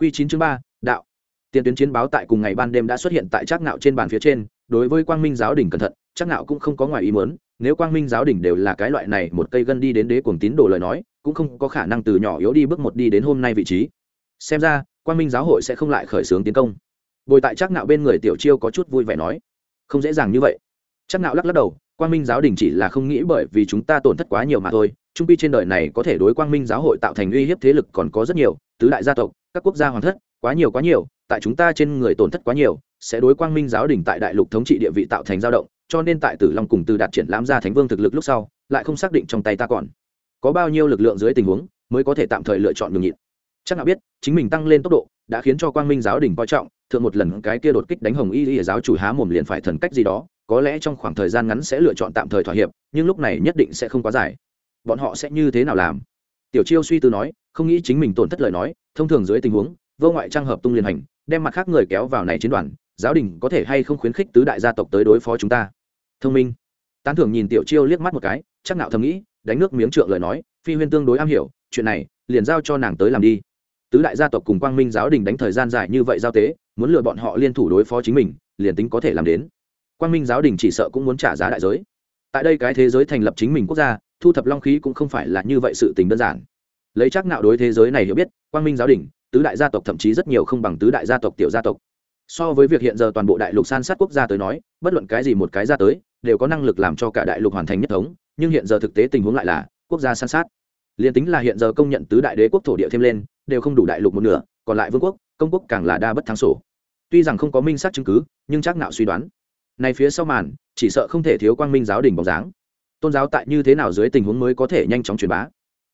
Quy chín chương ba, đạo. Tiền tuyến chiến báo tại cùng ngày ban đêm đã xuất hiện tại trác ngạo trên bàn phía trên, đối với quang minh giáo đình cẩn thận, trác ngạo cũng không có ngoài ý muốn, nếu quang minh giáo đình đều là cái loại này một cây gân đi đến đế cuồng tín đồ lời nói, cũng không có khả năng từ nhỏ yếu đi bước một đi đến hôm nay vị trí. Xem ra, quang minh giáo hội sẽ không lại khởi xướng tiến công. Bồi tại trác ngạo bên người tiểu chiêu có chút vui vẻ nói, không dễ dàng như vậy. Trác ngạo lắc lắc đầu, quang minh giáo đình chỉ là không nghĩ bởi vì chúng ta tổn thất quá nhiều mà thôi trung pi trên đời này có thể đối quang minh giáo hội tạo thành uy hiếp thế lực còn có rất nhiều, tứ đại gia tộc, các quốc gia hoàng thất, quá nhiều quá nhiều, tại chúng ta trên người tổn thất quá nhiều, sẽ đối quang minh giáo đình tại đại lục thống trị địa vị tạo thành dao động, cho nên tại tử long cùng từ đạt triển lãm ra thánh vương thực lực lúc sau, lại không xác định trong tay ta còn có bao nhiêu lực lượng dưới tình huống mới có thể tạm thời lựa chọn ngừng nhịn. Chắc nào biết, chính mình tăng lên tốc độ, đã khiến cho quang minh giáo đình coi trọng, thượng một lần cái kia đột kích đánh hồng y y giáo chủ há mồm liền phải thần cách gì đó, có lẽ trong khoảng thời gian ngắn sẽ lựa chọn tạm thời thỏa hiệp, nhưng lúc này nhất định sẽ không quá dài bọn họ sẽ như thế nào làm? Tiểu chiêu suy tư nói, không nghĩ chính mình tổn thất lời nói, thông thường dưới tình huống, vô ngoại trang hợp tung liên hành, đem mặt khác người kéo vào này chiến đoàn, giáo đình có thể hay không khuyến khích tứ đại gia tộc tới đối phó chúng ta? Thông minh. Tán thưởng nhìn tiểu chiêu liếc mắt một cái, chắc nạo thầm nghĩ, đánh nước miếng trượng lời nói, phi huyên tương đối am hiểu, chuyện này, liền giao cho nàng tới làm đi. Tứ đại gia tộc cùng quang minh giáo đình đánh thời gian dài như vậy giao tế, muốn lừa bọn họ liên thủ đối phó chính mình, liền tính có thể làm đến. Quang minh giáo đình chỉ sợ cũng muốn trả giá đại giới. Tại đây cái thế giới thành lập chính mình quốc gia thu thập long khí cũng không phải là như vậy sự tình đơn giản. Lấy chắc nạo đối thế giới này hiểu biết, quang minh giáo đình, tứ đại gia tộc thậm chí rất nhiều không bằng tứ đại gia tộc tiểu gia tộc. So với việc hiện giờ toàn bộ đại lục san sát quốc gia tới nói, bất luận cái gì một cái ra tới, đều có năng lực làm cho cả đại lục hoàn thành nhất thống, nhưng hiện giờ thực tế tình huống lại là, quốc gia san sát. Liền tính là hiện giờ công nhận tứ đại đế quốc thổ địa thêm lên, đều không đủ đại lục một nửa, còn lại vương quốc, công quốc càng là đa bất thắng sổ. Tuy rằng không có minh xác chứng cứ, nhưng chắc nạo suy đoán. Này phía sau màn, chỉ sợ không thể thiếu quang minh giáo đình bóng dáng tôn giáo tại như thế nào dưới tình huống mới có thể nhanh chóng truyền bá?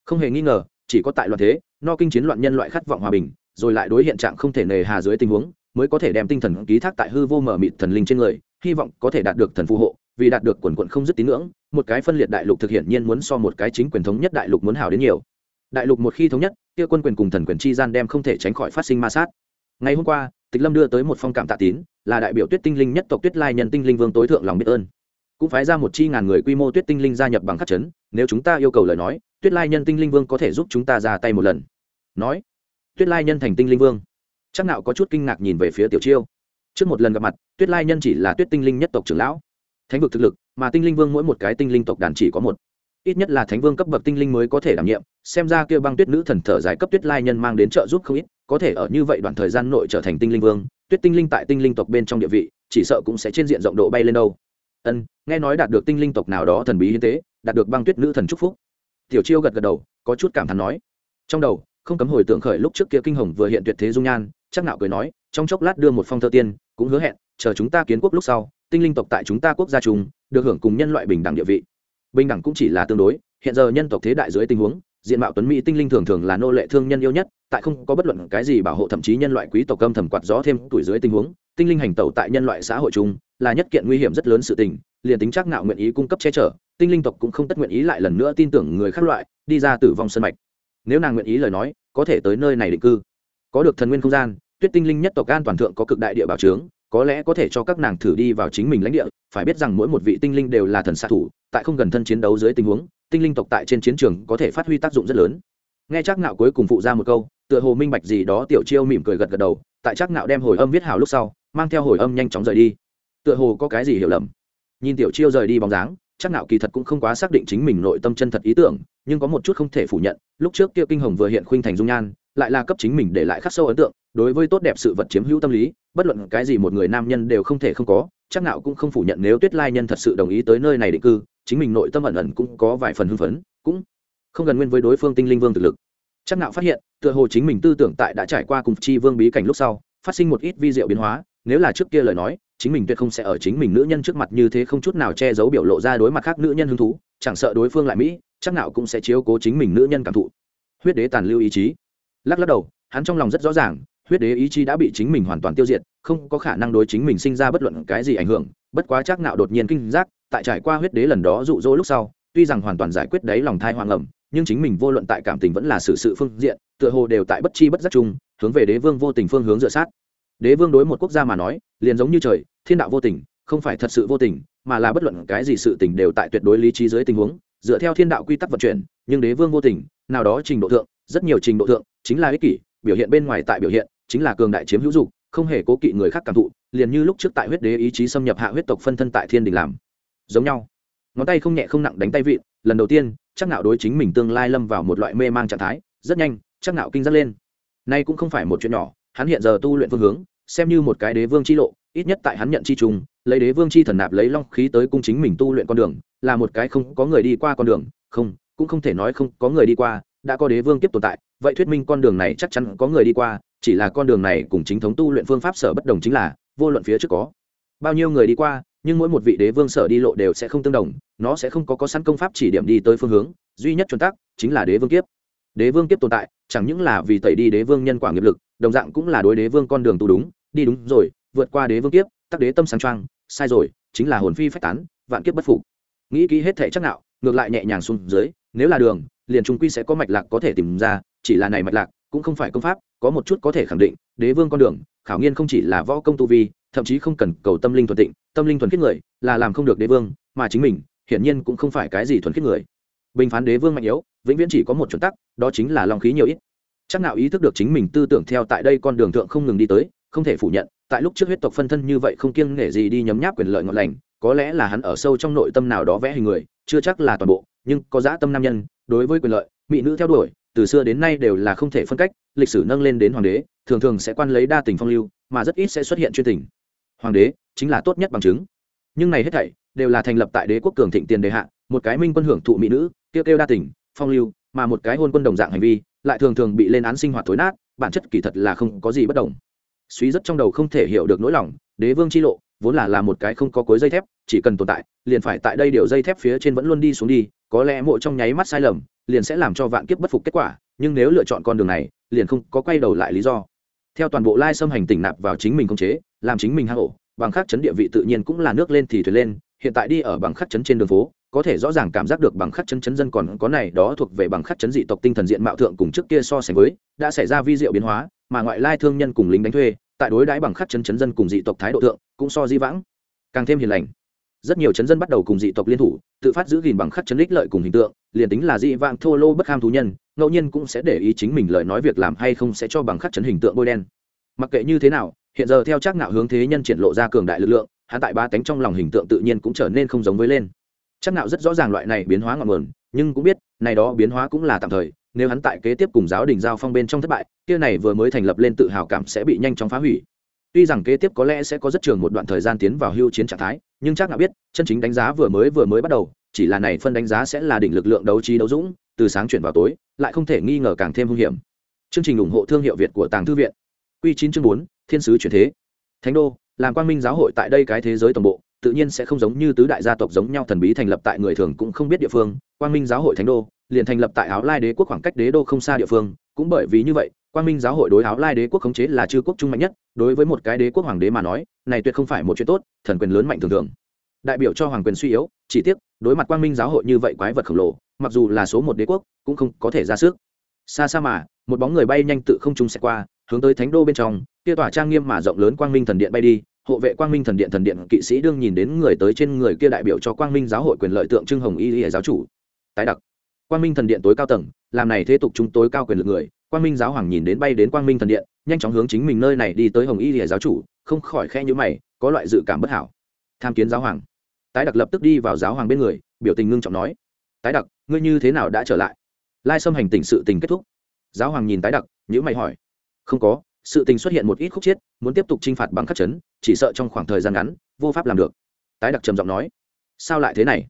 Không hề nghi ngờ, chỉ có tại loạn thế, no kinh chiến loạn nhân loại khát vọng hòa bình, rồi lại đối hiện trạng không thể nề hà dưới tình huống, mới có thể đem tinh thần ký thác tại hư vô mở mịt thần linh trên người, hy vọng có thể đạt được thần phù hộ, vì đạt được quần quận không dứt tín ngưỡng, một cái phân liệt đại lục thực hiện nhiên muốn so một cái chính quyền thống nhất đại lục muốn hào đến nhiều. Đại lục một khi thống nhất, kia quân quyền cùng thần quyền chi gian đem không thể tránh khỏi phát sinh ma sát. Ngày hôm qua, tịch lâm đưa tới một phong cảm tạ tín, là đại biểu tuyết tinh linh nhất tộc tuyết lai nhân tinh linh vương tối thượng lòng biết ơn cũng phái ra một chi ngàn người quy mô tuyết tinh linh gia nhập bằng khắc chấn nếu chúng ta yêu cầu lời nói tuyết lai nhân tinh linh vương có thể giúp chúng ta ra tay một lần nói tuyết lai nhân thành tinh linh vương chắc nào có chút kinh ngạc nhìn về phía tiểu chiêu trước một lần gặp mặt tuyết lai nhân chỉ là tuyết tinh linh nhất tộc trưởng lão thánh vực thực lực mà tinh linh vương mỗi một cái tinh linh tộc đàn chỉ có một ít nhất là thánh vương cấp bậc tinh linh mới có thể đảm nhiệm xem ra kêu băng tuyết nữ thần thở dài cấp tuyết lai nhân mang đến trợ giúp không ít có thể ở như vậy đoạn thời gian nội trở thành tinh linh vương tuyết tinh linh tại tinh linh tộc bên trong địa vị chỉ sợ cũng sẽ trên diện rộng độ bay lên đâu ân nghe nói đạt được tinh linh tộc nào đó thần bí hiến tế đạt được băng tuyết nữ thần chúc phúc. Tiểu chiêu gật gật đầu có chút cảm thán nói. Trong đầu không cấm hồi tưởng khởi lúc trước kia kinh hồng vừa hiện tuyệt thế dung nhan chắc nạo cười nói trong chốc lát đưa một phong thơ tiên cũng hứa hẹn chờ chúng ta kiến quốc lúc sau tinh linh tộc tại chúng ta quốc gia chúng, được hưởng cùng nhân loại bình đẳng địa vị. Bình đẳng cũng chỉ là tương đối hiện giờ nhân tộc thế đại dưới tình huống diện mạo tuấn mỹ tinh linh thường thường là nô lệ thương nhân yêu nhất tại không có bất luận cái gì bảo hộ thậm chí nhân loại quý tộc âm thầm quạt gió thêm tuổi dưới tình huống tinh linh hành tẩu tại nhân loại xã hội chung là nhất kiện nguy hiểm rất lớn sự tình, liền tính chắc nạo nguyện ý cung cấp che chở, tinh linh tộc cũng không tất nguyện ý lại lần nữa tin tưởng người khác loại, đi ra tử vong sân mạch. Nếu nàng nguyện ý lời nói, có thể tới nơi này định cư. Có được thần nguyên không gian, tuyết tinh linh nhất tộc an toàn thượng có cực đại địa bảo trướng có lẽ có thể cho các nàng thử đi vào chính mình lãnh địa, phải biết rằng mỗi một vị tinh linh đều là thần xạ thủ, tại không gần thân chiến đấu dưới tình huống, tinh linh tộc tại trên chiến trường có thể phát huy tác dụng rất lớn. Nghe chắc nạo cuối cùng phụ ra một câu, tựa hồ minh bạch gì đó, tiểu chiêu mỉm cười gật gật đầu, tại chắc nạo đem hồi âm viết hào lúc sau mang theo hồi âm nhanh chóng rời đi. Tựa hồ có cái gì hiểu lầm. Nhìn tiểu chiêu rời đi bóng dáng, chắc nạo kỳ thật cũng không quá xác định chính mình nội tâm chân thật ý tưởng, nhưng có một chút không thể phủ nhận, lúc trước kia kinh hồng vừa hiện khuynh thành dung nhan, lại là cấp chính mình để lại khắc sâu ấn tượng, đối với tốt đẹp sự vật chiếm hữu tâm lý, bất luận cái gì một người nam nhân đều không thể không có, chắc nạo cũng không phủ nhận nếu tuyết lai nhân thật sự đồng ý tới nơi này định cư, chính mình nội tâm ẩn ẩn cũng có vài phần hưng phấn, cũng không gần nguyên với đối phương tinh linh vương thực lực. Chắc nạo phát hiện, tựa hồ chính mình tư tưởng tại đã trải qua cùng chi vương bí cảnh lúc sau, phát sinh một ít vi diệu biến hóa nếu là trước kia lời nói, chính mình tuyệt không sẽ ở chính mình nữ nhân trước mặt như thế không chút nào che giấu biểu lộ ra đối mặt khác nữ nhân hứng thú, chẳng sợ đối phương lại mỹ, chắc nào cũng sẽ chiếu cố chính mình nữ nhân cảm thụ. Huyết đế tàn lưu ý chí. Lắc lắc đầu, hắn trong lòng rất rõ ràng, huyết đế ý chí đã bị chính mình hoàn toàn tiêu diệt, không có khả năng đối chính mình sinh ra bất luận cái gì ảnh hưởng, bất quá chắc nào đột nhiên kinh giác, tại trải qua huyết đế lần đó dụ dỗ lúc sau, tuy rằng hoàn toàn giải quyết đấy lòng thai hoang ẩm, nhưng chính mình vô luận tại cảm tình vẫn là sự sự phương diện, tựa hồ đều tại bất chi bất giác chung, hướng về đế vương vô tình phương hướng dựa sát đế vương đối một quốc gia mà nói, liền giống như trời, thiên đạo vô tình, không phải thật sự vô tình, mà là bất luận cái gì sự tình đều tại tuyệt đối lý trí dưới tình huống, dựa theo thiên đạo quy tắc vận chuyển, nhưng đế vương vô tình, nào đó trình độ thượng, rất nhiều trình độ thượng, chính là ích kỷ, biểu hiện bên ngoài tại biểu hiện, chính là cường đại chiếm hữu dục, không hề cố kỵ người khác cảm thụ, liền như lúc trước tại huyết đế ý chí xâm nhập hạ huyết tộc phân thân tại thiên đình làm. Giống nhau. Ngón tay không nhẹ không nặng đánh tay vịn, lần đầu tiên, chắc nạo đối chính mình tương lai lâm vào một loại mê mang trạng thái, rất nhanh, chắc nạo kinh giác lên. Nay cũng không phải một chuyện nhỏ hắn hiện giờ tu luyện phương hướng, xem như một cái đế vương chi lộ, ít nhất tại hắn nhận chi trùng, lấy đế vương chi thần nạp lấy long khí tới cung chính mình tu luyện con đường, là một cái không có người đi qua con đường, không, cũng không thể nói không có người đi qua, đã có đế vương tiếp tồn tại, vậy thuyết minh con đường này chắc chắn có người đi qua, chỉ là con đường này cùng chính thống tu luyện phương pháp sở bất đồng chính là, vô luận phía trước có bao nhiêu người đi qua, nhưng mỗi một vị đế vương sở đi lộ đều sẽ không tương đồng, nó sẽ không có có sẵn công pháp chỉ điểm đi tới phương hướng, duy nhất chuẩn tắc chính là đế vương kiếp. Đế vương kiếp tồn tại, chẳng những là vì tẩy đi đế vương nhân quả nghiệp lực đồng dạng cũng là đối đế vương con đường tu đúng, đi đúng rồi, vượt qua đế vương kiếp, tắc đế tâm sáng trang sai rồi, chính là hồn phi phách tán, vạn kiếp bất phục. Nghĩ kỹ hết thể chắc nạo, ngược lại nhẹ nhàng xuống dưới, nếu là đường, liền trung quy sẽ có mạch lạc có thể tìm ra, chỉ là này mạch lạc cũng không phải công pháp, có một chút có thể khẳng định, đế vương con đường, khảo nghiên không chỉ là võ công tu vi, thậm chí không cần cầu tâm linh thuần tịnh, tâm linh thuần khiết người, là làm không được đế vương, mà chính mình, hiển nhiên cũng không phải cái gì thuần khiết người. Bình phán đế vương mạnh yếu, vĩnh viễn chỉ có một chuẩn tắc, đó chính là lòng khí nhiều ít chắc nào ý thức được chính mình tư tưởng theo tại đây con đường thượng không ngừng đi tới, không thể phủ nhận, tại lúc trước huyết tộc phân thân như vậy không kiêng nể gì đi nhấm nháp quyền lợi ngọn lành, có lẽ là hắn ở sâu trong nội tâm nào đó vẽ hình người, chưa chắc là toàn bộ, nhưng có dã tâm nam nhân, đối với quyền lợi, mỹ nữ theo đuổi, từ xưa đến nay đều là không thể phân cách, lịch sử nâng lên đến hoàng đế, thường thường sẽ quan lấy đa tình phong lưu, mà rất ít sẽ xuất hiện chuyên tình. Hoàng đế chính là tốt nhất bằng chứng. Nhưng này hết thảy đều là thành lập tại đế quốc cường thịnh tiền đề hạ, một cái minh quân hưởng thụ mỹ nữ, kêu kêu đa tình, phong lưu, mà một cái hôn quân đồng dạng hành vi lại thường thường bị lên án sinh hoạt tối nát, bản chất kỳ thật là không có gì bất đồng. Suy rất trong đầu không thể hiểu được nỗi lòng, đế vương chi lộ, vốn là là một cái không có cối dây thép, chỉ cần tồn tại, liền phải tại đây điều dây thép phía trên vẫn luôn đi xuống đi, có lẽ mộ trong nháy mắt sai lầm, liền sẽ làm cho vạn kiếp bất phục kết quả, nhưng nếu lựa chọn con đường này, liền không có quay đầu lại lý do. Theo toàn bộ lai xâm hành tỉnh nạp vào chính mình công chế, làm chính mình hạ ổ, bằng khắc chấn địa vị tự nhiên cũng là nước lên thì thuyền lên, hiện tại đi ở bằng khắc chấn trên đường phố có thể rõ ràng cảm giác được bằng khắc chấn chấn dân còn có này đó thuộc về bằng khắc chấn dị tộc tinh thần diện mạo thượng cùng trước kia so sánh với, đã xảy ra vi diệu biến hóa, mà ngoại lai thương nhân cùng lính đánh thuê, tại đối đãi bằng khắc chấn chấn dân cùng dị tộc thái độ thượng, cũng so di vãng. Càng thêm hiền lành. Rất nhiều chấn dân bắt đầu cùng dị tộc liên thủ, tự phát giữ gìn bằng khắc chấn đích lợi cùng hình tượng, liền tính là dị vãng thô lô bất kham thú nhân, ngẫu nhiên cũng sẽ để ý chính mình lời nói việc làm hay không sẽ cho bằng khắc chấn hình tượng bôi đen. Mặc kệ như thế nào, hiện giờ theo chắc nạo hướng thế nhân triển lộ ra cường đại lực lượng, hắn tại ba tánh trong lòng hình tượng tự nhiên cũng trở nên không giống với lên chắc nạo rất rõ ràng loại này biến hóa ngọn nguồn, nhưng cũng biết, này đó biến hóa cũng là tạm thời, nếu hắn tại kế tiếp cùng giáo đình giao phong bên trong thất bại, kia này vừa mới thành lập lên tự hào cảm sẽ bị nhanh chóng phá hủy. Tuy rằng kế tiếp có lẽ sẽ có rất trường một đoạn thời gian tiến vào hưu chiến trạng thái, nhưng chắc nạo biết, chân chính đánh giá vừa mới vừa mới bắt đầu, chỉ là này phân đánh giá sẽ là đỉnh lực lượng đấu trí đấu dũng, từ sáng chuyển vào tối, lại không thể nghi ngờ càng thêm hung hiểm. Chương trình ủng hộ thương hiệu việt của tàng thư viện. Quy chín chương bốn, thiên sứ chuyển thế. Thánh đô, làm quang minh giáo hội tại đây cái thế giới toàn bộ tự nhiên sẽ không giống như tứ đại gia tộc giống nhau thần bí thành lập tại người thường cũng không biết địa phương, quang minh giáo hội thánh đô, liền thành lập tại áo lai đế quốc khoảng cách đế đô không xa địa phương, cũng bởi vì như vậy, quang minh giáo hội đối áo lai đế quốc khống chế là chư quốc trung mạnh nhất, đối với một cái đế quốc hoàng đế mà nói, này tuyệt không phải một chuyện tốt, thần quyền lớn mạnh thường thường. Đại biểu cho hoàng quyền suy yếu, chỉ tiếc, đối mặt quang minh giáo hội như vậy quái vật khổng lồ, mặc dù là số một đế quốc, cũng không có thể ra sức. Xa xa mà, một bóng người bay nhanh tự không trung sẽ qua, hướng tới thánh đô bên trong, kia tỏa trang nghiêm mà rộng lớn quang minh thần điện bay đi hộ vệ quang minh thần điện thần điện kỵ sĩ đương nhìn đến người tới trên người kia đại biểu cho quang minh giáo hội quyền lợi tượng trưng hồng y y giáo chủ. Tái đặc, quang minh thần điện tối cao tầng, làm này thế tục chúng tối cao quyền lực người, quang minh giáo hoàng nhìn đến bay đến quang minh thần điện, nhanh chóng hướng chính mình nơi này đi tới hồng y y giáo chủ, không khỏi khe như mày, có loại dự cảm bất hảo. Tham kiến giáo hoàng. Tái đặc lập tức đi vào giáo hoàng bên người, biểu tình ngưng trọng nói, tái đặc, ngươi như thế nào đã trở lại? Lai xâm hành tình sự tình kết thúc. Giáo hoàng nhìn tái đặc nhữ mày hỏi, không có sự tình xuất hiện một ít khúc chiết muốn tiếp tục t r i n h phạt bằng khắc chấn, chỉ sợ trong khoảng thời gian ngắn, vô pháp làm được. Tái đặc trầm giọng nói. Sao lại thế này?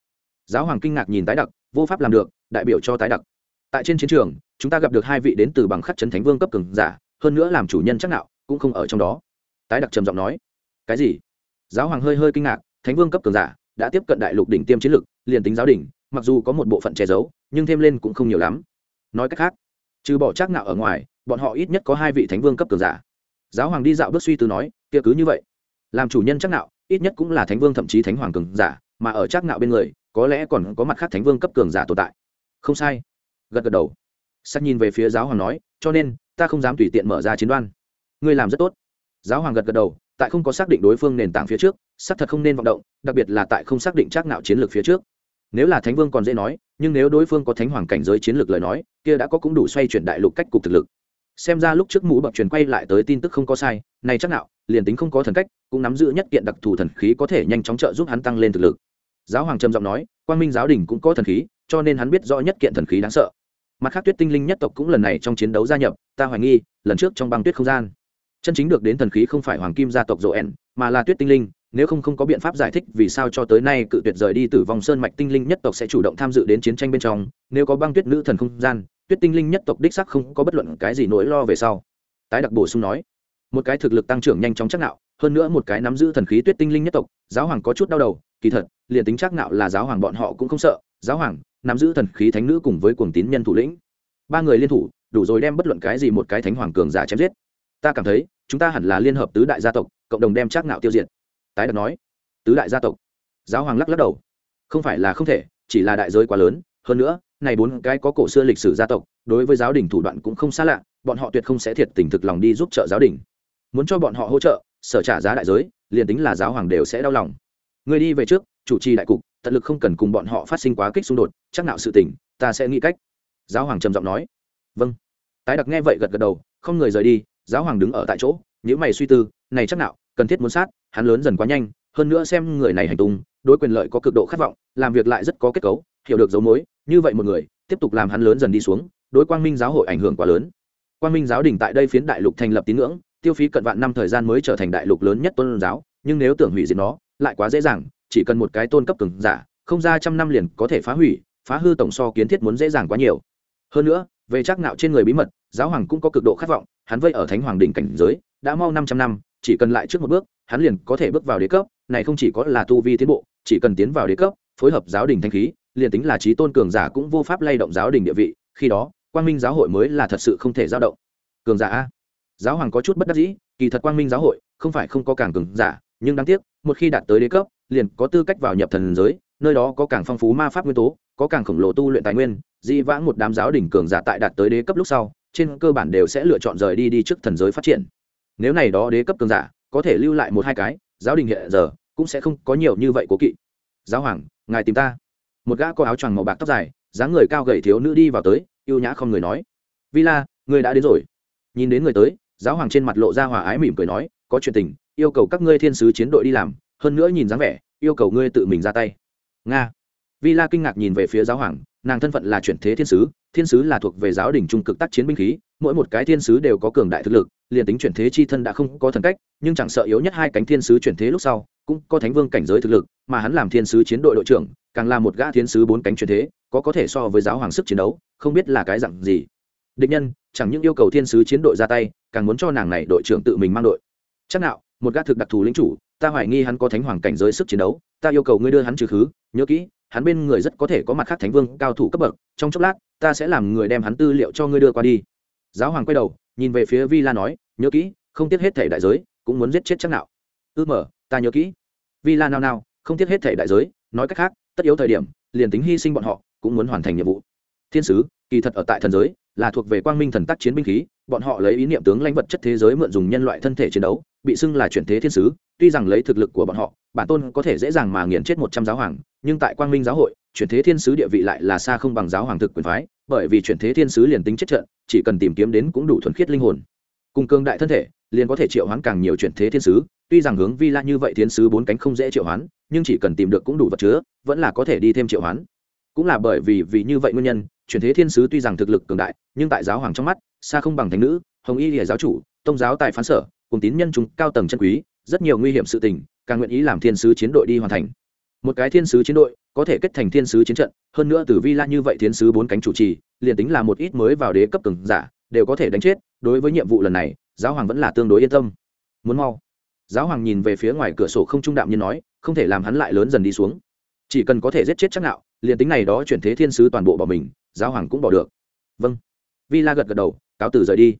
Giáo hoàng kinh ngạc nhìn tái đặc, vô pháp làm được, đại biểu cho tái đặc. Tại trên chiến trường, chúng ta gặp được hai vị đến từ bằng khắc chấn thánh vương cấp cường giả, hơn nữa làm chủ nhân chắc nạo, cũng không ở trong đó. Tái đặc trầm giọng nói. Cái gì? Giáo hoàng hơi hơi kinh ngạc, thánh vương cấp cường giả đã tiếp cận đại lục đỉnh tiêm chiến lực, liền tính giáo đỉnh, mặc dù có một bộ phận che giấu, nhưng thêm lên cũng không nhiều lắm. Nói cách khác, trừ bỏ chắc nạo ở ngoài bọn họ ít nhất có hai vị thánh vương cấp cường giả. Giáo hoàng đi dạo bước suy tư nói, kia cứ như vậy, làm chủ nhân chắc nạo, ít nhất cũng là thánh vương thậm chí thánh hoàng cường giả, mà ở chắc nạo bên người, có lẽ còn có mặt khác thánh vương cấp cường giả tồn tại. Không sai. Gật gật đầu. Sắc nhìn về phía giáo hoàng nói, cho nên, ta không dám tùy tiện mở ra chiến đoan. Ngươi làm rất tốt. Giáo hoàng gật gật đầu, tại không có xác định đối phương nền tảng phía trước xác thật không nên vọng động, đặc biệt là tại không xác định chắc nạo chiến lược phía trước. Nếu là thánh vương còn dễ nói, nhưng nếu đối phương có thánh hoàng cảnh giới chiến lược lời nói, kia đã có cũng đủ xoay chuyển đại lục cách cục thực lực xem ra lúc trước mũ bậc truyền quay lại tới tin tức không có sai, này chắc nào liền tính không có thần cách, cũng nắm giữ nhất kiện đặc thù thần khí có thể nhanh chóng trợ giúp hắn tăng lên thực lực. Giáo hoàng trầm giọng nói, quang minh giáo đình cũng có thần khí, cho nên hắn biết rõ nhất kiện thần khí đáng sợ. Mặt khác tuyết tinh linh nhất tộc cũng lần này trong chiến đấu gia nhập, ta hoài nghi, lần trước trong băng tuyết không gian, chân chính được đến thần khí không phải hoàng kim gia tộc dỗ ẻn mà là tuyết tinh linh, nếu không không có biện pháp giải thích vì sao cho tới nay cự tuyệt rời đi từ vòng sơn mạch tinh linh nhất tộc sẽ chủ động tham dự đến chiến tranh bên trong, nếu có băng tuyết nữ thần không gian tuyết tinh linh nhất tộc đích sắc không có bất luận cái gì nỗi lo về sau. Tái đặc bổ sung nói, một cái thực lực tăng trưởng nhanh chóng chắc nạo hơn nữa một cái nắm giữ thần khí tuyết tinh linh nhất tộc, giáo hoàng có chút đau đầu, kỳ thật, liền tính chắc nạo là giáo hoàng bọn họ cũng không sợ, giáo hoàng nắm giữ thần khí thánh nữ cùng với cuồng tín nhân thủ lĩnh. Ba người liên thủ, đủ rồi đem bất luận cái gì một cái thánh hoàng cường giả chém giết. Ta cảm thấy, chúng ta hẳn là liên hợp tứ đại gia tộc, cộng đồng đem chắc nạo tiêu diệt. Tái đặc nói, tứ đại gia tộc. Giáo hoàng lắc lắc đầu. Không phải là không thể, chỉ là đại giới quá lớn, hơn nữa này bốn cái có cổ xưa lịch sử gia tộc, đối với giáo đình thủ đoạn cũng không xa lạ, bọn họ tuyệt không sẽ thiệt tình thực lòng đi giúp trợ giáo đình. Muốn cho bọn họ hỗ trợ, sở trả giá đại giới, liền tính là giáo hoàng đều sẽ đau lòng. Người đi về trước, chủ trì đại cục, tận lực không cần cùng bọn họ phát sinh quá kích xung đột, chắc nào sự tình, ta sẽ nghĩ cách. Giáo hoàng trầm giọng nói. Vâng. Tái đặc nghe vậy gật gật đầu, không người rời đi, giáo hoàng đứng ở tại chỗ nếu mày suy tư, này chắc nào cần thiết muốn sát, hắn lớn dần quá nhanh, hơn nữa xem người này hành tung, đối quyền lợi có cực độ khát vọng, làm việc lại rất có kết cấu, hiểu được dấu mối như vậy một người, tiếp tục làm hắn lớn dần đi xuống, đối quang minh giáo hội ảnh hưởng quá lớn. Quang minh giáo đình tại đây phiến đại lục thành lập tín ngưỡng, tiêu phí cận vạn năm thời gian mới trở thành đại lục lớn nhất tôn giáo, nhưng nếu tưởng hủy diệt nó, lại quá dễ dàng, chỉ cần một cái tôn cấp cường giả, không ra trăm năm liền có thể phá hủy, phá hư tổng so kiến thiết muốn dễ dàng quá nhiều. Hơn nữa, về trắc nạo trên người bí mật, giáo hoàng cũng có cực độ khát vọng, hắn vây ở thánh hoàng đỉnh cảnh giới, đã mau năm trăm năm, chỉ cần lại trước một bước, hắn liền có thể bước vào đế cấp, này không chỉ có là tu vi tiến bộ, chỉ cần tiến vào đế cấp, phối hợp giáo đình thanh khí liền tính là trí tôn cường giả cũng vô pháp lay động giáo đình địa vị, khi đó, quang minh giáo hội mới là thật sự không thể giao động. Cường giả a. Giáo hoàng có chút bất đắc dĩ, kỳ thật quang minh giáo hội không phải không có càng cường giả, nhưng đáng tiếc, một khi đạt tới đế cấp, liền có tư cách vào nhập thần giới, nơi đó có càng phong phú ma pháp nguyên tố, có càng khổng lồ tu luyện tài nguyên dĩ vãng một đám giáo đỉnh cường giả tại đạt tới đế cấp lúc sau, trên cơ bản đều sẽ lựa chọn rời đi đi trước thần giới phát triển. Nếu này đó đế cấp cường giả có thể lưu lại một hai cái, giáo đình hiện giờ cũng sẽ không có nhiều như vậy cố kỵ. Giáo hoàng, ngài tìm ta một gã có áo choàng màu bạc tóc dài, dáng người cao gầy thiếu nữ đi vào tới, yêu nhã không người nói villa người đã đến rồi. Nhìn đến người tới, giáo hoàng trên mặt lộ ra hòa ái mỉm cười nói, có chuyện tình, yêu cầu các ngươi thiên sứ chiến đội đi làm, hơn nữa nhìn dáng vẻ, yêu cầu ngươi tự mình ra tay. Nga. Villa kinh ngạc nhìn về phía giáo hoàng, nàng thân phận là chuyển thế thiên sứ thiên sứ là thuộc về giáo đình trung cực tác chiến binh khí, mỗi một cái thiên sứ đều có cường đại thực lực, liền tính chuyển thế chi thân đã không có thần cách, nhưng chẳng sợ yếu nhất hai cánh thiên sứ chuyển thế lúc sau cũng có thánh vương cảnh giới thực lực, mà hắn làm thiên sứ chiến đội đội trưởng, càng là một gã thiên sứ bốn cánh truyền thế, có có thể so với giáo hoàng sức chiến đấu, không biết là cái dặn gì. Địch nhân, chẳng những yêu cầu thiên sứ chiến đội ra tay, càng muốn cho nàng này đội trưởng tự mình mang đội. Chắc nào, một gã thực đặc thù lính chủ, ta hoài nghi hắn có thánh hoàng cảnh giới sức chiến đấu, ta yêu cầu ngươi đưa hắn trừ khứ, nhớ kỹ, hắn bên người rất có thể có mặt khác thánh vương cao thủ cấp bậc, trong chốc lát, ta sẽ làm người đem hắn tư liệu cho ngươi đưa qua đi. Giáo hoàng quay đầu, nhìn về phía vi la nói, nhớ kỹ, không tiếc hết thể đại giới, cũng muốn giết chết chắc nào. Ư mở ta nhớ kỹ. Vi la nào nào không tiếc hết thể đại giới, nói cách khác, tất yếu thời điểm, liền tính hy sinh bọn họ, cũng muốn hoàn thành nhiệm vụ. Thiên sứ, kỳ thật ở tại thần giới, là thuộc về quang minh thần tác chiến binh khí, bọn họ lấy ý niệm tướng lãnh vật chất thế giới mượn dùng nhân loại thân thể chiến đấu, bị xưng là chuyển thế thiên sứ, tuy rằng lấy thực lực của bọn họ, bản tôn có thể dễ dàng mà nghiền chết một trăm giáo hoàng, nhưng tại quang minh giáo hội, chuyển thế thiên sứ địa vị lại là xa không bằng giáo hoàng thực quyền phái, bởi vì chuyển thế thiên sứ liền tính chết trận, chỉ cần tìm kiếm đến cũng đủ thuần khiết linh hồn. Cùng cương đại thân thể, liền có thể triệu hoán càng nhiều chuyển thế thiên sứ tuy rằng hướng vi la như vậy tiến sứ bốn cánh không dễ triệu hoán, nhưng chỉ cần tìm được cũng đủ vật chứa, vẫn là có thể đi thêm triệu hoán. Cũng là bởi vì vì như vậy nguyên nhân, chuyển thế thiên sứ tuy rằng thực lực cường đại, nhưng tại giáo hoàng trong mắt, xa không bằng thánh nữ, hồng y lìa giáo chủ, tông giáo tại phán sở, cùng tín nhân chúng cao tầng chân quý, rất nhiều nguy hiểm sự tình, càng nguyện ý làm thiên sứ chiến đội đi hoàn thành. Một cái thiên sứ chiến đội, có thể kết thành thiên sứ chiến trận, hơn nữa từ vi la như vậy thiên sứ bốn cánh chủ trì, liền tính là một ít mới vào đế cấp cường giả, đều có thể đánh chết. Đối với nhiệm vụ lần này, giáo hoàng vẫn là tương đối yên tâm. Muốn mau giáo hoàng nhìn về phía ngoài cửa sổ không trung đạm như nói, không thể làm hắn lại lớn dần đi xuống. Chỉ cần có thể giết chết chắc nạo liền tính này đó chuyển thế thiên sứ toàn bộ bỏ mình, giáo hoàng cũng bỏ được. Vâng. Vi la gật gật đầu, cáo từ rời đi.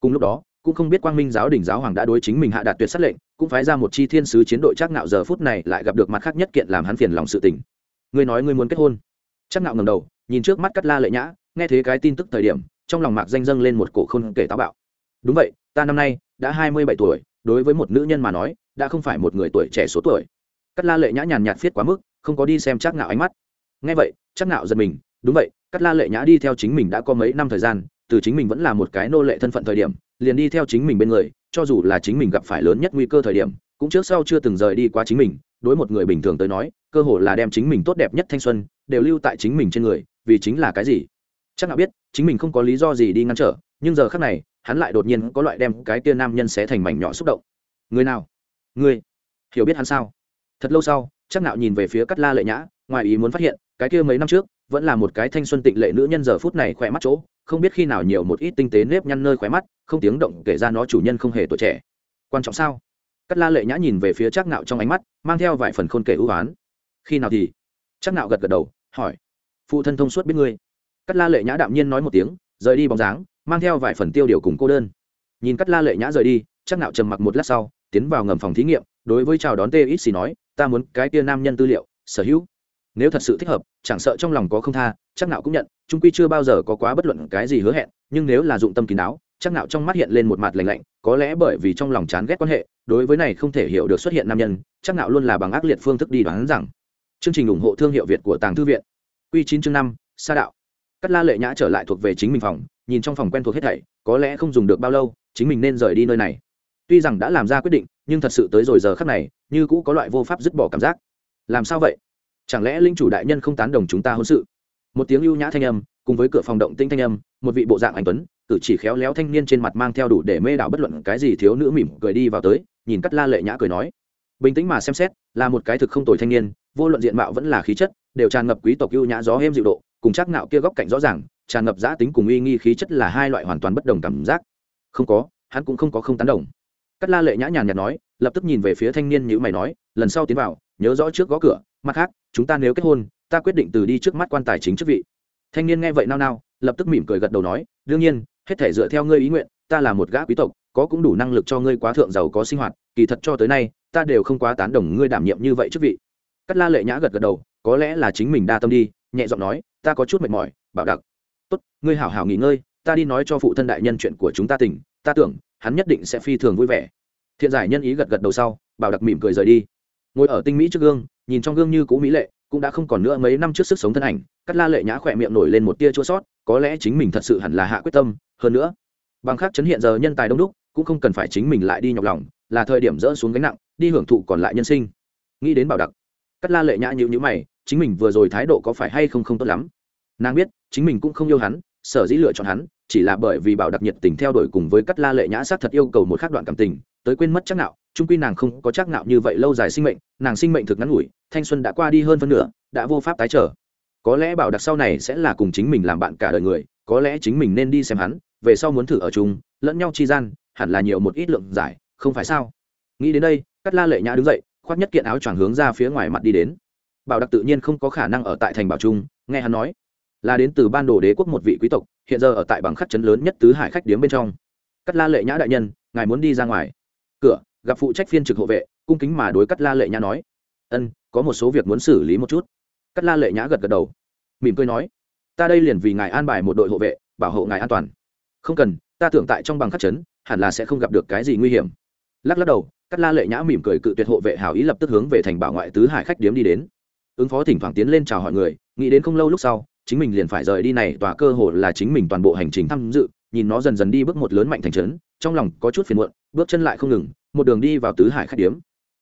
Cùng lúc đó, cũng không biết quang minh giáo đình giáo hoàng đã đối chính mình hạ đạt tuyệt sát lệnh, cũng phái ra một chi thiên sứ chiến đội chắc nạo giờ phút này lại gặp được mặt khác nhất kiện làm hắn phiền lòng sự tình. Ngươi nói ngươi muốn kết hôn. Chắc nạo ngẩng đầu, nhìn trước mắt cắt la lệ nhã, nghe thấy cái tin tức thời điểm, trong lòng mạc danh dâng lên một cổ không kể táo bạo. Đúng vậy, ta năm nay đã hai mươi bảy tuổi đối với một nữ nhân mà nói, đã không phải một người tuổi trẻ số tuổi. Cắt la lệ nhã nhàn nhạt viết quá mức, không có đi xem chắc nạo ánh mắt. Nghe vậy chắc nạo giật mình, đúng vậy, cắt la lệ nhã đi theo chính mình đã có mấy năm thời gian, từ chính mình vẫn là một cái nô lệ thân phận thời điểm, liền đi theo chính mình bên người, cho dù là chính mình gặp phải lớn nhất nguy cơ thời điểm, cũng trước sau chưa từng rời đi qua chính mình, đối một người bình thường tới nói, cơ hội là đem chính mình tốt đẹp nhất thanh xuân, đều lưu tại chính mình trên người, vì chính là cái gì? Chắc ngạo biết, chính mình không có lý do gì đi ngăn trở nhưng giờ khắc này, hắn lại đột nhiên có loại đem cái tia nam nhân xé thành mảnh nhỏ xúc động. Người nào? Người? Hiểu biết hắn sao? Thật lâu sau chắc nạo nhìn về phía cắt la lệ nhã, ngoài ý muốn phát hiện, cái kia mấy năm trước, vẫn là một cái thanh xuân tịnh lệ nữ nhân giờ phút này khỏe mắt chỗ, không biết khi nào nhiều một ít tinh tế nếp nhăn nơi khóe mắt, không tiếng động kể ra nó chủ nhân không hề tuổi trẻ. Quan trọng sao? Cắt la lệ nhã nhìn về phía chắc nạo trong ánh mắt, mang theo vài phần khôn kể ưu ái. Khi nào thì? Chắc nạo gật gật đầu, hỏi. Phụ thân thông suốt biết ngươi. Cắt la lệ nhã đạm nhiên nói một tiếng, rời đi bóng dáng mang theo vài phần tiêu điều cùng cô đơn. Nhìn cắt la lệ nhã rời đi chắc nạo trầm mặc một lát sau, tiến vào ngầm phòng thí nghiệm, đối với chào đón Tê ít xì nói, ta muốn cái tia nam nhân tư liệu, sở hữu. Nếu thật sự thích hợp, chẳng sợ trong lòng có không tha chắc nạo cũng nhận trung quy chưa bao giờ có quá bất luận cái gì hứa hẹn, nhưng nếu là dụng tâm kín đáo chắc nạo trong mắt hiện lên một mặt lạnh lạnh, có lẽ bởi vì trong lòng chán ghét quan hệ, đối với này không thể hiểu được xuất hiện nam nhân chắc nạo luôn là bằng ác liệt phương thức đi đoán rằng. Chương trình ủng hộ thương hiệu việt của tàng thư viện. Quy chín chương năm, sa đạo. Cắt la lệ nhã trở lại thuộc về chính mình phòng nhìn trong phòng quen thuộc hết thảy, có lẽ không dùng được bao lâu, chính mình nên rời đi nơi này. Tuy rằng đã làm ra quyết định, nhưng thật sự tới rồi giờ khắc này, như cũ có loại vô pháp dứt bỏ cảm giác. Làm sao vậy? Chẳng lẽ linh chủ đại nhân không tán đồng chúng ta hôn sự? Một tiếng ưu nhã thanh âm, cùng với cửa phòng động tinh thanh âm, một vị bộ dạng anh tuấn, cử chỉ khéo léo thanh niên trên mặt mang theo đủ để mê đảo bất luận cái gì thiếu nữ mỉm cười đi vào tới, nhìn cắt la lệ nhã cười nói. Bình tĩnh mà xem xét, là một cái thực không tồi thanh niên, vô luận diện mạo vẫn là khí chất, đều tràn ngập quý tộc ưu nhã gió êm dịu độ, cùng chắc nạo kia góc cạnh rõ ràng tràn ngập giã tính cùng uy nghi khí chất là hai loại hoàn toàn bất đồng cảm giác. Không có, hắn cũng không có không tán đồng. Cắt la lệ nhã nhàn nhạt nói, lập tức nhìn về phía thanh niên như mày nói, lần sau tiến vào, nhớ rõ trước gõ cửa, mặt khác, chúng ta nếu kết hôn, ta quyết định từ đi trước mắt quan tài chính chức vị. Thanh niên nghe vậy nao nao, lập tức mỉm cười gật đầu nói, đương nhiên, hết thể dựa theo ngươi ý nguyện, ta là một gã quý tộc, có cũng đủ năng lực cho ngươi quá thượng giàu có sinh hoạt, kỳ thật cho tới nay, ta đều không quá tán đồng ngươi đảm nhiệm như vậy chức vị. Cắt la lệ nhã gật gật đầu, có lẽ là chính mình đa tâm đi, nhẹ giọng nói, ta có chút mệt mỏi, bảo đặc tốt, ngươi hảo hảo nghỉ ngơi, ta đi nói cho phụ thân đại nhân chuyện của chúng ta tỉnh ta tưởng, hắn nhất định sẽ phi thường vui vẻ. Thiện giải nhân ý gật gật đầu sau, bảo đặc mỉm cười rời đi. Ngồi ở tinh mỹ trước gương, nhìn trong gương như cũ mỹ lệ, cũng đã không còn nữa mấy năm trước sức sống thân ảnh, cắt la lệ nhã khỏe miệng nổi lên một tia chua sót, có lẽ chính mình thật sự hẳn là hạ quyết tâm, hơn nữa, bằng khác chấn hiện giờ nhân tài đông đúc, cũng không cần phải chính mình lại đi nhọc lòng, là thời điểm dỡ xuống gánh nặng, đi hưởng thụ còn lại nhân sinh. Nghĩ đến bảo đặc, cắt la lệ nhã nhịu nhữ mày, chính mình vừa rồi thái độ có phải hay không không tốt lắm? Nàng biết, chính mình cũng không yêu hắn, sở dĩ lựa chọn hắn, chỉ là bởi vì bảo đặc nhiệt tình theo đuổi cùng với cắt la lệ nhã sát thật yêu cầu một khắc đoạn cảm tình, tới quên mất chắc nạo trung quy nàng không có chắc nạo như vậy lâu dài sinh mệnh, nàng sinh mệnh thực ngắn ngủi, thanh xuân đã qua đi hơn phân nửa, đã vô pháp tái trở. Có lẽ bảo đặc sau này sẽ là cùng chính mình làm bạn cả đời người, có lẽ chính mình nên đi xem hắn, về sau muốn thử ở chung, lẫn nhau chi gian, hẳn là nhiều một ít lượng giải, không phải sao? Nghĩ đến đây, cắt la lệ nhã đứng dậy, khoác nhất kiện áo choàng hướng ra phía ngoài mặt đi đến. Bảo đặc tự nhiên không có khả năng ở tại thành bảo trung nghe hắn nói là đến từ ban đồ đế quốc một vị quý tộc, hiện giờ ở tại bằng khắc chấn lớn nhất tứ hải khách điếm bên trong. Cắt la lệ nhã đại nhân, ngài muốn đi ra ngoài. Cửa, gặp phụ trách phiên trực hộ vệ, cung kính mà đối cắt la lệ nhã nói. Ân, có một số việc muốn xử lý một chút. Cắt la lệ nhã gật gật đầu. Mỉm cười nói. Ta đây liền vì ngài an bài một đội hộ vệ, bảo hộ ngài an toàn. Không cần, ta tưởng tại trong bằng khắc chấn hẳn là sẽ không gặp được cái gì nguy hiểm. Lắc lắc đầu, cắt la lệ nhã mỉm cười cự tuyệt hộ vệ hào ý lập tức hướng về thành bảo ngoại tứ hải khách điếm đi đến. Ứng phó thỉnh thoảng tiến lên chào hỏi người, nghĩ đến không lâu lúc sau chính mình liền phải rời đi này, tòa cơ hồ là chính mình toàn bộ hành trình tham dự, nhìn nó dần dần đi bước một lớn mạnh thành trấn, trong lòng có chút phiền muộn, bước chân lại không ngừng, một đường đi vào tứ hải khách điếm.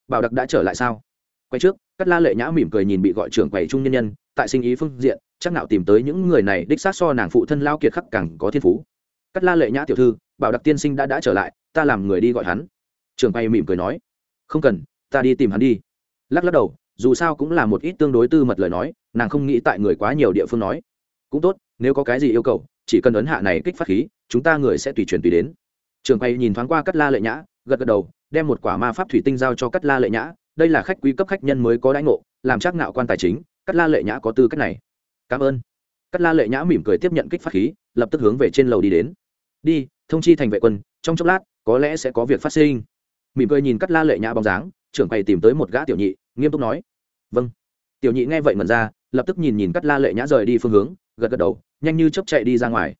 Bảo đặc đã trở lại sao? Quay trước cắt la lệ nhã mỉm cười nhìn bị gọi trưởng quầy trung nhân nhân, tại sinh ý phương diện, chắc nào tìm tới những người này đích xác so nàng phụ thân lao kiệt khắc càng có thiên phú. Cắt la lệ nhã tiểu thư, bảo đặc tiên sinh đã đã trở lại, ta làm người đi gọi hắn. Trưởng quầy mỉm cười nói, không cần, ta đi tìm hắn đi. Lắc lắc đầu dù sao cũng là một ít tương đối tư mật lời nói, nàng không nghĩ tại người quá nhiều địa phương nói. Cũng tốt, nếu có cái gì yêu cầu, chỉ cần ấn hạ này kích phát khí, chúng ta người sẽ tùy truyền tùy đến. Trường quay nhìn thoáng qua cắt la lệ nhã, gật gật đầu, đem một quả ma pháp thủy tinh giao cho cắt la lệ nhã. Đây là khách quý cấp khách nhân mới có đãi ngộ, làm chắc nạo quan tài chính cắt la lệ nhã có tư cách này. Cảm ơn. Cắt la lệ nhã mỉm cười tiếp nhận kích phát khí, lập tức hướng về trên lầu đi đến. Đi, thông chi thành vệ quân, trong chốc lát, có lẽ sẽ có việc phát sinh. Mỉm cười nhìn cắt la lệ nhã bóng dáng trưởng quầy tìm tới một gã tiểu nhị, nghiêm túc nói. Vâng. Tiểu nhị nghe vậy mần ra, lập tức nhìn nhìn cắt la lệ nhã rời đi phương hướng, gật gật đầu, nhanh như chấp chạy đi ra ngoài.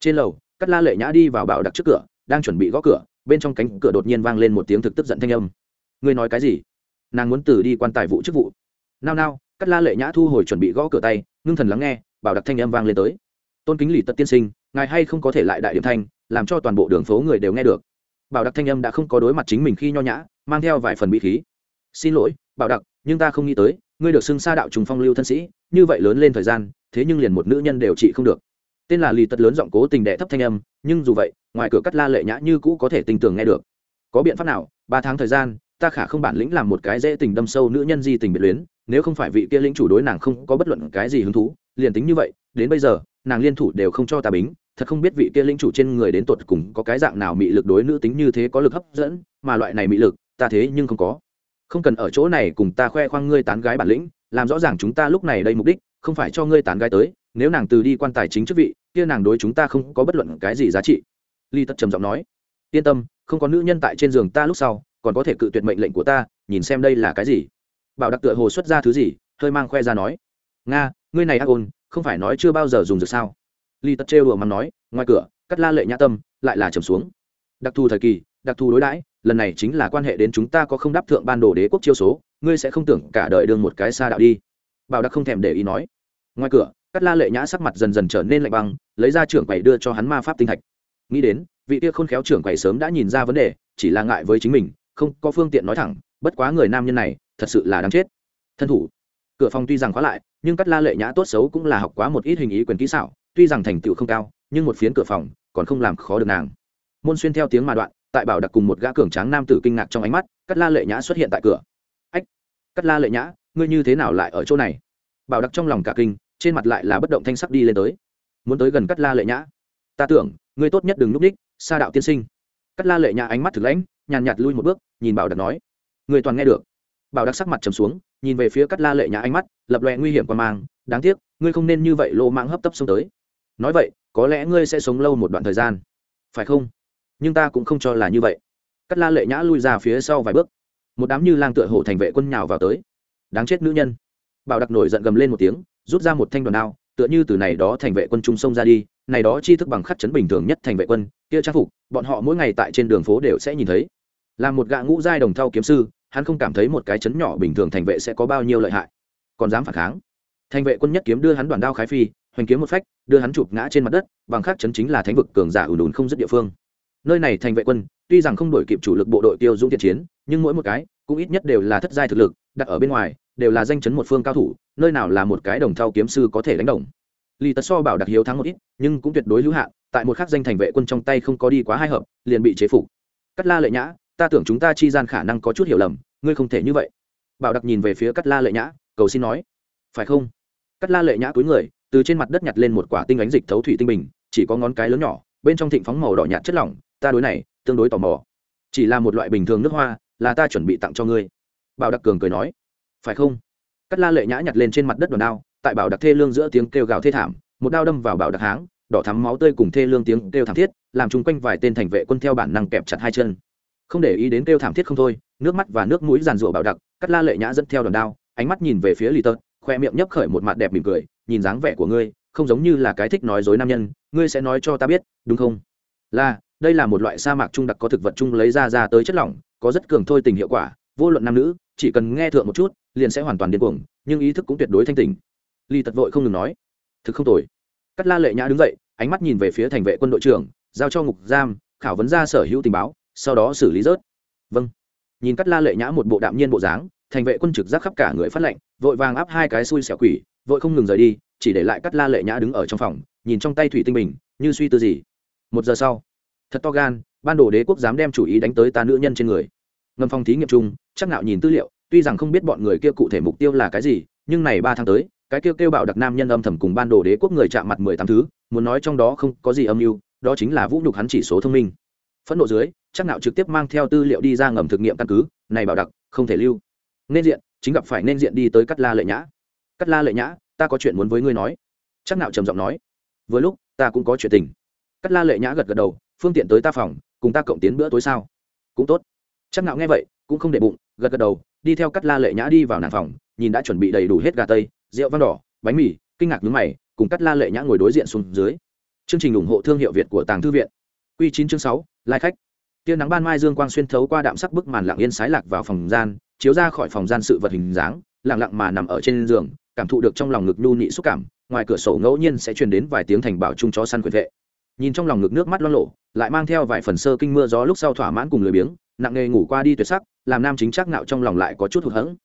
Trên lầu, cắt la lệ nhã đi vào bảo đặc trước cửa, đang chuẩn bị gõ cửa, bên trong cánh cửa đột nhiên vang lên một tiếng thực tức giận thanh âm. Ngươi nói cái gì? Nàng muốn từ đi quan tài vụ chức vụ. Nao nao, cắt la lệ nhã thu hồi chuẩn bị gõ cửa tay, ngưng thần lắng nghe, bảo đặc thanh âm vang lên tới. Tôn kính lì tật tiên sinh, ngài hay không có thể lại đại điểm thanh, làm cho toàn bộ đường phố người đều nghe được bảo đặc thanh âm đã không có đối mặt chính mình khi nho nhã, mang theo vài phần bị khí. Xin lỗi, bảo đặc, nhưng ta không nghĩ tới, ngươi được xưng xa đạo trùng phong lưu thân sĩ, như vậy lớn lên thời gian, thế nhưng liền một nữ nhân đều trị không được. Tên là lì tật lớn giọng cố tình đệ thấp thanh âm, nhưng dù vậy, ngoài cửa cắt la lệ nhã như cũ có thể tình tưởng nghe được. Có biện pháp nào, ba tháng thời gian, ta khả không bản lĩnh làm một cái dễ tình đâm sâu nữ nhân di tình biệt luyến, nếu không phải vị kia lĩnh chủ đối nàng không có bất luận cái gì hứng thú, liền tính như vậy, đến bây giờ, nàng liên thủ đều không cho ta bính thật không biết vị kia lĩnh chủ trên người đến tột cùng có cái dạng nào mị lực đối nữ tính như thế có lực hấp dẫn, mà loại này mị lực, ta thế nhưng không có. Không cần ở chỗ này cùng ta khoe khoang ngươi tán gái bản lĩnh, làm rõ ràng chúng ta lúc này đây mục đích, không phải cho ngươi tán gái tới, nếu nàng từ đi quan tài chính chức vị, kia nàng đối chúng ta không có bất luận cái gì giá trị. Ly tất trầm giọng nói. Yên tâm, không có nữ nhân tại trên giường ta lúc sau, còn có thể cự tuyệt mệnh lệnh của ta, nhìn xem đây là cái gì. Bảo đặc tựa hồ xuất ra thứ gì, hơi mang khoe ra nói. Nga, ngươi này ác ôn, không phải nói chưa bao giờ dùng được sao? Ly tất trêu đùa mà nói, ngoài cửa, cắt la lệ nhã tâm, lại là trầm xuống. Đặc thù thời kỳ, đặc thù đối đãi, lần này chính là quan hệ đến chúng ta có không đáp thượng ban đồ đế quốc chiêu số, ngươi sẽ không tưởng cả đời đương một cái xa đạo đi. Bảo đặc không thèm để ý nói. Ngoài cửa, cắt la lệ nhã sắc mặt dần dần trở nên lạnh băng, lấy ra trưởng quầy đưa cho hắn ma pháp tinh thạch. Nghĩ đến, vị kia khôn khéo trưởng quầy sớm đã nhìn ra vấn đề, chỉ là ngại với chính mình, không có phương tiện nói thẳng, bất quá người nam nhân này, thật sự là đáng chết. Thân thủ. Cửa phòng tuy rằng khóa lại, nhưng cắt la lệ nhã tốt xấu cũng là học quá một ít hình ý quyền kỹ xảo tuy rằng thành tựu không cao, nhưng một phiến cửa phòng còn không làm khó được nàng. Môn xuyên theo tiếng mà đoạn, tại bảo đặc cùng một gã cường tráng nam tử kinh ngạc trong ánh mắt cắt la lệ nhã xuất hiện tại cửa. Ách cắt la lệ nhã, ngươi như thế nào lại ở chỗ này? Bảo đặc trong lòng cả kinh, trên mặt lại là bất động thanh sắc đi lên tới. Muốn tới gần cắt la lệ nhã? Ta tưởng, ngươi tốt nhất đừng núp đích xa đạo tiên sinh. Cắt la lệ nhã ánh mắt thực lãnh, nhàn nhạt lui một bước, nhìn bảo đặc nói người toàn nghe được. Bảo đặc sắc mặt trầm xuống, nhìn về phía cắt la lệ nhã ánh mắt, lập loè nguy hiểm qua mang, đáng tiếc, ngươi không nên như vậy lô mạng hấp tấp xông tới nói vậy, có lẽ ngươi sẽ sống lâu một đoạn thời gian. Phải không? Nhưng ta cũng không cho là như vậy. Cắt la lệ nhã lui ra phía sau vài bước. Một đám như lang tựa hổ thành vệ quân nhào vào tới. Đáng chết nữ nhân. Bảo đặc nổi giận gầm lên một tiếng, rút ra một thanh đoàn đao, tựa như từ này đó thành vệ quân trung sông ra đi, này đó chi thức bằng khắc chấn bình thường nhất thành vệ quân, kia trang phục, bọn họ mỗi ngày tại trên đường phố đều sẽ nhìn thấy. Là một gã ngũ giai đồng thau kiếm sư, hắn không cảm thấy một cái chấn nhỏ bình thường thành vệ sẽ có bao nhiêu lợi hại. Còn dám phản kháng? Thành vệ quân nhất kiếm đưa hắn đoàn đao khái phi hoành kiếm một phách, đưa hắn chụp ngã trên mặt đất, bằng khắc chấn chính là thánh vực cường giả ủn ùn không dứt địa phương. Nơi này thành vệ quân, tuy rằng không đổi kịp chủ lực bộ đội tiêu dũng thiện chiến, nhưng mỗi một cái, cũng ít nhất đều là thất giai thực lực, đặt ở bên ngoài, đều là danh chấn một phương cao thủ, nơi nào là một cái đồng thau kiếm sư có thể đánh đồng. Lý tật so bảo đặc hiếu thắng một ít, nhưng cũng tuyệt đối hữu hạn, tại một khắc danh thành vệ quân trong tay không có đi quá hai hợp, liền bị chế phục. Cắt la lệ nhã, ta tưởng chúng ta chi gian khả năng có chút hiểu lầm, ngươi không thể như vậy. Bảo đặc nhìn về phía cắt la lệ nhã, cầu xin nói. Phải không? Cắt la lệ nhã cúi người từ trên mặt đất nhặt lên một quả tinh ánh dịch thấu thủy tinh bình, chỉ có ngón cái lớn nhỏ, bên trong thịnh phóng màu đỏ nhạt chất lỏng, ta đối này, tương đối tò mò. Chỉ là một loại bình thường nước hoa, là ta chuẩn bị tặng cho ngươi. Bảo đặc cường cười nói. Phải không? Cắt la lệ nhã nhặt lên trên mặt đất đòn đao, tại bảo đặc thê lương giữa tiếng kêu gào thê thảm, một đao đâm vào bảo đặc háng, đỏ thắm máu tươi cùng thê lương tiếng kêu thảm thiết, làm chung quanh vài tên thành vệ quân theo bản năng kẹp chặt hai chân. Không để ý đến kêu thảm thiết không thôi, nước mắt và nước mũi giàn rụa bảo đặc, cắt la lệ nhã dẫn theo đòn đao, ánh mắt nhìn về phía lì tợt khoe miệng nhấp khởi một mặt đẹp mỉm cười, nhìn dáng vẻ của ngươi, không giống như là cái thích nói dối nam nhân, ngươi sẽ nói cho ta biết, đúng không? Là, đây là một loại sa mạc trung đặc có thực vật chung lấy ra ra tới chất lỏng, có rất cường thôi tình hiệu quả, vô luận nam nữ, chỉ cần nghe thượng một chút, liền sẽ hoàn toàn điên cuồng, nhưng ý thức cũng tuyệt đối thanh tỉnh. Ly tật vội không ngừng nói, thực không tồi. Cắt la lệ nhã đứng dậy, ánh mắt nhìn về phía thành vệ quân đội trưởng, giao cho ngục giam, khảo vấn ra sở hữu tình báo, sau đó xử lý rớt. Vâng. Nhìn cắt la lệ nhã một bộ đạm nhiên bộ dáng thành vệ quân trực giác khắp cả người phát lệnh, vội vàng áp hai cái xui xẻo quỷ, vội không ngừng rời đi, chỉ để lại cắt la lệ nhã đứng ở trong phòng, nhìn trong tay thủy tinh bình, như suy tư gì. Một giờ sau, thật to gan, ban đồ đế quốc dám đem chủ ý đánh tới ta nữ nhân trên người. Ngầm phòng thí nghiệm chung, chắc nạo nhìn tư liệu, tuy rằng không biết bọn người kia cụ thể mục tiêu là cái gì, nhưng này ba tháng tới, cái kêu kêu bạo đặc nam nhân âm thầm cùng ban đồ đế quốc người chạm mặt mười tám thứ, muốn nói trong đó không có gì âm mưu, đó chính là vũ nhục hắn chỉ số thông minh. Phẫn nộ dưới, chắc nạo trực tiếp mang theo tư liệu đi ra ngầm thực nghiệm căn cứ, này bảo đặc, không thể lưu nên diện, chính gặp phải nên diện đi tới cắt la lệ nhã. Cắt la lệ nhã, ta có chuyện muốn với ngươi nói. Chắc nạo trầm giọng nói. Vừa lúc, ta cũng có chuyện tình. Cắt la lệ nhã gật gật đầu, phương tiện tới ta phòng, cùng ta cộng tiến bữa tối sao cũng tốt. Chắc nạo nghe vậy, cũng không để bụng, gật gật đầu, đi theo cắt la lệ nhã đi vào nàng phòng, nhìn đã chuẩn bị đầy đủ hết gà tây, rượu vang đỏ, bánh mì, kinh ngạc nhướng mày, cùng cắt la lệ nhã ngồi đối diện xuống dưới. Chương trình ủng hộ thương hiệu việt của tàng thư viện. Q chín chương sáu lai khách. Tia nắng ban mai dương quang xuyên thấu qua đạm sắc bức màn lặng yên sái lạc vào phòng gian chiếu ra khỏi phòng gian sự vật hình dáng, lặng lặng mà nằm ở trên giường, cảm thụ được trong lòng ngực nhu nị xúc cảm, ngoài cửa sổ ngẫu nhiên sẽ truyền đến vài tiếng thành bảo chung chó săn quyền vệ. Nhìn trong lòng ngực nước mắt lo lộ lại mang theo vài phần sơ kinh mưa gió lúc sau thỏa mãn cùng lười biếng, nặng nề ngủ qua đi tuyệt sắc, làm nam chính chắc nạo trong lòng lại có chút hụt hẫng.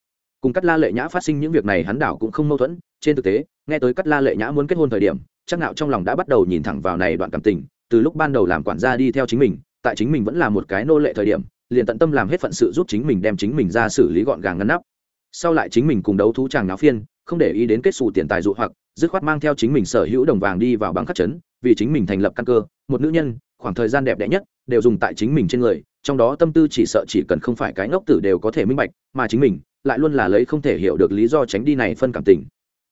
Cùng cắt la lệ nhã phát sinh những việc này hắn đảo cũng không mâu thuẫn, trên thực tế, nghe tới cắt la lệ nhã muốn kết hôn thời điểm, chắc nạo trong lòng đã bắt đầu nhìn thẳng vào này đoạn cảm tình, từ lúc ban đầu làm quản gia đi theo chính mình, tại chính mình vẫn là một cái nô lệ thời điểm liền tận tâm làm hết phận sự giúp chính mình đem chính mình ra xử lý gọn gàng ngăn nắp. Sau lại chính mình cùng đấu thú chàng náo phiên, không để ý đến kết xù tiền tài dụ hoặc, dứt khoát mang theo chính mình sở hữu đồng vàng đi vào bằng khắc chấn, vì chính mình thành lập căn cơ, một nữ nhân, khoảng thời gian đẹp đẽ nhất, đều dùng tại chính mình trên người, trong đó tâm tư chỉ sợ chỉ cần không phải cái ngốc tử đều có thể minh bạch, mà chính mình lại luôn là lấy không thể hiểu được lý do tránh đi này phân cảm tình.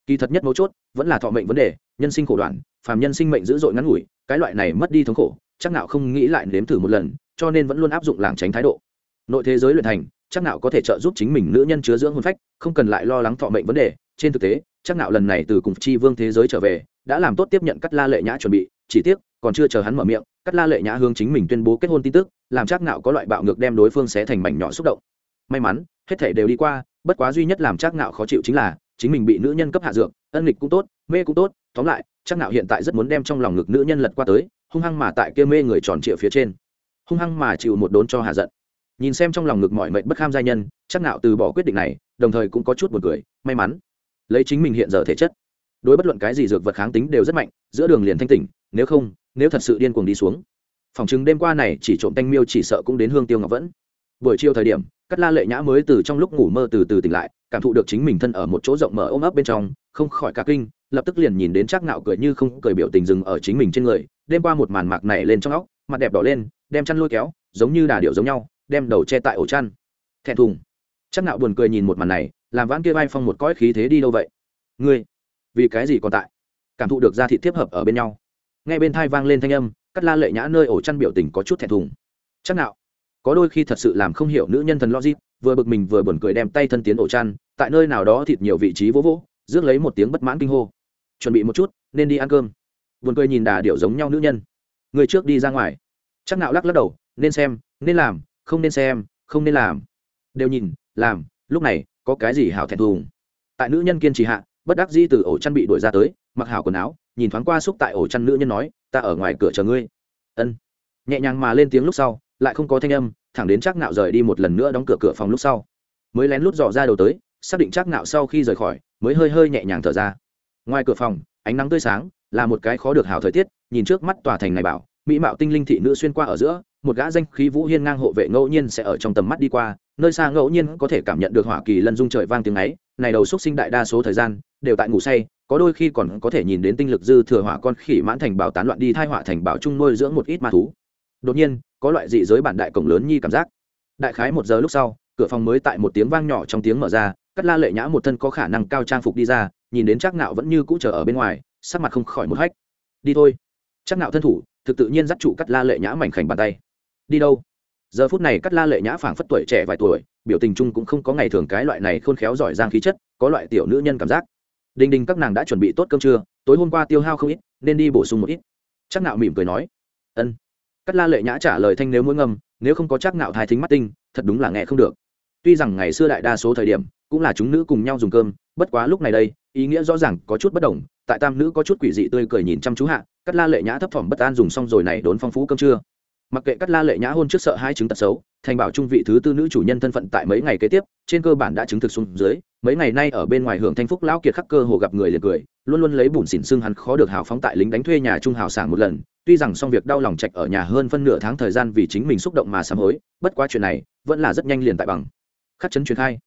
Kỳ thật nhất mấu chốt, vẫn là thọ mệnh vấn đề, nhân sinh khổ đoạn, phàm nhân sinh mệnh dữ dội ngắn ngủi, cái loại này mất đi thống khổ, chắc nào không nghĩ lại nếm thử một lần cho nên vẫn luôn áp dụng làng tránh thái độ. Nội thế giới luyện thành, chắc nạo có thể trợ giúp chính mình nữ nhân chứa dưỡng hồn phách, không cần lại lo lắng thọ mệnh vấn đề. Trên thực tế, chắc nạo lần này từ cùng chi vương thế giới trở về, đã làm tốt tiếp nhận cắt la lệ nhã chuẩn bị. Chỉ tiếc, còn chưa chờ hắn mở miệng, cắt la lệ nhã hướng chính mình tuyên bố kết hôn tin tức, làm chắc nạo có loại bạo ngược đem đối phương xé thành mảnh nhỏ xúc động. May mắn, hết thể đều đi qua, bất quá duy nhất làm chắc nạo khó chịu chính là, chính mình bị nữ nhân cấp hạ dược, ân nghịch cũng tốt, mê cũng tốt. Tóm lại, chắc nạo hiện tại rất muốn đem trong lòng ngực nữ nhân lật qua tới, hung hăng mà tại kia mê người tròn trịa phía trên hung hăng mà chịu một đốn cho hạ giận. Nhìn xem trong lòng ngực mọi mệnh bất kham gia nhân, chắc nào từ bỏ quyết định này, đồng thời cũng có chút buồn cười, may mắn. Lấy chính mình hiện giờ thể chất. Đối bất luận cái gì dược vật kháng tính đều rất mạnh, giữa đường liền thanh tỉnh, nếu không, nếu thật sự điên cuồng đi xuống. Phòng chứng đêm qua này chỉ trộm tanh miêu chỉ sợ cũng đến hương tiêu ngọc vẫn. Buổi chiều thời điểm cắt la lệ nhã mới từ trong lúc ngủ mơ từ từ tỉnh lại, cảm thụ được chính mình thân ở một chỗ rộng mở ôm ấp bên trong, không khỏi cả kinh lập tức liền nhìn đến chắc nạo cười như không cười biểu tình dừng ở chính mình trên người, đêm qua một màn mạc này lên trong óc, mặt đẹp đỏ lên, đem chăn lôi kéo, giống như đà điệu giống nhau, đem đầu che tại ổ chăn. Thẹn thùng. Chắc nạo buồn cười nhìn một màn này, làm vãn kia vai phong một cõi khí thế đi đâu vậy? Ngươi, vì cái gì còn tại? Cảm thụ được ra thị tiếp hợp ở bên nhau. Nghe bên thai vang lên thanh âm, cắt la lệ nhã nơi ổ chăn biểu tình có chút thẹn thùng. Chắc nạo có đôi khi thật sự làm không hiểu nữ nhân thần logic, vừa bực mình vừa buồn cười đem tay thân tiến ổ chăn, tại nơi nào đó thịt nhiều vị trí vỗ vỗ rước lấy một tiếng bất mãn kinh hô. Chuẩn bị một chút, nên đi ăn cơm. Buồn cười nhìn đà điệu giống nhau nữ nhân. Người trước đi ra ngoài. Chắc nạo lắc lắc đầu, nên xem, nên làm, không nên xem, không nên làm. Đều nhìn, làm, lúc này, có cái gì hảo thẹn thùng. Tại nữ nhân kiên trì hạ, bất đắc dĩ từ ổ chăn bị đuổi ra tới, mặc hảo quần áo, nhìn thoáng qua xúc tại ổ chăn nữ nhân nói, ta ở ngoài cửa chờ ngươi. Ân. Nhẹ nhàng mà lên tiếng lúc sau, lại không có thanh âm, thẳng đến chắc nạo rời đi một lần nữa đóng cửa cửa phòng lúc sau. Mới lén lút dò ra đầu tới, xác định chắc nạo sau khi rời khỏi mới hơi hơi nhẹ nhàng thở ra. Ngoài cửa phòng, ánh nắng tươi sáng là một cái khó được hảo thời tiết, nhìn trước mắt tòa thành này bảo, mỹ mạo tinh linh thị nữ xuyên qua ở giữa, một gã danh khí vũ hiên ngang hộ vệ ngẫu nhiên sẽ ở trong tầm mắt đi qua, nơi xa ngẫu nhiên có thể cảm nhận được hỏa kỳ lân dung trời vang tiếng ấy, này đầu xúc sinh đại đa số thời gian, đều tại ngủ say, có đôi khi còn có thể nhìn đến tinh lực dư thừa hỏa con khỉ mãn thành bảo tán loạn đi thai hỏa thành bảo trung nuôi dưỡng một ít ma thú. Đột nhiên, có loại dị giới bản đại cổng lớn nhi cảm giác. Đại khái một giờ lúc sau, cửa phòng mới tại một tiếng vang nhỏ trong tiếng mở ra cắt la lệ nhã một thân có khả năng cao trang phục đi ra, nhìn đến chắc nạo vẫn như cũ chờ ở bên ngoài, sắc mặt không khỏi một hách. Đi thôi. Chắc nạo thân thủ, thực tự nhiên dắt trụ cắt la lệ nhã mảnh khảnh bàn tay. Đi đâu? Giờ phút này cắt la lệ nhã phảng phất tuổi trẻ vài tuổi, biểu tình chung cũng không có ngày thường cái loại này khôn khéo giỏi giang khí chất, có loại tiểu nữ nhân cảm giác. Đình đình các nàng đã chuẩn bị tốt cơm trưa, tối hôm qua tiêu hao không ít, nên đi bổ sung một ít. Chắc nạo mỉm cười nói. Ân. Cắt la lệ nhã trả lời thanh nếu mũi ngầm, nếu không có chắc nạo thái thính mắt tinh, thật đúng là nghe không được tuy rằng ngày xưa đại đa số thời điểm cũng là chúng nữ cùng nhau dùng cơm, bất quá lúc này đây, ý nghĩa rõ ràng có chút bất đồng, tại tam nữ có chút quỷ dị tươi cười nhìn chăm chú hạ cắt la lệ nhã thấp thỏm bất an dùng xong rồi này đốn phong phú cơm trưa. Mặc kệ cắt la lệ nhã hôn trước sợ hai chứng tật xấu, thành bảo trung vị thứ tư nữ chủ nhân thân phận tại mấy ngày kế tiếp, trên cơ bản đã chứng thực xuống dưới, mấy ngày nay ở bên ngoài hưởng thanh phúc lão kiệt khắc cơ hồ gặp người liền cười, luôn luôn lấy bùn xỉn xương hắn khó được hào phóng tại lính đánh thuê nhà trung hào sảng một lần, tuy rằng xong việc đau lòng trạch ở nhà hơn phân nửa tháng thời gian vì chính mình xúc động mà sám hối, bất quá chuyện này vẫn là rất nhanh liền tại bằng khắc chấn truyền khai.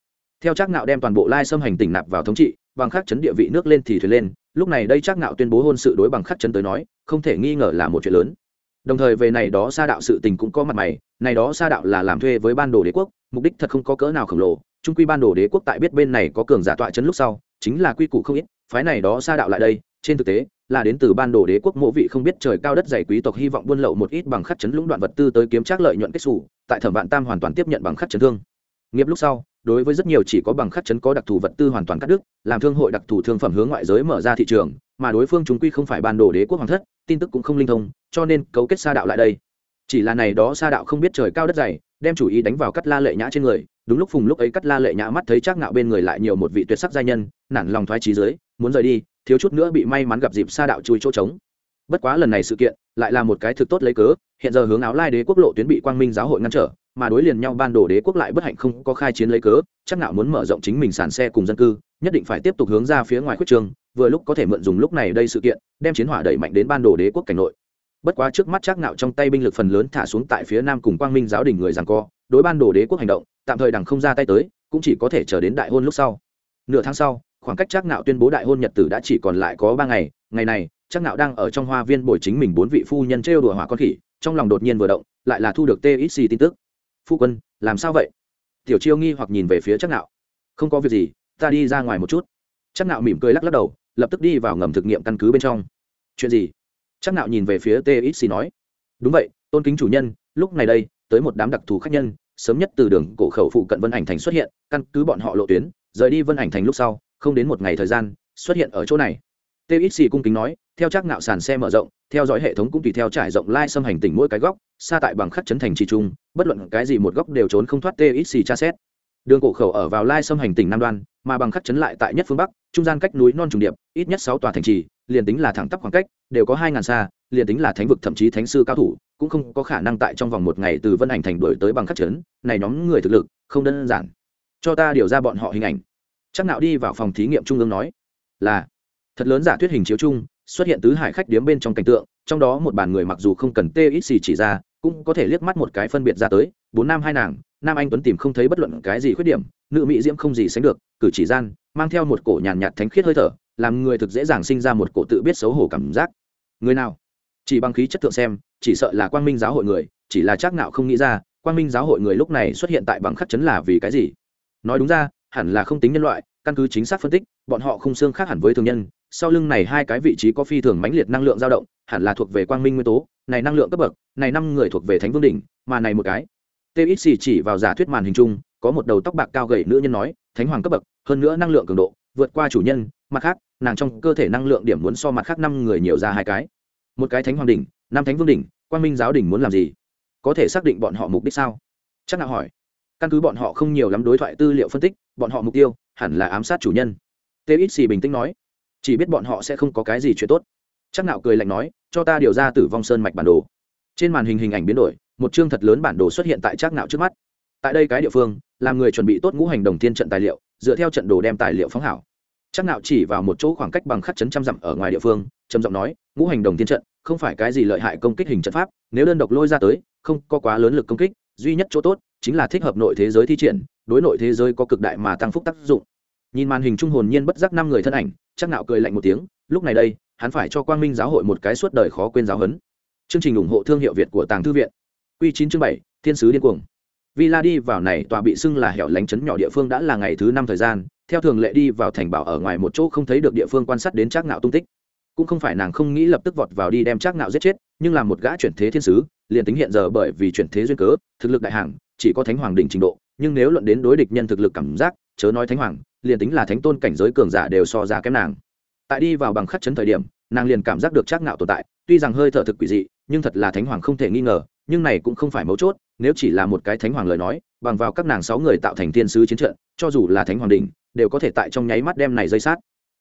Theo trác ngạo đem toàn bộ lai xâm hành tỉnh nạp vào thống trị, bằng khắc chấn địa vị nước lên thì thuyền lên, lúc này đây trác ngạo tuyên bố hôn sự đối bằng khắc chấn tới nói, không thể nghi ngờ là một chuyện lớn. Đồng thời về này đó sa đạo sự tình cũng có mặt mày, này đó sa đạo là làm thuê với ban đồ đế quốc, mục đích thật không có cỡ nào khổng lồ trung quy ban đồ đế quốc tại biết bên này có cường giả tọa chấn lúc sau, chính là quy củ không ít, phái này đó sa đạo lại đây, trên thực tế, là đến từ ban đồ đế quốc mộ vị không biết trời cao đất dày quý tộc hy vọng buôn lậu một ít bằng khắc chấn lũng đoạn vật tư tới kiếm trác lợi nhuận kết xù, tại thẩm vạn tam hoàn toàn tiếp nhận bằng khắc chấn thương nghiệp lúc sau, đối với rất nhiều chỉ có bằng khắc chấn có đặc thù vật tư hoàn toàn cắt đứt, làm thương hội đặc thù thương phẩm hướng ngoại giới mở ra thị trường, mà đối phương chúng quy không phải ban đồ đế quốc hoàng thất, tin tức cũng không linh thông, cho nên cấu kết sa đạo lại đây. Chỉ là này đó sa đạo không biết trời cao đất dày, đem chủ ý đánh vào cắt la lệ nhã trên người, đúng lúc phùng lúc ấy cắt la lệ nhã mắt thấy trác ngạo bên người lại nhiều một vị tuyệt sắc gia nhân, nản lòng thoái trí dưới, muốn rời đi, thiếu chút nữa bị may mắn gặp dịp sa đạo chui chỗ trống. Bất quá lần này sự kiện, lại là một cái thực tốt lấy cớ, hiện giờ hướng áo lai đế quốc lộ tuyến bị quang minh giáo hội ngăn trở mà đối liền nhau ban đồ đế quốc lại bất hạnh không có khai chiến lấy cớ, chắc nạo muốn mở rộng chính mình sản xe cùng dân cư, nhất định phải tiếp tục hướng ra phía ngoài khuyết trường, vừa lúc có thể mượn dùng lúc này đây sự kiện, đem chiến hỏa đẩy mạnh đến ban đồ đế quốc cảnh nội. Bất quá trước mắt chắc nạo trong tay binh lực phần lớn thả xuống tại phía nam cùng quang minh giáo đình người giằng co, đối ban đồ đế quốc hành động, tạm thời đằng không ra tay tới, cũng chỉ có thể chờ đến đại hôn lúc sau. Nửa tháng sau, khoảng cách chắc nạo tuyên bố đại hôn nhật tử đã chỉ còn lại có ba ngày ngày này, chắc nạo đang ở trong hoa viên bồi chính mình bốn vị phu nhân trêu đùa hỏa con khỉ, trong lòng đột nhiên vừa động, lại là thu được txc tin tức phu quân, làm sao vậy? Tiểu chiêu nghi hoặc nhìn về phía chắc nạo. Không có việc gì, ta đi ra ngoài một chút. Chắc nạo mỉm cười lắc lắc đầu, lập tức đi vào ngầm thực nghiệm căn cứ bên trong. Chuyện gì? Chắc nạo nhìn về phía txc nói. Đúng vậy, tôn kính chủ nhân, lúc này đây, tới một đám đặc thù khách nhân, sớm nhất từ đường cổ khẩu phụ cận vân ảnh thành xuất hiện, căn cứ bọn họ lộ tuyến, rời đi vân ảnh thành lúc sau, không đến một ngày thời gian, xuất hiện ở chỗ này txc cung kính nói, theo chắc nạo sàn xe mở rộng, theo dõi hệ thống cũng tùy theo trải rộng lai xâm hành tỉnh mỗi cái góc, xa tại bằng khắc chấn thành trì trung, bất luận cái gì một góc đều trốn không thoát txc tra xét. Đường cổ khẩu ở vào lai xâm hành tỉnh nam đoan, mà bằng khắc chấn lại tại nhất phương bắc, trung gian cách núi non trùng điệp, ít nhất sáu tòa thành trì, liền tính là thẳng tắp khoảng cách, đều có hai ngàn xa, liền tính là thánh vực thậm chí thánh sư cao thủ, cũng không có khả năng tại trong vòng một ngày từ vân ảnh thành đổi tới bằng khắc chấn, này nhóm người thực lực không đơn giản. Cho ta điều ra bọn họ hình ảnh. Chắc nạo đi vào phòng thí nghiệm trung ương nói, là thật lớn giả thuyết hình chiếu chung, xuất hiện tứ hải khách điếm bên trong cảnh tượng, trong đó một bàn người mặc dù không cần tê ít xì chỉ ra, cũng có thể liếc mắt một cái phân biệt ra tới, bốn nam hai nàng, nam anh tuấn tìm không thấy bất luận cái gì khuyết điểm, nữ mỹ diễm không gì sánh được, cử chỉ gian, mang theo một cổ nhàn nhạt thánh khiết hơi thở, làm người thực dễ dàng sinh ra một cổ tự biết xấu hổ cảm giác. Người nào? Chỉ bằng khí chất thượng xem, chỉ sợ là quang minh giáo hội người, chỉ là chắc nạo không nghĩ ra, quang minh giáo hội người lúc này xuất hiện tại bằng khắc chấn là vì cái gì? Nói đúng ra, hẳn là không tính nhân loại, căn cứ chính xác phân tích, bọn họ không xương khác hẳn với thường nhân sau lưng này hai cái vị trí có phi thường mãnh liệt năng lượng dao động, hẳn là thuộc về quang minh nguyên tố, này năng lượng cấp bậc, này năm người thuộc về thánh vương đỉnh, mà này một cái. Txc chỉ vào giả thuyết màn hình chung, có một đầu tóc bạc cao gầy nữ nhân nói, thánh hoàng cấp bậc, hơn nữa năng lượng cường độ, vượt qua chủ nhân, mặt khác, nàng trong cơ thể năng lượng điểm muốn so mặt khác năm người nhiều ra hai cái. Một cái thánh hoàng đỉnh, năm thánh vương đỉnh, quang minh giáo đỉnh muốn làm gì? Có thể xác định bọn họ mục đích sao? Chắc nào hỏi. Căn cứ bọn họ không nhiều lắm đối thoại tư liệu phân tích, bọn họ mục tiêu hẳn là ám sát chủ nhân. Txc bình tĩnh nói chỉ biết bọn họ sẽ không có cái gì chuyện tốt. Chắc nạo cười lạnh nói, cho ta điều ra tử vong sơn mạch bản đồ. Trên màn hình hình ảnh biến đổi, một chương thật lớn bản đồ xuất hiện tại chắc nạo trước mắt. Tại đây cái địa phương, làm người chuẩn bị tốt ngũ hành đồng thiên trận tài liệu, dựa theo trận đồ đem tài liệu phóng hảo. Chắc nạo chỉ vào một chỗ khoảng cách bằng khắc chấn trăm dặm ở ngoài địa phương, trầm giọng nói, ngũ hành đồng thiên trận, không phải cái gì lợi hại công kích hình trận pháp, nếu đơn độc lôi ra tới, không có quá lớn lực công kích, duy nhất chỗ tốt chính là thích hợp nội thế giới thi triển, đối nội thế giới có cực đại mà tăng phúc tác dụng nhìn màn hình trung hồn nhiên bất giác năm người thân ảnh, chắc nạo cười lạnh một tiếng, lúc này đây, hắn phải cho quang minh giáo hội một cái suốt đời khó quên giáo huấn. Chương trình ủng hộ thương hiệu việt của tàng thư viện. Quy chín chương bảy, thiên sứ điên cuồng. Villa đi vào này tòa bị xưng là hẻo lánh chấn nhỏ địa phương đã là ngày thứ năm thời gian, theo thường lệ đi vào thành bảo ở ngoài một chỗ không thấy được địa phương quan sát đến chắc nạo tung tích. Cũng không phải nàng không nghĩ lập tức vọt vào đi đem chắc nạo giết chết, nhưng là một gã chuyển thế thiên sứ, liền tính hiện giờ bởi vì chuyển thế duyên cớ, thực lực đại hàng, chỉ có thánh hoàng đỉnh trình độ, nhưng nếu luận đến đối địch nhân thực lực cảm giác, chớ nói thánh hoàng liền tính là thánh tôn cảnh giới cường giả đều so ra kém nàng. Tại đi vào bằng khắc chấn thời điểm, nàng liền cảm giác được trác ngạo tồn tại, tuy rằng hơi thở thực quỷ dị, nhưng thật là thánh hoàng không thể nghi ngờ, nhưng này cũng không phải mấu chốt, nếu chỉ là một cái thánh hoàng lời nói, bằng vào các nàng sáu người tạo thành thiên sứ chiến trận, cho dù là thánh hoàng đỉnh, đều có thể tại trong nháy mắt đem này dây sát.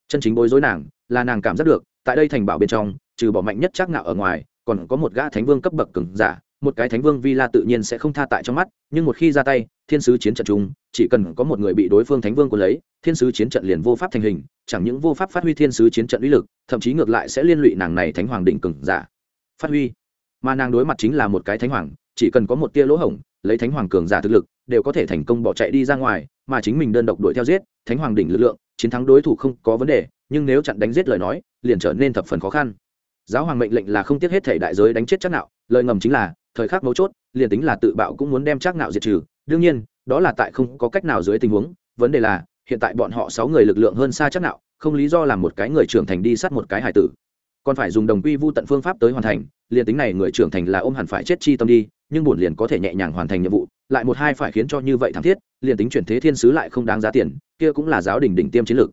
Chân chính bối rối nàng, là nàng cảm giác được, tại đây thành bảo bên trong, trừ bỏ mạnh nhất trác ngạo ở ngoài, còn có một gã thánh vương cấp bậc cường giả một cái thánh vương vi la tự nhiên sẽ không tha tại trong mắt, nhưng một khi ra tay, thiên sứ chiến trận chung, chỉ cần có một người bị đối phương thánh vương của lấy, thiên sứ chiến trận liền vô pháp thành hình, chẳng những vô pháp phát huy thiên sứ chiến trận uy lực, thậm chí ngược lại sẽ liên lụy nàng này thánh hoàng đỉnh cường giả. Phát huy. Mà nàng đối mặt chính là một cái thánh hoàng, chỉ cần có một tia lỗ hổng, lấy thánh hoàng cường giả thực lực, đều có thể thành công bỏ chạy đi ra ngoài, mà chính mình đơn độc đuổi theo giết, thánh hoàng đỉnh lực lượng, chiến thắng đối thủ không có vấn đề, nhưng nếu chặn đánh giết lời nói, liền trở nên thập phần khó khăn. Giáo hoàng mệnh lệnh là không tiếc hết thể đại giới đánh chết chắc nạo, lời ngầm chính là thời khắc mấu chốt, liền tính là tự bạo cũng muốn đem chắc nạo diệt trừ. Đương nhiên, đó là tại không có cách nào dưới tình huống. Vấn đề là, hiện tại bọn họ sáu người lực lượng hơn xa chắc nạo không lý do làm một cái người trưởng thành đi sát một cái hải tử. Còn phải dùng đồng quy vu tận phương pháp tới hoàn thành, liền tính này người trưởng thành là ôm hẳn phải chết chi tâm đi, nhưng buồn liền có thể nhẹ nhàng hoàn thành nhiệm vụ, lại một hai phải khiến cho như vậy thảm thiết, liền tính chuyển thế thiên sứ lại không đáng giá tiền, kia cũng là giáo đình đỉnh tiêm chiến lược.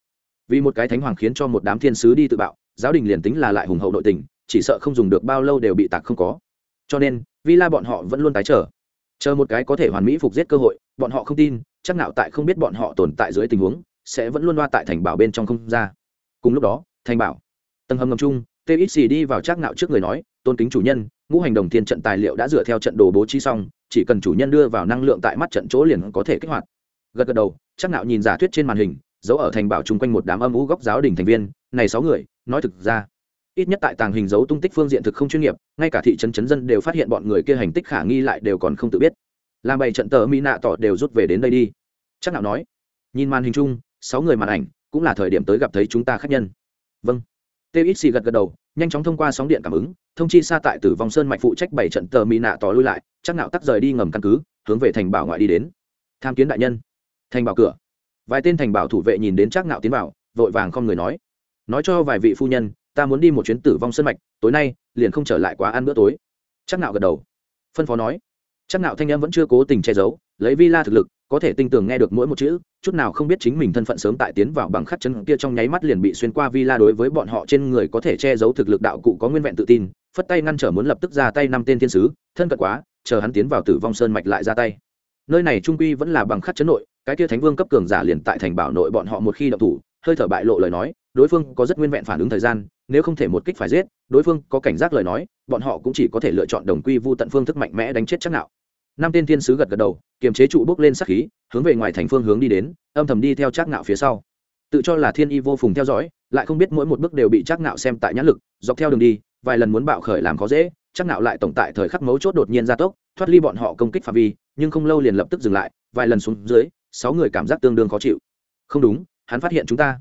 Vì một cái thánh hoàng khiến cho một đám thiên sứ đi tự bạo, giáo đình liền tính là lại hùng hậu nội tình, chỉ sợ không dùng được bao lâu đều bị tạc không có cho nên, villa bọn họ vẫn luôn tái chờ. Chờ một cái có thể hoàn mỹ phục giết cơ hội, bọn họ không tin, chắc nào tại không biết bọn họ tồn tại dưới tình huống, sẽ vẫn luôn loa tại thành bảo bên trong không ra. Cùng lúc đó, thành bảo. Tầng hầm ngầm chung txc đi vào chắc nạo trước người nói, tôn kính chủ nhân, ngũ hành đồng thiên trận tài liệu đã dựa theo trận đồ bố trí xong, chỉ cần chủ nhân đưa vào năng lượng tại mắt trận chỗ liền có thể kích hoạt. Gật gật đầu, chắc nạo nhìn giả thuyết trên màn hình, giấu ở thành bảo chung quanh một đám âm u góc giáo đình thành viên, này sáu người, nói thực ra ít nhất tại tàng hình dấu tung tích phương diện thực không chuyên nghiệp, ngay cả thị trấn chấn dân đều phát hiện bọn người kia hành tích khả nghi lại đều còn không tự biết. Làm bày trận tờ mỹ nạ tỏ đều rút về đến đây đi. Chắc nào nói, nhìn màn hình chung, sáu người màn ảnh, cũng là thời điểm tới gặp thấy chúng ta khác nhân. Vâng. Txc gật gật đầu, nhanh chóng thông qua sóng điện cảm ứng, thông chi xa tại tử vong sơn mạch phụ trách bảy trận tờ mỹ nạ tỏ lui lại, chắc nào tắt rời đi ngầm căn cứ, hướng về thành bảo ngoại đi đến. Tham kiến đại nhân. Thành bảo cửa. Vài tên thành bảo thủ vệ nhìn đến chắc nạo tiến vào, vội vàng không người nói. Nói cho vài vị phu nhân ta muốn đi một chuyến tử vong sân mạch, tối nay, liền không trở lại quá ăn bữa tối. Chắc nạo gật đầu. Phân phó nói. Chắc nạo thanh em vẫn chưa cố tình che giấu, lấy villa thực lực, có thể tinh tường nghe được mỗi một chữ, chút nào không biết chính mình thân phận sớm tại tiến vào bằng khắc chân kia trong nháy mắt liền bị xuyên qua villa đối với bọn họ trên người có thể che giấu thực lực đạo cụ có nguyên vẹn tự tin, phất tay ngăn trở muốn lập tức ra tay năm tên thiên sứ, thân cận quá, chờ hắn tiến vào tử vong sơn mạch lại ra tay. Nơi này trung quy vẫn là bằng khắc chấn nội, cái kia thánh vương cấp cường giả liền tại thành bảo nội bọn họ một khi động thủ, hơi thở bại lộ lời nói đối phương có rất nguyên vẹn phản ứng thời gian, nếu không thể một kích phải giết, đối phương có cảnh giác lời nói, bọn họ cũng chỉ có thể lựa chọn đồng quy vu tận phương thức mạnh mẽ đánh chết chắc nào năm tên thiên sứ gật gật đầu, kiềm chế trụ bước lên sát khí, hướng về ngoài thành phương hướng đi đến, âm thầm đi theo chắc ngạo phía sau. Tự cho là thiên y vô phùng theo dõi, lại không biết mỗi một bước đều bị chắc ngạo xem tại nhãn lực, dọc theo đường đi, vài lần muốn bạo khởi làm khó dễ chắc ngạo lại tổng tại thời khắc mấu chốt đột nhiên gia tốc, thoát ly bọn họ công kích phạm vi, nhưng không lâu liền lập tức dừng lại, vài lần xuống dưới, sáu người cảm giác tương đương khó chịu. Không đúng, hắn phát hiện chúng ta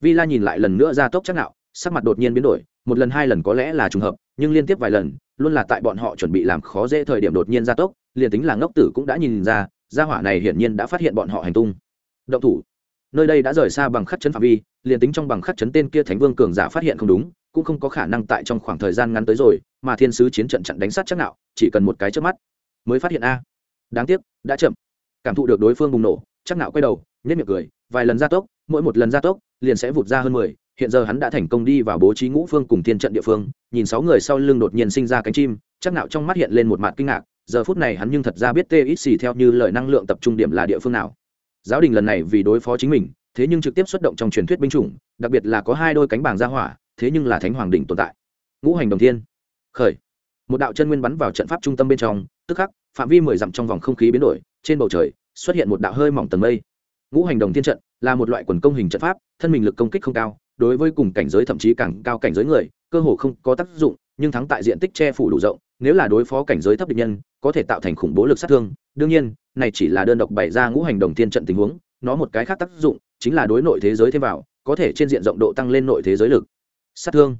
vi la nhìn lại lần nữa ra tốc chắc nạo, sắc mặt đột nhiên biến đổi một lần hai lần có lẽ là trùng hợp nhưng liên tiếp vài lần luôn là tại bọn họ chuẩn bị làm khó dễ thời điểm đột nhiên ra tốc liền tính là ngốc tử cũng đã nhìn ra gia hỏa này hiển nhiên đã phát hiện bọn họ hành tung. Động thủ. Nơi đây đã rời xa bằng khắc chấn phạm vi liền tính trong bằng khắc chấn tên kia thánh vương cường giả phát hiện không đúng cũng không có khả năng tại trong khoảng thời gian ngắn tới rồi mà thiên sứ chiến trận chặn đánh sát chắc nào chỉ cần một cái trước mắt mới phát hiện a. Đáng tiếc đã chậm. Cảm thụ được đối phương bùng nổ chắc nào quay đầu nhất miệng cười vài lần gia tốc mỗi một lần gia tốc liền sẽ vụt ra hơn mười, hiện giờ hắn đã thành công đi vào bố trí ngũ phương cùng thiên trận địa phương, nhìn sáu người sau lưng đột nhiên sinh ra cánh chim, chắc nạo trong mắt hiện lên một mặt kinh ngạc, giờ phút này hắn nhưng thật ra biết txc theo như lời năng lượng tập trung điểm là địa phương nào. Giáo đình lần này vì đối phó chính mình, thế nhưng trực tiếp xuất động trong truyền thuyết binh chủng, đặc biệt là có hai đôi cánh bàng ra hỏa, thế nhưng là thánh hoàng đỉnh tồn tại. Ngũ hành đồng thiên. Khởi. Một đạo chân nguyên bắn vào trận pháp trung tâm bên trong, tức khắc, phạm vi mười dặm trong vòng không khí biến đổi, trên bầu trời, xuất hiện một đạo hơi mỏng tầng mây. Ngũ hành đồng thiên trận là một loại quần công hình trận pháp thân mình lực công kích không cao, đối với cùng cảnh giới thậm chí càng cao cảnh giới người, cơ hồ không có tác dụng, nhưng thắng tại diện tích che phủ đủ rộng, nếu là đối phó cảnh giới thấp địch nhân, có thể tạo thành khủng bố lực sát thương. Đương nhiên, này chỉ là đơn độc bày ra ngũ hành đồng thiên trận tình huống, nó một cái khác tác dụng chính là đối nội thế giới thêm vào, có thể trên diện rộng độ tăng lên nội thế giới lực. Sát thương.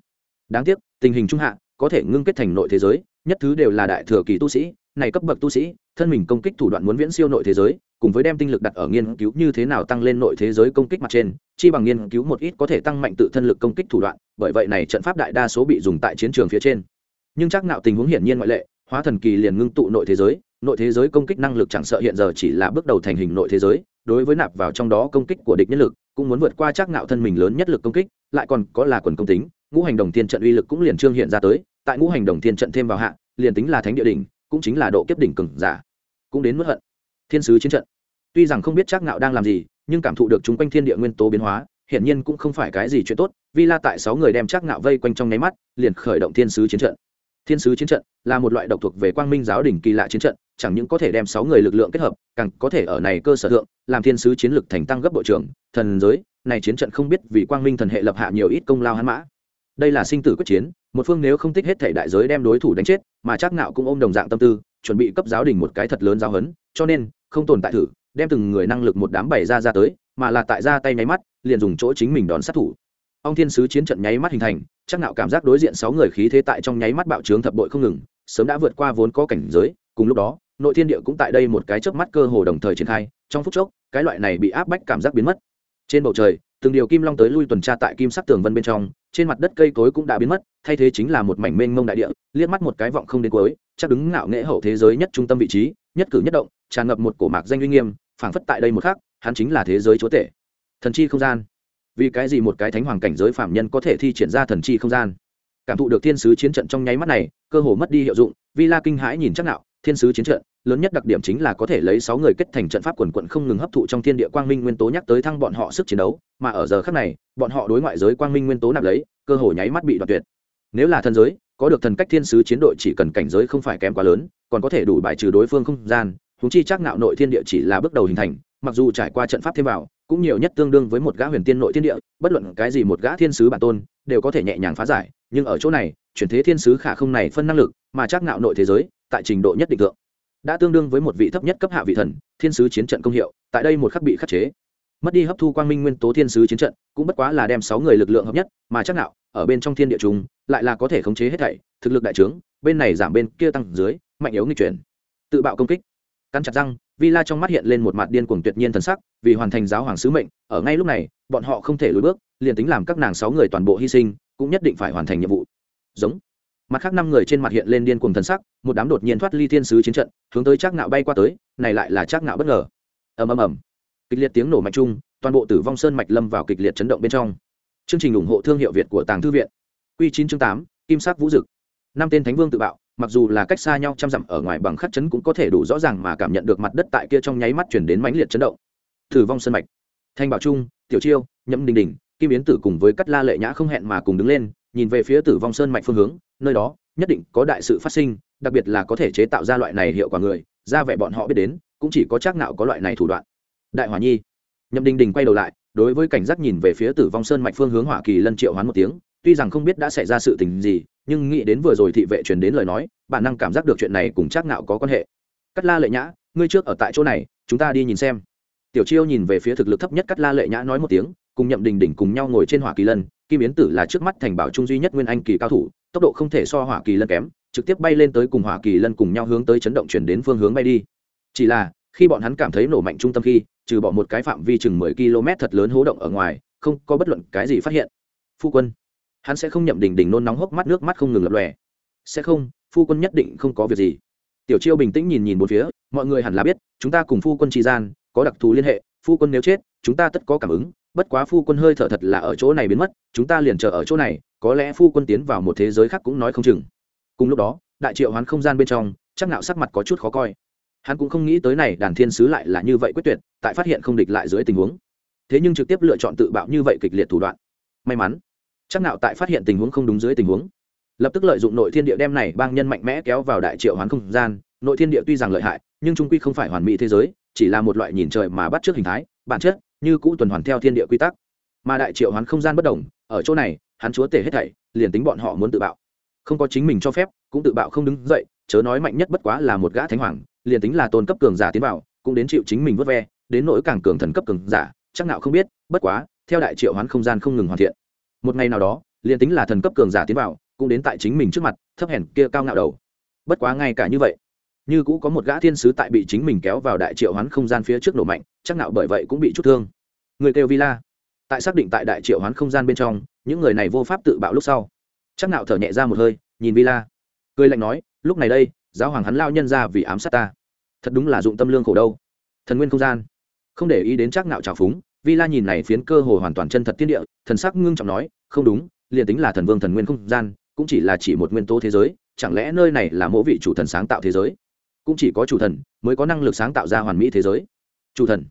Đáng tiếc, tình hình trung hạ, có thể ngưng kết thành nội thế giới, nhất thứ đều là đại thừa kỳ tu sĩ, này cấp bậc tu sĩ, thân mình công kích thủ đoạn muốn viễn siêu nội thế giới cùng với đem tinh lực đặt ở nghiên cứu như thế nào tăng lên nội thế giới công kích mặt trên, chi bằng nghiên cứu một ít có thể tăng mạnh tự thân lực công kích thủ đoạn, bởi vậy này trận pháp đại đa số bị dùng tại chiến trường phía trên. Nhưng chắc nạo tình huống hiển nhiên ngoại lệ, hóa thần kỳ liền ngưng tụ nội thế giới, nội thế giới công kích năng lực chẳng sợ hiện giờ chỉ là bước đầu thành hình nội thế giới, đối với nạp vào trong đó công kích của địch nhân lực, cũng muốn vượt qua chắc nạo thân mình lớn nhất lực công kích, lại còn có là quần công tính, ngũ hành đồng thiên trận uy lực cũng liền trương hiện ra tới, tại ngũ hành đồng thiên trận thêm vào hạ, liền tính là thánh địa đỉnh, cũng chính là độ kiếp đỉnh cường giả. Cũng đến mức hận thiên sứ chiến trận. Tuy rằng không biết chắc ngạo đang làm gì, nhưng cảm thụ được chúng quanh thiên địa nguyên tố biến hóa, hiển nhiên cũng không phải cái gì chuyện tốt, vì la tại sáu người đem chắc ngạo vây quanh trong nháy mắt, liền khởi động thiên sứ chiến trận. Thiên sứ chiến trận là một loại độc thuộc về quang minh giáo đỉnh kỳ lạ chiến trận, chẳng những có thể đem sáu người lực lượng kết hợp, càng có thể ở này cơ sở thượng, làm thiên sứ chiến lực thành tăng gấp bộ trưởng, thần giới, này chiến trận không biết vì quang minh thần hệ lập hạ nhiều ít công lao hắn mã. Đây là sinh tử quyết chiến, một phương nếu không tích hết thể đại giới đem đối thủ đánh chết, mà chắc nạo cũng ôm đồng dạng tâm tư, chuẩn bị cấp giáo đình một cái thật lớn giáo hấn cho nên không tồn tại thử, đem từng người năng lực một đám bày ra ra tới, mà là tại ra tay nháy mắt, liền dùng chỗ chính mình đón sát thủ. Ông thiên sứ chiến trận nháy mắt hình thành, chắc nạo cảm giác đối diện sáu người khí thế tại trong nháy mắt bạo trướng thập bội không ngừng, sớm đã vượt qua vốn có cảnh giới, cùng lúc đó, nội thiên địa cũng tại đây một cái chớp mắt cơ hồ đồng thời triển khai, trong phút chốc, cái loại này bị áp bách cảm giác biến mất. Trên bầu trời, từng điều kim long tới lui tuần tra tại kim sắc tường vân bên trong, trên mặt đất cây cối cũng đã biến mất, thay thế chính là một mảnh mênh mông đại địa, liếc mắt một cái vọng không đến cuối, chắc đứng ngạo nghệ hậu thế giới nhất trung tâm vị trí nhất cử nhất động, tràn ngập một cổ mạc danh uy nghiêm, phảng phất tại đây một khắc, hắn chính là thế giới chúa tể. Thần chi không gian. Vì cái gì một cái thánh hoàng cảnh giới phạm nhân có thể thi triển ra thần chi không gian? Cảm thụ được thiên sứ chiến trận trong nháy mắt này, cơ hồ mất đi hiệu dụng vi la kinh hãi nhìn chắc nạo, thiên sứ chiến trận, lớn nhất đặc điểm chính là có thể lấy sáu người kết thành trận pháp quần quận không ngừng hấp thụ trong thiên địa quang minh nguyên tố nhắc tới thăng bọn họ sức chiến đấu, mà ở giờ khắc này, bọn họ đối ngoại giới quang minh nguyên tố nạp lấy, cơ hồ nháy mắt bị đoạt tuyệt. Nếu là thần giới có được thần cách thiên sứ chiến đội chỉ cần cảnh giới không phải kém quá lớn, còn có thể đủ bài trừ đối phương không gian húng chi chắc nạo nội thiên địa chỉ là bước đầu hình thành, mặc dù trải qua trận pháp thêm vào, cũng nhiều nhất tương đương với một gã huyền tiên nội thiên địa, bất luận cái gì một gã thiên sứ bản tôn, đều có thể nhẹ nhàng phá giải, nhưng ở chỗ này, chuyển thế thiên sứ khả không này phân năng lực, mà chắc nạo nội thế giới, tại trình độ nhất định thượng. Đã tương đương với một vị thấp nhất cấp hạ vị thần, thiên sứ chiến trận công hiệu, tại đây một khắc bị khắc chế mất đi hấp thu quang minh nguyên tố thiên sứ chiến trận, cũng bất quá là đem sáu người lực lượng hợp nhất, mà chắc nạo, ở bên trong thiên địa chúng, lại là có thể khống chế hết thảy, thực lực đại trướng, bên này giảm bên kia tăng dưới, mạnh yếu nghịch chuyển. Tự bạo công kích. Cắn chặt răng, villa trong mắt hiện lên một mặt điên cuồng tuyệt nhiên thần sắc, vì hoàn thành giáo hoàng sứ mệnh, ở ngay lúc này, bọn họ không thể lùi bước, liền tính làm các nàng sáu người toàn bộ hy sinh, cũng nhất định phải hoàn thành nhiệm vụ. Giống. Mặt khác năm người trên mặt hiện lên điên cuồng thần sắc, một đám đột nhiên thoát ly thiên sứ chiến trận, hướng tới chắc nạo bay qua tới, này lại là chắc nạo bất ngờ. Ầm ầm ầm kịch liệt tiếng nổ mạnh chung, toàn bộ tử vong sơn mạch lâm vào kịch liệt chấn động bên trong. Chương trình ủng hộ thương hiệu việt của tàng thư viện. Q chín chương tám, kim sắc vũ dực. Năm tên thánh vương tự bạo, mặc dù là cách xa nhau trăm dặm ở ngoài bằng khắc chấn cũng có thể đủ rõ ràng mà cảm nhận được mặt đất tại kia trong nháy mắt chuyển đến mãnh liệt chấn động. Tử vong sơn mạch. Thanh bảo trung, tiểu chiêu, nhậm đình đình, kim yến tử cùng với cắt la lệ nhã không hẹn mà cùng đứng lên, nhìn về phía tử vong sơn mạch phương hướng, nơi đó nhất định có đại sự phát sinh, đặc biệt là có thể chế tạo ra loại này hiệu quả người, ra vẻ bọn họ biết đến, cũng chỉ có chắc nào có loại này thủ đoạn đại hỏa nhi. Nhậm đình đình quay đầu lại, đối với cảnh giác nhìn về phía tử vong sơn mạch phương hướng hỏa kỳ lân triệu hoán một tiếng, tuy rằng không biết đã xảy ra sự tình gì, nhưng nghĩ đến vừa rồi thị vệ truyền đến lời nói, bản năng cảm giác được chuyện này cùng chắc nạo có quan hệ. Cắt la lệ nhã, ngươi trước ở tại chỗ này, chúng ta đi nhìn xem. Tiểu chiêu nhìn về phía thực lực thấp nhất cắt la lệ nhã nói một tiếng, cùng nhậm đình đình cùng nhau ngồi trên hỏa kỳ lân, kim yến tử là trước mắt thành bảo trung duy nhất nguyên anh kỳ cao thủ, tốc độ không thể so hỏa kỳ lân kém, trực tiếp bay lên tới cùng hỏa kỳ lân cùng nhau hướng tới chấn động chuyển đến phương hướng bay đi. Chỉ là, khi bọn hắn cảm thấy nổ mạnh trung tâm khi trừ bỏ một cái phạm vi chừng mười km thật lớn hố động ở ngoài, không có bất luận cái gì phát hiện. Phu quân, hắn sẽ không nhậm đình đình nôn nóng hốc mắt, nước mắt không ngừng lập lòe. Sẽ không, phu quân nhất định không có việc gì. Tiểu chiêu bình tĩnh nhìn nhìn một phía, mọi người hẳn là biết, chúng ta cùng phu quân tri gian, có đặc thù liên hệ, phu quân nếu chết, chúng ta tất có cảm ứng, bất quá phu quân hơi thở thật là ở chỗ này biến mất, chúng ta liền chờ ở chỗ này, có lẽ phu quân tiến vào một thế giới khác cũng nói không chừng. Cùng lúc đó, đại triệu hoán không gian bên trong, chắc nạo sắc mặt có chút khó coi hắn cũng không nghĩ tới này đàn thiên sứ lại là như vậy quyết tuyệt, tại phát hiện không địch lại dưới tình huống. Thế nhưng trực tiếp lựa chọn tự bạo như vậy kịch liệt thủ đoạn. May mắn, chắc nạo tại phát hiện tình huống không đúng dưới tình huống. Lập tức lợi dụng nội thiên địa đem này bang nhân mạnh mẽ kéo vào đại triệu hoán không gian. Nội thiên địa tuy rằng lợi hại, nhưng trung quy không phải hoàn mỹ thế giới, chỉ là một loại nhìn trời mà bắt trước hình thái, bản chất, như cũ tuần hoàn theo thiên địa quy tắc. Mà đại triệu hoán không gian bất đồng, ở chỗ này, hắn chúa tể hết thảy, liền tính bọn họ muốn tự bạo, không có chính mình cho phép, cũng tự bạo không đứng dậy, chớ nói mạnh nhất bất quá là một gã thánh hoàng liền tính là tôn cấp cường giả tiến vào, cũng đến chịu chính mình vớt ve, đến nỗi càng cường thần cấp cường giả, chắc nào không biết, bất quá, theo đại triệu hoán không gian không ngừng hoàn thiện. Một ngày nào đó, liền tính là thần cấp cường giả tiến vào, cũng đến tại chính mình trước mặt, thấp hèn kia cao ngạo đầu. Bất quá ngay cả như vậy, như cũ có một gã thiên sứ tại bị chính mình kéo vào đại triệu hoán không gian phía trước nổ mạnh, chắc nào bởi vậy cũng bị chút thương. Người kêu villa. Tại xác định tại đại triệu hoán không gian bên trong, những người này vô pháp tự bạo lúc sau. Chắc nào thở nhẹ ra một hơi, nhìn villa. Cười lạnh nói, lúc này đây, giáo hoàng hắn lao nhân ra vì ám sát ta thật đúng là dụng tâm lương khổ đâu. Thần nguyên không gian. Không để ý đến chắc nạo trào phúng, vi la nhìn này phiến cơ hồ hoàn toàn chân thật tiên địa, thần sắc ngưng trọng nói, không đúng, liền tính là thần vương thần nguyên không gian, cũng chỉ là chỉ một nguyên tố thế giới, chẳng lẽ nơi này là mỗi vị chủ thần sáng tạo thế giới? Cũng chỉ có chủ thần mới có năng lực sáng tạo ra hoàn mỹ thế giới. Chủ thần.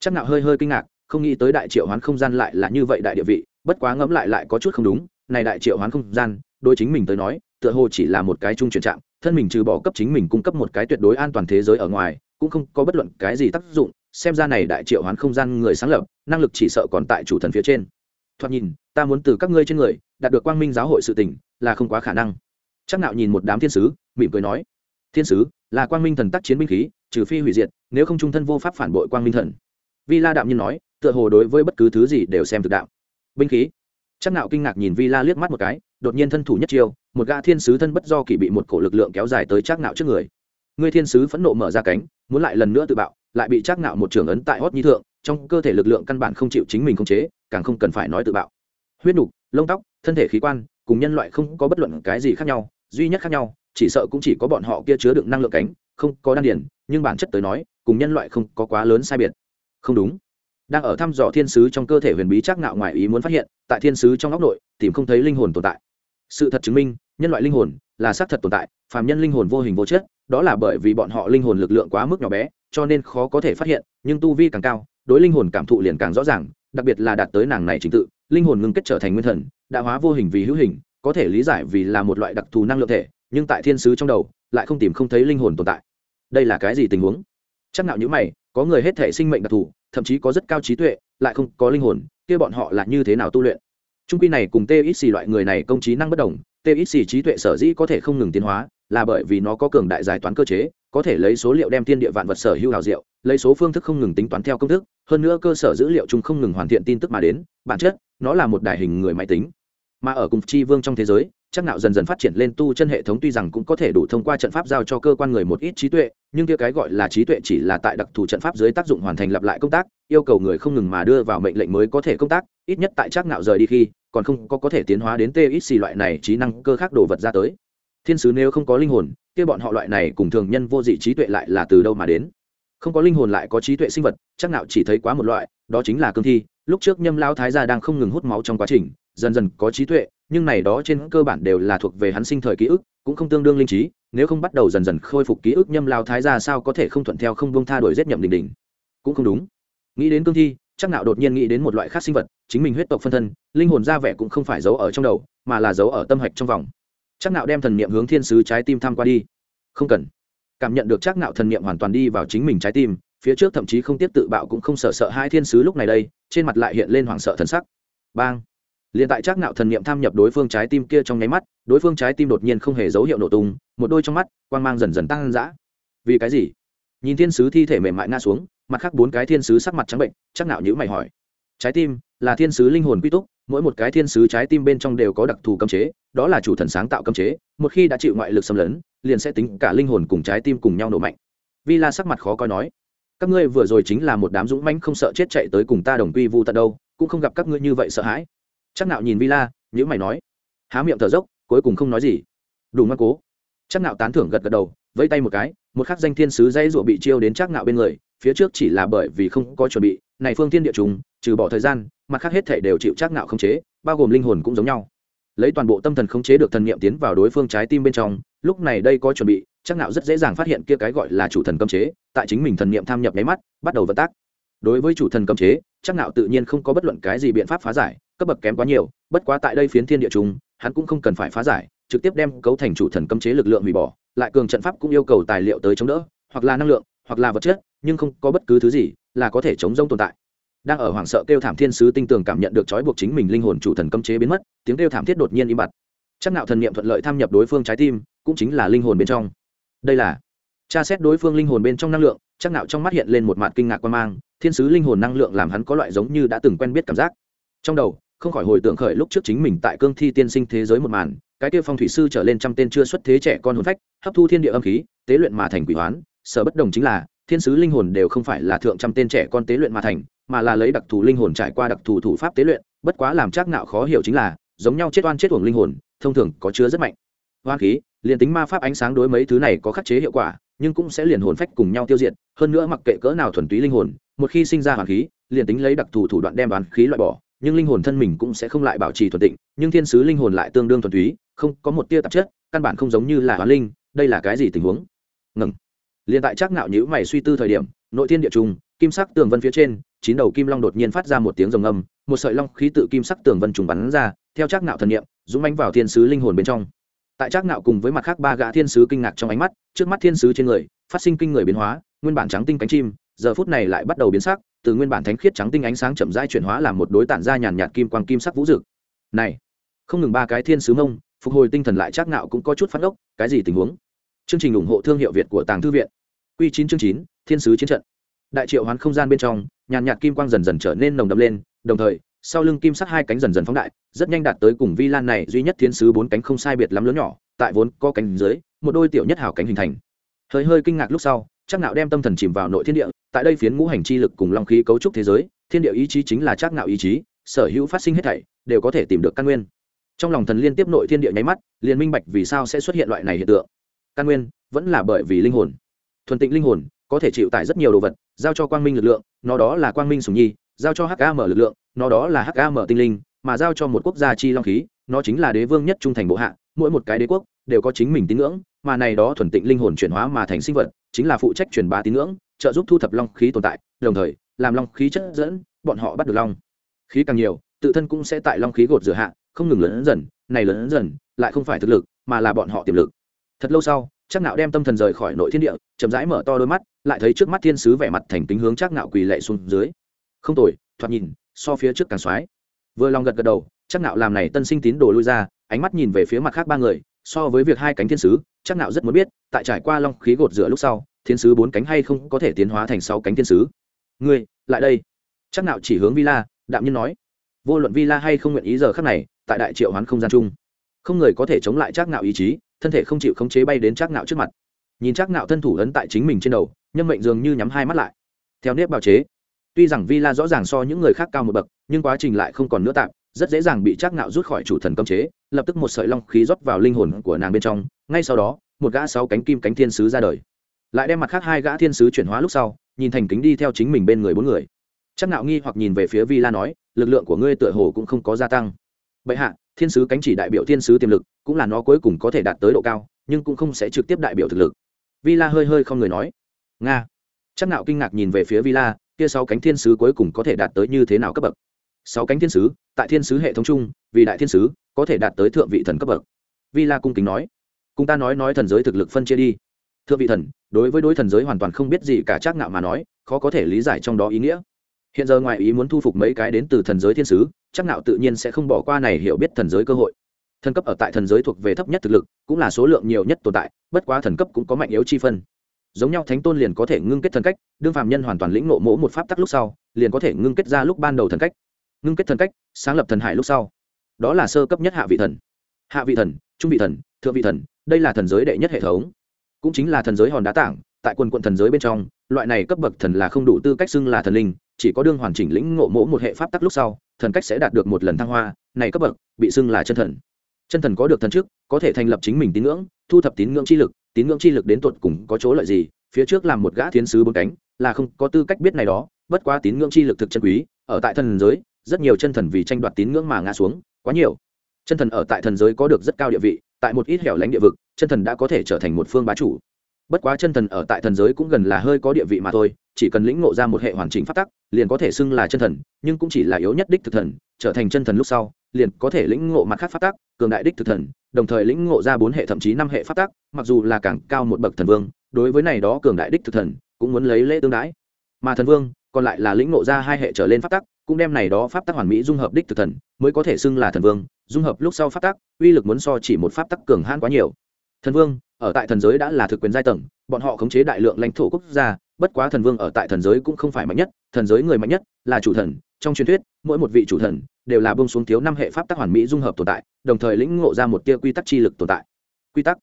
Chắc nạo hơi hơi kinh ngạc, không nghĩ tới đại triệu hoán không gian lại là như vậy đại địa vị, bất quá ngẫm lại lại có chút không đúng, này đại triệu hoán không gian, đối chính mình tới nói tựa hồ chỉ là một cái trung chuyển trạng thân mình trừ bỏ cấp chính mình cung cấp một cái tuyệt đối an toàn thế giới ở ngoài, cũng không có bất luận cái gì tác dụng, xem ra này đại triệu hoán không gian người sáng lập, năng lực chỉ sợ còn tại chủ thần phía trên. Thoạt nhìn, ta muốn từ các ngươi trên người, đạt được quang minh giáo hội sự tình, là không quá khả năng. Chắc nạo nhìn một đám thiên sứ, mỉm cười nói, thiên sứ, là quang minh thần tác chiến binh khí, trừ phi hủy diệt, nếu không trung thân vô pháp phản bội quang minh thần. Vi la đạm nhiên nói, tựa hồ đối với bất cứ thứ gì đều xem thực đạo. Binh khí. Chắc nạo kinh ngạc nhìn vi la liếc mắt một cái đột nhiên thân thủ nhất chiêu, một gã thiên sứ thân bất do kỳ bị một cổ lực lượng kéo dài tới chắc nạo trước người. Người thiên sứ phẫn nộ mở ra cánh, muốn lại lần nữa tự bạo, lại bị chắc nạo một trường ấn tại hót nhi thượng, trong cơ thể lực lượng căn bản không chịu chính mình khống chế, càng không cần phải nói tự bạo. Huyết nục, lông tóc, thân thể khí quan, cùng nhân loại không có bất luận cái gì khác nhau, duy nhất khác nhau, chỉ sợ cũng chỉ có bọn họ kia chứa đựng năng lượng cánh, không có đan điền, nhưng bản chất tới nói, cùng nhân loại không có quá lớn sai biệt. Không đúng. Đang ở thăm dò thiên sứ trong cơ thể huyền bí chắc nạo ngoài ý muốn phát hiện, tại thiên sứ trong óc nội, tìm không thấy linh hồn tồn tại sự thật chứng minh, nhân loại linh hồn là xác thật tồn tại, phàm nhân linh hồn vô hình vô chất, đó là bởi vì bọn họ linh hồn lực lượng quá mức nhỏ bé, cho nên khó có thể phát hiện, nhưng tu vi càng cao, đối linh hồn cảm thụ liền càng rõ ràng, đặc biệt là đạt tới nàng này trình tự, linh hồn ngưng kết trở thành nguyên thần, đã hóa vô hình vì hữu hình, có thể lý giải vì là một loại đặc thù năng lượng thể, nhưng tại thiên sứ trong đầu, lại không tìm không thấy linh hồn tồn tại. Đây là cái gì tình huống? Chắc nào như mày, có người hết thể sinh mệnh đặc thù, thậm chí có rất cao trí tuệ, lại không có linh hồn, kia bọn họ là như thế nào tu luyện? Trung quy này cùng txc loại người này công trí năng bất đồng txc trí tuệ sở dĩ có thể không ngừng tiến hóa, là bởi vì nó có cường đại giải toán cơ chế, có thể lấy số liệu đem thiên địa vạn vật sở hữu hào diệu, lấy số phương thức không ngừng tính toán theo công thức, hơn nữa cơ sở dữ liệu chung không ngừng hoàn thiện tin tức mà đến, bản chất, nó là một đại hình người máy tính mà ở cùng chi vương trong thế giới, chắc nạo dần dần phát triển lên tu chân hệ thống tuy rằng cũng có thể đủ thông qua trận pháp giao cho cơ quan người một ít trí tuệ, nhưng kia cái gọi là trí tuệ chỉ là tại đặc thù trận pháp dưới tác dụng hoàn thành lặp lại công tác, yêu cầu người không ngừng mà đưa vào mệnh lệnh mới có thể công tác, ít nhất tại chắc nạo rời đi khi, còn không có có thể tiến hóa đến txc loại này trí năng cơ khác đồ vật ra tới. Thiên sứ nếu không có linh hồn, kia bọn họ loại này cùng thường nhân vô dị trí tuệ lại là từ đâu mà đến? Không có linh hồn lại có trí tuệ sinh vật, chắc nạo chỉ thấy quá một loại, đó chính là cương thi, lúc trước nhâm lao thái gia đang không ngừng hút máu trong quá trình dần dần có trí tuệ, nhưng này đó trên cơ bản đều là thuộc về hắn sinh thời ký ức, cũng không tương đương linh trí, nếu không bắt đầu dần dần khôi phục ký ức nhâm lao thái gia sao có thể không thuận theo không buông tha đổi giết nhậm đình đình. Cũng không đúng. Nghĩ đến cương thi, chắc nạo đột nhiên nghĩ đến một loại khác sinh vật, chính mình huyết tộc phân thân, linh hồn ra vẻ cũng không phải giấu ở trong đầu, mà là giấu ở tâm hạch trong vòng. Chắc nạo đem thần niệm hướng thiên sứ trái tim tham qua đi. Không cần. Cảm nhận được chắc nạo thần niệm hoàn toàn đi vào chính mình trái tim, phía trước thậm chí không tiếp tự bạo cũng không sợ sợ hai thiên sứ lúc này đây, trên mặt lại hiện lên hoảng sợ thần sắc. Bang liền tại chắc nạo thần niệm tham nhập đối phương trái tim kia trong nháy mắt, đối phương trái tim đột nhiên không hề dấu hiệu nổ tung, một đôi trong mắt, quang mang dần dần tăng dã. Vì cái gì? Nhìn thiên sứ thi thể mềm mại ngã xuống, mặt khác bốn cái thiên sứ sắc mặt trắng bệnh chắc nạo nhữ mày hỏi. Trái tim, là thiên sứ linh hồn quy túc, mỗi một cái thiên sứ trái tim bên trong đều có đặc thù cấm chế, đó là chủ thần sáng tạo cấm chế, một khi đã chịu ngoại lực xâm lấn, liền sẽ tính cả linh hồn cùng trái tim cùng nhau nổ mạnh. Vi la sắc mặt khó coi nói, các ngươi vừa rồi chính là một đám dũng mãnh không sợ chết chạy tới cùng ta đồng quy vu tận đâu, cũng không gặp các ngươi như vậy sợ hãi chắc nạo nhìn villa, la nhữ mày nói há miệng thở dốc cuối cùng không nói gì. Đủ ngoan cố. Chắc nạo tán thưởng gật gật đầu vẫy tay một cái một khắc danh thiên sứ dây rụa bị chiêu đến chắc nạo bên người phía trước chỉ là bởi vì không có chuẩn bị này phương thiên địa trùng trừ bỏ thời gian mặt khác hết thể đều chịu chắc nạo không chế bao gồm linh hồn cũng giống nhau. Lấy toàn bộ tâm thần khống chế được thần niệm tiến vào đối phương trái tim bên trong lúc này đây có chuẩn bị chắc nạo rất dễ dàng phát hiện kia cái gọi là chủ thần cấm chế tại chính mình thần niệm tham nhập nháy mắt bắt đầu vận tác. Đối với chủ thần cấm chế chắc nạo tự nhiên không có bất luận cái gì biện pháp phá giải cấp bậc kém quá nhiều, bất quá tại đây phiến thiên địa chúng hắn cũng không cần phải phá giải, trực tiếp đem cấu thành chủ thần cấm chế lực lượng hủy bỏ, lại cường trận pháp cũng yêu cầu tài liệu tới chống đỡ, hoặc là năng lượng, hoặc là vật chất, nhưng không có bất cứ thứ gì là có thể chống rông tồn tại. Đang ở hoảng sợ kêu thảm thiên sứ tinh tường cảm nhận được trói buộc chính mình linh hồn chủ thần cấm chế biến mất, tiếng kêu thảm thiết đột nhiên im bặt. Chắc nạo thần niệm thuận lợi tham nhập đối phương trái tim, cũng chính là linh hồn bên trong. Đây là tra xét đối phương linh hồn bên trong năng lượng, chắc nạo trong mắt hiện lên một mặt kinh ngạc quan mang, thiên sứ linh hồn năng lượng làm hắn có loại giống như đã từng quen biết cảm giác. Trong đầu không khỏi hồi tưởng khởi lúc trước chính mình tại cương thi tiên sinh thế giới một màn, cái kia phong thủy sư trở lên trăm tên chưa xuất thế trẻ con hồn phách, hấp thu thiên địa âm khí, tế luyện mà thành quỷ hoán, sở bất đồng chính là, thiên sứ linh hồn đều không phải là thượng trăm tên trẻ con tế luyện mà thành, mà là lấy đặc thù linh hồn trải qua đặc thù thủ pháp tế luyện, bất quá làm chắc nạo khó hiểu chính là, giống nhau chết oan chết uổng linh hồn, thông thường có chứa rất mạnh. Hoan khí, liền tính ma pháp ánh sáng đối mấy thứ này có khắc chế hiệu quả, nhưng cũng sẽ liền hồn phách cùng nhau tiêu diệt, hơn nữa mặc kệ cỡ nào thuần túy linh hồn, một khi sinh ra hoàn khí, liền tính lấy đặc thù thủ đoạn đem đoán khí loại bỏ nhưng linh hồn thân mình cũng sẽ không lại bảo trì thuần tịnh, nhưng thiên sứ linh hồn lại tương đương thuần túy, không có một tia tạp chất, căn bản không giống như là hoán linh, đây là cái gì tình huống? Ngừng. Liền tại chắc nạo nhữ mày suy tư thời điểm, nội thiên địa trung kim sắc tường vân phía trên, chín đầu kim long đột nhiên phát ra một tiếng rồng âm một sợi long khí tự kim sắc tường vân trùng bắn ra, theo chắc nạo thần niệm, dũng mãnh vào thiên sứ linh hồn bên trong. Tại chắc nạo cùng với mặt khác ba gã thiên sứ kinh ngạc trong ánh mắt, trước mắt thiên sứ trên người, phát sinh kinh người biến hóa, nguyên bản trắng tinh cánh chim, giờ phút này lại bắt đầu biến sắc từ nguyên bản thánh khiết trắng tinh ánh sáng chậm rãi chuyển hóa làm một đối tản ra nhàn nhạt kim quang kim sắc vũ dực. Này, không ngừng ba cái thiên sứ mông, phục hồi tinh thần lại chắc nạo cũng có chút phát ốc cái gì tình huống? Chương trình ủng hộ thương hiệu việt của tàng thư viện. Quy chín chương chín, thiên sứ chiến trận. Đại triệu hoán không gian bên trong, nhàn nhạt kim quang dần dần trở nên nồng đậm lên, đồng thời, sau lưng kim sắc hai cánh dần dần phóng đại, rất nhanh đạt tới cùng vi lan này duy nhất thiên sứ bốn cánh không sai biệt lắm lớn nhỏ, tại vốn có cánh dưới, một đôi tiểu nhất hảo cánh hình thành. Hơi hơi kinh ngạc lúc sau chắc nạo đem tâm thần chìm vào nội thiên địa, tại đây phiến ngũ hành chi lực cùng long khí cấu trúc thế giới, thiên địa ý chí chính là chắc nạo ý chí, sở hữu phát sinh hết thảy đều có thể tìm được căn nguyên. Trong lòng thần liên tiếp nội thiên địa nháy mắt, liền minh bạch vì sao sẽ xuất hiện loại này hiện tượng. Căn nguyên vẫn là bởi vì linh hồn. Thuần tịnh linh hồn có thể chịu tải rất nhiều đồ vật, giao cho quang minh lực lượng, nó đó là quang minh sùng nhi, giao cho hkm lực lượng, nó đó là hkm tinh linh, mà giao cho một quốc gia chi long khí, nó chính là đế vương nhất trung thành bộ hạ, mỗi một cái đế quốc đều có chính mình tín ngưỡng, mà này đó thuần tịnh linh hồn chuyển hóa mà thành sinh vật chính là phụ trách truyền bá tín ngưỡng, trợ giúp thu thập long khí tồn tại, đồng thời, làm long khí chất dẫn, bọn họ bắt được long. Khí càng nhiều, tự thân cũng sẽ tại long khí gột rửa hạ, không ngừng lớn dần, này lớn dần, lại không phải thực lực, mà là bọn họ tiềm lực. Thật lâu sau chắc nạo đem tâm thần rời khỏi nội thiên địa, chậm rãi mở to đôi mắt, lại thấy trước mắt thiên sứ vẻ mặt thành kính hướng chắc nạo quỳ lệ xuống dưới. Không tồi, thoạt nhìn, so phía trước càng xoái vừa lòng gật gật đầu chắc nạo làm này tân sinh tín đồ lui ra, ánh mắt nhìn về phía mặt khác ba người, so với việc hai cánh thiên sứ chắc nạo rất muốn biết, tại trải qua long khí gột rửa lúc sau, thiên sứ bốn cánh hay không có thể tiến hóa thành sáu cánh thiên sứ? Ngươi, lại đây. Chắc nạo chỉ hướng villa, đạm nhiên nói. Vô luận villa hay không nguyện ý giờ khắc này, tại đại triệu hoán không gian chung. Không người có thể chống lại chắc nạo ý chí, thân thể không chịu khống chế bay đến chắc nạo trước mặt. Nhìn chắc nạo thân thủ ấn tại chính mình trên đầu, nhân mệnh dường như nhắm hai mắt lại. Theo nếp bào chế. Tuy rằng villa rõ ràng so những người khác cao một bậc, nhưng quá trình lại không còn nữa tạm, rất dễ dàng bị chắc nạo rút khỏi chủ thần cấm chế, lập tức một sợi long khí rót vào linh hồn của nàng bên trong ngay sau đó, một gã sáu cánh kim cánh thiên sứ ra đời. Lại đem mặt khác hai gã thiên sứ chuyển hóa lúc sau, nhìn thành kính đi theo chính mình bên người bốn người. Chắc nạo nghi hoặc nhìn về phía vi la nói, lực lượng của ngươi tựa hồ cũng không có gia tăng. Bệ hạ, thiên sứ cánh chỉ đại biểu thiên sứ tiềm lực, cũng là nó cuối cùng có thể đạt tới độ cao, nhưng cũng không sẽ trực tiếp đại biểu thực lực. Vi la hơi hơi không người nói. Nga. Chắc nạo kinh ngạc nhìn về phía vi la, kia sáu cánh thiên sứ cuối cùng có thể đạt tới như thế nào cấp bậc? Sáu cánh thiên sứ, tại thiên sứ hệ thống chung, vì đại thiên sứ, có thể đạt tới thượng vị thần cấp bậc. Vi la cung kính nói cùng ta nói nói thần giới thực lực phân chia đi. Thượng vị thần, đối với đối thần giới hoàn toàn không biết gì cả trác ngạo mà nói, khó có thể lý giải trong đó ý nghĩa. Hiện giờ ngoài ý muốn thu phục mấy cái đến từ thần giới thiên sứ trác ngạo tự nhiên sẽ không bỏ qua này hiểu biết thần giới cơ hội. Thần cấp ở tại thần giới thuộc về thấp nhất thực lực, cũng là số lượng nhiều nhất tồn tại, bất quá thần cấp cũng có mạnh yếu chi phân. Giống nhau thánh tôn liền có thể ngưng kết thần cách, đương phạm nhân hoàn toàn lĩnh ngộ mỗ một pháp tắc lúc sau, liền có thể ngưng kết ra lúc ban đầu thần cách. Ngưng kết thần cách, sáng lập thần hải lúc sau. Đó là sơ cấp nhất hạ vị thần. Hạ vị thần, trung vị thần, thượng vị thần đây là thần giới đệ nhất hệ thống. Cũng chính là thần giới hòn đá tảng, tại quần quận thần giới bên trong, loại này cấp bậc thần là không đủ tư cách xưng là thần linh, chỉ có đương hoàn chỉnh lĩnh ngộ mỗ một hệ pháp tắc lúc sau, thần cách sẽ đạt được một lần thăng hoa, này cấp bậc, bị xưng là chân thần. Chân thần có được thần trước, có thể thành lập chính mình tín ngưỡng, thu thập tín ngưỡng chi lực, tín ngưỡng chi lực đến tột cùng có chỗ lợi gì, phía trước làm một gã thiên sứ bốn cánh, là không có tư cách biết này đó, bất quá tín ngưỡng chi lực thực chân quý, ở tại thần giới, rất nhiều chân thần vì tranh đoạt tín ngưỡng mà ngã xuống, quá nhiều. Chân thần ở tại thần giới có được rất cao địa vị tại một ít hẻo lánh địa vực, chân thần đã có thể trở thành một phương bá chủ. Bất quá chân thần ở tại thần giới cũng gần là hơi có địa vị mà thôi, chỉ cần lĩnh ngộ ra một hệ hoàn chỉnh phát tắc, liền có thể xưng là chân thần, nhưng cũng chỉ là yếu nhất đích thực thần, trở thành chân thần lúc sau, liền có thể lĩnh ngộ mặt khác phát tắc, cường đại đích thực thần, đồng thời lĩnh ngộ ra bốn hệ thậm chí năm hệ phát tắc, mặc dù là càng cao một bậc thần vương, đối với này đó cường đại đích thực thần, cũng muốn lấy lễ tương đãi mà thần vương còn lại là lĩnh ngộ ra hai hệ trở lên phát tắc cũng đem này đó pháp tắc hoàn mỹ dung hợp đích thực thần, mới có thể xưng là thần vương, dung hợp lúc sau pháp tắc, uy lực muốn so chỉ một pháp tắc cường hãn quá nhiều. Thần vương, ở tại thần giới đã là thực quyền giai tầng, bọn họ khống chế đại lượng lãnh thổ quốc gia, bất quá thần vương ở tại thần giới cũng không phải mạnh nhất, thần giới người mạnh nhất là chủ thần. Trong truyền thuyết, mỗi một vị chủ thần đều là bông xuống thiếu năm hệ pháp tắc hoàn mỹ dung hợp tồn tại, đồng thời lĩnh ngộ ra một tia quy tắc chi lực tồn tại. Quy tắc?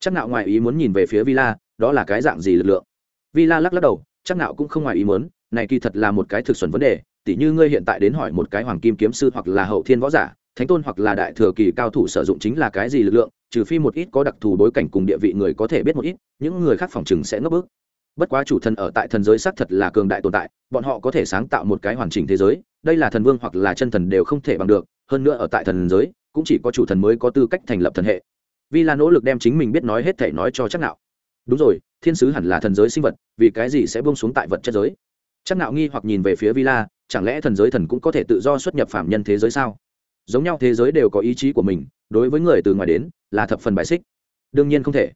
Chắc nạo ngoài ý muốn nhìn về phía villa, đó là cái dạng gì lực lượng? Villa lắc lắc đầu, chắc nạo cũng không ngoài ý muốn, này kỳ thật là một cái thực xuẩn vấn đề tỉ như ngươi hiện tại đến hỏi một cái hoàng kim kiếm sư hoặc là hậu thiên võ giả, thánh tôn hoặc là đại thừa kỳ cao thủ sử dụng chính là cái gì lực lượng, trừ phi một ít có đặc thù bối cảnh cùng địa vị người có thể biết một ít, những người khác phòng chừng sẽ ngấp bước. Bất quá chủ thần ở tại thần giới xác thật là cường đại tồn tại, bọn họ có thể sáng tạo một cái hoàn chỉnh thế giới, đây là thần vương hoặc là chân thần đều không thể bằng được, hơn nữa ở tại thần giới, cũng chỉ có chủ thần mới có tư cách thành lập thần hệ. Vì là nỗ lực đem chính mình biết nói hết thể nói cho chắc nạo. Đúng rồi, thiên sứ hẳn là thần giới sinh vật, vì cái gì sẽ buông xuống tại vật chất giới? Chắc nạo nghi hoặc nhìn về phía villa chẳng lẽ thần giới thần cũng có thể tự do xuất nhập phạm nhân thế giới sao? Giống nhau thế giới đều có ý chí của mình, đối với người từ ngoài đến, là thập phần bài xích. Đương nhiên không thể.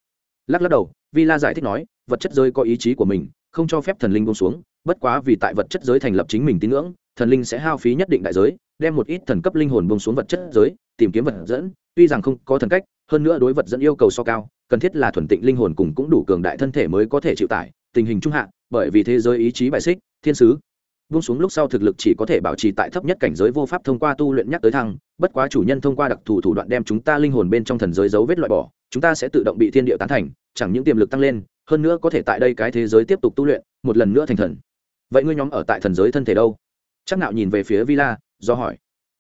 Lắc lắc đầu, vi la giải thích nói, vật chất giới có ý chí của mình, không cho phép thần linh buông xuống, bất quá vì tại vật chất giới thành lập chính mình tín ngưỡng, thần linh sẽ hao phí nhất định đại giới, đem một ít thần cấp linh hồn buông xuống vật chất giới, tìm kiếm vật dẫn, tuy rằng không có thần cách, hơn nữa đối vật dẫn yêu cầu so cao, cần thiết là thuần tịnh linh hồn cùng cũng đủ cường đại thân thể mới có thể chịu tải, tình hình trung hạn bởi vì thế giới ý chí bài xích, thiên sứ vung xuống lúc sau thực lực chỉ có thể bảo trì tại thấp nhất cảnh giới vô pháp thông qua tu luyện nhắc tới thăng, bất quá chủ nhân thông qua đặc thù thủ đoạn đem chúng ta linh hồn bên trong thần giới dấu vết loại bỏ, chúng ta sẽ tự động bị thiên địa tán thành, chẳng những tiềm lực tăng lên, hơn nữa có thể tại đây cái thế giới tiếp tục tu luyện, một lần nữa thành thần. Vậy ngươi nhóm ở tại thần giới thân thể đâu? Chắc nạo nhìn về phía villa, do hỏi.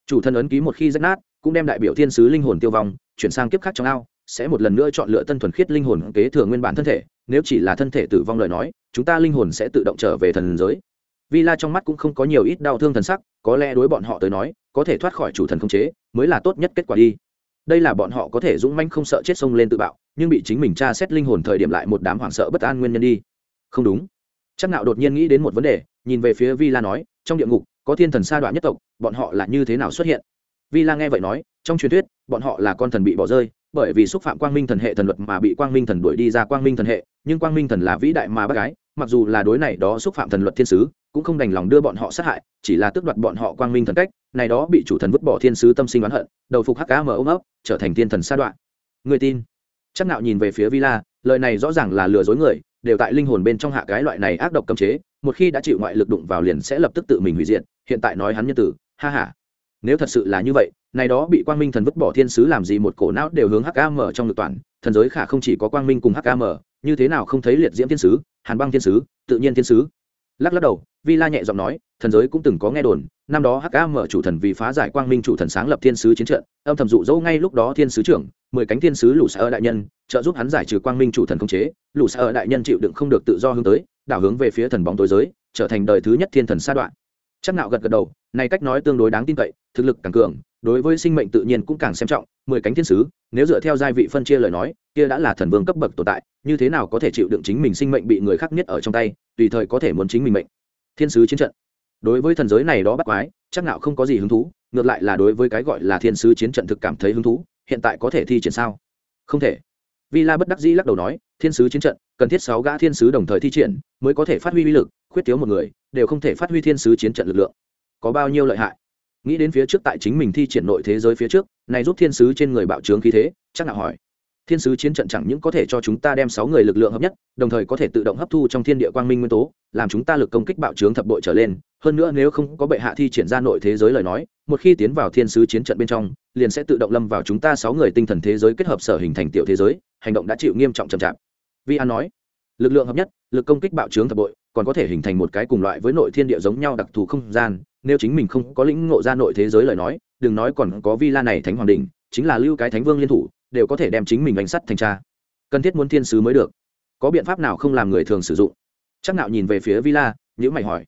Chủ thân ấn ký một khi rách nát, cũng đem đại biểu thiên sứ linh hồn tiêu vong, chuyển sang kiếp khác trong ao, sẽ một lần nữa chọn lựa tân thuần khiết linh hồn kế thừa nguyên bản thân thể, nếu chỉ là thân thể tử vong lời nói, chúng ta linh hồn sẽ tự động trở về thần giới. Villa trong mắt cũng không có nhiều ít đau thương thần sắc, có lẽ đối bọn họ tới nói, có thể thoát khỏi chủ thần khống chế, mới là tốt nhất kết quả đi. Đây là bọn họ có thể dũng mãnh không sợ chết sông lên tự bạo, nhưng bị chính mình tra xét linh hồn thời điểm lại một đám hoảng sợ bất an nguyên nhân đi. Không đúng. Chắc nạo đột nhiên nghĩ đến một vấn đề, nhìn về phía Villa nói, trong địa ngục có thiên thần sa đoạn nhất tộc, bọn họ là như thế nào xuất hiện? Villa nghe vậy nói, trong truyền thuyết bọn họ là con thần bị bỏ rơi bởi vì xúc phạm quang minh thần hệ thần luật mà bị quang minh thần đuổi đi ra quang minh thần hệ, nhưng quang minh thần là vĩ đại mà bác gái mặc dù là đối này đó xúc phạm thần luật thiên sứ, cũng không đành lòng đưa bọn họ sát hại, chỉ là tước đoạt bọn họ quang minh thần cách, này đó bị chủ thần vứt bỏ thiên sứ tâm sinh oán hận, đầu phục hắc cá mở ôm ấp, trở thành thiên thần sa đoạn. Người tin? Chắc nạo nhìn về phía villa, lời này rõ ràng là lừa dối người, đều tại linh hồn bên trong hạ cái loại này ác độc cấm chế, một khi đã chịu ngoại lực đụng vào liền sẽ lập tức tự mình hủy diệt, hiện tại nói hắn nhân tử, ha ha. Nếu thật sự là như vậy này đó bị quang minh thần vứt bỏ thiên sứ làm gì một cổ não đều hướng hkm trong lực toàn, thần giới khả không chỉ có quang minh cùng hkm như thế nào không thấy liệt diễm thiên sứ, hàn băng thiên sứ, tự nhiên thiên sứ. Lắc lắc đầu, vi la nhẹ giọng nói, thần giới cũng từng có nghe đồn, năm đó hkm chủ thần vì phá giải quang minh chủ thần sáng lập thiên sứ chiến trận, âm thầm dụ dỗ ngay lúc đó thiên sứ trưởng, mười cánh thiên sứ lũ sở đại nhân, trợ giúp hắn giải trừ quang minh chủ thần không chế. Lũ sở đại nhân chịu đựng không được tự do hướng tới, đảo hướng về phía thần bóng tối giới, trở thành đời thứ nhất thiên thần sa đoạn. Chắc nạo gật gật đầu, này cách nói tương đối đáng tin cậy, thực lực càng cường đối với sinh mệnh tự nhiên cũng càng xem trọng, mười cánh thiên sứ, nếu dựa theo giai vị phân chia lời nói, kia đã là thần vương cấp bậc tồn tại, như thế nào có thể chịu đựng chính mình sinh mệnh bị người khác nhất ở trong tay, tùy thời có thể muốn chính mình mệnh. Thiên sứ chiến trận. Đối với thần giới này đó bắt quái, chắc nào không có gì hứng thú, ngược lại là đối với cái gọi là thiên sứ chiến trận thực cảm thấy hứng thú, hiện tại có thể thi triển sao? Không thể. Vi la bất đắc dĩ lắc đầu nói, thiên sứ chiến trận, cần thiết sáu gã thiên sứ đồng thời thi triển, mới có thể phát huy uy lực, khuyết thiếu một người, đều không thể phát huy thiên sứ chiến trận lực lượng. Có bao nhiêu lợi hại? Nghĩ đến phía trước tại chính mình thi triển nội thế giới phía trước, này giúp thiên sứ trên người bạo trướng khí thế, chắc nào hỏi. Thiên sứ chiến trận chẳng những có thể cho chúng ta đem sáu người lực lượng hợp nhất, đồng thời có thể tự động hấp thu trong thiên địa quang minh nguyên tố, làm chúng ta lực công kích bạo trướng thập bội trở lên. Hơn nữa nếu không có bệ hạ thi triển ra nội thế giới lời nói, một khi tiến vào thiên sứ chiến trận bên trong, liền sẽ tự động lâm vào chúng ta sáu người tinh thần thế giới kết hợp sở hình thành tiểu thế giới, hành động đã chịu nghiêm trọng chậm chạp. Vi an nói, lực lượng hợp nhất, lực công kích bạo trướng thập bội, còn có thể hình thành một cái cùng loại với nội thiên địa giống nhau đặc thù không gian nếu chính mình không có lĩnh ngộ ra nội thế giới lời nói, đừng nói còn có vi la này thánh hoàng đình chính là lưu cái thánh vương liên thủ, đều có thể đem chính mình đánh sắt thành tra cần thiết muốn thiên sứ mới được. Có biện pháp nào không làm người thường sử dụng? Chắc nào nhìn về phía villa nhữ mày hỏi.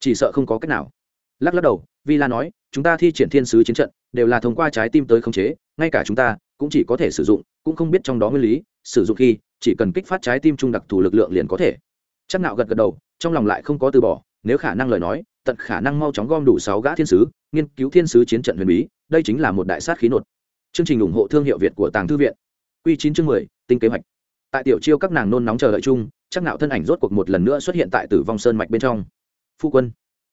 Chỉ sợ không có cách nào. Lắc lắc đầu villa nói, chúng ta thi triển thiên sứ chiến trận, đều là thông qua trái tim tới khống chế, ngay cả chúng ta, cũng chỉ có thể sử dụng, cũng không biết trong đó nguyên lý, sử dụng khi, chỉ cần kích phát trái tim trung đặc thù lực lượng liền có thể. Chắc nào gật gật đầu, trong lòng lại không có từ bỏ, nếu khả năng lời nói tận khả năng mau chóng gom đủ sáu gã thiên sứ, nghiên cứu thiên sứ chiến trận huyền bí, đây chính là một đại sát khí nột. Chương trình ủng hộ thương hiệu việt của tàng thư viện. Q chín chương mười, tinh kế hoạch. Tại tiểu chiêu các nàng nôn nóng chờ đợi chung, chắc nạo thân ảnh rốt cuộc một lần nữa xuất hiện tại tử vong sơn mạch bên trong. Phu quân.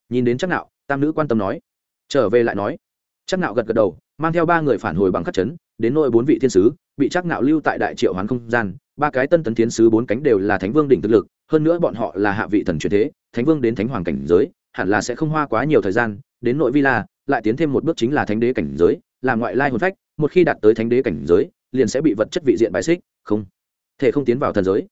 Nhìn đến chắc nạo, tam nữ quan tâm nói. Trở về lại nói. Chắc nạo gật gật đầu, mang theo ba người phản hồi bằng khắc chấn, đến nội bốn vị thiên sứ, bị chắc nạo lưu tại đại triệu hoán không gian. Ba cái tân tấn thiên sứ bốn cánh đều là thánh vương đỉnh thực lực, hơn nữa bọn họ là hạ vị thần truyền thế, thánh vương đến thánh hoàng cảnh giới hẳn là sẽ không hoa quá nhiều thời gian, đến nội villa lại tiến thêm một bước chính là thánh đế cảnh giới, là ngoại lai hồn phách, một khi đạt tới thánh đế cảnh giới, liền sẽ bị vật chất vị diện bài xích, không, thể không tiến vào thần giới.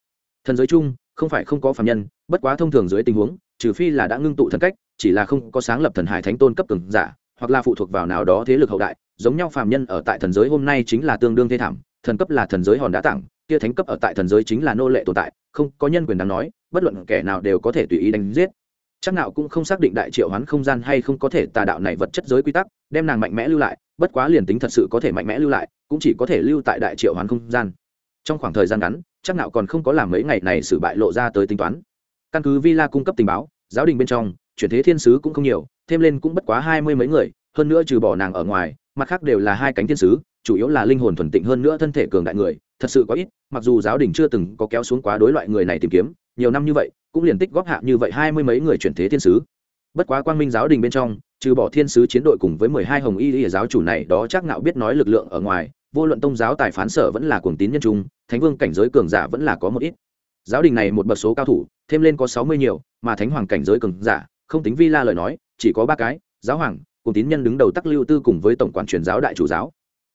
Thần giới chung, không phải không có phạm nhân, bất quá thông thường dưới tình huống, trừ phi là đã ngưng tụ thần cách, chỉ là không có sáng lập thần hải thánh tôn cấp cường giả, hoặc là phụ thuộc vào nào đó thế lực hậu đại, giống nhau phạm nhân ở tại thần giới hôm nay chính là tương đương thê thảm, thần cấp là thần giới hòn đá tặng kia thánh cấp ở tại thần giới chính là nô lệ tồn tại, không có nhân quyền đáng nói, bất luận kẻ nào đều có thể tùy ý đánh giết chắc nào cũng không xác định đại triệu hoán không gian hay không có thể tà đạo này vật chất giới quy tắc, đem nàng mạnh mẽ lưu lại, bất quá liền tính thật sự có thể mạnh mẽ lưu lại, cũng chỉ có thể lưu tại đại triệu hoán không gian. Trong khoảng thời gian ngắn, chắc nào còn không có làm mấy ngày này xử bại lộ ra tới tính toán. Căn cứ villa cung cấp tình báo, giáo đình bên trong, chuyển thế thiên sứ cũng không nhiều, thêm lên cũng bất quá hai mươi mấy người, hơn nữa trừ bỏ nàng ở ngoài, mặt khác đều là hai cánh thiên sứ, chủ yếu là linh hồn thuần tịnh hơn nữa thân thể cường đại người thật sự có ít, mặc dù giáo đình chưa từng có kéo xuống quá đối loại người này tìm kiếm, nhiều năm như vậy, cũng liền tích góp hạ như vậy hai mươi mấy người chuyển thế thiên sứ. Bất quá quang minh giáo đình bên trong, trừ bỏ thiên sứ chiến đội cùng với mười hai hồng y y giáo chủ này đó chắc nạo biết nói lực lượng ở ngoài, vô luận tông giáo tài phán sở vẫn là cuồng tín nhân trung, thánh vương cảnh giới cường giả vẫn là có một ít. Giáo đình này một bậc số cao thủ, thêm lên có sáu mươi nhiều, mà thánh hoàng cảnh giới cường giả, không tính vi la lời nói, chỉ có ba cái, giáo hoàng cùng tín nhân đứng đầu tắc lưu tư cùng với tổng quản truyền giáo đại chủ giáo.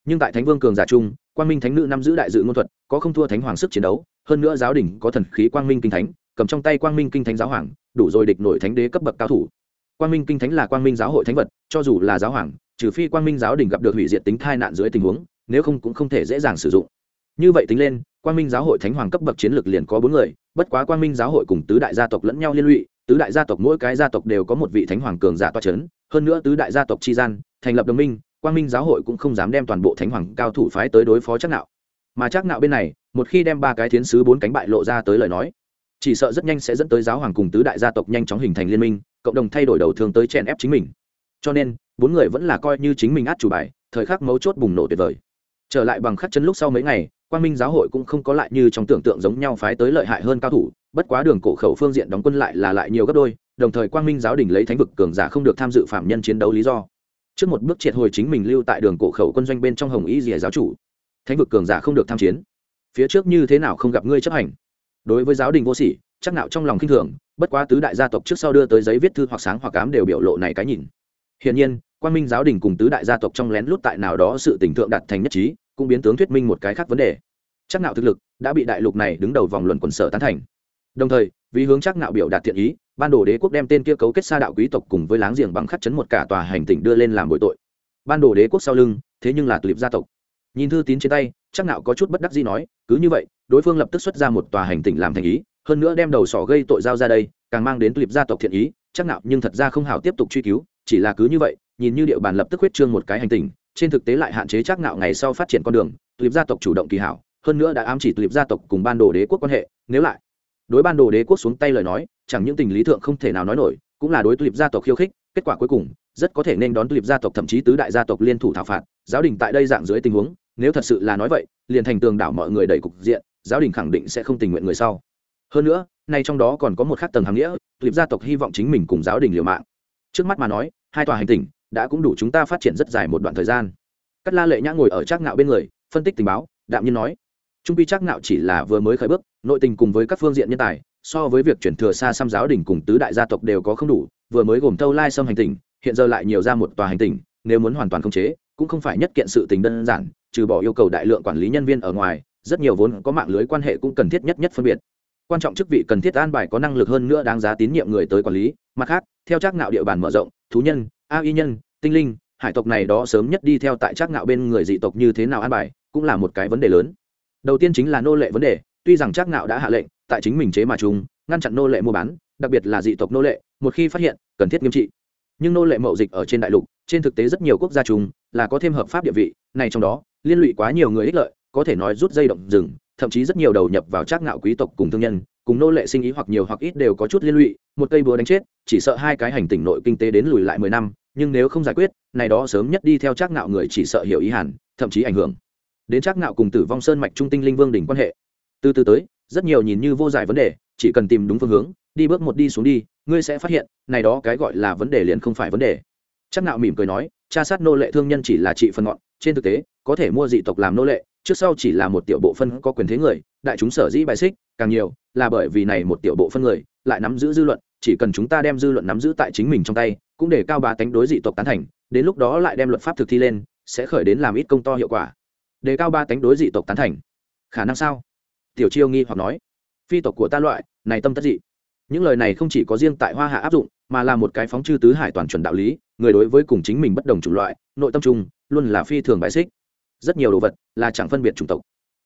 Nhưng tại thánh vương cường giả trung quang minh thánh nữ năm giữ đại dự ngôn thuật, có không thua thánh hoàng sức chiến đấu, hơn nữa giáo đình có thần khí quang minh kinh thánh, cầm trong tay quang minh kinh thánh giáo hoàng, đủ rồi địch nổi thánh đế cấp bậc cao thủ. Quang minh kinh thánh là quang minh giáo hội thánh vật, cho dù là giáo hoàng, trừ phi quang minh giáo đình gặp được hủy diệt tính thai nạn dưới tình huống, nếu không cũng không thể dễ dàng sử dụng. Như vậy tính lên, quang minh giáo hội thánh hoàng cấp bậc chiến lược liền có bốn người, bất quá quang minh giáo hội cùng tứ đại gia tộc lẫn nhau liên lụy, tứ đại gia tộc mỗi cái gia tộc đều có một vị thánh hoàng cường giả toa c h ấ n hơn nữa tứ đại gia tộc tri gian, thành lập đồng minh quang minh giáo hội cũng không dám đem toàn bộ thánh hoàng cao thủ phái tới đối phó chắc nạo. Mà chắc nạo bên này, một khi đem ba cái thiến sứ bốn cánh bại lộ ra tới lời nói, chỉ sợ rất nhanh sẽ dẫn tới giáo hoàng cùng tứ đại gia tộc nhanh chóng hình thành liên minh, cộng đồng thay đổi đầu thương tới chèn ép chính mình. Cho nên, bốn người vẫn là coi như chính mình át chủ bài, thời khắc mấu chốt bùng nổ tuyệt vời. Trở lại bằng khắc chân lúc sau mấy ngày, Quang minh giáo hội cũng không có lại như trong tưởng tượng giống nhau phái tới lợi hại hơn cao thủ, bất quá đường cổ khẩu phương diện đóng quân lại là lại nhiều gấp đôi, đồng thời quang minh giáo đình lấy thánh vực cường giả không được tham dự phạm nhân chiến đấu lý do trước một bước triệt hồi chính mình lưu tại đường cổ khẩu quân doanh bên trong hồng y rìa giáo chủ. Thánh vực cường giả không được tham chiến. Phía trước như thế nào không gặp ngươi chấp hành? Đối với giáo đình vô sỉ, chắc nạo trong lòng khinh thường, bất quá tứ đại gia tộc trước sau đưa tới giấy viết thư hoặc sáng hoặc cám đều biểu lộ này cái nhìn. Hiển nhiên, quan minh giáo đình cùng tứ đại gia tộc trong lén lút tại nào đó sự tình thượng đạt thành nhất trí, cũng biến tướng thuyết minh một cái khác vấn đề. Chắc nạo thực lực đã bị đại lục này đứng đầu vòng luận quần sở tán thành đồng thời, vì hướng chắc nạo biểu đạt thiện ý, ban đồ đế quốc đem tên kia cấu kết xa đạo quý tộc cùng với láng giềng bằng khắc chấn một cả tòa hành tỉnh đưa lên làm bội tội. Ban đồ đế quốc sau lưng, thế nhưng là tulip gia tộc. Nhìn thư tín trên tay chắc nạo có chút bất đắc dĩ nói, cứ như vậy, đối phương lập tức xuất ra một tòa hành tỉnh làm thành ý, hơn nữa đem đầu sỏ gây tội giao ra đây, càng mang đến tulip gia tộc thiện ý chắc nạo nhưng thật ra không hảo tiếp tục truy cứu, chỉ là cứ như vậy, nhìn như địa bàn lập tức huyết trương một cái hành tỉnh, trên thực tế lại hạn chế chắc nạo ngày sau phát triển con đường tulip gia tộc chủ động kỳ hảo, hơn nữa đã ám chỉ tulip gia tộc cùng ban đồ đế quốc quan hệ, nếu lại đối ban đồ đế quốc xuống tay lời nói, chẳng những tình lý thượng không thể nào nói nổi, cũng là đối tulip gia tộc khiêu khích, kết quả cuối cùng, rất có thể nên đón tulip gia tộc thậm chí tứ đại gia tộc liên thủ thảo phạt, giáo đình tại đây dạng dưới tình huống, nếu thật sự là nói vậy, liền thành tường đảo mọi người đẩy cục diện, giáo đình khẳng định sẽ không tình nguyện người sau. Hơn nữa, nay trong đó còn có một khác tầng hàng nghĩa, tulip gia tộc hy vọng chính mình cùng giáo đình liều mạng. Trước mắt mà nói, hai tòa hành tỉnh đã cũng đủ chúng ta phát triển rất dài một đoạn thời gian. Cắt la lệ nhã ngồi ở trác ngạo bên người, phân tích tình báo, đạm nhiên nói, trung pi trác ngạo chỉ là vừa mới khởi bước nội tình cùng với các phương diện nhân tài, so với việc chuyển thừa xa xăm giáo đình cùng tứ đại gia tộc đều có không đủ, vừa mới gồm thâu lai xâm hành tỉnh, hiện giờ lại nhiều ra một tòa hành tỉnh, nếu muốn hoàn toàn khống chế, cũng không phải nhất kiện sự tình đơn giản, trừ bỏ yêu cầu đại lượng quản lý nhân viên ở ngoài, rất nhiều vốn có mạng lưới quan hệ cũng cần thiết nhất nhất phân biệt. Quan trọng chức vị cần thiết an bài có năng lực hơn nữa đáng giá tín nhiệm người tới quản lý, mặt khác, theo trác ngạo địa bàn mở rộng, thú nhân, a y nhân, tinh linh, hải tộc này đó sớm nhất đi theo tại trác ngạo bên người dị tộc như thế nào an bài, cũng là một cái vấn đề lớn. Đầu tiên chính là nô lệ vấn đề tuy rằng trác ngạo đã hạ lệnh, tại chính mình chế mà chúng ngăn chặn nô lệ mua bán, đặc biệt là dị tộc nô lệ, một khi phát hiện, cần thiết nghiêm trị. Nhưng nô lệ mậu dịch ở trên đại lục, trên thực tế rất nhiều quốc gia chúng là có thêm hợp pháp địa vị, này trong đó, liên lụy quá nhiều người ích lợi, có thể nói rút dây động rừng, thậm chí rất nhiều đầu nhập vào trác ngạo quý tộc cùng thương nhân, cùng nô lệ sinh ý hoặc nhiều hoặc ít đều có chút liên lụy, một cây búa đánh chết, chỉ sợ hai cái hành tỉnh nội kinh tế đến lùi lại mười năm, nhưng nếu không giải quyết, này đó sớm nhất đi theo trác ngạo người chỉ sợ hiểu ý hẳn, thậm chí ảnh hưởng. Đến trác ngạo cùng tử vong sơn mạch trung tinh linh vương đỉnh quan hệ từ từ tới, rất nhiều nhìn như vô giải vấn đề, chỉ cần tìm đúng phương hướng, đi bước một đi xuống đi, ngươi sẽ phát hiện, này đó cái gọi là vấn đề liền không phải vấn đề. Chắc nạo mỉm cười nói tra sát nô lệ thương nhân chỉ là trị phần ngọn, trên thực tế, có thể mua dị tộc làm nô lệ, trước sau chỉ là một tiểu bộ phân có quyền thế người, đại chúng sở dĩ bài xích, càng nhiều, là bởi vì này một tiểu bộ phân người, lại nắm giữ dư luận, chỉ cần chúng ta đem dư luận nắm giữ tại chính mình trong tay, cũng để cao bá tánh đối dị tộc tán thành, đến lúc đó lại đem luật pháp thực thi lên, sẽ khởi đến làm ít công to hiệu quả. Đề cao ba tánh đối dị tộc tán thành. Khả năng sao? Tiểu chiêu nghi hoặc nói, phi tộc của ta loại, này tâm tất dị. Những lời này không chỉ có riêng tại hoa hạ áp dụng, mà là một cái phóng chư tứ hải toàn chuẩn đạo lý, người đối với cùng chính mình bất đồng chủng loại, nội tâm chung, luôn là phi thường bài xích. Rất nhiều đồ vật là chẳng phân biệt chủng tộc.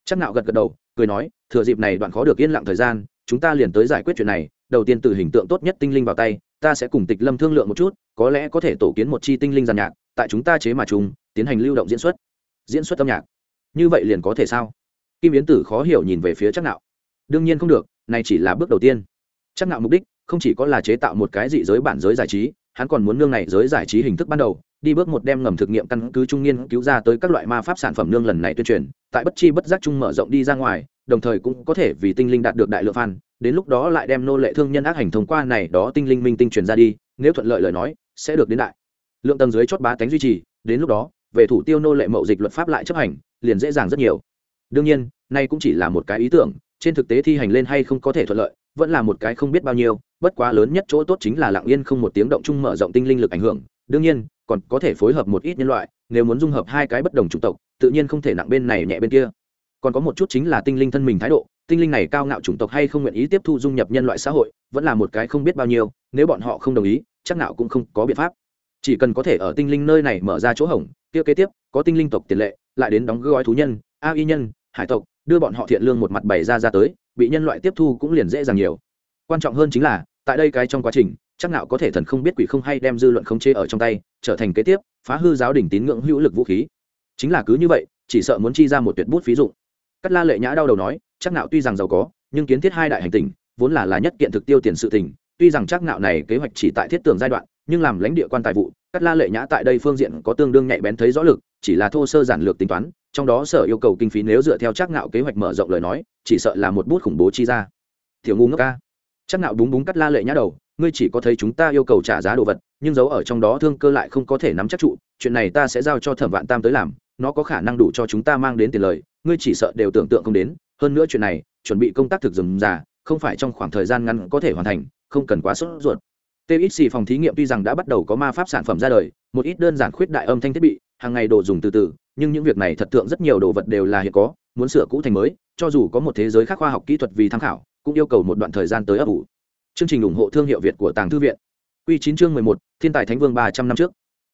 Chắc nạo gật gật đầu, cười nói, thừa dịp này đoạn khó được yên lặng thời gian, chúng ta liền tới giải quyết chuyện này. Đầu tiên từ hình tượng tốt nhất tinh linh vào tay, ta sẽ cùng tịch lâm thương lượng một chút, có lẽ có thể tổ kiến một chi tinh linh giàn nhạc, tại chúng ta chế mà chung, tiến hành lưu động diễn xuất. Diễn xuất âm nhạc. Như vậy liền có thể sao? Kim yến tử khó hiểu nhìn về phía chắc nạo đương nhiên không được, này chỉ là bước đầu tiên. Chắc nạo mục đích không chỉ có là chế tạo một cái dị giới bản giới giải trí, hắn còn muốn nương này giới giải trí hình thức ban đầu, đi bước một đem ngầm thực nghiệm căn cứ trung nghiên cứu ra tới các loại ma pháp sản phẩm nương lần này tuyên truyền, tại bất chi bất giác chung mở rộng đi ra ngoài, đồng thời cũng có thể vì tinh linh đạt được đại lượng fan, đến lúc đó lại đem nô lệ thương nhân ác hành thông qua này đó tinh linh minh tinh truyền ra đi, nếu thuận lợi lời nói, sẽ được đến đại. Lượng tầng dưới chốt bá tánh duy trì, đến lúc đó, về thủ tiêu nô lệ mậu dịch luật pháp lại chấp hành, liền dễ dàng rất nhiều đương nhiên, nay cũng chỉ là một cái ý tưởng, trên thực tế thi hành lên hay không có thể thuận lợi, vẫn là một cái không biết bao nhiêu, bất quá lớn nhất chỗ tốt chính là lặng yên không một tiếng động chung mở rộng tinh linh lực ảnh hưởng. Đương nhiên, còn có thể phối hợp một ít nhân loại, nếu muốn dung hợp hai cái bất đồng chủng tộc, tự nhiên không thể nặng bên này nhẹ bên kia. Còn có một chút chính là tinh linh thân mình thái độ, tinh linh này cao ngạo chủng tộc hay không nguyện ý tiếp thu dung nhập nhân loại xã hội, vẫn là một cái không biết bao nhiêu, nếu bọn họ không đồng ý, chắc nào cũng không có biện pháp. Chỉ cần có thể ở tinh linh nơi này mở ra chỗ hỏng kia kế tiếp, có tinh linh tộc tiền lệ, lại đến đóng gói thú nhân, a y nhân hải tộc, đưa bọn họ thiện lương một mặt bày ra ra tới, bị nhân loại tiếp thu cũng liền dễ dàng nhiều. Quan trọng hơn chính là, tại đây cái trong quá trình, chắc nào có thể thần không biết quỷ không hay đem dư luận không chế ở trong tay, trở thành kế tiếp, phá hư giáo đình tín ngưỡng hữu lực vũ khí. Chính là cứ như vậy, chỉ sợ muốn chi ra một tuyệt bút ví dụ cắt la lệ nhã đau đầu nói, chắc nào tuy rằng giàu có, nhưng kiến thiết hai đại hành tình vốn là là nhất kiện thực tiêu tiền sự tình, tuy rằng chắc nạo này kế hoạch chỉ tại thiết tưởng giai đoạn, nhưng làm lãnh địa quan tài vụ cắt la lệ nhã tại đây phương diện có tương đương nhạy bén thấy rõ lực, chỉ là thô sơ giản lược tính toán trong đó sở yêu cầu kinh phí nếu dựa theo chắc ngạo kế hoạch mở rộng lời nói chỉ sợ là một bút khủng bố chi ra. Thiếu ngu ngốc ca. Chắc ngạo búng búng cắt la lệ nhã đầu ngươi chỉ có thấy chúng ta yêu cầu trả giá đồ vật nhưng giấu ở trong đó thương cơ lại không có thể nắm chắc trụ chuyện này ta sẽ giao cho thẩm vạn tam tới làm nó có khả năng đủ cho chúng ta mang đến tiền lời ngươi chỉ sợ đều tưởng tượng không đến hơn nữa chuyện này chuẩn bị công tác thực dừng già không phải trong khoảng thời gian ngắn có thể hoàn thành không cần quá sốt ruột. TXC phòng thí nghiệm tuy rằng đã bắt đầu có ma pháp sản phẩm ra đời, một ít đơn giản khuyết đại âm thanh thiết bị, hàng ngày đồ dùng từ từ, nhưng những việc này thật tượng rất nhiều đồ vật đều là hiện có, muốn sửa cũ thành mới, cho dù có một thế giới khác khoa học kỹ thuật vì tham khảo, cũng yêu cầu một đoạn thời gian tới ấp ủ. Chương trình ủng hộ thương hiệu Việt của Tàng Thư viện. Quy chín chương 11, Thiên tài Thánh Vương 300 năm trước.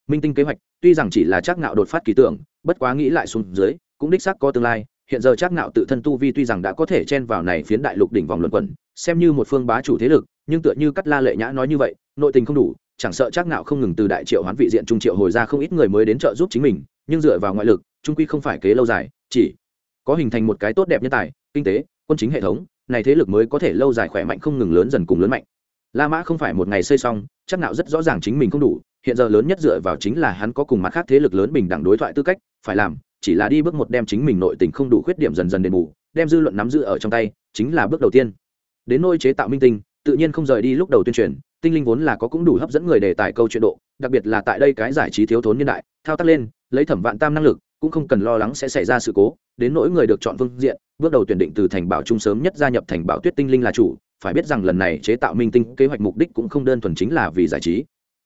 Minh tinh kế hoạch, tuy rằng chỉ là chắc ngạo đột phát kỳ tưởng, bất quá nghĩ lại xuống dưới, cũng đích xác có tương lai, hiện giờ chắc ngạo tự thân tu vi tuy rằng đã có thể chen vào này phiến đại lục đỉnh vòng luận quẩn, xem như một phương bá chủ thế lực, nhưng tựa như cắt la lệ nhã nói như vậy, nội tình không đủ, chẳng sợ chắc ngạo không ngừng từ đại triệu hoán vị diện trung triệu hồi ra không ít người mới đến trợ giúp chính mình, nhưng dựa vào ngoại lực, trung quy không phải kế lâu dài, chỉ có hình thành một cái tốt đẹp nhân tài, kinh tế, quân chính hệ thống, này thế lực mới có thể lâu dài khỏe mạnh không ngừng lớn dần cùng lớn mạnh. La Mã không phải một ngày xây xong, chắc nạo rất rõ ràng chính mình không đủ, hiện giờ lớn nhất dựa vào chính là hắn có cùng mặt khác thế lực lớn bình đẳng đối thoại tư cách, phải làm, chỉ là đi bước một đem chính mình nội tình không đủ khuyết điểm dần dần đền bù đem dư luận nắm giữ ở trong tay chính là bước đầu tiên đến nôi chế tạo minh tinh tự nhiên không rời đi lúc đầu tuyên truyền tinh linh vốn là có cũng đủ hấp dẫn người đề tài câu chuyện độ, đặc biệt là tại đây cái giải trí thiếu thốn nhân đại, thao tác lên, lấy thẩm vạn tam năng lực, cũng không cần lo lắng sẽ xảy ra sự cố, đến nỗi người được chọn phương diện, bước đầu tuyển định từ thành bảo trung sớm nhất gia nhập thành bảo tuyết tinh linh là chủ, phải biết rằng lần này chế tạo minh tinh kế hoạch mục đích cũng không đơn thuần chính là vì giải trí.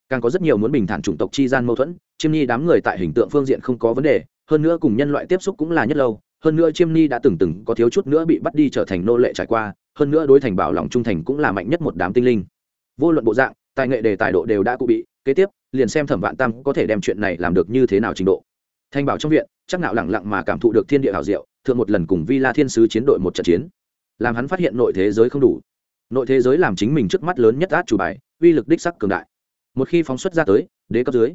Càng có rất nhiều muốn bình thản chủng tộc chi gian mâu thuẫn, chiêm nhi đám người tại hình tượng phương diện không có vấn đề, hơn nữa cùng nhân loại tiếp xúc cũng là nhất lâu, hơn nữa chiêm ni đã từng từng có thiếu chút nữa bị bắt đi trở thành nô lệ trải qua, hơn nữa đối thành bảo lòng trung thành cũng là mạnh nhất một đám tinh linh vô luận bộ dạng, tài nghệ đề tài độ đều đã cụ bị, kế tiếp, liền xem thẩm vạn tam có thể đem chuyện này làm được như thế nào trình độ. Thanh bảo trong viện, chắc nạo lẳng lặng mà cảm thụ được thiên địa hảo diệu, thượng một lần cùng vi la thiên sứ chiến đội một trận chiến. Làm hắn phát hiện nội thế giới không đủ. Nội thế giới làm chính mình trước mắt lớn nhất át chủ bài, uy lực đích sắc cường đại. Một khi phóng xuất ra tới, đế cấp dưới,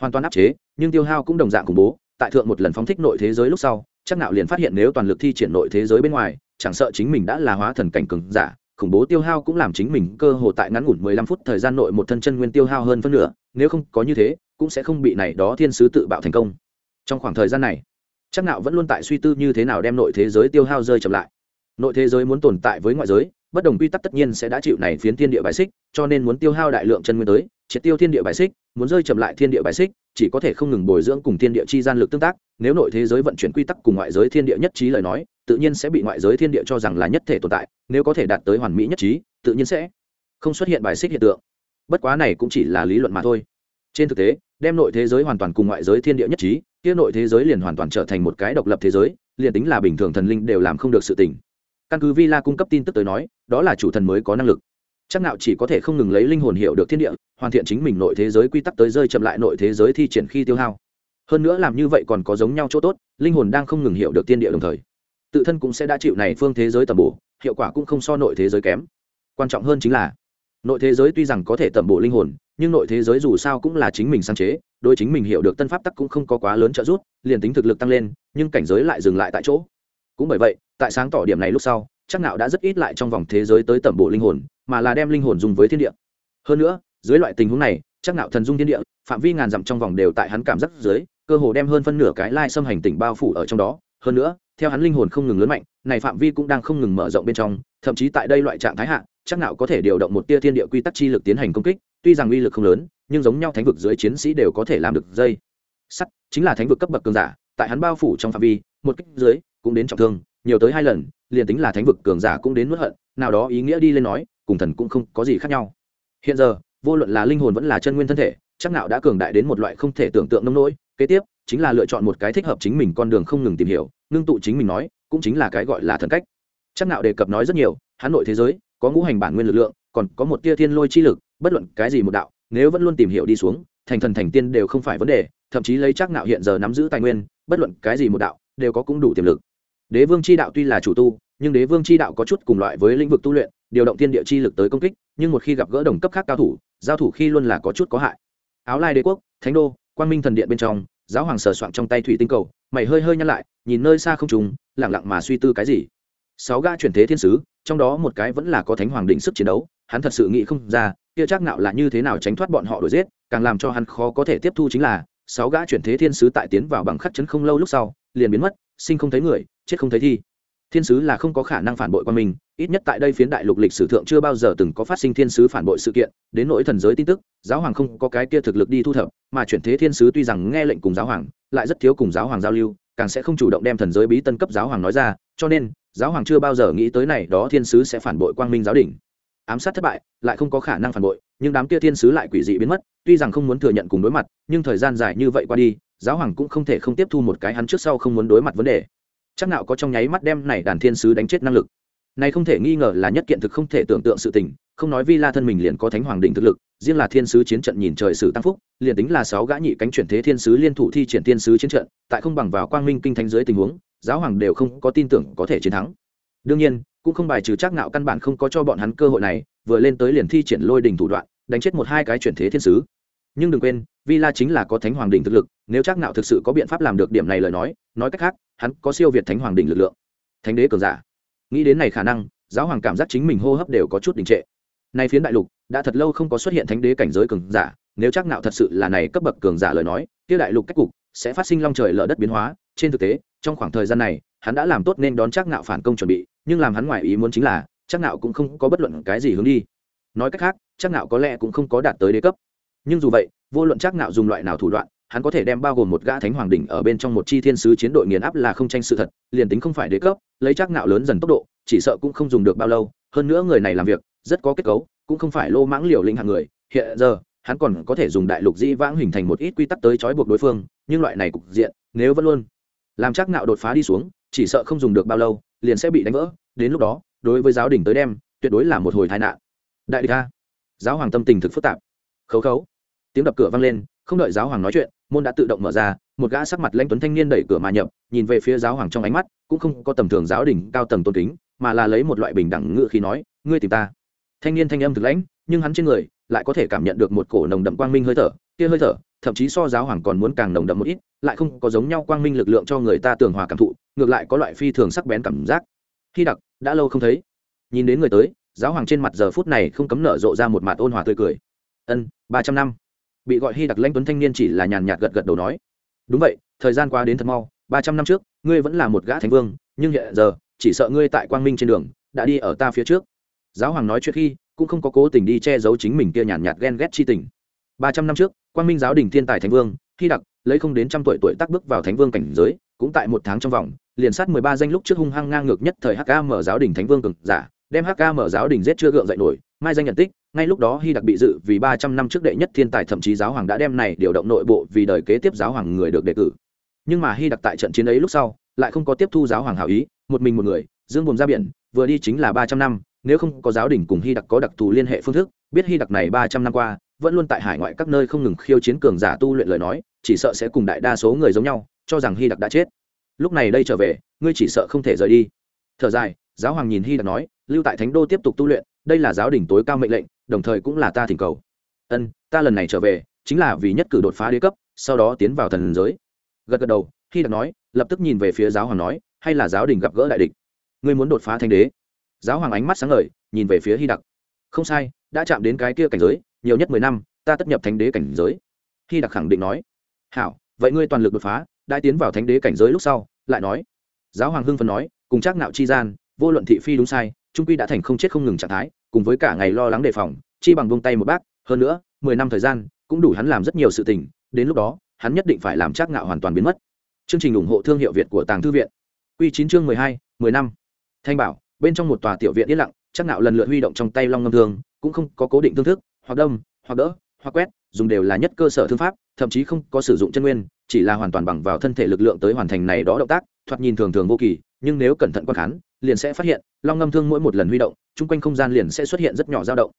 hoàn toàn áp chế, nhưng tiêu hao cũng đồng dạng khủng bố, tại thượng một lần phóng thích nội thế giới lúc sau, chắc nạo liền phát hiện nếu toàn lực thi triển nội thế giới bên ngoài, chẳng sợ chính mình đã là hóa thần cảnh cường giả khủng bố tiêu hao cũng làm chính mình cơ hồ tại ngắn ngủn 15 phút thời gian nội một thân chân nguyên tiêu hao hơn phân nửa, nếu không có như thế, cũng sẽ không bị này đó thiên sứ tự bạo thành công. Trong khoảng thời gian này, chắc nạo vẫn luôn tại suy tư như thế nào đem nội thế giới tiêu hao rơi chậm lại. Nội thế giới muốn tồn tại với ngoại giới, bất đồng quy tắc tất nhiên sẽ đã chịu này phiến thiên địa bài xích, cho nên muốn tiêu hao đại lượng chân nguyên tới, triệt tiêu thiên địa bài xích, muốn rơi chậm lại thiên địa bài xích, chỉ có thể không ngừng bồi dưỡng cùng thiên địa chi gian lực tương tác, nếu nội thế giới vận chuyển quy tắc cùng ngoại giới thiên địa nhất trí lời nói tự nhiên sẽ bị ngoại giới thiên địa cho rằng là nhất thể tồn tại, nếu có thể đạt tới hoàn mỹ nhất trí, tự nhiên sẽ không xuất hiện bài xích hiện tượng. Bất quá này cũng chỉ là lý luận mà thôi. Trên thực tế, đem nội thế giới hoàn toàn cùng ngoại giới thiên địa nhất trí, kia nội thế giới liền hoàn toàn trở thành một cái độc lập thế giới, liền tính là bình thường thần linh đều làm không được sự tình. Căn cứ villa cung cấp tin tức tới nói, đó là chủ thần mới có năng lực. Chắc nào chỉ có thể không ngừng lấy linh hồn hiểu được thiên địa, hoàn thiện chính mình nội thế giới quy tắc tới rơi chậm lại nội thế giới thi triển khi tiêu hao. Hơn nữa làm như vậy còn có giống nhau chỗ tốt, linh hồn đang không ngừng hiểu được thiên địa đồng thời tự thân cũng sẽ đã chịu này phương thế giới tầm bổ, hiệu quả cũng không so nội thế giới kém. Quan trọng hơn chính là, nội thế giới tuy rằng có thể tầm bổ linh hồn, nhưng nội thế giới dù sao cũng là chính mình sáng chế đôi chính mình hiểu được tân pháp tắc cũng không có quá lớn trợ giúp, liền tính thực lực tăng lên, nhưng cảnh giới lại dừng lại tại chỗ. Cũng bởi vậy, tại sáng tỏ điểm này lúc sau, chắc nạo đã rất ít lại trong vòng thế giới tới tẩm bộ linh hồn, mà là đem linh hồn dùng với thiên địa. Hơn nữa, dưới loại tình huống này, chắc nạo thần dung thiên địa, phạm vi ngàn dặm trong vòng đều tại hắn cảm giác dưới, cơ hồ đem hơn phân nửa cái lai xâm hành tỉnh bao phủ ở trong đó. Hơn nữa theo hắn linh hồn không ngừng lớn mạnh, này phạm vi cũng đang không ngừng mở rộng bên trong, thậm chí tại đây loại trạng thái hạ, chắc nạo có thể điều động một tia thiên địa quy tắc chi lực tiến hành công kích, tuy rằng uy lực không lớn, nhưng giống nhau thánh vực dưới chiến sĩ đều có thể làm được dây. Sắt, chính là thánh vực cấp bậc cường giả, tại hắn bao phủ trong phạm vi, một kích dưới cũng đến trọng thương, nhiều tới hai lần, liền tính là thánh vực cường giả cũng đến nuốt hận, nào đó ý nghĩa đi lên nói, cùng thần cũng không có gì khác nhau. Hiện giờ, vô luận là linh hồn vẫn là chân nguyên thân thể, chắc nào đã cường đại đến một loại không thể tưởng tượng nông nỗi, kế tiếp, chính là lựa chọn một cái thích hợp chính mình con đường không ngừng tìm hiểu ngưng tụ chính mình nói, cũng chính là cái gọi là thần cách. Chắc Nạo đề cập nói rất nhiều hắn nội thế giới, có ngũ hành bản nguyên lực lượng, còn có một tia thiên lôi chi lực, bất luận cái gì một đạo, nếu vẫn luôn tìm hiểu đi xuống, thành thần thành tiên đều không phải vấn đề, thậm chí lấy chắc nạo hiện giờ nắm giữ tài nguyên, bất luận cái gì một đạo, đều có cũng đủ tiềm lực. Đế vương chi đạo tuy là chủ tu, nhưng đế vương chi đạo có chút cùng loại với lĩnh vực tu luyện, điều động thiên địa chi lực tới công kích, nhưng một khi gặp gỡ đồng cấp khác cao thủ, giao thủ khi luôn là có chút có hại. Áo lai đế quốc, thánh đô, quang minh thần điện bên trong, giáo hoàng sờ soạn trong tay thủy tinh cầu mày hơi hơi nhăn lại, nhìn nơi xa không trùng lẳng lặng mà suy tư cái gì. Sáu gã chuyển thế thiên sứ, trong đó một cái vẫn là có thánh hoàng định sức chiến đấu, hắn thật sự nghĩ không ra, kia chắc nạo là như thế nào tránh thoát bọn họ đuổi giết, càng làm cho hắn khó có thể tiếp thu chính là, sáu gã chuyển thế thiên sứ tại tiến vào bằng khắc chấn không lâu lúc sau, liền biến mất, sinh không thấy người, chết không thấy thi. Thiên sứ là không có khả năng phản bội qua mình, ít nhất tại đây phiến đại lục lịch sử thượng chưa bao giờ từng có phát sinh thiên sứ phản bội sự kiện, đến nỗi thần giới tin tức, giáo hoàng không có cái kia thực lực đi thu thập, mà chuyển thế thiên sứ tuy rằng nghe lệnh cùng giáo hoàng lại rất thiếu cùng giáo hoàng giao lưu, càng sẽ không chủ động đem thần giới bí tân cấp giáo hoàng nói ra, cho nên, giáo hoàng chưa bao giờ nghĩ tới này đó thiên sứ sẽ phản bội quang minh giáo đình. Ám sát thất bại, lại không có khả năng phản bội, nhưng đám kia thiên sứ lại quỷ dị biến mất, tuy rằng không muốn thừa nhận cùng đối mặt, nhưng thời gian dài như vậy qua đi, giáo hoàng cũng không thể không tiếp thu một cái hắn trước sau không muốn đối mặt vấn đề. Chắc nào có trong nháy mắt đem này đàn thiên sứ đánh chết năng lực. Này không thể nghi ngờ là nhất kiện thực không thể tưởng tượng sự tình không nói vi la thân mình liền có thánh hoàng đỉnh thực lực, riêng là thiên sứ chiến trận nhìn trời sử tăng phúc, liền tính là sáu gã nhị cánh chuyển thế thiên sứ liên thủ thi triển thiên sứ chiến trận, tại không bằng vào quang minh kinh thánh dưới tình huống, giáo hoàng đều không có tin tưởng có thể chiến thắng. Đương nhiên, cũng không bài trừ chắc nạo căn bản không có cho bọn hắn cơ hội này, vừa lên tới liền thi triển lôi đỉnh thủ đoạn, đánh chết một hai cái chuyển thế thiên sứ. Nhưng đừng quên villa chính là có thánh hoàng đỉnh thực lực, nếu chắc nạo thực sự có biện pháp làm được điểm này lời nói nói cách khác, hắn có siêu việt thánh hoàng đỉnh lực lượng. Thánh đế cường giả. Nghĩ đến này khả năng, giáo hoàng cảm giác chính mình hô hấp đều có chút đình trệ nay phiến đại lục, đã thật lâu không có xuất hiện thánh đế cảnh giới cường giả, nếu chắc nạo thật sự là này cấp bậc cường giả lời nói, kia đại lục cách cục sẽ phát sinh long trời lở đất biến hóa. Trên thực tế, trong khoảng thời gian này, hắn đã làm tốt nên đón chắc nạo phản công chuẩn bị, nhưng làm hắn ngoài ý muốn chính là, chắc nạo cũng không có bất luận cái gì hướng đi. Nói cách khác, chắc nạo có lẽ cũng không có đạt tới đế cấp. Nhưng dù vậy, vô luận chắc nạo dùng loại nào thủ đoạn, hắn có thể đem bao gồm một gã thánh hoàng đỉnh ở bên trong một chi thiên sứ chiến đội nghiền áp là không tranh sự thật, liền tính không phải đế cấp, lấy chắc nạo lớn dần tốc độ, chỉ sợ cũng không dùng được bao lâu. Hơn nữa người này làm việc rất có kết cấu, cũng không phải lô mãng liều lĩnh hạng người. Hiện giờ, hắn còn có thể dùng đại lục dĩ vãng hình thành một ít quy tắc tới trói buộc đối phương, nhưng loại này cục diện, nếu vẫn luôn làm chắc nạo đột phá đi xuống, chỉ sợ không dùng được bao lâu, liền sẽ bị đánh vỡ. Đến lúc đó, đối với giáo đình tới đem, tuyệt đối là một hồi tai nạn. Đại địch a. Giáo hoàng tâm tình thực phức tạp. Khấu khấu. Tiếng đập cửa vang lên, không đợi giáo hoàng nói chuyện, môn đã tự động mở ra, một gã sắc mặt lãnh tuấn thanh niên đẩy cửa mà nhập, nhìn về phía giáo hoàng trong ánh mắt, cũng không có tầm thường giáo đình cao tầng tôn kính, mà là lấy một loại bình đẳng ngự khi nói, ngươi tìm ta thanh niên thanh âm thực lãnh, nhưng hắn trên người lại có thể cảm nhận được một cổ nồng đậm quang minh hơi thở, kia hơi thở, thậm chí so giáo hoàng còn muốn càng nồng đậm một ít, lại không có giống nhau quang minh lực lượng cho người ta tường hòa cảm thụ, ngược lại có loại phi thường sắc bén cảm giác. Khi đặc, đã lâu không thấy. Nhìn đến người tới, giáo hoàng trên mặt giờ phút này không cấm nở rộ ra một mặt ôn hòa tươi cười. Ân, ba trăm năm. Bị gọi hy đặc lãnh tuấn thanh niên chỉ là nhàn nhạt gật gật đầu nói. Đúng vậy, thời gian qua đến thật mau, ba trăm năm trước, ngươi vẫn là một gã thánh vương, nhưng hiện giờ, chỉ sợ ngươi tại quang minh trên đường, đã đi ở ta phía trước giáo hoàng nói chuyện khi, cũng không có cố tình đi che giấu chính mình kia nhàn nhạt ghen ghét chi tình. Ba trăm năm trước, quang minh giáo đình thiên tài thánh vương khi đặc, lấy không đến trăm tuổi tuổi tác bước vào thánh vương cảnh giới, cũng tại một tháng trong vòng, liền sát mười ba danh lúc trước hung hăng ngang ngược nhất thời hk mở giáo đình thánh vương cường giả, đem hk mở giáo đình giết chưa gượng dậy nổi, mai danh nhận tích, ngay lúc đó hy đặc bị dự vì ba trăm năm trước đệ nhất thiên tài thậm chí giáo hoàng đã đem này điều động nội bộ vì đời kế tiếp giáo hoàng người được đề cử. Nhưng mà hy đặc tại trận chiến ấy lúc sau, lại không có tiếp thu giáo hoàng hảo ý, một mình một người, dương buồn ra biển, vừa đi chính là ba trăm năm nếu không có giáo đình cùng hy đặc có đặc thù liên hệ phương thức, biết hy đặc này ba trăm năm qua, vẫn luôn tại hải ngoại các nơi không ngừng khiêu chiến cường giả tu luyện lời nói, chỉ sợ sẽ cùng đại đa số người giống nhau, cho rằng hy đặc đã chết. Lúc này đây trở về, ngươi chỉ sợ không thể rời đi. Thở dài, giáo hoàng nhìn hy đặc nói, lưu tại thánh đô tiếp tục tu luyện, đây là giáo đình tối cao mệnh lệnh, đồng thời cũng là ta thỉnh cầu. Ân, ta lần này trở về, chính là vì nhất cử đột phá đế cấp, sau đó tiến vào thần giới. Gật gật đầu, hy đặc nói, lập tức nhìn về phía giáo hoàng nói, hay là giáo đình gặp gỡ đại địch. Ngươi muốn đột phá thanh đế? Giáo hoàng ánh mắt sáng ngời, nhìn về phía hy đặc. Không sai, đã chạm đến cái kia cảnh giới, nhiều nhất mười năm, ta tất nhập thánh đế cảnh giới. Hy đặc khẳng định nói. Hảo, vậy ngươi toàn lực đột phá, đã tiến vào thánh đế cảnh giới lúc sau, lại nói. Giáo hoàng hưng phần nói, cùng chắc nạo chi gian, vô luận thị phi đúng sai, trung quy đã thành không chết không ngừng trạng thái, cùng với cả ngày lo lắng đề phòng, chi bằng vung tay một bác, hơn nữa, mười năm thời gian, cũng đủ hắn làm rất nhiều sự tình, đến lúc đó, hắn nhất định phải làm chắc ngạo hoàn toàn biến mất. Chương trình ủng hộ thương hiệu việt của tàng thư viện. Q chín chương mười hai, mười năm. Thanh bảo bên trong một tòa tiểu viện yên lặng, chắc nạo lần lượt huy động trong tay long ngâm thương, cũng không có cố định thương thức, hoặc đâm, hoặc đỡ, hoặc quét, dùng đều là nhất cơ sở thương pháp, thậm chí không có sử dụng chân nguyên, chỉ là hoàn toàn bằng vào thân thể lực lượng tới hoàn thành này đó động tác, thoạt nhìn thường thường vô kỳ, nhưng nếu cẩn thận quan khán, liền sẽ phát hiện, long ngâm thương mỗi một lần huy động, chung quanh không gian liền sẽ xuất hiện rất nhỏ dao động.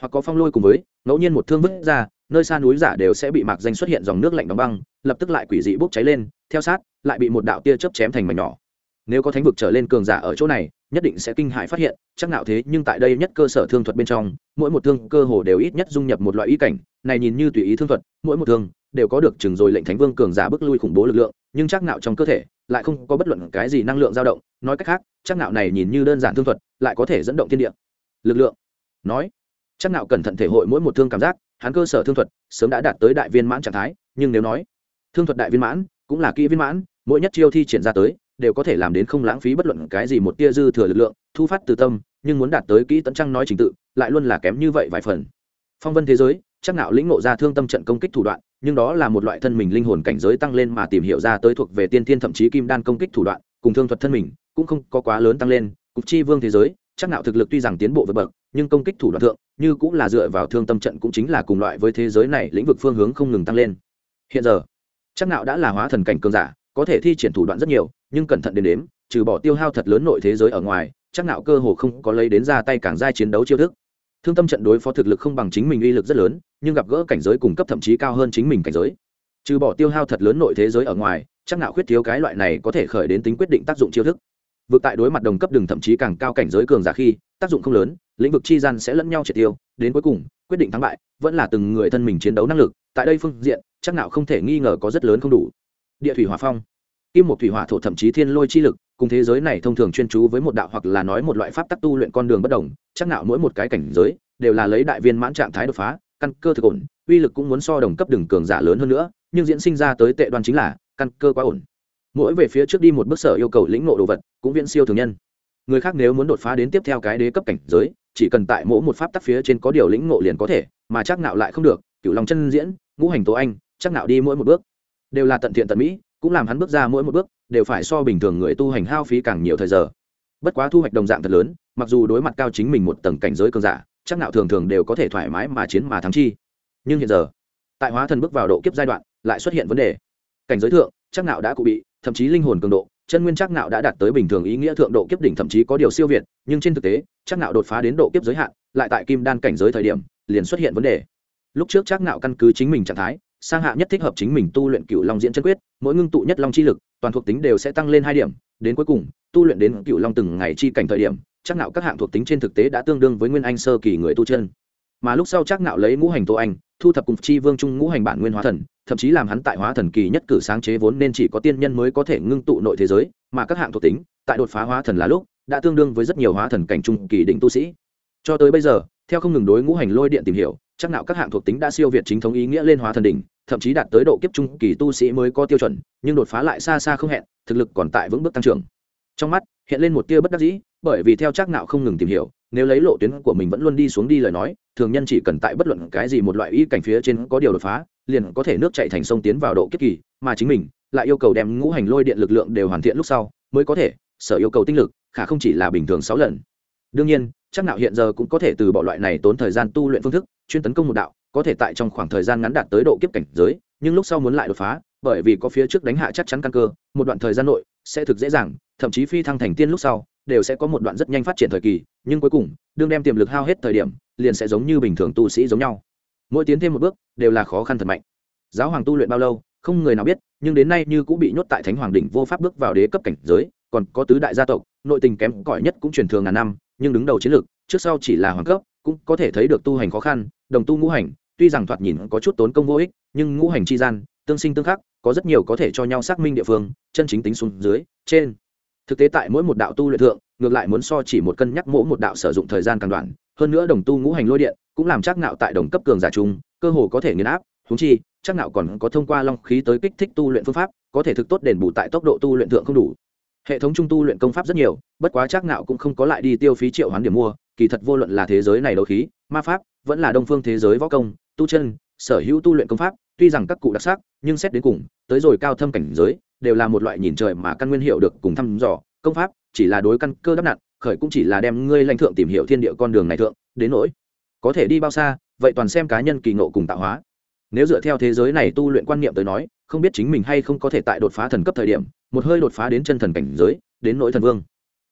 Hoặc có phong lôi cùng với, ngẫu nhiên một thương vứt ra, nơi xa núi giả đều sẽ bị mạc danh xuất hiện dòng nước lạnh đóng băng, lập tức lại quỷ dị bốc cháy lên, theo sát, lại bị một đạo tia chớp chém thành mảnh nhỏ nếu có thánh vực trở lên cường giả ở chỗ này, nhất định sẽ kinh hại phát hiện, chắc nào thế nhưng tại đây nhất cơ sở thương thuật bên trong, mỗi một thương cơ hồ đều ít nhất dung nhập một loại ý cảnh, này nhìn như tùy ý thương thuật, mỗi một thương đều có được chừng rồi lệnh thánh vương cường giả bước lui khủng bố lực lượng, nhưng chắc nạo trong cơ thể lại không có bất luận cái gì năng lượng dao động, nói cách khác, chắc nạo này nhìn như đơn giản thương thuật, lại có thể dẫn động thiên địa. Lực lượng. Nói, chắc nạo cẩn thận thể hội mỗi một thương cảm giác, hắn cơ sở thương thuật sớm đã đạt tới đại viên mãn trạng thái, nhưng nếu nói, thương thuật đại viên mãn cũng là kỹ viên mãn, mỗi nhất chiêu thi triển ra tới đều có thể làm đến không lãng phí bất luận cái gì một tia dư thừa lực lượng, thu phát từ tâm, nhưng muốn đạt tới kỹ tấn trăng nói trình tự, lại luôn là kém như vậy vài phần. Phong vân thế giới, chắc nạo lĩnh ngộ ra thương tâm trận công kích thủ đoạn, nhưng đó là một loại thân mình linh hồn cảnh giới tăng lên mà tìm hiểu ra tới thuộc về tiên tiên thậm chí kim đan công kích thủ đoạn, cùng thương thuật thân mình, cũng không có quá lớn tăng lên. Cục chi vương thế giới, chắc nạo thực lực tuy rằng tiến bộ vượt bậc, nhưng công kích thủ đoạn thượng, như cũng là dựa vào thương tâm trận cũng chính là cùng loại với thế giới này lĩnh vực phương hướng không ngừng tăng lên. Hiện giờ, chắc nạo đã là hóa thần cảnh cường giả có thể thi triển thủ đoạn rất nhiều, nhưng cẩn thận đến đếm, trừ bỏ tiêu hao thật lớn nội thế giới ở ngoài, chắc nạo cơ hồ không có lấy đến ra tay càng giai chiến đấu chiêu thức. Thương tâm trận đối phó thực lực không bằng chính mình uy lực rất lớn, nhưng gặp gỡ cảnh giới cùng cấp thậm chí cao hơn chính mình cảnh giới. Trừ bỏ tiêu hao thật lớn nội thế giới ở ngoài, chắc nạo khuyết thiếu cái loại này có thể khởi đến tính quyết định tác dụng chiêu thức. Vượt tại đối mặt đồng cấp đường thậm chí càng cao cảnh giới cường giả khi, tác dụng không lớn, lĩnh vực chi gian sẽ lẫn nhau triệt tiêu, đến cuối cùng, quyết định thắng bại, vẫn là từng người thân mình chiến đấu năng lực, tại đây phương diện, chắc nạo không thể nghi ngờ có rất lớn không đủ địa thủy hỏa phong. Kim một thủy hỏa thổ thậm chí thiên lôi chi lực, cùng thế giới này thông thường chuyên chú với một đạo hoặc là nói một loại pháp tắc tu luyện con đường bất đồng, chắc nạo mỗi một cái cảnh giới, đều là lấy đại viên mãn trạng thái đột phá, căn cơ thực ổn, uy lực cũng muốn so đồng cấp đường cường giả lớn hơn nữa, nhưng diễn sinh ra tới tệ đoan chính là, căn cơ quá ổn. Mỗi về phía trước đi một bước sở yêu cầu lĩnh ngộ đồ vật, cũng viễn siêu thường nhân. Người khác nếu muốn đột phá đến tiếp theo cái đế cấp cảnh giới, chỉ cần tại mỗi một pháp tắc phía trên có điều lĩnh ngộ liền có thể, mà chắc nạo lại không được cựu lòng chân diễn, ngũ hành tố anh, chắc nạo đi mỗi một bước đều là tận thiện tận mỹ, cũng làm hắn bước ra mỗi một bước, đều phải so bình thường người tu hành hao phí càng nhiều thời giờ. Bất quá thu hoạch đồng dạng thật lớn, mặc dù đối mặt cao chính mình một tầng cảnh giới cường giả, chắc nạo thường thường đều có thể thoải mái mà chiến mà thắng chi. Nhưng hiện giờ, tại hóa thần bước vào độ kiếp giai đoạn, lại xuất hiện vấn đề. Cảnh giới thượng, chắc nạo đã cụ bị, thậm chí linh hồn cường độ, chân nguyên chắc nạo đã đạt tới bình thường ý nghĩa thượng độ kiếp đỉnh thậm chí có điều siêu việt, nhưng trên thực tế, chắc nạo đột phá đến độ kiếp giới hạn, lại tại kim đan cảnh giới thời điểm, liền xuất hiện vấn đề. Lúc trước chắc nạo căn cứ chính mình trạng thái sang hạ nhất thích hợp chính mình tu luyện cựu long diễn chân quyết, mỗi ngưng tụ nhất long chi lực, toàn thuộc tính đều sẽ tăng lên hai điểm, đến cuối cùng, tu luyện đến cựu long từng ngày chi cảnh thời điểm, chắc nạo các hạng thuộc tính trên thực tế đã tương đương với nguyên anh sơ kỳ người tu chân. Mà lúc sau chắc nạo lấy ngũ hành tô anh, thu thập cùng chi vương trung ngũ hành bản nguyên hóa thần, thậm chí làm hắn tại hóa thần kỳ nhất cử sáng chế vốn nên chỉ có tiên nhân mới có thể ngưng tụ nội thế giới, mà các hạng thuộc tính, tại đột phá hóa thần là lúc, đã tương đương với rất nhiều hóa thần cảnh trung kỳ đỉnh tu sĩ. Cho tới bây giờ, theo không ngừng đối ngũ hành lôi điện tìm hiểu, chắc nạo các hạng thuộc tính đã siêu việt chính thống ý nghĩa lên hóa thần đỉnh thậm chí đạt tới độ kiếp trung kỳ tu sĩ mới có tiêu chuẩn, nhưng đột phá lại xa xa không hẹn, thực lực còn tại vững bước tăng trưởng. Trong mắt, hiện lên một tia bất đắc dĩ, bởi vì theo chắc nạo không ngừng tìm hiểu, nếu lấy lộ tuyến của mình vẫn luôn đi xuống đi lời nói, thường nhân chỉ cần tại bất luận cái gì một loại y cảnh phía trên có điều đột phá, liền có thể nước chạy thành sông tiến vào độ kiếp kỳ, mà chính mình lại yêu cầu đem ngũ hành lôi điện lực lượng đều hoàn thiện lúc sau, mới có thể sở yêu cầu tinh lực, khả không chỉ là bình thường sáu lần. Đương nhiên, chắc nạo hiện giờ cũng có thể từ bỏ loại này tốn thời gian tu luyện phương thức, chuyên tấn công một đạo có thể tại trong khoảng thời gian ngắn đạt tới độ kiếp cảnh giới, nhưng lúc sau muốn lại đột phá, bởi vì có phía trước đánh hạ chắc chắn căn cơ, một đoạn thời gian nội, sẽ thực dễ dàng, thậm chí phi thăng thành tiên lúc sau, đều sẽ có một đoạn rất nhanh phát triển thời kỳ, nhưng cuối cùng, đương đem tiềm lực hao hết thời điểm, liền sẽ giống như bình thường tu sĩ giống nhau. Mỗi tiến thêm một bước, đều là khó khăn thật mạnh. Giáo hoàng tu luyện bao lâu, không người nào biết, nhưng đến nay như cũng bị nhốt tại thánh hoàng đỉnh vô pháp bước vào đế cấp cảnh giới, còn có tứ đại gia tộc, nội tình kém cỏi nhất cũng truyền thường ngàn năm, nhưng đứng đầu chiến lược, trước sau chỉ là hoàng cấp, cũng có thể thấy được tu hành khó khăn, đồng tu ngũ hành tuy rằng thoạt nhìn có chút tốn công vô ích, nhưng ngũ hành chi gian, tương sinh tương khắc, có rất nhiều có thể cho nhau xác minh địa phương, chân chính tính xuống dưới, trên. Thực tế tại mỗi một đạo tu luyện thượng, ngược lại muốn so chỉ một cân nhắc mỗi một đạo sử dụng thời gian càng đoạn, hơn nữa đồng tu ngũ hành lôi điện, cũng làm chắc nạo tại đồng cấp cường giả trung cơ hồ có thể nghiền áp húng chi, chắc nạo còn có thông qua long khí tới kích thích tu luyện phương pháp, có thể thực tốt đền bù tại tốc độ tu luyện thượng không đủ. Hệ thống trung tu luyện công pháp rất nhiều, bất quá chắc nạo cũng không có lại đi tiêu phí triệu hoán điểm mua, kỳ thật vô luận là thế giới này đấu khí, ma pháp, vẫn là đông phương thế giới võ công tu chân, sở hữu tu luyện công pháp, tuy rằng các cụ đặc sắc, nhưng xét đến cùng, tới rồi cao thâm cảnh giới, đều là một loại nhìn trời mà căn nguyên hiệu được cùng thăm dò. Công pháp chỉ là đối căn cơ đắp nặn, khởi cũng chỉ là đem ngươi lãnh thượng tìm hiểu thiên địa con đường này thượng, đến nỗi có thể đi bao xa, vậy toàn xem cá nhân kỳ ngộ cùng tạo hóa. Nếu dựa theo thế giới này tu luyện quan niệm tới nói, không biết chính mình hay không có thể tại đột phá thần cấp thời điểm, một hơi đột phá đến chân thần cảnh giới, đến nỗi thần vương.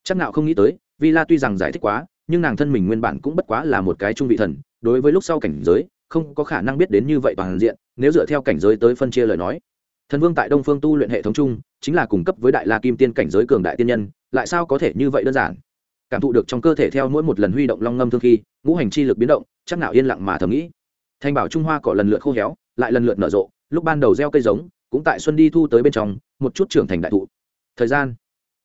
Chắc nào không nghĩ tới vi la tuy rằng giải thích quá, nhưng nàng thân mình nguyên bản cũng bất quá là một cái trung vị thần, đối với lúc sau cảnh giới không có khả năng biết đến như vậy toàn diện, nếu dựa theo cảnh giới tới phân chia lời nói. Thần vương tại đông phương tu luyện hệ thống chung, chính là cung cấp với đại la kim tiên cảnh giới cường đại tiên nhân, lại sao có thể như vậy đơn giản? Cảm thụ được trong cơ thể theo mỗi một lần huy động long ngâm thương khi, ngũ hành chi lực biến động, chắc nào yên lặng mà thầm nghĩ. Thanh bảo trung hoa cỏ lần lượt khô héo, lại lần lượt nở rộ, lúc ban đầu gieo cây giống, cũng tại xuân đi thu tới bên trong, một chút trưởng thành đại thụ. Thời gian,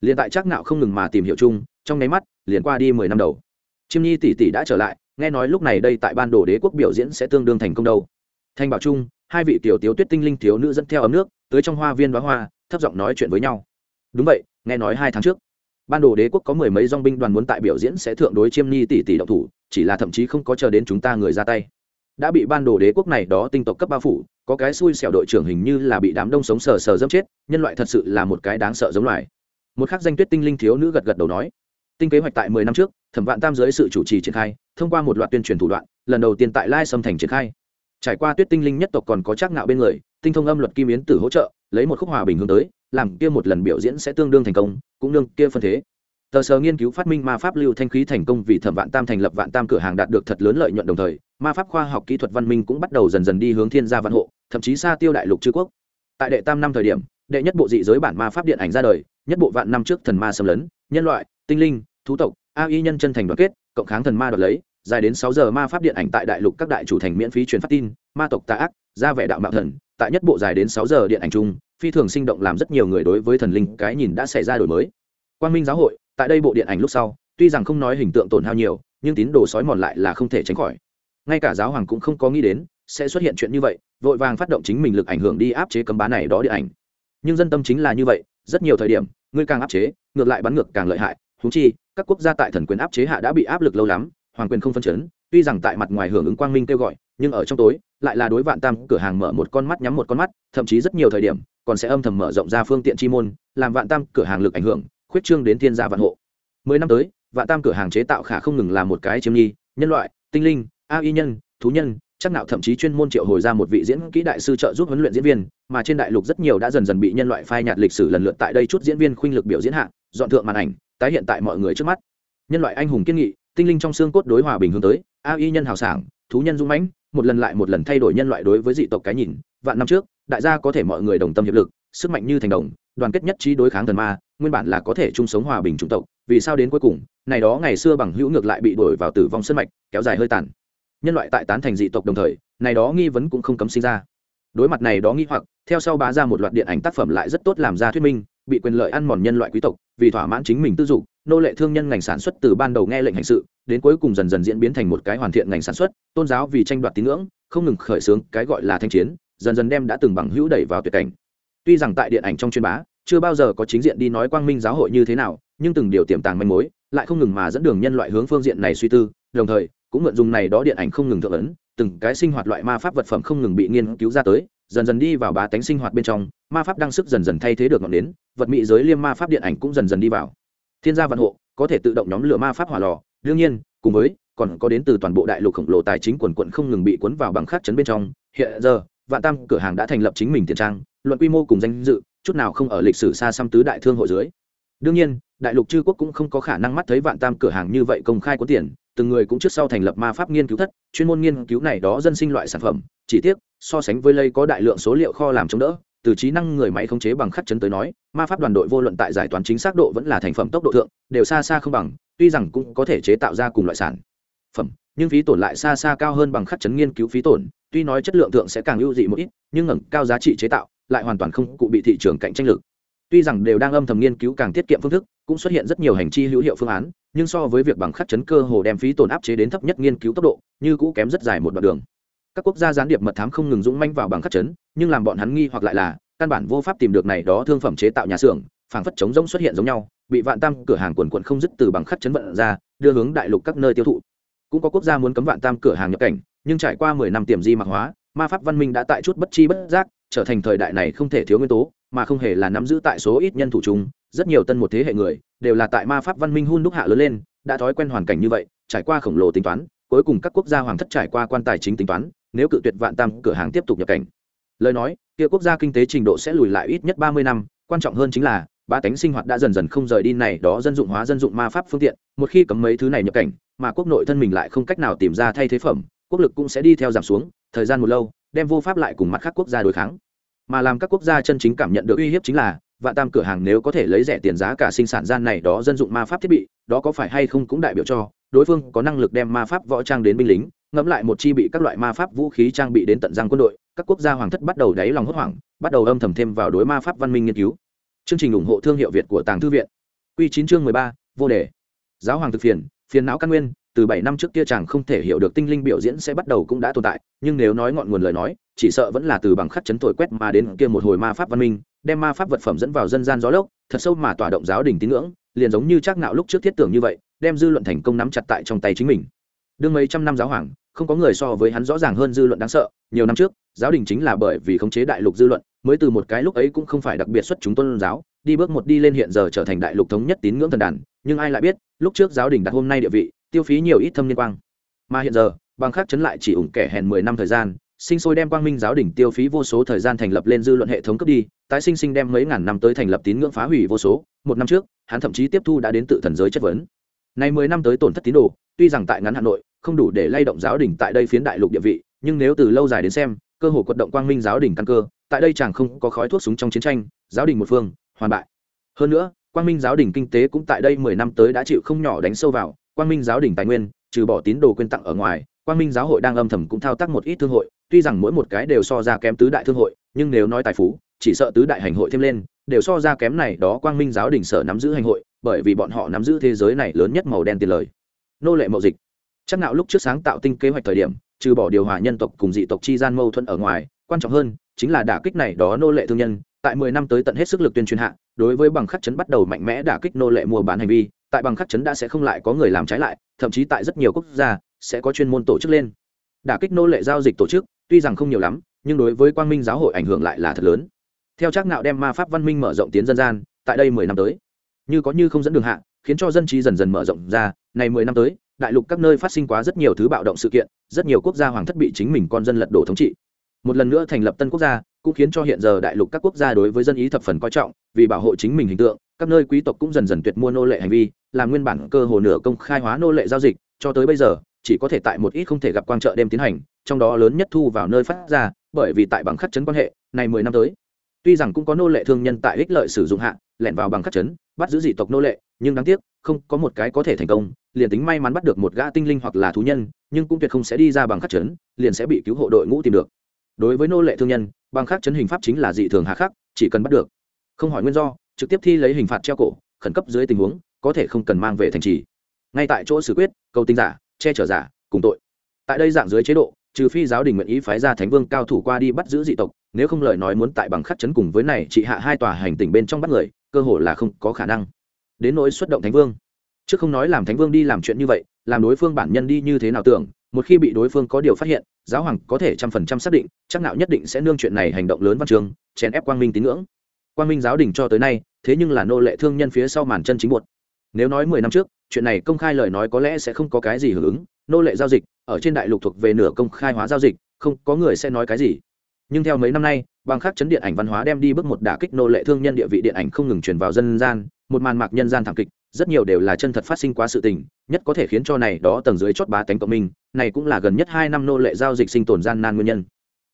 liền tại chắc nạo không ngừng mà tìm hiểu chung, trong nháy mắt, liền qua đi mười năm đầu. Chiêm nhi tỷ tỷ đã trở lại nghe nói lúc này đây tại ban đồ đế quốc biểu diễn sẽ tương đương thành công đâu. Thanh bảo trung, hai vị tiểu tiếu tuyết tinh linh thiếu nữ dẫn theo ấm nước, tới trong hoa viên đoá hoa, thấp giọng nói chuyện với nhau. Đúng vậy, nghe nói hai tháng trước, ban đồ đế quốc có mười mấy dong binh đoàn muốn tại biểu diễn sẽ thượng đối chiêm ni tỷ tỷ động thủ, chỉ là thậm chí không có chờ đến chúng ta người ra tay. Đã bị ban đồ đế quốc này đó tinh tộc cấp bao phủ, có cái xui xẻo đội trưởng hình như là bị đám đông sống sờ sờ dâm chết, nhân loại thật sự là một cái đáng sợ giống loài. Một khắc danh tuyết tinh linh thiếu nữ gật gật đầu nói, tinh kế hoạch tại mười năm trước thẩm vạn tam dưới sự chủ trì triển khai, thông qua một loạt tuyên truyền thủ đoạn, lần đầu tiên tại lai sâm thành triển khai. Trải qua tuyết tinh linh nhất tộc còn có trác ngạo bên người, tinh thông âm luật kim yến tử hỗ trợ, lấy một khúc hòa bình hướng tới, làm kia một lần biểu diễn sẽ tương đương thành công, cũng đương kia phân thế. Tờ sờ nghiên cứu phát minh ma pháp lưu thanh khí thành công vì thẩm vạn tam thành lập vạn tam cửa hàng đạt được thật lớn lợi nhuận đồng thời, ma pháp khoa học kỹ thuật văn minh cũng bắt đầu dần dần đi hướng thiên gia văn hộ, thậm chí xa tiêu đại lục chư quốc. Tại đệ tam năm thời điểm, đệ nhất bộ dị giới bản ma pháp điện ảnh ra đời, nhất bộ vạn năm trước thần ma xâm lấn, nhân loại, tinh linh thú tộc, a y nhân chân thành đoàn kết, cộng kháng thần ma đoạt lấy, dài đến sáu giờ ma pháp điện ảnh tại đại lục các đại chủ thành miễn phí truyền phát tin, ma tộc tà ác, ra vẻ đạo mạo thần, tại nhất bộ dài đến sáu giờ điện ảnh chung, phi thường sinh động làm rất nhiều người đối với thần linh cái nhìn đã xảy ra đổi mới. Quang minh giáo hội, tại đây bộ điện ảnh lúc sau, tuy rằng không nói hình tượng tổn hao nhiều, nhưng tín đồ sói mòn lại là không thể tránh khỏi. Ngay cả giáo hoàng cũng không có nghĩ đến, sẽ xuất hiện chuyện như vậy, vội vàng phát động chính mình lực ảnh hưởng đi áp chế cấm bán này đó điện ảnh. Nhưng dân tâm chính là như vậy, rất nhiều thời điểm, ngươi càng áp chế, ngược lại bắn ngược càng lợi hại húng chi, các quốc gia tại thần quyền áp chế hạ đã bị áp lực lâu lắm, hoàng quyền không phân chấn, tuy rằng tại mặt ngoài hưởng ứng quang minh kêu gọi, nhưng ở trong tối, lại là đối vạn tam cửa hàng mở một con mắt nhắm một con mắt, thậm chí rất nhiều thời điểm, còn sẽ âm thầm mở rộng ra phương tiện chi môn, làm vạn tam cửa hàng lực ảnh hưởng, khuyết trương đến thiên gia vạn hộ. Mười năm tới, vạn tam cửa hàng chế tạo khả không ngừng là một cái chiêm nhi nhân loại, tinh linh, a y nhân, thú nhân, chắc nạo thậm chí chuyên môn triệu hồi ra một vị diễn kỹ đại sư trợ giúp huấn luyện diễn viên, mà trên đại lục rất nhiều đã dần dần bị nhân loại phai nhạt lịch sử lần lượt tại đây chút diễn viên khuynh lực biểu diễn hạng dọn thượng màn ảnh tái hiện tại mọi người trước mắt. Nhân loại anh hùng kiên nghị, tinh linh trong xương cốt đối hòa bình hướng tới, a y nhân hào sảng, thú nhân dũng mãnh, một lần lại một lần thay đổi nhân loại đối với dị tộc cái nhìn. Vạn năm trước, đại gia có thể mọi người đồng tâm hiệp lực, sức mạnh như thành đồng, đoàn kết nhất trí đối kháng thần ma, nguyên bản là có thể chung sống hòa bình chủng tộc, vì sao đến cuối cùng, này đó ngày xưa bằng hữu ngược lại bị đuổi vào tử vong sân mạch, kéo dài hơi tàn. Nhân loại tại tán thành dị tộc đồng thời, này đó nghi vấn cũng không cấm sinh ra. Đối mặt này đó nghi hoặc, theo sau bá ra một loạt điện ảnh tác phẩm lại rất tốt làm ra thuyết minh bị quyền lợi ăn mòn nhân loại quý tộc, vì thỏa mãn chính mình tư dục, nô lệ thương nhân ngành sản xuất từ ban đầu nghe lệnh hành sự, đến cuối cùng dần dần diễn biến thành một cái hoàn thiện ngành sản xuất, tôn giáo vì tranh đoạt tín ngưỡng, không ngừng khởi xướng cái gọi là thanh chiến, dần dần đem đã từng bằng hữu đẩy vào tuyệt cảnh. Tuy rằng tại điện ảnh trong chuyên bá, chưa bao giờ có chính diện đi nói quang minh giáo hội như thế nào, nhưng từng điều tiềm tàng manh mối, lại không ngừng mà dẫn đường nhân loại hướng phương diện này suy tư, đồng thời, cũng mượn dùng này đó điện ảnh không ngừng thượng ấn, từng cái sinh hoạt loại ma pháp vật phẩm không ngừng bị nghiên cứu ra tới dần dần đi vào bá tánh sinh hoạt bên trong, ma pháp đăng sức dần dần thay thế được ngọn đến vật mỹ giới liêm ma pháp điện ảnh cũng dần dần đi vào. Thiên gia văn hộ có thể tự động nhóm lửa ma pháp hỏa lò, đương nhiên, cùng với, còn có đến từ toàn bộ đại lục khổng lồ tài chính quần quận không ngừng bị cuốn vào bằng khắc chấn bên trong. Hiện giờ, vạn tam cửa hàng đã thành lập chính mình tiền trang, luận quy mô cùng danh dự, chút nào không ở lịch sử xa xăm tứ đại thương hội dưới. Đương nhiên, đại lục chư quốc cũng không có khả năng mắt thấy vạn tam cửa hàng như vậy công khai có tiền từng người cũng trước sau thành lập ma pháp nghiên cứu thất, chuyên môn nghiên cứu này đó dân sinh loại sản phẩm. Chỉ tiếc, so sánh với lây có đại lượng số liệu kho làm chống đỡ, từ trí năng người máy khống chế bằng khắc chấn tới nói, ma pháp đoàn đội vô luận tại giải toán chính xác độ vẫn là thành phẩm tốc độ thượng, đều xa xa không bằng, tuy rằng cũng có thể chế tạo ra cùng loại sản phẩm, nhưng phí tổn lại xa xa cao hơn bằng khắc chấn nghiên cứu phí tổn, tuy nói chất lượng thượng sẽ càng ưu dị một ít, nhưng ngẩng cao giá trị chế tạo lại hoàn toàn không cụ bị thị trường cạnh tranh lực. Tuy rằng đều đang âm thầm nghiên cứu càng tiết kiệm phương thức cũng xuất hiện rất nhiều hành chi hữu hiệu phương án, nhưng so với việc bằng khắc chấn cơ hồ đem phí tổn áp chế đến thấp nhất nghiên cứu tốc độ, như cũ kém rất dài một đoạn đường. Các quốc gia gián điệp mật thám không ngừng dũng manh vào bằng khắc chấn, nhưng làm bọn hắn nghi hoặc lại là, căn bản vô pháp tìm được này đó thương phẩm chế tạo nhà xưởng, phảng phất chống rỗng xuất hiện giống nhau, bị vạn tam cửa hàng quần quận không dứt từ bằng khắc chấn vận ra, đưa hướng đại lục các nơi tiêu thụ. Cũng có quốc gia muốn cấm vạn tam cửa hàng nhập cảnh, nhưng trải qua mười năm tiềm di mạc hóa, ma pháp văn minh đã tại chút bất chi bất giác trở thành thời đại này không thể thiếu nguyên tố, mà không hề là nắm giữ tại số ít nhân thủ chung rất nhiều tân một thế hệ người đều là tại ma pháp văn minh hun đúc hạ lớn lên, đã thói quen hoàn cảnh như vậy, trải qua khổng lồ tính toán, cuối cùng các quốc gia hoàng thất trải qua quan tài chính tính toán, nếu cự tuyệt vạn tam cửa hàng tiếp tục nhập cảnh. Lời nói, kia quốc gia kinh tế trình độ sẽ lùi lại ít nhất ba mươi năm, quan trọng hơn chính là, ba tánh sinh hoạt đã dần dần không rời đi này đó dân dụng hóa dân dụng ma pháp phương tiện, một khi cấm mấy thứ này nhập cảnh, mà quốc nội thân mình lại không cách nào tìm ra thay thế phẩm, quốc lực cũng sẽ đi theo giảm xuống, thời gian một lâu, đem vô pháp lại cùng mặt khác quốc gia đối kháng. Mà làm các quốc gia chân chính cảm nhận được uy hiếp chính là vạn tam cửa hàng nếu có thể lấy rẻ tiền giá cả sinh sản gian này đó dân dụng ma pháp thiết bị, đó có phải hay không cũng đại biểu cho, đối phương có năng lực đem ma pháp võ trang đến binh lính, ngẫm lại một chi bị các loại ma pháp vũ khí trang bị đến tận răng quân đội, các quốc gia hoàng thất bắt đầu đáy lòng hốt hoảng, bắt đầu âm thầm thêm vào đối ma pháp văn minh nghiên cứu. Chương trình ủng hộ thương hiệu việt của tàng thư viện. Q chín chương mười ba, vô đề. Giáo hoàng thực phiền phiền não căn nguyên, từ bảy năm trước kia chàng không thể hiểu được tinh linh biểu diễn sẽ bắt đầu cũng đã tồn tại, nhưng nếu nói ngọn nguồn lời nói, chỉ sợ vẫn là từ bằng khắc chấn thổi quét mà đến kia một hồi ma pháp văn minh đem ma pháp vật phẩm dẫn vào dân gian gió lốc, thật sâu mà tỏa động giáo đình tín ngưỡng, liền giống như chắc nạo lúc trước thiết tưởng như vậy, đem dư luận thành công nắm chặt tại trong tay chính mình. Đương mấy trăm năm giáo hoàng, không có người so với hắn rõ ràng hơn dư luận đáng sợ, nhiều năm trước, giáo đình chính là bởi vì khống chế đại lục dư luận, mới từ một cái lúc ấy cũng không phải đặc biệt xuất chúng tôn giáo, đi bước một đi lên hiện giờ trở thành đại lục thống nhất tín ngưỡng thần đàn, nhưng ai lại biết, lúc trước giáo đình đặt hôm nay địa vị, tiêu phí nhiều ít thâm liên quang. Mà hiện giờ, bằng khác chấn lại chỉ ủng kẻ hèn mười năm thời gian sinh sôi đem quang minh giáo đỉnh tiêu phí vô số thời gian thành lập lên dư luận hệ thống cấp đi, tái sinh sinh đem mấy ngàn năm tới thành lập tín ngưỡng phá hủy vô số, một năm trước, hắn thậm chí tiếp thu đã đến tự thần giới chất vấn. Này mười năm tới tổn thất tín đồ, tuy rằng tại ngắn hà nội, không đủ để lay động giáo đỉnh tại đây phiến đại lục địa vị, nhưng nếu từ lâu dài đến xem, cơ hội quật động quang minh giáo đỉnh căn cơ, tại đây chẳng không có khói thuốc súng trong chiến tranh, giáo đình một phương, hoàn bại. Hơn nữa, quang minh giáo đình kinh tế cũng tại đây mười năm tới đã chịu không nhỏ đánh sâu vào, quang minh giáo đình tài nguyên, trừ bỏ tín đồ quyên tặng ở ngoài quang minh giáo hội đang âm thầm cũng thao tác một ít thương hội, tuy rằng mỗi một cái đều so ra kém tứ đại thương hội, nhưng nếu nói tài phú, chỉ sợ tứ đại hành hội thêm lên, đều so ra kém này đó quang minh giáo đình sở nắm giữ hành hội, bởi vì bọn họ nắm giữ thế giới này lớn nhất màu đen tiền lời. Nô lệ mậu dịch. Chắc nạo lúc trước sáng tạo tinh kế hoạch thời điểm, trừ bỏ điều hòa nhân tộc cùng dị tộc chi gian mâu thuẫn ở ngoài, quan trọng hơn chính là đả kích này đó nô lệ thương nhân, tại mười năm tới tận hết sức lực tuyên truyền hạ, đối với bằng khắc chấn bắt đầu mạnh mẽ đả kích nô lệ mua bán hành vi, tại bằng khắc chấn đã sẽ không lại có người làm trái lại, thậm chí tại rất nhiều quốc gia sẽ có chuyên môn tổ chức lên. Đả kích nô lệ giao dịch tổ chức, tuy rằng không nhiều lắm, nhưng đối với quang minh giáo hội ảnh hưởng lại là thật lớn. Theo chắc nạo đem ma pháp văn minh mở rộng tiến dân gian, tại đây mười năm tới, như có như không dẫn đường hạ, khiến cho dân trí dần dần mở rộng ra. Này mười năm tới, đại lục các nơi phát sinh quá rất nhiều thứ bạo động sự kiện, rất nhiều quốc gia hoàng thất bị chính mình con dân lật đổ thống trị. Một lần nữa thành lập tân quốc gia, cũng khiến cho hiện giờ đại lục các quốc gia đối với dân ý thập phần coi trọng, vì bảo hộ chính mình hình tượng, các nơi quý tộc cũng dần dần tuyệt mua nô lệ hành vi, làm nguyên bản cơ hồ nửa công khai hóa nô lệ giao dịch, cho tới bây giờ chỉ có thể tại một ít không thể gặp quang trợ đêm tiến hành, trong đó lớn nhất thu vào nơi phát ra, bởi vì tại bằng khắc chấn quan hệ này mười năm tới, tuy rằng cũng có nô lệ thương nhân tại ích lợi sử dụng hạ, lẻn vào bằng khắc chấn, bắt giữ dị tộc nô lệ, nhưng đáng tiếc, không có một cái có thể thành công, liền tính may mắn bắt được một gã tinh linh hoặc là thú nhân, nhưng cũng tuyệt không sẽ đi ra bằng khắc chấn, liền sẽ bị cứu hộ đội ngũ tìm được. Đối với nô lệ thương nhân, bằng khắc chấn hình pháp chính là dị thường hạ khắc, chỉ cần bắt được. Không hỏi nguyên do, trực tiếp thi lấy hình phạt treo cổ, khẩn cấp dưới tình huống, có thể không cần mang về thành trì. Ngay tại chỗ xử quyết, cầu tinh giả che chở giả, cùng tội. Tại đây dạng dưới chế độ, trừ phi giáo đình nguyện ý phái ra thánh vương cao thủ qua đi bắt giữ dị tộc, nếu không lời nói muốn tại bằng khắc chấn cùng với này trị hạ hai tòa hành tỉnh bên trong bắt người, cơ hội là không có khả năng. Đến nỗi xuất động thánh vương, trước không nói làm thánh vương đi làm chuyện như vậy, làm đối phương bản nhân đi như thế nào tưởng, một khi bị đối phương có điều phát hiện, giáo hoàng có thể trăm phần trăm xác định, chắc nạo nhất định sẽ nương chuyện này hành động lớn văn trường, chèn ép quang minh tín ngưỡng. Quang minh giáo đình cho tới nay, thế nhưng là nô lệ thương nhân phía sau màn chân chính buột nếu nói mười năm trước chuyện này công khai lời nói có lẽ sẽ không có cái gì hưởng ứng. Nô lệ giao dịch, ở trên đại lục thuộc về nửa công khai hóa giao dịch, không có người sẽ nói cái gì. Nhưng theo mấy năm nay, bằng khắc chấn điện ảnh văn hóa đem đi bước một đả kích nô lệ thương nhân địa vị điện ảnh không ngừng truyền vào dân gian, một màn mạc nhân gian thảm kịch, rất nhiều đều là chân thật phát sinh quá sự tình, nhất có thể khiến cho này đó tầng dưới chót bá tánh cộng minh, này cũng là gần nhất hai năm nô lệ giao dịch sinh tồn gian nan nguyên nhân.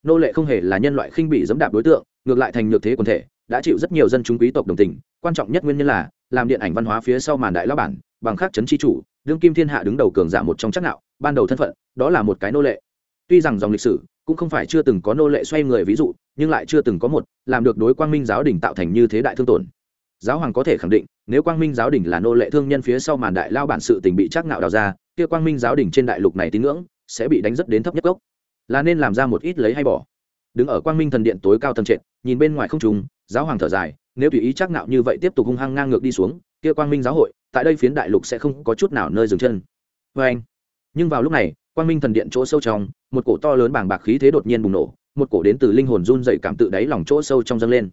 Nô lệ không hề là nhân loại khinh bị dẫm đạp đối tượng, ngược lại thành nhược thế quần thể, đã chịu rất nhiều dân chúng quý tộc đồng tình, quan trọng nhất nguyên nhân là, làm điện ảnh văn hóa phía sau màn đại lao bản bằng khắc chấn chi chủ, đương kim thiên hạ đứng đầu cường giả một trong chắc nạo, ban đầu thân phận, đó là một cái nô lệ. Tuy rằng dòng lịch sử cũng không phải chưa từng có nô lệ xoay người ví dụ, nhưng lại chưa từng có một làm được đối quang minh giáo đình tạo thành như thế đại thương tổn. Giáo hoàng có thể khẳng định, nếu quang minh giáo đình là nô lệ thương nhân phía sau màn đại lao bản sự tình bị chắc nạo đào ra, kia quang minh giáo đình trên đại lục này tín ngưỡng sẽ bị đánh rất đến thấp nhất gốc. Là nên làm ra một ít lấy hay bỏ. Đứng ở quang minh thần điện tối cao tầng trệt, nhìn bên ngoài không trùng giáo hoàng thở dài, nếu tùy ý chắc nạo như vậy tiếp tục hung hăng ngang ngược đi xuống kia quang minh giáo hội, tại đây phiến đại lục sẽ không có chút nào nơi dừng chân. Vê anh, nhưng vào lúc này, quang minh thần điện chỗ sâu trong, một cổ to lớn bảng bạc khí thế đột nhiên bùng nổ, một cổ đến từ linh hồn run dậy cảm tự đáy lòng chỗ sâu trong dâng lên.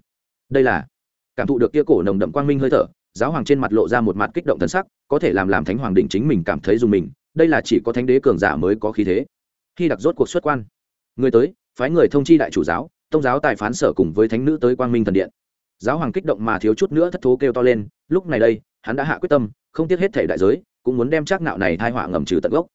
Đây là, cảm thụ được kia cổ nồng đậm quang minh hơi thở, giáo hoàng trên mặt lộ ra một mặt kích động thân sắc, có thể làm làm thánh hoàng định chính mình cảm thấy dùng mình, đây là chỉ có thánh đế cường giả mới có khí thế. Khi đặc rốt cuộc xuất quan, người tới, phái người thông chi đại chủ giáo, tông giáo tài phán sở cùng với thánh nữ tới quang minh thần điện giáo hoàng kích động mà thiếu chút nữa thất thố kêu to lên, lúc này đây, hắn đã hạ quyết tâm, không tiếc hết thể đại giới, cũng muốn đem trác nạo này thai họa ngầm trừ tận gốc.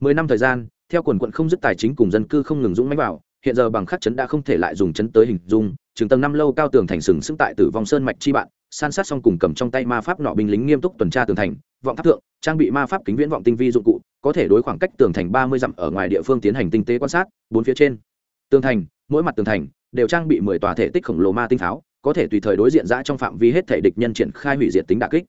Mười năm thời gian, theo quần quận không dứt tài chính cùng dân cư không ngừng dũng máy vào, hiện giờ bằng khắc chấn đã không thể lại dùng chấn tới hình dung chừng tầng năm lâu cao tường thành sừng sững tại tử vong sơn mạch chi bạn, san sát xong cùng cầm trong tay ma pháp nọ binh lính nghiêm túc tuần tra tường thành, vọng tháp thượng, trang bị ma pháp kính viễn vọng tinh vi dụng cụ, có thể đối khoảng cách tường thành ba mươi dặm ở ngoài địa phương tiến hành tinh tế quan sát, bốn phía trên. Tường thành, mỗi mặt tường thành, đều trang bị mười tòa thể tích khổng lồ ma tinh pháo có thể tùy thời đối diện ra trong phạm vi hết thể địch nhân triển khai hủy diệt tính đà kích.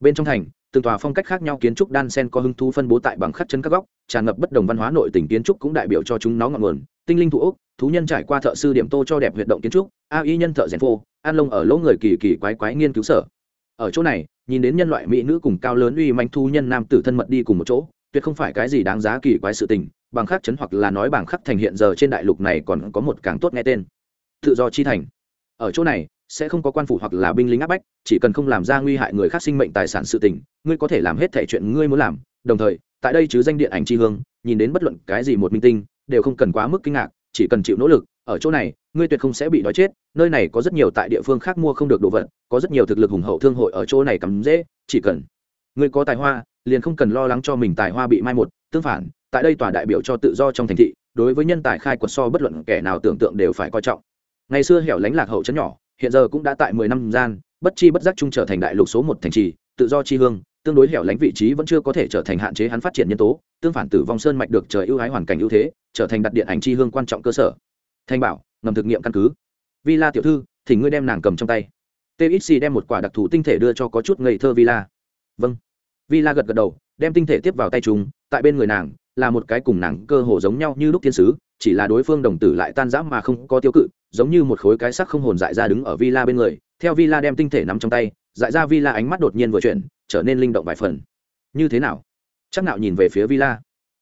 Bên trong thành, từng tòa phong cách khác nhau kiến trúc đan sen có hưng thú phân bố tại bằng khắc chân các góc, tràn ngập bất đồng văn hóa nội tỉnh kiến trúc cũng đại biểu cho chúng nó ngọn nguồn. Tinh linh thủ ốc, thú nhân trải qua thợ sư điểm tô cho đẹp huyệt động kiến trúc, a y nhân thợ rèn phô, an lông ở lỗ người kỳ kỳ quái quái nghiên cứu sở. Ở chỗ này, nhìn đến nhân loại mỹ nữ cùng cao lớn uy manh thu nhân nam tử thân mật đi cùng một chỗ, tuyệt không phải cái gì đáng giá kỳ quái sự tình, bằng khắc chấn hoặc là nói bằng khắc thành hiện giờ trên đại lục này còn có một càng tốt nghe tên. Tự do chi thành. Ở chỗ này sẽ không có quan phủ hoặc là binh lính áp bách, chỉ cần không làm ra nguy hại người khác sinh mệnh tài sản sự tình, ngươi có thể làm hết thể chuyện ngươi muốn làm. Đồng thời, tại đây chứ danh điện ảnh tri hương, nhìn đến bất luận cái gì một minh tinh, đều không cần quá mức kinh ngạc, chỉ cần chịu nỗ lực, ở chỗ này, ngươi tuyệt không sẽ bị đói chết. Nơi này có rất nhiều tại địa phương khác mua không được đồ vật, có rất nhiều thực lực hùng hậu thương hội ở chỗ này cắm dễ, chỉ cần ngươi có tài hoa, liền không cần lo lắng cho mình tài hoa bị mai một, tương phản, tại đây tòa đại biểu cho tự do trong thành thị, đối với nhân tài khai quật so bất luận kẻ nào tưởng tượng đều phải coi trọng. Ngày xưa hẻo lánh lạc hậu chấn nhỏ hiện giờ cũng đã tại mười năm gian, bất chi bất giác trung trở thành đại lục số một thành trì, tự do chi hương, tương đối hẻo lánh vị trí vẫn chưa có thể trở thành hạn chế hắn phát triển nhân tố, tương phản tử vong sơn mạch được trời ưu ái hoàn cảnh ưu thế, trở thành đặt điện ảnh chi hương quan trọng cơ sở. Thanh bảo, ngầm thực nghiệm căn cứ. Villa tiểu thư thì ngươi đem nàng cầm trong tay. Txc đem một quả đặc thù tinh thể đưa cho có chút ngây thơ villa. Vâng. Villa gật gật đầu, đem tinh thể tiếp vào tay chúng, tại bên người nàng là một cái cùng nàng cơ hồ giống nhau như lúc thiên sứ, chỉ là đối phương đồng tử lại tan rã mà không có tiêu cự, giống như một khối cái sắc không hồn dại ra đứng ở villa bên người, theo villa đem tinh thể nắm trong tay, dại ra villa ánh mắt đột nhiên vừa chuyển, trở nên linh động vài phần. Như thế nào? Chắc Nạo nhìn về phía villa.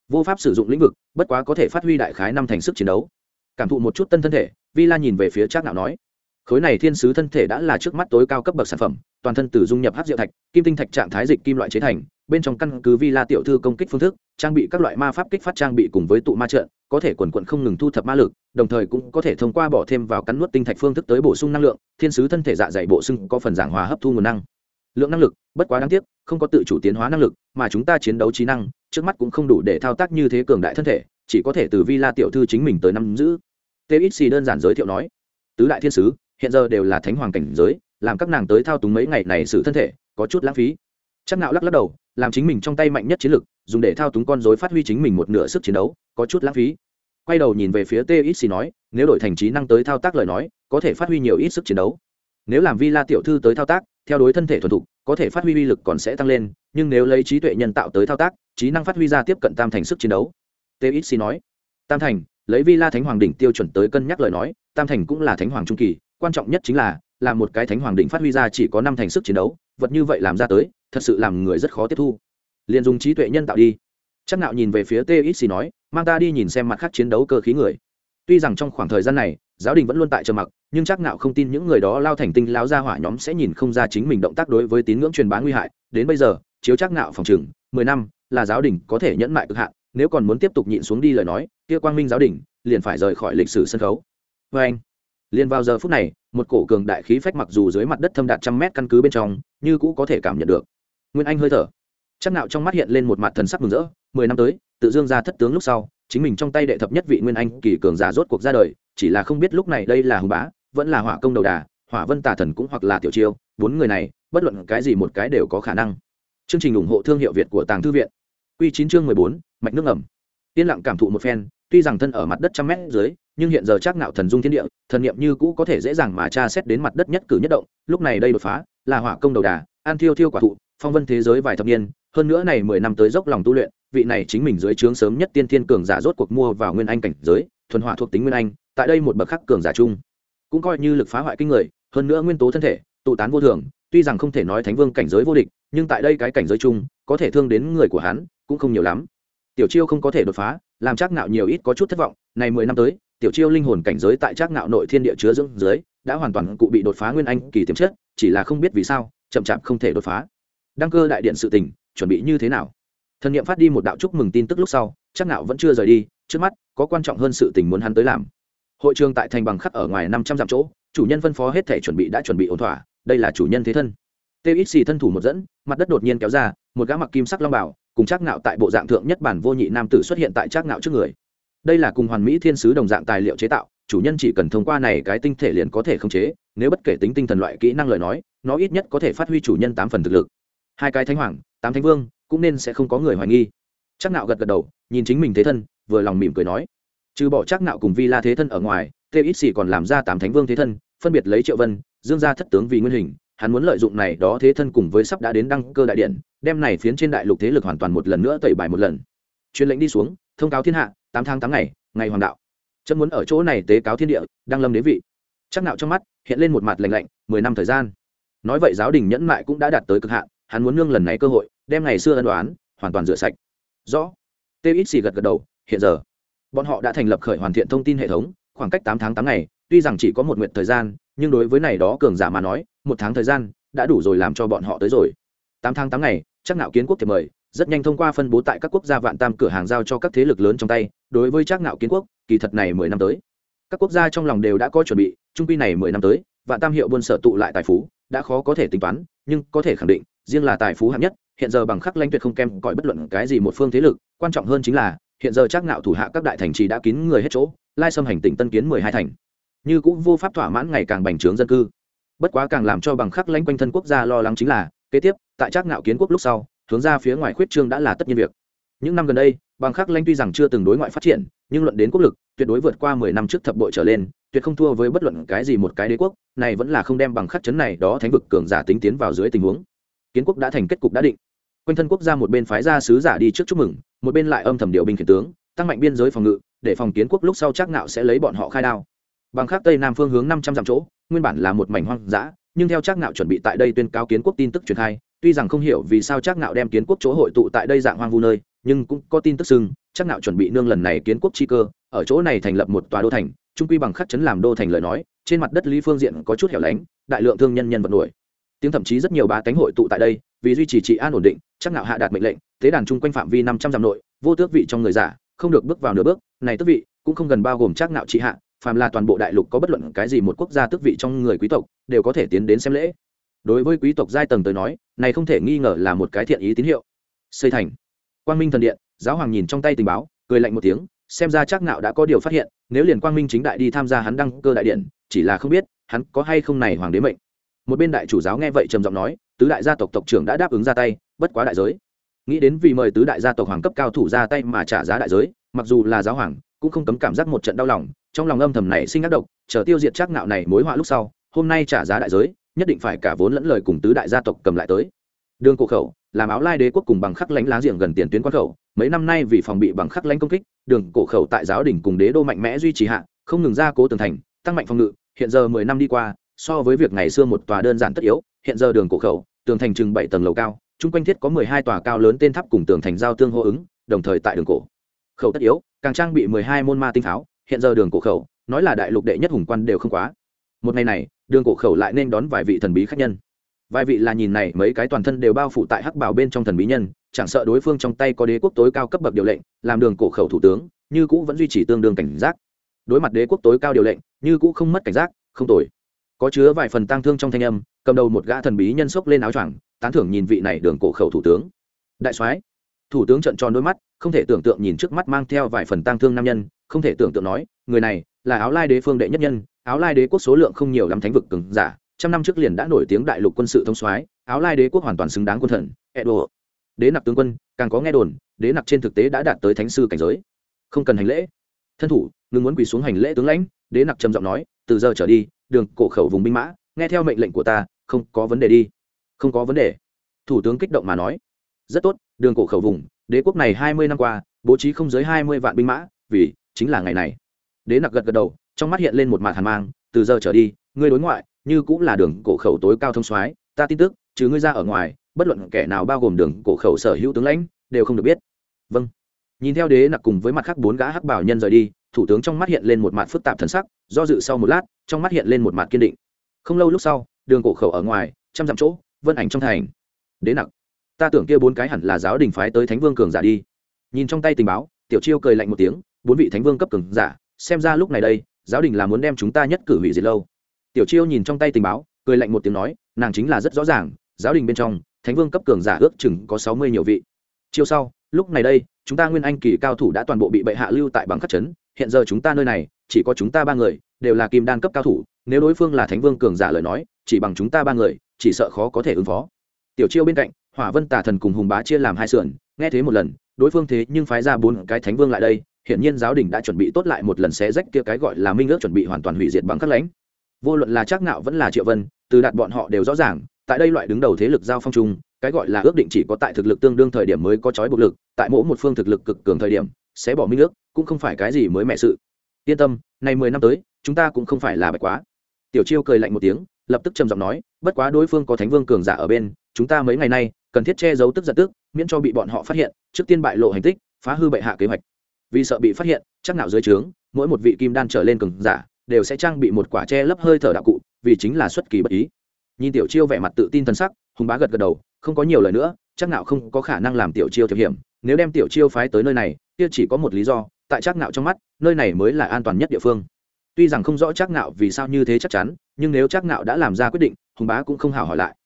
Vô pháp sử dụng lĩnh vực, bất quá có thể phát huy đại khái năm thành sức chiến đấu. Cảm thụ một chút tân thân thể, villa nhìn về phía chắc Nạo nói. Khối này thiên sứ thân thể đã là trước mắt tối cao cấp bậc sản phẩm, toàn thân từ dung nhập hát diệu thạch, kim tinh thạch trạng thái dịch kim loại chế thành bên trong căn cứ villa tiểu thư công kích phương thức, trang bị các loại ma pháp kích phát trang bị cùng với tụ ma trận, có thể quần quận không ngừng thu thập ma lực, đồng thời cũng có thể thông qua bỏ thêm vào cắn nuốt tinh thạch phương thức tới bổ sung năng lượng, thiên sứ thân thể dạ dày bộ sưng có phần giảng hòa hấp thu nguồn năng. Lượng năng lực, bất quá đáng tiếc, không có tự chủ tiến hóa năng lực, mà chúng ta chiến đấu trí năng, trước mắt cũng không đủ để thao tác như thế cường đại thân thể, chỉ có thể từ villa tiểu thư chính mình tới năm giữ. Txc đơn giản giới thiệu nói, tứ đại thiên sứ, hiện giờ đều là thánh hoàng cảnh giới, làm các nàng tới thao túng mấy ngày này xử thân thể, có chút lãng phí. Chắc nạo lắc lắc đầu làm chính mình trong tay mạnh nhất chiến lực, dùng để thao túng con rối phát huy chính mình một nửa sức chiến đấu, có chút lãng phí. Quay đầu nhìn về phía txc nói, nếu đổi thành trí năng tới thao tác lời nói, có thể phát huy nhiều ít sức chiến đấu. Nếu làm villa tiểu thư tới thao tác, theo đối thân thể thuần thục, có thể phát huy uy lực còn sẽ tăng lên, nhưng nếu lấy trí tuệ nhân tạo tới thao tác, trí năng phát huy ra tiếp cận tam thành sức chiến đấu. Txc nói, tam thành, lấy villa thánh hoàng đỉnh tiêu chuẩn tới cân nhắc lời nói, tam thành cũng là thánh hoàng trung kỳ, quan trọng nhất chính là là một cái thánh hoàng đỉnh phát huy ra chỉ có năm thành sức chiến đấu, vật như vậy làm ra tới thật sự làm người rất khó tiếp thu. Liền dùng trí tuệ nhân tạo đi. Chắc nạo nhìn về phía txc nói, mang ta đi nhìn xem mặt khác chiến đấu cơ khí người. Tuy rằng trong khoảng thời gian này, giáo đình vẫn luôn tại trầm mặc, nhưng chắc nạo không tin những người đó lao thành tinh lao ra hỏa nhóm sẽ nhìn không ra chính mình động tác đối với tín ngưỡng truyền bá nguy hại. Đến bây giờ, chiếu chắc nạo phòng trừng mười năm, là giáo đình có thể nhẫn mại cực hạn, nếu còn muốn tiếp tục nhịn xuống đi lời nói, kia quang minh giáo đình liền phải rời khỏi lịch sử sân khấu. Với anh, liền vào giờ phút này, một cổ cường đại khí phách mặc dù dưới mặt đất thâm đạt trăm mét căn cứ bên trong, như cũ có thể cảm nhận được nguyên anh hơi thở. Chắc nạo trong mắt hiện lên một mặt thần sắc mừng rỡ, mười năm tới, tự dương ra thất tướng lúc sau, chính mình trong tay đệ thập nhất vị nguyên anh kỳ cường giả rốt cuộc ra đời, chỉ là không biết lúc này đây là hùng bá, vẫn là hỏa công đầu đà, hỏa vân tà thần cũng hoặc là tiểu chiêu, bốn người này, bất luận cái gì một cái đều có khả năng. Chương trình ủng hộ thương hiệu việt của tàng thư viện. Quy chín chương mười bốn, mạch nước ẩm yên lặng cảm thụ một phen, tuy rằng thân ở mặt đất trăm mét dưới, nhưng hiện giờ chắc nạo thần dung thiên địa, thần niệm như cũ có thể dễ dàng mà tra xét đến mặt đất nhất cử nhất động, lúc này đây đột phá, là hỏa công đầu đà, an thiêu thiêu quả thụ phong vân thế giới vài thập niên, hơn nữa này mười năm tới dốc lòng tu luyện, vị này chính mình dưới trướng sớm nhất tiên thiên cường giả rốt cuộc mua vào nguyên anh cảnh giới, thuần hỏa thuộc tính nguyên anh, tại đây một bậc khắc cường giả chung. Cũng coi như lực phá hoại kinh người, hơn nữa nguyên tố thân thể, tụ tán vô thường, tuy rằng không thể nói thánh vương cảnh giới vô địch, nhưng tại đây cái cảnh giới chung, có thể thương đến người của hắn, cũng không nhiều lắm. Tiểu chiêu không có thể đột phá, làm chắc nạo nhiều ít có chút thất vọng, này mười năm tới, tiểu chiêu linh hồn cảnh giới tại chắc nạo nội thiên địa chứa dưỡng dưới, đã hoàn toàn cụ bị đột phá nguyên anh kỳ tiềm chất, chỉ là không biết vì sao, chậm chạp không thể đột phá đăng cơ đại điện sự tình, chuẩn bị như thế nào? Thần niệm phát đi một đạo chúc mừng tin tức lúc sau, chắc nạo vẫn chưa rời đi, trước mắt, có quan trọng hơn sự tình muốn hắn tới làm. Hội trường tại thành bằng khắc ở ngoài năm trăm dặm chỗ, chủ nhân phân phó hết thể chuẩn bị đã chuẩn bị ổn thỏa, đây là chủ nhân thế thân. Tê ít xì thân thủ một dẫn, mặt đất đột nhiên kéo ra, một gã mặc kim sắc long bảo, cùng chắc nạo tại bộ dạng thượng nhất bản vô nhị nam tử xuất hiện tại chắc nạo trước người. Đây là cùng hoàn mỹ thiên sứ đồng dạng tài liệu chế tạo, chủ nhân chỉ cần thông qua này cái tinh thể liền có thể khống chế, nếu bất kể tính tinh thần loại kỹ năng lời nói, nó ít nhất có thể phát huy chủ nhân tám phần thực lực hai cái thánh hoàng, tám thánh vương, cũng nên sẽ không có người hoài nghi. Chắc nạo gật gật đầu, nhìn chính mình thế thân, vừa lòng mỉm cười nói. Trừ bỏ chắc nạo cùng vi la thế thân ở ngoài tê ít xì còn làm ra tám thánh vương thế thân, phân biệt lấy triệu vân, dương gia thất tướng vì nguyên hình, hắn muốn lợi dụng này đó thế thân cùng với sắp đã đến đăng cơ đại điện, đem này phiến trên đại lục thế lực hoàn toàn một lần nữa tẩy bài một lần. Truyền lệnh đi xuống, thông cáo thiên hạ, tám tháng tám ngày ngày hoàng đạo. Chân muốn ở chỗ này tế cáo thiên địa, đăng lâm đế vị. Chắc nạo trong mắt, hiện lên một mặt lạnh lạnh, mười năm thời gian. Nói vậy giáo đình nhẫn mại cũng đã đạt tới cực hạn hắn muốn nương lần này cơ hội, đem ngày xưa ân đoán hoàn toàn rửa sạch. Rõ. Tê ít xì gật gật đầu, hiện giờ, bọn họ đã thành lập khởi hoàn thiện thông tin hệ thống, khoảng cách tám tháng tám ngày, tuy rằng chỉ có một nguyện thời gian, nhưng đối với này đó cường giả mà nói, một tháng thời gian đã đủ rồi làm cho bọn họ tới rồi. Tám tháng tám ngày, chắc nạo kiến quốc thiệp mời, rất nhanh thông qua phân bố tại các quốc gia vạn tam cửa hàng giao cho các thế lực lớn trong tay, đối với chắc nạo kiến quốc, kỳ thật này mười năm tới, các quốc gia trong lòng đều đã có chuẩn bị, trung quy này mười năm tới, vạn tam hiệu buôn sở tụ lại tài phú, đã khó có thể tính toán, nhưng có thể khẳng định riêng là tài phú hạng nhất, hiện giờ bằng khắc lanh tuyệt không kém cõi bất luận cái gì một phương thế lực, quan trọng hơn chính là, hiện giờ chắc nạo thủ hạ các đại thành trì đã kín người hết chỗ, lai xâm hành tỉnh tân kiến mười hai thành. Như cũng vô pháp thỏa mãn ngày càng bành trướng dân cư. Bất quá càng làm cho bằng khắc lãnh quanh thân quốc gia lo lắng chính là, kế tiếp, tại trác ngạo kiến quốc lúc sau, hướng ra phía ngoài khuyết trương đã là tất nhiên việc. Những năm gần đây, bằng khắc lãnh tuy rằng chưa từng đối ngoại phát triển, nhưng luận đến quốc lực, tuyệt đối vượt qua mười năm trước thập bội trở lên, tuyệt không thua với bất luận cái gì một cái đế quốc, này vẫn là không đem bằng khắc chấn này đó thánh vực cường giả tính tiến vào dưới tình huống kiến quốc đã thành kết cục đã định. Quanh thân quốc gia một bên phái ra sứ giả đi trước chúc mừng, một bên lại âm thầm điều binh khiển tướng, tăng mạnh biên giới phòng ngự, để phòng kiến quốc lúc sau chắc nạo sẽ lấy bọn họ khai đao. Bằng khác tây nam phương hướng năm trăm dặm chỗ, nguyên bản là một mảnh hoang dã, nhưng theo chắc nạo chuẩn bị tại đây tuyên cáo kiến quốc tin tức truyền khai, tuy rằng không hiểu vì sao chắc nạo đem kiến quốc chỗ hội tụ tại đây dạng hoang vu nơi, nhưng cũng có tin tức sưng chắc nạo chuẩn bị nương lần này kiến quốc chi cơ, ở chỗ này thành lập một tòa đô thành, trung quy bằng khắc chấn làm đô thành lời nói, trên mặt đất lý phương diện có chút hẻo lánh, đại lượng thương nhân nhân vật nổi tiếng thậm chí rất nhiều ba cánh hội tụ tại đây, vì duy trì trị an ổn định, chắc nạo hạ đạt mệnh lệnh, tế đàn chung quanh phạm vi năm trăm dặm nội, vô tước vị trong người giả, không được bước vào nửa bước, này tước vị cũng không gần bao gồm chắc nạo trị hạ, phàm là toàn bộ đại lục có bất luận cái gì một quốc gia tước vị trong người quý tộc, đều có thể tiến đến xem lễ. Đối với quý tộc giai tầng tới nói, này không thể nghi ngờ là một cái thiện ý tín hiệu. Xây thành. Quang minh thần điện, giáo hoàng nhìn trong tay tình báo, cười lạnh một tiếng, xem ra chắc nạo đã có điều phát hiện, nếu liền quang minh chính đại đi tham gia hắn đăng cơ đại điện, chỉ là không biết hắn có hay không này hoàng đế mệnh một bên đại chủ giáo nghe vậy trầm giọng nói, tứ đại gia tộc tộc trưởng đã đáp ứng ra tay, bất quá đại giới. Nghĩ đến vì mời tứ đại gia tộc hoàng cấp cao thủ ra tay mà trả giá đại giới, mặc dù là giáo hoàng, cũng không cấm cảm giác một trận đau lòng, trong lòng âm thầm này sinh ác độc, chờ tiêu diệt chắc nạo này mối họa lúc sau, hôm nay trả giá đại giới, nhất định phải cả vốn lẫn lời cùng tứ đại gia tộc cầm lại tới. Đường cổ khẩu, làm áo lai đế quốc cùng bằng khắc lãnh láng giềng gần tiền tuyến quan khẩu, mấy năm nay vì phòng bị bằng khắc lãnh công kích, đường cổ khẩu tại giáo đình cùng đế đô mạnh mẽ duy trì hạ, không ngừng ra cố tường thành, tăng mạnh phòng ngự, hiện giờ mười năm đi qua so với việc ngày xưa một tòa đơn giản tất yếu, hiện giờ đường cổ khẩu, tường thành chừng bảy tầng lầu cao, chung quanh thiết có mười hai tòa cao lớn tên tháp cùng tường thành giao tương hô ứng, đồng thời tại đường cổ khẩu tất yếu, càng trang bị mười hai môn ma tinh pháo, hiện giờ đường cổ khẩu, nói là đại lục đệ nhất hùng quan đều không quá. Một ngày này, đường cổ khẩu lại nên đón vài vị thần bí khách nhân. Vài vị là nhìn này, mấy cái toàn thân đều bao phủ tại hắc bảo bên trong thần bí nhân, chẳng sợ đối phương trong tay có đế quốc tối cao cấp bậc điều lệnh, làm đường cổ khẩu thủ tướng, như cũ vẫn duy trì tương đương cảnh giác. Đối mặt đế quốc tối cao điều lệnh, như cũ không mất cảnh giác, không tồi có chứa vài phần tang thương trong thanh âm, cầm đầu một gã thần bí nhân xốc lên áo choàng, tán thưởng nhìn vị này đường cổ khẩu thủ tướng. Đại soái, thủ tướng trợn tròn đôi mắt, không thể tưởng tượng nhìn trước mắt mang theo vài phần tang thương nam nhân, không thể tưởng tượng nói, người này là áo lai đế phương đệ nhất nhân, áo lai đế quốc số lượng không nhiều lắm thánh vực cứng giả, trăm năm trước liền đã nổi tiếng đại lục quân sự thông soái, áo lai đế quốc hoàn toàn xứng đáng quân thần, edo. Đế nặc tướng quân, càng có nghe đồn, đế nặc trên thực tế đã đạt tới thánh sư cảnh giới. Không cần hành lễ. Thân thủ ngừng muốn quỳ xuống hành lễ tướng lãnh, đế nặc trầm giọng nói từ giờ trở đi, đường cổ khẩu vùng binh mã, nghe theo mệnh lệnh của ta, không có vấn đề đi. Không có vấn đề. Thủ tướng kích động mà nói. Rất tốt, đường cổ khẩu vùng, đế quốc này hai mươi năm qua, bố trí không dưới hai mươi vạn binh mã, vì chính là ngày này. Đế nặc gật gật đầu, trong mắt hiện lên một mạt hàn mang, từ giờ trở đi, ngươi đối ngoại, như cũng là đường cổ khẩu tối cao thông soái, ta tin tức, trừ ngươi ra ở ngoài, bất luận kẻ nào bao gồm đường cổ khẩu sở hữu tướng lãnh, đều không được biết. Vâng nhìn theo đế nặc cùng với mặt khác bốn gã hắc bảo nhân rời đi, thủ tướng trong mắt hiện lên một mặt phức tạp thần sắc, do dự sau một lát, trong mắt hiện lên một mặt kiên định. Không lâu lúc sau, đường cổ khẩu ở ngoài, trăm dặm chỗ, vân ảnh trong thành. Đế nặc, ta tưởng kia bốn cái hẳn là giáo đình phái tới thánh vương cường giả đi. Nhìn trong tay tình báo, tiểu chiêu cười lạnh một tiếng, bốn vị thánh vương cấp cường giả, xem ra lúc này đây, giáo đình là muốn đem chúng ta nhất cử hủy diệt lâu. Tiểu chiêu nhìn trong tay tình báo, cười lạnh một tiếng nói, nàng chính là rất rõ ràng, giáo đình bên trong, thánh vương cấp cường giả ước chừng có sáu mươi nhiều vị. Chiêu sau lúc này đây, chúng ta nguyên anh kỳ cao thủ đã toàn bộ bị bệ hạ lưu tại bằng khắc chấn, hiện giờ chúng ta nơi này, chỉ có chúng ta ba người, đều là kim đan cấp cao thủ, nếu đối phương là thánh vương cường giả lời nói, chỉ bằng chúng ta ba người, chỉ sợ khó có thể ứng phó. Tiểu chiêu bên cạnh, hỏa vân tà thần cùng hùng bá chia làm hai sườn, nghe thế một lần, đối phương thế nhưng phái ra bốn cái thánh vương lại đây, hiển nhiên giáo đình đã chuẩn bị tốt lại một lần xé rách kia cái gọi là minh ước chuẩn bị hoàn toàn hủy diệt bằng khắc lãnh. Vô luận là trác ngạo vẫn là triệu vân, từ đạt bọn họ đều rõ ràng, tại đây loại đứng đầu thế lực giao phong trung, cái gọi là ước định chỉ có tại thực lực tương đương thời điểm mới có chói buộc lực tại mỗi một phương thực lực cực cường thời điểm, sẽ bỏ minh nước, cũng không phải cái gì mới mẹ sự. Yên tâm, này mười năm tới, chúng ta cũng không phải là bạch quá. Tiểu chiêu cười lạnh một tiếng, lập tức trầm giọng nói, bất quá đối phương có thánh vương cường giả ở bên, chúng ta mấy ngày nay, cần thiết che giấu tức giận tức, miễn cho bị bọn họ phát hiện, trước tiên bại lộ hành tích, phá hư bệ hạ kế hoạch. Vì sợ bị phát hiện, chắc nào dưới trướng, mỗi một vị kim đan trở lên cường giả, đều sẽ trang bị một quả che lấp hơi thở đạo cụ, vì chính là xuất kỳ bất ý. Nhìn tiểu chiêu vẻ mặt tự tin thân sắc, hùng bá gật gật đầu, không có nhiều lời nữa, chắc nào không có khả năng làm tiểu chiêu thiệp hiểm nếu đem tiểu chiêu phái tới nơi này kia chỉ có một lý do tại trác ngạo trong mắt nơi này mới là an toàn nhất địa phương. Tuy rằng không rõ trác ngạo vì sao như thế chắc chắn nhưng nếu trác ngạo đã làm ra quyết định hùng bá cũng không hào hỏi lại.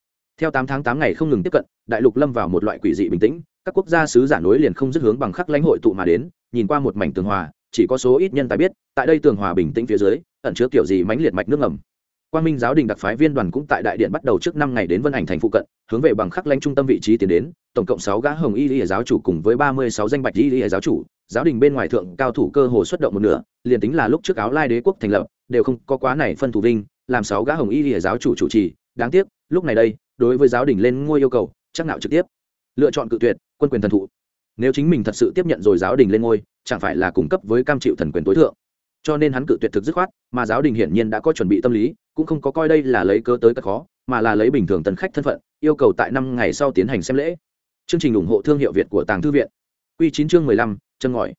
Theo tám tháng tám ngày không ngừng tiếp cận đại lục lâm vào một loại quỷ dị bình tĩnh các quốc gia sứ giả nối liền không dứt hướng bằng khắc lãnh hội tụ mà đến nhìn qua một mảnh tường hòa chỉ có số ít nhân tài biết tại đây tường hòa bình tĩnh phía dưới ẩn chứa kiểu gì mãnh liệt mạch nước ngầm. Quang Minh giáo đình đặc phái viên đoàn cũng tại đại điện bắt đầu trước năm ngày đến Vân Ảnh thành phụ cận, hướng về bằng khắc lãnh trung tâm vị trí tiến đến, tổng cộng sáu gã hồng y lý giáo chủ cùng với ba mươi sáu danh bạch y lý giáo chủ, giáo đình bên ngoài thượng cao thủ cơ hồ xuất động một nửa, liền tính là lúc trước áo lai đế quốc thành lập, đều không có quá này phân thủ vinh, làm sáu gã hồng y lý giáo chủ chủ trì, đáng tiếc, lúc này đây, đối với giáo đình lên ngôi yêu cầu, chắc nào trực tiếp. Lựa chọn cự tuyệt, quân quyền thần thụ. Nếu chính mình thật sự tiếp nhận rồi giáo đình lên ngôi, chẳng phải là cung cấp với cam chịu thần quyền tối thượng. Cho nên hắn cự tuyệt thực dứt khoát mà giáo đình hiển nhiên đã có chuẩn bị tâm lý cũng không có coi đây là lấy cớ tới cất khó mà là lấy bình thường tần khách thân phận yêu cầu tại năm ngày sau tiến hành xem lễ chương trình ủng hộ thương hiệu việt của tàng thư viện. Q chín chương mười lăm chân ngòi.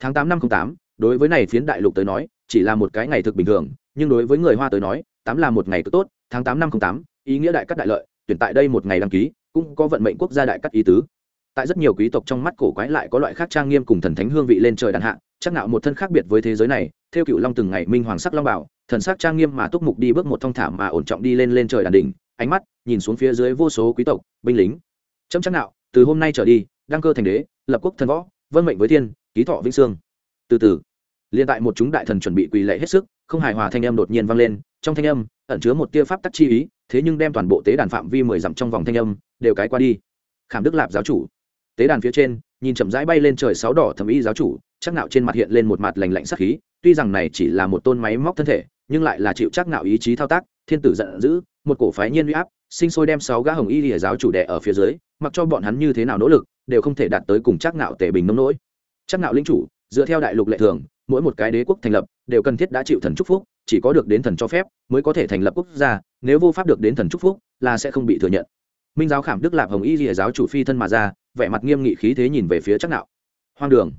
Tháng tám năm không tám, đối với này phiến đại lục tới nói, chỉ là một cái ngày thực bình thường, nhưng đối với người hoa tới nói, tám là một ngày cực tốt, tháng tám năm không tám, ý nghĩa đại cắt đại lợi, tuyển tại đây một ngày đăng ký, cũng có vận mệnh quốc gia đại cắt ý tứ. Tại rất nhiều quý tộc trong mắt cổ quái lại có loại khác trang nghiêm cùng thần thánh hương vị lên trời đàn hạ, chắc nạo một thân khác biệt với thế giới này, theo cựu long từng ngày minh hoàng sắc long bảo, thần sắc trang nghiêm mà túc mục đi bước một thong thả mà ổn trọng đi lên lên trời đàn đỉnh, ánh mắt nhìn xuống phía dưới vô số quý tộc, binh lính. Chấm chắc nạo từ hôm nay trở đi, đăng cơ thành đế, lập quốc thần võ, vân mệnh với thiên, ký thọ vĩnh sương từ từ. Liên tại một chúng đại thần chuẩn bị quỳ lệ hết sức, không hài hòa thanh âm đột nhiên vang lên, trong thanh âm, ẩn chứa một tia pháp tắc chi ý, thế nhưng đem toàn bộ tế đàn phạm vi mười dặm trong vòng thanh âm, đều cái qua đi. Khảm đức lạp giáo chủ. Tế đàn phía trên, nhìn chậm rãi bay lên trời sáu đỏ thẩm y giáo chủ, chắc nạo trên mặt hiện lên một mặt lạnh lạnh sắc khí, tuy rằng này chỉ là một tôn máy móc thân thể, nhưng lại là chịu chắc nạo ý chí thao tác, thiên tử giận dữ, một cổ phái nhiên uy áp sinh sôi đem sáu gã hồng y lìa giáo chủ đệ ở phía dưới, mặc cho bọn hắn như thế nào nỗ lực, đều không thể đạt tới cùng chắc nạo tề bình nông nỗi. Chắc nạo linh chủ, dựa theo đại lục lệ thường, mỗi một cái đế quốc thành lập, đều cần thiết đã chịu thần chúc phúc, chỉ có được đến thần cho phép, mới có thể thành lập quốc gia, nếu vô pháp được đến thần chúc phúc, là sẽ không bị thừa nhận. Minh giáo khảm đức lạp hồng y lìa giáo chủ phi thân mà ra, vẻ mặt nghiêm nghị khí thế nhìn về phía chắc nạo hoang đường.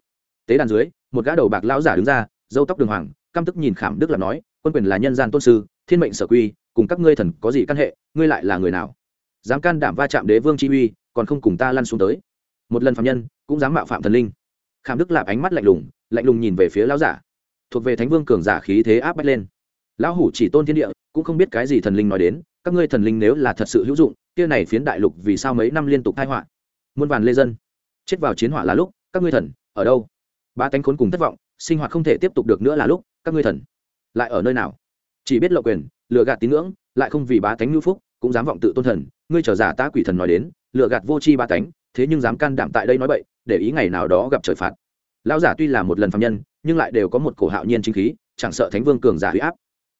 Tế đàn dưới, một gã đầu bạc lão giả đứng ra, râu tóc đường hoàng, căm tức nhìn khảm đức là nói, quân quyền là nhân gian tôn sư thiên mệnh sở quy, cùng các ngươi thần có gì căn hệ, ngươi lại là người nào? Dám can đảm va chạm đế vương chi uy, còn không cùng ta lăn xuống tới. Một lần phạm nhân, cũng dám mạo phạm thần linh. Khảm đức lạp ánh mắt lạnh lùng lạnh lùng nhìn về phía lão giả. Thuộc về thánh vương cường giả khí thế áp bách lên. Lão hủ chỉ tôn thiên địa, cũng không biết cái gì thần linh nói đến, các ngươi thần linh nếu là thật sự hữu dụng, kia này phiến đại lục vì sao mấy năm liên tục tai họa? Muôn vàn lê dân. Chết vào chiến hỏa là lúc, các ngươi thần, ở đâu? Ba tánh khốn cùng thất vọng, sinh hoạt không thể tiếp tục được nữa là lúc, các ngươi thần, lại ở nơi nào? Chỉ biết lộ quyền, lừa gạt tín ngưỡng, lại không vì bá tánh ngưu phúc, cũng dám vọng tự tôn thần. Ngươi trở giả ta quỷ thần nói đến, lừa gạt vô tri ba tánh, thế nhưng dám can đảm tại đây nói bậy, để ý ngày nào đó gặp trời phạt. Lão giả tuy là một lần phạm nhân, nhưng lại đều có một cổ hạo nhiên chính khí, chẳng sợ thánh vương cường giả huy áp.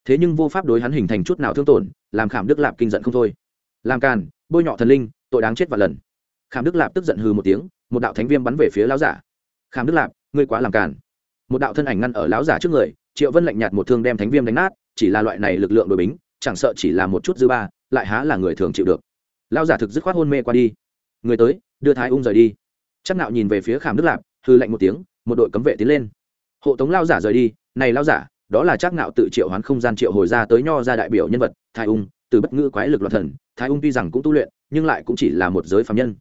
Thế nhưng vô pháp đối hắn hình thành chút nào thương tổn, làm khảm đức lạp kinh giận không thôi. Làm càn, bôi nhọ thần linh, tội đáng chết và lần. Khảm đức lạp tức giận hừ một tiếng, một đạo thánh viêm bắn về phía lão giả. Khảm đức lạp, ngươi quá làm càn. Một đạo thân ảnh ngăn ở lão giả trước người, triệu vân lạnh nhạt một thương đem thánh viêm đánh nát chỉ là loại này lực lượng đội bính, chẳng sợ chỉ là một chút dư ba, lại há là người thường chịu được. Lão giả thực dứt khoát hôn mê qua đi. Người tới, đưa thái ung rời đi. Chắc nạo nhìn về phía khảm đức lạp hư lạnh một tiếng, một đội cấm vệ tiến lên. Hộ tống lão giả rời đi. Này lão giả, đó là chắc nạo tự triệu hoán không gian triệu hồi ra tới nho ra đại biểu nhân vật, thái ung, từ bất ngữ quái lực loạn thần. Thái ung tuy rằng cũng tu luyện, nhưng lại cũng chỉ là một giới phàm nhân.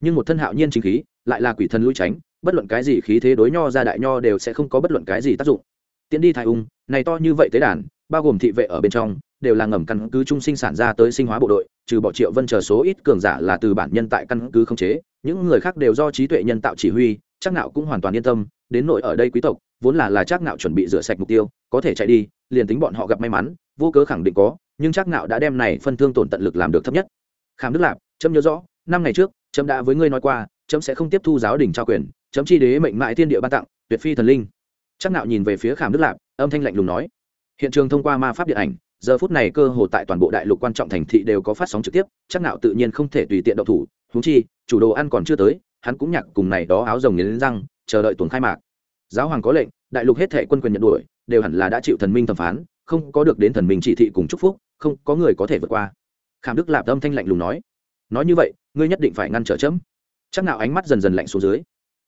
Nhưng một thân hạo nhiên chính khí, lại là quỷ thần lui tránh, bất luận cái gì khí thế đối nho ra đại nho đều sẽ không có bất luận cái gì tác dụng. Tiến đi thái ung, này to như vậy tế đàn bao gồm thị vệ ở bên trong, đều là ngầm căn cứ trung sinh sản ra tới sinh hóa bộ đội, trừ bỏ triệu vân chờ số ít cường giả là từ bản nhân tại căn cứ khống chế, những người khác đều do trí tuệ nhân tạo chỉ huy, chắc nạo cũng hoàn toàn yên tâm, đến nội ở đây quý tộc, vốn là là chắc nạo chuẩn bị rửa sạch mục tiêu, có thể chạy đi, liền tính bọn họ gặp may mắn, vô cớ khẳng định có, nhưng chắc nạo đã đem này phân thương tổn tận lực làm được thấp nhất. Khám đức lạp trâm nhớ rõ, năm ngày trước trâm đã với ngươi nói qua trâm sẽ không tiếp thu giáo đình trao quyền, chấm chi đế mệnh mại thiên địa ban tặng, tuyệt phi thần linh. Chắc nạo nhìn về phía khảm đức lạp, âm thanh lạnh lùng nói hiện trường thông qua ma pháp điện ảnh, giờ phút này cơ hồ tại toàn bộ đại lục quan trọng thành thị đều có phát sóng trực tiếp, chắc nạo tự nhiên không thể tùy tiện động thủ, huống chi, chủ đồ ăn còn chưa tới, hắn cũng nhặt cùng này đó áo rồng nghiến răng, chờ đợi tuần khai mạc. Giáo hoàng có lệnh, đại lục hết thệ quân quyền nhận đuổi, đều hẳn là đã chịu thần minh thẩm phán, không có được đến thần minh chỉ thị cùng chúc phúc, không có người có thể vượt qua. Khảm đức lạp âm thanh lạnh lùng nói nói như vậy, ngươi nhất định phải ngăn trở chấm. Chắc nào ánh mắt dần dần lạnh xuống dưới.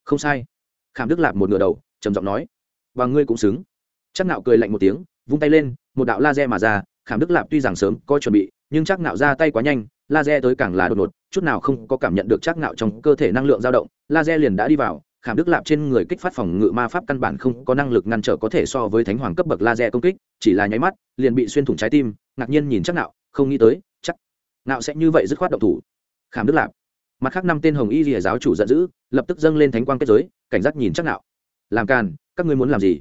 Không sai. Khảm đức lạp một ngựa đầu, trầm giọng nói, và ngươi cũng xứng. Chắc nạo cười lạnh một tiếng vung tay lên, một đạo laser mà ra, khảm đức lạp tuy rằng sớm có chuẩn bị, nhưng chắc nạo ra tay quá nhanh, laser tới càng là đột ngột, chút nào không có cảm nhận được chắc nạo trong cơ thể năng lượng dao động, laser liền đã đi vào, khảm đức lạp trên người kích phát phòng ngự ma pháp căn bản không có năng lực ngăn trở có thể so với thánh hoàng cấp bậc laser công kích, chỉ là nháy mắt, liền bị xuyên thủng trái tim, ngạc nhiên nhìn chắc nạo không nghĩ tới, chắc nạo sẽ như vậy dứt khoát động thủ. Khảm đức lạp. Mặt khác năm tên hồng y rìa giáo chủ giận dữ, lập tức dâng lên thánh quang kết giới, cảnh giác nhìn chắc nạo làm càn, các ngươi muốn làm gì?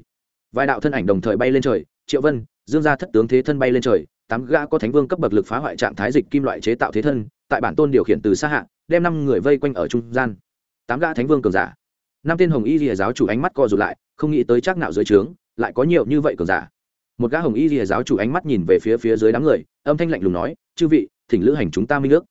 Vài đạo thân ảnh đồng thời bay lên trời triệu vân, dương gia thất tướng thế thân bay lên trời, tám gã có thánh vương cấp bậc lực phá hoại trạng thái dịch kim loại chế tạo thế thân, tại bản tôn điều khiển từ xa hạ, đem năm người vây quanh ở trung gian. Tám gã thánh vương cường giả. Năm tên hồng y rìa giáo chủ ánh mắt co rụt lại, không nghĩ tới chắc nạo dưới trướng, lại có nhiều như vậy cường giả. Một gã hồng y rìa giáo chủ ánh mắt nhìn về phía phía dưới đám người, âm thanh lạnh lùng nói, chư vị, thỉnh lữ hành chúng ta minh ước.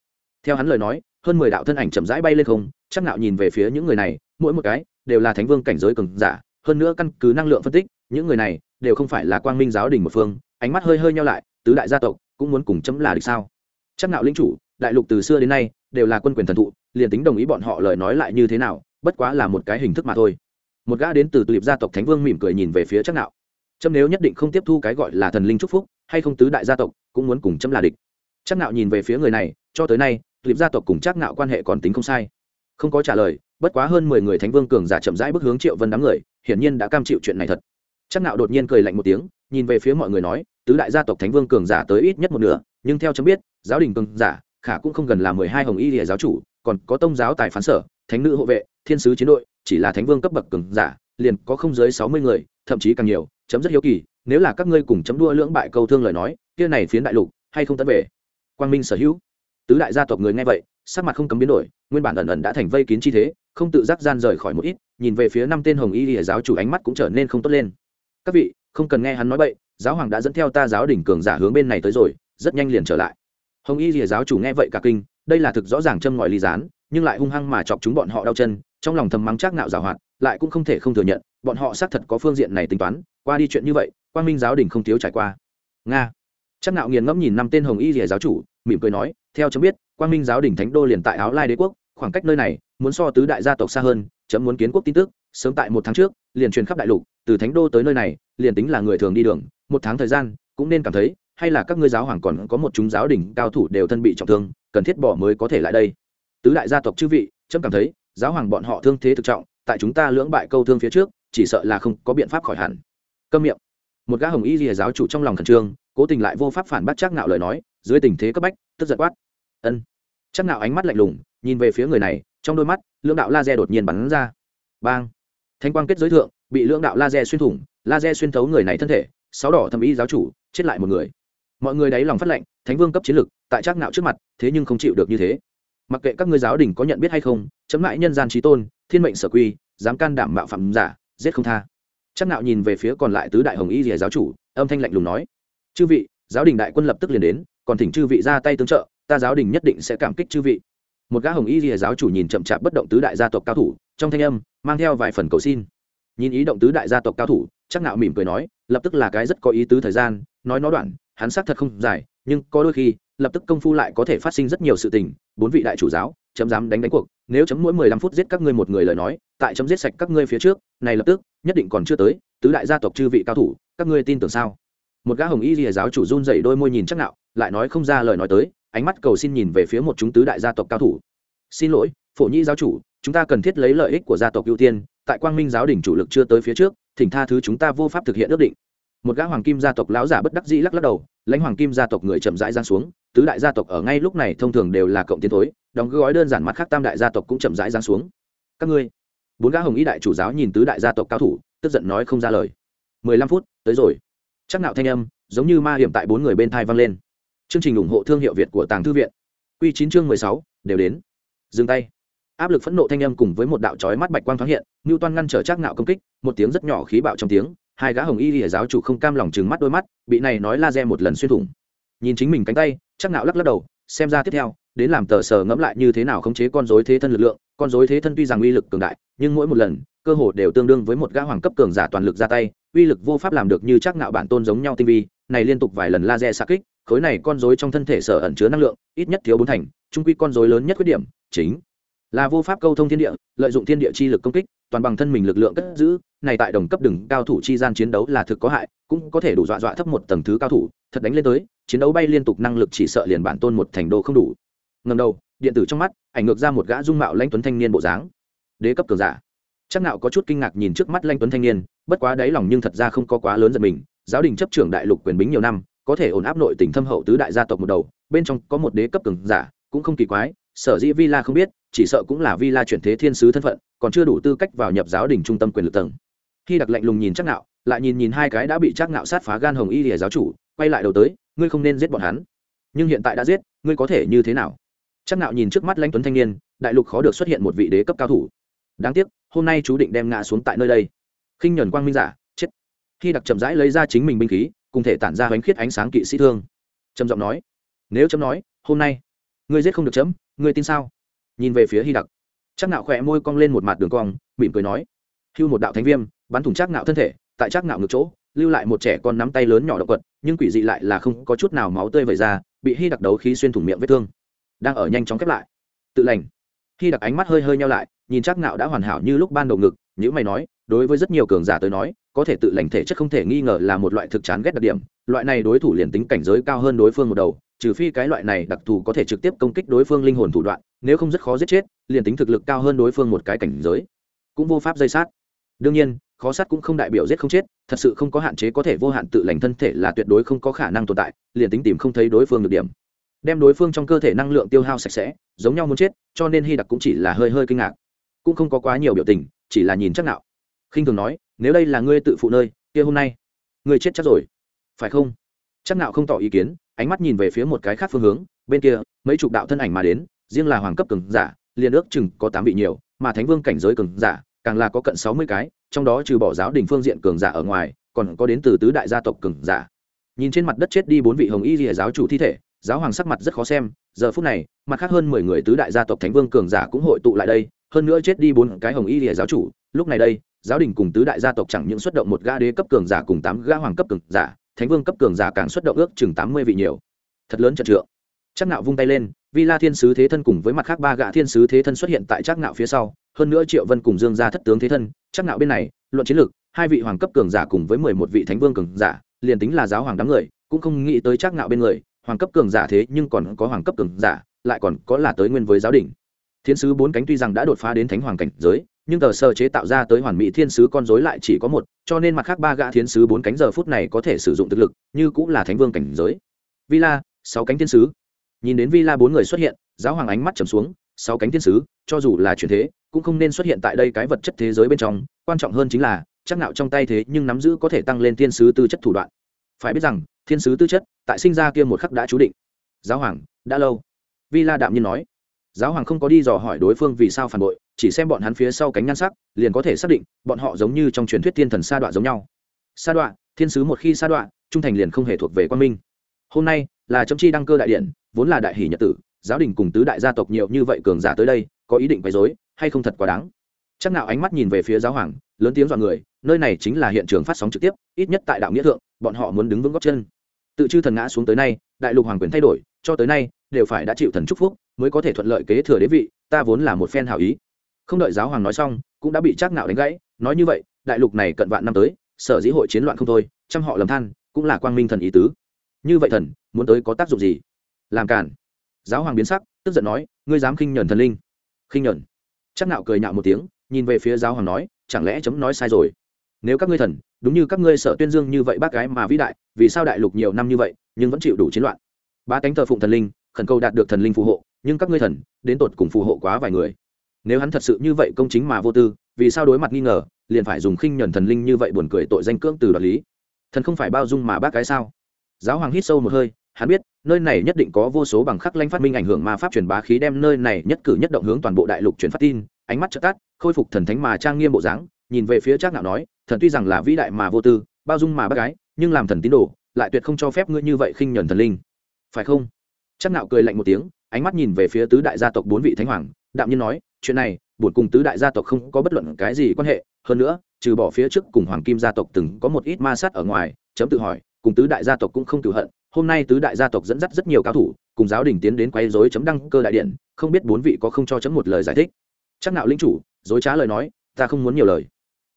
Theo hắn lời nói, hơn mười đạo thân ảnh chậm rãi bay lên không, chắc nạo nhìn về phía những người này, mỗi một cái đều là thánh vương cảnh giới cường giả, hơn nữa căn cứ năng lượng phân tích những người này đều không phải là quang minh giáo đình một phương, ánh mắt hơi hơi nhau lại, tứ đại gia tộc cũng muốn cùng chấm là địch sao? Chắc nạo linh chủ, đại lục từ xưa đến nay đều là quân quyền thần thụ, liền tính đồng ý bọn họ lời nói lại như thế nào, bất quá là một cái hình thức mà thôi. Một gã đến từ tụ gia tộc thánh vương mỉm cười nhìn về phía chắc nạo. Chấm nếu nhất định không tiếp thu cái gọi là thần linh chúc phúc, hay không tứ đại gia tộc cũng muốn cùng chấm là địch. Chắc nạo nhìn về phía người này, cho tới nay tụ gia tộc cùng chắc nạo quan hệ còn tính không sai. Không có trả lời, bất quá hơn mười người thánh vương cường giả chậm rãi bước hướng triệu vân đám người, hiển nhiên đã cam chịu chuyện này thật chắc nạo đột nhiên cười lạnh một tiếng, nhìn về phía mọi người nói, tứ đại gia tộc thánh vương cường giả tới ít nhất một nửa, nhưng theo chấm biết, giáo đình cường giả, khả cũng không gần là mười hai hồng y lìa giáo chủ, còn có tông giáo tài phán sở, thánh nữ hộ vệ, thiên sứ chiến đội, chỉ là thánh vương cấp bậc cường giả, liền có không dưới sáu mươi người, thậm chí càng nhiều, chấm rất hiếu kỳ, nếu là các ngươi cùng chấm đua lưỡng bại câu thương lời nói, kia này phiến đại lục, hay không tấn về? Quang minh sở hữu. Tứ đại gia tộc người nghe vậy, sắc mặt không cấm biến đổi, nguyên bản ẩn ẩn đã thành vây kín chi thế, không tự giác gian rời khỏi một ít, nhìn về phía năm tên hồng y lìa giáo chủ ánh mắt cũng trở nên không tốt lên các vị, không cần nghe hắn nói bậy, giáo hoàng đã dẫn theo ta giáo đỉnh cường giả hướng bên này tới rồi, rất nhanh liền trở lại. Hồng y rìa giáo chủ nghe vậy cả kinh, đây là thực rõ ràng châm ngòi ly gián, nhưng lại hung hăng mà chọc chúng bọn họ đau chân, trong lòng thầm mắng chắc nạo giảo hoạt, lại cũng không thể không thừa nhận, bọn họ xác thật có phương diện này tính toán, qua đi chuyện như vậy, quang minh giáo đình không thiếu trải qua. Nga. Chắc nạo nghiền ngẫm nhìn năm tên hồng y rìa giáo chủ, mỉm cười nói, theo chấm biết, quang minh giáo đình thánh đô liền tại áo lai đế quốc, khoảng cách nơi này, muốn so tứ đại gia tộc xa hơn, chấm muốn kiến quốc tin tức, sớm tại một tháng trước liền truyền khắp đại lục, từ thánh đô tới nơi này, liền tính là người thường đi đường, một tháng thời gian, cũng nên cảm thấy, hay là các ngươi giáo hoàng còn có một chúng giáo đỉnh cao thủ đều thân bị trọng thương, cần thiết bỏ mới có thể lại đây. Tứ đại gia tộc chư vị trâm cảm thấy, giáo hoàng bọn họ thương thế thực trọng, tại chúng ta lưỡng bại câu thương phía trước, chỉ sợ là không có biện pháp khỏi hẳn. Câm miệng. Một gã hồng y lìa giáo chủ trong lòng khẩn trương, cố tình lại vô pháp phản bác chắc nạo lời nói, dưới tình thế cấp bách, tức giật quát. Ân. Chắc nạo ánh mắt lạnh lùng, nhìn về phía người này, trong đôi mắt, lưỡng đạo laser đột nhiên bắn ra. Bang thanh quang kết giới thượng, bị lưỡng đạo laser xuyên thủng, laser xuyên thấu người này thân thể, sáu đỏ thẩm y giáo chủ, chết lại một người. Mọi người đáy lòng phát lệnh, thánh vương cấp chiến lực, tại trác nạo trước mặt, thế nhưng không chịu được như thế. Mặc kệ các ngươi giáo đình có nhận biết hay không, chấm lại nhân gian trí tôn, thiên mệnh sở quy, dám can đảm mạo phạm giả, giết không tha. Chắc nạo nhìn về phía còn lại tứ đại hồng y rìa giáo chủ, âm thanh lạnh lùng nói, chư vị, giáo đình đại quân lập tức liền đến, còn thỉnh chư vị ra tay tương trợ, ta giáo đình nhất định sẽ cảm kích chư vị. Một gã hồng y rìa giáo chủ nhìn chậm chạp bất động tứ đại gia tộc cao thủ trong thanh âm mang theo vài phần cầu xin. Nhìn ý động tứ đại gia tộc cao thủ chắc nạo mỉm cười nói, lập tức là cái rất có ý tứ thời gian, nói nó đoạn, hắn xác thật không dài, nhưng có đôi khi, lập tức công phu lại có thể phát sinh rất nhiều sự tình, bốn vị đại chủ giáo, chấm dám đánh đánh cuộc, nếu chấm mỗi mười lăm phút giết các ngươi một người lời nói, tại chấm giết sạch các ngươi phía trước, này lập tức, nhất định còn chưa tới, tứ đại gia tộc chư vị cao thủ, các ngươi tin tưởng sao? Một gã hồng y lìa giáo chủ run dậy đôi môi nhìn chắc nạo lại nói không ra lời nói tới, ánh mắt cầu xin nhìn về phía một chúng tứ đại gia tộc cao thủ. Xin lỗi, phổ nhi giáo chủ chúng ta cần thiết lấy lợi ích của gia tộc ưu tiên, tại quang minh giáo đình chủ lực chưa tới phía trước, thỉnh tha thứ chúng ta vô pháp thực hiện ước định. Một gã hoàng kim gia tộc lão giả bất đắc dĩ lắc lắc đầu, lãnh hoàng kim gia tộc người chậm rãi giang xuống, tứ đại gia tộc ở ngay lúc này thông thường đều là cộng tiến thối, đóng gói đơn giản mặt khác tam đại gia tộc cũng chậm rãi giang xuống. Các ngươi, bốn gã hồng y đại chủ giáo nhìn tứ đại gia tộc cao thủ, tức giận nói không ra lời. Mười lăm phút, tới rồi. Chắc nạo thanh âm, giống như ma hiểm tại bốn người bên thai vang lên. Chương trình ủng hộ thương hiệu việt của tàng thư viện. Quy chín chương mười sáu, đều đến. Dừng tay áp lực phẫn nộ thanh âm cùng với một đạo chói mắt bạch quang thoáng hiện ngưu toan ngăn trở chắc nạo công kích, một tiếng rất nhỏ khí bạo trong tiếng, hai gã hồng y lìa giáo chủ không cam lòng chừng mắt đôi mắt, bị này nói laser một lần xuyên thủng. Nhìn chính mình cánh tay, chắc nạo lắc lắc đầu, xem ra tiếp theo, đến làm tờ sở ngẫm lại như thế nào khống chế con rối thế thân lực lượng, con rối thế thân tuy rằng uy lực cường đại, nhưng mỗi một lần, cơ hồ đều tương đương với một gã hoàng cấp cường giả toàn lực ra tay, uy lực vô pháp làm được như chắc nạo bản tôn giống nhau tinh vi, này liên tục vài lần laser xạ kích, khối này con rối trong thân thể sở ẩn chứa năng lượng, ít nhất thiếu bốn thành, trung quy con rối lớn nhất khuyết điểm, chính là vô pháp câu thông thiên địa, lợi dụng thiên địa chi lực công kích, toàn bằng thân mình lực lượng cất giữ, này tại đồng cấp đừng cao thủ chi gian chiến đấu là thực có hại, cũng có thể đủ dọa dọa thấp một tầng thứ cao thủ, thật đánh lên tới, chiến đấu bay liên tục năng lực chỉ sợ liền bản tôn một thành đô không đủ. Ngầm đầu, điện tử trong mắt, ảnh ngược ra một gã dung mạo lãnh tuấn thanh niên bộ dáng. Đế cấp cường giả. Chắc nạo có chút kinh ngạc nhìn trước mắt lãnh tuấn thanh niên, bất quá đáy lòng nhưng thật ra không có quá lớn giật mình, giáo đình chấp trưởng đại lục quyền bính nhiều năm, có thể ổn áp nội tình thâm hậu tứ đại gia tộc một đầu, bên trong có một đế cấp cường giả, cũng không kỳ quái, sở dĩ villa không biết chỉ sợ cũng là Vi La chuyển thế thiên sứ thân phận, còn chưa đủ tư cách vào nhập giáo đình trung tâm quyền lực tầng. Khi đặc lạnh lùng nhìn chắc nạo lại nhìn nhìn hai cái đã bị chắc nạo sát phá gan hồng y lìa giáo chủ, quay lại đầu tới, ngươi không nên giết bọn hắn. Nhưng hiện tại đã giết, ngươi có thể như thế nào? Chắc nạo nhìn trước mắt lãnh tuấn thanh niên, đại lục khó được xuất hiện một vị đế cấp cao thủ. Đáng tiếc, hôm nay chú định đem ngã xuống tại nơi đây. Khinh nhẫn quang minh giả, chết. Khi đặc chậm rãi lấy ra chính mình binh khí, cùng thể tản ra bánh khiết ánh sáng kỵ sĩ thương. Trầm giọng nói, nếu chấm nói, hôm nay, ngươi giết không được chấm, ngươi tin sao? Nhìn về phía hy đặc. Chắc nạo khỏe môi cong lên một mặt đường cong, mỉm cười nói, hưu một đạo thánh viêm, bắn thủng chắc nạo thân thể, tại chắc nạo ngược chỗ, lưu lại một trẻ con nắm tay lớn nhỏ động vật nhưng quỷ dị lại là không có chút nào máu tươi vẩy ra, bị hy đặc đấu khí xuyên thủng miệng vết thương. Đang ở nhanh chóng khép lại. Tự lành. Hy đặc ánh mắt hơi hơi nhau lại, nhìn chắc nạo đã hoàn hảo như lúc ban đầu ngực những mày nói, đối với rất nhiều cường giả tới nói, có thể tự lành thể chất không thể nghi ngờ là một loại thực chán ghét đặc điểm, loại này đối thủ liền tính cảnh giới cao hơn đối phương một đầu trừ phi cái loại này đặc thù có thể trực tiếp công kích đối phương linh hồn thủ đoạn, nếu không rất khó giết chết, liền tính thực lực cao hơn đối phương một cái cảnh giới, cũng vô pháp dây sát. Đương nhiên, khó sát cũng không đại biểu giết không chết, thật sự không có hạn chế có thể vô hạn tự lành thân thể là tuyệt đối không có khả năng tồn tại, liền tính tìm không thấy đối phương được điểm. Đem đối phương trong cơ thể năng lượng tiêu hao sạch sẽ, giống nhau muốn chết, cho nên hy đặc cũng chỉ là hơi hơi kinh ngạc. Cũng không có quá nhiều biểu tình, chỉ là nhìn chắc nào khinh thường nói, nếu đây là ngươi tự phụ nơi, kia hôm nay, ngươi chết chắc rồi. Phải không? Chắc nào không tỏ ý kiến, ánh mắt nhìn về phía một cái khác phương hướng, bên kia, mấy chục đạo thân ảnh mà đến, riêng là hoàng cấp cường giả, liền ước chừng có tám vị nhiều, mà thánh vương cảnh giới cường giả, càng là có cận sáu mươi cái, trong đó trừ bỏ giáo đình phương diện cường giả ở ngoài, còn có đến từ tứ đại gia tộc cường giả. Nhìn trên mặt đất chết đi bốn vị hồng y rìa giáo chủ thi thể, giáo hoàng sắc mặt rất khó xem, giờ phút này, mặt khác hơn mười người tứ đại gia tộc thánh vương cường giả cũng hội tụ lại đây, hơn nữa chết đi bốn cái hồng y rìa giáo chủ, lúc này đây, giáo đình cùng tứ đại gia tộc chẳng những xuất động một gã đế cấp cường giả cùng tám gã hoàng cấp cường giả thánh vương cấp cường giả càng xuất động ước chừng tám mươi vị nhiều. Thật lớn trận trượng. Chắc nạo vung tay lên, vi la thiên sứ thế thân cùng với mặt khác ba gã thiên sứ thế thân xuất hiện tại chắc nạo phía sau, hơn nữa triệu vân cùng dương gia thất tướng thế thân, chắc nạo bên này, luận chiến lược, hai vị hoàng cấp cường giả cùng với mười một vị thánh vương cường giả, liền tính là giáo hoàng đám người, cũng không nghĩ tới chắc nạo bên người, hoàng cấp cường giả thế nhưng còn có hoàng cấp cường giả, lại còn có là tới nguyên với giáo đình. Thiên sứ bốn cánh tuy rằng đã đột phá đến thánh hoàng cảnh giới nhưng tờ sơ chế tạo ra tới hoàn mỹ thiên sứ con dối lại chỉ có một, cho nên mặt khác ba gã thiên sứ bốn cánh giờ phút này có thể sử dụng thực lực, như cũng là thánh vương cảnh giới. Villa, sáu cánh thiên sứ. Nhìn đến villa bốn người xuất hiện, giáo hoàng ánh mắt trầm xuống, sáu cánh thiên sứ, cho dù là chuyển thế, cũng không nên xuất hiện tại đây cái vật chất thế giới bên trong, quan trọng hơn chính là, chắc nạo trong tay thế nhưng nắm giữ có thể tăng lên thiên sứ tư chất thủ đoạn. Phải biết rằng, thiên sứ tư chất, tại sinh ra kia một khắc đã chú định. Giáo hoàng, đã lâu. Villa đạm nhiên nói. Giáo hoàng không có đi dò hỏi đối phương vì sao phản bội chỉ xem bọn hắn phía sau cánh nhan sắc, liền có thể xác định, bọn họ giống như trong truyền thuyết thiên thần sa đoạn giống nhau. Sa đoạn thiên sứ một khi sa đoạn trung thành liền không hề thuộc về quan minh. Hôm nay, là chấm chi đăng cơ đại điện vốn là đại hỷ nhật tử, giáo đình cùng tứ đại gia tộc nhiều như vậy cường giả tới đây, có ý định quấy dối hay không thật quá đáng? Chắc nào ánh mắt nhìn về phía giáo hoàng, lớn tiếng dọa người, nơi này chính là hiện trường phát sóng trực tiếp, ít nhất tại đạo nghĩa thượng, bọn họ muốn đứng vững góc chân. Tự chư thần ngã xuống tới nay, đại lục hoàng quyền thay đổi, cho tới nay, đều phải đã chịu thần chúc phúc, mới có thể thuận lợi kế thừa đế vị, ta vốn là một phen hảo ý không đợi giáo hoàng nói xong, cũng đã bị trác nạo đánh gãy. Nói như vậy, đại lục này cận vạn năm tới, sở dĩ hội chiến loạn không thôi, trăm họ lầm than, cũng là quang minh thần ý tứ. Như vậy thần, muốn tới có tác dụng gì? Làm cản giáo hoàng biến sắc, tức giận nói, ngươi dám khinh nhẫn thần linh. Khinh nhẫn chắc nạo cười nhạo một tiếng, nhìn về phía giáo hoàng nói, chẳng lẽ chấm nói sai rồi? Nếu các ngươi thần, đúng như các ngươi sở tuyên dương như vậy bác gái mà vĩ đại, vì sao đại lục nhiều năm như vậy, nhưng vẫn chịu đủ chiến loạn? Ba cánh thờ phụng thần linh, khẩn cầu đạt được thần linh phù hộ, nhưng các ngươi thần, đến tột cùng phù hộ quá vài người nếu hắn thật sự như vậy công chính mà vô tư, vì sao đối mặt nghi ngờ, liền phải dùng khinh nhẫn thần linh như vậy buồn cười tội danh cưỡng từ đoạt lý? Thần không phải bao dung mà bác cái sao? Giáo hoàng hít sâu một hơi, hắn biết, nơi này nhất định có vô số bằng khắc lanh phát minh ảnh hưởng ma pháp truyền bá khí đem nơi này nhất cử nhất động hướng toàn bộ đại lục truyền phát tin, ánh mắt chợt tắt, khôi phục thần thánh mà trang nghiêm bộ dáng, nhìn về phía trác ngạo nói, thần tuy rằng là vĩ đại mà vô tư, bao dung mà bác gái, nhưng làm thần tín đồ, lại tuyệt không cho phép ngươi như vậy khinh nhuần thần linh. Phải không? Chắc ngạo cười lạnh một tiếng, ánh mắt nhìn về phía tứ đại gia tộc bốn vị thánh hoàng, đạm nhiên nói chuyện này buồn cùng tứ đại gia tộc không có bất luận cái gì quan hệ, hơn nữa, trừ bỏ phía trước cùng hoàng kim gia tộc từng có một ít ma sát ở ngoài, chấm tự hỏi, cùng tứ đại gia tộc cũng không cựu hận, hôm nay tứ đại gia tộc dẫn dắt rất nhiều cao thủ, cùng giáo đình tiến đến quấy rối chấm đăng cơ đại điện, không biết bốn vị có không cho chấm một lời giải thích. Chắc nạo linh chủ, dối trá lời nói, ta không muốn nhiều lời.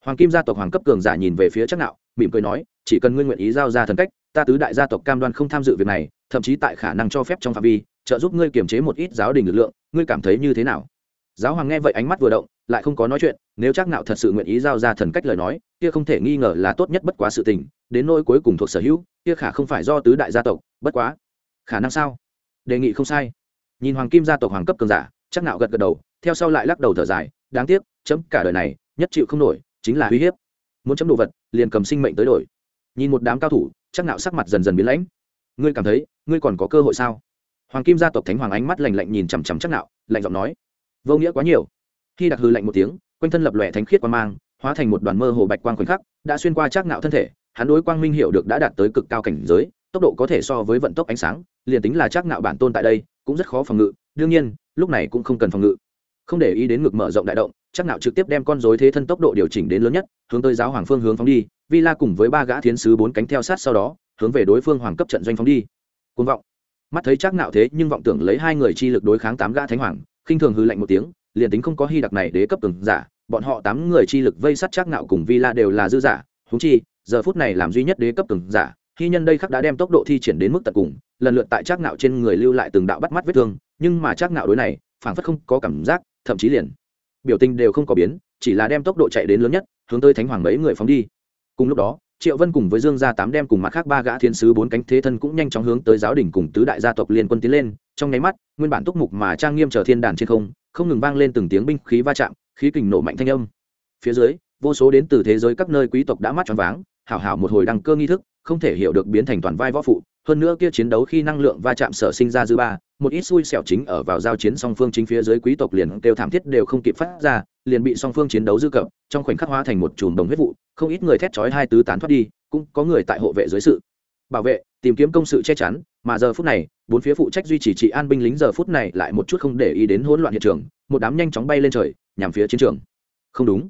Hoàng kim gia tộc hoàng cấp cường giả nhìn về phía chắc nạo, mỉm cười nói, chỉ cần ngươi nguyện ý giao ra thần cách, ta tứ đại gia tộc cam đoan không tham dự việc này, thậm chí tại khả năng cho phép trong phạm vi, trợ giúp ngươi kiềm chế một ít giáo đình lực lượng, ngươi cảm thấy như thế nào? Giáo hoàng nghe vậy ánh mắt vừa động, lại không có nói chuyện, nếu chắc nạo thật sự nguyện ý giao ra thần cách lời nói, kia không thể nghi ngờ là tốt nhất bất quá sự tình, đến nỗi cuối cùng thuộc sở hữu, kia khả không phải do tứ đại gia tộc, bất quá. Khả năng sao? Đề nghị không sai. Nhìn hoàng kim gia tộc hoàng cấp cường giả, chắc nạo gật gật đầu, theo sau lại lắc đầu thở dài, đáng tiếc, chấm cả đời này, nhất chịu không nổi, chính là uy hiếp. Muốn chấm đồ vật, liền cầm sinh mệnh tới đổi. Nhìn một đám cao thủ, chắc nạo sắc mặt dần dần biến lãnh. Ngươi cảm thấy, ngươi còn có cơ hội sao? Hoàng kim gia tộc thánh hoàng ánh mắt lạnh lạnh nhìn chằm chằm chắc nạo lạnh giọng nói vô nghĩa quá nhiều. Khi đặc hư lạnh một tiếng, quanh thân lập lòe thánh khiết quang mang, hóa thành một đoàn mơ hồ bạch quang khoảnh khắc, đã xuyên qua trác ngạo thân thể, hắn đối quang minh hiểu được đã đạt tới cực cao cảnh giới, tốc độ có thể so với vận tốc ánh sáng, liền tính là trác ngạo bản tôn tại đây, cũng rất khó phòng ngự, đương nhiên, lúc này cũng không cần phòng ngự. Không để ý đến ngực mở rộng đại động chắc nạo trực tiếp đem con rối thế thân tốc độ điều chỉnh đến lớn nhất, hướng tới giáo hoàng phương hướng phóng đi, vi la cùng với ba gã thiến sứ bốn cánh theo sát sau đó, hướng về đối phương hoàng cấp trận doanh phóng đi. Côn vọng. Mắt thấy chắc nạo thế nhưng vọng tưởng lấy hai người chi lực đối kháng tám gã thánh hoàng khinh thường hư lạnh một tiếng, liền tính không có hy đặc này đế cấp từng giả, bọn họ tám người chi lực vây sát chắc nạo cùng vi la đều là dư giả. Húng chi, giờ phút này làm duy nhất đế cấp từng giả, hy nhân đây khắc đã đem tốc độ thi triển đến mức tận cùng, lần lượt tại chắc nạo trên người lưu lại từng đạo bắt mắt vết thương, nhưng mà chắc nạo đối này, phảng phất không có cảm giác, thậm chí liền, biểu tình đều không có biến, chỉ là đem tốc độ chạy đến lớn nhất, hướng tới thánh hoàng mấy người phóng đi. Cùng lúc đó, triệu vân cùng với dương gia tám đem cùng mặt khác ba gã thiên sứ bốn cánh thế thân cũng nhanh chóng hướng tới giáo đình cùng tứ đại gia tộc liên quân tiến lên trong nháy mắt, nguyên bản túc mục mà trang nghiêm chờ thiên đàn trên không không ngừng vang lên từng tiếng binh khí va chạm, khí kình nổ mạnh thanh âm. Phía dưới, vô số đến từ thế giới các nơi quý tộc đã mắt tròn váng, hảo hảo một hồi đăng cơ nghi thức, không thể hiểu được biến thành toàn vai võ phụ, hơn nữa kia chiến đấu khi năng lượng va chạm sở sinh ra dư ba, một ít xui xẻo chính ở vào giao chiến song phương chính phía dưới quý tộc liền kêu thảm thiết đều không kịp phát ra, liền bị song phương chiến đấu dư cập, trong khoảnh khắc hóa thành một chùm đồng huyết vụ, không ít người thét chói hai tứ tán thoát đi, cũng có người tại hộ vệ dưới sự bảo vệ, tìm kiếm công sự che chắn mà giờ phút này, bốn phía phụ trách duy trì trị an binh lính giờ phút này lại một chút không để ý đến hỗn loạn hiện trường, một đám nhanh chóng bay lên trời, nhằm phía chiến trường. Không đúng.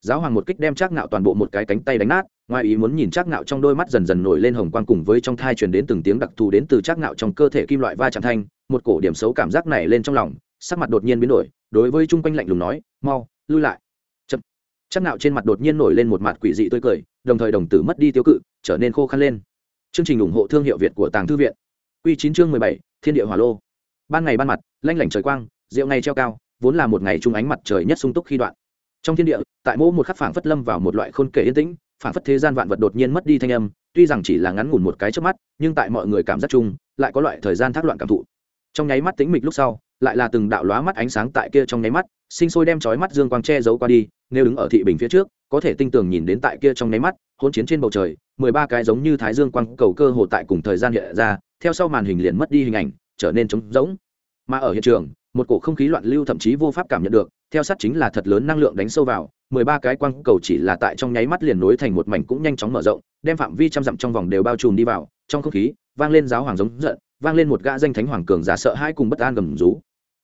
Giáo hoàng một kích đem trác ngạo toàn bộ một cái cánh tay đánh nát, ngoài ý muốn nhìn trác ngạo trong đôi mắt dần dần nổi lên hồng quang cùng với trong thai truyền đến từng tiếng đặc thù đến từ trác ngạo trong cơ thể kim loại va chạm thanh, một cổ điểm xấu cảm giác này lên trong lòng, sắc mặt đột nhiên biến đổi, đối với chung quanh lạnh lùng nói, mau, lui lại. Chậm. Trác ngạo trên mặt đột nhiên nổi lên một mặt quỷ dị tươi cười, đồng thời đồng tử mất đi tiêu cự, trở nên khô khăn lên. Chương trình ủng hộ thương hiệu việt của tàng thư viện quy chín chương mười bảy, thiên địa hỏa lô. Ban ngày ban mặt, lanh lảnh trời quang, rượu ngày treo cao, vốn là một ngày trung ánh mặt trời nhất sung túc khi đoạn. Trong thiên địa, tại mỗi một khắc phảng phất lâm vào một loại khôn kể yên tĩnh, phảng phất thế gian vạn vật đột nhiên mất đi thanh âm, tuy rằng chỉ là ngắn ngủn một cái chớp mắt, nhưng tại mọi người cảm giác chung, lại có loại thời gian thác loạn cảm thụ. Trong nháy mắt tĩnh mịch lúc sau, lại là từng đạo lóa mắt ánh sáng tại kia trong nháy mắt, sinh sôi đem chói mắt dương quang che giấu qua đi, nếu đứng ở thị bình phía trước, có thể tinh tường nhìn đến tại kia trong nháy mắt, hỗn chiến trên bầu trời, mười ba cái giống như thái dương quang cầu cơ hồ tại cùng thời gian hiện ra theo sau màn hình liền mất đi hình ảnh, trở nên trống rỗng. Mà ở hiện trường, một cổ không khí loạn lưu thậm chí vô pháp cảm nhận được, theo sát chính là thật lớn năng lượng đánh sâu vào, mười ba cái quang cầu chỉ là tại trong nháy mắt liền nối thành một mảnh cũng nhanh chóng mở rộng, đem phạm vi trăm dặm trong vòng đều bao trùm đi vào, trong không khí, vang lên giáo hoàng giống giận, vang lên một gã danh thánh hoàng cường giả sợ hai cùng bất an gầm rú.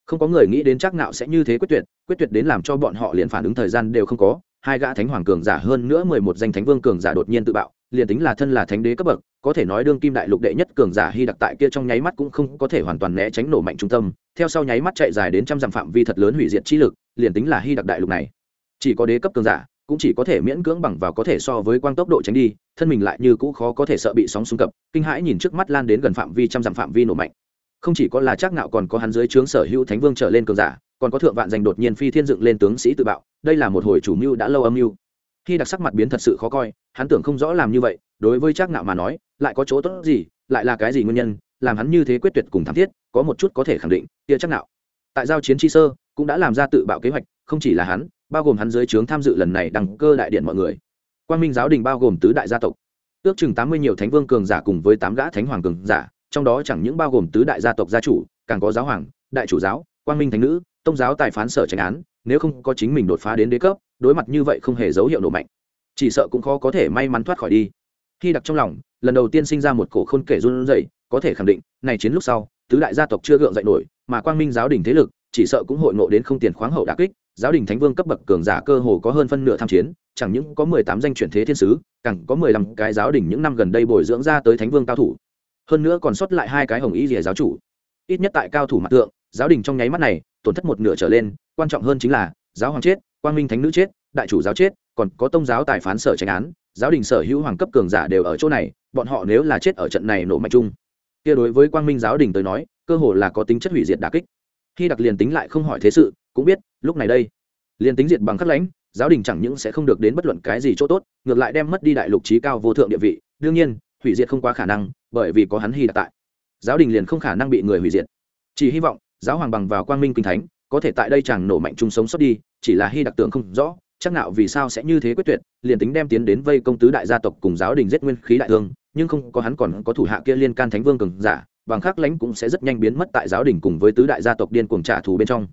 Không có người nghĩ đến chắc nạo sẽ như thế quyết tuyệt quyết tuyệt đến làm cho bọn họ liền phản ứng thời gian đều không có, hai gã thánh hoàng cường giả hơn nữa mười một danh thánh vương cường giả đột nhiên tự bạo, liền tính là thân là thánh đế cấp bậc có thể nói đương kim đại lục đệ nhất cường giả hy đặc tại kia trong nháy mắt cũng không có thể hoàn toàn né tránh nổ mạnh trung tâm. Theo sau nháy mắt chạy dài đến trăm dặm phạm vi thật lớn hủy diệt chi lực, liền tính là hy đặc đại lục này. Chỉ có đế cấp cường giả, cũng chỉ có thể miễn cưỡng bằng vào có thể so với quang tốc độ tránh đi, thân mình lại như cũ khó có thể sợ bị sóng xung cập, kinh hãi nhìn trước mắt lan đến gần phạm vi trăm dặm phạm vi nổ mạnh. Không chỉ có là trác ngạo còn có hắn dưới trướng sở hữu thánh vương trở lên cường giả, còn có thượng vạn giành đột nhiên phi thiên dựng lên tướng sĩ tự bạo, đây là một hồi chủ mưu đã lâu âm mưu. Khi đặc sắc mặt biến thật sự khó coi hắn tưởng không rõ làm như vậy, đối với trác nạo mà nói, lại có chỗ tốt gì, lại là cái gì nguyên nhân, làm hắn như thế quyết tuyệt cùng thảm thiết, có một chút có thể khẳng định, kia trác nạo tại giao chiến chi sơ, cũng đã làm ra tự bạo kế hoạch, không chỉ là hắn, bao gồm hắn dưới trướng tham dự lần này đăng cơ đại điện mọi người. Quan minh giáo đình bao gồm tứ đại gia tộc. Ước chừng tám mươi nhiều thánh vương cường giả cùng với tám gã thánh hoàng cường giả, trong đó chẳng những bao gồm tứ đại gia tộc gia chủ, càng có giáo hoàng, đại chủ giáo, quang minh thánh nữ, tông giáo tài phán sở tranh án, nếu không có chính mình đột phá đến đế cấp, đối mặt như vậy không hề dấu hiệu nổ mạnh chỉ sợ cũng khó có thể may mắn thoát khỏi đi. Khi đặc trong lòng, lần đầu tiên sinh ra một cổ khôn kể run rẩy, có thể khẳng định, này chiến lúc sau, tứ đại gia tộc chưa gượng dậy nổi, mà quang minh giáo đình thế lực, chỉ sợ cũng hội ngộ đến không tiền khoáng hậu đà kích, giáo đình thánh vương cấp bậc cường giả cơ hồ có hơn phân nửa tham chiến, chẳng những có mười tám danh chuyển thế thiên sứ, càng có mười lăm cái giáo đình những năm gần đây bồi dưỡng ra tới thánh vương cao thủ. Hơn nữa còn sót lại hai cái hồng ý rìa giáo chủ. Ít nhất tại cao thủ mặt tượng, giáo đình trong nháy mắt này, tổn thất một nửa trở lên, quan trọng hơn chính là, giáo hoàng chết, quang minh thánh nữ chết, đại chủ giáo chết còn có tông giáo tài phán sở tranh án, giáo đình sở hữu hoàng cấp cường giả đều ở chỗ này, bọn họ nếu là chết ở trận này nổ mạnh chung. Kia đối với quang minh giáo đình tới nói, cơ hồ là có tính chất hủy diệt đà kích. Khi đặc liền tính lại không hỏi thế sự, cũng biết, lúc này đây, liền tính diệt bằng khắc lãnh, giáo đình chẳng những sẽ không được đến bất luận cái gì chỗ tốt, ngược lại đem mất đi đại lục trí cao vô thượng địa vị. Đương nhiên, hủy diệt không quá khả năng, bởi vì có hắn hy đặc tại. Giáo đình liền không khả năng bị người hủy diệt. Chỉ hy vọng, giáo hoàng bằng vào quang minh kinh thánh, có thể tại đây chẳng nổ mạnh chung sống sót đi, chỉ là hy đặc tưởng không rõ chắc nào vì sao sẽ như thế quyết tuyệt, liền tính đem tiến đến vây công tứ đại gia tộc cùng giáo đình giết nguyên khí đại thương, nhưng không có hắn còn có thủ hạ kia liên can thánh vương cường giả, bằng khắc lãnh cũng sẽ rất nhanh biến mất tại giáo đình cùng với tứ đại gia tộc điên cuồng trả thù bên trong.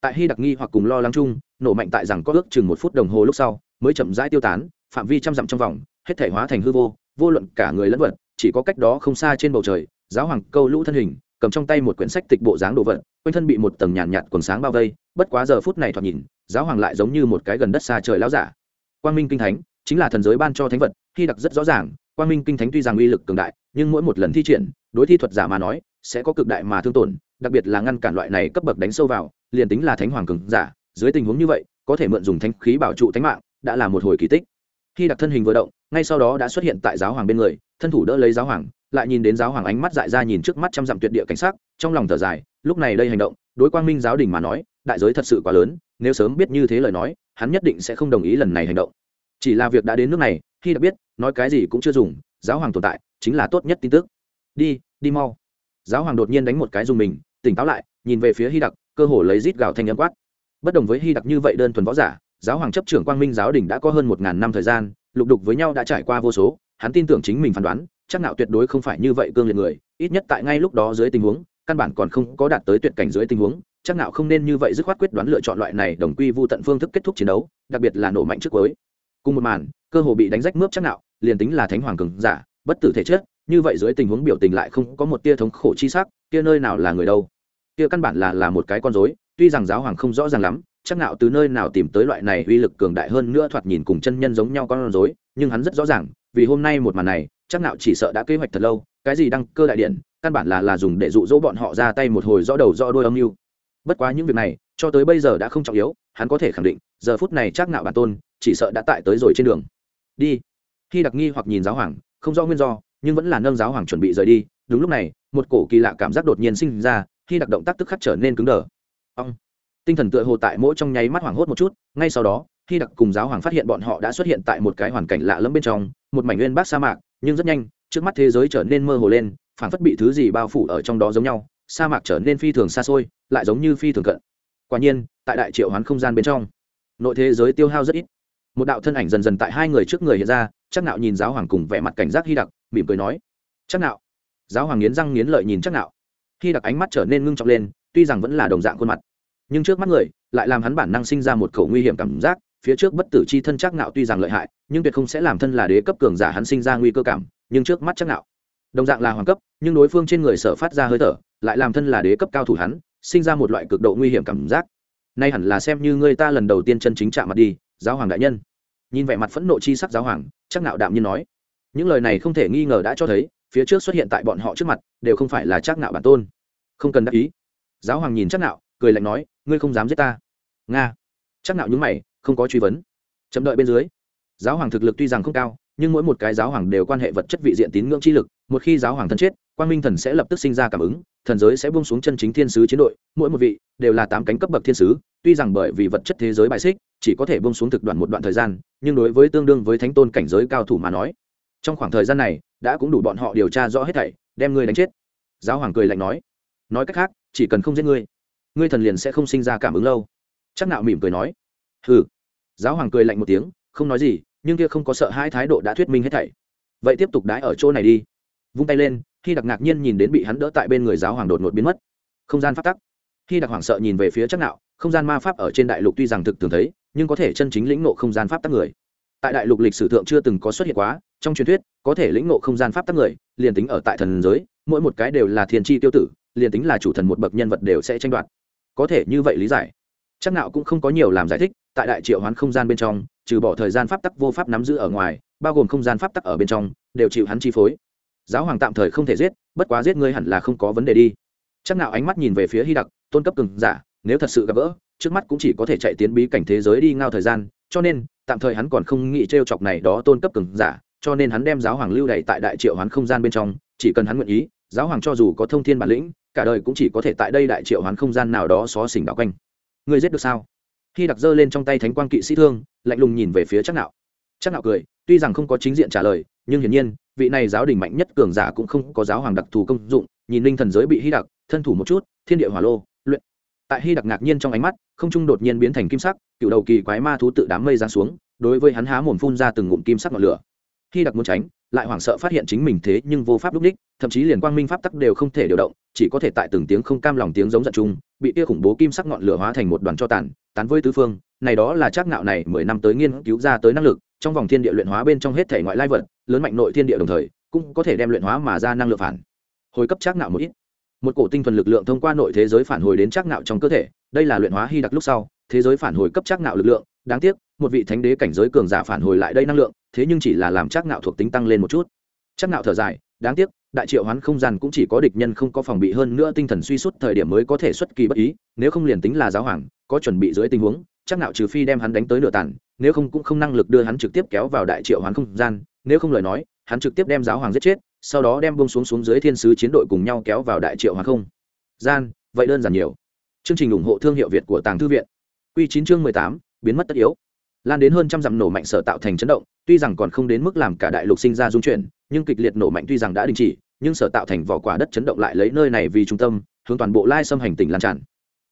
Tại hy đặc nghi hoặc cùng lo lắng chung nổ mạnh tại rằng có ước chừng một phút đồng hồ lúc sau, mới chậm rãi tiêu tán, phạm vi trăm dặm trong vòng, hết thể hóa thành hư vô vô luận cả người lẫn vật, chỉ có cách đó không xa trên bầu trời, giáo hoàng câu lũ thân hình cầm trong tay một quyển sách tịch bộ dáng đồ vật quanh thân bị một tầng nhàn nhạt, nhạt quần sáng bao vây bất quá giờ phút này thoạt nhìn giáo hoàng lại giống như một cái gần đất xa trời láo giả. Quang minh kinh thánh chính là thần giới ban cho thánh vật khi đặc rất rõ ràng quang minh kinh thánh tuy rằng uy lực cường đại nhưng mỗi một lần thi triển đối thi thuật giả mà nói sẽ có cực đại mà thương tổn đặc biệt là ngăn cản loại này cấp bậc đánh sâu vào liền tính là thánh hoàng cường giả dưới tình huống như vậy có thể mượn dùng thánh khí bảo trụ thánh mạng đã là một hồi kỳ tích. Khi đặc thân hình vừa động ngay sau đó đã xuất hiện tại giáo hoàng bên người thân thủ đỡ lấy giáo hoàng lại nhìn đến giáo hoàng ánh mắt dại ra nhìn trước mắt trăm dặm tuyệt địa cảnh sắc, trong lòng thở dài, lúc này đây hành động, đối quang minh giáo đình mà nói, đại giới thật sự quá lớn, nếu sớm biết như thế lời nói, hắn nhất định sẽ không đồng ý lần này hành động. Chỉ là việc đã đến nước này, khi đã biết, nói cái gì cũng chưa dùng, giáo hoàng tồn tại, chính là tốt nhất tin tức. Đi đi mau. Giáo hoàng đột nhiên đánh một cái dùng mình, tỉnh táo lại, nhìn về phía hy đặc, cơ hồ lấy rít gạo thanh âm quát. Bất đồng với hy đặc như vậy đơn thuần võ giả, giáo hoàng chấp trưởng quang minh giáo đình đã có hơn một ngàn năm thời gian, lục đục với nhau đã trải qua vô số, hắn tin tưởng chính mình phán đoán chắc nạo tuyệt đối không phải như vậy cương liệt người, ít nhất tại ngay lúc đó dưới tình huống, căn bản còn không có đạt tới tuyệt cảnh dưới tình huống, chắc nạo không nên như vậy dứt khoát quyết đoán lựa chọn loại này đồng quy vu tận phương thức kết thúc chiến đấu, đặc biệt là nổ mạnh trước cuối. Cùng một màn, cơ hồ bị đánh rách mướp chắc nạo liền tính là thánh hoàng cường giả, bất tử thể chất, như vậy dưới tình huống biểu tình lại không có một tia thống khổ chi sắc, kia nơi nào là người đâu? Kia căn bản là là một cái con rối, tuy rằng giáo hoàng không rõ ràng lắm, chắc nạo từ nơi nào tìm tới loại này uy lực cường đại hơn nữa thoạt nhìn cùng chân nhân giống nhau con rối, nhưng hắn rất rõ ràng, vì hôm nay một màn này chắc Nạo chỉ sợ đã kế hoạch thật lâu, cái gì đăng cơ đại điện, căn bản là là dùng để dụ dỗ bọn họ ra tay một hồi rõ đầu rõ đôi âm mưu. Bất quá những việc này, cho tới bây giờ đã không trọng yếu, hắn có thể khẳng định, giờ phút này chắc nạo bản tôn, chỉ sợ đã tại tới rồi trên đường. Đi. Khi đặc nghi hoặc nhìn giáo hoàng, không rõ nguyên do, nhưng vẫn là nâng giáo hoàng chuẩn bị rời đi, đúng lúc này, một cổ kỳ lạ cảm giác đột nhiên sinh ra, khi đặc động tác tức khắc trở nên cứng đờ. Ông tinh thần tựa hồ tại mỗi trong nháy mắt hoảng hốt một chút, ngay sau đó, khi đặc cùng giáo hoàng phát hiện bọn họ đã xuất hiện tại một cái hoàn cảnh lạ lẫm bên trong, một mảnh nguyên bát sa mạc nhưng rất nhanh, trước mắt thế giới trở nên mơ hồ lên, phảng phất bị thứ gì bao phủ ở trong đó giống nhau, sa mạc trở nên phi thường xa xôi, lại giống như phi thường cận. Quả nhiên, tại đại triệu hoán không gian bên trong, nội thế giới tiêu hao rất ít. Một đạo thân ảnh dần dần tại hai người trước người hiện ra chắc nạo nhìn giáo hoàng cùng vẻ mặt cảnh giác hy đặc, mỉm cười nói chắc nạo. Giáo hoàng nghiến răng nghiến lợi nhìn chắc nạo. Hy đặc ánh mắt trở nên ngưng trọng lên, tuy rằng vẫn là đồng dạng khuôn mặt, nhưng trước mắt người lại làm hắn bản năng sinh ra một khẩu nguy hiểm cảm giác, phía trước bất tử chi thân chắc nạo tuy rằng lợi hại nhưng tuyệt không sẽ làm thân là đế cấp cường giả hắn sinh ra nguy cơ cảm, nhưng trước mắt chắc nạo. Đồng dạng là hoàng cấp, nhưng đối phương trên người sở phát ra hơi thở, lại làm thân là đế cấp cao thủ hắn, sinh ra một loại cực độ nguy hiểm cảm giác. Nay hẳn là xem như người ta lần đầu tiên chân chính chạm mặt đi, giáo hoàng đại nhân. Nhìn vẻ mặt phẫn nộ chi sắc giáo hoàng, chắc nạo đạm nhiên nói. Những lời này không thể nghi ngờ đã cho thấy, phía trước xuất hiện tại bọn họ trước mặt, đều không phải là chắc nạo bản tôn. Không cần đắc ý. Giáo hoàng nhìn chắc nạo, cười lạnh nói, ngươi không dám giết ta. Nga. Chắc nạo nhướng mày, không có truy vấn. Chậm đợi bên dưới giáo hoàng thực lực tuy rằng không cao, nhưng mỗi một cái giáo hoàng đều quan hệ vật chất vị diện tín ngưỡng chi lực. Một khi giáo hoàng thân chết quan minh thần sẽ lập tức sinh ra cảm ứng, thần giới sẽ buông xuống chân chính thiên sứ chiến đội. Mỗi một vị đều là tám cánh cấp bậc thiên sứ, tuy rằng bởi vì vật chất thế giới bài xích, chỉ có thể buông xuống thực đoạn một đoạn thời gian, nhưng đối với tương đương với thánh tôn cảnh giới cao thủ mà nói, trong khoảng thời gian này, đã cũng đủ bọn họ điều tra rõ hết thảy, đem ngươi đánh chết. Giáo hoàng cười lạnh nói. Nói cách khác, chỉ cần không giết ngươi ngươi thần liền sẽ không sinh ra cảm ứng lâu. Chắc nạo mỉm cười nói. Hừ. Giáo hoàng cười lạnh một tiếng, không nói gì nhưng kia không có sợ hai thái độ đã thuyết minh hết thảy. Vậy tiếp tục đái ở chỗ này đi. Vung tay lên khi đặc ngạc nhiên nhìn đến bị hắn đỡ tại bên người giáo hoàng đột ngột biến mất. Không gian phát tắc. Khi đặc hoàng sợ nhìn về phía chắc nạo, không gian ma pháp ở trên đại lục tuy rằng thực thường thấy, nhưng có thể chân chính lĩnh ngộ không gian pháp tắc người. Tại đại lục lịch sử thượng chưa từng có xuất hiện quá, trong truyền thuyết, có thể lĩnh ngộ không gian pháp tắc người, liền tính ở tại thần giới, mỗi một cái đều là thiên tri tiêu tử, liền tính là chủ thần một bậc nhân vật đều sẽ tranh đoạt. Có thể như vậy lý giải. Chắc nào cũng không có nhiều làm giải thích, tại đại triệu hoán không gian bên trong trừ bỏ thời gian pháp tắc vô pháp nắm giữ ở ngoài, bao gồm không gian pháp tắc ở bên trong, đều chịu hắn chi phối. Giáo hoàng tạm thời không thể giết, bất quá giết ngươi hẳn là không có vấn đề đi. Chắc nào ánh mắt nhìn về phía hy đặc, tôn cấp cường giả, nếu thật sự gặp gỡ, trước mắt cũng chỉ có thể chạy tiến bí cảnh thế giới đi ngao thời gian, cho nên, tạm thời hắn còn không nghĩ t r e o chọc này đó tôn cấp cường giả, cho nên hắn đem giáo hoàng lưu đày tại đại triệu hoán không gian bên trong, chỉ cần hắn nguyện ý, giáo hoàng cho dù có thông thiên bản lĩnh, cả đời cũng chỉ có thể tại đây đại triệu hoán không gian nào đó xó xỉnh đạo quanh. Ngươi giết được sao? Khi đặc dơ lên trong tay thánh quang kỵ sĩ thương, lạnh lùng nhìn về phía chắc nạo. Chắc nạo cười, tuy rằng không có chính diện trả lời, nhưng hiển nhiên, vị này giáo đình mạnh nhất cường giả cũng không có giáo hoàng đặc thù công dụng, nhìn linh thần giới bị hy đặc, thân thủ một chút, thiên địa hỏa lô, luyện. Tại hy đặc ngạc nhiên trong ánh mắt, không trung đột nhiên biến thành kim sắc, cựu đầu kỳ quái ma thú tự đám mây giáng xuống, đối với hắn há mồm phun ra từng ngụm kim sắc ngọn lửa. Hy đặc muốn tránh, lại hoảng sợ phát hiện chính mình thế nhưng vô pháp lúc đích, thậm chí liền quang minh pháp tắc đều không thể điều động, chỉ có thể tại từng tiếng không cam lòng tiếng giống giận chung, bị kia khủng bố kim sắc ngọn lửa hóa thành một đoàn cho tàn tán với tứ phương, này đó là chắc ngạo này mười năm tới nghiên cứu ra tới năng lực, trong vòng thiên địa luyện hóa bên trong hết thể ngoại lai vật, lớn mạnh nội thiên địa đồng thời, cũng có thể đem luyện hóa mà ra năng lượng phản. Hồi cấp chắc ngạo một ít. Một cổ tinh thuần lực lượng thông qua nội thế giới phản hồi đến chắc ngạo trong cơ thể, đây là luyện hóa hy đặc lúc sau, thế giới phản hồi cấp chắc ngạo lực lượng, đáng tiếc, một vị thánh đế cảnh giới cường giả phản hồi lại đây năng lượng, thế nhưng chỉ là làm chắc ngạo thuộc tính tăng lên một chút. Chắc ngạo thở dài, đáng tiếc, đại triệu hoán không gian cũng chỉ có địch nhân không có phòng bị hơn nữa tinh thần suy suốt thời điểm mới có thể xuất kỳ bất ý, nếu không liền tính là giáo hoàng có chuẩn bị dưới tình huống, chắc nạo trừ phi đem hắn đánh tới nửa tàn, nếu không cũng không năng lực đưa hắn trực tiếp kéo vào đại triệu hoán không gian, nếu không lời nói, hắn trực tiếp đem giáo hoàng giết chết, sau đó đem bông xuống xuống dưới thiên sứ chiến đội cùng nhau kéo vào đại triệu hoán không. Gian, vậy đơn giản nhiều. Chương trình ủng hộ thương hiệu việt của tàng thư viện. Quy chín chương mười tám, biến mất tất yếu. Lan đến hơn trăm dặm nổ mạnh sở tạo thành chấn động, tuy rằng còn không đến mức làm cả đại lục sinh ra dung chuyển, nhưng kịch liệt nổ mạnh tuy rằng đã đình chỉ, nhưng sở tạo thành vỏ quả đất chấn động lại lấy nơi này vì trung tâm, hướng toàn bộ lai xâm hành tỉnh lan tràn.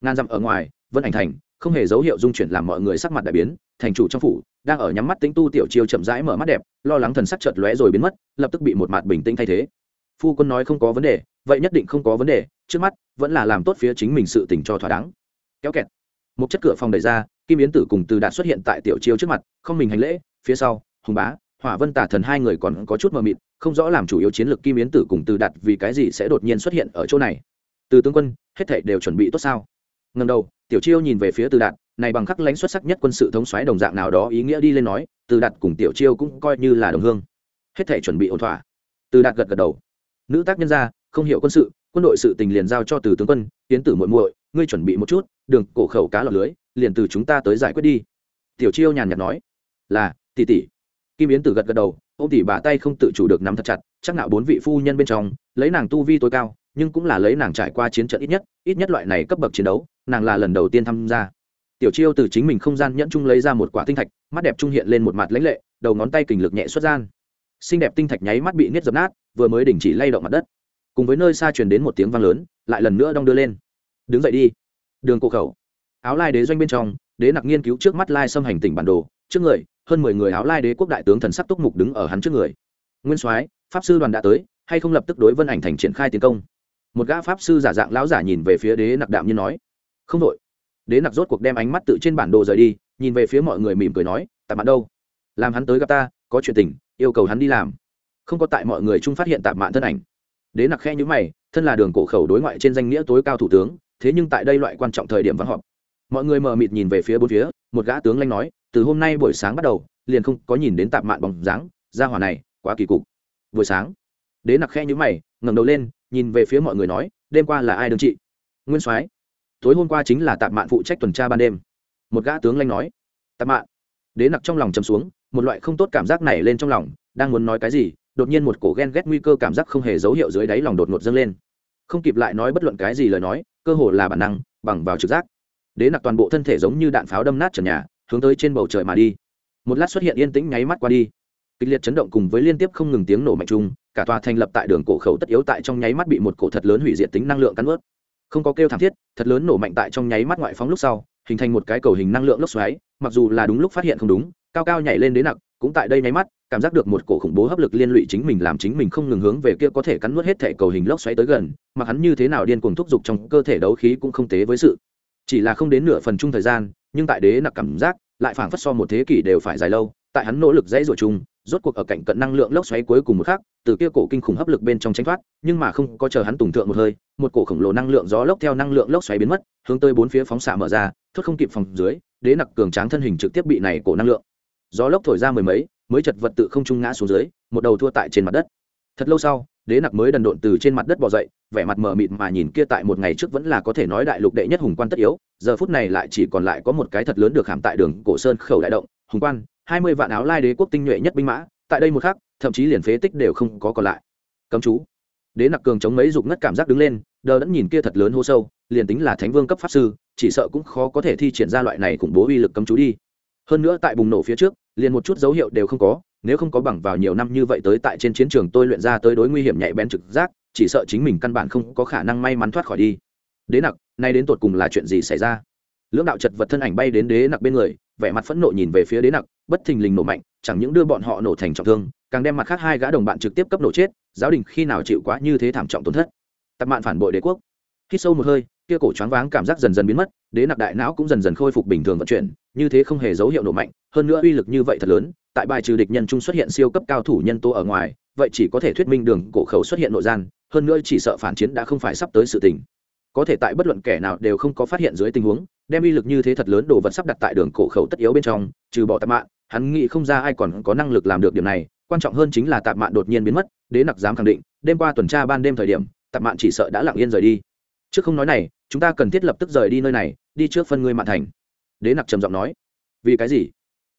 Ngàn dặm ở ngoài vân ảnh thành, không hề dấu hiệu dung chuyển làm mọi người sắc mặt đại biến, thành chủ trong phủ, đang ở nhắm mắt tính tu tiểu chiêu chậm rãi mở mắt đẹp, lo lắng thần sắc chợt lóe rồi biến mất, lập tức bị một mặt bình tĩnh thay thế. Phu quân nói không có vấn đề, vậy nhất định không có vấn đề, trước mắt vẫn là làm tốt phía chính mình sự tình cho thỏa đáng. Kéo kẹt. Một chất cửa phòng đẩy ra, kim yến tử cùng từ đạt xuất hiện tại tiểu chiêu trước mặt, không mình hành lễ, phía sau, hùng bá, hỏa vân tả thần hai người còn có chút mờ mịt, không rõ làm chủ yếu chiến lược kim yến tử cùng từ đạt vì cái gì sẽ đột nhiên xuất hiện ở chỗ này. Từ tướng quân, hết thảy đều chuẩn bị tốt sao? Ngần đầu, tiểu chiêu nhìn về phía từ đạt, này bằng khắc lãnh xuất sắc nhất quân sự thống xoáy đồng dạng nào đó ý nghĩa đi lên nói, từ đạt cùng tiểu chiêu cũng coi như là đồng hương. Hết thể chuẩn bị ổn thỏa. Từ đạt gật gật đầu. Nữ tác nhân gia, không hiểu quân sự, quân đội sự tình liền giao cho từ tướng quân, tiến tử muội muội, ngươi chuẩn bị một chút, đường cổ khẩu cá lọt lưới, liền từ chúng ta tới giải quyết đi. Tiểu chiêu nhàn nhạt nói. Là, tỷ tỷ. Kim yến tử gật gật đầu ô tỷ bà tay không tự chủ được nắm thật chặt, chắc nạo bốn vị phu nhân bên trong, lấy nàng tu vi tối cao nhưng cũng là lấy nàng trải qua chiến trận ít nhất ít nhất loại này cấp bậc chiến đấu, nàng là lần đầu tiên tham gia. Tiểu chiêu từ chính mình không gian nhẫn chung lấy ra một quả tinh thạch, mắt đẹp trung hiện lên một mặt lãnh lệ, đầu ngón tay kình lực nhẹ xuất gian. Xinh đẹp tinh thạch nháy mắt bị niết dập nát, vừa mới đình chỉ lay động mặt đất. Cùng với nơi xa truyền đến một tiếng vang lớn, lại lần nữa đong đưa lên. Đứng dậy đi. Đường cổ khẩu. Áo lai đế doanh bên trong, đế nặc nghiên cứu trước mắt lai xâm hành tỉnh bản đồ, trước người, hơn mười người áo lai đế quốc đại tướng thần sắc túc mục đứng ở hắn trước người. Nguyên soái, pháp sư đoàn đã tới, hay không lập tức đối vân ảnh thành triển khai tiến công? Một gã pháp sư giả dạng lão giả nhìn về phía đế nặc đạm như nói, không đội. Đế nặc rốt cuộc đem ánh mắt tự trên bản đồ rời đi, nhìn về phía mọi người mỉm cười nói, tạp mạn đâu? Làm hắn tới gặp ta, có chuyện tình, yêu cầu hắn đi làm. Không có tại mọi người chung phát hiện tạp mạn thân ảnh. Đế nặc khe nhữ mày, thân là đường cổ khẩu đối ngoại trên danh nghĩa tối cao thủ tướng, thế nhưng tại đây loại quan trọng thời điểm vắng họp. Mọi người mờ mịt nhìn về phía bốn phía, một gã tướng lanh nói, từ hôm nay buổi sáng bắt đầu, liền không có nhìn đến tạp mạn bóng dáng ra hỏa này quá kỳ cục. Buổi sáng, đế nặc khe nhữ mày, ngẩng đầu lên nhìn về phía mọi người nói, đêm qua là ai đương trị? Nguyên soái. Tối hôm qua chính là tạp mạn phụ trách tuần tra ban đêm. Một gã tướng lanh nói. Tạp mạn. Đế nặc trong lòng chầm xuống, một loại không tốt cảm giác này lên trong lòng, đang muốn nói cái gì, đột nhiên một cổ ghen ghét nguy cơ cảm giác không hề dấu hiệu dưới đáy lòng đột ngột dâng lên. Không kịp lại nói bất luận cái gì lời nói, cơ hồ là bản năng, bằng vào trực giác. Đế nặc toàn bộ thân thể giống như đạn pháo đâm nát trần nhà, hướng tới trên bầu trời mà đi. Một lát xuất hiện yên tĩnh nháy mắt qua đi. Kịch liệt chấn động cùng với liên tiếp không ngừng tiếng nổ mạnh chung cả tòa thành lập tại đường cổ khẩu tất yếu tại trong nháy mắt bị một cổ thật lớn hủy diệt tính năng lượng cắn ướt. Không có kêu thảm thiết, thật lớn nổ mạnh tại trong nháy mắt ngoại phóng lúc sau, hình thành một cái cầu hình năng lượng lốc xoáy, mặc dù là đúng lúc phát hiện không đúng, cao cao nhảy lên đến nặng, cũng tại đây nháy mắt, cảm giác được một cổ khủng bố hấp lực liên lụy chính mình làm chính mình không ngừng hướng về kia có thể cắn nuốt hết thể cầu hình lốc xoáy tới gần, mà hắn như thế nào điên cuồng thúc giục trong cơ thể đấu khí cũng không tế với sự. Chỉ là không đến nửa phần chung thời gian, nhưng tại đế nặc cảm giác, lại phảng phất so một thế kỷ đều phải dài lâu, tại hắn nỗ lực dãy ruột chung, rốt cuộc ở cạnh cận năng lượng lốc xoáy cuối cùng một khắc từ kia cổ kinh khủng hấp lực bên trong tránh thoát, nhưng mà không có chờ hắn tùng thượng một hơi, một cổ khổng lồ năng lượng gió lốc theo năng lượng lốc xoáy biến mất, hướng tới bốn phía phóng xạ mở ra, thốt không kịp phòng dưới, đế nặc cường tráng thân hình trực tiếp bị này cổ năng lượng gió lốc thổi ra mười mấy, mới chật vật tự không trung ngã xuống dưới, một đầu thua tại trên mặt đất. Thật lâu sau, đế nặc mới đần độn từ trên mặt đất bỏ dậy, vẻ mặt mờ mịt mà nhìn kia tại một ngày trước vẫn là có thể nói đại lục đệ nhất hùng quan tất yếu, giờ phút này lại chỉ còn lại có một cái thật lớn được hàm tại đường cổ sơn khẩu đại động, hùng quan, hai mươi vạn áo lai đế quốc tinh nhuệ nhất binh mã, tại đây một khắc thậm chí liền phế tích đều không có còn lại. Cấm chú. Đế nặc cường chống mấy dục ngất cảm giác đứng lên, đờ đẫn nhìn kia thật lớn hô sâu, liền tính là thánh vương cấp pháp sư, chỉ sợ cũng khó có thể thi triển ra loại này khủng bố uy lực cấm chú đi. Hơn nữa tại bùng nổ phía trước, liền một chút dấu hiệu đều không có, nếu không có bằng vào nhiều năm như vậy tới tại trên chiến trường tôi luyện ra tới đối nguy hiểm nhạy bén trực giác, chỉ sợ chính mình căn bản không có khả năng may mắn thoát khỏi đi. Đế nặc, nay đến tột cùng là chuyện gì xảy ra? Lưỡng đạo chật vật thân ảnh bay đến đế nặc bên người, vẻ mặt phẫn nộ nhìn về phía đế nặc, bất thình lình nổ mạnh, chẳng những đưa bọn họ nổ thành trọng thương càng đem mặt khác hai gã đồng bạn trực tiếp cấp nổ chết, giáo đình khi nào chịu quá như thế thảm trọng tổn thất. Tập mạn phản bội đế quốc. Khi sâu một hơi, kia cổ choáng váng cảm giác dần dần biến mất, đế nặc đại não cũng dần dần khôi phục bình thường vận chuyển, như thế không hề dấu hiệu nổ mạnh, hơn nữa uy lực như vậy thật lớn, tại bài trừ địch nhân trung xuất hiện siêu cấp cao thủ nhân tố ở ngoài, vậy chỉ có thể thuyết minh đường cổ khẩu xuất hiện nội gian, hơn nữa chỉ sợ phản chiến đã không phải sắp tới sự tình. Có thể tại bất luận kẻ nào đều không có phát hiện dưới tình huống, đem uy lực như thế thật lớn đồ vật sắp đặt tại đường cổ khẩu tất yếu bên trong, trừ bỏ tạp mạng hắn nghĩ không ra ai còn có năng lực làm được điểm này quan trọng hơn chính là tạp mạn đột nhiên biến mất, đế nặc dám khẳng định, đêm qua tuần tra ban đêm thời điểm, tạp mạn chỉ sợ đã lặng yên rời đi. Trước không nói này, chúng ta cần thiết lập tức rời đi nơi này, đi trước phân ngươi mạn thành. Đế nặc trầm giọng nói. Vì cái gì?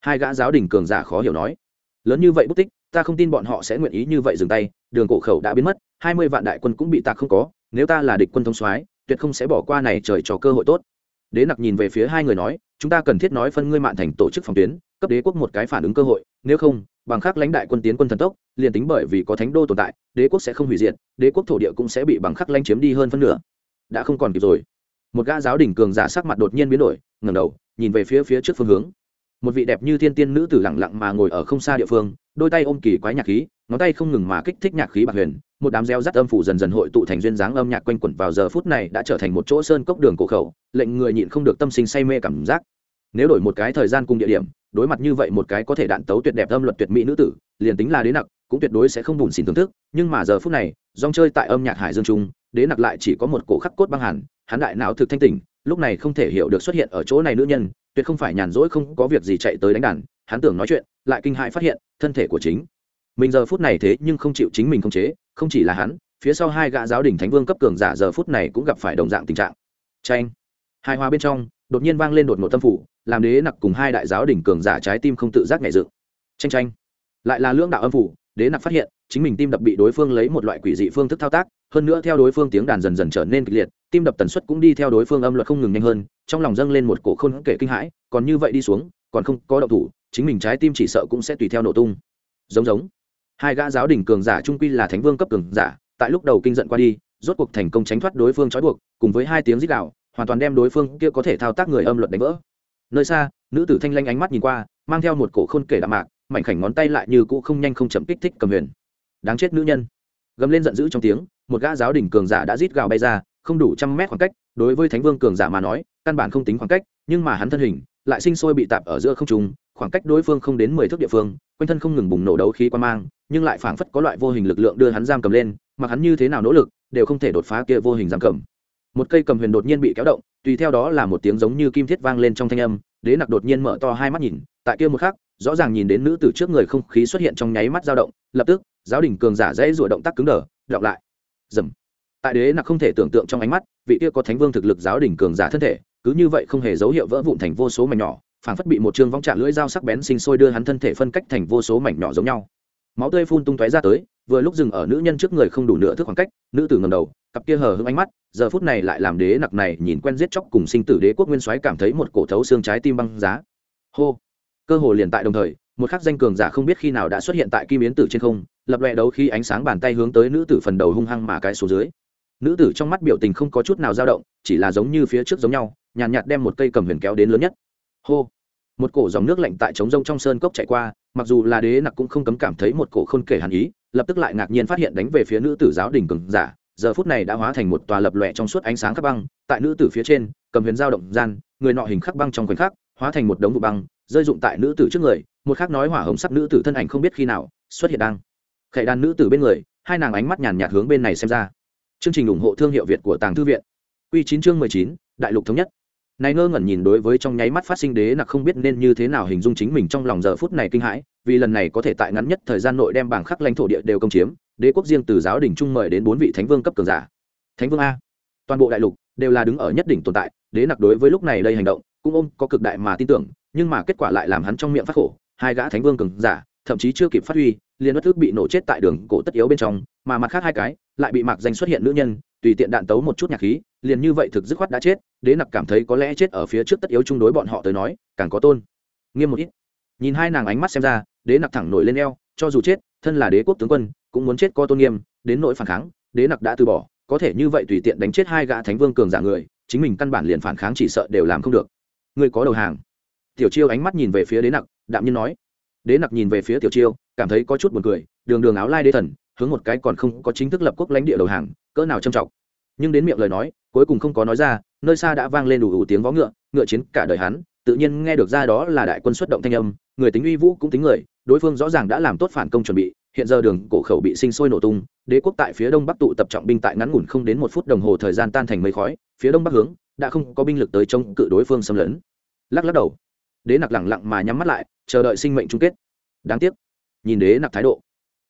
Hai gã giáo đình cường giả khó hiểu nói. Lớn như vậy bút tích, ta không tin bọn họ sẽ nguyện ý như vậy dừng tay, đường cổ khẩu đã biến mất, hai mươi vạn đại quân cũng bị tạc không có, nếu ta là địch quân thống soái, tuyệt không sẽ bỏ qua này trời cho cơ hội tốt. Đế nặc nhìn về phía hai người nói, chúng ta cần thiết nói phân ngươi mạn thành tổ chức phòng tuyến, cấp đế quốc một cái phản ứng cơ hội, nếu không bằng khác lãnh đại quân tiến quân thần tốc, liền tính bởi vì có thánh đô tồn tại, đế quốc sẽ không hủy diệt, đế quốc thổ địa cũng sẽ bị bằng khắc lãnh chiếm đi hơn phân nửa. Đã không còn kịp rồi. Một gã giáo đỉnh cường giả sắc mặt đột nhiên biến đổi, ngẩng đầu, nhìn về phía phía trước phương hướng. Một vị đẹp như thiên tiên nữ tử lặng lặng mà ngồi ở không xa địa phương, đôi tay ôm kỳ quái nhạc khí, ngón tay không ngừng mà kích thích nhạc khí bạc huyền. Một đám reo rắt âm phủ dần dần hội tụ thành duyên dáng âm nhạc quanh quẩn vào giờ phút này đã trở thành một chỗ sơn cốc đường cổ khẩu, lệnh người nhịn không được tâm sinh say mê cảm giác nếu đổi một cái thời gian cùng địa điểm, đối mặt như vậy một cái có thể đạn tấu tuyệt đẹp âm luật tuyệt mỹ nữ tử, liền tính là đế nặc, cũng tuyệt đối sẽ không bùn xỉn thưởng thức, nhưng mà giờ phút này, dòng chơi tại âm nhạc hải dương trung, đế nặc lại chỉ có một cổ khắc cốt băng hẳn hắn đại não thực thanh tỉnh, lúc này không thể hiểu được xuất hiện ở chỗ này nữ nhân, tuyệt không phải nhàn rỗi không có việc gì chạy tới đánh đàn, hắn tưởng nói chuyện, lại kinh hại phát hiện, thân thể của chính mình giờ phút này thế nhưng không chịu chính mình không chế, không chỉ là hắn, phía sau hai gã giáo đình thánh vương cấp cường giả giờ phút này cũng gặp phải đồng dạng tình trạng. Tranh hai hoa bên trong đột nhiên vang lên đột ngột tâm phủ, làm đế nặc cùng hai đại giáo đỉnh cường giả trái tim không tự giác nhẹ dựng. Tranh tranh lại là lưỡng đạo âm phủ, đế nặc phát hiện, chính mình tim đập bị đối phương lấy một loại quỷ dị phương thức thao tác, hơn nữa theo đối phương tiếng đàn dần dần trở nên kịch liệt, tim đập tần suất cũng đi theo đối phương âm luật không ngừng nhanh hơn, trong lòng dâng lên một cổ khôn kể kinh hãi, còn như vậy đi xuống, còn không có động thủ, chính mình trái tim chỉ sợ cũng sẽ tùy theo nổ tung. Giống giống. Hai gã giáo đỉnh cường giả trung quy là thánh vương cấp cường giả, tại lúc đầu kinh giận qua đi, rốt cuộc thành công tránh thoát đối phương trói buộc, cùng với hai tiếng rít đạo hoàn toàn đem đối phương kia có thể thao tác người âm luật đánh vỡ. Nơi xa, nữ tử thanh lanh ánh mắt nhìn qua, mang theo một cổ khôn kể đạm mạc, mảnh khảnh ngón tay lại như cũ không nhanh không chậm kích thích cầm huyền. Đáng chết nữ nhân. Gầm lên giận dữ trong tiếng, một gã giáo đỉnh cường giả đã rít gào bay ra, không đủ trăm mét khoảng cách, đối với thánh vương cường giả mà nói, căn bản không tính khoảng cách, nhưng mà hắn thân hình lại sinh sôi bị tạp ở giữa không trung, khoảng cách đối phương không đến mười thước địa phương, quanh thân không ngừng bùng nổ đấu khí quan mang, nhưng lại phảng phất có loại vô hình lực lượng đưa hắn giam cầm lên mà hắn như thế nào nỗ lực, đều không thể đột phá kia vô hình giam cầm một cây cầm huyền đột nhiên bị kéo động, tùy theo đó là một tiếng giống như kim thiết vang lên trong thanh âm, đế nặc đột nhiên mở to hai mắt nhìn, tại kia một khắc, rõ ràng nhìn đến nữ tử trước người không khí xuất hiện trong nháy mắt dao động, lập tức, giáo đình cường giả dãy rủa động tác cứng đờ, đọc lại. Dầm. Tại đế nặc không thể tưởng tượng trong ánh mắt, vị kia có thánh vương thực lực giáo đình cường giả thân thể, cứ như vậy không hề dấu hiệu vỡ vụn thành vô số mảnh nhỏ, phảng phất bị một chương vong trả lưỡi dao sắc bén sinh sôi đưa hắn thân thể phân cách thành vô số mảnh nhỏ giống nhau máu tươi phun tung tóe ra tới vừa lúc dừng ở nữ nhân trước người không đủ nửa thước khoảng cách nữ tử ngầm đầu cặp kia hờ hững ánh mắt giờ phút này lại làm đế nặc này nhìn quen giết chóc cùng sinh tử đế quốc nguyên soái cảm thấy một cổ thấu xương trái tim băng giá. Hô! Cơ hồ liền tại đồng thời một khắc danh cường giả không biết khi nào đã xuất hiện tại kim yến tử trên không lập loè đấu khi ánh sáng bàn tay hướng tới nữ tử phần đầu hung hăng mà cái số dưới. Nữ tử trong mắt biểu tình không có chút nào dao động chỉ là giống như phía trước giống nhau nhàn nhạt, nhạt đem một cây cầm huyền kéo đến lớn nhất. Hô! Một cổ dòng nước lạnh tại trống rông trong sơn cốc chạy qua mặc dù là đế nặc cũng không cấm cảm thấy một cổ khôn kể hàn ý, lập tức lại ngạc nhiên phát hiện đánh về phía nữ tử giáo đình cường giả, giờ phút này đã hóa thành một tòa lập lòe trong suốt ánh sáng khắc băng, tại nữ tử phía trên, cầm huyền dao động gian, người nọ hình khắc băng trong khoảnh khắc, hóa thành một đống vụ băng, rơi dụng tại nữ tử trước người, một khác nói hỏa hồng sắc nữ tử thân ảnh không biết khi nào xuất hiện đang khệ đàn nữ tử bên người, hai nàng ánh mắt nhàn nhạt hướng bên này xem ra. Chương trình ủng hộ thương hiệu việt của tàng thư viện. Q chín chương mười chín, đại lục thống nhất này ngơ ngẩn nhìn đối với trong nháy mắt phát sinh đế nặc không biết nên như thế nào hình dung chính mình trong lòng giờ phút này kinh hãi, vì lần này có thể tại ngắn nhất thời gian nội đem bảng khắc lãnh thổ địa đều công chiếm, đế quốc riêng từ giáo đỉnh trung mời đến bốn vị thánh vương cấp cường giả. Thánh vương a. Toàn bộ đại lục đều là đứng ở nhất đỉnh tồn tại, đế nặc đối với lúc này đây hành động cũng ôm có cực đại mà tin tưởng, nhưng mà kết quả lại làm hắn trong miệng phát khổ, hai gã thánh vương cường giả, thậm chí chưa kịp phát huy, liền bất thức bị nổ chết tại đường cổ tất yếu bên trong, mà mặt khác hai cái lại bị mạc danh xuất hiện nữ nhân tùy tiện đạn tấu một chút nhạc khí, liền như vậy thực dứt khoát đã chết, đế nặc cảm thấy có lẽ chết ở phía trước tất yếu chung đối bọn họ tới nói, càng có tôn. Nghiêm một ít. Nhìn hai nàng ánh mắt xem ra, đế nặc thẳng nổi lên eo, cho dù chết, thân là đế quốc tướng quân, cũng muốn chết có tôn nghiêm, đến nỗi phản kháng, đế nặc đã từ bỏ, có thể như vậy tùy tiện đánh chết hai gã thánh vương cường giả người, chính mình căn bản liền phản kháng chỉ sợ đều làm không được. Người có đầu hàng. Tiểu chiêu ánh mắt nhìn về phía đế nặc, đạm nhiên nói. Đế nặc nhìn về phía tiểu chiêu, cảm thấy có chút buồn cười, đường đường áo lai đế thần, hướng một cái còn không có chính thức lập quốc lãnh địa đầu hàng cỡ nào trầm trọng. Nhưng đến miệng lời nói, cuối cùng không có nói ra, nơi xa đã vang lên đủ đủ tiếng vó ngựa ngựa chiến cả đời hắn, tự nhiên nghe được ra đó là đại quân xuất động thanh âm, người tính uy vũ cũng tính người, đối phương rõ ràng đã làm tốt phản công chuẩn bị, hiện giờ đường cổ khẩu bị sinh sôi nổ tung, đế quốc tại phía đông bắc tụ tập trọng binh tại ngắn ngủn không đến một phút đồng hồ thời gian tan thành mây khói, phía đông bắc hướng, đã không có binh lực tới chống cự đối phương xâm lấn. Lắc lắc đầu, đế nặc lẳng lặng mà nhắm mắt lại, chờ đợi sinh mệnh chung kết. Đáng tiếc, nhìn đế nặc thái độ,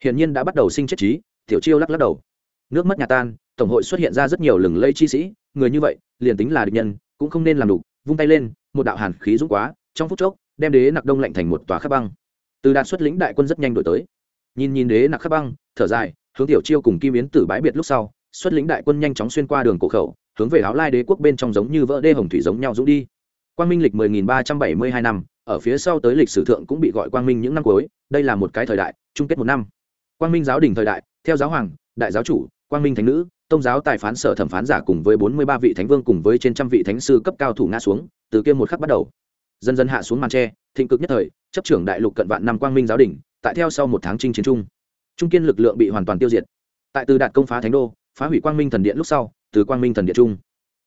hiển nhiên đã bắt đầu sinh chết trí, tiểu chiêu lắc lắc đầu nước mất nhà tan, tổng hội xuất hiện ra rất nhiều lừng lây chi sĩ, người như vậy, liền tính là địch nhân, cũng không nên làm đủ vung tay lên, một đạo hàn khí dũng quá, trong phút chốc, đem đế nặc đông lạnh thành một tòa khắc băng. Từ đạt xuất lĩnh đại quân rất nhanh đổi tới. Nhìn nhìn đế nặc khắc băng, thở dài, hướng tiểu chiêu cùng kim yến tử bãi biệt lúc sau, xuất lĩnh đại quân nhanh chóng xuyên qua đường cổ khẩu, hướng về áo lai đế quốc bên trong giống như vỡ đê hồng thủy giống nhau dũng đi. Quang minh lịch 10.372 năm, ở phía sau tới lịch sử thượng cũng bị gọi quang minh những năm cuối, đây là một cái thời đại, chung kết một năm. Quang minh giáo đình thời đại, theo giáo hoàng, đại giáo chủ quang minh thánh nữ, tông giáo tài phán sở thẩm phán giả cùng với bốn mươi ba vị thánh vương cùng với trên trăm vị thánh sư cấp cao thủ ngã xuống, từ kia một khắc bắt đầu. Dần dần hạ xuống màn tre, thịnh cực nhất thời, chấp trưởng đại lục cận vạn năm quang minh giáo đình tại theo sau một tháng chinh chiến trung trung kiên lực lượng bị hoàn toàn tiêu diệt. Tại từ đạt công phá thánh đô, phá hủy quang minh thần điện lúc sau, từ quang minh thần điện trung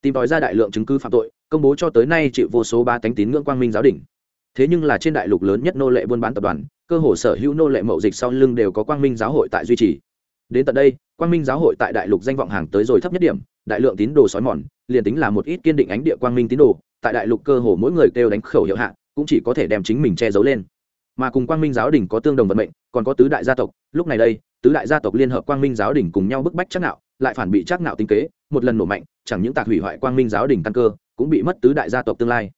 tìm tòi ra đại lượng chứng cứ phạm tội, công bố cho tới nay chịu vô số ba tánh tín ngưỡng quang minh giáo đình thế nhưng là trên đại lục lớn nhất nô lệ buôn bán tập đoàn, cơ hồ sở hữu nô lệ mậu dịch sau lưng đều có quang minh giáo hội tại duy trì đến tận đây, quang minh giáo hội tại đại lục danh vọng hàng tới rồi thấp nhất điểm, đại lượng tín đồ sói mòn, liền tính là một ít kiên định ánh địa quang minh tín đồ, tại đại lục cơ hồ mỗi người kêu đánh khẩu hiệu hạ, cũng chỉ có thể đem chính mình che giấu lên. Mà cùng quang minh giáo đình có tương đồng vận mệnh, còn có tứ đại gia tộc, lúc này đây, tứ đại gia tộc liên hợp quang minh giáo đình cùng nhau bức bách chắc nạo, lại phản bị chắc nạo tính kế, một lần nổ mạnh, chẳng những tạc hủy hoại quang minh giáo đình căn cơ, cũng bị mất tứ đại gia tộc tương lai.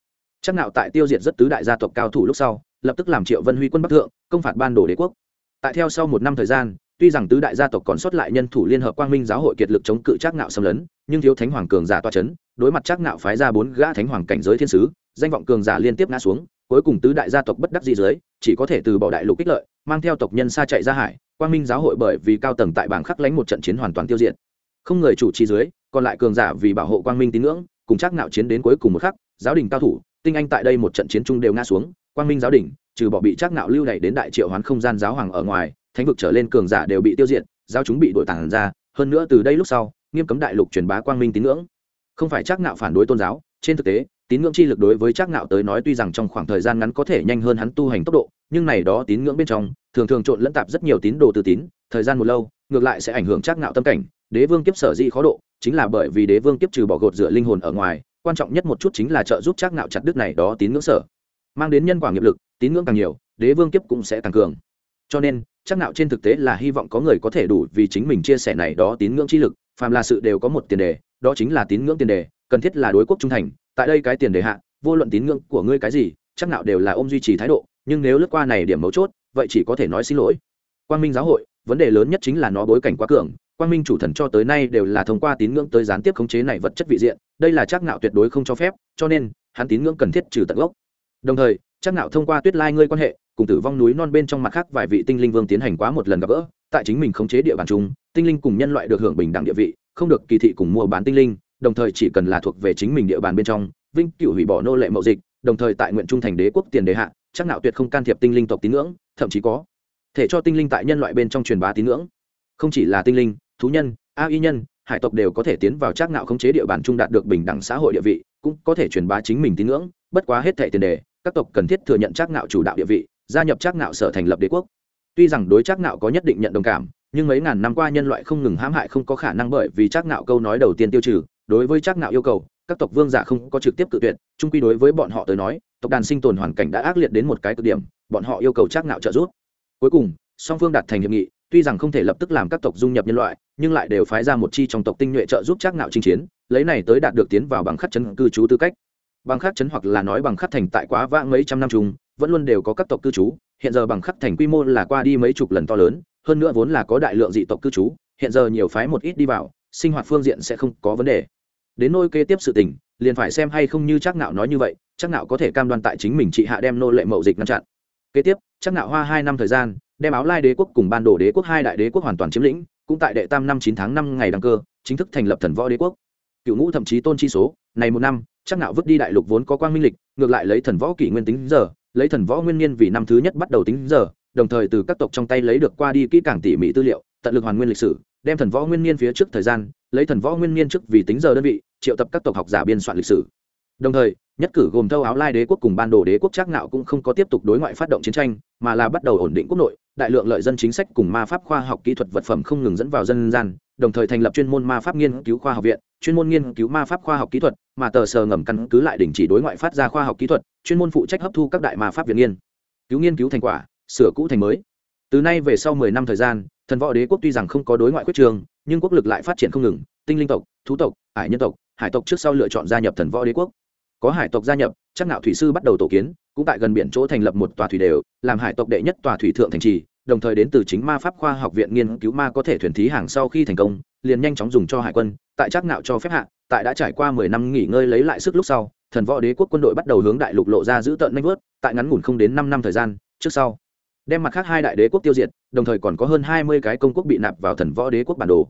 Chắc nạo tại tiêu diệt rất tứ đại gia tộc cao thủ lúc sau, lập tức làm triệu vân huy quân bắc thượng, công phạt ban đồ đế quốc. Tại theo sau một năm thời gian tuy rằng tứ đại gia tộc còn sót lại nhân thủ liên hợp quang minh giáo hội kiệt lực chống cự trác ngạo xâm lấn, nhưng thiếu thánh hoàng cường giả toa c h ấ n đối mặt trác ngạo phái ra bốn gã thánh hoàng cảnh giới thiên sứ, danh vọng cường giả liên tiếp ngã xuống, cuối cùng tứ đại gia tộc bất đắc di dưới, chỉ có thể từ bỏ đại lục kích lợi, mang theo tộc nhân xa chạy ra hải, quang minh giáo hội bởi vì cao tầng tại bảng khắc lánh một trận chiến hoàn toàn tiêu diệt. Không người chủ trì dưới, còn lại cường giả vì bảo hộ quang minh tín ngưỡng, cùng trác ngạo chiến đến cuối cùng một khắc, giáo đình cao thủ, tinh anh tại đây một trận chiến chung đều ngã xuống, quang minh giáo đình, trừ bỏ bị trác ngạo lưu đày đến đại triệu hoán không gian giáo hoàng ở ngoài thánh vực trở lên cường giả đều bị tiêu diệt giao chúng bị đội tản ra, hơn nữa từ đây lúc sau, nghiêm cấm đại lục truyền bá quang minh tín ngưỡng. Không phải chắc ngạo phản đối tôn giáo, trên thực tế, tín ngưỡng chi lực đối với chắc ngạo tới nói tuy rằng trong khoảng thời gian ngắn có thể nhanh hơn hắn tu hành tốc độ, nhưng này đó tín ngưỡng bên trong, thường thường trộn lẫn tạp rất nhiều tín đồ từ tín, thời gian một lâu, ngược lại sẽ ảnh hưởng chắc ngạo tâm cảnh. Đế vương kiếp sở di khó độ, chính là bởi vì đế vương kiếp trừ bỏ gột rửa linh hồn ở ngoài, quan trọng nhất một chút chính là trợ giúp chắc ngạo chặt đứt này đó tín ngưỡng sở. Mang đến nhân quả nghiệp lực, tín ngưỡng càng nhiều, đế vương kiếp cũng sẽ càng cường cho nên, chắc nạo trên thực tế là hy vọng có người có thể đủ vì chính mình chia sẻ này đó tín ngưỡng chi lực, phàm là sự đều có một tiền đề, đó chính là tín ngưỡng tiền đề, cần thiết là đối quốc trung thành. Tại đây cái tiền đề hạ, vô luận tín ngưỡng của ngươi cái gì, chắc nạo đều là ôm duy trì thái độ, nhưng nếu lướt qua này điểm mấu chốt, vậy chỉ có thể nói xin lỗi. Quang minh giáo hội, vấn đề lớn nhất chính là nó bối cảnh quá cường, quang minh chủ thần cho tới nay đều là thông qua tín ngưỡng tới gián tiếp khống chế này vật chất vị diện, đây là chắc nạo tuyệt đối không cho phép, cho nên, hắn tín ngưỡng cần thiết trừ tận gốc. Đồng thời, chắc nạo thông qua tuyết lai ngươi quan hệ cùng tử vong núi non bên trong mặt khác vài vị tinh linh vương tiến hành quá một lần gặp gỡ, tại chính mình khống chế địa bàn chung, tinh linh cùng nhân loại được hưởng bình đẳng địa vị, không được kỳ thị cùng mua bán tinh linh, đồng thời chỉ cần là thuộc về chính mình địa bàn bên trong vinh cựu hủy bỏ nô lệ mậu dịch, đồng thời tại nguyện trung thành đế quốc tiền đề hạ, chắc nạo tuyệt không can thiệp tinh linh tộc tín ngưỡng, thậm chí có thể cho tinh linh tại nhân loại bên trong truyền bá tín ngưỡng. Không chỉ là tinh linh, thú nhân, a y nhân, hải tộc đều có thể tiến vào chắc nạo khống chế địa bàn trung đạt được bình đẳng xã hội địa vị, cũng có thể truyền bá chính mình tín ngưỡng, bất quá hết thệ tiền đề, các tộc cần thiết thừa nhận trác ngạo chủ đạo địa vị gia nhập trác ngạo sở thành lập đế quốc. Tuy rằng đối trác ngạo có nhất định nhận đồng cảm, nhưng mấy ngàn năm qua nhân loại không ngừng hãm hại không có khả năng bởi vì trác ngạo câu nói đầu tiên tiêu trừ, đối với trác ngạo yêu cầu, các tộc vương giả không có trực tiếp cự tuyệt trung quy đối với bọn họ tới nói, tộc đàn sinh tồn hoàn cảnh đã ác liệt đến một cái cực điểm, bọn họ yêu cầu trác ngạo trợ giúp. Cuối cùng, song phương đạt thành hiệp nghị, tuy rằng không thể lập tức làm các tộc dung nhập nhân loại, nhưng lại đều phái ra một chi trong tộc tinh nhuệ trợ giúp trác ngạo chinh chiến, lấy này tới đạt được tiến vào bằng khắc chấn cư trú tư cách. Bằng khắc chấn hoặc là nói bằng khắc thành tại quá vãng mấy trăm năm chung vẫn luôn đều có các tộc cư trú, hiện giờ bằng khắc thành quy mô là qua đi mấy chục lần to lớn, hơn nữa vốn là có đại lượng dị tộc cư trú, hiện giờ nhiều phái một ít đi vào, sinh hoạt phương diện sẽ không có vấn đề. Đến nôi kế tiếp sự tình, liền phải xem hay không như chắc nạo nói như vậy chắc nạo có thể cam đoan tại chính mình trị hạ đem nô lệ mậu dịch ngăn chặn. Kế tiếp chắc nạo hoa hai năm thời gian, đem áo lai đế quốc cùng ban đồ đế quốc hai đại đế quốc hoàn toàn chiếm lĩnh, cũng tại đệ tam năm chín tháng năm ngày đăng cơ, chính thức thành lập thần võ đế quốc. Cựu ngũ thậm chí tôn chi số, này một năm chắc nạo vứt đi đại lục vốn có quang minh lịch, ngược lại lấy thần võ kỷ nguyên tính giờ lấy thần võ nguyên niên vì năm thứ nhất bắt đầu tính giờ, đồng thời từ các tộc trong tay lấy được qua đi kỹ càng tỉ mỉ tư liệu, tận lực hoàn nguyên lịch sử, đem thần võ nguyên niên phía trước thời gian, lấy thần võ nguyên niên trước vì tính giờ đơn vị, triệu tập các tộc học giả biên soạn lịch sử. Đồng thời, nhất cử gồm thâu áo lai đế quốc cùng ban đồ đế quốc trác ngạo cũng không có tiếp tục đối ngoại phát động chiến tranh, mà là bắt đầu ổn định quốc nội, đại lượng lợi dân chính sách cùng ma pháp khoa học kỹ thuật vật phẩm không ngừng dẫn vào dân gian đồng thời thành lập chuyên môn ma pháp nghiên cứu khoa học viện, chuyên môn nghiên cứu ma pháp khoa học kỹ thuật, mà tờ sờ ngầm căn cứ lại đình chỉ đối ngoại phát ra khoa học kỹ thuật, chuyên môn phụ trách hấp thu các đại ma pháp viện nghiên. Cứu nghiên cứu thành quả, sửa cũ thành mới. Từ nay về sau mười năm thời gian, thần võ đế quốc tuy rằng không có đối ngoại quyết trường, nhưng quốc lực lại phát triển không ngừng, tinh linh tộc, thú tộc, hải nhân tộc, hải tộc trước sau lựa chọn gia nhập thần võ đế quốc. Có hải tộc gia nhập, chắc nạo thủy sư bắt đầu tổ kiến, cũng tại gần biển chỗ thành lập một tòa thủy đều, làm hải tộc đệ nhất tòa thủy thượng thành trì đồng thời đến từ chính ma pháp khoa học viện nghiên cứu ma có thể thuyền thí hàng sau khi thành công, liền nhanh chóng dùng cho hải quân, tại trác nạo cho phép hạ, tại đã trải qua mười năm nghỉ ngơi lấy lại sức lúc sau, thần võ đế quốc quân đội bắt đầu hướng đại lục lộ ra giữ tận nhanh vớt tại ngắn ngủn không đến năm năm thời gian, trước sau, đem mặt khác hai đại đế quốc tiêu diệt, đồng thời còn có hơn hai mươi cái công quốc bị nạp vào thần võ đế quốc bản đồ.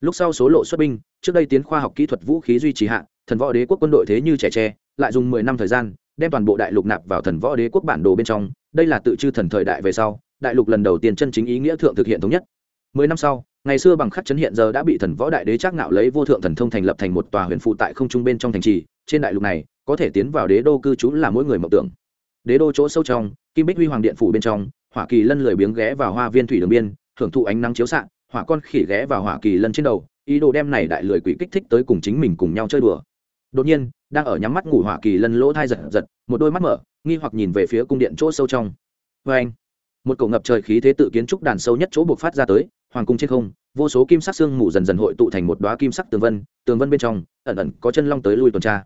Lúc sau số lộ xuất binh, trước đây tiến khoa học kỹ thuật vũ khí duy trì hạ, thần võ đế quốc quân đội thế như trẻ tre, lại dùng mười năm thời gian, đem toàn bộ đại lục nạp vào thần võ đế quốc bản đồ bên trong, đây là tự chư thần thời đại về sau đại lục lần đầu tiên chân chính ý nghĩa thượng thực hiện thống nhất. Mười năm sau, ngày xưa bằng khắc chấn hiện giờ đã bị thần võ đại đế trác ngạo lấy vô thượng thần thông thành lập thành một tòa huyền phụ tại không trung bên trong thành trì, trên đại lục này, có thể tiến vào đế đô cư trú là mỗi người mộng tưởng. Đế đô chỗ sâu trong, kim bích huy hoàng điện phủ bên trong, hỏa kỳ lân lười biếng ghé vào hoa viên thủy đường biên hưởng thụ ánh nắng chiếu xạ, hỏa con khỉ ghé vào hỏa kỳ lân trên đầu, ý đồ đem này đại lười quỷ kích thích tới cùng chính mình cùng nhau chơi đùa. Đột nhiên, đang ở nhắm mắt ngủ hỏa kỳ lân lỗ thai giật giật, một đôi mắt mở, nghi hoặc nhìn về phía cung điện chỗ sâu trong. Vê anh một cổ ngập trời khí thế tự kiến trúc đàn sâu nhất chỗ buộc phát ra tới, hoàng cung trên không, vô số kim sắc xương mù dần dần hội tụ thành một đoá kim sắc tường vân tường vân bên trong, ẩn ẩn có chân long tới lui tuần tra.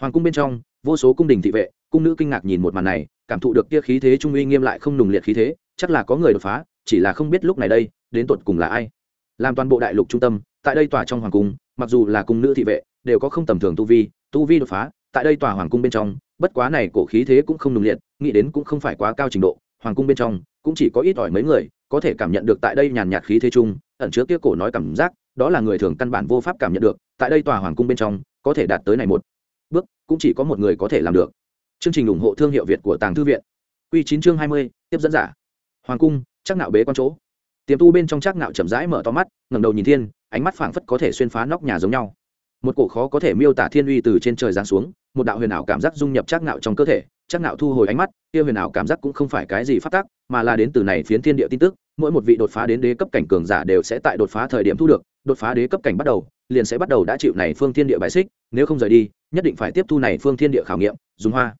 Hoàng cung bên trong, vô số cung đình thị vệ, cung nữ kinh ngạc nhìn một màn này, cảm thụ được kia khí thế trung uy nghiêm lại không nùng liệt khí thế, chắc là có người đột phá, chỉ là không biết lúc này đây, đến tột cùng là ai. Làm toàn bộ đại lục trung tâm, tại đây tòa trong hoàng cung, mặc dù là cung nữ thị vệ, đều có không tầm thường tu vi tu vi đột phá, tại đây tòa hoàng cung bên trong, bất quá này cổ khí thế cũng không nùng liệt, nghĩ đến cũng không phải quá cao trình độ, hoàng cung bên trong cũng chỉ có ít ỏi mấy người, có thể cảm nhận được tại đây nhàn nhạt khí thế chung, ẩn chứa kia cổ nói cảm giác, đó là người thường căn bản vô pháp cảm nhận được, tại đây tòa hoàng cung bên trong, có thể đạt tới này một bước, cũng chỉ có một người có thể làm được. Chương trình ủng hộ thương hiệu việt của tàng thư viện. Q chín chương hai mươi, tiếp dẫn giả. Hoàng cung, chắc nạo bế con chỗ. Tiềm tu bên trong chắc nạo chậm rãi mở to mắt, ngẩng đầu nhìn thiên, ánh mắt phảng phất có thể xuyên phá nóc nhà giống nhau. Một cổ khó có thể miêu tả thiên uy từ trên trời giáng xuống, một đạo huyền ảo cảm giác dung nhập chắc nạo trong cơ thể, chắc nạo thu hồi ánh mắt, kia huyền ảo cảm giác cũng không phải cái gì phát tác mà là đến từ này phiến thiên địa tin tức, mỗi một vị đột phá đến đế cấp cảnh cường giả đều sẽ tại đột phá thời điểm thu được, đột phá đế cấp cảnh bắt đầu, liền sẽ bắt đầu đã chịu này phương thiên địa bài xích, nếu không rời đi, nhất định phải tiếp thu này phương thiên địa khảo nghiệm, dùng hoa.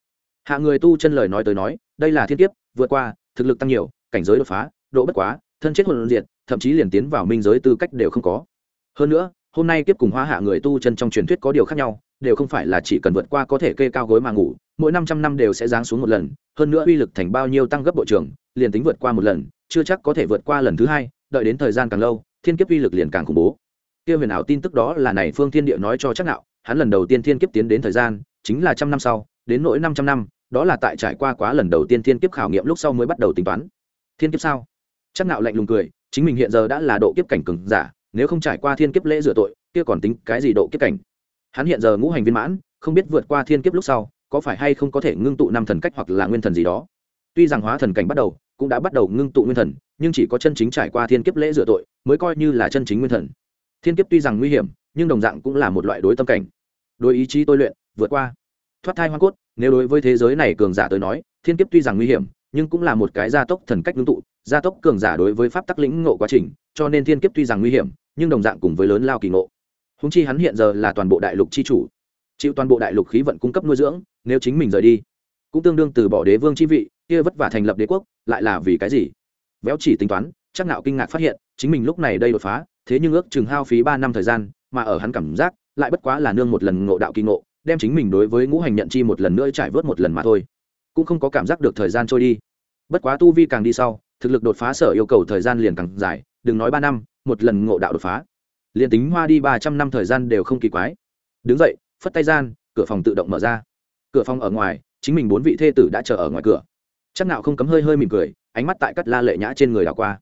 Hạ người tu chân lời nói tới nói, đây là thiên kiếp, vượt qua, thực lực tăng nhiều, cảnh giới đột phá, độ bất quá, thân chết hồn diệt, thậm chí liền tiến vào minh giới tư cách đều không có. Hơn nữa, hôm nay kiếp cùng hoa hạ người tu chân trong truyền thuyết có điều khác nhau đều không phải là chỉ cần vượt qua có thể kê cao gối mà ngủ, mỗi năm trăm năm đều sẽ giáng xuống một lần, hơn nữa uy lực thành bao nhiêu tăng gấp bộ trưởng, liền tính vượt qua một lần, chưa chắc có thể vượt qua lần thứ hai, đợi đến thời gian càng lâu, thiên kiếp uy lực liền càng khủng bố. Kia huyền ảo tin tức đó là này phương thiên địa nói cho chắc nạo, hắn lần đầu tiên thiên kiếp tiến đến thời gian, chính là trăm năm sau, đến nỗi năm trăm năm, đó là tại trải qua quá lần đầu tiên thiên kiếp khảo nghiệm lúc sau mới bắt đầu tính toán. Thiên kiếp sao? Chắc nạo lạnh lùng cười, chính mình hiện giờ đã là độ kiếp cảnh cường giả, nếu không trải qua thiên kiếp lễ rửa tội, kia còn tính cái gì độ kiếp cảnh? Hắn hiện giờ ngũ hành viên mãn, không biết vượt qua thiên kiếp lúc sau, có phải hay không có thể ngưng tụ năm thần cách hoặc là nguyên thần gì đó. Tuy rằng hóa thần cảnh bắt đầu, cũng đã bắt đầu ngưng tụ nguyên thần, nhưng chỉ có chân chính trải qua thiên kiếp lễ rửa tội, mới coi như là chân chính nguyên thần. Thiên kiếp tuy rằng nguy hiểm, nhưng đồng dạng cũng là một loại đối tâm cảnh. Đối ý chí tôi luyện, vượt qua. Thoát thai hoa cốt, nếu đối với thế giới này cường giả tới nói, thiên kiếp tuy rằng nguy hiểm, nhưng cũng là một cái gia tốc thần cách ngưng tụ, gia tốc cường giả đối với pháp tắc lĩnh ngộ quá trình, cho nên thiên kiếp tuy rằng nguy hiểm, nhưng đồng dạng cùng với lớn lao kỳ ngộ húng chi hắn hiện giờ là toàn bộ đại lục chi chủ, chịu toàn bộ đại lục khí vận cung cấp nuôi dưỡng, nếu chính mình rời đi, cũng tương đương từ bỏ đế vương chi vị, kia vất vả thành lập đế quốc, lại là vì cái gì? Véo chỉ tính toán, chắc nạo kinh ngạc phát hiện, chính mình lúc này đây đột phá, thế nhưng ước chừng hao phí ba năm thời gian, mà ở hắn cảm giác, lại bất quá là nương một lần ngộ đạo kỳ ngộ, đem chính mình đối với ngũ hành nhận chi một lần nữa trải vớt một lần mà thôi. Cũng không có cảm giác được thời gian trôi đi. Bất quá tu vi càng đi sau, thực lực đột phá sở yêu cầu thời gian liền càng dài, đừng nói ba năm, một lần ngộ đạo đột phá liền tính hoa đi ba trăm năm thời gian đều không kỳ quái. Đứng dậy phất tay gian cửa phòng tự động mở ra. Cửa phòng ở ngoài chính mình bốn vị thê tử đã chờ ở ngoài cửa. Chắc nào không cấm hơi hơi mỉm cười ánh mắt tại cắt la lệ nhã trên người đảo qua.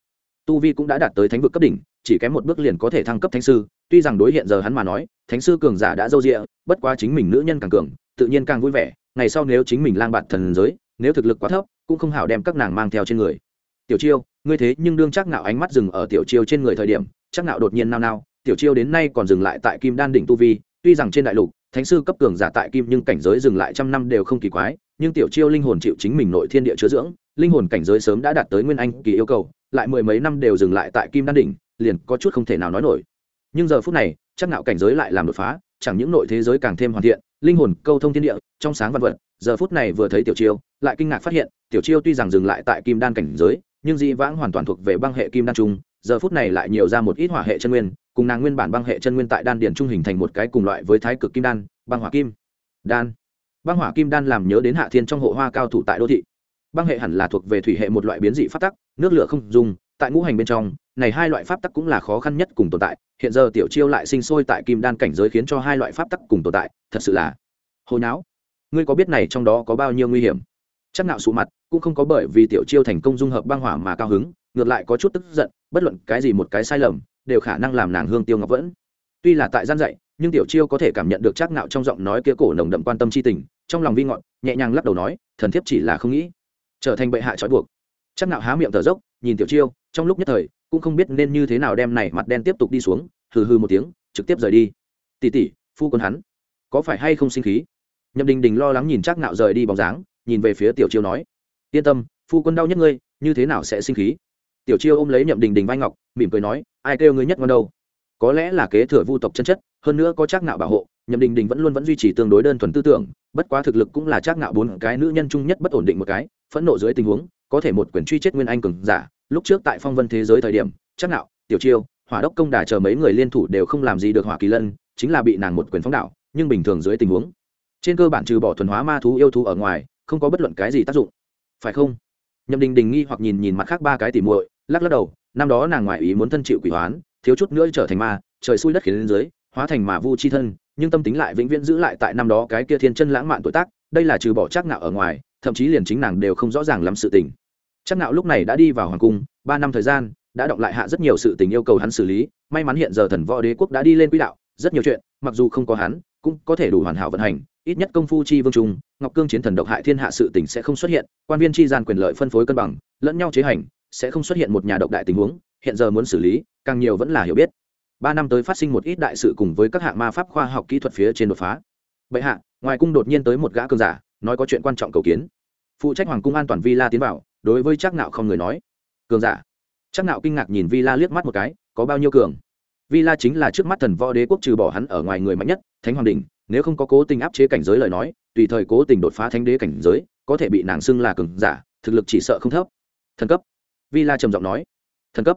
Tu vi cũng đã đạt tới thánh vực cấp đỉnh chỉ kém một bước liền có thể thăng cấp thánh sư tuy rằng đối hiện giờ hắn mà nói thánh sư cường giả đã dâu dịa, bất quá chính mình nữ nhân càng cường tự nhiên càng vui vẻ ngày sau nếu chính mình lang bạt thần giới nếu thực lực quá thấp cũng không hảo đem các nàng mang theo trên người. Tiểu chiêu ngươi thế nhưng đương chắc nạo ánh mắt dừng ở tiểu chiêu trên người thời điểm chắc nạo đột nhiên nao nao tiểu chiêu đến nay còn dừng lại tại kim đan đỉnh tu vi, tuy rằng trên đại lục, thánh sư cấp cường giả tại kim nhưng cảnh giới dừng lại trăm năm đều không kỳ quái, nhưng tiểu chiêu linh hồn chịu chính mình nội thiên địa chứa dưỡng, linh hồn cảnh giới sớm đã đạt tới nguyên anh kỳ yêu cầu, lại mười mấy năm đều dừng lại tại kim đan đỉnh, liền có chút không thể nào nói nổi. Nhưng giờ phút này, chắc nạo cảnh giới lại làm đột phá, chẳng những nội thế giới càng thêm hoàn thiện, linh hồn câu thông thiên địa, trong sáng văn vật, giờ phút này vừa thấy tiểu chiêu, lại kinh ngạc phát hiện, tiểu chiêu tuy rằng dừng lại tại kim đan cảnh giới, nhưng dị vãng hoàn toàn thuộc về băng hệ kim đan trung, giờ phút này lại nhiều ra một ít hỏa hệ chân nguyên cùng nàng nguyên bản băng hệ chân nguyên tại đan điền trung hình thành một cái cùng loại với thái cực kim đan, băng hỏa kim đan. Băng hỏa kim đan làm nhớ đến hạ thiên trong hộ hoa cao thủ tại đô thị. Băng hệ hẳn là thuộc về thủy hệ một loại biến dị pháp tắc, nước lửa không dùng, tại ngũ hành bên trong, này hai loại pháp tắc cũng là khó khăn nhất cùng tồn tại. Hiện giờ tiểu chiêu lại sinh sôi tại kim đan cảnh giới khiến cho hai loại pháp tắc cùng tồn tại, thật sự là hồi não ngươi có biết này trong đó có bao nhiêu nguy hiểm? Chắc nạo sụ mặt, cũng không có bởi vì tiểu chiêu thành công dung hợp băng hỏa mà cao hứng, ngược lại có chút tức giận, bất luận cái gì một cái sai lầm đều khả năng làm nàng hương tiêu ngọc vẫn. Tuy là tại gian dạy, nhưng tiểu chiêu có thể cảm nhận được chắc nạo trong giọng nói kia cổ nồng đậm quan tâm chi tình, trong lòng vi ngọn, nhẹ nhàng lắc đầu nói, thần thiếp chỉ là không nghĩ. Trở thành bệ hạ trói buộc. Chắc nạo há miệng thở dốc, nhìn tiểu chiêu, trong lúc nhất thời, cũng không biết nên như thế nào đem này mặt đen tiếp tục đi xuống, hừ hừ một tiếng, trực tiếp rời đi. Tỷ tỷ, phu quân hắn, có phải hay không sinh khí? Nhậm đình đình lo lắng nhìn chắc nạo rời đi bóng dáng, nhìn về phía tiểu chiêu nói, yên tâm, phu quân đau nhất ngươi, như thế nào sẽ sinh khí? Tiểu chiêu ôm lấy nhậm đình đình vai ngọc, mỉm cười nói, ai kêu ngươi nhất ngon đâu? Có lẽ là kế thừa vu tộc chân chất, hơn nữa có trác ngạo bảo hộ, nhậm đình đình vẫn luôn vẫn duy trì tương đối đơn thuần tư tưởng, bất quá thực lực cũng là trác ngạo bốn cái nữ nhân chung nhất bất ổn định một cái, phẫn nộ dưới tình huống, có thể một quyền truy chết nguyên anh cường giả. Lúc trước tại phong vân thế giới thời điểm, trác ngạo, tiểu chiêu, hỏa đốc công đà chờ mấy người liên thủ đều không làm gì được hỏa kỳ lân, chính là bị nàng một quyền phóng đảo, nhưng bình thường dưới tình huống, trên cơ bản trừ bỏ thuần hóa ma thú yêu thú ở ngoài, không có bất luận cái gì tác dụng. Phải không? Nhậm đình đình nghi hoặc nhìn nhìn mặt khác ba cái tỉ muội lắc lắc đầu, năm đó nàng ngoại ý muốn thân chịu quỷ hoán, thiếu chút nữa trở thành ma, trời xui đất khiến lên dưới, hóa thành mà vu chi thân, nhưng tâm tính lại vĩnh viễn giữ lại tại năm đó cái kia thiên chân lãng mạn tuổi tác, đây là trừ bỏ chắc nạo ở ngoài, thậm chí liền chính nàng đều không rõ ràng lắm sự tình. Chắc nạo lúc này đã đi vào hoàng cung, ba năm thời gian, đã động lại hạ rất nhiều sự tình yêu cầu hắn xử lý, may mắn hiện giờ thần võ đế quốc đã đi lên quỹ đạo, rất nhiều chuyện, mặc dù không có hắn, cũng có thể đủ hoàn hảo vận hành, ít nhất công phu chi vương trung, ngọc cương chiến thần độc hại thiên hạ sự tình sẽ không xuất hiện, quan viên chi gian quyền lợi phân phối cân bằng, lẫn nhau chế hành sẽ không xuất hiện một nhà độc đại tình huống, hiện giờ muốn xử lý, càng nhiều vẫn là hiểu biết. Ba năm tới phát sinh một ít đại sự cùng với các hạng ma pháp khoa học kỹ thuật phía trên đột phá. Bệ hạ, ngoài cung đột nhiên tới một gã cơn giả, nói có chuyện quan trọng cầu kiến. Phụ trách hoàng cung an toàn villa tiến vào, đối với chắc nạo không người nói. Cường giả. Chắc nạo kinh ngạc nhìn villa liếc mắt một cái, có bao nhiêu cường? Villa chính là trước mắt thần võ đế quốc trừ bỏ hắn ở ngoài người mạnh nhất, thánh hoàng đình nếu không có cố tình áp chế cảnh giới lời nói, tùy thời cố tình đột phá thánh đế cảnh giới, có thể bị nàng xưng là cường giả, thực lực chỉ sợ không thấp. Thần cấp villa trầm giọng nói. Thần cấp.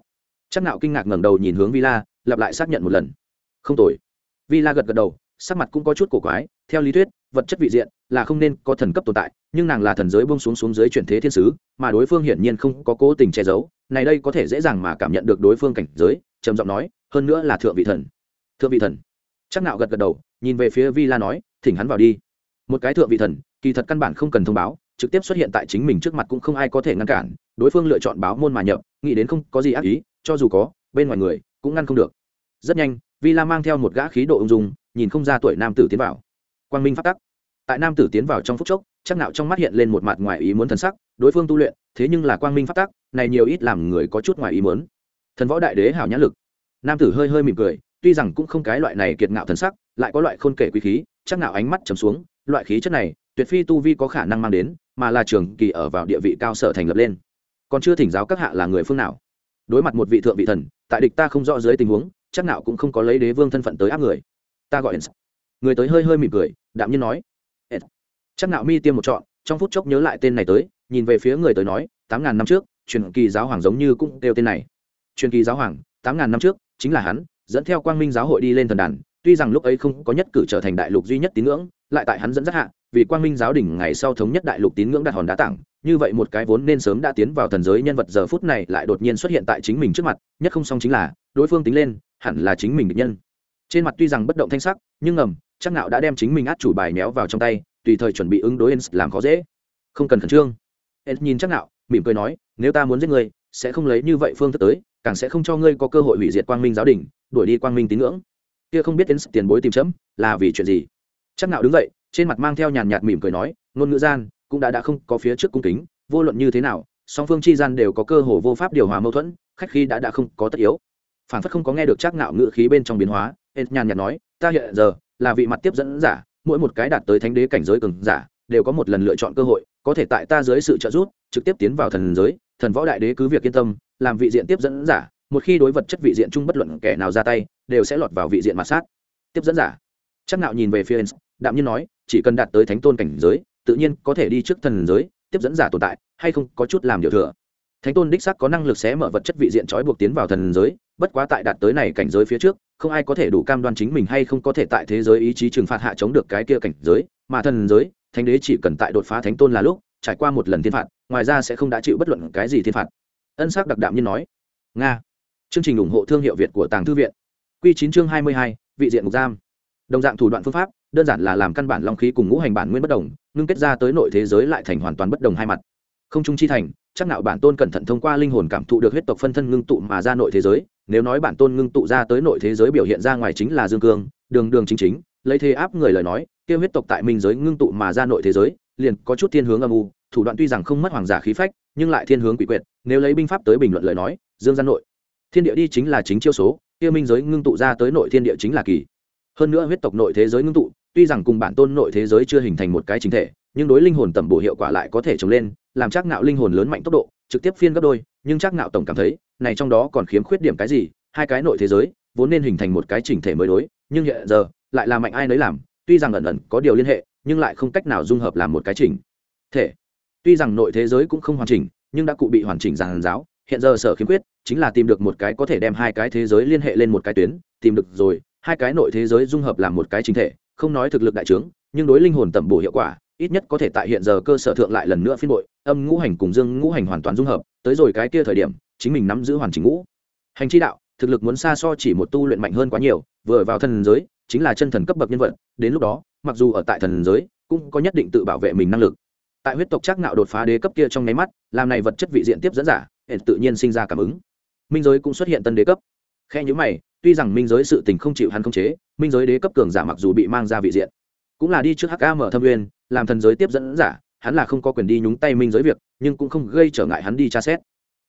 Chắc nạo kinh ngạc ngẩng đầu nhìn hướng villa, lặp lại xác nhận một lần. Không tồi. Villa gật gật đầu, sắc mặt cũng có chút cổ quái. Theo lý thuyết, vật chất vị diện là không nên có thần cấp tồn tại, nhưng nàng là thần giới bông xuống xuống dưới chuyển thế thiên sứ, mà đối phương hiển nhiên không có cố tình che giấu. Này đây có thể dễ dàng mà cảm nhận được đối phương cảnh giới, trầm giọng nói, hơn nữa là thượng vị thần. Thượng vị thần. Chắc nạo gật gật đầu, nhìn về phía villa nói, thỉnh hắn vào đi. Một cái thượng vị thần, kỳ thật căn bản không cần thông báo, trực tiếp xuất hiện tại chính mình trước mặt cũng không ai có thể ngăn cản đối phương lựa chọn báo môn mà nhập, nghĩ đến không có gì ác ý, cho dù có, bên ngoài người cũng ngăn không được. Rất nhanh vi la mang theo một gã khí độ ung dung, nhìn không ra tuổi nam tử tiến vào. Quang minh phát tắc. Tại nam tử tiến vào trong phút chốc, chắc nạo trong mắt hiện lên một mặt ngoài ý muốn thần sắc, đối phương tu luyện, thế nhưng là quang minh phát tắc, này nhiều ít làm người có chút ngoài ý muốn. Thần võ đại đế hảo nhã lực. Nam tử hơi hơi mỉm cười, tuy rằng cũng không cái loại này kiệt ngạo thần sắc, lại có loại khôn kể quý khí, chắc nạo ánh mắt trầm xuống, loại khí chất này, tuyệt phi tu vi có khả năng mang đến, mà là trường kỳ ở vào địa vị cao sở thành lập lên còn chưa thỉnh giáo các hạ là người phương nào. Đối mặt một vị thượng vị thần, tại địch ta không rõ dưới tình huống, chắc nào cũng không có lấy đế vương thân phận tới áp người. Ta gọi người tới hơi hơi mỉm cười, đạm nhiên nói. Chắc nào mi tiêm một trọn, trong phút chốc nhớ lại tên này tới, nhìn về phía người tới nói, tám ngàn năm trước, truyền kỳ giáo hoàng giống như cũng đều tên này. Truyền kỳ giáo hoàng, tám ngàn năm trước, chính là hắn, dẫn theo quang minh giáo hội đi lên thần đàn, tuy rằng lúc ấy không có nhất cử trở thành đại lục duy nhất tín ngưỡng, lại tại hắn dẫn dắt hạ, vì quang minh giáo đỉnh ngày sau thống nhất đại lục tín ngưỡng đặt hòn đá tặng như vậy một cái vốn nên sớm đã tiến vào thần giới nhân vật giờ phút này lại đột nhiên xuất hiện tại chính mình trước mặt, nhất không xong chính là, đối phương tính lên, hẳn là chính mình địch nhân. Trên mặt tuy rằng bất động thanh sắc, nhưng ngầm, chắc nạo đã đem chính mình át chủ bài méo vào trong tay, tùy thời chuẩn bị ứng đối ens làm khó dễ. Không cần khẩn trương. Ens nhìn chắc nạo mỉm cười nói, nếu ta muốn giết ngươi, sẽ không lấy như vậy phương thức tới, càng sẽ không cho ngươi có cơ hội hủy diệt quang minh giáo đình, đuổi đi quang minh tín ngưỡng. Kia không biết ens tiền bối tìm chấm, là vì chuyện gì? Chắc nạo đứng dậy, trên mặt mang theo nhàn nhạt mỉm cười nói ngôn ngữ gian cũng đã đã không có phía trước cung kính, vô luận như thế nào, song phương chi gian đều có cơ hồ vô pháp điều hòa mâu thuẫn, khách khi đã đã không có tất yếu. Phản phất không có nghe được trác ngạo ngữ khí bên trong biến hóa ens nhàn nhạt nói, ta hiện giờ là vị mặt tiếp dẫn giả, mỗi một cái đạt tới thánh đế cảnh giới cường giả đều có một lần lựa chọn cơ hội, có thể tại ta dưới sự trợ giúp, trực tiếp tiến vào thần giới, thần võ đại đế cứ việc yên tâm, làm vị diện tiếp dẫn giả, một khi đối vật chất vị diện chung bất luận kẻ nào ra tay, đều sẽ lọt vào vị diện mặt sát. Tiếp dẫn giả. Chắc nạo nhìn về phía đạm nhiên nói, chỉ cần đạt tới thánh tôn cảnh giới tự nhiên có thể đi trước thần giới, tiếp dẫn giả tồn tại, hay không có chút làm điều thừa. Thánh tôn đích sắc có năng lực xé mở vật chất vị diện trói buộc tiến vào thần giới, bất quá tại đạt tới này cảnh giới phía trước, không ai có thể đủ cam đoan chính mình hay không có thể tại thế giới ý chí trừng phạt hạ chống được cái kia cảnh giới, mà thần giới, thánh đế chỉ cần tại đột phá thánh tôn là lúc, trải qua một lần thiên phạt, ngoài ra sẽ không đã chịu bất luận cái gì thiên phạt. Ân sắc đặc đạm nhiên nói. Nga. Chương trình ủng hộ thương hiệu việt của tàng thư viện. Q chín chương hai mươi hai, vị diện mục giam đồng dạng thủ đoạn phương pháp, đơn giản là làm căn bản long khí cùng ngũ hành bản nguyên bất đồng, ngưng kết ra tới nội thế giới lại thành hoàn toàn bất đồng hai mặt. Không trung chi thành, chắc nạo bản tôn cẩn thận thông qua linh hồn cảm thụ được huyết tộc phân thân ngưng tụ mà ra nội thế giới, nếu nói bản tôn ngưng tụ ra tới nội thế giới biểu hiện ra ngoài chính là dương cương, đường đường chính chính, lấy thế áp người lời nói kêu huyết tộc tại minh giới ngưng tụ mà ra nội thế giới, liền có chút thiên hướng âm u, thủ đoạn tuy rằng không mất hoàng giả khí phách, nhưng lại thiên hướng quỷ quyệt, nếu lấy binh pháp tới bình luận lời nói, dương gian nội. Thiên địa đi chính là chính chiêu số, kia minh giới ngưng tụ ra tới nội thiên địa chính là kỳ hơn nữa huyết tộc nội thế giới ngưng tụ, tuy rằng cùng bản tôn nội thế giới chưa hình thành một cái chính thể, nhưng đối linh hồn tẩm bổ hiệu quả lại có thể trồng lên, làm chắc nạo linh hồn lớn mạnh tốc độ, trực tiếp phiên gấp đôi, nhưng chắc nạo tổng cảm thấy, này trong đó còn khiếm khuyết điểm cái gì, hai cái nội thế giới, vốn nên hình thành một cái chỉnh thể mới đối, nhưng hiện giờ, lại là mạnh ai nấy làm, tuy rằng ẩn ẩn có điều liên hệ, nhưng lại không cách nào dung hợp làm một cái chỉnh thể. Tuy rằng nội thế giới cũng không hoàn chỉnh, nhưng đã cụ bị hoàn chỉnh giàn giáo, hiện giờ sở khiếm khuyết, chính là tìm được một cái có thể đem hai cái thế giới liên hệ lên một cái tuyến, tìm được rồi hai cái nội thế giới dung hợp làm một cái chính thể, không nói thực lực đại trướng, nhưng đối linh hồn tẩm bổ hiệu quả, ít nhất có thể tại hiện giờ cơ sở thượng lại lần nữa phiên bội, âm ngũ hành cùng dương ngũ hành hoàn toàn dung hợp, tới rồi cái kia thời điểm, chính mình nắm giữ hoàn chỉnh ngũ. Hành chi đạo, thực lực muốn xa so chỉ một tu luyện mạnh hơn quá nhiều, vừa vào thần giới, chính là chân thần cấp bậc nhân vật, đến lúc đó, mặc dù ở tại thần giới, cũng có nhất định tự bảo vệ mình năng lực. Tại huyết tộc chắc nạo đột phá đế cấp kia trong nháy mắt, làm này vật chất vị diện tiếp dẫn giả hệ tự nhiên sinh ra cảm ứng. Minh giới cũng xuất hiện tân đế cấp. Khe nhữ mày tuy rằng minh giới sự tình không chịu hắn khống chế, minh giới đế cấp cường giả mặc dù bị mang ra vị diện, cũng là đi trước hk mở thâm uyên làm thần giới tiếp dẫn giả, hắn là không có quyền đi nhúng tay minh giới việc, nhưng cũng không gây trở ngại hắn đi tra xét.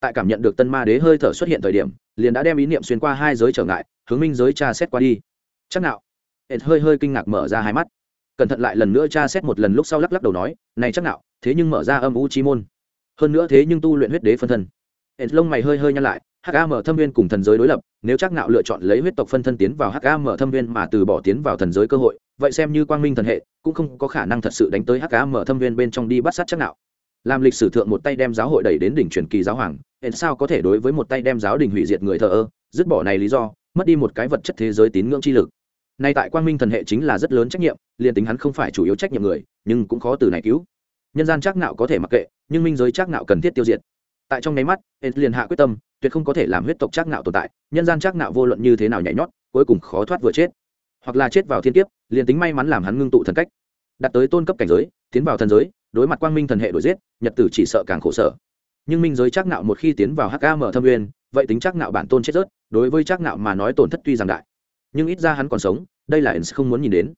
Tại cảm nhận được tân ma đế hơi thở xuất hiện thời điểm, liền đã đem ý niệm xuyên qua hai giới trở ngại, hướng minh giới tra xét qua đi. Chắc nào ed hơi hơi kinh ngạc mở ra hai mắt. Cẩn thận lại lần nữa tra xét một lần lúc sau lắc lắc đầu nói, này chắc nào, thế nhưng mở ra âm u chi môn. Hơn nữa thế nhưng tu luyện huyết đế phân thân. Ed lông mày hơi hơi nhăn lại hk mở thâm viên cùng thần giới đối lập, nếu chắc nạo lựa chọn lấy huyết tộc phân thân tiến vào hk mở thâm viên mà từ bỏ tiến vào thần giới cơ hội, vậy xem như quang minh thần hệ, cũng không có khả năng thật sự đánh tới hk mở thâm viên bên trong đi bắt sát chắc nạo. Làm lịch sử thượng một tay đem giáo hội đẩy đến đỉnh truyền kỳ giáo hoàng hẹn sao có thể đối với một tay đem giáo đình hủy diệt người thờ ơ, dứt bỏ này lý do, mất đi một cái vật chất thế giới tín ngưỡng chi lực. Nay tại quang minh thần hệ chính là rất lớn trách nhiệm, liền tính hắn không phải chủ yếu trách nhiệm người, nhưng cũng khó từ này cứu. Nhân gian chắc nạo có thể mặc kệ, nhưng minh giới chắc nạo cần thiết tiêu diệt tại trong nháy mắt hẹn liền hạ quyết tâm, tuyệt không có thể làm huyết tộc chắc nạo tồn tại, nhân gian chắc nạo vô luận như thế nào nhảy nhót, cuối cùng khó thoát vừa chết. Hoặc là chết vào thiên kiếp, liền tính may mắn làm hắn ngưng tụ thần cách. Đạt tới tôn cấp cảnh giới, tiến vào thần giới, đối mặt quang minh thần hệ đổi giết, nhật tử chỉ sợ càng khổ sở. Nhưng minh giới chắc nạo một khi tiến vào hkm thâm nguyên, vậy tính chắc nạo bản tôn chết rớt, đối với chắc nạo mà nói tổn thất tuy rằng đại. Nhưng ít ra hắn còn sống, đây là ẩn không muốn nhìn đến.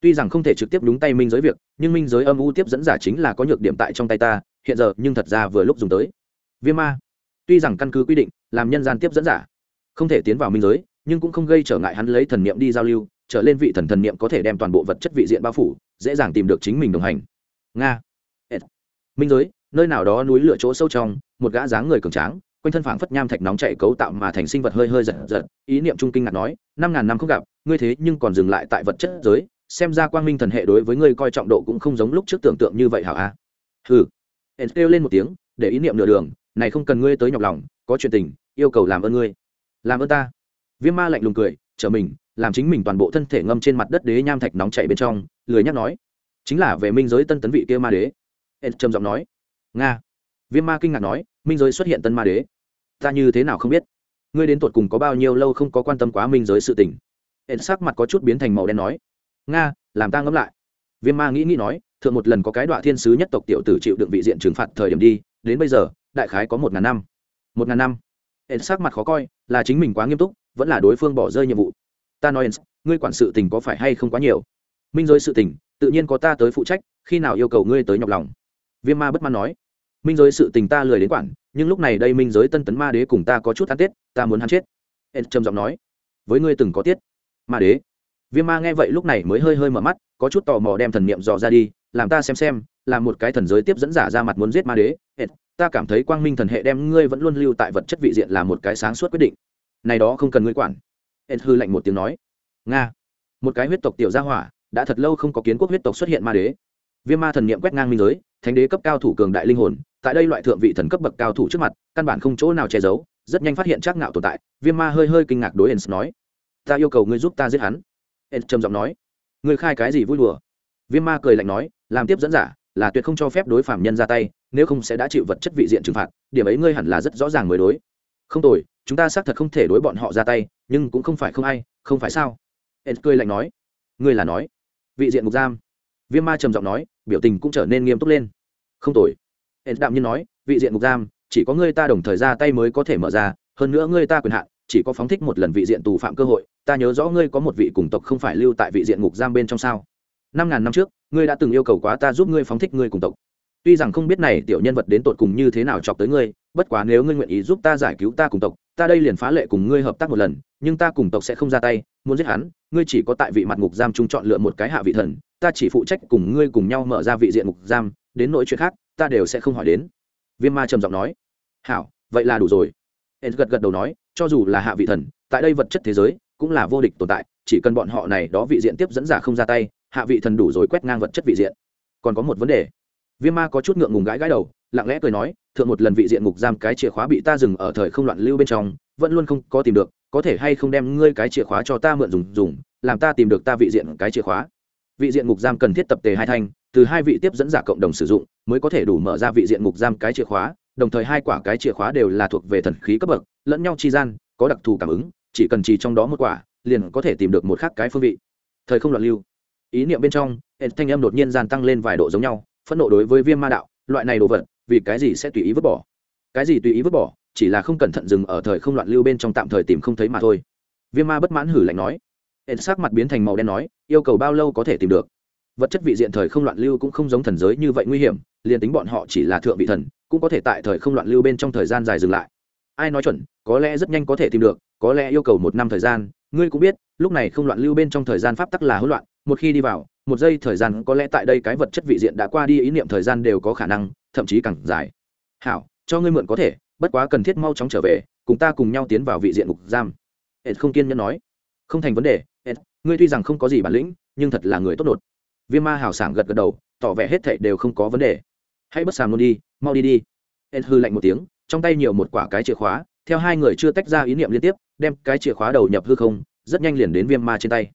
Tuy rằng không thể trực tiếp đúng tay minh giới việc, nhưng minh giới âm u tiếp dẫn giả chính là có nhược điểm tại trong tay ta, hiện giờ nhưng thật ra vừa lúc dùng tới viêm ma. Tuy rằng căn cứ quy định, làm nhân gian tiếp dẫn giả, không thể tiến vào minh giới, nhưng cũng không gây trở ngại hắn lấy thần niệm đi giao lưu, trở lên vị thần thần niệm có thể đem toàn bộ vật chất vị diện bao phủ, dễ dàng tìm được chính mình đồng hành. Nga. Minh giới, nơi nào đó núi lửa chỗ sâu trong, một gã dáng người cường tráng, quanh thân phảng phất nham thạch nóng chạy cấu tạo mà thành sinh vật hơi hơi giật giật, ý niệm trung kinh ngạc nói, năm ngàn năm không gặp, ngươi thế nhưng còn dừng lại tại vật chất giới, xem ra quang minh thần hệ đối với ngươi coi trọng độ cũng không giống lúc trước tưởng tượng như vậy hảo a? Hừ. Hẹn kêu lên một tiếng, để ý niệm nửa đường này không cần ngươi tới nhọc lòng, có chuyện tình, yêu cầu làm ơn ngươi. Làm ơn ta. Viêm ma lạnh lùng cười trở mình, làm chính mình toàn bộ thân thể ngâm trên mặt đất đế nham thạch nóng chạy bên trong, lười nhắc nói. Chính là về minh giới tân tấn vị kia ma đế. Ed trầm giọng nói. Nga. Viêm ma kinh ngạc nói, minh giới xuất hiện tân ma đế. Ta như thế nào không biết? Ngươi đến tuột cùng có bao nhiêu lâu không có quan tâm quá minh giới sự tình? Ed sắc mặt có chút biến thành màu đen nói. Nga, làm ta ngẫm lại. Viêm ma nghĩ nghĩ nói, thượng một lần có cái đoạn thiên sứ nhất tộc tiểu tử chịu đựng vị diện trừng phạt thời điểm đi, đến bây giờ đại khái có một ngàn năm. Một ngàn năm. Hẹn sắc mặt khó coi, là chính mình quá nghiêm túc, vẫn là đối phương bỏ rơi nhiệm vụ. Ta nói ngươi quản sự tình có phải hay không quá nhiều? Minh giới sự tình, tự nhiên có ta tới phụ trách, khi nào yêu cầu ngươi tới nhọc lòng? Viêm ma bất mãn nói. Minh giới sự tình ta lười đến quản, nhưng lúc này đây minh giới tân tấn ma đế cùng ta có chút ăn tết, ta muốn hắn chết. Ed trầm giọng nói. Với ngươi từng có tiết, ma đế. Viêm ma nghe vậy lúc này mới hơi hơi mở mắt, có chút tò mò đem thần niệm dò ra đi, làm ta xem xem, là một cái thần giới tiếp dẫn giả ra mặt muốn giết ma đế. Ed ta cảm thấy quang minh thần hệ đem ngươi vẫn luôn lưu tại vật chất vị diện là một cái sáng suốt quyết định. Này đó không cần ngươi quản. Ed hư lạnh một tiếng nói. Nga, một cái huyết tộc tiểu gia hỏa, đã thật lâu không có kiến quốc huyết tộc xuất hiện ma đế. Viêm ma thần niệm quét ngang minh giới, thánh đế cấp cao thủ cường đại linh hồn, tại đây loại thượng vị thần cấp bậc cao thủ trước mặt, căn bản không chỗ nào che giấu, rất nhanh phát hiện trác ngạo tồn tại. Viêm ma hơi hơi kinh ngạc đối ens nói. Ta yêu cầu ngươi giúp ta giết hắn. Ens trầm giọng nói. Ngươi khai cái gì vui đùa? Viêm ma cười lạnh nói. Làm tiếp dẫn giả là tuyệt không cho phép đối phạm nhân ra tay, nếu không sẽ đã chịu vật chất vị diện trừng phạt, điểm ấy ngươi hẳn là rất rõ ràng mới đối. Không tồi, chúng ta xác thật không thể đối bọn họ ra tay, nhưng cũng không phải không ai, không phải sao? Ed cười lạnh nói. Ngươi là nói. Vị diện ngục giam. Viêm ma trầm giọng nói, biểu tình cũng trở nên nghiêm túc lên. Không tồi. Ed đạm nhiên nói, vị diện ngục giam, chỉ có ngươi ta đồng thời ra tay mới có thể mở ra, hơn nữa ngươi ta quyền hạn, chỉ có phóng thích một lần vị diện tù phạm cơ hội, ta nhớ rõ ngươi có một vị cùng tộc không phải lưu tại vị diện ngục giam bên trong sao? Năm ngàn năm trước, ngươi đã từng yêu cầu quá ta giúp ngươi phóng thích ngươi cùng tộc. Tuy rằng không biết này tiểu nhân vật đến tột cùng như thế nào chọc tới ngươi, bất quá nếu ngươi nguyện ý giúp ta giải cứu ta cùng tộc, ta đây liền phá lệ cùng ngươi hợp tác một lần, nhưng ta cùng tộc sẽ không ra tay, muốn giết hắn, ngươi chỉ có tại vị mặt ngục giam chung chọn lựa một cái hạ vị thần, ta chỉ phụ trách cùng ngươi cùng nhau mở ra vị diện ngục giam, đến nỗi chuyện khác, ta đều sẽ không hỏi đến. Viêm ma trầm giọng nói. Hảo, vậy là đủ rồi. Hẹn gật gật đầu nói, cho dù là hạ vị thần, tại đây vật chất thế giới, cũng là vô địch tồn tại, chỉ cần bọn họ này đó vị diện tiếp dẫn giả không ra tay hạ vị thần đủ rồi quét ngang vật chất vị diện. Còn có một vấn đề. Viêm ma có chút ngượng ngùng gãi gãi đầu, lặng lẽ cười nói, thượng một lần vị diện ngục giam cái chìa khóa bị ta dừng ở thời không loạn lưu bên trong, vẫn luôn không có tìm được, có thể hay không đem ngươi cái chìa khóa cho ta mượn dùng dùng, làm ta tìm được ta vị diện cái chìa khóa. Vị diện ngục giam cần thiết tập tề hai thanh, từ hai vị tiếp dẫn giả cộng đồng sử dụng, mới có thể đủ mở ra vị diện ngục giam cái chìa khóa, đồng thời hai quả cái chìa khóa đều là thuộc về thần khí cấp bậc, lẫn nhau chi gian, có đặc thù cảm ứng, chỉ cần chỉ trong đó một quả, liền có thể tìm được một khác cái phương vị. Thời không loạn lưu ý niệm bên trong, hệ thanh âm đột nhiên gian tăng lên vài độ giống nhau, phẫn nộ đối với viêm ma đạo, loại này đồ vật, vì cái gì sẽ tùy ý vứt bỏ? Cái gì tùy ý vứt bỏ? Chỉ là không cẩn thận dừng ở thời không loạn lưu bên trong tạm thời tìm không thấy mà thôi. Viêm ma bất mãn hử lạnh nói. Hệ sắc mặt biến thành màu đen nói, yêu cầu bao lâu có thể tìm được? Vật chất vị diện thời không loạn lưu cũng không giống thần giới như vậy nguy hiểm, liền tính bọn họ chỉ là thượng vị thần, cũng có thể tại thời không loạn lưu bên trong thời gian dài dừng lại. Ai nói chuẩn, có lẽ rất nhanh có thể tìm được, có lẽ yêu cầu một năm thời gian, ngươi cũng biết, lúc này không loạn lưu bên trong thời gian pháp tắc là hỗn loạn một khi đi vào, một giây thời gian có lẽ tại đây cái vật chất vị diện đã qua đi, ý niệm thời gian đều có khả năng, thậm chí càng dài. Hảo, cho ngươi mượn có thể, bất quá cần thiết mau chóng trở về, cùng ta cùng nhau tiến vào vị diện ngục giam. Ed không kiên nhẫn nói. Không thành vấn đề ed ngươi tuy rằng không có gì bản lĩnh, nhưng thật là người tốt đột. Viêm ma hào sảng gật gật đầu, tỏ vẻ hết thệ đều không có vấn đề. Hãy bất sàm luôn đi, mau đi đi. Ed hư lạnh một tiếng, trong tay nhiều một quả cái chìa khóa, theo hai người chưa tách ra ý niệm liên tiếp, đem cái chìa khóa đầu nhập hư không, rất nhanh liền đến viêm ma trên tay.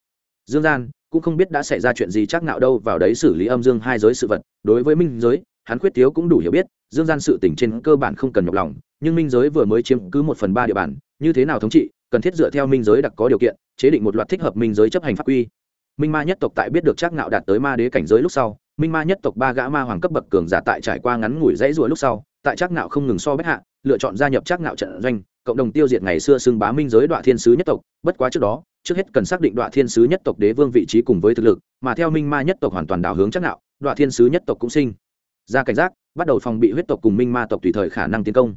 Dương gian cũng không biết đã xảy ra chuyện gì chắc nạo đâu vào đấy xử lý âm dương hai giới sự vật. Đối với minh giới, hắn khuyết thiếu cũng đủ hiểu biết, dương gian sự tình trên cơ bản không cần nhọc lòng, nhưng minh giới vừa mới chiếm cứ một phần ba địa bàn, như thế nào thống trị, cần thiết dựa theo minh giới đặc có điều kiện, chế định một loạt thích hợp minh giới chấp hành pháp quy. Minh ma nhất tộc tại biết được chắc ngạo đạt tới ma đế cảnh giới lúc sau, minh ma nhất tộc ba gã ma hoàng cấp bậc cường giả tại trải qua ngắn ngủi dãy rùa lúc sau, tại chắc ngạo không ngừng so bách hạ, lựa chọn gia nhập chắc ngạo trận doanh, cộng đồng tiêu diệt ngày xưa xưng bá minh giới đoạn thiên sứ nhất tộc, bất quá trước đó trước hết cần xác định đoạn thiên sứ nhất tộc đế vương vị trí cùng với thực lực, mà theo minh ma nhất tộc hoàn toàn đảo hướng chắc ngạo đoạn thiên sứ nhất tộc cũng sinh. Ra cảnh giác, bắt đầu phòng bị huyết tộc cùng minh ma tộc tùy thời khả năng tiến công.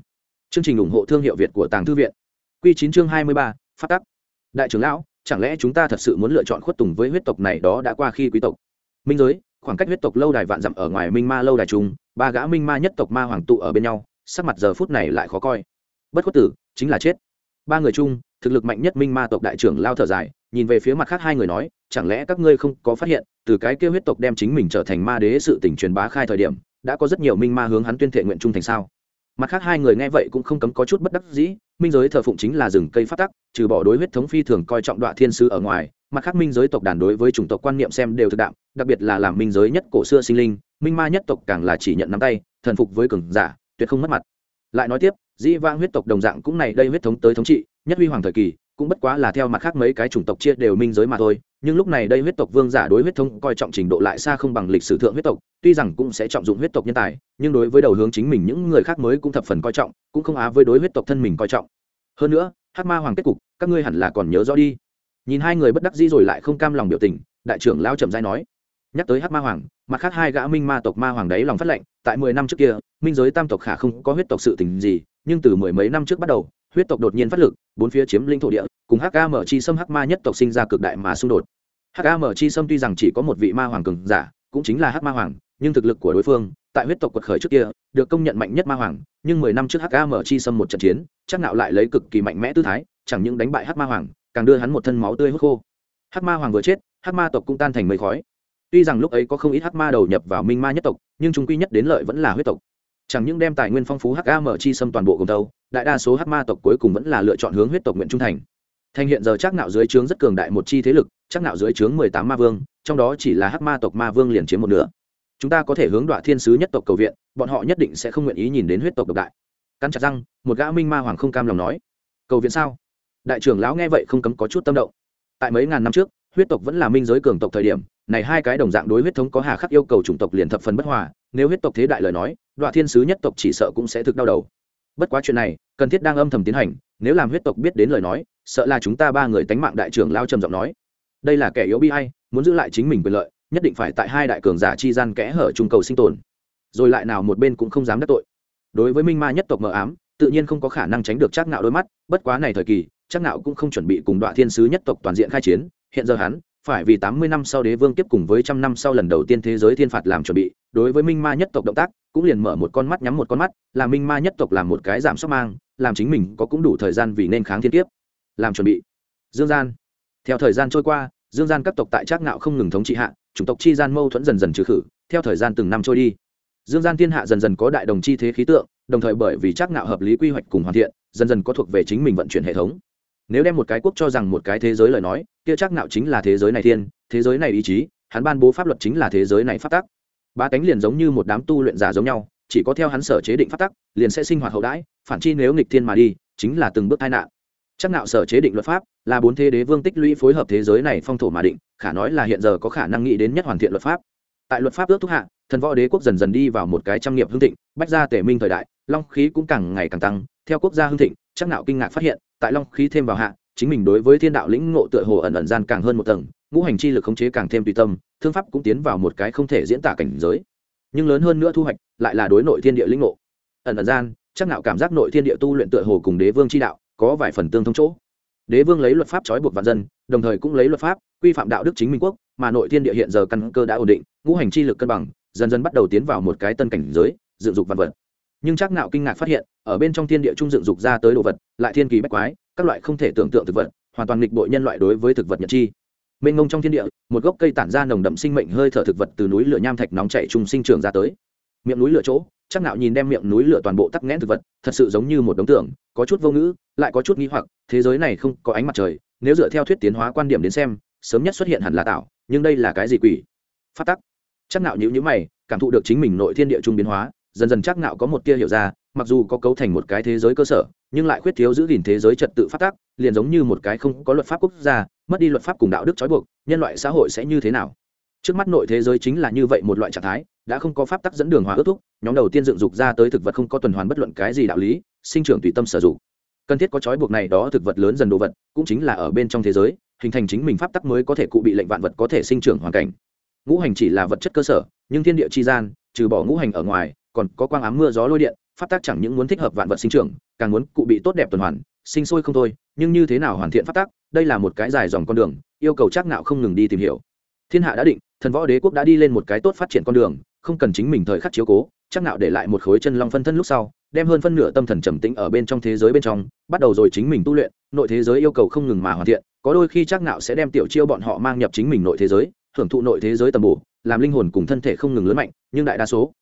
Chương trình ủng hộ thương hiệu việt của tàng thư viện. Q chín chương hai mươi ba, phát tắc. Đại trưởng lão, chẳng lẽ chúng ta thật sự muốn lựa chọn khuất tùng với huyết tộc này đó đã qua khi quý tộc? Minh giới, khoảng cách huyết tộc lâu đài vạn dặm ở ngoài minh ma lâu đài trung, ba gã minh ma nhất tộc ma hoàng tụ ở bên nhau, sắc mặt giờ phút này lại khó coi. Bất khuất tử, chính là chết. Ba người chung thực lực mạnh nhất minh ma tộc đại trưởng lao thở dài, nhìn về phía mặt khác hai người nói, chẳng lẽ các ngươi không có phát hiện, từ cái kêu huyết tộc đem chính mình trở thành ma đế sự tỉnh truyền bá khai thời điểm, đã có rất nhiều minh ma hướng hắn tuyên thệ nguyện trung thành sao? Mặt khác hai người nghe vậy cũng không cấm có chút bất đắc dĩ, minh giới thờ phụng chính là rừng cây phát tắc, trừ bỏ đối huyết thống phi thường coi trọng đoạn thiên sư ở ngoài, mặt khác minh giới tộc đàn đối với chủng tộc quan niệm xem đều thực đạm đặc biệt là làm minh giới nhất cổ xưa sinh linh, minh ma nhất tộc càng là chỉ nhận nắm tay, thần phục với cường giả, tuyệt không mất mặt. Lại nói tiếp, dĩ vang huyết tộc đồng dạng cũng này đây huyết thống tới thống trị nhất huy hoàng thời kỳ, cũng bất quá là theo mặt khác mấy cái chủng tộc chia đều minh giới mà thôi, nhưng lúc này đây huyết tộc vương giả đối huyết thống coi trọng trình độ lại xa không bằng lịch sử thượng huyết tộc, tuy rằng cũng sẽ trọng dụng huyết tộc nhân tài, nhưng đối với đầu hướng chính mình những người khác mới cũng thập phần coi trọng, cũng không á với đối huyết tộc thân mình coi trọng. Hơn nữa, hắc ma hoàng kết cục, các ngươi hẳn là còn nhớ rõ đi. Nhìn hai người bất đắc dĩ rồi lại không cam lòng biểu tình, đại trưởng lao trầm dai nói. Nhắc tới hắc ma hoàng, mặt khác hai gã minh ma tộc ma hoàng đấy lòng phát lệnh, tại mười năm trước kia, minh giới tam tộc khả không có huyết tộc sự tình gì, nhưng từ mười mấy năm trước bắt đầu huyết tộc đột nhiên phát lực, bốn phía chiếm linh thổ địa, cùng hkm chi xâm hắc ma nhất tộc sinh ra cực đại mà xung đột. Hkm chi xâm tuy rằng chỉ có một vị ma hoàng cường giả, cũng chính là hắc ma hoàng, nhưng thực lực của đối phương, tại huyết tộc quật khởi trước kia, được công nhận mạnh nhất ma hoàng, nhưng mười năm trước hkm chi xâm một trận chiến, chắc nạo lại lấy cực kỳ mạnh mẽ tư thái, chẳng những đánh bại hắc ma hoàng, càng đưa hắn một thân máu tươi hút khô. Hắc ma hoàng vừa chết, hắc ma tộc cũng tan thành mây khói. Tuy rằng lúc ấy có không ít hắc ma đầu nhập vào minh ma nhất tộc, nhưng chúng quy nhất đến lợi vẫn là huyết tộc chẳng những đem tài nguyên phong phú hkm chi xâm toàn bộ gồm đâu, đại đa số hắc ma tộc cuối cùng vẫn là lựa chọn hướng huyết tộc nguyện trung thành. Thành hiện giờ chắc nạo dưới trướng rất cường đại một chi thế lực, chắc nạo dưới trướng mười tám ma vương, trong đó chỉ là hắc ma tộc ma vương liền chiếm một nửa. Chúng ta có thể hướng đoạn thiên sứ nhất tộc cầu viện, bọn họ nhất định sẽ không nguyện ý nhìn đến huyết tộc độc đại. Căn chặt răng, một gã minh ma hoàng không cam lòng nói. Cầu viện sao? Đại trưởng lão nghe vậy không cấm có chút tâm động. Tại mấy ngàn năm trước, huyết tộc vẫn là minh giới cường tộc thời điểm này hai cái đồng dạng đối huyết thống có hà khắc yêu cầu chủng tộc liền thập phần bất hòa, nếu huyết tộc thế đại lời nói đoạn thiên sứ nhất tộc chỉ sợ cũng sẽ thực đau đầu. Bất quá chuyện này, cần thiết đang âm thầm tiến hành, nếu làm huyết tộc biết đến lời nói, sợ là chúng ta ba người tánh mạng đại trưởng lao trầm giọng nói. Đây là kẻ yếu bi hay muốn giữ lại chính mình quyền lợi, nhất định phải tại hai đại cường giả chi gian kẽ hở trung cầu sinh tồn. Rồi lại nào một bên cũng không dám đắc tội. Đối với minh ma nhất tộc mờ ám, tự nhiên không có khả năng tránh được chắc ngạo đôi mắt, bất quá này thời kỳ, chắc ngạo cũng không chuẩn bị cùng đoạn thiên sứ nhất tộc toàn diện khai chiến, hiện giờ hắn phải vì tám mươi năm sau đế vương tiếp cùng với trăm năm sau lần đầu tiên thế giới thiên phạt làm chuẩn bị, đối với minh ma nhất tộc động tác, cũng liền mở một con mắt nhắm một con mắt, là minh ma nhất tộc làm một cái giảm sốc mang, làm chính mình có cũng đủ thời gian vì nên kháng thiên kiếp. Làm chuẩn bị. Dương gian. Theo thời gian trôi qua, dương gian các tộc tại trác ngạo không ngừng thống trị hạ, chủng tộc chi gian mâu thuẫn dần dần trừ khử, theo thời gian từng năm trôi đi. Dương gian thiên hạ dần dần có đại đồng chi thế khí tượng, đồng thời bởi vì trác ngạo hợp lý quy hoạch cùng hoàn thiện, dần dần có thuộc về chính mình vận chuyển hệ thống nếu đem một cái quốc cho rằng một cái thế giới lời nói, kia trác nạo chính là thế giới này thiên, thế giới này ý chí, hắn ban bố pháp luật chính là thế giới này phát tắc. Ba cánh liền giống như một đám tu luyện giả giống nhau, chỉ có theo hắn sở chế định phát tắc, liền sẽ sinh hoạt hậu đãi, phản chi nếu nghịch thiên mà đi, chính là từng bước tai nạn. Chắc nạo sở chế định luật pháp, là bốn thế đế vương tích lũy phối hợp thế giới này phong thổ mà định, khả nói là hiện giờ có khả năng nghĩ đến nhất hoàn thiện luật pháp. Tại luật pháp ước thúc hạ, thần võ đế quốc dần dần đi vào một cái trăm nghiệp hưng thịnh, bách gia tể minh thời đại, long khí cũng càng ngày càng tăng, theo quốc gia hưng thịnh, chắc nạo kinh ngạc phát hiện tại long khí thêm vào hạ, chính mình đối với thiên đạo lĩnh ngộ tựa hồ ẩn ẩn gian càng hơn một tầng, ngũ hành chi lực khống chế càng thêm tùy tâm, thương pháp cũng tiến vào một cái không thể diễn tả cảnh giới. Nhưng lớn hơn nữa thu hoạch, lại là đối nội thiên địa lĩnh ngộ. Ẩn ẩn gian, chắc nạo cảm giác nội thiên địa tu luyện tựa hồ cùng đế vương chi đạo có vài phần tương thông chỗ. Đế vương lấy luật pháp trói buộc vạn dân, đồng thời cũng lấy luật pháp, quy phạm đạo đức chính minh quốc, mà nội thiên địa hiện giờ căn cơ đã ổn định, ngũ hành chi lực cân bằng, dần dần bắt đầu tiến vào một cái tân cảnh giới, dựng dục vạn vật nhưng chắc nạo kinh ngạc phát hiện, ở bên trong thiên địa trung dựng dục ra tới đồ vật, lại thiên kỳ bách quái, các loại không thể tưởng tượng thực vật, hoàn toàn nghịch bội nhân loại đối với thực vật nhật chi. Mênh ngông trong thiên địa, một gốc cây tản ra nồng đậm sinh mệnh hơi thở thực vật từ núi lửa nham thạch nóng chảy trung sinh trưởng ra tới. Miệng núi lửa chỗ, chắc nạo nhìn đem miệng núi lửa toàn bộ tắc nghẽn thực vật, thật sự giống như một đống tượng có chút vô ngữ, lại có chút nghi hoặc, thế giới này không có ánh mặt trời, nếu dựa theo thuyết tiến hóa quan điểm đến xem, sớm nhất xuất hiện hẳn là tạo, nhưng đây là cái gì quỷ? Phát tắc. Chắc nạo nhíu nhíu mày, cảm thụ được chính mình nội thiên địa trung biến hóa dần dần chắc nạo có một tia hiểu ra, mặc dù có cấu thành một cái thế giới cơ sở, nhưng lại khuyết thiếu giữ gìn thế giới trật tự phát tác, liền giống như một cái không có luật pháp quốc gia, mất đi luật pháp cùng đạo đức trói buộc, nhân loại xã hội sẽ như thế nào? Trước mắt nội thế giới chính là như vậy một loại trạng thái, đã không có pháp tắc dẫn đường hòa ước thúc, nhóm đầu tiên dựng dục ra tới thực vật không có tuần hoàn bất luận cái gì đạo lý, sinh trưởng tùy tâm sở dụng. Cần thiết có trói buộc này đó thực vật lớn dần đồ vật, cũng chính là ở bên trong thế giới, hình thành chính mình pháp tắc mới có thể cụ bị lệnh vạn vật có thể sinh trưởng hoàn cảnh. Ngũ hành chỉ là vật chất cơ sở, nhưng thiên địa chi gian, trừ bỏ ngũ hành ở ngoài còn có quang ám mưa gió lôi điện, pháp tắc chẳng những muốn thích hợp vạn vật sinh trưởng, càng muốn cụ bị tốt đẹp tuần hoàn, sinh sôi không thôi, nhưng như thế nào hoàn thiện pháp tắc đây là một cái dài dòng con đường, yêu cầu chắc nạo không ngừng đi tìm hiểu. Thiên hạ đã định, thần võ đế quốc đã đi lên một cái tốt phát triển con đường, không cần chính mình thời khắc chiếu cố, chắc nạo để lại một khối chân long phân thân lúc sau, đem hơn phân nửa tâm thần trầm tĩnh ở bên trong thế giới bên trong, bắt đầu rồi chính mình tu luyện, nội thế giới yêu cầu không ngừng mà hoàn thiện, có đôi khi chắc nạo sẽ đem tiểu chiêu bọn họ mang nhập chính mình nội thế giới, hưởng thụ nội thế giới tầm bổ, làm linh hồn cùng thân thể không ngừng lớn mạnh, nhưng đại đa số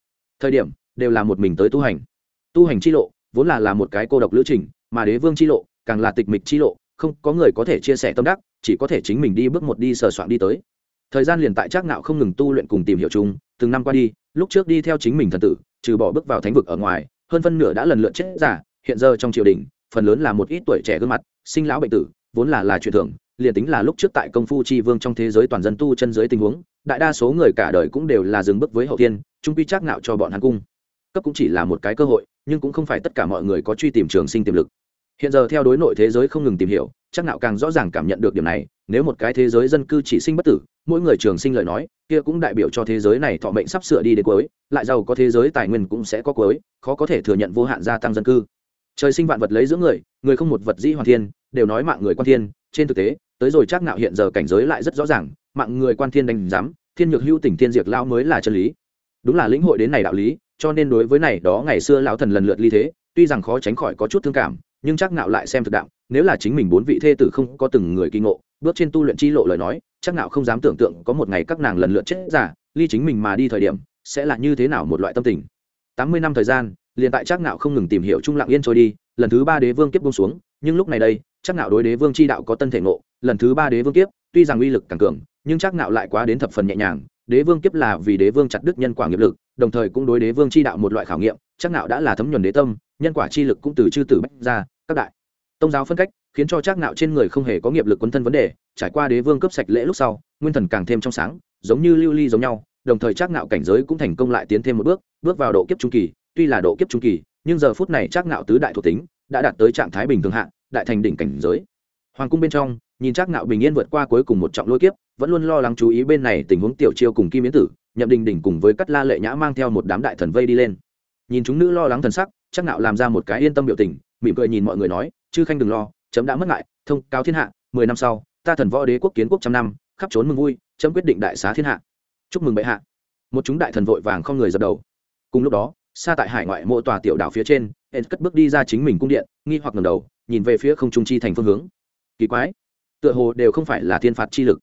thời điểm, đều là một mình tới tu hành. Tu hành chi lộ, vốn là là một cái cô độc lữ trình, mà đế vương chi lộ, càng là tịch mịch chi lộ, không có người có thể chia sẻ tâm đắc, chỉ có thể chính mình đi bước một đi sờ soạn đi tới. Thời gian liền tại trác nạo không ngừng tu luyện cùng tìm hiểu chung, từng năm qua đi, lúc trước đi theo chính mình thần tử, trừ bỏ bước vào thánh vực ở ngoài, hơn phân nửa đã lần lượt chết giả hiện giờ trong triều đình, phần lớn là một ít tuổi trẻ gương mặt, sinh lão bệnh tử, vốn là là chuyện thường liền tính là lúc trước tại công phu tri vương trong thế giới toàn dân tu chân giới tình huống, đại đa số người cả đời cũng đều là dừng bước với hậu tiên trung quy chắc nạo cho bọn hắn cung. Cấp cũng chỉ là một cái cơ hội, nhưng cũng không phải tất cả mọi người có truy tìm trường sinh tiềm lực. Hiện giờ theo đối nội thế giới không ngừng tìm hiểu, chắc nạo càng rõ ràng cảm nhận được điểm này, nếu một cái thế giới dân cư chỉ sinh bất tử, mỗi người trường sinh lời nói, kia cũng đại biểu cho thế giới này thọ mệnh sắp sửa đi đến cuối, lại giàu có thế giới tài nguyên cũng sẽ có cuối, khó có thể thừa nhận vô hạn gia tăng dân cư. Trời sinh vạn vật lấy giữa người người không một vật dĩ hoàn thiên, đều nói mạng người quan thiên, trên thực tế tới rồi chắc nạo hiện giờ cảnh giới lại rất rõ ràng, mạng người quan thiên đánh giám, thiên nhược hữu tỉnh thiên diệt lão mới là chân lý. Đúng là lĩnh hội đến này đạo lý, cho nên đối với này đó ngày xưa lão thần lần lượt ly thế, tuy rằng khó tránh khỏi có chút thương cảm, nhưng chắc nạo lại xem thực đạo, nếu là chính mình bốn vị thê tử không có từng người kinh ngộ, bước trên tu luyện chi lộ lời nói, chắc nạo không dám tưởng tượng có một ngày các nàng lần lượt chết giả, ly chính mình mà đi thời điểm, sẽ là như thế nào một loại tâm tình. Tám mươi năm thời gian, liền tại chắc nạo không ngừng tìm hiểu trung lặng yên trôi đi, lần thứ ba đế vương kiếp buông xuống, nhưng lúc này đây chắc nạo đối đế vương chi đạo có tân thể ngộ, lần thứ ba đế vương kiếp, tuy rằng uy lực càng cường, nhưng chắc nạo lại quá đến thập phần nhẹ nhàng. Đế vương kiếp là vì đế vương chặt đứt nhân quả nghiệp lực, đồng thời cũng đối đế vương chi đạo một loại khảo nghiệm, chắc nạo đã là thấm nhuần đế tâm, nhân quả chi lực cũng từ chư tử bách ra, các đại. Tông giáo phân cách, khiến cho chắc nạo trên người không hề có nghiệp lực quân thân vấn đề, trải qua đế vương cấp sạch lễ lúc sau, nguyên thần càng thêm trong sáng, giống như lưu ly giống nhau, đồng thời chắc nạo cảnh giới cũng thành công lại tiến thêm một bước bước vào độ kiếp trung kỳ. Tuy là độ kiếp trung kỳ, nhưng giờ phút này chắc nạo tứ đại thuộc tính đã đạt tới trạng thái bình thường hạ đại thành đỉnh cảnh giới. Hoàng cung bên trong, nhìn chắc nạo bình yên vượt qua cuối cùng một trọng lôi kiếp, vẫn luôn lo lắng chú ý bên này tình huống tiểu chiêu cùng kim miến tử, nhậm đình đỉnh cùng với cắt la lệ nhã mang theo một đám đại thần vây đi lên. Nhìn chúng nữ lo lắng thần sắc chắc nạo làm ra một cái yên tâm biểu tình, mỉm cười nhìn mọi người nói, chư khanh đừng lo, chấm đã mất ngại, thông cáo thiên hạ, mười năm sau, ta thần võ đế quốc kiến quốc trăm năm, khắp trốn mừng vui, chấm quyết định đại xá thiên hạ. Chúc mừng bệ hạ. Một chúng đại thần vội vàng không người dập đầu. Cùng lúc đó, xa tại hải ngoại mộ tòa tiểu đảo phía trên ed cất bước đi ra chính mình cung điện, nghi hoặc ngầm đầu nhìn về phía không trung chi thành phương hướng. Kỳ quái, tựa hồ đều không phải là thiên phạt chi lực.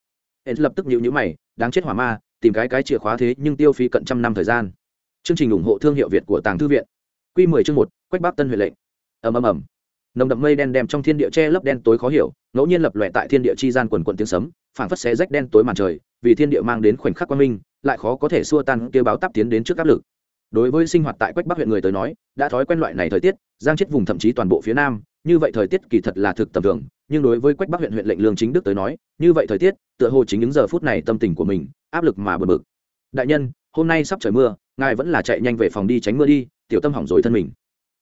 Hên lập tức nhịu nhữ mày, đáng chết hỏa ma, tìm cái cái chìa khóa thế nhưng tiêu phí cận trăm năm thời gian. Chương trình ủng hộ thương hiệu việt của tàng thư viện. Q mười chương một, quách bắc tân huệ lệnh. Ầm ầm ầm. Nồng đậm mây đen đem trong thiên địa che lấp đen tối khó hiểu, ngẫu nhiên lập lòe tại thiên địa chi gian quần quận tiếng sấm, phảng phất xé rách đen tối màn trời, vì thiên địa mang đến khoảnh khắc quan minh, lại khó có thể xua tan kêu báo tắp tiến đến trước áp lực đối với sinh hoạt tại quách bắc huyện người tới nói, đã thói quen loại này thời tiết, giang chết vùng thậm chí toàn bộ phía nam, như vậy thời tiết kỳ thật là thực tầm thường, nhưng đối với quách bắc huyện huyện lệnh lương chính đức tới nói, như vậy thời tiết, tựa hồ chính những giờ phút này tâm tình của mình, áp lực mà bực bực. Đại nhân, hôm nay sắp trời mưa, ngài vẫn là chạy nhanh về phòng đi tránh mưa đi, tiểu tâm hỏng rồi thân mình.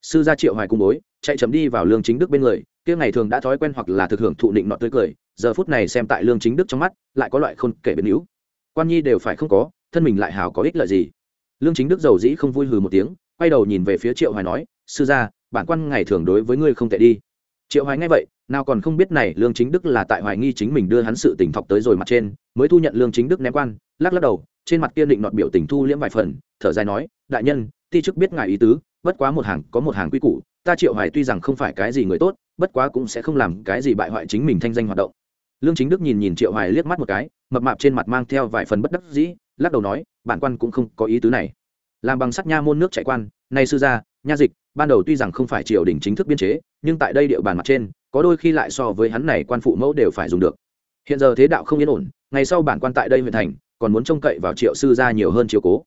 Sư gia triệu hoài cung bối, chạy chậm đi vào lương chính đức bên người, kia ngày thường đã thói quen hoặc là thực hưởng thụ định nọ tươi cười, giờ phút này xem tại lương chính đức trong mắt, lại có loại khôn kể biến hữu quan nhi đều phải không có, thân mình lại hào có ích lợi gì lương chính đức giàu dĩ không vui hừ một tiếng, quay đầu nhìn về phía triệu hoài nói, sư gia, bản quan ngày thường đối với ngươi không tệ đi. Triệu hoài nghe vậy, nào còn không biết này lương chính đức là tại hoài nghi chính mình đưa hắn sự tình thọc tới rồi mặt trên, mới thu nhận lương chính đức ném quan, lắc lắc đầu, trên mặt kia định nọt biểu tình thu liễm vài phần, thở dài nói, đại nhân, ti chức biết ngài ý tứ, bất quá một hàng có một hàng quy củ, ta triệu hoài tuy rằng không phải cái gì người tốt, bất quá cũng sẽ không làm cái gì bại hoại chính mình thanh danh hoạt động. Lương chính đức nhìn nhìn triệu hoài liếc mắt một cái, mập mạp trên mặt mang theo vài phần bất đắc dĩ lắc đầu nói, bản quan cũng không có ý tứ này. Làm bằng sắt nha môn nước chạy quan, nay sư gia, nha dịch, ban đầu tuy rằng không phải triều đình chính thức biên chế, nhưng tại đây địa bàn mặt trên, có đôi khi lại so với hắn này quan phụ mẫu đều phải dùng được. Hiện giờ thế đạo không yên ổn, ngày sau bản quan tại đây huyện thành, còn muốn trông cậy vào triệu sư gia nhiều hơn chiều cố.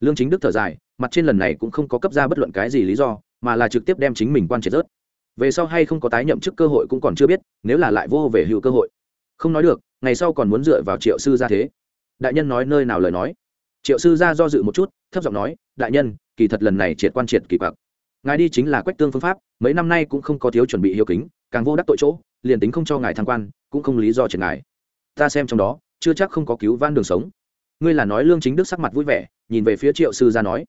Lương chính đức thở dài, mặt trên lần này cũng không có cấp ra bất luận cái gì lý do, mà là trực tiếp đem chính mình quan triệt rớt. Về sau hay không có tái nhậm chức cơ hội cũng còn chưa biết, nếu là lại vô về hữu cơ hội. Không nói được, ngày sau còn muốn dựa vào triệu sư gia thế đại nhân nói nơi nào lời nói. Triệu sư gia do dự một chút, thấp giọng nói, đại nhân, kỳ thật lần này triệt quan triệt kỳ bạc ngài đi chính là quách tương phương pháp, mấy năm nay cũng không có thiếu chuẩn bị hiếu kính, càng vô đắc tội chỗ, liền tính không cho ngài thăng quan, cũng không lý do triệt ngài. Ta xem trong đó, chưa chắc không có cứu van đường sống. Ngươi là nói lương chính đức sắc mặt vui vẻ, nhìn về phía triệu sư gia nói.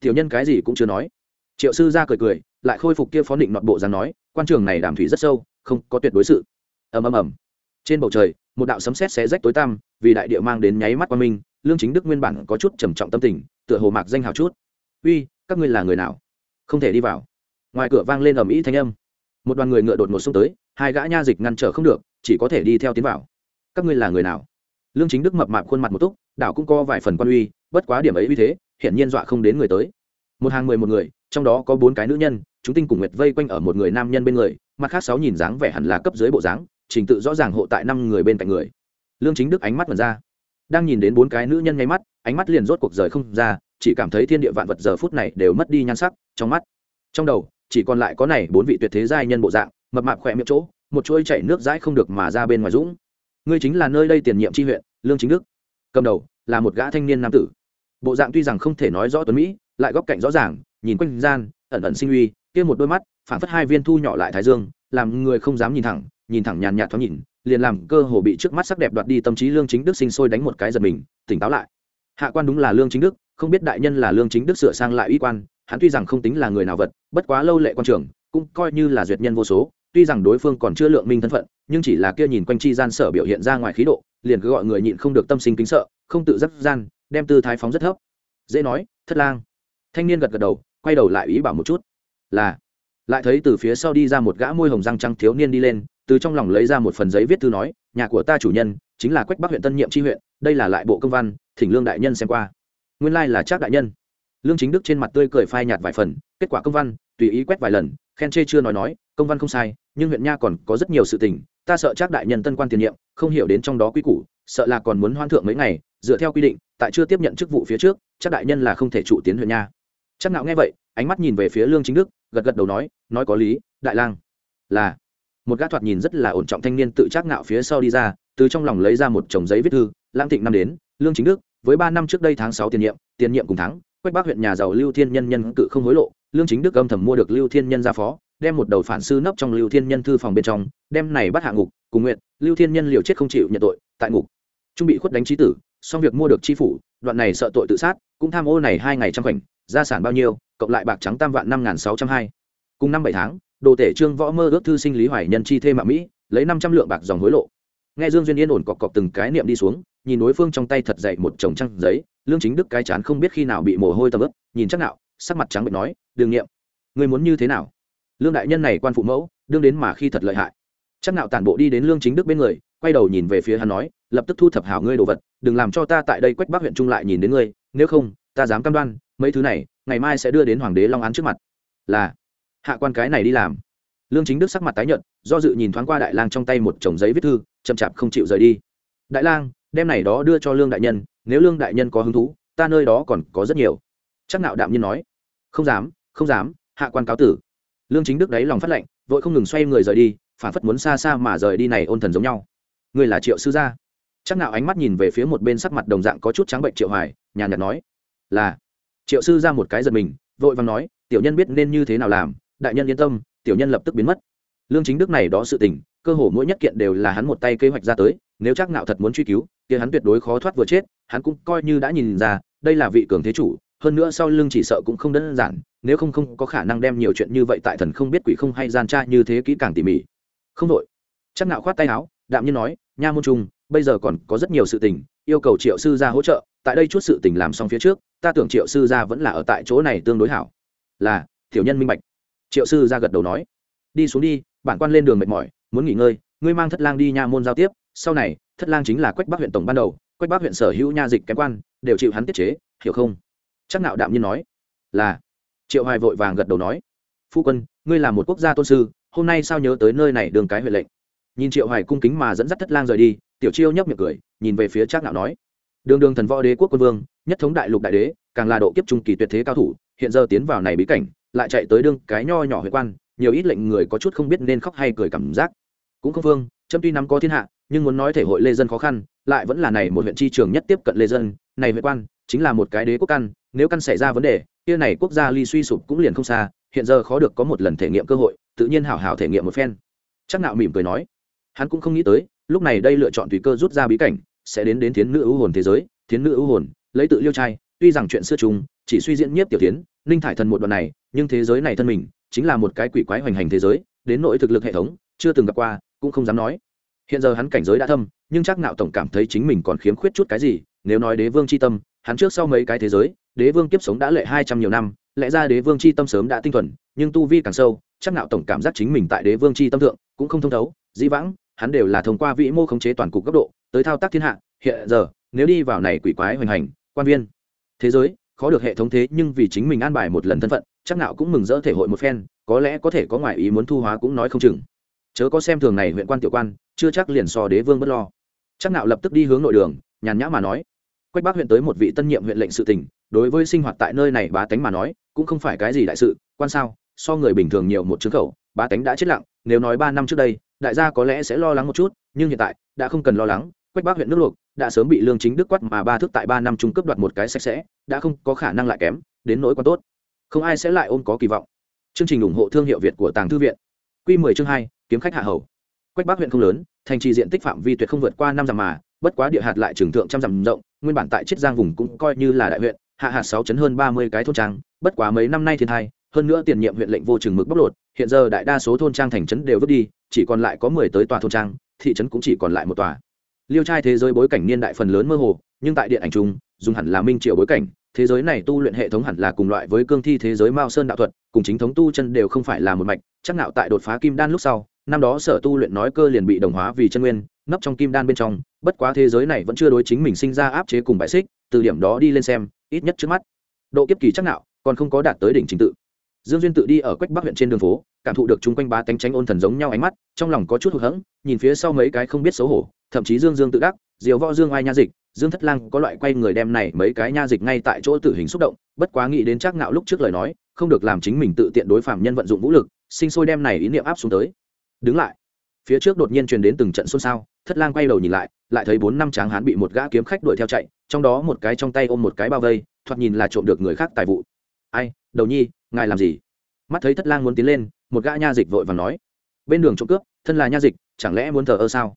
Tiểu nhân cái gì cũng chưa nói. Triệu sư gia cười cười, lại khôi phục kia phó định nọt bộ dáng nói, quan trường này đàm thủy rất sâu, không có tuyệt đối sự. Ầm ầm ầm. Trên bầu trời một đạo sấm sét xé rách tối tăm, vì đại địa mang đến nháy mắt qua minh, lương chính đức nguyên bản có chút trầm trọng tâm tình, tựa hồ mạc danh hào chút. Uy, các ngươi là người nào? Không thể đi vào. Ngoài cửa vang lên ầm ĩ thanh âm. Một đoàn người ngựa đột ngột xông tới, hai gã nha dịch ngăn trở không được, chỉ có thể đi theo tiến vào. Các ngươi là người nào? Lương chính đức mập mạp khuôn mặt một túc, đảo cũng có vài phần quan uy, bất quá điểm ấy uy thế, hiển nhiên dọa không đến người tới. Một hàng mười một người, trong đó có bốn cái nữ nhân, chúng tinh cùng nguyệt vây quanh ở một người nam nhân bên người, mặt khác sáu nhìn dáng vẻ hẳn là cấp dưới bộ dáng trình tự rõ ràng hộ tại năm người bên cạnh người. Lương chính đức ánh mắt mật ra. Đang nhìn đến bốn cái nữ nhân nháy mắt, ánh mắt liền rốt cuộc rời không ra, chỉ cảm thấy thiên địa vạn vật giờ phút này đều mất đi nhan sắc, trong mắt. Trong đầu, chỉ còn lại có này bốn vị tuyệt thế giai nhân bộ dạng, mập mạp khỏe miệng chỗ, một chuỗi chảy nước dãi không được mà ra bên ngoài dũng. Ngươi chính là nơi đây tiền nhiệm tri huyện, lương chính đức. Cầm đầu, là một gã thanh niên nam tử. Bộ dạng tuy rằng không thể nói rõ tuấn mỹ, lại góc cạnh rõ ràng, nhìn quanh gian, ẩn ẩn sinh uy, kia một đôi mắt phản phất hai viên thu nhỏ lại thái dương, làm người không dám nhìn thẳng nhìn thẳng nhàn nhạt thoáng nhìn, liền làm cơ hồ bị trước mắt sắc đẹp đoạt đi tâm trí lương chính đức sinh sôi đánh một cái giật mình, tỉnh táo lại. Hạ quan đúng là lương chính đức, không biết đại nhân là lương chính đức sửa sang lại uy quan, hắn tuy rằng không tính là người nào vật, bất quá lâu lệ quan trường, cũng coi như là duyệt nhân vô số, tuy rằng đối phương còn chưa lượng minh thân phận, nhưng chỉ là kia nhìn quanh chi gian sở biểu hiện ra ngoài khí độ, liền cứ gọi người nhịn không được tâm sinh kính sợ, không tự dắt gian, đem tư thái phóng rất thấp. Dễ nói, thất lang. Thanh niên gật gật đầu, quay đầu lại ý bảo một chút. Là. Lại thấy từ phía sau đi ra một gã môi hồng răng trăng thiếu niên đi lên từ trong lòng lấy ra một phần giấy viết thư nói, nhà của ta chủ nhân chính là quách bắc huyện tân nhiệm tri huyện, đây là lại bộ công văn, thỉnh lương đại nhân xem qua. Nguyên lai là trác đại nhân. Lương chính đức trên mặt tươi cười phai nhạt vài phần, kết quả công văn, tùy ý quét vài lần, khen chê chưa nói nói, công văn không sai, nhưng huyện nha còn có rất nhiều sự tình, ta sợ trác đại nhân tân quan tiền nhiệm, không hiểu đến trong đó quy củ, sợ là còn muốn hoan thượng mấy ngày, dựa theo quy định, tại chưa tiếp nhận chức vụ phía trước chắc đại nhân là không thể trụ tiến huyện nha. Chắc nạo nghe vậy, ánh mắt nhìn về phía lương chính đức, gật gật đầu nói nói có lý, đại lang. Là một gã thoạt nhìn rất là ổn trọng thanh niên tự trác ngạo phía sau đi ra, từ trong lòng lấy ra một chồng giấy viết thư, lãng thịnh năm đến, lương chính đức, với ba năm trước đây tháng sáu tiền nhiệm tiền nhiệm cùng tháng quách bác huyện nhà giàu lưu thiên nhân nhân cự không hối lộ, lương chính đức âm thầm mua được lưu thiên nhân ra phó, đem một đầu phản sư nấp trong lưu thiên nhân thư phòng bên trong, đem này bắt hạ ngục, cùng nguyện, lưu thiên nhân liều chết không chịu nhận tội, tại ngục. Trung bị khuất đánh trí tử, xong việc mua được chi phủ, đoạn này sợ tội tự sát, cũng tham ô này hai ngày trăm khoảnh, gia sản bao nhiêu, cộng lại bạc trắng tam vạn năm n sáu trăm hai. Cùng năm bảy tháng đồ tể trương võ mơ ước thư sinh lý hoài nhân chi thêm mạng mỹ, lấy năm trăm lượng bạc dòng hối lộ. Nghe dương duyên yên ổn cọc cọc từng cái niệm đi xuống, nhìn đối phương trong tay thật dậy một chồng trăng giấy, lương chính đức cái chán không biết khi nào bị mồ hôi tầm ướp nhìn chắc nào sắc mặt trắng bệnh nói đường nghiệm người muốn như thế nào? Lương đại nhân này quan phụ mẫu, đương đến mà khi thật lợi hại. Chắc nào tản bộ đi đến lương chính đức bên người, quay đầu nhìn về phía hắn nói, lập tức thu thập hảo ngươi đồ vật, đừng làm cho ta tại đây quách bắc huyện trung lại nhìn đến ngươi, nếu không, ta dám cam đoan, mấy thứ này, ngày mai sẽ đưa đến hoàng đế long án trước mặt. Là hạ quan cái này đi làm. Lương chính đức sắc mặt tái nhợt, do dự nhìn thoáng qua đại lang trong tay một chồng giấy viết thư, chậm chạp không chịu rời đi. Đại lang, đem này đó đưa cho lương đại nhân, nếu lương đại nhân có hứng thú, ta nơi đó còn có rất nhiều. Chắc nạo đạm nhiên nói. Không dám không dám, hạ quan cáo tử. Lương chính đức đáy lòng phát lệnh, vội không ngừng xoay người rời đi, phản phất muốn xa xa mà rời đi này ôn thần giống nhau. Người là triệu sư gia. Chắc nạo ánh mắt nhìn về phía một bên sắc mặt đồng dạng có chút trắng bệnh triệu hoài, nhàn nhạt nói. Là. Triệu sư ra một cái giật mình, vội vàng nói, tiểu nhân biết nên như thế nào làm đại nhân yên tâm, tiểu nhân lập tức biến mất. Lương chính đức này đó sự tình, cơ hồ mỗi nhất kiện đều là hắn một tay kế hoạch ra tới, nếu chắc nạo thật muốn truy cứu thì hắn tuyệt đối khó thoát vừa chết, hắn cũng coi như đã nhìn ra, đây là vị cường thế chủ, hơn nữa sau lưng chỉ sợ cũng không đơn giản, nếu không không có khả năng đem nhiều chuyện như vậy tại thần không biết quỷ không hay gian tra như thế kỹ càng tỉ mỉ. Không đội chắc nạo khoát tay áo, đạm nhiên nói, nha môn trung, bây giờ còn có rất nhiều sự tình, yêu cầu triệu sư gia hỗ trợ, tại đây chút sự tình làm xong phía trước, ta tưởng triệu sư gia vẫn là ở tại chỗ này tương đối hảo. Là, tiểu nhân minh bạch triệu sư ra gật đầu nói, đi xuống đi, bản quan lên đường mệt mỏi, muốn nghỉ ngơi, ngươi mang thất lang đi nha môn giao tiếp, sau này, thất lang chính là quách bắc huyện tổng ban đầu, quách bắc huyện sở hữu nha dịch kém quan, đều chịu hắn tiết chế, hiểu không? Chắc nạo đạm nhiên nói, là. Triệu hoài vội vàng gật đầu nói, phu quân, ngươi là một quốc gia tôn sư, hôm nay sao nhớ tới nơi này đường cái huệ lệnh? Nhìn triệu hoài cung kính mà dẫn dắt thất lang rời đi, tiểu chiêu nhấp miệng cười, nhìn về phía chắc nạo nói đường đường thần võ đế quốc quân vương, nhất thống đại lục đại đế, càng là độ kiếp trung kỳ tuyệt thế cao thủ, hiện giờ tiến vào này bí cảnh, lại chạy tới đương cái nho nhỏ huyết quan, nhiều ít lệnh người có chút không biết nên khóc hay cười cảm giác. Cũng không vương trâm tuy nắm có thiên hạ, nhưng muốn nói thể hội lê dân khó khăn, lại vẫn là này một huyện tri trường nhất tiếp cận lê dân, này huyện quan, chính là một cái đế quốc căn, nếu căn xảy ra vấn đề, kia này quốc gia ly suy sụp cũng liền không xa, hiện giờ khó được có một lần thể nghiệm cơ hội, tự nhiên hảo hảo thể nghiệm một phen. Chắc nạo mỉm cười nói, hắn cũng không nghĩ tới, lúc này đây lựa chọn tùy cơ rút ra bí cảnh sẽ đến đến thiến nữ ưu hồn thế giới, thiến nữ ưu hồn, lấy tự liêu trai, tuy rằng chuyện xưa chung, chỉ suy diễn nhiếp tiểu tiến ninh thải thần một đoạn này, nhưng thế giới này thân mình, chính là một cái quỷ quái hoành hành thế giới, đến nội thực lực hệ thống, chưa từng gặp qua, cũng không dám nói. Hiện giờ hắn cảnh giới đã thâm, nhưng chắc nạo tổng cảm thấy chính mình còn khiếm khuyết chút cái gì, nếu nói đế vương c h i tâm, hắn trước sau mấy cái thế giới, đế vương kiếp sống đã lệ hai trăm nhiều năm, lẽ ra đế vương c h i tâm sớm đã tinh thuần, nhưng tu vi càng sâu, chắc nạo tổng cảm giác chính mình tại đế vương c h i tâm thượng, cũng không thông thấu, dĩ vãng, hắn đều là thông qua vĩ mô khống chế toàn cục cấp độ tới thao tác thiên hạ, hiện giờ, nếu đi vào này quỷ quái hoành hành, quan viên, thế giới, khó được hệ thống thế nhưng vì chính mình an bài một lần thân phận, chắc nào cũng mừng rỡ thể hội một phen, có lẽ có thể có ngoại ý muốn thu hóa cũng nói không chừng. Chớ có xem thường này huyện quan tiểu quan, chưa chắc liền so đế vương bất lo. Chắc nào lập tức đi hướng nội đường, nhàn nhã mà nói. Quách bác huyện tới một vị tân nhiệm huyện lệnh sự tỉnh đối với sinh hoạt tại nơi này bá tánh mà nói, cũng không phải cái gì đại sự, quan sao, so người bình thường nhiều một chứng khẩu, bá tánh đã chết lặng, nếu nói ba năm trước đây, đại gia có lẽ sẽ lo lắng một chút, nhưng hiện tại, đã không cần lo lắng quách bắc huyện nước luộc, đã sớm bị lương chính đức quát mà ba thước tại ba năm trung cấp đoạt một cái sạch sẽ, đã không có khả năng lại kém, đến nỗi quá tốt. Không ai sẽ lại ôm có kỳ vọng. Chương trình ủng hộ thương hiệu việt của tàng thư viện. Quy 10 chương hai, kiếm khách hạ hầu. Quách bắc huyện không lớn, thành trì diện tích phạm vi tuyệt không vượt qua năm dặm mà, bất quá địa hạt lại trường thượng trăm dặm rộng, nguyên bản tại chiết giang vùng cũng coi như là đại huyện, hạ hạt sáu chấn hơn ba mươi cái thôn trang, bất quá mấy năm nay thiên thai, hơn nữa tiền nhiệm huyện lệnh vô chừng mực bóc lột, hiện giờ đại đa số thôn trang thành trấn đều vứt đi, chỉ còn lại có mười tới tòa thôn trang, thị trấn cũng chỉ còn lại một tòa liêu trai thế giới bối cảnh niên đại phần lớn mơ hồ, nhưng tại điện ảnh chung, dùng hẳn là minh triệu bối cảnh, thế giới này tu luyện hệ thống hẳn là cùng loại với cương thi thế giới mao sơn đạo thuật, cùng chính thống tu chân đều không phải là một mạch, chắc nạo tại đột phá kim đan lúc sau, năm đó sở tu luyện nói cơ liền bị đồng hóa vì chân nguyên, nấp trong kim đan bên trong, bất quá thế giới này vẫn chưa đối chính mình sinh ra áp chế cùng bại xích, từ điểm đó đi lên xem, ít nhất trước mắt, độ kiếp kỳ chắc nạo còn không có đạt tới đỉnh trình tự. Dương duyên tự đi ở quách bắc huyện trên đường phố, cảm thụ được chung quanh ba tánh tránh ôn thần giống nhau ánh mắt, trong lòng có chút hụt hẫng, nhìn phía sau mấy cái không biết xấu hổ thậm chí dương dương tự đắc, diều võ dương ai nha dịch, dương thất lang có loại quay người đem này mấy cái nha dịch ngay tại chỗ tử hình xúc động, bất quá nghĩ đến chắc nạo lúc trước lời nói, không được làm chính mình tự tiện đối phạm nhân vận dụng vũ lực, sinh sôi đem này ý niệm áp xuống tới. Đứng lại. Phía trước đột nhiên truyền đến từng trận xôn xao, thất lang quay đầu nhìn lại lại thấy bốn năm tráng hán bị một gã kiếm khách đuổi theo chạy, trong đó một cái trong tay ôm một cái bao vây, thoạt nhìn là trộm được người khác tài vụ. Ai, đầu nhi, ngài làm gì? Mắt thấy thất lang muốn tiến lên, một gã nha dịch vội và nói. Bên đường trộm cướp, thân là nha dịch, chẳng lẽ muốn thờ ơ sao?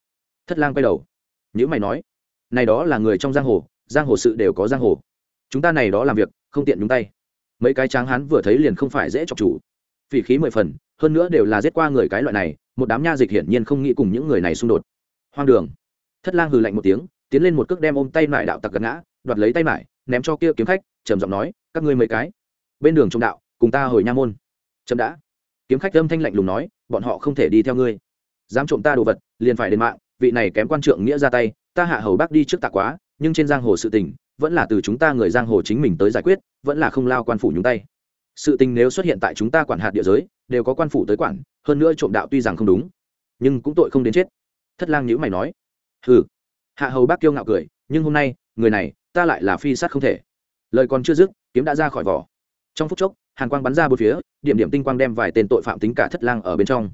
Thất lang quay đầu. Nhữ mày nói, này đó là người trong giang hồ giang hồ sự đều có giang hồ. Chúng ta này đó làm việc, không tiện nhúng tay. Mấy cái tráng hán vừa thấy liền không phải dễ chọc chủ. Phỉ khí mười phần, hơn nữa đều là giết qua người cái loại này, một đám nha dịch hiển nhiên không nghĩ cùng những người này xung đột. Hoang đường. Thất lang hừ lạnh một tiếng, tiến lên một cước đem ôm tay mại đạo tặc gật ngã, đoạt lấy tay mại ném cho kia kiếm khách, trầm giọng nói, các ngươi mấy cái, bên đường trong đạo, cùng ta hồi nha môn. Chậm đã. Kiếm khách âm thanh lạnh lùng nói, bọn họ không thể đi theo ngươi. Dám trộm ta đồ vật, liền phải đến mạng vị này kém quan trượng nghĩa ra tay, ta hạ hầu bác đi trước tạ quá, nhưng trên giang hồ sự tình, vẫn là từ chúng ta người giang hồ chính mình tới giải quyết, vẫn là không lao quan phủ nhúng tay. Sự tình nếu xuất hiện tại chúng ta quản hạt địa giới, đều có quan phủ tới quản, hơn nữa trộm đạo tuy rằng không đúng, nhưng cũng tội không đến chết. Thất lang nhữ mày nói. Hừ. Hạ hầu bác kiêu ngạo cười, nhưng hôm nay, người này, ta lại là phi sát không thể. Lời còn chưa dứt, kiếm đã ra khỏi vỏ. Trong phút chốc, hàn quang bắn ra bốn phía, điểm điểm tinh quang đem vài tên tội phạm tính cả thất lang ở bên trong,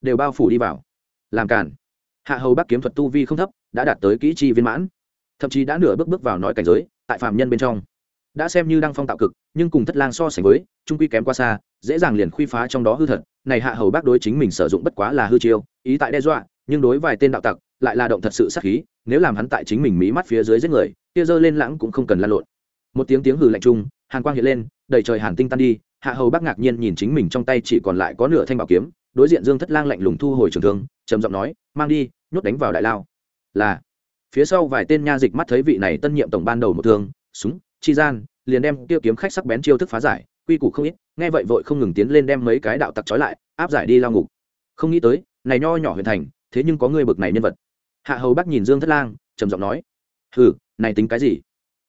đều bao phủ đi vào. Làm cản hạ hầu bắc kiếm thuật tu vi không thấp, đã đạt tới kỹ chi viên mãn. Thậm chí đã nửa bước bước vào nói cảnh giới, tại phạm nhân bên trong. Đã xem như đang phong tạo cực, nhưng cùng thất lang so sánh với, trung quy kém qua xa, dễ dàng liền khuy phá trong đó hư thật. Này hạ hầu bác đối chính mình sử dụng bất quá là hư chiêu, ý tại đe dọa, nhưng đối vài tên đạo tặc, lại là động thật sự sát khí, nếu làm hắn tại chính mình mí mắt phía dưới giết người, kia dơ lên lãng cũng không cần lan lộn. Một tiếng tiếng hừ lạnh chung hàn quang hiện lên, đầy trời hàn tinh tan đi, hạ hầu bác ngạc nhiên nhìn chính mình trong tay chỉ còn lại có nửa thanh bảo kiếm đối diện dương thất lang lạnh lùng thu hồi trường thương, trầm giọng nói, mang đi, nhốt đánh vào đại lao. Là, phía sau vài tên nha dịch mắt thấy vị này tân nhiệm tổng ban đầu một thương, súng, chi gian, liền đem tiêu kiếm khách sắc bén chiêu thức phá giải, quy củ không ít, nghe vậy vội không ngừng tiến lên đem mấy cái đạo tặc trói lại, áp giải đi lao ngục. Không nghĩ tới, này nho nhỏ huyền thành, thế nhưng có người bực này nhân vật. Hạ hầu bác nhìn dương thất lang, trầm giọng nói, hừ, này tính cái gì?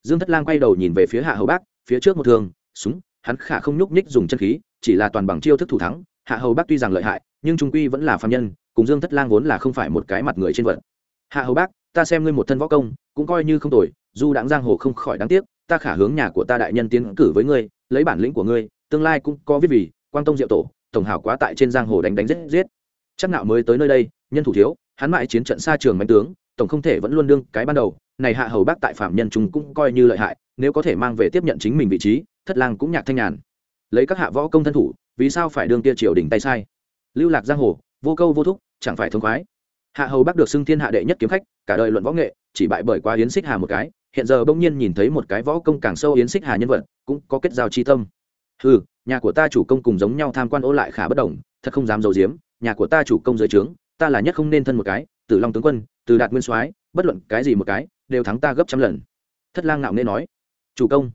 Dương thất lang quay đầu nhìn về phía hạ hầu bác phía trước một thương, súng, hắn khả không nhúc nhích dùng chân khí, chỉ là toàn bằng chiêu thức thủ thắng hạ hầu bác tuy rằng lợi hại, nhưng trung quy vẫn là phạm nhân, cùng dương thất lang vốn là không phải một cái mặt người trên vật. Hạ hầu bác, ta xem ngươi một thân võ công, cũng coi như không tồi, dù đãng giang hồ không khỏi đáng tiếc, ta khả hướng nhà của ta đại nhân tiến cử với ngươi, lấy bản lĩnh của ngươi, tương lai cũng có viết vì, quang tông diệu tổ, tổng hảo quá tại trên giang hồ đánh đánh giết giết. Chắc nạo mới tới nơi đây, nhân thủ thiếu, hắn mãi chiến trận xa trường mạnh tướng, tổng không thể vẫn luôn đương cái ban đầu. Này hạ hầu bác tại phạm nhân chúng cũng coi như lợi hại, nếu có thể mang về tiếp nhận chính mình vị trí, thất lang cũng nhạc thanh nhàn. Lấy các hạ võ công thân thủ vì sao phải đương kia triều đình tay sai? Lưu lạc giang hồ, vô câu vô thúc, chẳng phải thông khoái. Hạ hầu bắc được xưng thiên hạ đệ nhất kiếm khách, cả đời luận võ nghệ, chỉ bại bởi qua yến xích hà một cái, hiện giờ bỗng nhiên nhìn thấy một cái võ công càng sâu yến xích hà nhân vật, cũng có kết giao chi tâm. Ừ nhà của ta chủ công cùng giống nhau tham quan ô lại khả bất đồng, thật không dám giấu giếm, nhà của ta chủ công dưới trướng, ta là nhất không nên thân một cái từ long tướng quân, từ đạt nguyên soái, bất luận cái gì một cái, đều thắng ta gấp trăm lần. Thất lang nạo nên nói. Chủ công.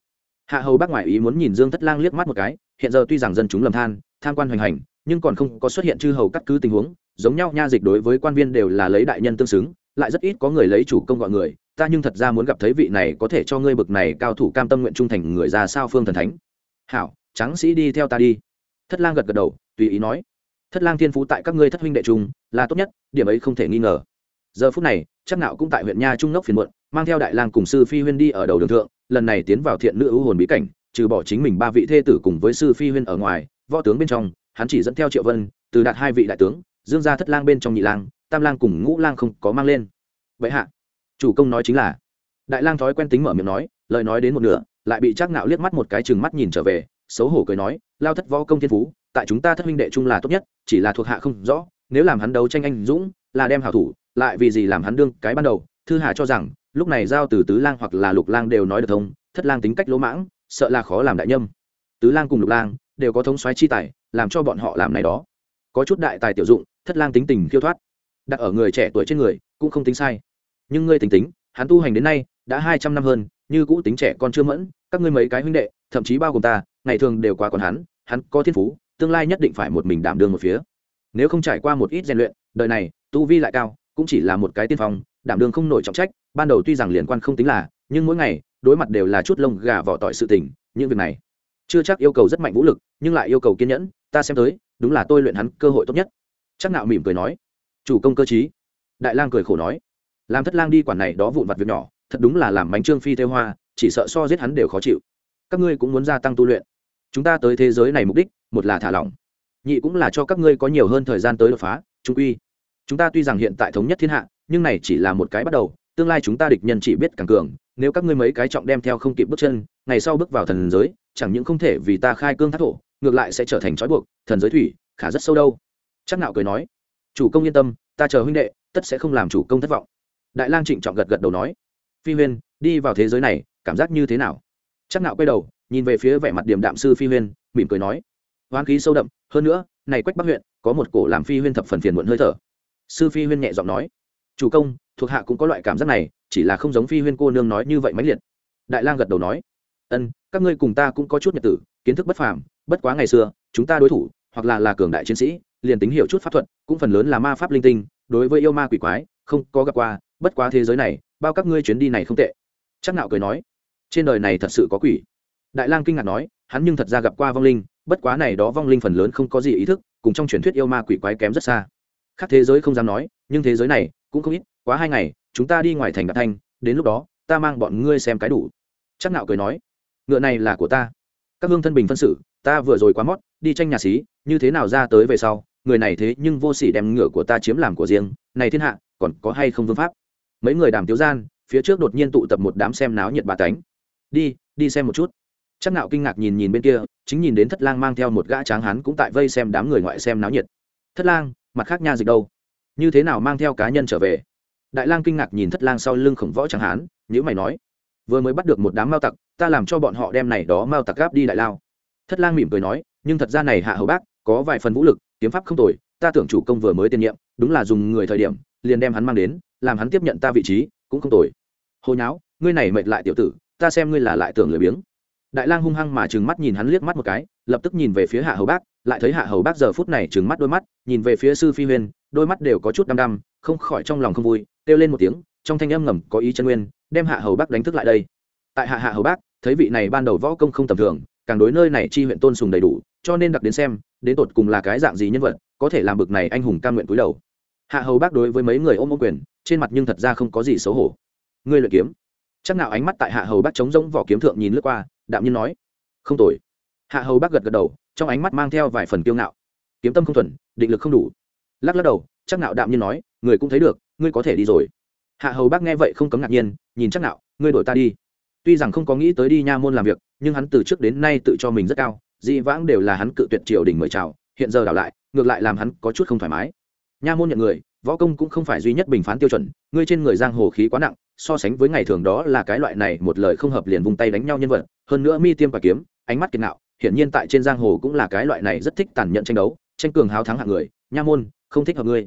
Hạ hầu bác ngoại ý muốn nhìn dương thất lang liếc mắt một cái hiện giờ tuy rằng dân chúng lầm than, tham quan hoành hành, nhưng còn không có xuất hiện chư hầu cắt cứ tình huống, giống nhau nha dịch đối với quan viên đều là lấy đại nhân tương xứng, lại rất ít có người lấy chủ công gọi người, ta nhưng thật ra muốn gặp thấy vị này có thể cho ngươi bực này cao thủ cam tâm nguyện trung thành người ra sao phương thần thánh. Hảo, tráng sĩ đi theo ta đi. Thất lang gật gật đầu, tùy ý nói. Thất lang thiên phú tại các ngươi thất huynh đệ trung, là tốt nhất, điểm ấy không thể nghi ngờ. Giờ phút này, chắc nạo cũng tại huyện nha trung nốc phiền muộn, mang theo đại lang cùng sư phi huyên đi ở đầu đường thượng, lần này tiến vào thiện nữ ưu hồn bí cảnh trừ bỏ chính mình ba vị thê tử cùng với sư phi huyên ở ngoài, võ tướng bên trong, hắn chỉ dẫn theo triệu vân, từ đạt hai vị đại tướng, dương gia thất lang bên trong nhị lang, tam lang cùng ngũ lang không có mang lên. Vậy hạ, chủ công nói chính là, đại lang thói quen tính mở miệng nói, lời nói đến một nửa, lại bị chắc nạo liếc mắt một cái chừng mắt nhìn trở về, xấu hổ cười nói, lao thất võ công thiên phú, tại chúng ta thất huynh đệ chung là tốt nhất, chỉ là thuộc hạ không rõ, nếu làm hắn đấu tranh anh dũng, là đem hảo thủ, lại vì gì làm hắn đương cái ban đầu, thư hà cho rằng, lúc này giao từ tứ lang hoặc là lục lang đều nói được thông, thất lang tính cách lỗ mãng sợ là khó làm đại nhâm. Tứ lang cùng lục lang đều có thống soái chi tài, làm cho bọn họ làm này đó. Có chút đại tài tiểu dụng, thất lang tính tình khiêu thoát. Đặt ở người trẻ tuổi trên người, cũng không tính sai. Nhưng ngươi tính tính, hắn tu hành đến nay, đã hai trăm năm hơn, như cũ tính trẻ con chưa mẫn, các ngươi mấy cái huynh đệ, thậm chí bao gồm ta, ngày thường đều quá còn hắn hắn có thiên phú, tương lai nhất định phải một mình đảm đương một phía. Nếu không trải qua một ít rèn luyện, đời này, tu vi lại cao, cũng chỉ là một cái tiên phong, đảm đương không nổi trọng trách, ban đầu tuy rằng liên quan không tính là, nhưng mỗi ngày đối mặt đều là chút lông gà vỏ tỏi sự tình, những việc này chưa chắc yêu cầu rất mạnh vũ lực, nhưng lại yêu cầu kiên nhẫn, ta xem tới, đúng là tôi luyện hắn cơ hội tốt nhất. Chắc nạo mỉm cười nói, chủ công cơ chí đại lang cười khổ nói, làm thất lang đi quản này đó vụn vặt việc nhỏ, thật đúng là làm bánh trương phi theo hoa, chỉ sợ so giết hắn đều khó chịu. Các ngươi cũng muốn gia tăng tu luyện. Chúng ta tới thế giới này mục đích, một là thả lỏng, nhị cũng là cho các ngươi có nhiều hơn thời gian tới đột phá, trung uy chúng ta tuy rằng hiện tại thống nhất thiên hạ, nhưng này chỉ là một cái bắt đầu, tương lai chúng ta địch nhân chỉ biết càng cường nếu các ngươi mấy cái trọng đem theo không kịp bước chân, ngày sau bước vào thần giới, chẳng những không thể vì ta khai cương thác thổ, ngược lại sẽ trở thành trói buộc, thần giới thủy, khả rất sâu đâu. Chắc nạo cười nói, chủ công yên tâm, ta chờ huynh đệ, tất sẽ không làm chủ công thất vọng. Đại lang trịnh trọng gật gật đầu nói, phi huyên, đi vào thế giới này, cảm giác như thế nào? Chắc nạo quay đầu, nhìn về phía vẻ mặt điềm đạm sư phi huyên, mỉm cười nói hoán khí sâu đậm, hơn nữa, này quách bắc huyện, có một cổ làm phi huyên thập phần phiền muộn hơi thở. Sư phi huyên nhẹ giọng nói, chủ công thuộc hạ cũng có loại cảm giác này, chỉ là không giống phi huyên cô nương nói như vậy mãnh liệt. Đại lang gật đầu nói, ân, các ngươi cùng ta cũng có chút nhật tử, kiến thức bất phàm, bất quá ngày xưa, chúng ta đối thủ, hoặc là là cường đại chiến sĩ, liền tính hiểu chút pháp thuật, cũng phần lớn là ma pháp linh tinh, đối với yêu ma quỷ quái, không có gặp qua, bất quá thế giới này, bao các ngươi chuyến đi này không tệ. Chắc nạo cười nói, trên đời này thật sự có quỷ. Đại lang kinh ngạc nói, hắn nhưng thật ra gặp qua vong linh, bất quá này đó vong linh phần lớn không có gì ý thức, cùng trong truyền thuyết yêu ma quỷ quái kém rất xa. Khác thế giới không dám nói, nhưng thế giới này cũng không ít quá hai ngày, chúng ta đi ngoài thành đạp thanh, đến lúc đó, ta mang bọn ngươi xem cái đủ. Chắc nạo cười nói, ngựa này là của ta. Các hương thân bình phân xử, ta vừa rồi quá mót, đi tranh nhà xí, như thế nào ra tới về sau, người này thế nhưng vô sỉ đem ngựa của ta chiếm làm của riêng, này thiên hạ, còn có hay không vương pháp? Mấy người đàm tiếu gian, phía trước đột nhiên tụ tập một đám xem náo nhiệt bà tánh. Đi đi xem một chút. Chắc nạo kinh ngạc nhìn nhìn bên kia, chính nhìn đến thất lang mang theo một gã tráng hán cũng tại vây xem đám người ngoại xem náo nhiệt. Thất lang, mặt khác nha dịch đâu? Như thế nào mang theo cá nhân trở về? Đại lang kinh ngạc nhìn thất lang sau lưng khổng võ tráng hán nhữ mày nói, vừa mới bắt được một đám mao tặc, ta làm cho bọn họ đem này đó mao tặc gáp đi đại lao. Thất lang mỉm cười nói, nhưng thật ra này hạ hầu bác, có vài phần vũ lực, kiếm pháp không tồi, ta tưởng chủ công vừa mới tiên nhiệm, đúng là dùng người thời điểm, liền đem hắn mang đến, làm hắn tiếp nhận ta vị trí, cũng không tồi. Hồi nháo, ngươi này mệt lại tiểu tử, ta xem ngươi là lại tưởng lười biếng. Đại lang hung hăng mà trừng mắt nhìn hắn liếc mắt một cái, lập tức nhìn về phía hạ hầu bác, lại thấy hạ hầu bác giờ phút này trừng mắt đôi mắt, nhìn về phía sư phi huyên, đôi mắt đều có chút đăm đăm, không khỏi trong lòng không vui kêu lên một tiếng, trong thanh âm ngầm có ý chân nguyên, đem hạ hầu bác đánh thức lại đây. Tại hạ hạ hầu bác, thấy vị này ban đầu võ công không tầm thường, càng đối nơi này chi huyện tôn sùng đầy đủ, cho nên đặc đến xem, đến tột cùng là cái dạng gì nhân vật, có thể làm bực này anh hùng cam nguyện cúi đầu. Hạ hầu bác đối với mấy người ôm ô quyền, trên mặt nhưng thật ra không có gì xấu hổ. Ngươi luyện kiếm. Chắc nào ánh mắt tại hạ hầu bác chống rỗng vỏ kiếm thượng nhìn lướt qua, đạm nhiên nói, không tồi. Hạ hầu bác gật gật đầu, trong ánh mắt mang theo vài phần kiêu ngạo. Kiếm tâm không thuần, định lực không đủ lắc lắc đầu chắc nạo đạm nhiên nói, người cũng thấy được, ngươi có thể đi rồi. Hạ hầu bác nghe vậy không cấm ngạc nhiên, nhìn chắc nạo, ngươi đổi ta đi. Tuy rằng không có nghĩ tới đi nha môn làm việc, nhưng hắn từ trước đến nay tự cho mình rất cao, dị vãng đều là hắn cự tuyệt triều đình mời chào, hiện giờ đảo lại, ngược lại làm hắn có chút không thoải mái. Nha môn nhận người, võ công cũng không phải duy nhất bình phán tiêu chuẩn, ngươi trên người giang hồ khí quá nặng, so sánh với ngày thường đó là cái loại này một lời không hợp liền vung tay đánh nhau nhân vật, hơn nữa mi tiêm và kiếm, ánh mắt kiệt nạo, hiển nhiên tại trên giang hồ cũng là cái loại này rất thích tàn nhẫn tranh đấu tranh cường háo thắng hạng người, nha môn, không thích hợp ngươi.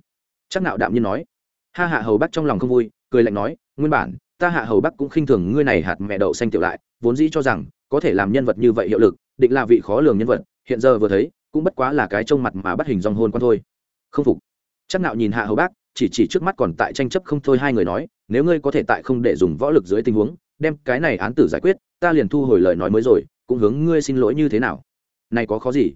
Chắc nạo đạm nhiên nói. Ha hạ hầu Bắc trong lòng không vui, cười lạnh nói, nguyên bản, ta hạ hầu bắc cũng khinh thường ngươi này hạt mẹ đậu xanh tiểu lại, vốn dĩ cho rằng, có thể làm nhân vật như vậy hiệu lực, định là vị khó lường nhân vật, hiện giờ vừa thấy, cũng bất quá là cái trông mặt mà bắt hình dòng hôn quan thôi. Không phục. Chắc nạo nhìn hạ hầu bác chỉ chỉ trước mắt còn tại tranh chấp không thôi hai người nói, nếu ngươi có thể tại không để dùng võ lực dưới tình huống, đem cái này án tử giải quyết, ta liền thu hồi lời nói mới rồi, cũng hướng ngươi xin lỗi như thế nào. Này có khó gì.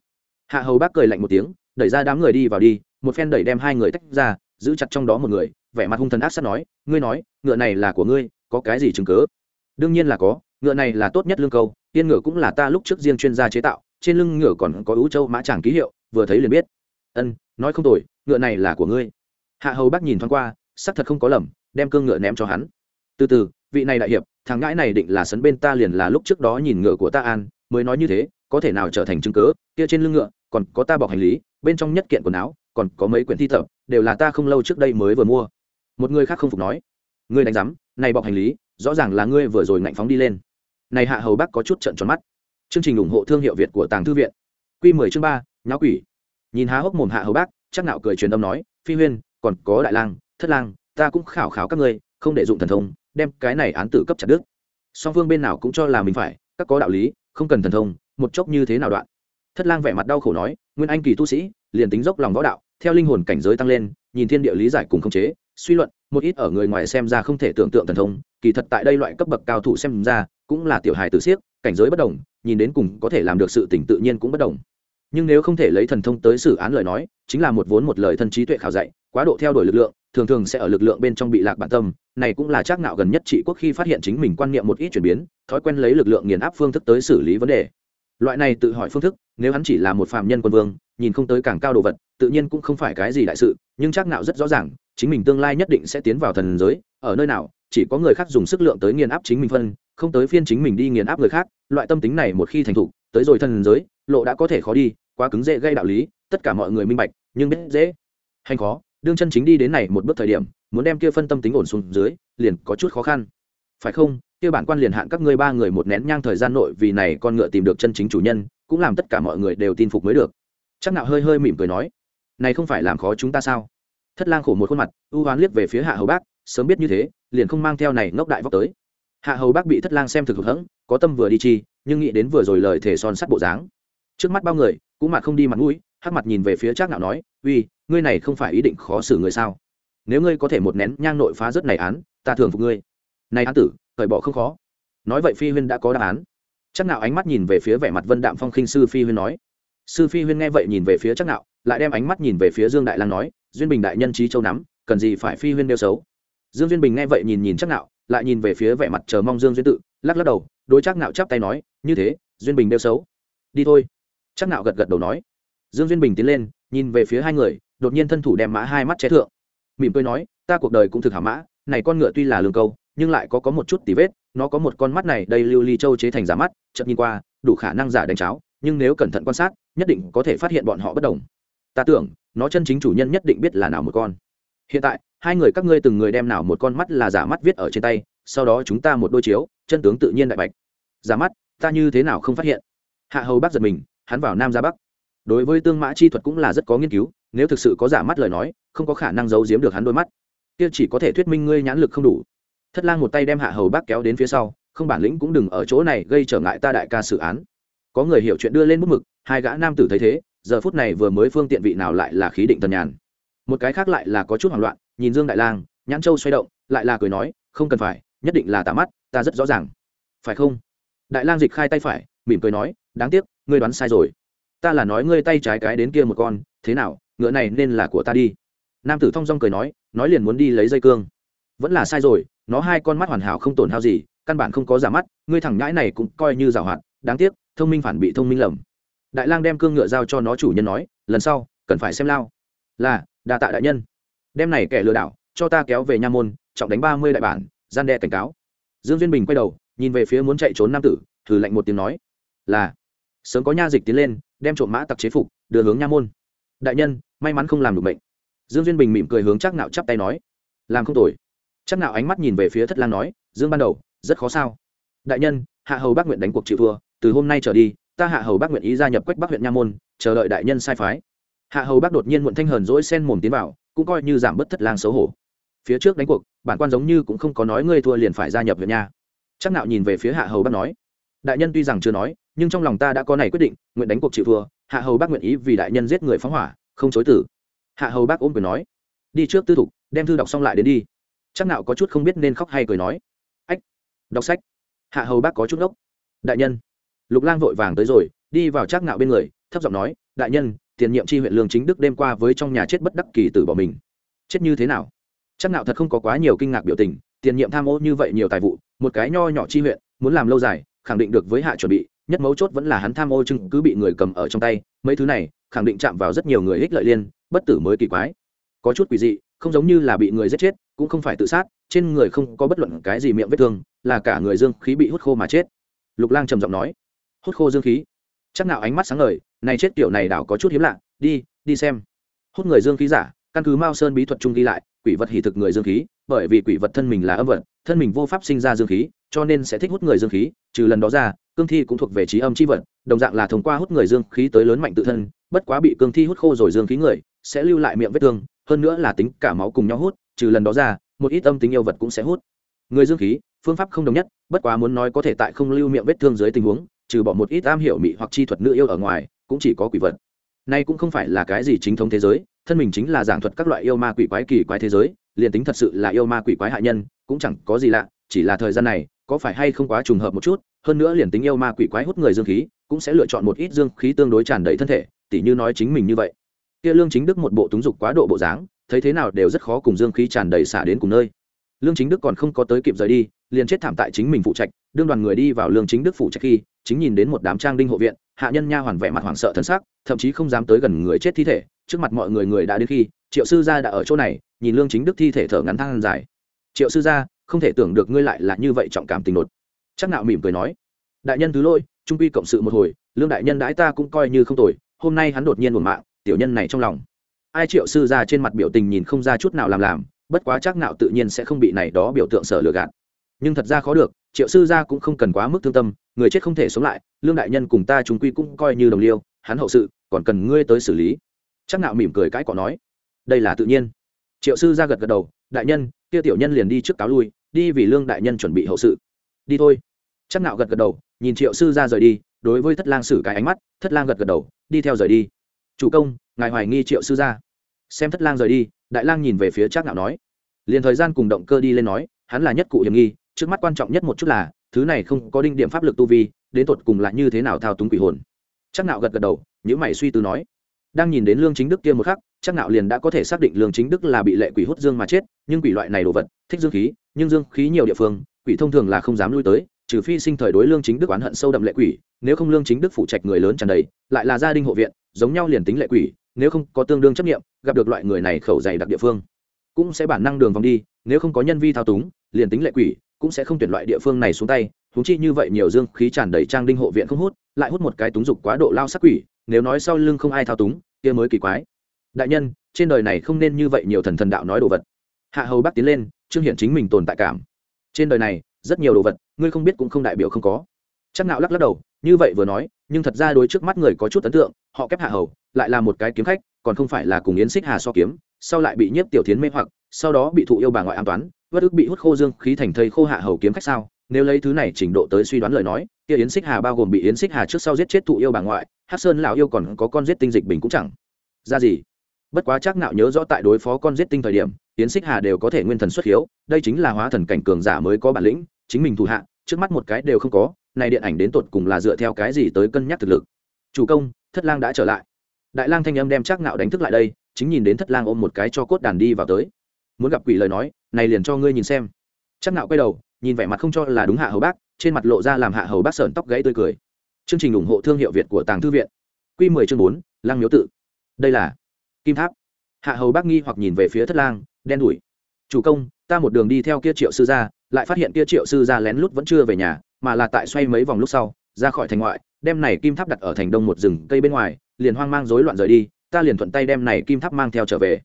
Hạ hầu bác cười lạnh một tiếng đẩy ra đám người đi vào đi, một phen đẩy đem hai người tách ra, giữ chặt trong đó một người, vẻ mặt hung thần ác sát nói, ngươi nói, ngựa này là của ngươi, có cái gì chứng cớ? Đương nhiên là có, ngựa này là tốt nhất lương câu yên ngựa cũng là ta lúc trước riêng chuyên gia chế tạo, trên lưng ngựa còn có ưu châu mã tràng ký hiệu, vừa thấy liền biết. Ân, nói không tồi, ngựa này là của ngươi. Hạ hầu bác nhìn thoáng qua xác thật không có lầm, đem cương ngựa ném cho hắn. Từ từ, vị này đại hiệp, thằng ngãi này định là sấn bên ta liền là lúc trước đó nhìn ngựa của ta an, mới nói như thế, có thể nào trở thành chứng cớ, kia trên lưng ngựa còn có ta bọc hành lý, bên trong nhất kiện quần áo, còn có mấy quyển thi tập, đều là ta không lâu trước đây mới vừa mua. Một người khác không phục nói, ngươi đánh giám, này bọc hành lý, rõ ràng là ngươi vừa rồi ngạnh phóng đi lên. Này hạ hầu bác có chút trận tròn mắt. Chương trình ủng hộ thương hiệu việt của tàng thư viện. Q mười chương ba, nháo quỷ. Nhìn há hốc mồm hạ hầu bác, chắc nạo cười truyền âm nói, phi huyên, còn có đại lang, thất lang, ta cũng khảo khảo các ngươi, không để dụng thần thông, đem cái này án tử cấp chặt đức song phương bên nào cũng cho là mình phải, các có đạo lý, không cần thần thông, một chốc như thế nào đoạn thất lang vẻ mặt đau khổ nói, nguyên anh kỳ tu sĩ, liền tính dốc lòng võ đạo, theo linh hồn cảnh giới tăng lên, nhìn thiên địa lý giải cùng khống chế, suy luận, một ít ở người ngoài xem ra không thể tưởng tượng thần thông, kỳ thật tại đây loại cấp bậc cao thủ xem ra, cũng là tiểu hài tử siếc, cảnh giới bất đồng, nhìn đến cùng có thể làm được sự tỉnh tự nhiên cũng bất đồng. Nhưng nếu không thể lấy thần thông tới xử án lời nói, chính là một vốn một lời thân trí tuệ khảo dạy, quá độ theo đuổi lực lượng, thường thường sẽ ở lực lượng bên trong bị lạc bản tâm, này cũng là chắc ngạo gần nhất trị quốc khi phát hiện chính mình quan niệm một ít chuyển biến, thói quen lấy lực lượng nghiền áp phương thức tới xử lý vấn đề loại này tự hỏi phương thức, nếu hắn chỉ là một phạm nhân quân vương, nhìn không tới càng cao đồ vật, tự nhiên cũng không phải cái gì đại sự, nhưng chắc nạo rất rõ ràng, chính mình tương lai nhất định sẽ tiến vào thần giới, ở nơi nào, chỉ có người khác dùng sức lượng tới nghiền áp chính mình phân, không tới phiên chính mình đi nghiền áp người khác, loại tâm tính này một khi thành thục, tới rồi thần giới, lộ đã có thể khó đi, quá cứng dễ gây đạo lý, tất cả mọi người minh bạch, nhưng biết dễ. Hành khó, đương chân chính đi đến này một bước thời điểm, muốn đem kia phân tâm tính ổn xuống dưới, liền có chút khó khăn phải không? Kia bản quan liền hạn các ngươi ba người một nén nhang thời gian nội vì này con ngựa tìm được chân chính chủ nhân, cũng làm tất cả mọi người đều tin phục mới được. Chắc nạo hơi hơi mỉm cười nói, này không phải làm khó chúng ta sao? Thất lang khổ một khuôn mặt, ưu hoán liếc về phía hạ hầu bác, sớm biết như thế, liền không mang theo này ngốc đại vóc tới. Hạ hầu bác bị thất lang xem thực hụt hẫng, có tâm vừa đi chi, nhưng nghĩ đến vừa rồi lời thể son sắt bộ dáng. Trước mắt bao người, cũng mặt không đi mặt mũi, hắc mặt nhìn về phía trác nạo nói, uy, ngươi này không phải ý định khó xử người sao? Nếu ngươi có thể một nén nhang nội phá rất này án, ta thường phục ngươi này án tử, cởi bỏ không khó. Nói vậy phi huyên đã có đáp án. Chắc nạo ánh mắt nhìn về phía vẻ mặt vân đạm phong khinh sư phi huyên nói. Sư phi huyên nghe vậy nhìn về phía chắc nạo, lại đem ánh mắt nhìn về phía dương đại lang nói, duyên bình đại nhân trí châu nắm, cần gì phải phi huyên đeo xấu? Dương duyên bình nghe vậy nhìn nhìn chắc nạo, lại nhìn về phía vẻ mặt chờ mong dương duyên tự, lắc lắc đầu, đối chắc nạo chắp tay nói, như thế, duyên bình đeo xấu. Đi thôi. Chắc nạo gật gật đầu nói. Dương duyên bình tiến lên, nhìn về phía hai người, đột nhiên thân thủ đem mã hai mắt che thượng. Mỉm cười nói, ta cuộc đời cũng thực hảo mã, này con ngựa tuy là lương câu nhưng lại có có một chút tí vết, nó có một con mắt này đây lưu ly châu chế thành giả mắt chậm nhìn qua, đủ khả năng giả đánh cháo, nhưng nếu cẩn thận quan sát, nhất định có thể phát hiện bọn họ bất đồng. Ta tưởng, nó chân chính chủ nhân nhất định biết là nào một con. Hiện tại, hai người các ngươi từng người đem nào một con mắt là giả mắt viết ở trên tay, sau đó chúng ta một đôi chiếu, chân tướng tự nhiên đại bạch. Giả mắt, ta như thế nào không phát hiện? Hạ hầu bác giật mình, hắn vào nam ra bắc. Đối với tương mã chi thuật cũng là rất có nghiên cứu, nếu thực sự có giả mắt lời nói, không có khả năng giấu giếm được hắn đôi mắt. Kia chỉ có thể thuyết minh ngươi nhãn lực không đủ thất lang một tay đem hạ hầu bác kéo đến phía sau, không bản lĩnh cũng đừng ở chỗ này gây trở ngại ta đại ca xử án. Có người hiểu chuyện đưa lên bút mực, hai gã nam tử thấy thế, giờ phút này vừa mới phương tiện vị nào lại là khí định tần nhàn. Một cái khác lại là có chút hoảng loạn, nhìn dương đại lang, nhãn châu xoay động, lại là cười nói, không cần phải, nhất định là tả mắt, ta rất rõ ràng. Phải không? Đại lang dịch khai tay phải, mỉm cười nói, đáng tiếc, ngươi đoán sai rồi. Ta là nói ngươi tay trái cái đến kia một con, thế nào, ngựa này nên là của ta đi. Nam tử thong dong cười nói nói liền muốn đi lấy dây cương. Vẫn là sai rồi nó hai con mắt hoàn hảo không tổn hao gì, căn bản không có giả mắt, ngươi thẳng nhãi này cũng coi như giả hoạt, đáng tiếc, thông minh phản bị thông minh lầm. Đại lang đem cương ngựa giao cho nó chủ nhân nói, lần sau, cần phải xem lao. Là, đa tạ đại nhân. Đem này kẻ lừa đảo, cho ta kéo về nha môn, trọng đánh ba mươi đại bản, gian đe cảnh cáo. Dương duyên bình quay đầu, nhìn về phía muốn chạy trốn nam tử, thử lạnh một tiếng nói, là, sớm có nha dịch tiến lên, đem trộm mã tặc chế phục, đưa hướng nha môn. Đại nhân, may mắn không làm được bệnh. Dương duyên bình mỉm cười hướng chắc nạo chắp tay nói, làm không tồi chắc nào ánh mắt nhìn về phía thất lang nói, dương ban đầu, rất khó sao? Đại nhân, hạ hầu bác nguyện đánh cuộc chịu thua, từ hôm nay trở đi, ta hạ hầu bác nguyện ý gia nhập quách bắc huyện nha môn, chờ đợi đại nhân sai phái. Hạ hầu bác đột nhiên muộn thanh hờn dỗi sen mồm tiến vào, cũng coi như giảm bớt thất lang xấu hổ. Phía trước đánh cuộc, bản quan giống như cũng không có nói ngươi thua liền phải gia nhập huyện nha. Chắc nạo nhìn về phía hạ hầu bác nói, đại nhân tuy rằng chưa nói, nhưng trong lòng ta đã có này quyết định, nguyện đánh cuộc chịu thua, hạ hầu bác nguyện ý vì đại nhân giết người phóng hỏa, không chối tử hạ hầu bác ôm quyền nói, đi trước tư thục, đem thư đọc xong lại đến đi chắc nạo có chút không biết nên khóc hay cười nói. Ách, đọc sách. Hạ hầu bác có chút ngốc. Đại nhân. Lục lang vội vàng tới rồi, đi vào chắc nạo bên người, thấp giọng nói, đại nhân, tiền nhiệm chi huyện lương chính đức đêm qua với trong nhà chết bất đắc kỳ tử bỏ mình. Chết như thế nào? Chắc nạo thật không có quá nhiều kinh ngạc biểu tình, tiền nhiệm tham ô như vậy nhiều tài vụ, một cái nho nhỏ chi huyện, muốn làm lâu dài, khẳng định được với hạ chuẩn bị, nhất mấu chốt vẫn là hắn tham ô chứng cứ bị người cầm ở trong tay, mấy thứ này, khẳng định chạm vào rất nhiều người ích lợi liên, bất tử mới kỳ quái. Có chút quỷ dị không giống như là bị người giết chết, cũng không phải tự sát, trên người không có bất luận cái gì miệng vết thương, là cả người dương khí bị hút khô mà chết. Lục lang trầm giọng nói. Hút khô dương khí? Chắc nào ánh mắt sáng ngời, này chết kiểu này đảo có chút hiếm lạ, đi đi xem. Hút người dương khí giả, căn cứ mao sơn bí thuật trung ghi lại, quỷ vật hỉ thực người dương khí, bởi vì quỷ vật thân mình là âm vật, thân mình vô pháp sinh ra dương khí, cho nên sẽ thích hút người dương khí, trừ lần đó ra, cương thi cũng thuộc về trí âm c h i vật, đồng dạng là thông qua hút người dương khí tới lớn mạnh tự thân, bất quá bị cương thi hút khô rồi dương khí người, sẽ lưu lại miệng vết thương hơn nữa là tính cả máu cùng nhau hút, trừ lần đó ra, một ít âm tính yêu vật cũng sẽ hút. Người dương khí, phương pháp không đồng nhất, bất quá muốn nói có thể tại không lưu miệng vết thương dưới tình huống, trừ bỏ một ít am hiểu mị hoặc chi thuật nữ yêu ở ngoài, cũng chỉ có quỷ vật. Nay cũng không phải là cái gì chính thống thế giới, thân mình chính là giảng thuật các loại yêu ma quỷ quái kỳ quái thế giới, liền tính thật sự là yêu ma quỷ quái hạ nhân, cũng chẳng có gì lạ, chỉ là thời gian này, có phải hay không quá trùng hợp một chút, hơn nữa liền tính yêu ma quỷ quái hút người dương khí, cũng sẽ lựa chọn một ít dương khí tương đối tràn đầy thân thể, tỉ như nói chính mình như vậy kia lương chính đức một bộ túng dục quá độ bộ dáng, thấy thế nào đều rất khó cùng dương khí tràn đầy xả đến cùng nơi. Lương chính đức còn không có tới kịp rời đi, liền chết thảm tại chính mình phụ trạch, đương đoàn người đi vào lương chính đức phụ trạch khi, chính nhìn đến một đám trang đinh hộ viện, hạ nhân nha hoàn vẻ mặt hoảng sợ thân xác thậm chí không dám tới gần người chết thi thể, trước mặt mọi người người đã đến khi, triệu sư gia đã ở chỗ này, nhìn lương chính đức thi thể thở ngắn thang dài. Triệu sư gia, không thể tưởng được ngươi lại là như vậy trọng cảm tình nột chắc nạo mỉm cười nói. Đại nhân thứ lỗi, trung quy cộng sự một hồi, lương đại nhân đãi ta cũng coi như không tồi, hôm nay hắn đột nhiên buồn mạng tiểu nhân này trong lòng. Ai triệu sư gia trên mặt biểu tình nhìn không ra chút nào làm làm, bất quá chắc nạo tự nhiên sẽ không bị này đó biểu tượng sở lừa gạt. Nhưng thật ra khó được, triệu sư gia cũng không cần quá mức thương tâm, người chết không thể sống lại, lương đại nhân cùng ta chúng quy cũng coi như đồng liêu, hắn hậu sự, còn cần ngươi tới xử lý. Chắc nạo mỉm cười cãi cọ nói, đây là tự nhiên. Triệu sư gia gật gật đầu, đại nhân, kia tiểu nhân liền đi trước cáo lui, đi vì lương đại nhân chuẩn bị hậu sự. Đi thôi. Chắc nạo gật gật đầu, nhìn triệu sư gia rời đi, đối với thất lang sử cái ánh mắt, thất lang gật gật đầu, đi theo rời đi chủ công, ngài hoài nghi triệu sư gia. Xem thất lang rời đi, đại lang nhìn về phía Trác nạo nói. Liền thời gian cùng động cơ đi lên nói, hắn là nhất cụ hiểm nghi, trước mắt quan trọng nhất một chút là, thứ này không có đinh điểm pháp lực tu vi, đến tột cùng là như thế nào thao túng quỷ hồn. Trác nạo gật gật đầu những mày suy tư nói. Đang nhìn đến lương chính đức kia một khắc, Trác nạo liền đã có thể xác định lương chính đức là bị lệ quỷ hút dương mà chết, nhưng quỷ loại này đồ vật, thích dương khí, nhưng dương khí nhiều địa phương, quỷ thông thường là không dám lui tới, trừ phi sinh thời đối lương chính đức oán hận sâu đậm lệ quỷ, nếu không lương chính đức phụ trách người lớn tràn đầy, lại là gia đình hộ viện giống nhau liền tính lệ quỷ, nếu không có tương đương chấp nghiệm gặp được loại người này khẩu dày đặc địa phương, cũng sẽ bản năng đường vòng đi, nếu không có nhân vi thao túng, liền tính lệ quỷ, cũng sẽ không tuyển loại địa phương này xuống tay thú chi như vậy nhiều dương khí tràn đầy trang đinh hộ viện không hút, lại hút một cái túng dục quá độ lao sắc quỷ, nếu nói sau lưng không ai thao túng, kia mới kỳ quái. Đại nhân, trên đời này không nên như vậy nhiều thần thần đạo nói đồ vật. Hạ hầu bắc tiến lên, trương hiện chính mình tồn tại cảm. Trên đời này, rất nhiều đồ vật, ngươi không biết cũng không đại biểu không có. Chắc nạo lắc lắc đầu, như vậy vừa nói nhưng thật ra đối trước mắt người có chút ấn tượng, họ kép hạ hầu, lại là một cái kiếm khách, còn không phải là cùng yến xích hà so kiếm, sau lại bị nhiếp tiểu thiến mê hoặc, sau đó bị thụ yêu bà ngoại an toán, vất ức bị hút khô dương khí thành thây khô hạ hầu kiếm khách sao? Nếu lấy thứ này trình độ tới suy đoán lời nói, kia yến xích hà bao gồm bị yến xích hà trước sau giết chết thụ yêu bà ngoại, hắc sơn lão yêu còn có con giết tinh dịch bình cũng chẳng ra gì. Bất quá chắc nạo nhớ rõ tại đối phó con giết tinh thời điểm, yến xích hà đều có thể nguyên thần xuất hiếu, đây chính là hóa thần cảnh cường giả mới có bản lĩnh, chính mình thủ hạ, trước mắt một cái đều không có này điện ảnh đến tột cùng là dựa theo cái gì tới cân nhắc thực lực? Chủ công thất lang đã trở lại. Đại lang thanh âm đem chắc ngạo đánh thức lại đây chính nhìn đến thất lang ôm một cái cho cốt đàn đi vào tới. Muốn gặp quỷ lời nói này liền cho ngươi nhìn xem. Chắc ngạo quay đầu nhìn vẻ mặt không cho là đúng hạ hầu bác trên mặt lộ ra làm hạ hầu bác sởn tóc gãy tươi cười. Chương trình ủng hộ thương hiệu việt của tàng thư viện. Quy 10 chương 4, lang miếu tự. Đây là kim tháp. Hạ hầu bác nghi hoặc nhìn về phía thất lang đen đuổi chủ công ta một đường đi theo kia triệu sư gia lại phát hiện kia triệu sư gia lén lút vẫn chưa về nhà mà là tại xoay mấy vòng lúc sau, ra khỏi thành ngoại, đem này kim tháp đặt ở thành đông một rừng cây bên ngoài, liền hoang mang rối loạn rời đi, ta liền thuận tay đem này kim tháp mang theo trở về.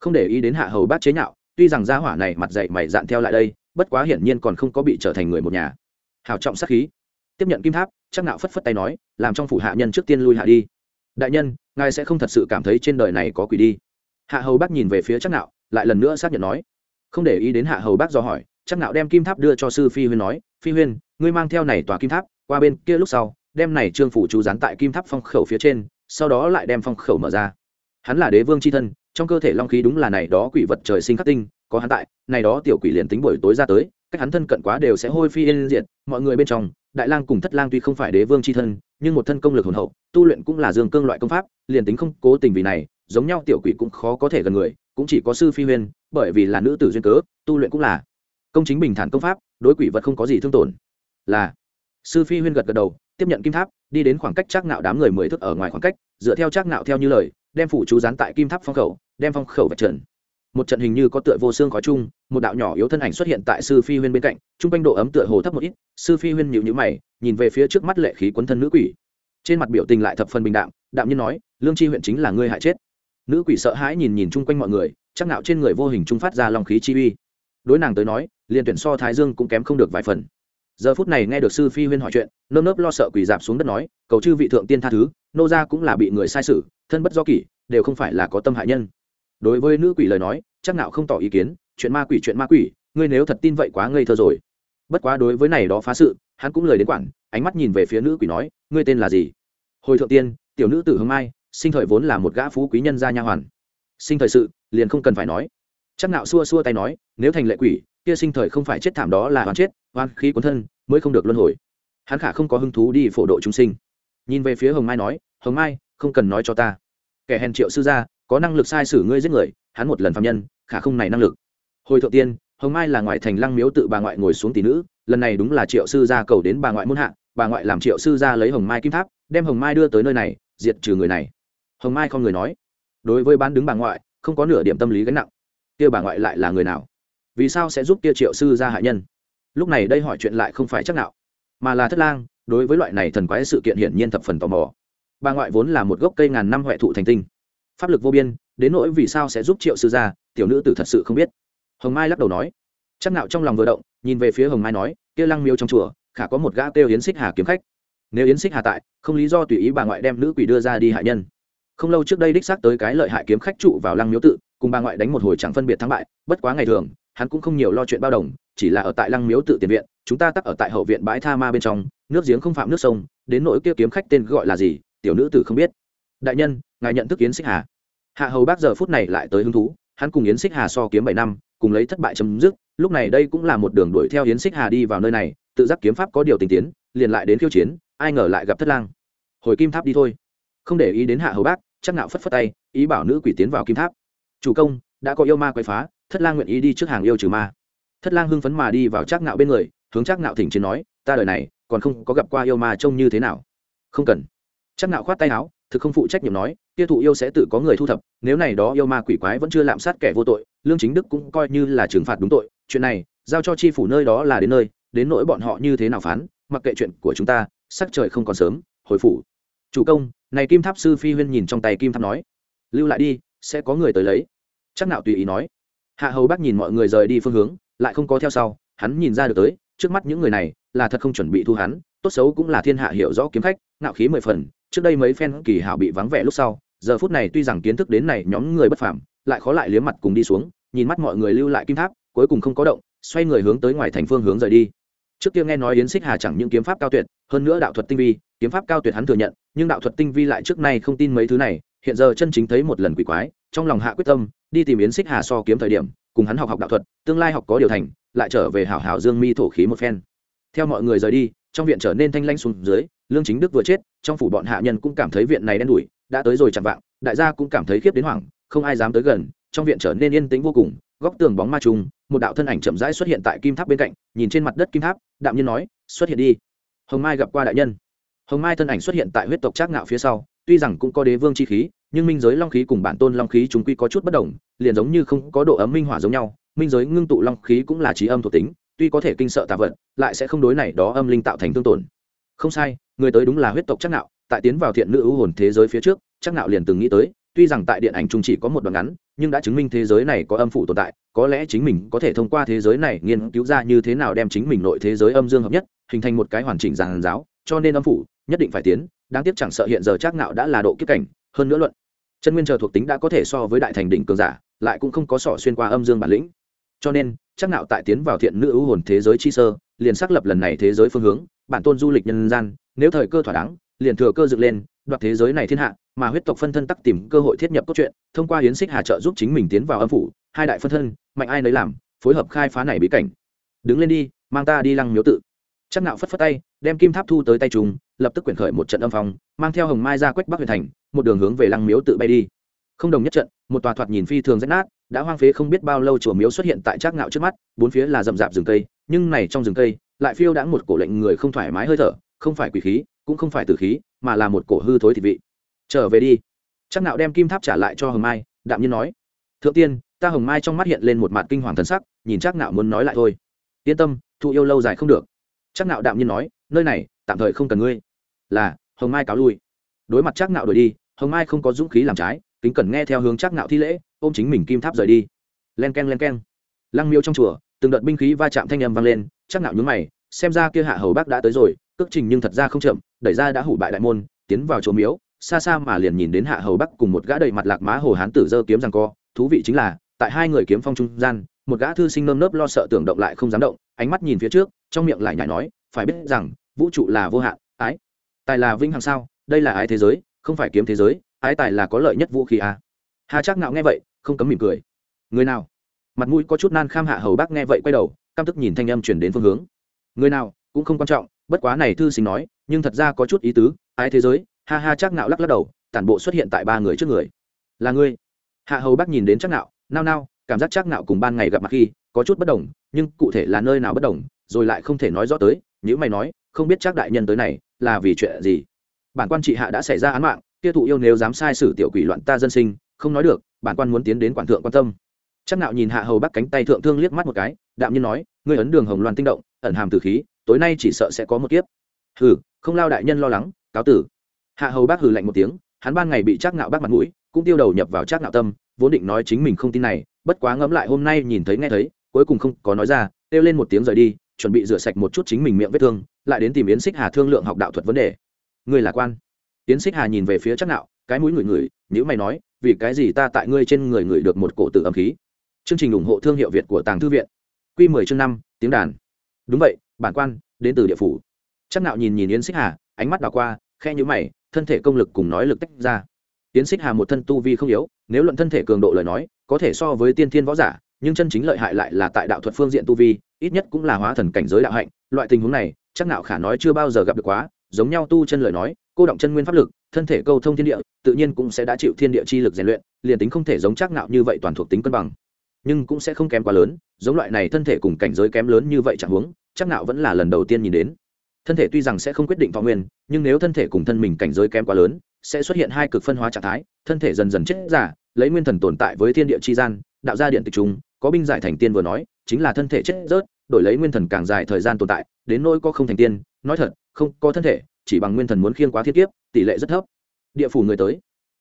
Không để ý đến hạ hầu bác chế nhạo, tuy rằng gia hỏa này mặt dậy mày dạn theo lại đây, bất quá hiển nhiên còn không có bị trở thành người một nhà. Hào trọng sát khí. Tiếp nhận kim tháp chắc nạo phất phất tay nói, làm trong phủ hạ nhân trước tiên lui hạ đi. Đại nhân, ngài sẽ không thật sự cảm thấy trên đời này có quỷ đi. Hạ hầu bác nhìn về phía chắc nạo, lại lần nữa xác nhận nói. Không để ý đến hạ hầu bác do hỏi chắc nạo đem kim tháp đưa cho sư phi huyên nói, phi huyên, ngươi mang theo này tòa kim tháp, qua bên kia lúc sau, đem này trương phủ chú dán tại kim tháp phong khẩu phía trên, sau đó lại đem phong khẩu mở ra. Hắn là đế vương c h i thân, trong cơ thể long khí đúng là này đó quỷ vật trời sinh khắc tinh, có hắn tại, này đó tiểu quỷ liền tính buổi tối ra tới, cách hắn thân cận quá đều sẽ hôi phi yên diệt, mọi người bên trong, đại lang cùng thất lang tuy không phải đế vương c h i thân, nhưng một thân công lực hồn hậu, tu luyện cũng là dương cương loại công pháp, liền tính không cố tình vì này, giống nhau tiểu quỷ cũng khó có thể gần người, cũng chỉ có sư phi huyên, bởi vì là nữ tử duyên cớ, tu luyện cũng là công chính bình thản công pháp, đối quỷ vật không có gì thương tổn. Là, sư phi huyên gật gật đầu, tiếp nhận kim tháp, đi đến khoảng cách chắc nạo đám người mười thước ở ngoài khoảng cách, dựa theo chắc nạo theo như lời, đem phủ chú dán tại kim tháp phong khẩu, đem phong khẩu vạch trần. Một trận hình như có tựa vô xương khói chung, một đạo nhỏ yếu thân ảnh xuất hiện tại sư phi huyên bên cạnh trung quanh độ ấm tựa hồ thấp một ít, sư phi huyên nhịu nhữ mày, nhìn về phía trước mắt lệ khí quấn thân nữ quỷ. Trên mặt biểu tình lại thập phần bình đạm đạm nhiên nói, lương chi huyện chính là ngươi hại chết. Nữ quỷ sợ hãi nhìn nhìn chung quanh mọi người chắc nạo trên người vô hình trung phát ra lòng khí chi uy. Đối nàng tới nói liền tuyển so thái dương cũng kém không được vài phần. Giờ phút này nghe được sư phi huyên hỏi chuyện, nơm nớp lo sợ quỳ dạp xuống đất nói, cầu chư vị thượng tiên tha thứ, nô gia cũng là bị người sai sử thân bất do kỷ, đều không phải là có tâm hại nhân. Đối với nữ quỷ lời nói, chắc nào không tỏ ý kiến, chuyện ma quỷ, chuyện ma quỷ, ngươi nếu thật tin vậy quá ngây thơ rồi. Bất quá đối với này đó phá sự, hắn cũng lời đến quản, ánh mắt nhìn về phía nữ quỷ nói, ngươi tên là gì? Hồi thượng tiên, tiểu nữ tử hương mai, sinh thời vốn là một gã phú quý nhân gia nha hoàn. Sinh thời sự, liền không cần phải nói. Chắc nạo xua xua tay nói, nếu thành lệ quỷ kia sinh thời không phải chết thảm đó là oan chết, oan khí cuốn thân, mới không được luân hồi. Hắn khả không có hứng thú đi phổ độ chúng sinh. Nhìn về phía hồng mai nói, hồng mai, không cần nói cho ta. Kẻ hèn triệu sư gia, có năng lực sai sử ngươi giết người, hắn một lần phạm nhân, khả không này năng lực. Hồi thượng tiên, hồng mai là ngoại thành lăng miếu tự bà ngoại ngồi xuống tỷ nữ, lần này đúng là triệu sư gia cầu đến bà ngoại muôn hạ, bà ngoại làm triệu sư gia lấy hồng mai kim tháp, đem hồng mai đưa tới nơi này, diệt trừ người này. Hồng mai không người nói. Đối với bán đứng bà ngoại, không có nửa điểm tâm lý gánh nặng. Kia bà ngoại lại là người nào? Vì sao sẽ giúp kia triệu sư gia hại nhân? Lúc này đây hỏi chuyện lại không phải chắc nào mà là thất lang, đối với loại này thần quái sự kiện hiển nhiên thập phần tò mò. Bà ngoại vốn là một gốc cây ngàn năm huệ thụ thành tinh. Pháp lực vô biên, đến nỗi vì sao sẽ giúp triệu sư gia, tiểu nữ tử thật sự không biết. Hồng mai lắc đầu nói, chắc nạo trong lòng vừa động, nhìn về phía hồng mai nói, kia lăng miêu trong chùa, khả có một gã kêu yến xích hà kiếm khách. Nếu yến xích hà tại, không lý do tùy ý bà ngoại đem nữ quỷ đưa ra đi hại nhân. Không lâu trước đây đích xác tới cái lợi hại kiếm khách trụ vào lăng miếu tự, cùng bà ngoại đánh một hồi chẳng phân biệt thắng bại, bất quá ngày thường hắn cũng không nhiều lo chuyện bao đồng, chỉ là ở tại lăng miếu tự tiền viện, chúng ta tắc ở tại hậu viện bãi tha ma bên trong, nước giếng không phạm nước sông, đến nỗi kia kiếm khách tên gọi là gì, tiểu nữ tử không biết. Đại nhân, ngài nhận thức yến xích hà. Hạ hầu bác giờ phút này lại tới hứng thú, hắn cùng yến xích hà so kiếm bảy năm, cùng lấy thất bại chấm dứt, lúc này đây cũng là một đường đuổi theo yến xích hà đi vào nơi này, tự giác kiếm pháp có điều tình tiến, liền lại đến khiêu chiến, ai ngờ lại gặp thất lang. Hồi kim tháp đi thôi. Không để ý đến hạ hầu bác, chắc nạo phất phất tay, ý bảo nữ quỷ tiến vào kim tháp. Chủ công, đã có yêu ma quay phá thất lang nguyện ý đi trước hàng yêu trừ ma. Thất lang hưng phấn mà đi vào chắc nạo bên người, hướng chắc nạo thỉnh chiến nói, ta đời này, còn không có gặp qua yêu ma trông như thế nào. Không cần. Chắc nạo khoát tay áo, thực không phụ trách nhiệm nói tiêu thụ yêu sẽ tự có người thu thập, nếu này đó yêu ma quỷ quái vẫn chưa lạm sát kẻ vô tội, lương chính đức cũng coi như là trừng phạt đúng tội, chuyện này, giao cho tri phủ nơi đó là đến nơi, đến nỗi bọn họ như thế nào phán, mặc kệ chuyện của chúng ta, sắc trời không còn sớm, hồi phủ. Chủ công, này kim tháp sư phi huyên nhìn trong tay kim tháp nói. Lưu lại đi, sẽ có người tới lấy. Chắc nạo tùy ý nói hạ hầu bác nhìn mọi người rời đi phương hướng, lại không có theo sau, hắn nhìn ra được tới, trước mắt những người này là thật không chuẩn bị thu hắn, tốt xấu cũng là thiên hạ hiểu rõ kiếm khách, ngạo khí mười phần, trước đây mấy phen kỳ hảo bị vắng vẻ lúc sau, giờ phút này tuy rằng kiến thức đến này nhóm người bất phàm, lại khó lại liếm mặt cùng đi xuống, nhìn mắt mọi người lưu lại kim tháp, cuối cùng không có động, xoay người hướng tới ngoài thành phương hướng rời đi. Trước kia nghe nói yến xích hà chẳng những kiếm pháp cao tuyệt, hơn nữa đạo thuật tinh vi, kiếm pháp cao tuyệt hắn thừa nhận, nhưng đạo thuật tinh vi lại trước nay không tin mấy thứ này, hiện giờ chân chính thấy một lần quỷ quái, trong lòng hạ quyết tâm đi tìm yến xích hà so kiếm thời điểm, cùng hắn học học đạo thuật, tương lai học có điều thành, lại trở về hảo hảo dương mi thổ khí một phen. Theo mọi người rời đi, trong viện trở nên thanh lanh xuống dưới, lương chính đức vừa chết, trong phủ bọn hạ nhân cũng cảm thấy viện này đen đủi, đã tới rồi chẳng vạng, đại gia cũng cảm thấy khiếp đến hoảng, không ai dám tới gần, trong viện trở nên yên tĩnh vô cùng, góc tường bóng ma trùng, một đạo thân ảnh chậm rãi xuất hiện tại kim tháp bên cạnh, nhìn trên mặt đất kim tháp, đạm nhiên nói, xuất hiện đi. Hồng mai gặp qua đại nhân. Hồng mai thân ảnh xuất hiện tại huyết tộc trác ngạo phía sau, tuy rằng cũng có đế vương chi khí nhưng minh giới long khí cùng bản tôn long khí chúng quy có chút bất đồng, liền giống như không có độ ấm minh hỏa giống nhau, minh giới ngưng tụ long khí cũng là trí âm thuộc tính, tuy có thể kinh sợ tà vật, lại sẽ không đối này đó âm linh tạo thành tương tổn. Không sai, người tới đúng là huyết tộc chắc nạo, tại tiến vào thiện nữ ưu hồn thế giới phía trước chắc nạo liền từng nghĩ tới, tuy rằng tại điện ảnh chung chỉ có một đoạn ngắn, nhưng đã chứng minh thế giới này có âm phủ tồn tại, có lẽ chính mình có thể thông qua thế giới này nghiên cứu ra như thế nào đem chính mình nội thế giới âm dương hợp nhất, hình thành một cái hoàn chỉnh giàn giáo, cho nên âm phủ nhất định phải tiến, đáng tiếc chẳng sợ hiện giờ chắc nạo đã là độ kiếp cảnh, hơn nữa luận chân nguyên chờ thuộc tính đã có thể so với đại thành đỉnh cường giả, lại cũng không có sỏ xuyên qua âm dương bản lĩnh. Cho nên, chắc nạo tại tiến vào thiện nữ ưu hồn thế giới chi sơ, liền xác lập lần này thế giới phương hướng, bản tôn du lịch nhân gian, nếu thời cơ thỏa đáng, liền thừa cơ dựng lên, đoạt thế giới này thiên hạ, mà huyết tộc phân thân tắc tìm cơ hội thiết nhập cốt truyện, thông qua hiến xích hà trợ giúp chính mình tiến vào âm phủ, hai đại phân thân, mạnh ai nấy làm, phối hợp khai phá này bí cảnh. Đứng lên đi, mang ta đi lăng miếu tự chắc nạo phất phất tay, đem kim tháp thu tới tay trùng lập tức quyển khởi một trận âm phong, mang theo hồng mai ra quách bắc huyền thành, một đường hướng về lăng miếu tự bay đi. Không đồng nhất trận, một tòa thoạt nhìn phi thường rách nát, đã hoang phế không biết bao lâu chùa miếu xuất hiện tại trác ngạo trước mắt, bốn phía là rậm rạp rừng cây, nhưng này trong rừng cây, lại phiêu đãng một cổ lệnh người không thoải mái hơi thở, không phải quỷ khí, cũng không phải tử khí, mà là một cổ hư thối thịt vị. Trở về đi. Trác ngạo đem kim tháp trả lại cho hồng mai, đạm nhiên nói, thượng tiên, ta hồng mai trong mắt hiện lên một mặt kinh hoàng thần sắc, nhìn trác ngạo muốn nói lại thôi. Yên tâm thụ yêu lâu dài không được trác Nạo đạm nhiên nói, nơi này, tạm thời không cần ngươi. Là, hồng mai cáo lui. Đối mặt trác Nạo đổi đi, hồng mai không có dũng khí làm trái, kính cẩn nghe theo hướng trác Nạo thi lễ, ôm chính mình kim tháp rời đi. Len keng, len k lăng miêu trong chùa, từng đợt binh khí va chạm thanh âm vang lên, trác Nạo nhướng mày, xem ra kia hạ hầu bác đã tới rồi, cước trình nhưng thật ra không chậm, đẩy ra đã hủ bại đại môn, tiến vào chỗ miếu, xa xa mà liền nhìn đến hạ hầu bắc cùng một gã đầy mặt lạc má hồ hán tử dơ kiếm rằng co, thú vị chính là, tại hai người kiếm phong trung gian, một gã thư sinh nơm nớp lo sợ tưởng động lại không dám động, ánh mắt nhìn phía trước trong miệng lại nhảy nói, phải biết rằng, vũ trụ là vô hạn, ái. Tài là vinh hằng sao? Đây là ái thế giới, không phải kiếm thế giới, ái tài là có lợi nhất vũ khí à. hà chắc ngạo nghe vậy, không cấm mỉm cười. Người nào? Mặt mũi có chút nan kham hạ hầu bác nghe vậy quay đầu, căm tức nhìn thanh âm chuyển đến phương hướng. Người nào? Cũng không quan trọng, bất quá này thư sinh nói, nhưng thật ra có chút ý tứ, ái thế giới. Ha ha chắc nạo lắc lắc đầu, tản bộ xuất hiện tại ba người trước người. Là ngươi. Hạ hầu bác nhìn đến chắc nạo nao nao, cảm giác chắc nạo cùng ban ngày gặp mặt khi có chút bất đồng, nhưng cụ thể là nơi nào bất đồng rồi lại không thể nói rõ tới, nếu mày nói, không biết chắc đại nhân tới này là vì chuyện gì. Bản quan trị hạ đã xảy ra án mạng, kia thụ yêu nếu dám sai sử tiểu quỷ loạn ta dân sinh, không nói được, bản quan muốn tiến đến quản thượng quan tâm. Chắc nạo nhìn hạ hầu bắc cánh tay thượng thương liếc mắt một cái, đạm nhiên nói, ngươi ấn đường hồng loan tinh động, ẩn hàm tử khí, tối nay chỉ sợ sẽ có một kiếp. Hừ, không lao đại nhân lo lắng, cáo tử. Hạ hầu bác hừ lạnh một tiếng, hắn ban ngày bị chắc nạo bác mặt mũi, cũng tiêu đầu nhập vào chắc nạo tâm, vốn định nói chính mình không tin này, bất quá ngẫm lại hôm nay nhìn thấy nghe thấy, cuối cùng không có nói ra, kêu lên một tiếng rời đi chuẩn bị rửa sạch một chút chính mình miệng vết thương, lại đến tìm yến xích hà thương lượng học đạo thuật vấn đề. Người là quan. Yến xích hà nhìn về phía chắc nạo, cái mũi ngửi ngửi nếu mày nói, vì cái gì ta tại ngươi trên người ngửi được một cổ tử âm khí? Chương trình ủng hộ thương hiệu việt của tàng thư viện. Quy mười chương năm, tiếng đàn. Đúng vậy, bản quan, đến từ địa phủ. Chắc nạo nhìn nhìn yến xích hà, ánh mắt đảo qua khe nhíu mày, thân thể công lực cùng nói lực tách ra. Yến xích hà một thân tu vi không yếu, nếu luận thân thể cường độ lời nói, có thể so với tiên thiên võ giả nhưng chân chính lợi hại lại là tại đạo thuật phương diện tu vi, ít nhất cũng là hóa thần cảnh giới đạo hạnh, loại tình huống này, chắc nạo khả nói chưa bao giờ gặp được quá, giống nhau tu chân lời nói, cô động chân nguyên pháp lực, thân thể câu thông thiên địa, tự nhiên cũng sẽ đã chịu thiên địa chi lực rèn luyện, liền tính không thể giống chắc nạo như vậy toàn thuộc tính cân bằng. Nhưng cũng sẽ không kém quá lớn, giống loại này thân thể cùng cảnh giới kém lớn như vậy chẳng huống, chắc nạo vẫn là lần đầu tiên nhìn đến. Thân thể tuy rằng sẽ không quyết định thọ nguyên, nhưng nếu thân thể cùng thân mình cảnh giới kém quá lớn, sẽ xuất hiện hai cực phân hóa trạng thái, thân thể dần dần chết giả, lấy nguyên thần tồn tại với thiên địa chi gian, đạo gia điện tịch trung có binh giải thành tiên vừa nói, chính là thân thể chết rớt, đổi lấy nguyên thần càng dài thời gian tồn tại, đến nỗi có không thành tiên, nói thật, không có thân thể, chỉ bằng nguyên thần muốn khiên quá thiết kiếp, tỷ lệ rất thấp. Địa phủ người tới.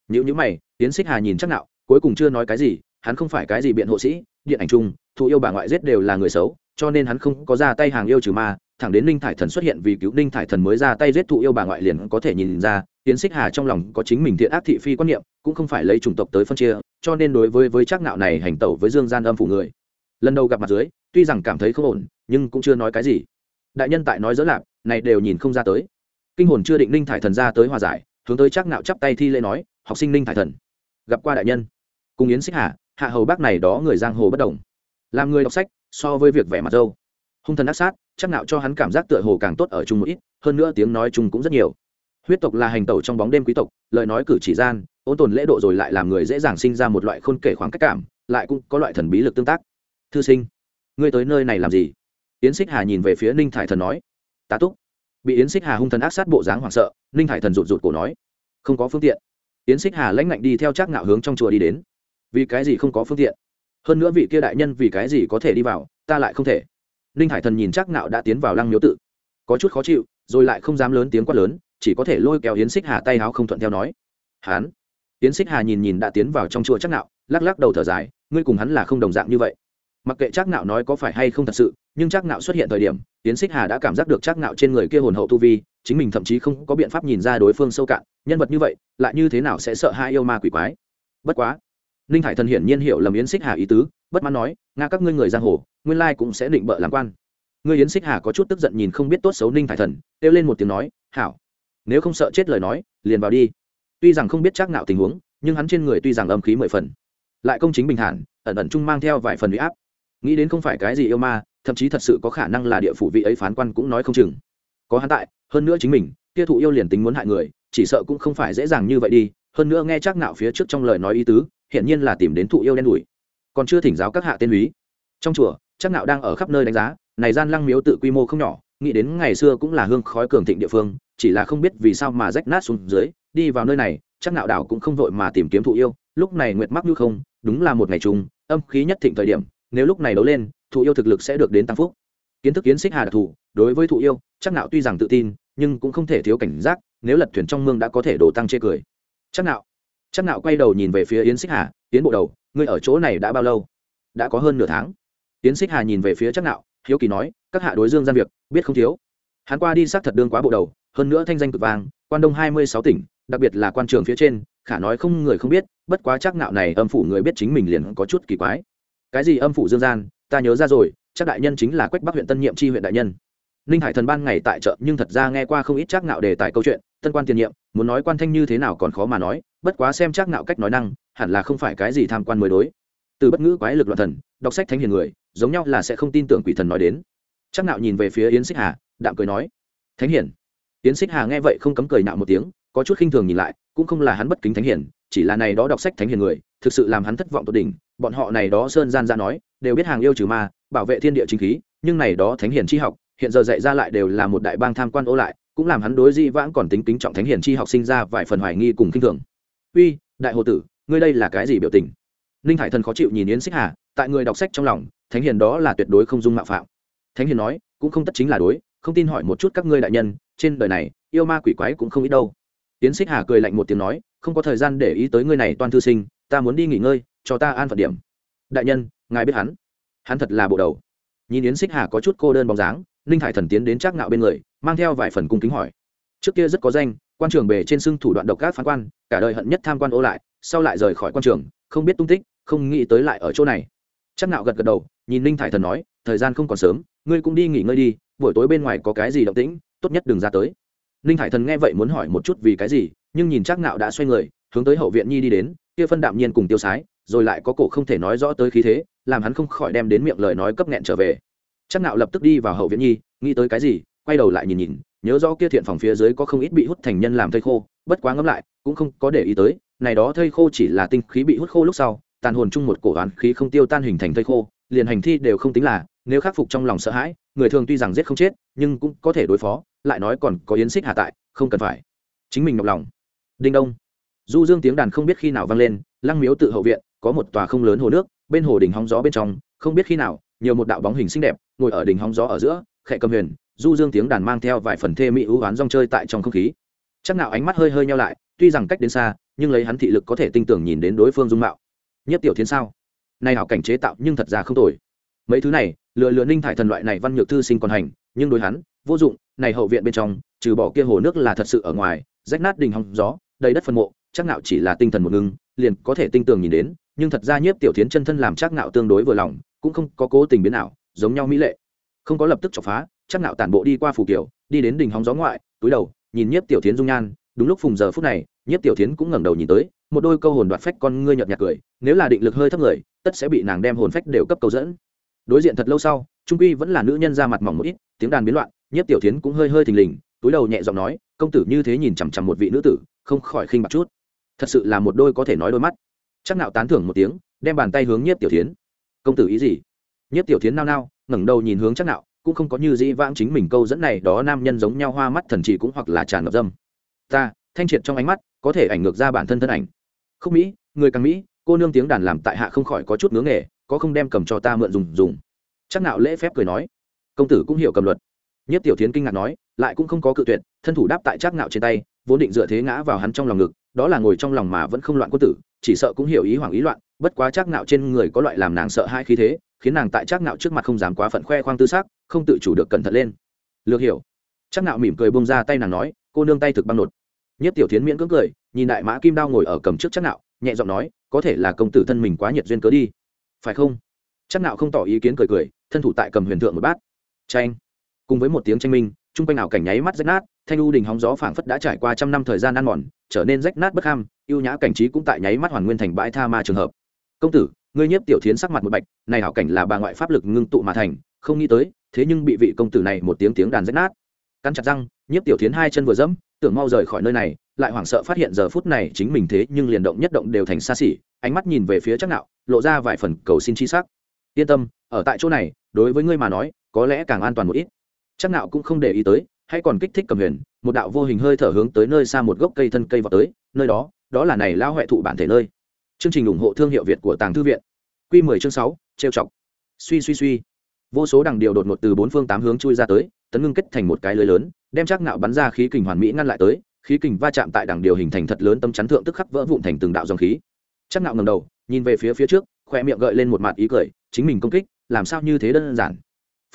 Nếu như mày tiến xích hà nhìn chắc nạo, cuối cùng chưa nói cái gì, hắn không phải cái gì biện hộ sĩ, điện ảnh chung, thụ yêu bà ngoại giết đều là người xấu, cho nên hắn không có ra tay hàng yêu trừ ma, thẳng đến ninh thải thần xuất hiện vì cứu ninh thải thần mới ra tay giết thụ yêu bà ngoại liền có thể nhìn ra tiến xích hà trong lòng có chính mình thiện ác thị phi quan niệm, cũng không phải lấy chủng tộc tới phân chia cho nên đối với với trác nạo này hành tẩu với dương gian âm phủ người. Lần đầu gặp mặt dưới, tuy rằng cảm thấy không ổn, nhưng cũng chưa nói cái gì. Đại nhân tại nói dỡ lạp, này đều nhìn không ra tới. Kinh hồn chưa định ninh thải thần ra tới hòa giải, hướng tới trác nạo chắp tay thi lễ nói, học sinh ninh thải thần, gặp qua đại nhân. Cùng yến xích hà, hạ hầu bác này đó người giang hồ bất đồng. Làm người đọc sách, so với việc vẻ mặt dâu. Hung thần ác sát, chắc nạo cho hắn cảm giác tựa hồ càng tốt ở chung một ít, hơn nữa tiếng nói chung cũng rất nhiều. Huyết tộc là hành tẩu trong bóng đêm quý tộc, lời nói cử chỉ gian ôn tồn lễ độ rồi lại làm người dễ dàng sinh ra một loại khôn kể khoảng cách cảm, lại cũng có loại thần bí lực tương tác. Thư sinh, ngươi tới nơi này làm gì? Yến xích hà nhìn về phía ninh thải thần nói. Tá túc. Bị yến xích hà hung thần ác sát bộ dáng hoảng sợ, ninh thải thần rụt rụt cổ nói. Không có phương tiện. Yến xích hà lãnh ngạnh đi theo Trác Ngạo hướng trong chùa đi đến. Vì cái gì không có phương tiện? Hơn nữa vị kia đại nhân vì cái gì có thể đi vào, ta lại không thể. Ninh hải thần nhìn chắc nạo đã tiến vào lăng miếu tự. Có chút khó chịu, rồi lại không dám lớn tiếng quát lớn, chỉ có thể lôi kéo yến xích hà tay háo không thuận theo nói. Hán yến xích hà nhìn nhìn đã tiến vào trong chùa chắc nạo lắc lắc đầu thở dài, ngươi cùng hắn là không đồng dạng như vậy. Mặc kệ chắc nạo nói có phải hay không thật sự, nhưng chắc nạo xuất hiện thời điểm yến xích hà đã cảm giác được chắc nạo trên người kia hồn hậu tu vi, chính mình thậm chí không có biện pháp nhìn ra đối phương sâu cạn, nhân vật như vậy, lại như thế nào sẽ sợ hai yêu ma quỷ quái. Bất quá, ninh hải thần hiển nhiên hiểu lầm yến xích hà ý tứ, bất mãn nói, nga các ngươi người giang hồ, nguyên lai cũng sẽ định bợ làm quan. Ngươi yến xích hà có chút tức giận nhìn không biết tốt xấu ninh thải thần, kêu lên một tiếng nói, hảo, nếu không sợ chết lời nói, liền vào đi tuy rằng không biết chắc nạo tình huống, nhưng hắn trên người tuy rằng âm khí mười phần. Lại công chính bình thản, ẩn ẩn chung mang theo vài phần uy áp. Nghĩ đến không phải cái gì yêu ma, thậm chí thật sự có khả năng là địa phủ vị ấy phán quan cũng nói không chừng. Có hắn tại, hơn nữa chính mình, kia thụ yêu liền tính muốn hại người, chỉ sợ cũng không phải dễ dàng như vậy đi. Hơn nữa nghe chắc nạo phía trước trong lời nói ý tứ hiện nhiên là tìm đến thụ yêu đen đuổi còn chưa thỉnh giáo các hạ tên úy. Trong chùa, chắc nạo đang ở khắp nơi đánh giá, này gian lăng miếu tự quy mô không nhỏ, nghĩ đến ngày xưa cũng là hương khói cường thịnh địa phương, chỉ là không biết vì sao mà rách nát xuống dưới đi vào nơi này, chắc nạo đảo cũng không vội mà tìm kiếm thụ yêu. Lúc này nguyệt mắc như không, đúng là một ngày trùng, âm khí nhất thịnh thời điểm, nếu lúc này đấu lên, thụ yêu thực lực sẽ được đến tăng phúc. Kiến thức kiến xích hà đặc thù, đối với thụ yêu, chắc nạo tuy rằng tự tin, nhưng cũng không thể thiếu cảnh giác, nếu lật thuyền trong mương đã có thể đổ tăng chê cười. Chắc nạo chắc nạo quay đầu nhìn về phía yến xích hà, yến bộ đầu, ngươi ở chỗ này đã bao lâu? Đã có hơn nửa tháng. Yến xích hà nhìn về phía chắc nạo hiếu kỳ nói, các hạ đối dương gian việc, biết không thiếu. Hắn qua đi xác thật đương quá bộ đầu, hơn nữa thanh danh cực vang quan đông hai mươi sáu tỉnh, đặc biệt là quan trường phía trên, khả nói không người không biết, bất quá chắc nạo này âm phủ người biết chính mình liền có chút kỳ quái. Cái gì âm phủ dương gian? Ta nhớ ra rồi, chắc đại nhân chính là quách bắc huyện tân nhiệm tri huyện đại nhân. Ninh hải thần ban ngày tại chợ, nhưng thật ra nghe qua không ít chắc nạo đề tài câu chuyện, tân quan tiền nhiệm, muốn nói quan thanh như thế nào còn khó mà nói, bất quá xem chắc nạo cách nói năng, hẳn là không phải cái gì tham quan mới đối. Từ bất ngữ quái lực loạn thần, đọc sách thánh hiền người, giống nhau là sẽ không tin tưởng quỷ thần nói đến. Chắc nạo nhìn về phía yến xích hà, đạm cười nói, thánh hiền yến xích hà nghe vậy không cấm cười nạo một tiếng, có chút khinh thường nhìn lại, cũng không là hắn bất kính thánh hiền, chỉ là này đó đọc sách thánh hiền người, thực sự làm hắn thất vọng tột đỉnh. Bọn họ này đó sơn gian ra nói, đều biết hàng yêu trừ ma, bảo vệ thiên địa chính khí, nhưng này đó thánh hiền chi học, hiện giờ dạy ra lại đều là một đại bang tham quan ô lại, cũng làm hắn đối di vãng còn tính kính trọng thánh hiền chi học sinh ra vài phần hoài nghi cùng kinh thường. Uy, đại hồ tử, ngươi đây là cái gì biểu tình? Ninh hải thần khó chịu nhìn yến xích hà, tại người đọc sách trong lòng, thánh hiền đó là tuyệt đối không dung mạo phạm. Thánh hiền nói, cũng không tất chính là đối, không tin hỏi một chút các ngươi đại nhân trên đời này, yêu ma quỷ quái cũng không ít đâu. Tiến xích hà cười lạnh một tiếng nói, không có thời gian để ý tới ngươi này toan thư sinh, ta muốn đi nghỉ ngơi, cho ta an phận điểm. Đại nhân, ngài biết hắn? Hắn thật là bộ đầu. Nhìn yến xích hà có chút cô đơn bóng dáng, ninh thải thần tiến đến trác ngạo bên người, mang theo vài phần cung kính hỏi. Trước kia rất có danh, quan trường bề trên xưng thủ đoạn độc ác phán quan, cả đời hận nhất tham quan ô lại, sau lại rời khỏi quan trường, không biết tung tích, không nghĩ tới lại ở chỗ này. Chắc nạo gật gật đầu, nhìn ninh thải thần nói, thời gian không còn sớm, ngươi cũng đi nghỉ ngơi đi, buổi tối bên ngoài có cái gì động tĩnh tốt nhất đừng ra tới. Ninh Hải thần nghe vậy muốn hỏi một chút vì cái gì, nhưng nhìn chắc nạo đã xoay người, hướng tới hậu viện nhi đi đến, kia phân đạm nhiên cùng tiêu sái, rồi lại có cổ không thể nói rõ tới khí thế, làm hắn không khỏi đem đến miệng lời nói cấp nghẹn trở về. Chắc nạo lập tức đi vào hậu viện nhi, nghĩ tới cái gì, quay đầu lại nhìn nhìn, nhớ rõ kia thiện phòng phía dưới có không ít bị hút thành nhân làm thây khô, bất quá ngẫm lại, cũng không có để ý tới, này đó thây khô chỉ là tinh khí bị hút khô lúc sau, tàn hồn chung một cổ oán khí không tiêu tan hình thành thây khô, liền hành thi đều không tính là, nếu khắc phục trong lòng sợ hãi, người thường tuy rằng giết không chết, nhưng cũng có thể đối phó lại nói còn có yến xích hạ tại, không cần phải. Chính mình nhọc lòng. Đinh đông. Du dương tiếng đàn không biết khi nào vang lên, lăng miếu tự hậu viện, có một tòa không lớn hồ nước, bên hồ đỉnh hóng gió bên trong, không biết khi nào, nhiều một đạo bóng hình xinh đẹp, ngồi ở đỉnh hóng gió ở giữa, khẽ cầm huyền, du dương tiếng đàn mang theo vài phần thê mỹ ưu oán rong chơi tại trong không khí. Chắc nào ánh mắt hơi hơi nhau lại, tuy rằng cách đến xa, nhưng lấy hắn thị lực có thể tinh tưởng nhìn đến đối phương dung mạo. Nhất tiểu thiên sao? Nay hảo cảnh chế tạo nhưng thật ra không tồi. Mấy thứ này, lừa lừa ninh thải thần loại này văn nhược thư sinh còn hành nhưng đối hắn, vô dụng, này hậu viện bên trong, trừ bỏ kia hồ nước là thật sự ở ngoài, rách nát đình hóng gió, đầy đất phân mộ, chắc nạo chỉ là tinh thần một ngưng, liền có thể tinh tường nhìn đến, nhưng thật ra nhiếp tiểu thiến chân thân làm chắc nạo tương đối vừa lòng, cũng không có cố tình biến nào giống nhau mỹ lệ. Không có lập tức chọc phá, chắc nạo tản bộ đi qua phủ kiều đi đến đỉnh hóng gió ngoại, túi đầu, nhìn nhiếp tiểu thiến dung nhan, đúng lúc phùng giờ phút này, nhiếp tiểu thiến cũng ngẩng đầu nhìn tới, một đôi câu hồn đoạt phách con ngươi nhợt nhạt cười, nếu là định lực hơi thấp người, tất sẽ bị nàng đem hồn phách đều cấp câu dẫn đối diện thật lâu sau, trung quy vẫn là nữ nhân ra mặt mỏng một ít, tiếng đàn biến loạn Nhất tiểu thiến cũng hơi hơi thình lình, túi đầu nhẹ giọng nói, công tử như thế nhìn chằm chằm một vị nữ tử, không khỏi khinh bạc chút. Thật sự là một đôi có thể nói đôi mắt. Chắc nạo tán thưởng một tiếng, đem bàn tay hướng nhiếp tiểu thiến. Công tử ý gì? Nhiếp tiểu thiến nao nao, ngẩng đầu nhìn hướng chắc nạo, cũng không có như dĩ vãng chính mình câu dẫn này đó nam nhân giống nhau hoa mắt thần chỉ cũng hoặc là tràn ngập dâm. Ta, thanh triệt trong ánh mắt, có thể ảnh ngược ra bản thân thân ảnh. Không mỹ, người càng mỹ, cô nương tiếng đàn làm tại hạ không khỏi có chút ngưỡng nghề có không đem cầm cho ta mượn dùng dùng. Chắc nạo lễ phép cười nói. Công tử cũng hiểu cầm luật. Nhất tiểu thiến kinh ngạc nói, lại cũng không có cự tuyệt, thân thủ đáp tại chắc nạo trên tay, vốn định dựa thế ngã vào hắn trong lòng ngực, đó là ngồi trong lòng mà vẫn không loạn quân tử, chỉ sợ cũng hiểu ý hoảng ý loạn, bất quá chắc nạo trên người có loại làm nàng sợ hai khí thế, khiến nàng tại chắc nạo trước mặt không dám quá phận khoe khoang tư xác không tự chủ được cẩn thận lên. Lược hiểu. Chắc nạo mỉm cười buông ra tay nàng nói, cô nương tay thực băng nột. Nhất tiểu thiến miễn cưỡng cười, nhìn đại mã kim đao ngồi ở cầm trước chắc nạo, nhẹ giọng nói, có thể là công tử thân mình quá nhiệt duyên cớ đi phải không? Chắc nào không tỏ ý kiến cười cười, thân thủ tại cầm huyền thượng một bát. Tranh cùng với một tiếng tranh minh, chung quanh ảo cảnh nháy mắt rách nát, thanh u đình hóng gió phảng phất đã trải qua trăm năm thời gian ăn mòn, trở nên rách nát bất ham, ưu nhã cảnh trí cũng tại nháy mắt hoàn nguyên thành bãi tha ma trường hợp. Công tử, ngươi nhiếp tiểu thiến sắc mặt một bạch, này ảo cảnh là bà ngoại pháp lực ngưng tụ mà thành, không nghĩ tới, thế nhưng bị vị công tử này một tiếng tiếng đàn rách nát. Cắn chặt răng, nhiếp tiểu thiến hai chân vừa dẫm, tưởng mau rời khỏi nơi này lại hoảng sợ phát hiện giờ phút này chính mình thế nhưng liền động nhất động đều thành xa xỉ ánh mắt nhìn về phía chắc nạo lộ ra vài phần cầu xin chi sắc. Yên tâm ở tại chỗ này đối với ngươi mà nói có lẽ càng an toàn một ít. Chắc nạo cũng không để ý tới hay còn kích thích cầm huyền một đạo vô hình hơi thở hướng tới nơi xa một gốc cây thân cây vào tới nơi đó đó là này lao huệ thụ bản thể nơi. Chương trình ủng hộ thương hiệu việt của tàng thư viện. Quy 10 chương 6, trêu chọc. Suy suy suy. Vô số đằng điều đột ngột từ bốn phương tám hướng chui ra tới tấn ngưng kết thành một cái lưới lớn đem chắc nạo bắn ra khí kình hoàn mỹ ngăn lại tới khí kình va chạm tại đằng điều hình thành thật lớn tâm chắn thượng tức khắc vỡ vụn thành từng đạo dòng khí. Chắc ngạo ngẩng đầu, nhìn về phía phía trước khoe miệng gợi lên một mặt ý cười, chính mình công kích, làm sao như thế đơn giản.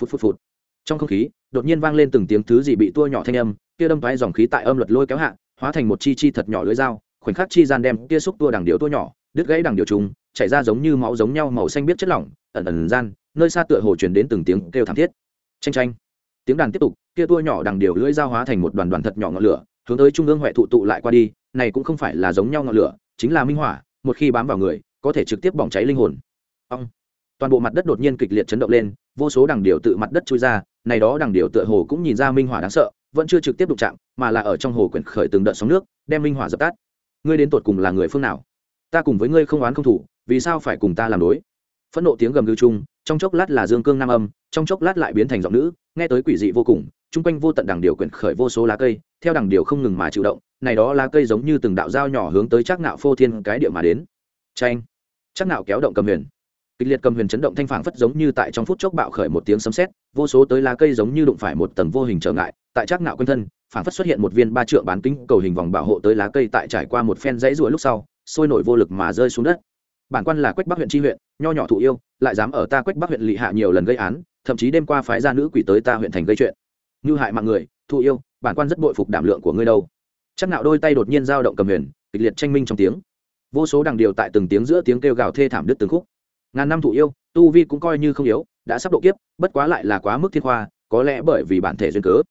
Phút phút phút trong không khí, đột nhiên vang lên từng tiếng thứ gì bị tua nhỏ thanh âm, kia đâm toái dòng khí tại âm luật lôi kéo hạ, hóa thành một chi chi thật nhỏ lưỡi dao, khoảnh khắc chi gian đem kia xúc tua đằng điệu tua nhỏ, đứt gãy đằng điệu trùng, chảy ra giống như máu giống nhau màu xanh biết chất lỏng, ẩn ẩn gian, nơi xa tựa hồ truyền đến từng tiếng kêu thảm thiết. Tranh tranh tiếng đàn tiếp tục, kia tua nhỏ đằng điệu lưỡi dao hóa thành một đoàn đoàn thật nhỏ ngọn lửa hướng tới trung ương huệ thụ tụ lại qua đi, này cũng không phải là giống nhau ngọn lửa, chính là minh hỏa một khi bám vào người, có thể trực tiếp bỏng cháy linh hồn. Ông. Toàn bộ mặt đất đột nhiên kịch liệt chấn động lên, vô số đằng điều tự mặt đất chui ra, này đó đằng điều tựa hồ cũng nhìn ra minh hỏa đáng sợ, vẫn chưa trực tiếp đụng chạm, mà là ở trong hồ quyển khởi từng đợt sóng nước, đem minh hỏa dập tắt. Ngươi đến tột cùng là người phương nào? Ta cùng với ngươi không oán không thủ, vì sao phải cùng ta làm đối? Phẫn nộ tiếng gầm gừ chung, trong chốc lát là dương cương nam âm, trong chốc lát lại biến thành giọng nữ, nghe tới quỷ dị vô cùng chung quanh vô tận đằng điều quyển khởi vô số lá cây, theo đằng điều không ngừng mà chịu động, này đó lá cây giống như từng đạo dao nhỏ hướng tới chắc nạo phô thiên cái địa mà đến. Tranh chắc nạo kéo động cầm huyền. Kịch liệt cầm huyền chấn động thanh phảng phất giống như tại trong phút chốc bạo khởi một tiếng sấm sét, vô số tới lá cây giống như đụng phải một tầng vô hình trở ngại, tại chắc nạo quanh thân, phảng phất xuất hiện một viên ba trượng bán kính cầu hình vòng bảo hộ tới lá cây tại trải qua một phen dãy ruồi lúc sau, sôi nổi vô lực mà rơi xuống đất. Bản quan là quách bắc huyện tri huyện, nho nhỏ thụ yêu, lại dám ở ta quách bắc huyện lỵ hạ nhiều lần gây án, thậm chí đêm qua phái gia nữ quỷ tới ta huyện thành gây chuyện như hại mạng người thụ yêu, bản quan rất bội phục đảm lượng của ngươi đâu. Chắc nạo đôi tay đột nhiên giao động cầm huyền, kịch liệt tranh minh trong tiếng. Vô số đằng điều tại từng tiếng giữa tiếng kêu gào thê thảm đứt từng khúc. Ngàn năm thụ yêu, tu vi cũng coi như không yếu, đã sắp độ kiếp, bất quá lại là quá mức thiên khoa, có lẽ bởi vì bản thể duyên cớ.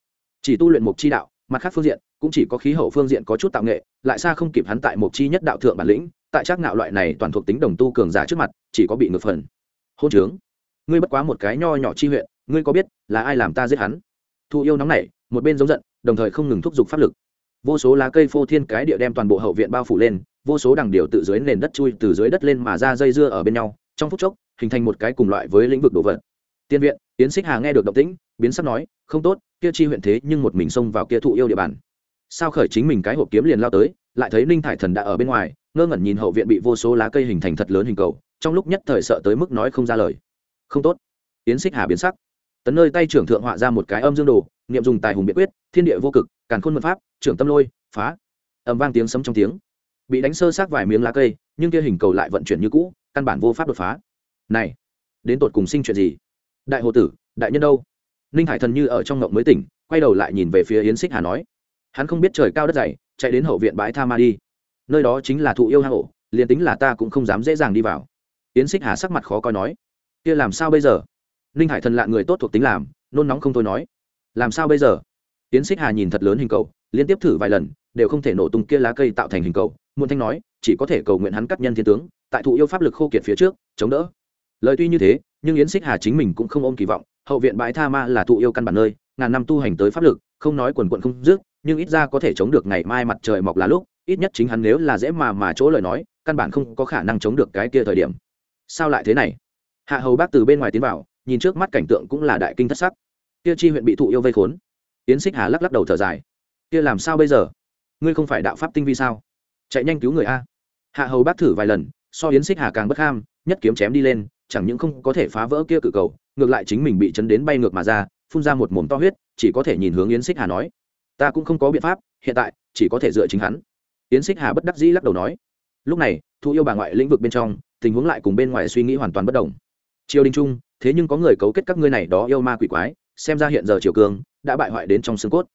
Chỉ tu luyện mục chi đạo, mặt khác phương diện, cũng chỉ có khí hậu phương diện có chút tạo nghệ, lại xa không kịp hắn tại mục chi nhất đạo thượng bản lĩnh, tại trác ngạo loại này toàn thuộc tính đồng tu cường giả trước mặt, chỉ có bị ngược phần. Hôn trướng. Ngươi bất quá một cái nho nhỏ chi huyện, ngươi có biết là ai làm ta giết hắn? Thụ yêu nóng nảy, một bên giống giận, đồng thời không ngừng thúc giục pháp lực. Vô số lá cây phô thiên cái địa đem toàn bộ hậu viện bao phủ lên, vô số đằng điều tự dưới nền đất chui từ dưới đất lên mà ra dây dưa ở bên nhau, trong phút chốc, hình thành một cái cùng loại với lĩnh vực đồ vật. Tiên viện tiến xích hà nghe được động tĩnh, biến sắc nói, không tốt, kia chi huyện thế nhưng một mình xông vào kia thụ yêu địa bàn. Sao khởi chính mình cái hộp kiếm liền lao tới, lại thấy ninh thải thần đã ở bên ngoài, ngơ ngẩn nhìn hậu viện bị vô số lá cây hình thành thật lớn hình cầu, trong lúc nhất thời sợ tới mức nói không ra lời. Không tốt. Yến xích hà biến sắc tấn nơi tay trưởng thượng họa ra một cái âm dương đồ, niệm dùng tài hùng biện quyết, thiên địa vô cực, càn khôn mật pháp, trưởng tâm lôi, phá. Ầm vang tiếng sấm trong tiếng. Bị đánh sơ sát vài miếng lá cây, nhưng kia hình cầu lại vận chuyển như cũ, căn bản vô pháp đột phá. Này, đến tột cùng sinh chuyện gì? Đại hồ tử, đại nhân đâu? Ninh hải thần như ở trong ngộng mới tỉnh, quay đầu lại nhìn về phía yến xích hà nói. Hắn không biết trời cao đất dày, chạy đến hậu viện bãi tha ma đi. Nơi đó chính là thụ yêu hang ổ, liền tính là ta cũng không dám dễ dàng đi vào. Yến xích hà sắc mặt khó coi nói. Kia làm sao bây giờ? Ninh hải thần lạ người tốt thuộc tính làm, nôn nóng không thôi nói. Làm sao bây giờ? Yến xích hà nhìn thật lớn hình cầu, liên tiếp thử vài lần, đều không thể nổ tung kia lá cây tạo thành hình cầu. Muôn thanh nói, chỉ có thể cầu nguyện hắn cắt nhân thiên tướng, tại thụ yêu pháp lực khô kiệt phía trước, chống đỡ. Lời tuy như thế, nhưng yến xích hà chính mình cũng không ôm kỳ vọng, hậu viện bãi tha ma là thụ yêu căn bản nơi, ngàn năm tu hành tới pháp lực, không nói quần quận không dứt, nhưng ít ra có thể chống được ngày mai mặt trời mọc là lúc, ít nhất chính hắn nếu là dễ mà mà chỗ lời nói, căn bản không có khả năng chống được cái kia thời điểm. Sao lại thế này? Hạ hầu bác từ bên ngoài tiến vào nhìn trước mắt cảnh tượng cũng là đại kinh thất sắc. Kia chi huyện bị thụ yêu vây khốn. Yến xích hà lắc lắc đầu thở dài. Kia làm sao bây giờ? Ngươi không phải đạo pháp tinh vi sao? Chạy nhanh cứu người a. Hạ hầu bác thử vài lần, so yến xích hà càng bất ham, nhất kiếm chém đi lên, chẳng những không có thể phá vỡ kia cự cầu, ngược lại chính mình bị chấn đến bay ngược mà ra, phun ra một mồm to huyết, chỉ có thể nhìn hướng yến xích hà nói. Ta cũng không có biện pháp, hiện tại, chỉ có thể dựa chính hắn. Yến xích hà bất đắc dĩ lắc đầu nói. Lúc này thu yêu bà ngoại lĩnh vực bên trong, tình huống lại cùng bên ngoài suy nghĩ hoàn toàn bất đồng triều đình trung, thế nhưng có người cấu kết các ngươi này đó yêu ma quỷ quái, xem ra hiện giờ triều cường đã bại hoại đến trong xương cốt.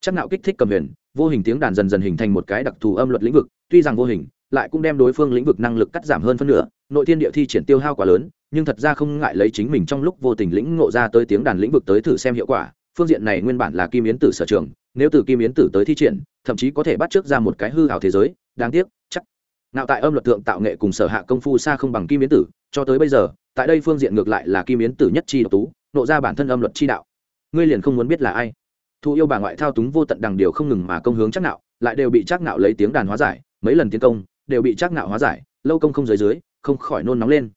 Chắc nạo kích thích cầm huyền, vô hình tiếng đàn dần dần hình thành một cái đặc thù âm luật lĩnh vực, tuy rằng vô hình, lại cũng đem đối phương lĩnh vực năng lực cắt giảm hơn phân nửa, nội thiên địa thi triển tiêu hao quá lớn, nhưng thật ra không ngại lấy chính mình trong lúc vô tình lĩnh ngộ ra tới tiếng đàn lĩnh vực tới thử xem hiệu quả, phương diện này nguyên bản là kim yến tử sở trường, nếu từ kim yến tử tới thi triển, thậm chí có thể bắt trước ra một cái hư hào thế giới, đáng tiếc, chắc nào tại âm luật thượng tạo nghệ cùng sở hạ công phu xa không bằng kim yến tử, cho tới bây giờ, tại đây phương diện ngược lại là kim yến tử nhất chi độc tú, nộ ra bản thân âm luật chi đạo. Ngươi liền không muốn biết là ai. Thu yêu bà ngoại thao túng vô tận đằng điều không ngừng mà công hướng chắc nạo, lại đều bị chắc nạo lấy tiếng đàn hóa giải, mấy lần tiến công, đều bị chắc nạo hóa giải, lâu công không dưới dưới, không khỏi nôn nóng lên.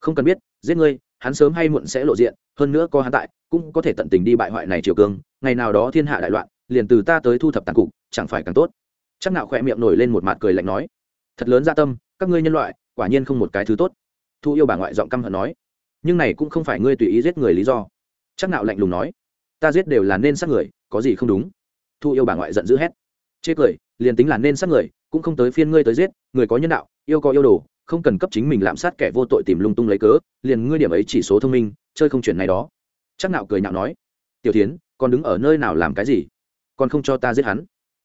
Không cần biết, giết ngươi, hắn sớm hay muộn sẽ lộ diện, hơn nữa có hắn tại, cũng có thể tận tình đi bại hoại này triều cường. ngày nào đó thiên hạ đại loạn, liền từ ta tới thu thập tàn cục, chẳng phải càng tốt. Chắc nạo khoe miệng nổi lên một mặt cười lạnh nói thật lớn dạ tâm các ngươi nhân loại quả nhiên không một cái thứ tốt. Thu yêu bà ngoại giọng căm hận nói nhưng này cũng không phải ngươi tùy ý giết người lý do. Chắc nạo lạnh lùng nói ta giết đều là nên sát người có gì không đúng? Thu yêu bà ngoại giận dữ hét. Chê cười liền tính là nên sát người cũng không tới phiên ngươi tới giết người có nhân đạo yêu có yêu đồ không cần cấp chính mình lạm sát kẻ vô tội tìm lung tung lấy cớ liền ngươi điểm ấy chỉ số thông minh chơi không chuyển này đó. Chắc nạo cười nhạo nói tiểu thiến, còn đứng ở nơi nào làm cái gì? Còn không cho ta giết hắn.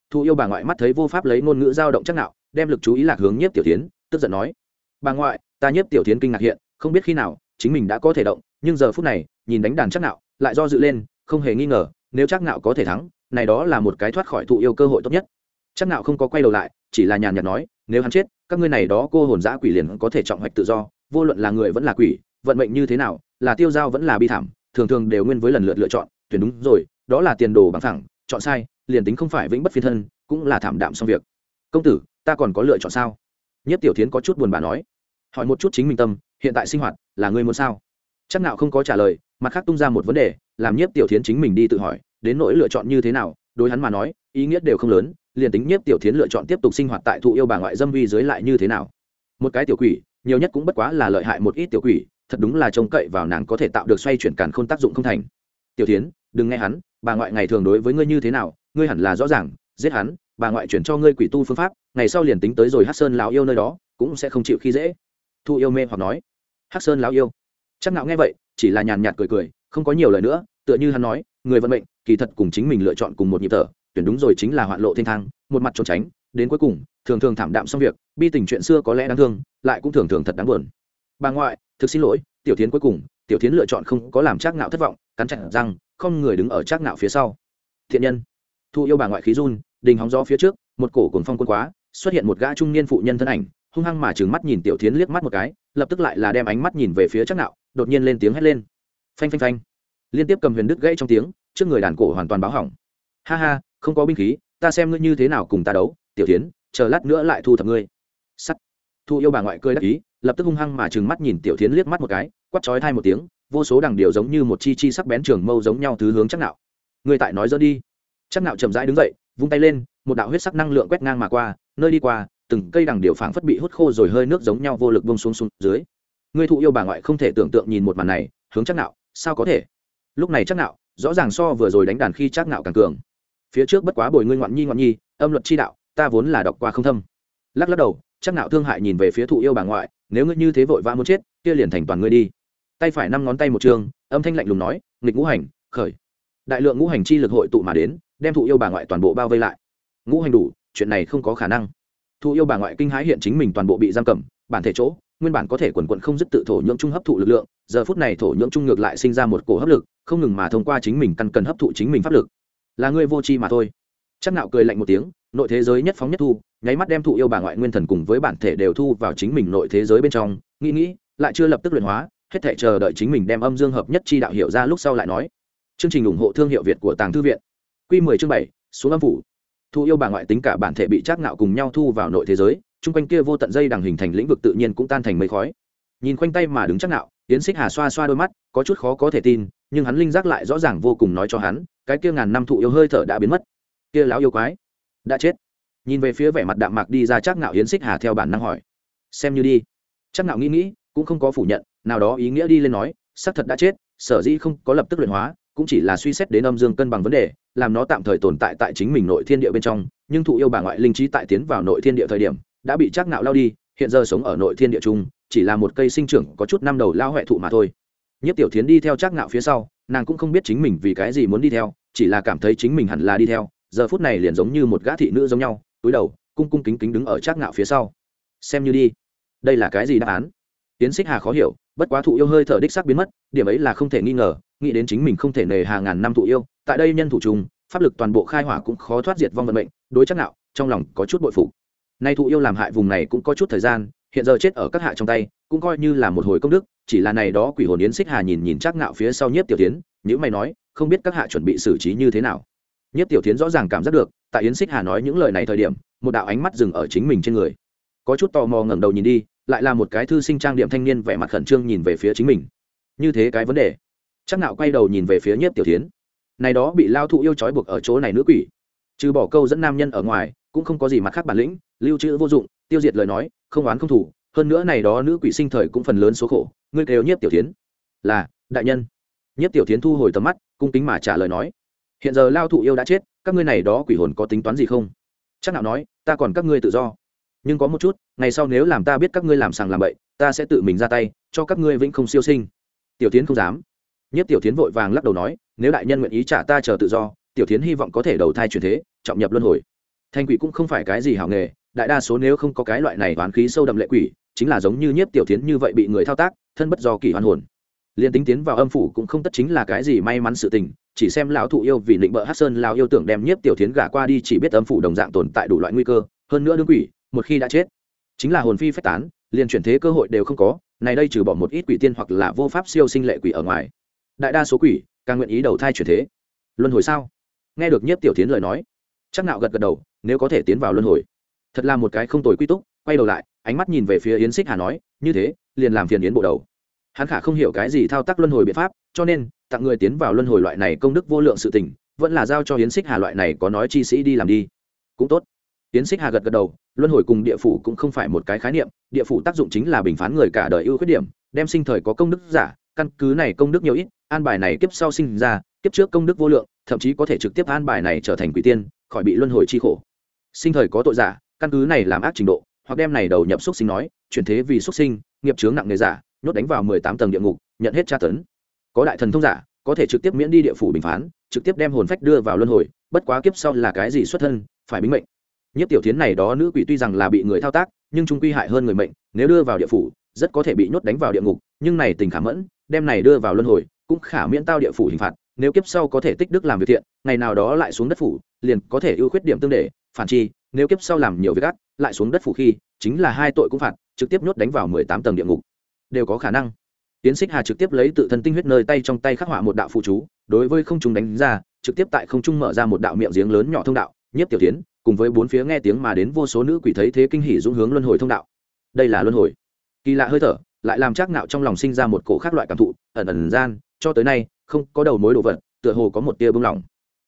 Thu yêu bà ngoại mắt thấy vô pháp lấy ngôn ngữ dao động chắc nạo đem lực chú ý lạc hướng nhiếp tiểu tiến tức giận nói, bà ngoại, ta nhiếp tiểu tiến kinh ngạc hiện, không biết khi nào chính mình đã có thể động, nhưng giờ phút này, nhìn đánh đàn chắc nạo, lại do dự lên, không hề nghi ngờ, nếu chắc nạo có thể thắng, này đó là một cái thoát khỏi thụ yêu cơ hội tốt nhất. Chắc nạo không có quay đầu lại, chỉ là nhàn nhạt nói, nếu hắn chết, các ngươi này đó cô hồn dã quỷ liền có thể trọng hoạch tự do, vô luận là người vẫn là quỷ, vận mệnh như thế nào, là tiêu giao vẫn là bi thảm, thường thường đều nguyên với lần lượt lựa chọn, tuyển đúng rồi, đó là tiền đồ bằng thẳng chọn sai, liền tính không phải vĩnh bất phiên thân, cũng là thảm đạm xong việc. Công tử ta còn có lựa chọn sao? Nhất tiểu thiến có chút buồn bã nói. Hỏi một chút chính mình tâm, hiện tại sinh hoạt, là ngươi muốn sao? Chắc nào không có trả lời, mặt khác tung ra một vấn đề, làm nhiếp tiểu thiến chính mình đi tự hỏi, đến nỗi lựa chọn như thế nào, đối hắn mà nói, ý nghĩa đều không lớn, liền tính nhiếp tiểu thiến lựa chọn tiếp tục sinh hoạt tại thụ yêu bà ngoại dâm vi dưới lại như thế nào? Một cái tiểu quỷ, nhiều nhất cũng bất quá là lợi hại một ít tiểu quỷ, thật đúng là trông cậy vào nàng có thể tạo được xoay chuyển càn khôn tác dụng không thành. Tiểu thiến, đừng nghe hắn, bà ngoại ngày thường đối với ngươi như thế nào, ngươi hẳn là rõ ràng giết hắn, bà ngoại chuyển cho ngươi quỷ tu phương pháp, ngày sau liền tính tới rồi hát sơn lão yêu nơi đó, cũng sẽ không chịu khi dễ. Thu yêu mê hoặc nói. Hát sơn lão yêu? Chắc ngạo nghe vậy, chỉ là nhàn nhạt cười cười, không có nhiều lời nữa, tựa như hắn nói, người vận mệnh, kỳ thật cùng chính mình lựa chọn cùng một nhịp thở, tuyển đúng rồi chính là hoạn lộ thiên thang, một mặt trốn tránh, đến cuối cùng, thường thường thảm đạm xong việc, bi tình chuyện xưa có lẽ đáng thương, lại cũng thường thường thật đáng buồn. Bà ngoại, thực xin lỗi, tiểu tiến cuối cùng, tiểu tiến lựa chọn không có làm trác ngạo thất vọng, cắn chặt răng, không người đứng ở trác ngạo phía sau. Thiện nhân. Thu yêu bà ngoại khí run đình hóng gió phía trước, một cổ cồn phong quân quá, xuất hiện một gã trung niên phụ nhân thân ảnh, hung hăng mà trừng mắt nhìn tiểu tiến liếc mắt một cái, lập tức lại là đem ánh mắt nhìn về phía chắc nạo, đột nhiên lên tiếng hét lên. Phanh phanh phanh. Liên tiếp cầm huyền đứt gãy trong tiếng, trước người đàn cổ hoàn toàn báo hỏng. Ha ha, không có binh khí, ta xem ngươi như thế nào cùng ta đấu, tiểu tiến chờ lát nữa lại thu thập ngươi. Sắt. Thu yêu bà ngoại cười đắc ý, lập tức hung hăng mà trừng mắt nhìn tiểu tiến liếc mắt một cái quắt chói thai một tiếng, vô số đằng điều giống như một chi chi sắc bén trường mâu giống nhau thứ hướng chắc nạo. Người tại nói dỡ đi. Chắc nạo chậm rãi đứng dậy vung tay lên, một đạo huyết sắc năng lượng quét ngang mà qua, nơi đi qua, từng cây đằng điều phảng phất bị hút khô rồi hơi nước giống nhau vô lực bông xuống xuống dưới. Người thụ yêu bà ngoại không thể tưởng tượng nhìn một màn này, hướng chắc nạo, sao có thể? Lúc này chắc nạo, rõ ràng so vừa rồi đánh đàn khi chắc nạo càng cường. Phía trước bất quá bồi ngươi ngoạn nhi ngoạn nhi, âm luật chi đạo, ta vốn là đọc qua không thâm. Lắc lắc đầu, chắc nạo thương hại nhìn về phía thụ yêu bà ngoại, nếu ngươi như thế vội vã muốn chết, kia liền thành toàn ngươi đi. Tay phải năm ngón tay một trường, âm thanh lạnh lùng nói, nghịch ngũ hành, khởi. Đại lượng ngũ hành chi lực hội tụ mà đến đem thụ yêu bà ngoại toàn bộ bao vây lại. Ngũ hành đủ, chuyện này không có khả năng. Thụ yêu bà ngoại kinh hãi hiện chính mình toàn bộ bị giam cầm, bản thể chỗ, nguyên bản có thể quần quận không dứt tự thổ nhưỡng trung hấp thụ lực lượng, giờ phút này thổ nhưỡng trung ngược lại sinh ra một cổ hấp lực, không ngừng mà thông qua chính mình căn cần hấp thụ chính mình pháp lực. Là ngươi vô tri mà thôi. Chắc nạo cười lạnh một tiếng, nội thế giới nhất phóng nhất thu, nháy mắt đem thụ yêu bà ngoại nguyên thần cùng với bản thể đều thu vào chính mình nội thế giới bên trong, nghĩ nghĩ, lại chưa lập tức luyện hóa, hết thể chờ đợi chính mình đem âm dương hợp nhất chi đạo hiệu ra lúc sau lại nói. Chương trình ủng hộ thương hiệu việt của tàng thư viện quy 10 chương 7, xuống âm phủ. Thu yêu bà ngoại tính cả bản thể bị chắc ngạo cùng nhau thu vào nội thế giới chung quanh kia vô tận dây đằng hình thành lĩnh vực tự nhiên cũng tan thành mây khói. Nhìn quanh tay mà đứng chắc ngạo, Yến xích hà xoa xoa đôi mắt có chút khó có thể tin nhưng hắn linh giác lại rõ ràng vô cùng nói cho hắn cái kia ngàn năm thụ yêu hơi thở đã biến mất. Kia lão yêu quái đã chết. Nhìn về phía vẻ mặt đạm mạc đi ra chắc ngạo yến xích hà theo bản năng hỏi. Xem như đi. Chắc ngạo nghĩ nghĩ cũng không có phủ nhận nào đó ý nghĩa đi lên nói xác thật đã chết sở dĩ không có lập tức luyện hóa cũng chỉ là suy xét đến âm dương cân bằng vấn đề, làm nó tạm thời tồn tại tại chính mình nội thiên địa bên trong, nhưng thụ yêu bà ngoại linh trí tại tiến vào nội thiên địa thời điểm, đã bị chắc nạo lao đi, hiện giờ sống ở nội thiên địa trung chỉ là một cây sinh trưởng có chút năm đầu lao huệ thụ mà thôi. Nhất tiểu thiến đi theo chắc nạo phía sau, nàng cũng không biết chính mình vì cái gì muốn đi theo, chỉ là cảm thấy chính mình hẳn là đi theo, giờ phút này liền giống như một gã thị nữ giống nhau, túi đầu, cung cung kính kính đứng ở chắc nạo phía sau. Xem như đi. Đây là cái gì đáp án? Tiến xích hà khó hiểu, bất quá thụ yêu hơi thở đích xác biến mất, điểm ấy là không thể nghi ngờ nghĩ đến chính mình không thể nề hàng ngàn năm thụ yêu, tại đây nhân thủ trùng, pháp lực toàn bộ khai hỏa cũng khó thoát diệt vong vận mệnh, đối chắc nạo, trong lòng có chút bội phục. Nay thụ yêu làm hại vùng này cũng có chút thời gian, hiện giờ chết ở các hạ trong tay, cũng coi như là một hồi công đức, chỉ là này đó quỷ hồn yến xích hà nhìn nhìn chắc nạo phía sau nhiếp tiểu tiến những mày nói, không biết các hạ chuẩn bị xử trí như thế nào. Nhiếp tiểu tiến rõ ràng cảm giác được, tại yến xích hà nói những lời này thời điểm, một đạo ánh mắt dừng ở chính mình trên người. Có chút tò mò ngẩng đầu nhìn đi, lại là một cái thư sinh trang điểm thanh niên vẻ mặt khẩn trương nhìn về phía chính mình. Như thế cái vấn đề chắc nạo quay đầu nhìn về phía nhiếp tiểu tiến này đó bị lao thụ yêu trói buộc ở chỗ này nữ quỷ. Trừ bỏ câu dẫn nam nhân ở ngoài, cũng không có gì mặt khác bản lĩnh, lưu trữ vô dụng, tiêu diệt lời nói, không oán không thủ. Hơn nữa này đó nữ quỷ sinh thời cũng phần lớn số khổ, ngươi kêu nhiếp tiểu tiến là, đại nhân. Nhiếp tiểu tiến thu hồi tầm mắt, cung kính mà trả lời nói. Hiện giờ lao thụ yêu đã chết, các ngươi này đó quỷ hồn có tính toán gì không? Chắc nào nói, ta còn các ngươi tự do. Nhưng có một chút, ngày sau nếu làm ta biết các ngươi làm sàng làm bậy, ta sẽ tự mình ra tay, cho các ngươi vĩnh không siêu sinh. Tiểu tiến không dám nhất tiểu tiến vội vàng lắc đầu nói, nếu đại nhân nguyện ý trả ta chờ tự do, tiểu tiến hy vọng có thể đầu thai truyền thế, trọng nhập luân hồi. Thanh quỷ cũng không phải cái gì hảo nghề, đại đa số nếu không có cái loại này oán khí sâu đậm lệ quỷ, chính là giống như nhiếp tiểu tiến như vậy bị người thao tác, thân bất do kỳ hoàn hồn. Liền tính tiến vào âm phủ cũng không tất chính là cái gì may mắn sự tình, chỉ xem lão thụ yêu vì định bợ hát sơn lao yêu tưởng đem nhiếp tiểu tiến gả qua đi chỉ biết âm phủ đồng dạng tồn tại đủ loại nguy cơ, hơn nữa đương quỷ, một khi đã chết, chính là hồn phi phách tán, liền chuyển thế cơ hội đều không có, này đây trừ bỏ một ít quỷ tiên hoặc là vô pháp siêu sinh lệ quỷ ở ngoài đại đa số quỷ càng nguyện ý đầu thai chuyển thế. Luân hồi sao? Nghe được nhiếp tiểu tiến lời nói chắc nạo gật gật đầu, nếu có thể tiến vào luân hồi. Thật là một cái không tồi quy túc, quay đầu lại, ánh mắt nhìn về phía yến xích hà nói, như thế, liền làm phiền yến bộ đầu. Hắn khả không hiểu cái gì thao tác luân hồi biện pháp, cho nên, tặng người tiến vào luân hồi loại này công đức vô lượng sự tình, vẫn là giao cho yến xích hà loại này có nói chi sĩ đi làm đi. Cũng tốt. Yến xích hà gật gật đầu, luân hồi cùng địa phủ cũng không phải một cái khái niệm, địa phủ tác dụng chính là bình phán người cả đời ưu khuyết điểm, đem sinh thời có công đức giả, căn cứ này công đức nhiều ít an bài này kiếp sau sinh ra, kiếp trước công đức vô lượng, thậm chí có thể trực tiếp an bài này trở thành quỷ tiên, khỏi bị luân hồi chi khổ. Sinh thời có tội giả, căn cứ này làm ác trình độ, hoặc đem này đầu nhập xúc sinh nói, chuyển thế vì xúc sinh, nghiệp chướng nặng người giả, nhốt đánh vào mười tám tầng địa ngục, nhận hết tra tấn. Có đại thần thông giả, có thể trực tiếp miễn đi địa phủ bình phán, trực tiếp đem hồn phách đưa vào luân hồi, bất quá kiếp sau là cái gì xuất thân, phải bính mệnh. Nhất tiểu tiến này đó nữ quỷ tuy rằng là bị người thao tác, nhưng trung quy hại hơn người mệnh, nếu đưa vào địa phủ, rất có thể bị nhốt đánh vào địa ngục, nhưng này tình khả mẫn, đem này đưa vào luân hồi cũng khả miễn tao địa phủ hình phạt, nếu kiếp sau có thể tích đức làm việc thiện, ngày nào đó lại xuống đất phủ, liền có thể ưu khuyết điểm tương để, phản chi, nếu kiếp sau làm nhiều việc ác, lại xuống đất phủ khi, chính là hai tội cũng phạt, trực tiếp nhốt đánh vào mười tám tầng địa ngục. Đều có khả năng. Tiến xích hà trực tiếp lấy tự thân tinh huyết nơi tay trong tay khắc họa một đạo phụ chú, đối với không trung đánh ra, trực tiếp tại không trung mở ra một đạo miệng giếng lớn nhỏ thông đạo nhất tiểu tiến, cùng với bốn phía nghe tiếng mà đến vô số nữ quỷ thấy thế kinh hỉ dũng hướng luân hồi thông đạo. Đây là luân hồi. Kỳ lạ hơi thở, lại làm chắc nạo trong lòng sinh ra một cổ khác loại cảm thụ, ẩn ẩn gian cho tới nay, không có đầu mối đồ vật, tựa hồ có một tia bưng lỏng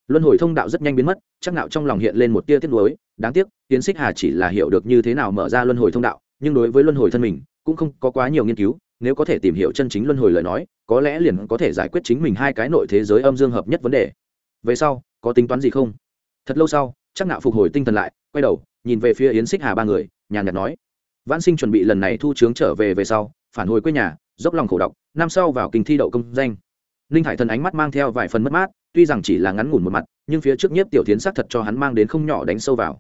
luân hồi thông đạo rất nhanh biến mất, chắc nạo trong lòng hiện lên một tia tiếc nuối, đáng tiếc tiến xích hà chỉ là hiểu được như thế nào mở ra luân hồi thông đạo, nhưng đối với luân hồi thân mình, cũng không có quá nhiều nghiên cứu, nếu có thể tìm hiểu chân chính luân hồi lời nói, có lẽ liền có thể giải quyết chính mình hai cái nội thế giới âm dương hợp nhất vấn đề. Về sau, có tính toán gì không? Thật lâu sau, chắc nạo phục hồi tinh thần lại, quay đầu, nhìn về phía yến xích hà ba người, nhàn nhạt nói, vãn sinh chuẩn bị lần này thu trướng trở về về sau, phản hồi quê nhà dốc lòng khổ đọc, năm sau vào kinh thi đậu công danh. Ninh hải thần ánh mắt mang theo vài phần mất mát, tuy rằng chỉ là ngắn ngủn một mặt, nhưng phía trước nhất tiểu tiến xác thật cho hắn mang đến không nhỏ đánh sâu vào.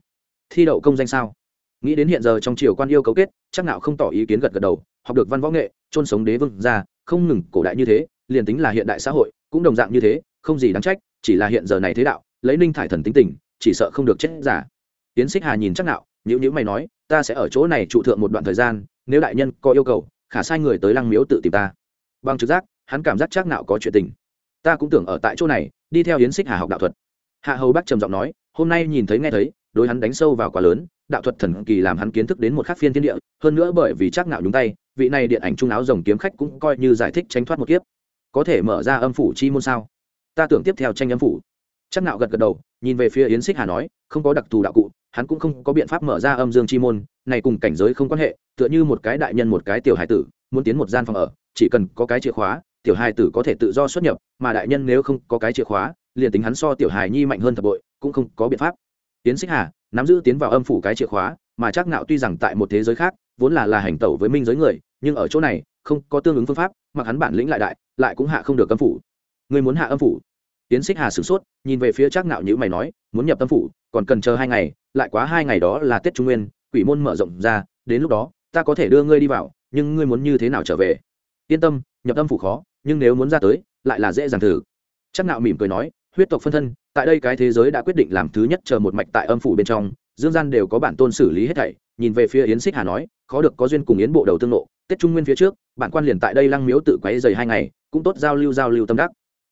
Thi đậu công danh sao? Nghĩ đến hiện giờ trong triều quan yêu cấu kết, chắc nào không tỏ ý kiến gật gật đầu, học được văn võ nghệ trôn sống đế vương ra, không ngừng cổ đại như thế, liền tính là hiện đại xã hội, cũng đồng dạng như thế, không gì đáng trách, chỉ là hiện giờ này thế đạo, lấy ninh thải thần tính tình, chỉ sợ không được chết giả. Tiến xích hà nhìn chắc nào nhữ nhữ mày nói, ta sẽ ở chỗ này trụ thượng một đoạn thời gian, nếu đại nhân có yêu cầu khả sai người tới lăng miếu tự tìm ta. Bằng trực giác, hắn cảm giác chắc nạo có chuyện tình. Ta cũng tưởng ở tại chỗ này, đi theo yến xích hà học đạo thuật. Hạ hầu bác trầm giọng nói, hôm nay nhìn thấy nghe thấy, đối hắn đánh sâu vào quá lớn, đạo thuật thần kỳ làm hắn kiến thức đến một khắc phiên thiên địa, hơn nữa bởi vì chắc nạo nhúng tay, vị này điện ảnh trung áo rồng kiếm khách cũng coi như giải thích tránh thoát một kiếp. Có thể mở ra âm phủ chi môn sao? Ta tưởng tiếp theo tranh âm phủ. Chắc nạo gật gật đầu, nhìn về phía yến xích hà nói, không có đặc thù đạo cụ hắn cũng không có biện pháp mở ra âm dương chi môn, này cùng cảnh giới không quan hệ, tựa như một cái đại nhân một cái tiểu hải tử, muốn tiến một gian phòng ở, chỉ cần có cái chìa khóa, tiểu hài tử có thể tự do xuất nhập, mà đại nhân nếu không có cái chìa khóa, liền tính hắn so tiểu hài nhi mạnh hơn thập bội, cũng không có biện pháp. Tiến xích hà, nắm giữ tiến vào âm phủ cái chìa khóa, mà chắc nạo tuy rằng tại một thế giới khác, vốn là là hành tẩu với minh giới người, nhưng ở chỗ này, không có tương ứng phương pháp, mặc hắn bản lĩnh lại đại, lại cũng hạ không được âm phủ. Người muốn hạ âm phủ. Tiến xích hà sửng sốt, nhìn về phía chắc nạo như mày nói, muốn nhập âm phủ còn cần chờ hai ngày, lại quá hai ngày đó là tết trung nguyên, quỷ môn mở rộng ra, đến lúc đó, ta có thể đưa ngươi đi vào, nhưng ngươi muốn như thế nào trở về? Yên tâm, nhập âm phủ khó, nhưng nếu muốn ra tới, lại là dễ dàng thử. Chắc nạo mỉm cười nói, huyết tộc phân thân, tại đây cái thế giới đã quyết định làm thứ nhất chờ một mạch tại âm phủ bên trong, dương gian đều có bản tôn xử lý hết thảy. Nhìn về phía yến xích hà nói, khó được có duyên cùng yến bộ đầu tương lộ tết trung nguyên phía trước, bản quan liền tại đây lăng miếu tự quấy dày hai ngày, cũng tốt giao lưu giao lưu tâm đắc.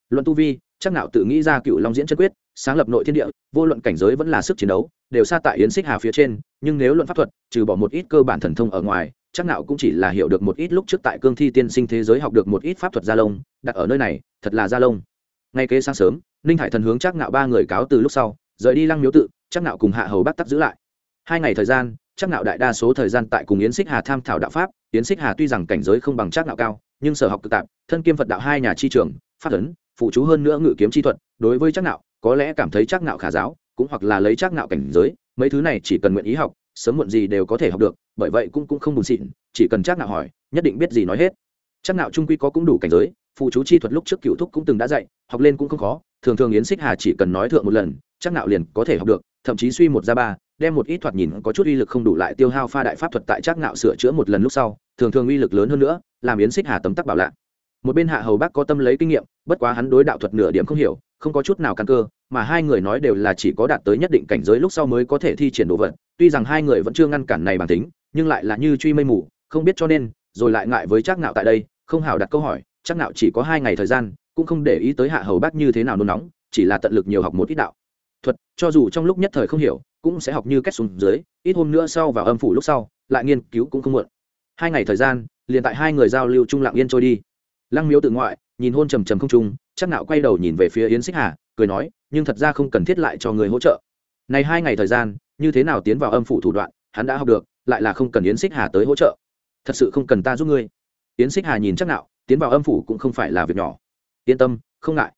Luận tu vi chắc nạo tự nghĩ ra cựu long diễn chân quyết, sáng lập nội thiên địa, vô luận cảnh giới vẫn là sức chiến đấu, đều xa tại yến xích hà phía trên, nhưng nếu luận pháp thuật, trừ bỏ một ít cơ bản thần thông ở ngoài, chắc nạo cũng chỉ là hiểu được một ít lúc trước tại cương thi tiên sinh thế giới học được một ít pháp thuật gia lông, đặt ở nơi này, thật là gia lông. Ngay kế sáng sớm, ninh hải thần hướng chắc nạo ba người cáo từ lúc sau, rời đi lăng miếu tự, chắc nạo cùng hạ hầu bắt tắc giữ lại. Hai ngày thời gian, chắc nạo đại đa số thời gian tại cùng yến xích hà tham thảo đạo pháp, yến xích hà tuy rằng cảnh giới không bằng chắc nạo cao, nhưng sở học cực tạp, thân kiêm phật đạo hai nhà chi trường phát ấn phụ chú hơn nữa ngự kiếm chi thuật, đối với chắc nạo có lẽ cảm thấy chắc nạo khả giáo, cũng hoặc là lấy chắc nạo cảnh giới, mấy thứ này chỉ cần nguyện ý học, sớm muộn gì đều có thể học được, bởi vậy cũng cũng không buồn xịn, chỉ cần chắc nạo hỏi, nhất định biết gì nói hết. Chắc nạo trung quy có cũng đủ cảnh giới, phụ chú chi thuật lúc trước cựu thúc cũng từng đã dạy, học lên cũng không khó, thường thường yến xích hà chỉ cần nói thượng một lần chắc nạo liền có thể học được, thậm chí suy một ra ba, đem một ít thoạt nhìn có chút uy lực không đủ lại tiêu hao pha đại pháp thuật tại chắc nạo sửa chữa một lần lúc sau, thường thường uy lực lớn hơn nữa, làm yến xích hà tấm tắc bảo lạ một bên hạ hầu bác có tâm lấy kinh nghiệm, bất quá hắn đối đạo thuật nửa điểm không hiểu, không có chút nào căn cơ, mà hai người nói đều là chỉ có đạt tới nhất định cảnh giới lúc sau mới có thể thi triển đồ vật. Tuy rằng hai người vẫn chưa ngăn cản này bản tính, nhưng lại là như truy mây mù, không biết cho nên, rồi lại ngại với trác nạo tại đây, không hào đặt câu hỏi, trác nạo chỉ có hai ngày thời gian, cũng không để ý tới hạ hầu bác như thế nào nôn nóng, chỉ là tận lực nhiều học một ít đạo. Thuật, cho dù trong lúc nhất thời không hiểu, cũng sẽ học như cách xuống dưới, ít hôm nữa sau vào âm phủ lúc sau, lại nghiên cứu cũng không muộn. Hai ngày thời gian, liền tại hai người giao lưu trung lặng yên trôi đi lăng miếu tự ngoại, nhìn hôn trầm trầm không trung, chắc nạo quay đầu nhìn về phía yến xích hà, cười nói, nhưng thật ra không cần thiết lại cho người hỗ trợ. Này hai ngày thời gian, như thế nào tiến vào âm phủ thủ đoạn, hắn đã học được, lại là không cần yến xích hà tới hỗ trợ. Thật sự không cần ta giúp ngươi. Yến xích hà nhìn chắc nạo, tiến vào âm phủ cũng không phải là việc nhỏ. Yên tâm, không ngại.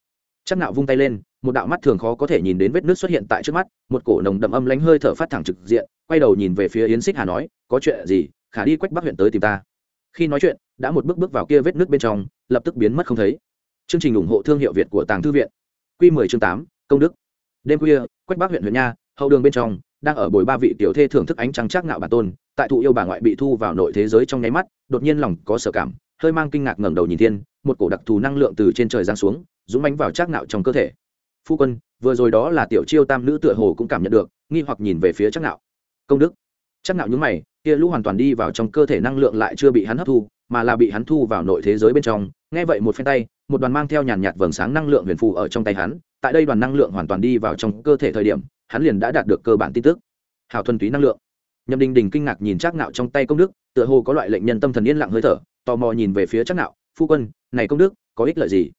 Chắc nạo vung tay lên, một đạo mắt thường khó có thể nhìn đến vết nước xuất hiện tại trước mắt, một cổ nồng đậm âm lánh hơi thở phát thẳng trực diện, quay đầu nhìn về phía yến xích hà nói, có chuyện gì, khả đi quách bắc huyện tới tìm ta khi nói chuyện đã một bước bước vào kia vết nước bên trong lập tức biến mất không thấy. Chương trình ủng hộ thương hiệu việt của tàng thư viện. Q 10 chương 8, công đức. Đêm khuya quách bắc huyện huyện nha hậu đường bên trong đang ở bồi ba vị tiểu thê thưởng thức ánh trăng chắc ngạo bản tôn tại thụ yêu bà ngoại bị thu vào nội thế giới trong nháy mắt đột nhiên lòng có sở cảm hơi mang kinh ngạc ngẩng đầu nhìn thiên một cổ đặc thù năng lượng từ trên trời giáng xuống dũng bánh vào chắc ngạo trong cơ thể. Phu quân vừa rồi đó là tiểu chiêu tam nữ tựa hồ cũng cảm nhận được nghi hoặc nhìn về phía chắc ngạo. Công đức chắc nạo những mày, kia lũ hoàn toàn đi vào trong cơ thể năng lượng lại chưa bị hắn hấp thu, mà là bị hắn thu vào nội thế giới bên trong. Nghe vậy một phen tay, một đoàn mang theo nhàn nhạt vầng sáng năng lượng huyền phù ở trong tay hắn. Tại đây đoàn năng lượng hoàn toàn đi vào trong cơ thể thời điểm, hắn liền đã đạt được cơ bản tin tức. Hào thuần túy năng lượng. Nhâm đình đình kinh ngạc nhìn chắc nạo trong tay công đức, tựa hồ có loại lệnh nhân tâm thần yên lặng hơi thở, tò mò nhìn về phía chắc nạo phu quân, này công đức có ích lợi gì?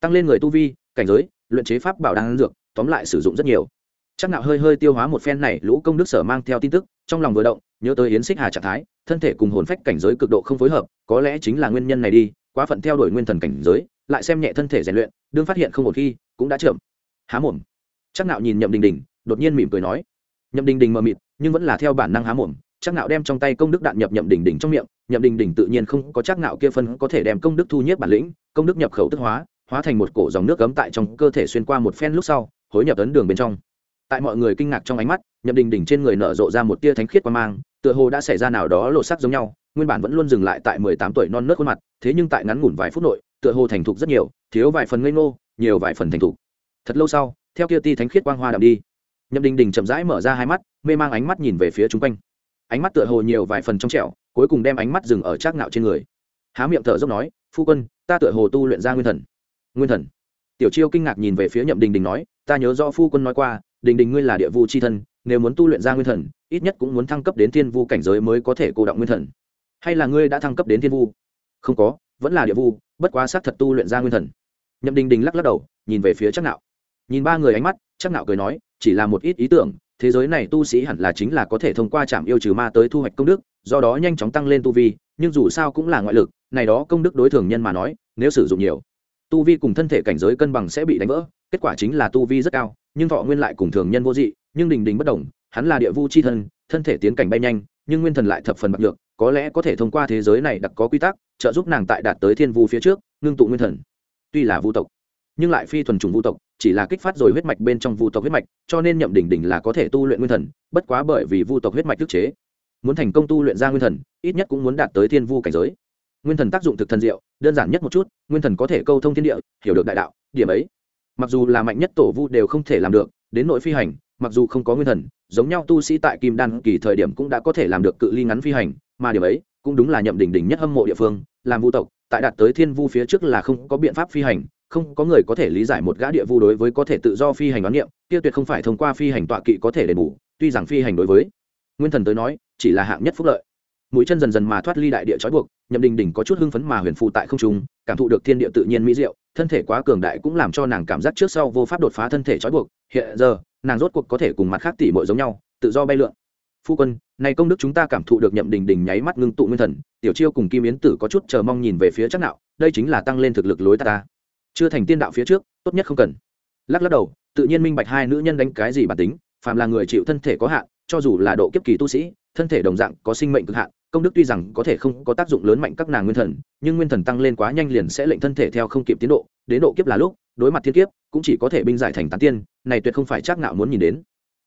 Tăng lên người tu vi, cảnh giới, luyện chế pháp bảo đan dược, tóm lại sử dụng rất nhiều. Chắc nạo hơi hơi tiêu hóa một phen này, lũ công đức sở mang theo tin tức trong lòng vừa động, nhớ tới yến xích hà trạng thái, thân thể cùng hồn phách cảnh giới cực độ không phối hợp, có lẽ chính là nguyên nhân này đi, quá phận theo đuổi nguyên thần cảnh giới, lại xem nhẹ thân thể rèn luyện, đương phát hiện không một khi, cũng đã chậm. Há mồm. Chắc nạo nhìn nhậm đình đình, đột nhiên mỉm cười nói. Nhậm đình đình mờ mịt, nhưng vẫn là theo bản năng há mồm, chắc nạo đem trong tay công đức đạn nhập nhậm đình đình trong miệng, nhậm đình đình tự nhiên không có chắc nạo kia phân có thể đem công đức thu nhiếp bản lĩnh, công đức nhập khẩu tức hóa hóa thành một cổ dòng nước cấm tại trong cơ thể xuyên qua một phen lúc sau, hối nhập ấn đường bên trong tại mọi người kinh ngạc trong ánh mắt, nhậm đình đình trên người nở rộ ra một tia thánh khiết qua mang, tựa hồ đã xảy ra nào đó lộ sắc giống nhau, nguyên bản vẫn luôn dừng lại tại mười tám tuổi non nớt khuôn mặt, thế nhưng tại ngắn ngủn vài phút nội, tựa hồ thành thục rất nhiều, thiếu vài phần ngây ngô, nhiều vài phần thành thục. Thật lâu sau, theo kia ti thánh khiết quang hoa đậm đi, nhậm đình đình chậm rãi mở ra hai mắt, mê mang ánh mắt nhìn về phía chung quanh. Ánh mắt tựa hồ nhiều vài phần trong trẻo, cuối cùng đem ánh mắt dừng ở trác ngạo trên người. Há miệng thở dốc nói, phu quân, ta tựa hồ tu luyện ra nguyên thần. Nguyên thần? Tiểu chiêu kinh ngạc nhìn về phía nhậm đình đình nói, ta nhớ rõ phu quân nói qua đình đình ngươi là địa vu c h i thân, nếu muốn tu luyện ra nguyên thần, ít nhất cũng muốn thăng cấp đến thiên vu cảnh giới mới có thể cô động nguyên thần. Hay là ngươi đã thăng cấp đến thiên vu? Không có, vẫn là địa vu, bất quá xác thật tu luyện ra nguyên thần. Nhậm đình đình lắc lắc đầu, nhìn về phía chắc nạo. Nhìn ba người ánh mắt chắc nạo cười nói, chỉ là một ít ý tưởng, thế giới này tu sĩ hẳn là chính là có thể thông qua trạm yêu trừ ma tới thu hoạch công đức, do đó nhanh chóng tăng lên tu vi, nhưng dù sao cũng là ngoại lực, này đó công đức đối thường nhân mà nói, nếu sử dụng nhiều, tu vi cùng thân thể cảnh giới cân bằng sẽ bị đánh vỡ, kết quả chính là tu vi rất cao nhưng thọ nguyên lại cùng thường nhân vô dị, nhưng đình đình bất đồng hắn là địa vu c h i thân thân thể tiến cảnh bay nhanh, nhưng nguyên thần lại thập phần bạc được có lẽ có thể thông qua thế giới này đặc có quy tắc, trợ giúp nàng tại đạt tới thiên vu phía trước, ngưng tụ nguyên thần. Tuy là vu tộc, nhưng lại phi thuần trùng vu tộc, chỉ là kích phát rồi huyết mạch bên trong vu tộc huyết mạch, cho nên nhậm đỉnh đỉnh là có thể tu luyện nguyên thần, bất quá bởi vì vu tộc huyết mạch thức chế. Muốn thành công tu luyện ra nguyên thần, ít nhất cũng muốn đạt tới thiên vu cảnh giới. Nguyên thần tác dụng thực thần diệu, đơn giản nhất một chút, nguyên thần có thể câu thông thiên địa, hiểu được đại đạo, điểm ấy mặc dù là mạnh nhất tổ vu đều không thể làm được, đến nội phi hành, mặc dù không có nguyên thần, giống nhau tu sĩ tại kim đan kỳ thời điểm cũng đã có thể làm được cự ly ngắn phi hành, mà điểm ấy cũng đúng là nhậm đỉnh đỉnh nhất hâm mộ địa phương, làm vu tộc, tại đạt tới thiên vu phía trước là không có biện pháp phi hành, không có người có thể lý giải một gã địa vu đối với có thể tự do phi hành đoán niệm, kia tuyệt không phải thông qua phi hành tọa kỵ có thể đền bù, tuy rằng phi hành đối với nguyên thần tới nói, chỉ là hạng nhất phúc lợi mũi chân dần dần mà thoát ly đại địa trói buộc nhậm đình đình có chút hưng phấn mà huyền phụ tại không trung cảm thụ được thiên địa tự nhiên mỹ diệu thân thể quá cường đại cũng làm cho nàng cảm giác trước sau vô pháp đột phá thân thể trói buộc hiện giờ nàng rốt cuộc có thể cùng mặt khác tỷ bội giống nhau tự do bay lượn. Phu quân này công đức chúng ta cảm thụ được nhậm đình đình nháy mắt ngưng tụ nguyên thần tiểu chiêu cùng kim yến tử có chút chờ mong nhìn về phía chắc nạo đây chính là tăng lên thực lực lối ta, ta. Chưa thành tiên đạo phía trước tốt nhất không cần. Lắc lắc đầu tự nhiên minh bạch hai nữ nhân đánh cái gì bản tính phàm là người chịu thân thể có hạn cho dù là độ kiếp kỳ tu sĩ thân thể đồng dạng có sinh mệnh cực hạn công đức tuy rằng có thể không có tác dụng lớn mạnh các nàng nguyên thần, nhưng nguyên thần tăng lên quá nhanh liền sẽ lệnh thân thể theo không kịp tiến độ, đến độ kiếp là lúc, đối mặt thiên kiếp, cũng chỉ có thể binh giải thành tán tiên, này tuyệt không phải chắc nạo muốn nhìn đến.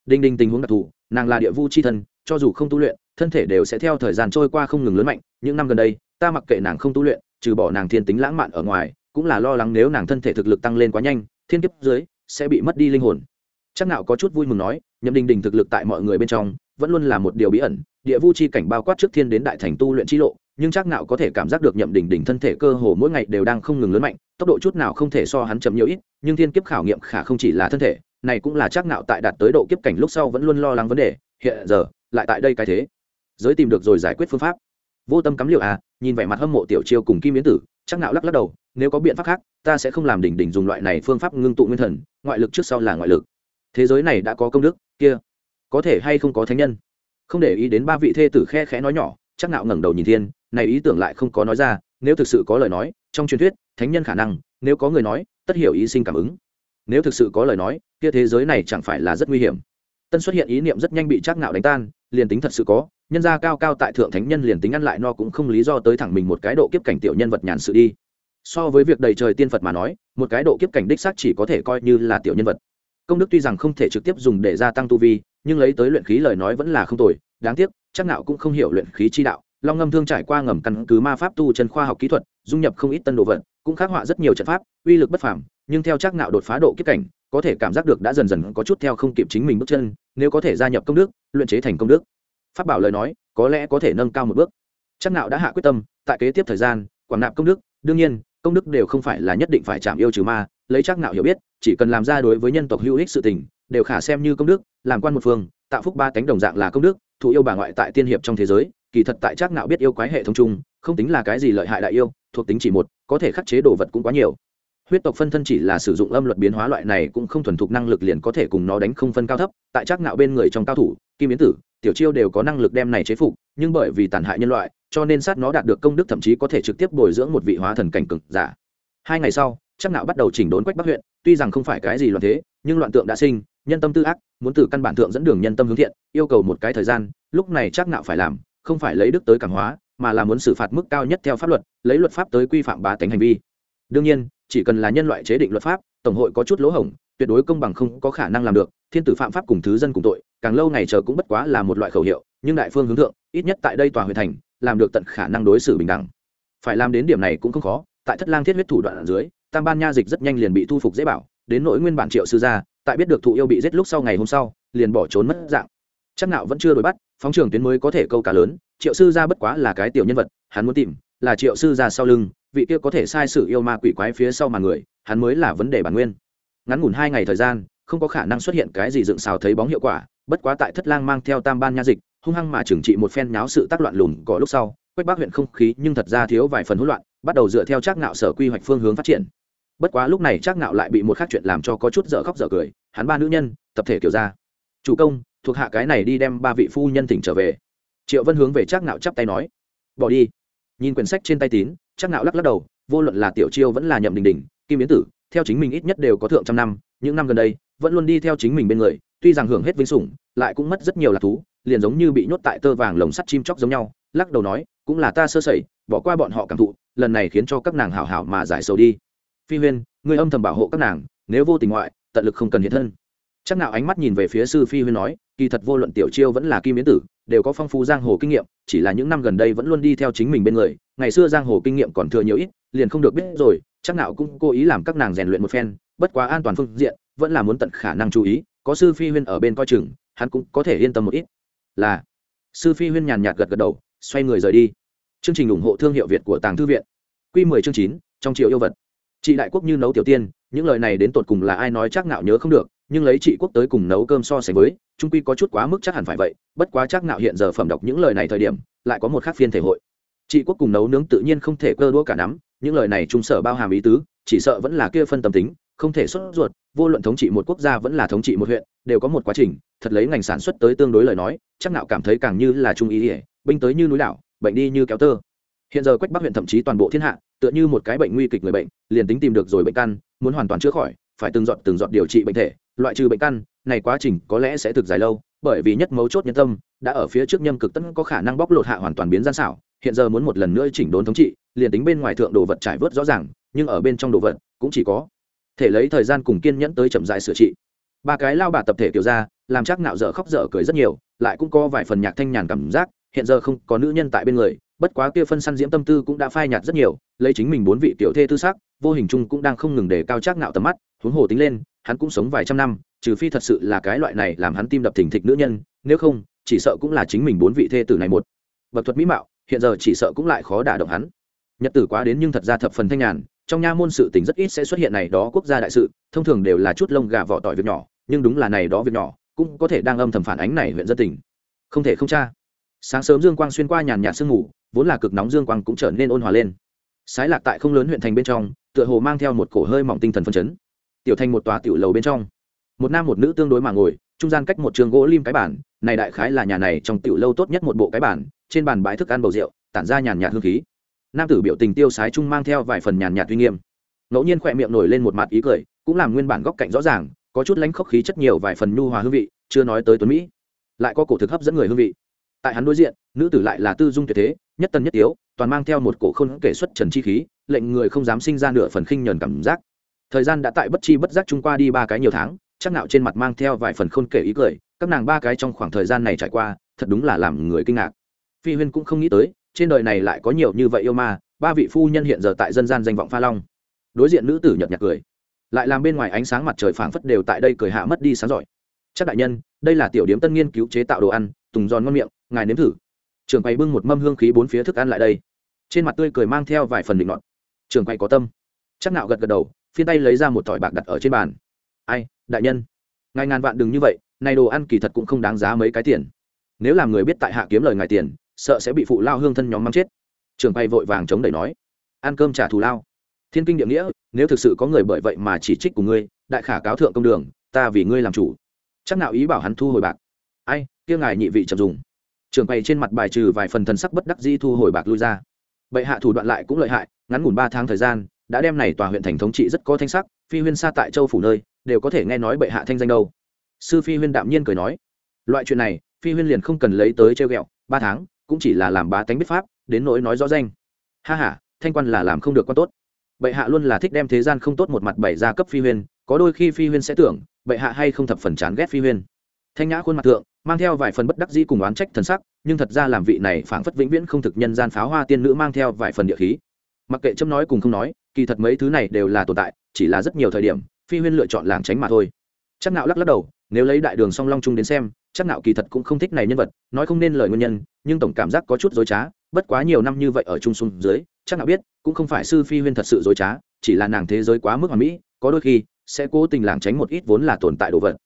Đinh đinh tình huống đặc thù, nàng là địa vu chi thân, cho dù không tu luyện, thân thể đều sẽ theo thời gian trôi qua không ngừng lớn mạnh, những năm gần đây, ta mặc kệ nàng không tu luyện, trừ bỏ nàng thiên tính lãng mạn ở ngoài, cũng là lo lắng nếu nàng thân thể thực lực tăng lên quá nhanh, thiên kiếp dưới sẽ bị mất đi linh hồn. Chắc nạo có chút vui mừng nói, nhậm đình đình thực lực tại mọi người bên trong, vẫn luôn là một điều bí ẩn địa vu chi cảnh bao quát trước thiên đến đại thành tu luyện chi lộ, nhưng chắc nạo có thể cảm giác được nhậm đỉnh đỉnh thân thể cơ hồ mỗi ngày đều đang không ngừng lớn mạnh, tốc độ chút nào không thể so hắn chậm nhiều ít, nhưng thiên kiếp khảo nghiệm khả không chỉ là thân thể, này cũng là chắc nạo tại đạt tới độ kiếp cảnh lúc sau vẫn luôn lo lắng vấn đề, hiện giờ, lại tại đây cái thế. Giới tìm được rồi giải quyết phương pháp. Vô tâm cắm liệu à nhìn vẻ mặt hâm mộ tiểu chiêu cùng kim biến tử, chắc nạo lắc lắc đầu, nếu có biện pháp khác, ta sẽ không làm đỉnh đỉnh dùng loại này phương pháp ngưng tụ nguyên thần, ngoại lực trước sau là ngoại lực. Thế giới này đã có công đức, kia, có thể hay không có thánh nhân? Không để ý đến ba vị thê tử khe khẽ nói nhỏ, chắc nạo ngẩng đầu nhìn thiên, này ý tưởng lại không có nói ra, nếu thực sự có lời nói, trong truyền thuyết, thánh nhân khả năng, nếu có người nói, tất hiểu ý sinh cảm ứng. Nếu thực sự có lời nói, kia thế giới này chẳng phải là rất nguy hiểm. Tân xuất hiện ý niệm rất nhanh bị chắc nạo đánh tan, liền tính thật sự có, nhân gia cao cao tại thượng thánh nhân liền tính ăn lại no cũng không lý do tới thẳng mình một cái độ kiếp cảnh tiểu nhân vật nhàn sự đi. So với việc đầy trời tiên phật mà nói, một cái độ kiếp cảnh đích xác chỉ có thể coi như là tiểu nhân vật. Công đức tuy rằng không thể trực tiếp dùng để gia tăng tu vi nhưng lấy tới luyện khí lời nói vẫn là không tồi, đáng tiếc, chắc nạo cũng không hiểu luyện khí chi đạo. Long ngâm thương trải qua ngầm căn cứ ma pháp tu chân khoa học kỹ thuật, dung nhập không ít tân đồ vật, cũng khắc họa rất nhiều trận pháp, uy lực bất phàm, nhưng theo chắc nạo đột phá độ kiếp cảnh, có thể cảm giác được đã dần dần có chút theo không kịp chính mình bước chân, nếu có thể gia nhập công đức, luyện chế thành công đức. Pháp bảo lời nói, có lẽ có thể nâng cao một bước. Chắc nạo đã hạ quyết tâm, tại kế tiếp thời gian, quảng nạp công đức, đương nhiên, công đức đều không phải là nhất định phải chạm yêu trừ ma, lấy chắc nạo hiểu biết, chỉ cần làm ra đối với nhân tộc hữu ích sự tình, đều khả xem như công đức làm quan một phương, tạo phúc ba cánh đồng dạng là công đức thụ yêu bà ngoại tại tiên hiệp trong thế giới, kỳ thật tại trác nạo biết yêu quái hệ thống chung, không tính là cái gì lợi hại đại yêu, thuộc tính chỉ một, có thể khắc chế đồ vật cũng quá nhiều. Huyết tộc phân thân chỉ là sử dụng âm luật biến hóa loại này cũng không thuần thục năng lực liền có thể cùng nó đánh không phân cao thấp, tại trác nạo bên người trong cao thủ, kim biến tử, tiểu chiêu đều có năng lực đem này chế phục, nhưng bởi vì tàn hại nhân loại, cho nên sát nó đạt được công đức thậm chí có thể trực tiếp bồi dưỡng một vị hóa thần cảnh cực giả. Hai ngày sau trác nạo bắt đầu chỉnh đốn quách bắc huyện, tuy rằng không phải cái gì loạn thế, nhưng loạn tượng đã sinh, nhân tâm tư ác muốn từ căn bản thượng dẫn đường nhân tâm hướng thiện, yêu cầu một cái thời gian, lúc này chắc nạo phải làm, không phải lấy đức tới cảm hóa, mà là muốn xử phạt mức cao nhất theo pháp luật, lấy luật pháp tới quy phạm bá tánh hành vi. Đương nhiên, chỉ cần là nhân loại chế định luật pháp, tổng hội có chút lỗ hổng, tuyệt đối công bằng không có khả năng làm được, thiên tử phạm pháp cùng thứ dân cùng tội, càng lâu ngày chờ cũng bất quá là một loại khẩu hiệu, nhưng đại phương hướng thượng, ít nhất tại đây tòa huyện thành, làm được tận khả năng đối xử bình đẳng. Phải làm đến điểm này cũng không khó, tại thất lang thiết huyết thủ đoạn ở dưới, tam ban nha dịch rất nhanh liền bị thu phục dễ bảo, đến nỗi nguyên bản triệu sư gia tại biết được thụ yêu bị giết lúc sau ngày hôm sau, liền bỏ trốn mất dạng. Chắc Nạo vẫn chưa đuổi bắt, phóng trường tuyến mới có thể câu cá lớn, triệu sư gia bất quá là cái tiểu nhân vật, hắn muốn tìm, là triệu sư gia sau lưng, vị kia có thể sai sự yêu ma quỷ quái phía sau mà người, hắn mới là vấn đề bản nguyên. Ngắn ngủn hai ngày thời gian, không có khả năng xuất hiện cái gì dựng xào thấy bóng hiệu quả, bất quá tại thất lang mang theo tam ban nha dịch, hung hăng mà trừng trị một phen nháo sự tác loạn lùn có lúc sau, quách bác huyện không khí nhưng thật ra thiếu vài phần hỗn loạn, bắt đầu dựa theo trác ngạo sở quy hoạch phương hướng phát triển bất quá lúc này trác ngạo lại bị một khác chuyện làm cho có chút dở khóc dở cười, hắn ba nữ nhân, tập thể kiểu ra chủ công, thuộc hạ cái này đi đem ba vị phu nhân thỉnh trở về. Triệu vân hướng về trác ngạo chắp tay nói. Bỏ đi. Nhìn quyển sách trên tay tín, trác ngạo lắc lắc đầu, vô luận là tiểu chiêu vẫn là nhậm đình đình, kim biến tử, theo chính mình ít nhất đều có thượng trăm năm, những năm gần đây, vẫn luôn đi theo chính mình bên người, tuy rằng hưởng hết vinh sủng, lại cũng mất rất nhiều lạc thú, liền giống như bị nhốt tại tơ vàng lồng sắt chim chóc giống nhau, lắc đầu nói, cũng là ta sơ sẩy, bỏ qua bọn họ cảm thụ, lần này khiến cho các nàng hảo hảo mà giải sầu đi phi huyên, người âm thầm bảo hộ các nàng, nếu vô tình ngoại, tận lực không cần hiện thân. Chắc nào ánh mắt nhìn về phía sư phi huyên nói, kỳ thật vô luận tiểu chiêu vẫn là kim biến tử, đều có phong phú giang hồ kinh nghiệm, chỉ là những năm gần đây vẫn luôn đi theo chính mình bên người, ngày xưa giang hồ kinh nghiệm còn thừa nhiều ít, liền không được biết rồi, chắc nào cũng cố ý làm các nàng rèn luyện một phen, bất quá an toàn phương diện, vẫn là muốn tận khả năng chú ý, có sư phi huyên ở bên coi chừng, hắn cũng có thể yên tâm một ít. Là, sư phi huyên nhàn nhạt gật gật đầu, xoay người rời đi. Chương trình ủng hộ thương hiệu việt của tàng thư viện. Q mười chương chín, trong triệu yêu vật chị đại quốc như nấu tiểu tiên, những lời này đến tột cùng là ai nói chắc ngạo nhớ không được, nhưng lấy chị quốc tới cùng nấu cơm so sánh với, trung quy có chút quá mức chắc hẳn phải vậy, bất quá chắc ngạo hiện giờ phẩm đọc những lời này thời điểm, lại có một khác phiên thể hội. Chị quốc cùng nấu nướng tự nhiên không thể cơ đũa cả nắm, những lời này trung sở bao hàm ý tứ, chỉ sợ vẫn là kia phân tâm tính, không thể xuất ruột, vô luận thống trị một quốc gia vẫn là thống trị một huyện, đều có một quá trình, thật lấy ngành sản xuất tới tương đối lời nói, chắc nạo cảm thấy càng như là trung ý ỉa, binh tới như núi đảo, bệnh đi như kéo tơ. Hiện giờ quách bắc huyện thậm chí toàn bộ thiên hạ tựa như một cái bệnh nguy kịch người bệnh, liền tính tìm được rồi bệnh căn, muốn hoàn toàn chữa khỏi, phải từng giọt từng giọt điều trị bệnh thể, loại trừ bệnh căn, này quá trình có lẽ sẽ thực dài lâu, bởi vì nhất mấu chốt nhân tâm, đã ở phía trước nhâm cực tất có khả năng bóc lột hạ hoàn toàn biến gian xảo, hiện giờ muốn một lần nữa chỉnh đốn thống trị, liền tính bên ngoài thượng đồ vật trải vớt rõ ràng, nhưng ở bên trong đồ vật, cũng chỉ có thể lấy thời gian cùng kiên nhẫn tới chậm dài sửa trị. Ba cái lao bà tập thể kiểu ra làm chắc nạo dở khóc dở cười rất nhiều, lại cũng có vài phần nhạc thanh nhàn cảm giác, hiện giờ không có nữ nhân tại bên người bất quá kia phân săn diễm tâm tư cũng đã phai nhạt rất nhiều, lấy chính mình bốn vị tiểu thê tư sắc, vô hình chung cũng đang không ngừng đề cao chắc ngạo tầm mắt, huống hồ tính lên, hắn cũng sống vài trăm năm, trừ phi thật sự là cái loại này làm hắn tim đập thình thịch nữ nhân, nếu không, chỉ sợ cũng là chính mình bốn vị thê tử này một. Bậc thuật mỹ mạo, hiện giờ chỉ sợ cũng lại khó đả động hắn. Nhật tử quá đến nhưng thật ra thập phần thanh nhàn, trong nha môn sự tình rất ít sẽ xuất hiện này đó quốc gia đại sự, thông thường đều là chút lông gà vỏ tỏi việc nhỏ, nhưng đúng là này đó việc nhỏ, cũng có thể đang âm thầm phản ánh này huyện dân tỉnh không thể không tra. Sáng sớm dương quang xuyên qua nhàn nhạt sương ngủ vốn là cực nóng dương quang cũng trở nên ôn hòa lên. Sái lạc tại không lớn huyện thành bên trong, tựa hồ mang theo một cổ hơi mỏng tinh thần phân chấn. Tiểu thành một tòa tiểu lầu bên trong. Một nam một nữ tương đối mà ngồi, trung gian cách một trường gỗ lim cái bản này đại khái là nhà này trong tiểu lâu tốt nhất một bộ cái bản trên bàn bãi thức ăn bầu rượu, tản ra nhàn nhạt hương khí. Nam tử biểu tình tiêu sái trung mang theo vài phần nhàn nhạt uy nghiêm. Ngẫu nhiên khỏe miệng nổi lên một mặt ý cười, cũng làm nguyên bản góc cạnh rõ ràng, có chút lãnh khốc khí chất nhiều vài phần nhu hòa hương vị, chưa nói tới tuấn mỹ. Lại có cổ thực hấp dẫn người hương vị. Tại hắn đối diện, nữ tử lại là tư dung tuyệt thế nhất tân nhất tiếu toàn mang theo một cổ không kể xuất trần chi khí, lệnh người không dám sinh ra nửa phần khinh nhờn cảm giác. Thời gian đã tại bất chi bất giác trung qua đi ba cái nhiều tháng, chắc nạo trên mặt mang theo vài phần khôn kể ý cười, các nàng ba cái trong khoảng thời gian này trải qua, thật đúng là làm người kinh ngạc. Phi huyên cũng không nghĩ tới, trên đời này lại có nhiều như vậy yêu ma, ba vị phu nhân hiện giờ tại dân gian danh vọng pha long. Đối diện nữ tử nhợt nhạt cười, lại làm bên ngoài ánh sáng mặt trời phảng phất đều tại đây cười hạ mất đi sáng giỏi. Chắc đại nhân, đây là tiểu điếm tân nghiên cứu chế tạo đồ ăn, tùng giòn ngon miệng, ngài nếm thử trường quầy bưng một mâm hương khí bốn phía thức ăn lại đây. Trên mặt tươi cười mang theo vài phần định luận trường quầy có tâm. Chắc nạo gật gật đầu, phiên tay lấy ra một thỏi bạc đặt ở trên bàn. Ai, đại nhân. Ngài ngàn vạn đừng như vậy, này đồ ăn kỳ thật cũng không đáng giá mấy cái tiền. Nếu làm người biết tại hạ kiếm lời ngài tiền, sợ sẽ bị phụ lao hương thân nhóm mắng chết. Trường quầy vội vàng chống đẩy nói. Ăn cơm trả thù lao. Thiên kinh địa nghĩa, nếu thực sự có người bởi vậy mà chỉ trích của ngươi, đại khả cáo thượng công đường, ta vì ngươi làm chủ. Chắc Nạo ý bảo hắn thu hồi bạc. Ai, kia ngài nhị vị chậm dùng trường bày trên mặt bài trừ vài phần thần sắc bất đắc di thu hồi bạc lui ra. Bệ hạ thủ đoạn lại cũng lợi hại, ngắn ngủn ba tháng thời gian, đã đem này tòa huyện thành thống trị rất có thanh sắc, phi huyên xa tại châu phủ nơi, đều có thể nghe nói bệ hạ thanh danh đâu. Sư phi huyên đạm nhiên cười nói, loại chuyện này, phi huyên liền không cần lấy tới treo ghẹo, ba tháng, cũng chỉ là làm bá tánh biết pháp, đến nỗi nói rõ danh. Ha ha, thanh quan là làm không được quan tốt. Bệ hạ luôn là thích đem thế gian không tốt một mặt bày ra cấp phi huyên, có đôi khi phi huyên sẽ tưởng, bệ hạ hay không thập phần chán ghét phi huyên thanh nhã khuôn mặt thượng, mang theo vài phần bất đắc dĩ cùng oán trách thần sắc, nhưng thật ra làm vị này phảng phất vĩnh viễn không thực nhân gian pháo hoa tiên nữ mang theo vài phần địa khí. Mặc kệ chấm nói cùng không nói, kỳ thật mấy thứ này đều là tồn tại, chỉ là rất nhiều thời điểm, phi huyên lựa chọn làng tránh mà thôi. Chắc nạo lắc lắc đầu, nếu lấy đại đường song long trung đến xem, chắc nạo kỳ thật cũng không thích này nhân vật, nói không nên lời nguyên nhân, nhưng tổng cảm giác có chút dối trá, bất quá nhiều năm như vậy ở trung xung dưới, chắc nạo biết, cũng không phải sư phi huyên thật sự dối trá, chỉ là nàng thế giới quá mức hoàn mỹ, có đôi khi, sẽ cố tình làng tránh một ít vốn là tồn tại đồ vật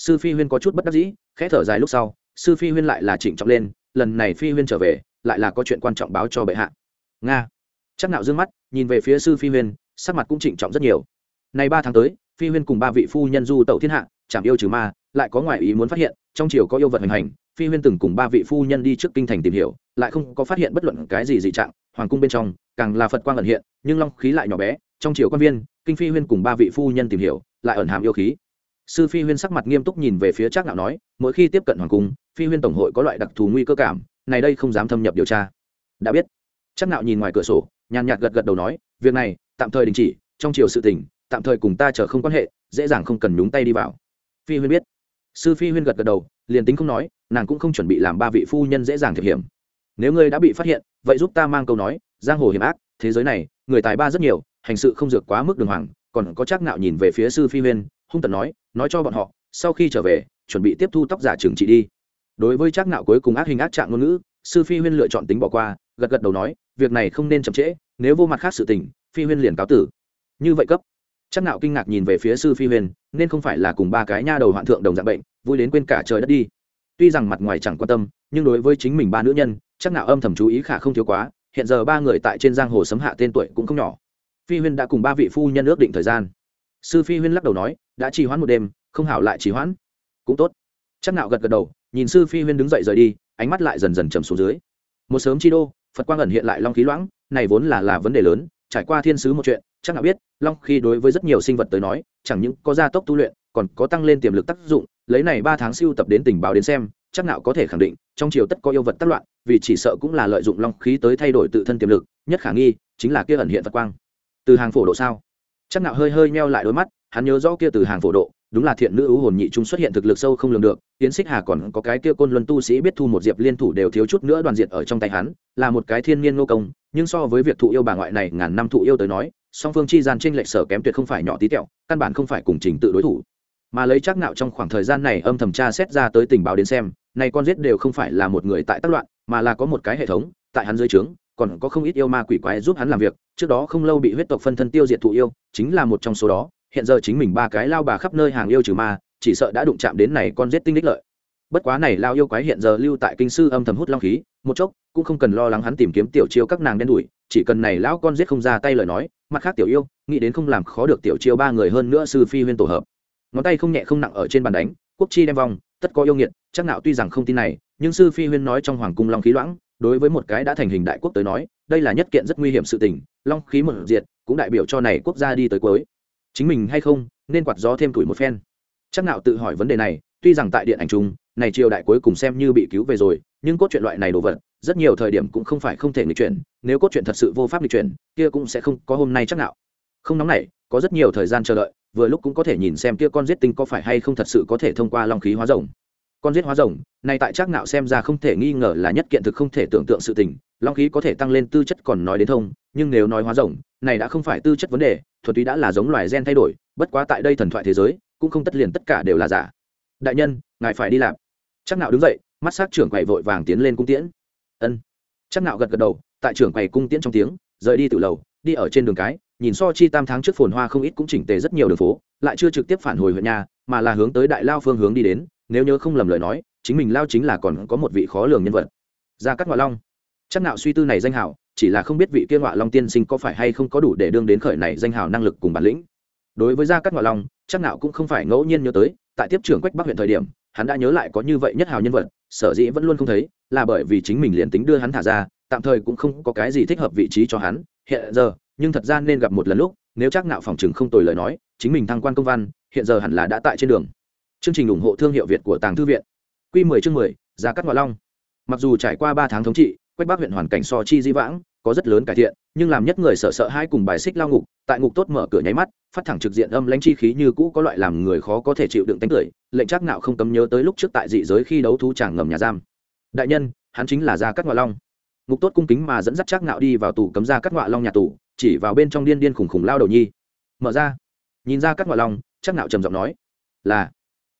sư phi huyên có chút bất đắc dĩ, khẽ thở dài lúc sau, sư phi huyên lại là trịnh trọng lên, lần này phi huyên trở về, lại là có chuyện quan trọng báo cho bệ hạ. Nga. Chắc nạo dương mắt, nhìn về phía sư phi huyên, sắc mặt cũng trịnh trọng rất nhiều. Nay ba tháng tới, phi huyên cùng ba vị phu nhân du tẩu thiên hạ chạm yêu trừ ma, lại có ngoại ý muốn phát hiện, trong triều có yêu vật hành hành, phi huyên từng cùng ba vị phu nhân đi trước kinh thành tìm hiểu, lại không có phát hiện bất luận cái gì dị trạng, hoàng cung bên trong, càng là phật quang ẩn hiện, nhưng long khí lại nhỏ bé, trong triều quan viên, kinh phi huyên cùng ba vị phu nhân tìm hiểu, lại ẩn hàm yêu khí sư phi huyên sắc mặt nghiêm túc nhìn về phía trác ngạo nói, mỗi khi tiếp cận hoàng cung, phi huyên tổng hội có loại đặc thù nguy cơ cảm, này đây không dám thâm nhập điều tra. Đã biết. Trác ngạo nhìn ngoài cửa sổ, nhàn nhạt gật gật đầu nói, việc này, tạm thời đình chỉ, trong chiều sự tình, tạm thời cùng ta chờ không quan hệ, dễ dàng không cần nhúng tay đi vào. Phi huyên biết. Sư phi huyên gật gật đầu, liền tính không nói, nàng cũng không chuẩn bị làm ba vị phu nhân dễ dàng thiệp hiểm. Nếu ngươi đã bị phát hiện, vậy giúp ta mang câu nói, giang hồ hiểm ác, thế giới này, người tài ba rất nhiều, hành sự không dược quá mức đường hoàng, còn có chắc nạo nhìn về phía sư phi huyên hung tận nói nói cho bọn họ, sau khi trở về, chuẩn bị tiếp thu tóc giả trường trị đi. Đối với Trác nạo cuối cùng ác hình ác trạng ngôn ngữ, sư phi huyên lựa chọn tính bỏ qua, gật gật đầu nói, việc này không nên chậm trễ, nếu vô mặt khác sự tình, phi huyên liền cáo tử. Như vậy cấp. Chắc nạo kinh ngạc nhìn về phía sư phi huyên, nên không phải là cùng ba cái nha đầu hoạn thượng đồng dạng bệnh, vui đến quên cả trời đất đi. Tuy rằng mặt ngoài chẳng quan tâm, nhưng đối với chính mình ba nữ nhân chắc nạo âm thầm chú ý khả không thiếu quá, hiện giờ ba người tại trên giang hồ sấm hạ tên tuổi cũng không nhỏ. Phi huyên đã cùng ba vị phu nhân ước định thời gian sư phi huyên lắc đầu nói, đã trì hoãn một đêm, không hảo lại trì hoãn. Cũng tốt. Chắc nạo gật gật đầu, nhìn sư phi huyên đứng dậy rời đi, ánh mắt lại dần dần trầm xuống dưới. Một sớm chi đô, phật quang ẩn hiện lại long khí loãng, này vốn là là vấn đề lớn, trải qua thiên sứ một chuyện, chắc nạo biết, long khí đối với rất nhiều sinh vật tới nói, chẳng những có gia tốc tu luyện, còn có tăng lên tiềm lực tác dụng, lấy này ba tháng siêu tập đến tình báo đến xem, chắc nạo có thể khẳng định, trong triều tất có yêu vật tác loạn, vì chỉ sợ cũng là lợi dụng long khí tới thay đổi tự thân tiềm lực, nhất khả nghi chính là kia ẩn hiện phật quang. Từ hàng phổ độ sao? Chắc nạo hơi hơi meo lại đôi mắt, hắn nhớ rõ kia từ hàng phổ độ, đúng là thiện nữ ưu hồn nhị trung xuất hiện thực lực sâu không lường được tiến xích hà còn có cái kia côn luân tu sĩ biết thu một diệp liên thủ đều thiếu chút nữa đoàn diệt ở trong tay hắn, là một cái thiên nhiên nô công, nhưng so với việc thụ yêu bà ngoại này ngàn năm thụ yêu tới nói, song phương chi gian trên lệch sở kém tuyệt không phải nhỏ tí tẹo, căn bản không phải cùng trình tự đối thủ. Mà lấy chắc nạo trong khoảng thời gian này âm thầm tra xét ra tới tình báo đến xem, này con giết đều không phải là một người tại tác loạn, mà là có một cái hệ thống, tại hắn dưới trướng còn có không ít yêu ma quỷ quái giúp hắn làm việc, trước đó không lâu bị huyết tộc phân thân tiêu diệt thụ yêu, chính là một trong số đó, hiện giờ chính mình ba cái lao bà khắp nơi hàng yêu trừ ma, chỉ sợ đã đụng chạm đến này con giết tinh đích lợi. Bất quá này lao yêu quái hiện giờ lưu tại kinh sư âm thầm hút long khí, một chốc, cũng không cần lo lắng hắn tìm kiếm tiểu chiêu các nàng đen đuổi chỉ cần này lão con giết không ra tay lời nói, mặt khác tiểu yêu, nghĩ đến không làm khó được tiểu chiêu ba người hơn nữa sư phi huyên tổ hợp. Ngón tay không nhẹ không nặng ở trên bàn đánh, quốc chi đem vòng tất có yêu nghiệt, chắc nạo tuy rằng không tin này, nhưng sư phi huyên nói trong hoàng cung long khí loãng đối với một cái đã thành hình đại quốc tới nói, đây là nhất kiện rất nguy hiểm sự tình, long khí một diệt, cũng đại biểu cho này quốc gia đi tới cuối. Chính mình hay không, nên quạt gió thêm tuổi một phen. Chắc nạo tự hỏi vấn đề này, tuy rằng tại điện ảnh chung, này triều đại cuối cùng xem như bị cứu về rồi, nhưng cốt truyện loại này đồ vật, rất nhiều thời điểm cũng không phải không thể nghịch chuyển, nếu cốt truyện thật sự vô pháp nghịch chuyển, kia cũng sẽ không có hôm nay chắc nạo. Không nóng này có rất nhiều thời gian chờ đợi, vừa lúc cũng có thể nhìn xem kia con giết tinh có phải hay không thật sự có thể thông qua long khí hóa rồng con giết hóa rồng này tại trác nạo xem ra không thể nghi ngờ là nhất kiện thực không thể tưởng tượng sự tình, long khí có thể tăng lên tư chất còn nói đến thông, nhưng nếu nói hóa rồng, này đã không phải tư chất vấn đề, thuật túy đã là giống loài gen thay đổi, bất quá tại đây thần thoại thế giới, cũng không tất liền tất cả đều là giả. Đại nhân, ngài phải đi làm. Chắc nạo đứng dậy, mắt sát trưởng quầy vội vàng tiến lên cung tiễn. Ân. Chắc nạo gật gật đầu, tại trưởng quầy cung tiễn trong tiếng, rời đi từ lầu, đi ở trên đường cái, nhìn so chi tam tháng trước phồn hoa không ít cũng chỉnh tề rất nhiều đường phố, lại chưa trực tiếp phản hồi huyện nhà, mà là hướng tới đại lao phương hướng đi đến nếu nhớ không lầm lời nói, chính mình lao chính là còn có một vị khó lường nhân vật. Gia cát ngoại long. Chắc nạo suy tư này danh hào, chỉ là không biết vị kia ngoại long tiên sinh có phải hay không có đủ để đương đến khởi này danh hào năng lực cùng bản lĩnh. Đối với gia cát ngoại long, chắc nạo cũng không phải ngẫu nhiên nhớ tới, tại tiếp trưởng quách bắc huyện thời điểm, hắn đã nhớ lại có như vậy nhất hào nhân vật, sở dĩ vẫn luôn không thấy, là bởi vì chính mình liền tính đưa hắn thả ra, tạm thời cũng không có cái gì thích hợp vị trí cho hắn. Hiện giờ, nhưng thật ra nên gặp một lần lúc, nếu chắc nạo phòng trường không tồi lời nói, chính mình thăng quan công văn, hiện giờ hẳn là đã tại trên đường chương trình ủng hộ thương hiệu việt của tàng thư viện. Quy 10 chương 10, gia cát ngọa long. Mặc dù trải qua ba tháng thống trị quách bắc huyện hoàn cảnh so chi di vãng có rất lớn cải thiện nhưng làm nhất người sợ sợ hai cùng bài xích lao ngục tại ngục tốt mở cửa nháy mắt phát thẳng trực diện âm lãnh chi khí như cũ có loại làm người khó có thể chịu đựng tánh cười lệnh chắc nạo không cấm nhớ tới lúc trước tại dị giới khi đấu thú chàng ngầm nhà giam. Đại nhân hắn chính là gia cát ngọa long. Ngục tốt cung kính mà dẫn dắt chắc nạo đi vào tù cấm gia cát ngọa long nhà tù chỉ vào bên trong điên điên khủng khủng lao đầu nhi. Mở ra. Nhìn ra cát ngọa long chắc nạo trầm giọng nói là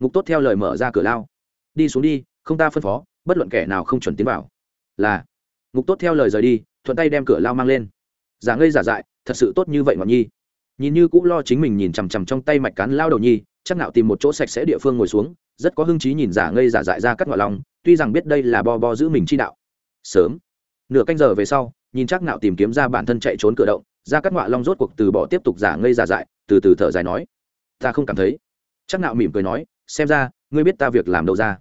ngục tốt theo lời mở ra cửa lao. Đi xuống đi, không ta phân phó, bất luận kẻ nào không chuẩn tiến vào. Là, ngục tốt theo lời rời đi, thuận tay đem cửa lao mang lên. Giả ngây giả dại, thật sự tốt như vậy ngọn nhi. Nhìn như cũng lo chính mình nhìn chằm chằm trong tay mạch cán lao đầu nhi, chắc nạo tìm một chỗ sạch sẽ địa phương ngồi xuống, rất có hưng trí nhìn giả ngây giả dại ra cắt ngoại lòng, tuy rằng biết đây là bo bo giữ mình chi đạo. Sớm, nửa canh giờ về sau, nhìn chắc nạo tìm kiếm ra bản thân chạy trốn cửa động, ra cắt ngoại long rốt cuộc từ bỏ tiếp tục giả ngây giả dại, từ từ thở dài nói, ta không cảm thấy. Chắc nạo mỉm cười nói xem ra, ngươi biết ta việc làm đâu ra.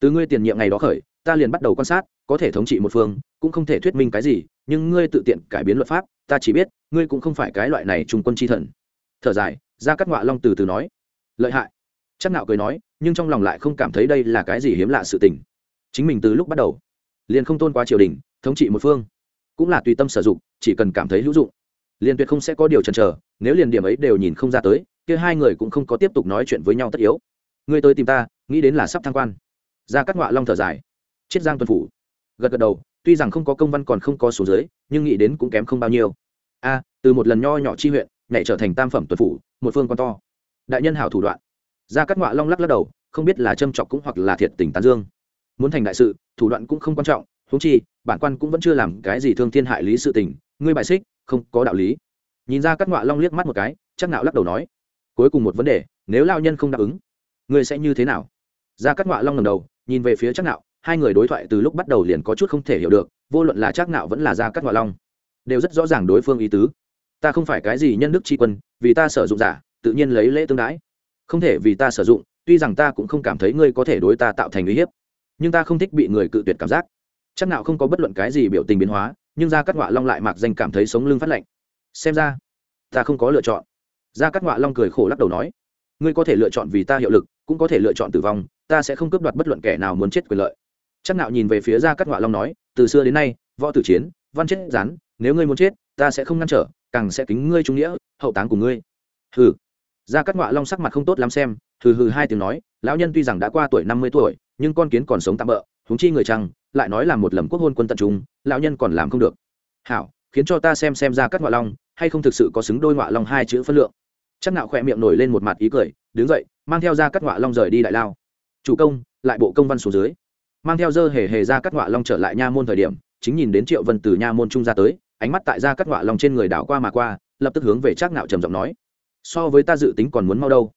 Từ ngươi tiền nhiệm ngày đó khởi, ta liền bắt đầu quan sát, có thể thống trị một phương, cũng không thể thuyết minh cái gì, nhưng ngươi tự tiện cải biến luật pháp, ta chỉ biết, ngươi cũng không phải cái loại này trung quân chi thần. Thở dài ra cắt ngọa long từ từ nói. Lợi hại. Chắc nạo cười nói, nhưng trong lòng lại không cảm thấy đây là cái gì hiếm lạ sự tình. Chính mình từ lúc bắt đầu, liền không tôn qua triều đình, thống trị một phương. Cũng là tùy tâm sử dụng, chỉ cần cảm thấy hữu dụng. Liền tuyệt không sẽ có điều chần chờ, nếu liền điểm ấy đều nhìn không ra tới, kia hai người cũng không có tiếp tục nói chuyện với nhau tất yếu ngươi tới tìm ta, nghĩ đến là sắp thăng quan. Ra cắt ngọa long thở dài. Chiết giang tuần phủ. Gật gật đầu, tuy rằng không có công văn còn không có số dưới, nhưng nghĩ đến cũng kém không bao nhiêu. A, từ một lần nho nhỏ chi huyện, nhảy trở thành tam phẩm tuần phủ, một phương con to. Đại nhân hảo thủ đoạn. Ra cắt ngọa long lắc lắc đầu, không biết là châm chọc cũng hoặc là thiệt tình tán dương. Muốn thành đại sự, thủ đoạn cũng không quan trọng húng chi, bản quan cũng vẫn chưa làm cái gì thương thiên hại lý sự tình, ngươi bại xích, không có đạo lý. Nhìn ra cắt ngọa long liếc mắt một cái, chắc nạo lắc đầu nói, cuối cùng một vấn đề, nếu lao nhân không đáp ứng ngươi sẽ như thế nào? Ra cắt ngoạ long ngầm đầu, nhìn về phía chắc nạo hai người đối thoại từ lúc bắt đầu liền có chút không thể hiểu được, vô luận là chắc nạo vẫn là ra cắt ngoạ long, đều rất rõ ràng đối phương ý tứ. Ta không phải cái gì nhân đức tri quân, vì ta sử dụng giả, tự nhiên lấy lễ tương đãi không thể vì ta sử dụng, tuy rằng ta cũng không cảm thấy ngươi có thể đối ta tạo thành uy hiếp, nhưng ta không thích bị người cự tuyệt cảm giác. Chắc Nạo không có bất luận cái gì biểu tình biến hóa, nhưng ra cắt ngoạ long lại mặc danh cảm thấy sống lưng phát lạnh. Xem ra, ta không có lựa chọn. Ra cắt ngoạ long cười khổ lắc đầu nói, ngươi có thể lựa chọn vì ta hiệu lực cũng có thể lựa chọn tử vong, ta sẽ không cướp đoạt bất luận kẻ nào muốn chết quyền lợi. Chắc nạo nhìn về phía gia cát ngọa long nói, từ xưa đến nay, võ tử chiến, văn chết rán nếu ngươi muốn chết, ta sẽ không ngăn trở, càng sẽ kính ngươi trung nghĩa, hậu táng của ngươi. Hừ. Gia cát ngọa long sắc mặt không tốt lắm xem, hừ hừ hai tiếng nói, lão nhân tuy rằng đã qua tuổi năm mươi tuổi, nhưng con kiến còn sống tạm bỡ huống chi người chăng, lại nói là một lầm quốc hôn quân tận trung, lão nhân còn làm không được. Hảo, khiến cho ta xem xem ra cát ngọa long, hay không thực sự có xứng đôi ngọa long hai chữ phân lượng. Chắc nạo khỏe miệng nổi lên một mặt ý cười đứng dậy, mang theo ra cắt ngọa long rời đi đại lao. Chủ công, lại bộ công văn xuống dưới. Mang theo dơ hề hề ra cắt ngọa long trở lại nha môn thời điểm, chính nhìn đến triệu vân từ nha môn trung ra tới, ánh mắt tại ra cắt ngọa long trên người đảo qua mà qua, lập tức hướng về chắc nạo trầm giọng nói. So với ta dự tính còn muốn mau đâu.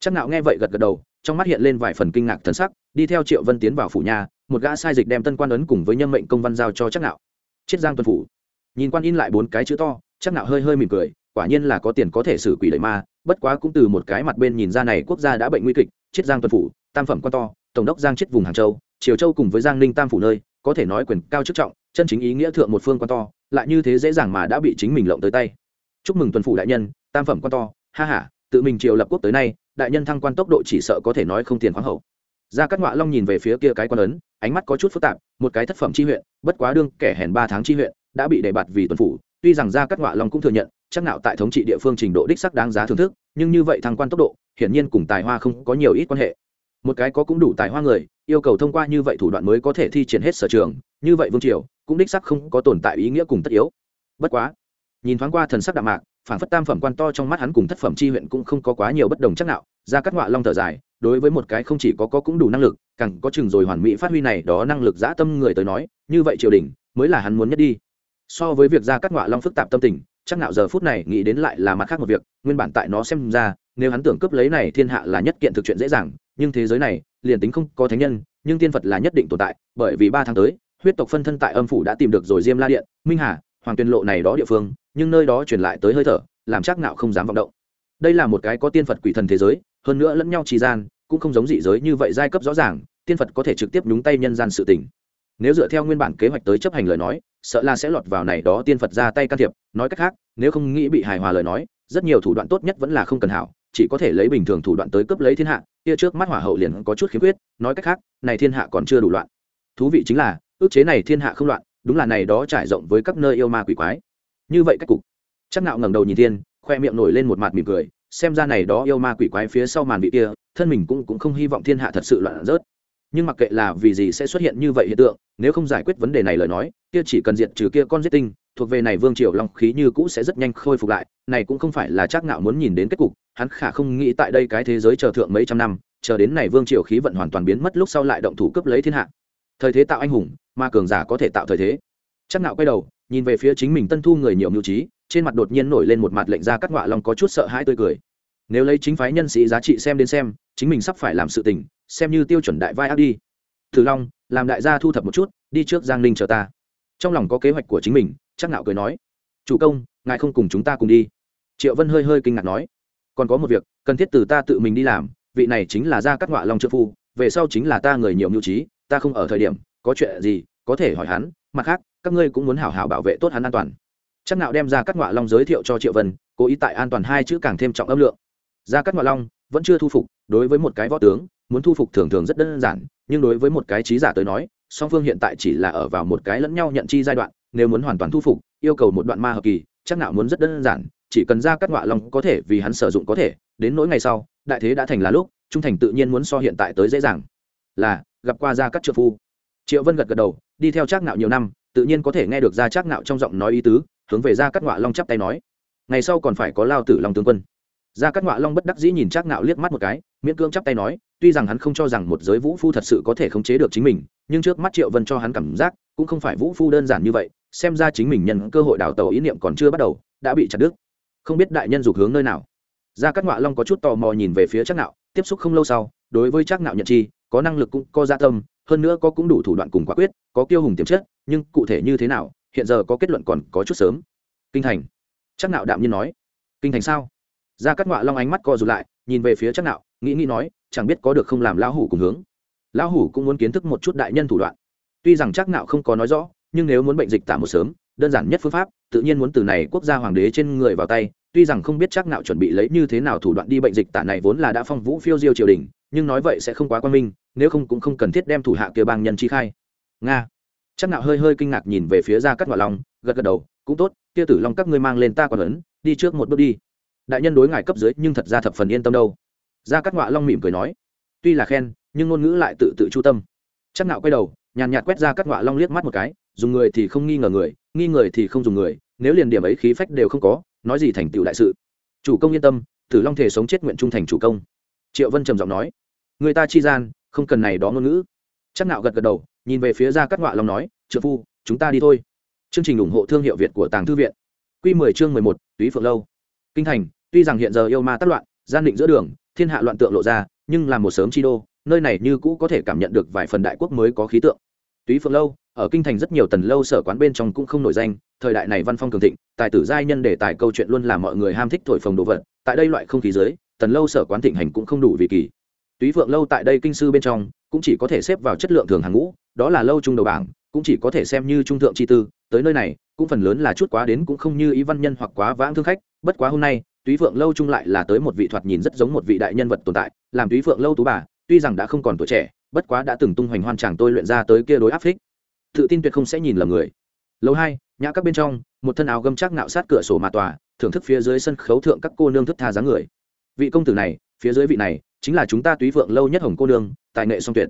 Chắc nạo nghe vậy gật gật đầu, trong mắt hiện lên vài phần kinh ngạc thần sắc, đi theo triệu vân tiến vào phủ nhà, một gã sai dịch đem tân quan ấn cùng với nhân mệnh công văn giao cho chắc nạo. Chiết giang tuân phủ. Nhìn quan in lại bốn cái chữ to chắc nạo hơi hơi mỉm cười quả nhiên là có tiền có thể xử quỷ đẩy ma, bất quá cũng từ một cái mặt bên nhìn ra này quốc gia đã bệnh nguy kịch chiết giang tuần phủ, tam phẩm quan to, tổng đốc giang chiết vùng hàng châu, triều châu cùng với giang ninh tam phủ nơi, có thể nói quyền cao chức trọng, chân chính ý nghĩa thượng một phương quan to, lại như thế dễ dàng mà đã bị chính mình lộng tới tay. Chúc mừng tuần phủ đại nhân, tam phẩm quan to, ha ha, tự mình triều lập quốc tới nay, đại nhân thăng quan tốc độ chỉ sợ có thể nói không tiền khoáng hậu. Gia cát ngọa long nhìn về phía kia cái quan ấn, ánh mắt có chút phức tạp, một cái thất phẩm chi huyện, bất quá đương kẻ hèn ba tháng chi huyện, đã bị đề bạt vì tuần phủ, tuy rằng gia cát ngọa long cũng thừa nhận chắc nạo tại thống trị địa phương trình độ đích sắc đáng giá thưởng thức, nhưng như vậy thăng quan tốc độ, hiển nhiên cùng tài hoa không có nhiều ít quan hệ. Một cái có cũng đủ tài hoa người, yêu cầu thông qua như vậy thủ đoạn mới có thể thi triển hết sở trường, như vậy vương triều cũng đích sắc không có tồn tại ý nghĩa cùng tất yếu. Bất quá, nhìn thoáng qua thần sắc đạm mạc, phản phất tam phẩm quan to trong mắt hắn cùng thất phẩm chi huyện cũng không có quá nhiều bất đồng chắc nạo ra cắt ngọa long thở dài, đối với một cái không chỉ có có cũng đủ năng lực, càng có chừng rồi hoàn mỹ phát huy này đó năng lực dã tâm người tới nói, như vậy triều đình mới là hắn muốn nhất đi. So với việc ra cắt ngọa long phức tạp tâm tình chắc nạo giờ phút này nghĩ đến lại là mặt khác một việc, nguyên bản tại nó xem ra, nếu hắn tưởng cướp lấy này thiên hạ là nhất kiện thực chuyện dễ dàng, nhưng thế giới này, liền tính không có thánh nhân, nhưng tiên phật là nhất định tồn tại, bởi vì ba tháng tới, huyết tộc phân thân tại âm phủ đã tìm được rồi diêm la điện, minh hà, hoàng tuyên lộ này đó địa phương, nhưng nơi đó truyền lại tới hơi thở, làm chắc nạo không dám vọng động. Đây là một cái có tiên phật quỷ thần thế giới, hơn nữa lẫn nhau trì gian, cũng không giống dị giới như vậy giai cấp rõ ràng, tiên phật có thể trực tiếp nhúng tay nhân gian sự tình. Nếu dựa theo nguyên bản kế hoạch tới chấp hành lời nói sợ là sẽ lọt vào này đó tiên phật ra tay can thiệp, nói cách khác, nếu không nghĩ bị hài hòa lời nói, rất nhiều thủ đoạn tốt nhất vẫn là không cần hảo, chỉ có thể lấy bình thường thủ đoạn tới cướp lấy thiên hạ, kia trước mắt hỏa hậu liền có chút khiếm khuyết, nói cách khác, này thiên hạ còn chưa đủ loạn. Thú vị chính là, ước chế này thiên hạ không loạn, đúng là này đó trải rộng với các nơi yêu ma quỷ quái. Như vậy cách cục. Chắc nạo ngẩng đầu nhìn thiên, khoe miệng nổi lên một mặt mỉm cười, xem ra này đó yêu ma quỷ quái phía sau màn vị kia, thân mình cũng cũng không hy vọng thiên hạ thật sự loạn rớt nhưng mặc kệ là vì gì sẽ xuất hiện như vậy hiện tượng, nếu không giải quyết vấn đề này lời nói, kia chỉ cần diệt trừ kia con giết tinh, thuộc về này vương triều long khí như cũ sẽ rất nhanh khôi phục lại, này cũng không phải là chắc ngạo muốn nhìn đến kết cục, hắn khả không nghĩ tại đây cái thế giới chờ thượng mấy trăm năm, chờ đến này vương triều khí vận hoàn toàn biến mất lúc sau lại động thủ cướp lấy thiên hạ. Thời thế tạo anh hùng, mà cường giả có thể tạo thời thế. Chắc ngạo quay đầu, nhìn về phía chính mình tân thu người nhiều mưu trí, trên mặt đột nhiên nổi lên một mặt lệnh ra cắt ngọa long có chút sợ hãi tươi cười. Nếu lấy chính phái nhân sĩ giá trị xem đến xem, chính mình sắp phải làm sự tình xem như tiêu chuẩn đại vai ác đi. Thử long, làm đại gia thu thập một chút, đi trước giang ninh chờ ta. Trong lòng có kế hoạch của chính mình, chắc nạo cười nói. Chủ công, ngài không cùng chúng ta cùng đi. Triệu vân hơi hơi kinh ngạc nói. Còn có một việc, cần thiết từ ta tự mình đi làm, vị này chính là gia cắt ngọa long trợ phu, về sau chính là ta người nhiều mưu trí, ta không ở thời điểm, có chuyện gì, có thể hỏi hắn, mặt khác, các ngươi cũng muốn hảo hảo bảo vệ tốt hắn an toàn. Chắc nạo đem ra cắt ngọa long giới thiệu cho triệu vân, cố ý tại an toàn hai chữ càng thêm trọng âm lượng. Gia cắt ngọa long vẫn chưa thu phục, đối với một cái võ tướng muốn thu phục thường thường rất đơn giản, nhưng đối với một cái trí giả tới nói, song phương hiện tại chỉ là ở vào một cái lẫn nhau nhận chi giai đoạn, nếu muốn hoàn toàn thu phục, yêu cầu một đoạn ma hợp kỳ, chắc nạo muốn rất đơn giản, chỉ cần ra cắt ngọa long có thể vì hắn sử dụng có thể, đến nỗi ngày sau, đại thế đã thành là lúc, trung thành tự nhiên muốn so hiện tại tới dễ dàng. Là, gặp qua gia cắt trợ phu. Triệu vân gật gật đầu, đi theo trác nạo nhiều năm, tự nhiên có thể nghe được ra trác nạo trong giọng nói ý tứ, hướng về gia cắt ngọa long chắp tay nói. Ngày sau còn phải có lao tử long tướng quân. Gia cắt ngọa long bất đắc dĩ nhìn trác nạo liếc mắt một cái miễn cưỡng chắp tay nói, tuy rằng hắn không cho rằng một giới vũ phu thật sự có thể khống chế được chính mình, nhưng trước mắt triệu vân cho hắn cảm giác, cũng không phải vũ phu đơn giản như vậy, xem ra chính mình nhận cơ hội đào tàu ý niệm còn chưa bắt đầu, đã bị chặt đứt. Không biết đại nhân dục hướng nơi nào. Gia cát ngọa long có chút tò mò nhìn về phía chắc nạo tiếp xúc không lâu sau, đối với chắc nạo nhận chi, có năng lực cũng có gia tâm, hơn nữa có cũng đủ thủ đoạn cùng quả quyết, có kiêu hùng tiềm chất, nhưng cụ thể như thế nào, hiện giờ có kết luận còn có chút sớm. Kinh thành. Chắc nạo đạm nhiên nói. Kinh thành sao? Gia cát ngọa long ánh mắt co rụt lại, nhìn về phía chắc nạo nghĩ nghĩ nói, chẳng biết có được không làm lão hủ cùng hướng. Lão hủ cũng muốn kiến thức một chút đại nhân thủ đoạn. Tuy rằng chắc nạo không có nói rõ, nhưng nếu muốn bệnh dịch tả một sớm, đơn giản nhất phương pháp, tự nhiên muốn từ này quốc gia hoàng đế trên người vào tay. Tuy rằng không biết chắc nạo chuẩn bị lấy như thế nào thủ đoạn đi bệnh dịch tả này vốn là đã phong vũ phiêu diêu triều đình, nhưng nói vậy sẽ không quá quan minh, nếu không cũng không cần thiết đem thủ hạ kia bang nhân chi khai. Nga. Chắc nạo hơi hơi kinh ngạc nhìn về phía gia cát ngọa long, gật gật đầu, cũng tốt, kia tử long các ngươi mang lên ta quản ấn đi trước một bước đi. Đại nhân đối ngài cấp dưới nhưng thật ra thập phần yên tâm đâu gia cát ngọa long mỉm cười nói tuy là khen nhưng ngôn ngữ lại tự tự chu tâm. Chắc nạo quay đầu nhàn nhạt quét ra cát ngọa long liếc mắt một cái dùng người thì không nghi ngờ người nghi người thì không dùng người nếu liền điểm ấy khí phách đều không có nói gì thành tựu đại sự. Chủ công yên tâm tử long thể sống chết nguyện trung thành chủ công. Triệu vân trầm giọng nói người ta chi gian không cần này đó ngôn ngữ. Chắc nạo gật gật đầu nhìn về phía ra cắt ngọa long nói trợ phu chúng ta đi thôi. Chương trình ủng hộ thương hiệu việt của tàng thư viện. Quy 10 chương 11, túy phượng lâu. Kinh thành tuy rằng hiện giờ yêu ma tác loạn gian định giữa đường thiên hạ loạn tượng lộ ra, nhưng là một sớm chi đô, nơi này như cũ có thể cảm nhận được vài phần đại quốc mới có khí tượng. Túy phượng lâu, ở kinh thành rất nhiều tần lâu sở quán bên trong cũng không nổi danh, thời đại này văn phong cường thịnh, tài tử giai nhân để tài câu chuyện luôn làm mọi người ham thích thổi phồng đồ vật, tại đây loại không khí dưới, tần lâu sở quán thịnh hành cũng không đủ vì kỳ. Túy phượng lâu tại đây kinh sư bên trong, cũng chỉ có thể xếp vào chất lượng thường hàng ngũ, đó là lâu trung đầu bảng, cũng chỉ có thể xem như trung thượng chi tư, tới nơi này, cũng phần lớn là chút quá đến cũng không như ý văn nhân hoặc quá vãng thương khách, bất quá hôm nay túy phượng lâu trung lại là tới một vị thoạt nhìn rất giống một vị đại nhân vật tồn tại làm túy phượng lâu tú bà tuy rằng đã không còn tuổi trẻ bất quá đã từng tung hoành hoan chàng tôi luyện ra tới kia đối áp thích, tự tin tuyệt không sẽ nhìn lầm người. Lâu hai nhã các bên trong một thân áo gâm chắc nạo sát cửa sổ mà tòa thưởng thức phía dưới sân khấu thượng các cô nương thức tha dáng người. Vị công tử này phía dưới vị này chính là chúng ta túy vượng lâu nhất hồng cô nương tài nghệ song tuyệt.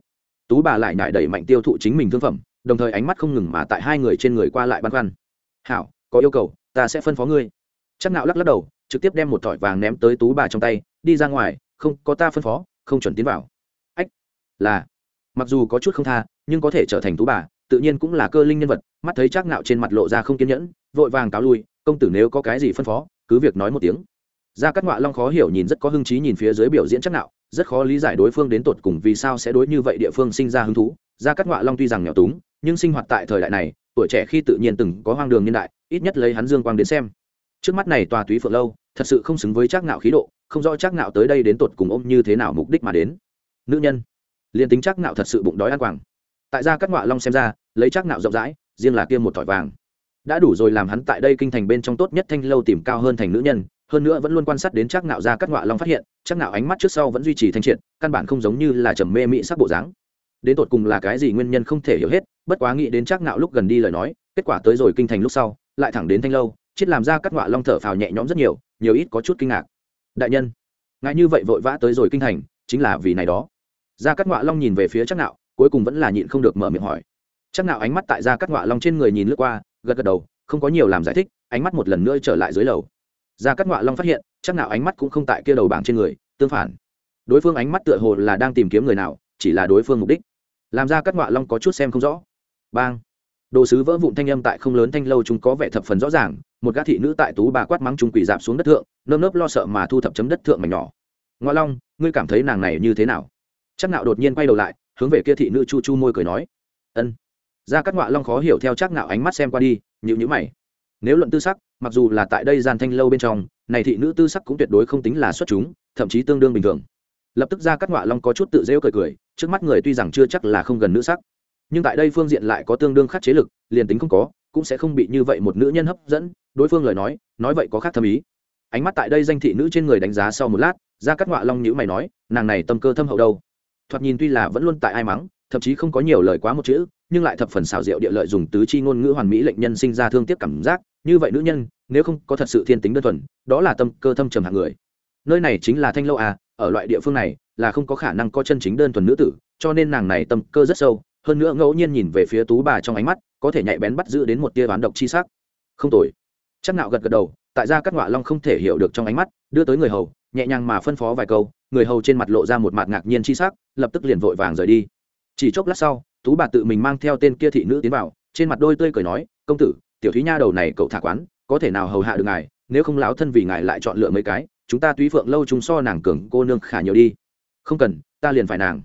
Tú bà lại nhại đẩy mạnh tiêu thụ chính mình thương phẩm đồng thời ánh mắt không ngừng mà tại hai người trên người qua lại băn khoăn. Hảo có yêu cầu ta sẽ phân phó ngươi. Chắc nạo lắc lắc đầu trực tiếp đem một thỏi vàng ném tới tú bà trong tay, đi ra ngoài, không, có ta phân phó, không chuẩn tiến vào. Ách, là. Mặc dù có chút không tha, nhưng có thể trở thành tú bà, tự nhiên cũng là cơ linh nhân vật, mắt thấy chắc nạo trên mặt lộ ra không kiên nhẫn, vội vàng cáo lui, công tử nếu có cái gì phân phó, cứ việc nói một tiếng. Gia cát ngoại long khó hiểu nhìn rất có hưng trí nhìn phía dưới biểu diễn chắc nạo rất khó lý giải đối phương đến tột cùng vì sao sẽ đối như vậy địa phương sinh ra hứng thú. Gia cát ngoại long tuy rằng nghèo túng, nhưng sinh hoạt tại thời đại này, tuổi trẻ khi tự nhiên từng có hoang đường niên đại, ít nhất lấy hắn dương quang đến xem. Trước mắt này tòa túy phượng lâu thật sự không xứng với trác ngạo khí độ, không rõ trác ngạo tới đây đến tột cùng ôm như thế nào mục đích mà đến. Nữ nhân, liền tính trác ngạo thật sự bụng đói ăn quảng tại gia cát ngọa long xem ra, lấy trác ngạo rộng rãi, riêng là kia một thỏi vàng. Đã đủ rồi làm hắn tại đây kinh thành bên trong tốt nhất thanh lâu tìm cao hơn thành nữ nhân, hơn nữa vẫn luôn quan sát đến trác ngạo gia cát ngọa long phát hiện trác ngạo ánh mắt trước sau vẫn duy trì thanh triệt, căn bản không giống như là trầm mê mỹ sắc bộ dáng. Đến tột cùng là cái gì nguyên nhân không thể hiểu hết, bất quá nghĩ đến trác ngạo lúc gần đi lời nói, kết quả tới rồi kinh thành lúc sau, lại thẳng đến thanh lâu, chết làm ra cát ngọa long thở phào nhẹ nhõm rất nhiều nhiều ít có chút kinh ngạc. Đại nhân ngại như vậy vội vã tới rồi kinh thành, chính là vì này đó. Gia cát ngọa long nhìn về phía chắc nạo, cuối cùng vẫn là nhịn không được mở miệng hỏi. Chắc nạo ánh mắt tại gia cát ngọa long trên người nhìn lướt qua, gật gật đầu, không có nhiều làm giải thích, ánh mắt một lần nữa trở lại dưới lầu. Gia cát ngọa long phát hiện chắc nạo ánh mắt cũng không tại kia đầu bảng trên người, tương phản. Đối phương ánh mắt tựa hồ là đang tìm kiếm người nào, chỉ là đối phương mục đích. Làm ra cát ngọa long có chút xem không rõ. Bang! Đồ sứ vỡ vụn thanh âm tại không lớn thanh lâu chúng có vẻ thập phần rõ ràng một gã thị nữ tại tú bà quát mắng chúng quỷ dạp xuống đất thượng, nơm nớp lo sợ mà thu thập chấm đất thượng mảnh nhỏ. Ngoa long, ngươi cảm thấy nàng này như thế nào? Chắc nạo đột nhiên quay đầu lại, hướng về kia thị nữ chu chu môi cười nói. Ân. Ra các ngọa long khó hiểu theo chắc nạo ánh mắt xem qua đi nhịu nhữ mày. Nếu luận tư sắc, mặc dù là tại đây gian thanh lâu bên trong, này thị nữ tư sắc cũng tuyệt đối không tính là xuất chúng, thậm chí tương đương bình thường. Lập tức ra các ngọa long có chút tự dễ cười cười, trước mắt người tuy rằng chưa chắc là không gần nữ sắc, nhưng tại đây phương diện lại có tương đương khắc chế lực, liền tính không có cũng sẽ không bị như vậy một nữ nhân hấp dẫn, đối phương lời nói nói vậy có khác thâm ý. Ánh mắt tại đây danh thị nữ trên người đánh giá sau một lát ra cắt ngọa long nhữ mày nói, nàng này tâm cơ thâm hậu đâu? Thoạt nhìn tuy là vẫn luôn tại ai mắng, thậm chí không có nhiều lời quá một chữ, nhưng lại thập phần xảo diệu địa lợi dùng tứ chi ngôn ngữ hoàn mỹ lệnh nhân sinh ra thương tiếc cảm giác, như vậy nữ nhân, nếu không có thật sự thiên tính đơn thuần, đó là tâm cơ thâm trầm hạng người. Nơi này chính là thanh lâu à ở loại địa phương này là không có khả năng có chân chính đơn thuần nữ tử, cho nên nàng này tâm cơ rất sâu hơn nữa ngẫu nhiên nhìn về phía tú bà trong ánh mắt, có thể nhạy bén bắt giữ đến một tia bán độc chi sắc. Không tồi. Chắc nạo gật gật đầu, tại gia cát ngọa long không thể hiểu được trong ánh mắt, đưa tới người hầu, nhẹ nhàng mà phân phó vài câu, người hầu trên mặt lộ ra một mặt ngạc nhiên chi sắc, lập tức liền vội vàng rời đi. Chỉ chốc lát sau, tú bà tự mình mang theo tên kia thị nữ tiến vào, trên mặt đôi tươi cười nói, công tử, tiểu thúy nha đầu này cậu thả quán, có thể nào hầu hạ được ngài, nếu không láo thân vì ngài lại chọn lựa mấy cái, chúng ta túy phượng lâu chúng so nàng cường cô nương khả nhiều đi. Không cần, ta liền phải nàng.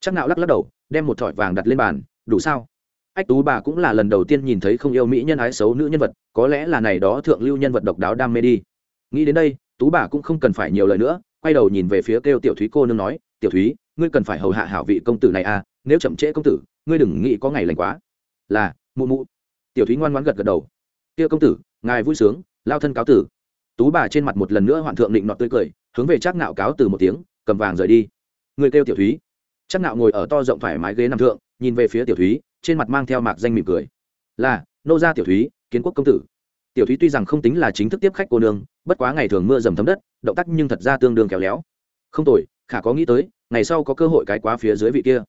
Chắc nạo lắc lắc đầu đem một thỏi vàng đặt lên bàn, đủ sao? Ách, tú bà cũng là lần đầu tiên nhìn thấy không yêu mỹ nhân ái xấu nữ nhân vật, có lẽ là này đó thượng lưu nhân vật độc đáo đam mê đi. Nghĩ đến đây, tú bà cũng không cần phải nhiều lời nữa, quay đầu nhìn về phía kêu tiểu thúy cô nương nói, tiểu thúy, ngươi cần phải hầu hạ hảo vị công tử này à nếu chậm trễ công tử, ngươi đừng nghĩ có ngày lành quá. Là, mụ mụ. Tiểu thúy ngoan ngoãn gật gật đầu. Kia công tử, ngài vui sướng, lao thân cáo tử. Tú bà trên mặt một lần nữa hoạn thượng định nọ tươi cười, hướng về trác nạo cáo từ một tiếng, cầm vàng rời đi. Người kêu tiểu thúy chắc nạo ngồi ở to rộng thoải mái ghế nằm thượng, nhìn về phía tiểu thúy, trên mặt mang theo mạc danh mỉm cười. Là, nô gia tiểu thúy, kiến quốc công tử. Tiểu thúy tuy rằng không tính là chính thức tiếp khách cô nương, bất quá ngày thường mưa dầm thấm đất, động tác nhưng thật ra tương đương khéo léo. Không tồi, khả có nghĩ tới, ngày sau có cơ hội cái quá phía dưới vị kia.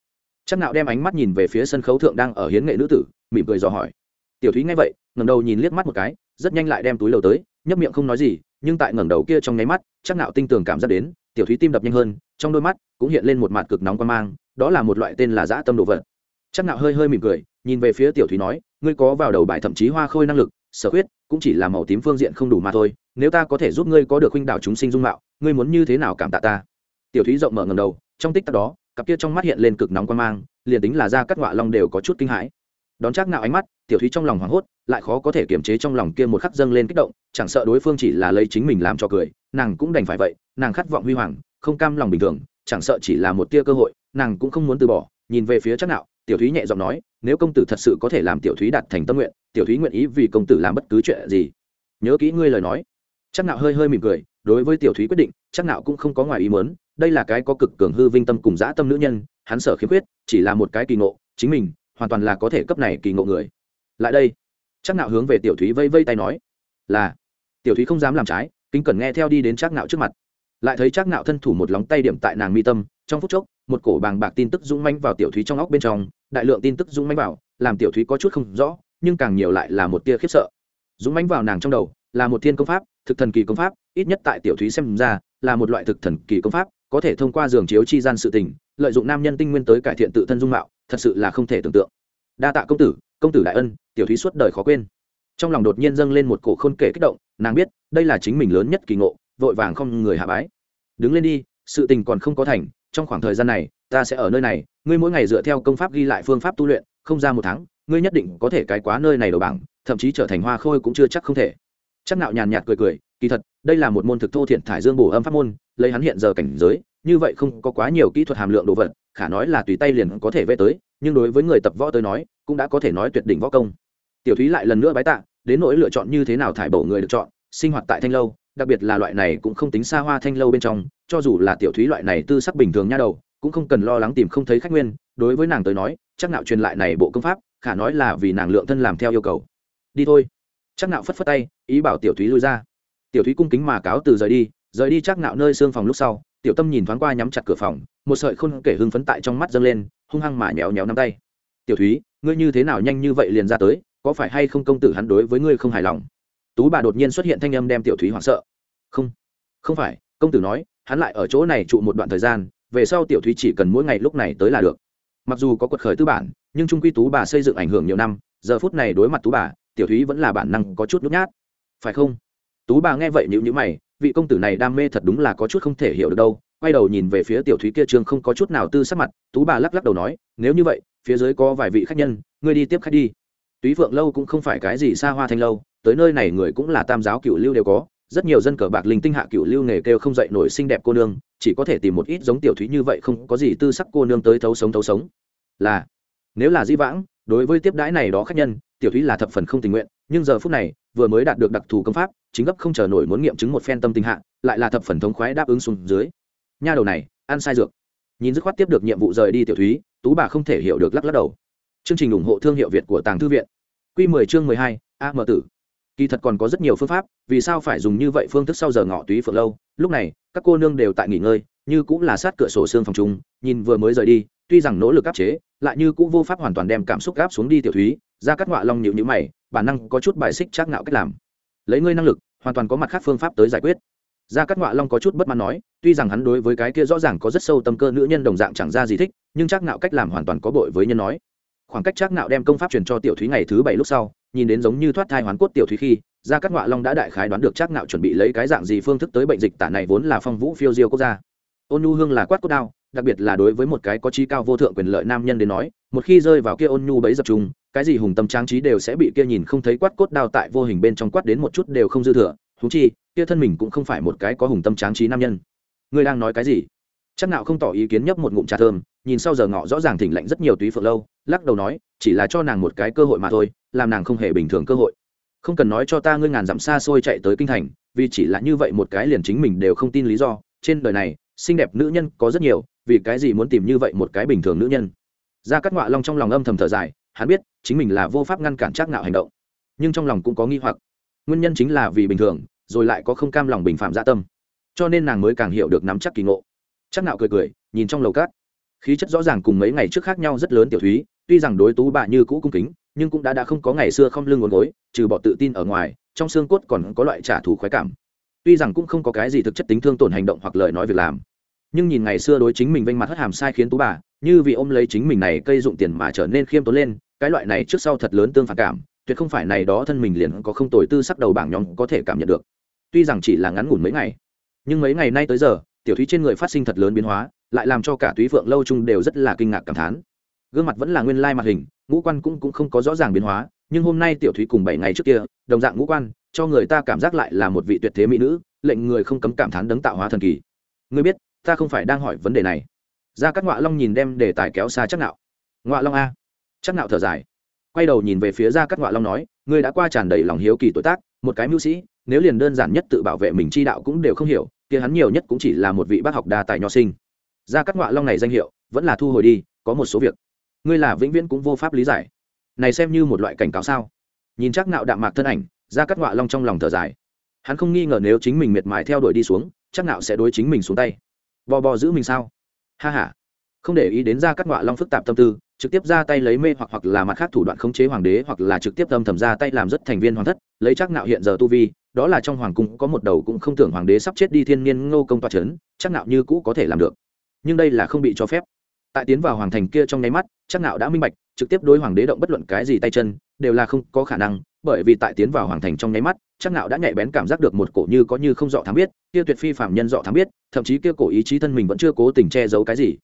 Chắc nạo đem ánh mắt nhìn về phía sân khấu thượng đang ở hiến nghệ nữ tử, mỉm cười dò hỏi. Tiểu thúy nghe vậy, ngẩng đầu nhìn liếc mắt một cái, rất nhanh lại đem túi lầu tới, nhấp miệng không nói gì, nhưng tại ngẩng đầu kia trong nháy mắt chắc nạo tinh tường cảm giác đến tiểu thúy tim đập nhanh hơn, trong đôi mắt cũng hiện lên một mặt cực nóng quan mang, đó là một loại tên là dã tâm đồ vật. Chắc nạo hơi hơi mỉm cười, nhìn về phía tiểu thúy nói, ngươi có vào đầu bài thậm chí hoa khôi năng lực, sở huyết cũng chỉ là màu tím phương diện không đủ mà thôi, nếu ta có thể giúp ngươi có được huynh đảo chúng sinh dung mạo, ngươi muốn như thế nào cảm tạ ta? Tiểu thúy rộng mở ngầm đầu, trong tích tắc đó, cặp kia trong mắt hiện lên cực nóng quan mang, liền tính là ra cắt ngọa long đều có chút kinh hãi. Đón chắc nạo ánh mắt, tiểu thúy trong lòng hoảng hốt lại khó có thể kiềm chế trong lòng kia một khắc dâng lên kích động, chẳng sợ đối phương chỉ là lấy chính mình làm cho cười, nàng cũng đành phải vậy, nàng khát vọng huy hoàng, không cam lòng bình thường, chẳng sợ chỉ là một tia cơ hội, nàng cũng không muốn từ bỏ, nhìn về phía chắc nạo, tiểu thúy nhẹ giọng nói, nếu công tử thật sự có thể làm tiểu thúy đạt thành tâm nguyện, tiểu thúy nguyện ý vì công tử làm bất cứ chuyện gì. Nhớ kỹ ngươi lời nói. Chắc nạo hơi hơi mỉm cười, đối với tiểu thúy quyết định chắc nạo cũng không có ngoài ý muốn, đây là cái có cực cường hư vinh tâm cùng dã tâm nữ nhân, hắn sở khiếm khuyết, chỉ là một cái kỳ ngộ, chính mình hoàn toàn là có thể cấp này kỳ ngộ người. Lại đây chắc nạo hướng về tiểu thúy vây vây tay nói, là. Tiểu thúy không dám làm trái, kính cẩn nghe theo đi đến chắc nạo trước mặt. Lại thấy chắc nạo thân thủ một lóng tay điểm tại nàng mi tâm, trong phút chốc, một cổ bàng bạc tin tức dũng manh vào tiểu thúy trong óc bên trong, đại lượng tin tức dũng manh vào, làm tiểu thúy có chút không rõ, nhưng càng nhiều lại là một tia khiếp sợ. Dũng manh vào nàng trong đầu, là một thiên công pháp, thực thần kỳ công pháp, ít nhất tại tiểu thúy xem ra, là một loại thực thần kỳ công pháp, có thể thông qua giường chiếu chi gian sự tình, lợi dụng nam nhân tinh nguyên tới cải thiện tự thân dung mạo, thật sự là không thể tưởng tượng. Đa tạ công tử công tử đại ân, tiểu thúy suốt đời khó quên. Trong lòng đột nhiên dâng lên một cổ khôn kể kích động, nàng biết, đây là chính mình lớn nhất kỳ ngộ, vội vàng không người hạ bái. Đứng lên đi, sự tình còn không có thành, trong khoảng thời gian này, ta sẽ ở nơi này, ngươi mỗi ngày dựa theo công pháp ghi lại phương pháp tu luyện, không ra một tháng, ngươi nhất định có thể cái quá nơi này đầu bảng, thậm chí trở thành hoa khôi cũng chưa chắc không thể. Chắc nạo nhàn nhạt cười cười, kỳ thật, đây là một môn thực thô thiện thải dương bổ âm pháp môn, lấy hắn hiện giờ cảnh giới như vậy không có quá nhiều kỹ thuật hàm lượng đồ vật, khả nói là tùy tay liền có thể vẽ tới, nhưng đối với người tập võ tới nói, cũng đã có thể nói tuyệt đỉnh võ công. Tiểu thúy lại lần nữa bái tạ, đến nỗi lựa chọn như thế nào thải bổ người được chọn, sinh hoạt tại thanh lâu, đặc biệt là loại này cũng không tính xa hoa thanh lâu bên trong, cho dù là tiểu thúy loại này tư sắc bình thường nha đầu, cũng không cần lo lắng tìm không thấy khách nguyên, đối với nàng tới nói, chắc nạo truyền lại này bộ công pháp, khả nói là vì nàng lượng thân làm theo yêu cầu. Đi thôi. Chắc nạo phất phất tay, ý bảo tiểu thúy lui ra. Tiểu thúy cung kính mà cáo từ rời đi rời đi chắc nạo nơi xương phòng lúc sau tiểu tâm nhìn thoáng qua nhắm chặt cửa phòng, một sợi khôn kể hưng phấn tại trong mắt dâng lên, hung hăng mà nhéo nhéo nắm tay. Tiểu thúy, ngươi như thế nào nhanh như vậy liền ra tới, có phải hay không công tử hắn đối với ngươi không hài lòng? Tú bà đột nhiên xuất hiện thanh âm đem tiểu thúy hoảng sợ. Không không phải, công tử nói, hắn lại ở chỗ này trụ một đoạn thời gian, về sau tiểu thúy chỉ cần mỗi ngày lúc này tới là được. Mặc dù có quật khởi tư bản, nhưng trung quy tú bà xây dựng ảnh hưởng nhiều năm, giờ phút này đối mặt tú bà, tiểu thúy vẫn là bản năng có chút nhút nhát. Phải không? Tú bà nghe vậy nhữ nhữ mày vị công tử này đam mê thật đúng là có chút không thể hiểu được đâu. Quay đầu nhìn về phía tiểu thúy kia trương không có chút nào tư sắc mặt, tú bà lắc lắc đầu nói, nếu như vậy, phía dưới có vài vị khách nhân, ngươi đi tiếp khách đi. Túy phượng lâu cũng không phải cái gì xa hoa thanh lâu, tới nơi này người cũng là tam giáo cựu lưu đều có. Rất nhiều dân cờ bạc linh tinh hạ cựu lưu nghề kêu không dậy nổi xinh đẹp cô nương, chỉ có thể tìm một ít giống tiểu thúy như vậy không có gì tư sắc cô nương tới thấu sống thấu sống. Là, nếu là di vãng, đối với tiếp đãi này đó khách nhân, tiểu thúy là thập phần không tình nguyện, nhưng giờ phút này, vừa mới đạt được đặc thù công pháp chính gấp không chờ nổi muốn nghiệm chứng một phen tâm tình hạ lại là thập phần thống khoái đáp ứng xuống dưới. Nha đầu này ăn sai dược. Nhìn dứt khoát tiếp được nhiệm vụ rời đi tiểu thúy tú bà không thể hiểu được lắc lắc đầu. Chương trình ủng hộ thương hiệu việt của tàng thư viện. Q 10 chương 12, a mở tử. Kỳ thật còn có rất nhiều phương pháp vì sao phải dùng như vậy phương thức sau giờ ngọ túy phượng lâu? Lúc này các cô nương đều tại nghỉ ngơi như cũng là sát cửa sổ xương phòng chung nhìn vừa mới rời đi tuy rằng nỗ lực áp chế lại như cũng vô pháp hoàn toàn đem cảm xúc gáp xuống đi tiểu thúy ra cắt ngọa long nhịu nhữ mày bản năng có chút bài xích chắc nạo cách làm lấy ngươi năng lực, hoàn toàn có mặt khác phương pháp tới giải quyết. Gia cát ngọa long có chút bất mãn nói, tuy rằng hắn đối với cái kia rõ ràng có rất sâu tâm cơ nữ nhân đồng dạng chẳng ra gì thích, nhưng chắc nạo cách làm hoàn toàn có bội với nhân nói. Khoảng cách chắc nạo đem công pháp truyền cho tiểu thúy ngày thứ bảy lúc sau, nhìn đến giống như thoát thai hoán cốt tiểu thúy khi, gia cát ngọa long đã đại khái đoán được chắc nạo chuẩn bị lấy cái dạng gì phương thức tới bệnh dịch tả này vốn là phong vũ phiêu diêu quốc gia. Ôn nhu hương là quát cốt đao, đặc biệt là đối với một cái có trí cao vô thượng quyền lợi nam nhân đến nói một khi rơi vào kia ôn nhu bấy dập trùng, cái gì hùng tâm trang trí đều sẽ bị kia nhìn không thấy quát cốt đao tại vô hình bên trong quát đến một chút đều không dư thừa. Thú chi, kia thân mình cũng không phải một cái có hùng tâm tráng trí nam nhân. Ngươi đang nói cái gì? Chắc nào không tỏ ý kiến nhấp một ngụm trà thơm, nhìn sau giờ ngọ rõ ràng thỉnh lạnh rất nhiều túy phượng lâu, lắc đầu nói, chỉ là cho nàng một cái cơ hội mà thôi, làm nàng không hề bình thường cơ hội. Không cần nói cho ta ngươi ngàn dặm xa xôi chạy tới kinh thành, vì chỉ là như vậy một cái liền chính mình đều không tin lý do. Trên đời này, xinh đẹp nữ nhân có rất nhiều, vì cái gì muốn tìm như vậy một cái bình thường nữ nhân? Ra cắt ngoạ long trong lòng âm thầm thở dài, hắn biết, chính mình là vô pháp ngăn cản chắc nạo hành động. Nhưng trong lòng cũng có nghi hoặc. Nguyên nhân chính là vì bình thường, rồi lại có không cam lòng bình phạm dạ tâm. Cho nên nàng mới càng hiểu được nắm chắc kỳ ngộ. Chắc nạo cười cười, nhìn trong lầu cát. Khí chất rõ ràng cùng mấy ngày trước khác nhau rất lớn tiểu thúy, tuy rằng đối tú bà như cũ cung kính, nhưng cũng đã đã không có ngày xưa không lưng ngốn gối, trừ bỏ tự tin ở ngoài, trong xương cốt còn có loại trả thù khoái cảm. Tuy rằng cũng không có cái gì thực chất tính thương tổn hành động hoặc lời nói việc làm nhưng nhìn ngày xưa đối chính mình vênh mặt hất hàm sai khiến tú bà như vì ôm lấy chính mình này cây dụng tiền mà trở nên khiêm tốn lên cái loại này trước sau thật lớn tương phản cảm tuyệt không phải này đó thân mình liền có không tồi tư sắc đầu bảng nhóm có thể cảm nhận được. Tuy rằng chỉ là ngắn ngủn mấy ngày nhưng mấy ngày nay tới giờ tiểu thúy trên người phát sinh thật lớn biến hóa lại làm cho cả túy phượng lâu chung đều rất là kinh ngạc cảm thán. Gương mặt vẫn là nguyên lai mặt hình ngũ quan cũng, cũng không có rõ ràng biến hóa nhưng hôm nay tiểu thúy cùng bảy ngày trước kia đồng dạng ngũ quan cho người ta cảm giác lại là một vị tuyệt thế mỹ nữ lệnh người không cấm cảm thán đấng tạo hóa thần kỳ. Ngươi biết ta không phải đang hỏi vấn đề này. Ra các ngọa long nhìn đem đề tài kéo xa chắc nạo. Ngọa long a. Chắc nạo thở dài. Quay đầu nhìn về phía ra các ngọa long nói, ngươi đã qua tràn đầy lòng hiếu kỳ tuổi tác, một cái mưu sĩ, nếu liền đơn giản nhất tự bảo vệ mình chi đạo cũng đều không hiểu, kia hắn nhiều nhất cũng chỉ là một vị bác học đa tài nho sinh. Ra các ngọa long này danh hiệu, vẫn là thu hồi đi, có một số việc. Ngươi là vĩnh viễn cũng vô pháp lý giải. Này xem như một loại cảnh cáo sao? Nhìn chắc nạo đạm mạc thân ảnh, ra các ngọa long trong lòng thở dài. Hắn không nghi ngờ nếu chính mình miệt mài theo đuổi đi xuống, chắc nạo sẽ đối chính mình xuống tay bò bò giữ mình sao? Ha ha. Không để ý đến ra các ngọa long phức tạp tâm tư, trực tiếp ra tay lấy mê hoặc hoặc là mặt khác thủ đoạn khống chế hoàng đế hoặc là trực tiếp âm thầm ra tay làm rất thành viên hoàng thất, lấy chắc nạo hiện giờ tu vi, đó là trong hoàng cung có một đầu cũng không tưởng hoàng đế sắp chết đi thiên niên ngô công toa chấn, chắc nạo như cũ có thể làm được. Nhưng đây là không bị cho phép. Tại tiến vào hoàng thành kia trong nháy mắt, chắc nạo đã minh bạch, trực tiếp đối hoàng đế động bất luận cái gì tay chân đều là không có khả năng, bởi vì tại tiến vào hoàng thành trong nháy mắt, chắc nạo đã nhạy bén cảm giác được một cổ như có như không dọ thám biết, kia tuyệt phi phạm nhân dọ thám biết, thậm chí kia cổ ý chí thân mình vẫn chưa cố tình che giấu cái gì.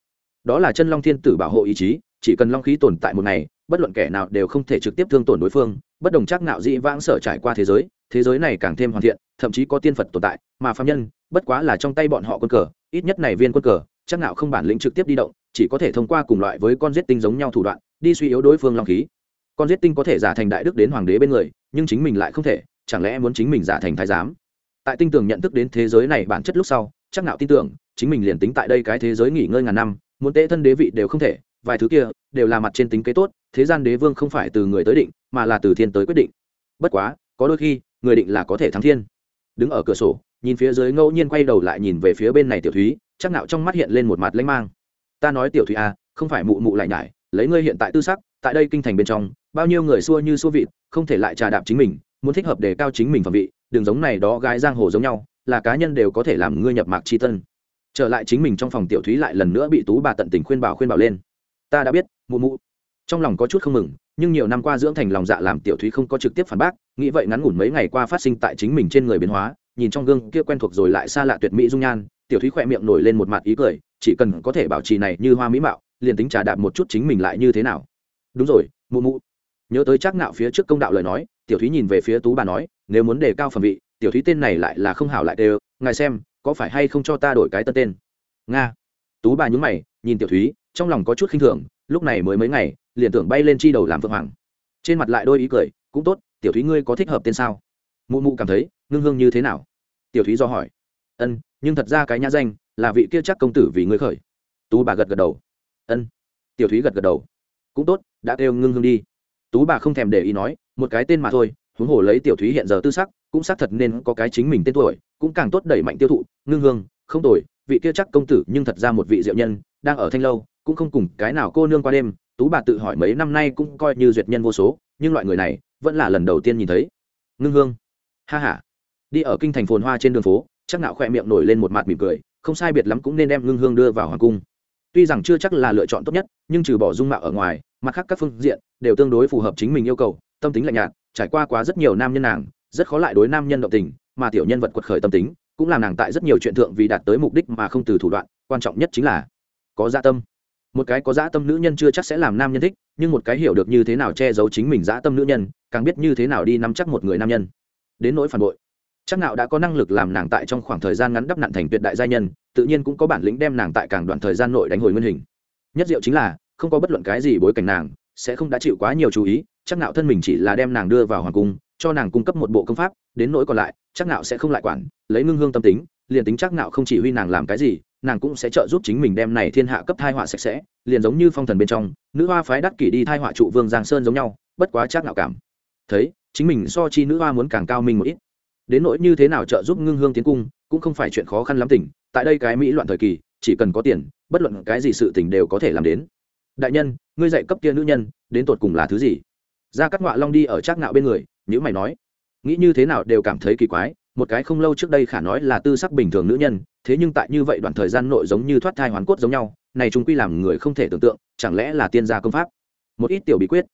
Đó là chân long thiên tử bảo hộ ý chí, chỉ cần long khí tồn tại một ngày, bất luận kẻ nào đều không thể trực tiếp thương tổn đối phương, bất đồng chắc nạo dị vãng sở trải qua thế giới thế giới này càng thêm hoàn thiện, thậm chí có tiên phật tồn tại, mà phạm nhân, bất quá là trong tay bọn họ quân cờ, ít nhất này viên quân cờ, chắc nạo không bản lĩnh trực tiếp đi động, chỉ có thể thông qua cùng loại với con giết tinh giống nhau thủ đoạn, đi suy yếu đối phương long khí con giết tinh có thể giả thành đại đức đến hoàng đế bên người, nhưng chính mình lại không thể, chẳng lẽ muốn chính mình giả thành thái giám? Tại tinh tường nhận thức đến thế giới này bản chất lúc sau, chắc nạo tin tưởng, chính mình liền tính tại đây cái thế giới nghỉ ngơi ngàn năm, muốn tế thân đế vị đều không thể, vài thứ kia, đều là mặt trên tính kế tốt, thế gian đế vương không phải từ người tới định, mà là từ thiên tới quyết định. Bất quá, có đôi khi, người định là có thể thắng thiên. Đứng ở cửa sổ, nhìn phía dưới ngẫu nhiên quay đầu lại nhìn về phía bên này tiểu thúy, chắc nạo trong mắt hiện lên một mặt lanh mang. Ta nói tiểu thúy à không phải mụ mụ lại nhải lấy ngươi hiện tại tư sắc, tại đây kinh thành bên trong, bao nhiêu người xua như xua vịt, không thể lại trà đạp chính mình, muốn thích hợp để cao chính mình phẩm vị, đường giống này đó gái giang hồ giống nhau, là cá nhân đều có thể làm ngươi nhập mạc chi tân. Trở lại chính mình trong phòng tiểu thúy lại lần nữa bị tú bà tận tình khuyên bảo khuyên bảo lên. Ta đã biết, mụ mụ. Trong lòng có chút không mừng, nhưng nhiều năm qua dưỡng thành lòng dạ làm tiểu thúy không có trực tiếp phản bác, nghĩ vậy ngắn ngủn mấy ngày qua phát sinh tại chính mình trên người biến hóa, nhìn trong gương kia quen thuộc rồi lại xa lạ tuyệt mỹ dung nhan, tiểu thúy khỏe miệng nổi lên một mặt ý cười, chỉ cần có thể bảo trì này như hoa mỹ mạo liền tính trà đạp một chút chính mình lại như thế nào? Đúng rồi, mụ mụ. Nhớ tới chắc nạo phía trước công đạo lời nói, tiểu thúy nhìn về phía tú bà nói, nếu muốn đề cao phẩm vị, tiểu thúy tên này lại là không hảo lại đều ngài xem, có phải hay không cho ta đổi cái tân tên? Nga. Tú bà nhún mày, nhìn tiểu thúy, trong lòng có chút khinh thường, lúc này mới mấy ngày, liền tưởng bay lên chi đầu làm vượng hoàng. Trên mặt lại đôi ý cười, cũng tốt, tiểu thúy ngươi có thích hợp tên sao? Mụ mụ cảm thấy, ngưng hương như thế nào? Tiểu thúy do hỏi, ân, nhưng thật ra cái nhã danh, là vị kia chắc công tử vì ngươi khởi. Tú bà gật gật đầu ân. Tiểu thúy gật gật đầu. Cũng tốt, đã kêu ngưng hương đi. Tú bà không thèm để ý nói, một cái tên mà thôi, huống hồ lấy tiểu thúy hiện giờ tư sắc, cũng xác thật nên có cái chính mình tên tuổi, cũng càng tốt đẩy mạnh tiêu thụ. Ngưng hương, không tồi, vị kia chắc công tử, nhưng thật ra một vị diệu nhân, đang ở thanh lâu, cũng không cùng cái nào cô nương qua đêm. Tú bà tự hỏi mấy năm nay cũng coi như duyệt nhân vô số, nhưng loại người này, vẫn là lần đầu tiên nhìn thấy. Ngưng hương, ha h a đi ở kinh thành phồn hoa trên đường phố, chắc nạo khoe miệng nổi lên một mặt mỉm cười, không sai biệt lắm cũng nên đem ngưng hương đưa vào hoàng cung tuy rằng chưa chắc là lựa chọn tốt nhất, nhưng trừ bỏ dung mạo ở ngoài, mặt khác các phương diện đều tương đối phù hợp chính mình yêu cầu, tâm tính lạnh nhạt, trải qua quá rất nhiều nam nhân nàng, rất khó lại đối nam nhân động tình, mà tiểu nhân vật quật khởi tâm tính, cũng làm nàng tại rất nhiều chuyện thượng vì đạt tới mục đích mà không từ thủ đoạn, quan trọng nhất chính là có dạ tâm. Một cái có dạ tâm nữ nhân chưa chắc sẽ làm nam nhân thích, nhưng một cái hiểu được như thế nào che giấu chính mình dạ tâm nữ nhân, càng biết như thế nào đi nắm chắc một người nam nhân. Đến nỗi phản bội, chắc nào đã có năng lực làm nàng tại trong khoảng thời gian ngắn đắp nặn thành tuyệt đại gia nhân tự nhiên cũng có bản lĩnh đem nàng tại càng đoạn thời gian nội đánh hồi nguyên hình. Nhất diệu chính là, không có bất luận cái gì bối cảnh nàng, sẽ không đã chịu quá nhiều chú ý, chắc nạo thân mình chỉ là đem nàng đưa vào hoàng cung, cho nàng cung cấp một bộ công pháp, đến nỗi còn lại, chắc nạo sẽ không lại quản, lấy ngưng hương tâm tính, liền tính chắc nạo không chỉ huy nàng làm cái gì, nàng cũng sẽ trợ giúp chính mình đem này thiên hạ cấp thai họa sạch sẽ, liền giống như phong thần bên trong, nữ hoa phái đắc kỷ đi thai họa trụ vương giang sơn giống nhau, bất quá chắc nạo cảm thấy, chính mình so chi nữ hoa muốn càng cao minh một ít. Đến nỗi như thế nào trợ giúp ngưng hương tiến cung cũng không phải chuyện khó khăn lắm tỉnh tại đây cái mỹ loạn thời kỳ, chỉ cần có tiền, bất luận cái gì sự tình đều có thể làm đến. Đại nhân, ngươi dạy cấp kia nữ nhân, đến tột cùng là thứ gì? Ra cắt ngọa long đi ở trác ngạo bên người nhữ mày nói. Nghĩ như thế nào đều cảm thấy kỳ quái, một cái không lâu trước đây khả nói là tư sắc bình thường nữ nhân, thế nhưng tại như vậy đoạn thời gian nội giống như thoát thai hoàn cốt giống nhau, này chúng quy làm người không thể tưởng tượng, chẳng lẽ là tiên gia công pháp? Một ít tiểu bí quyết.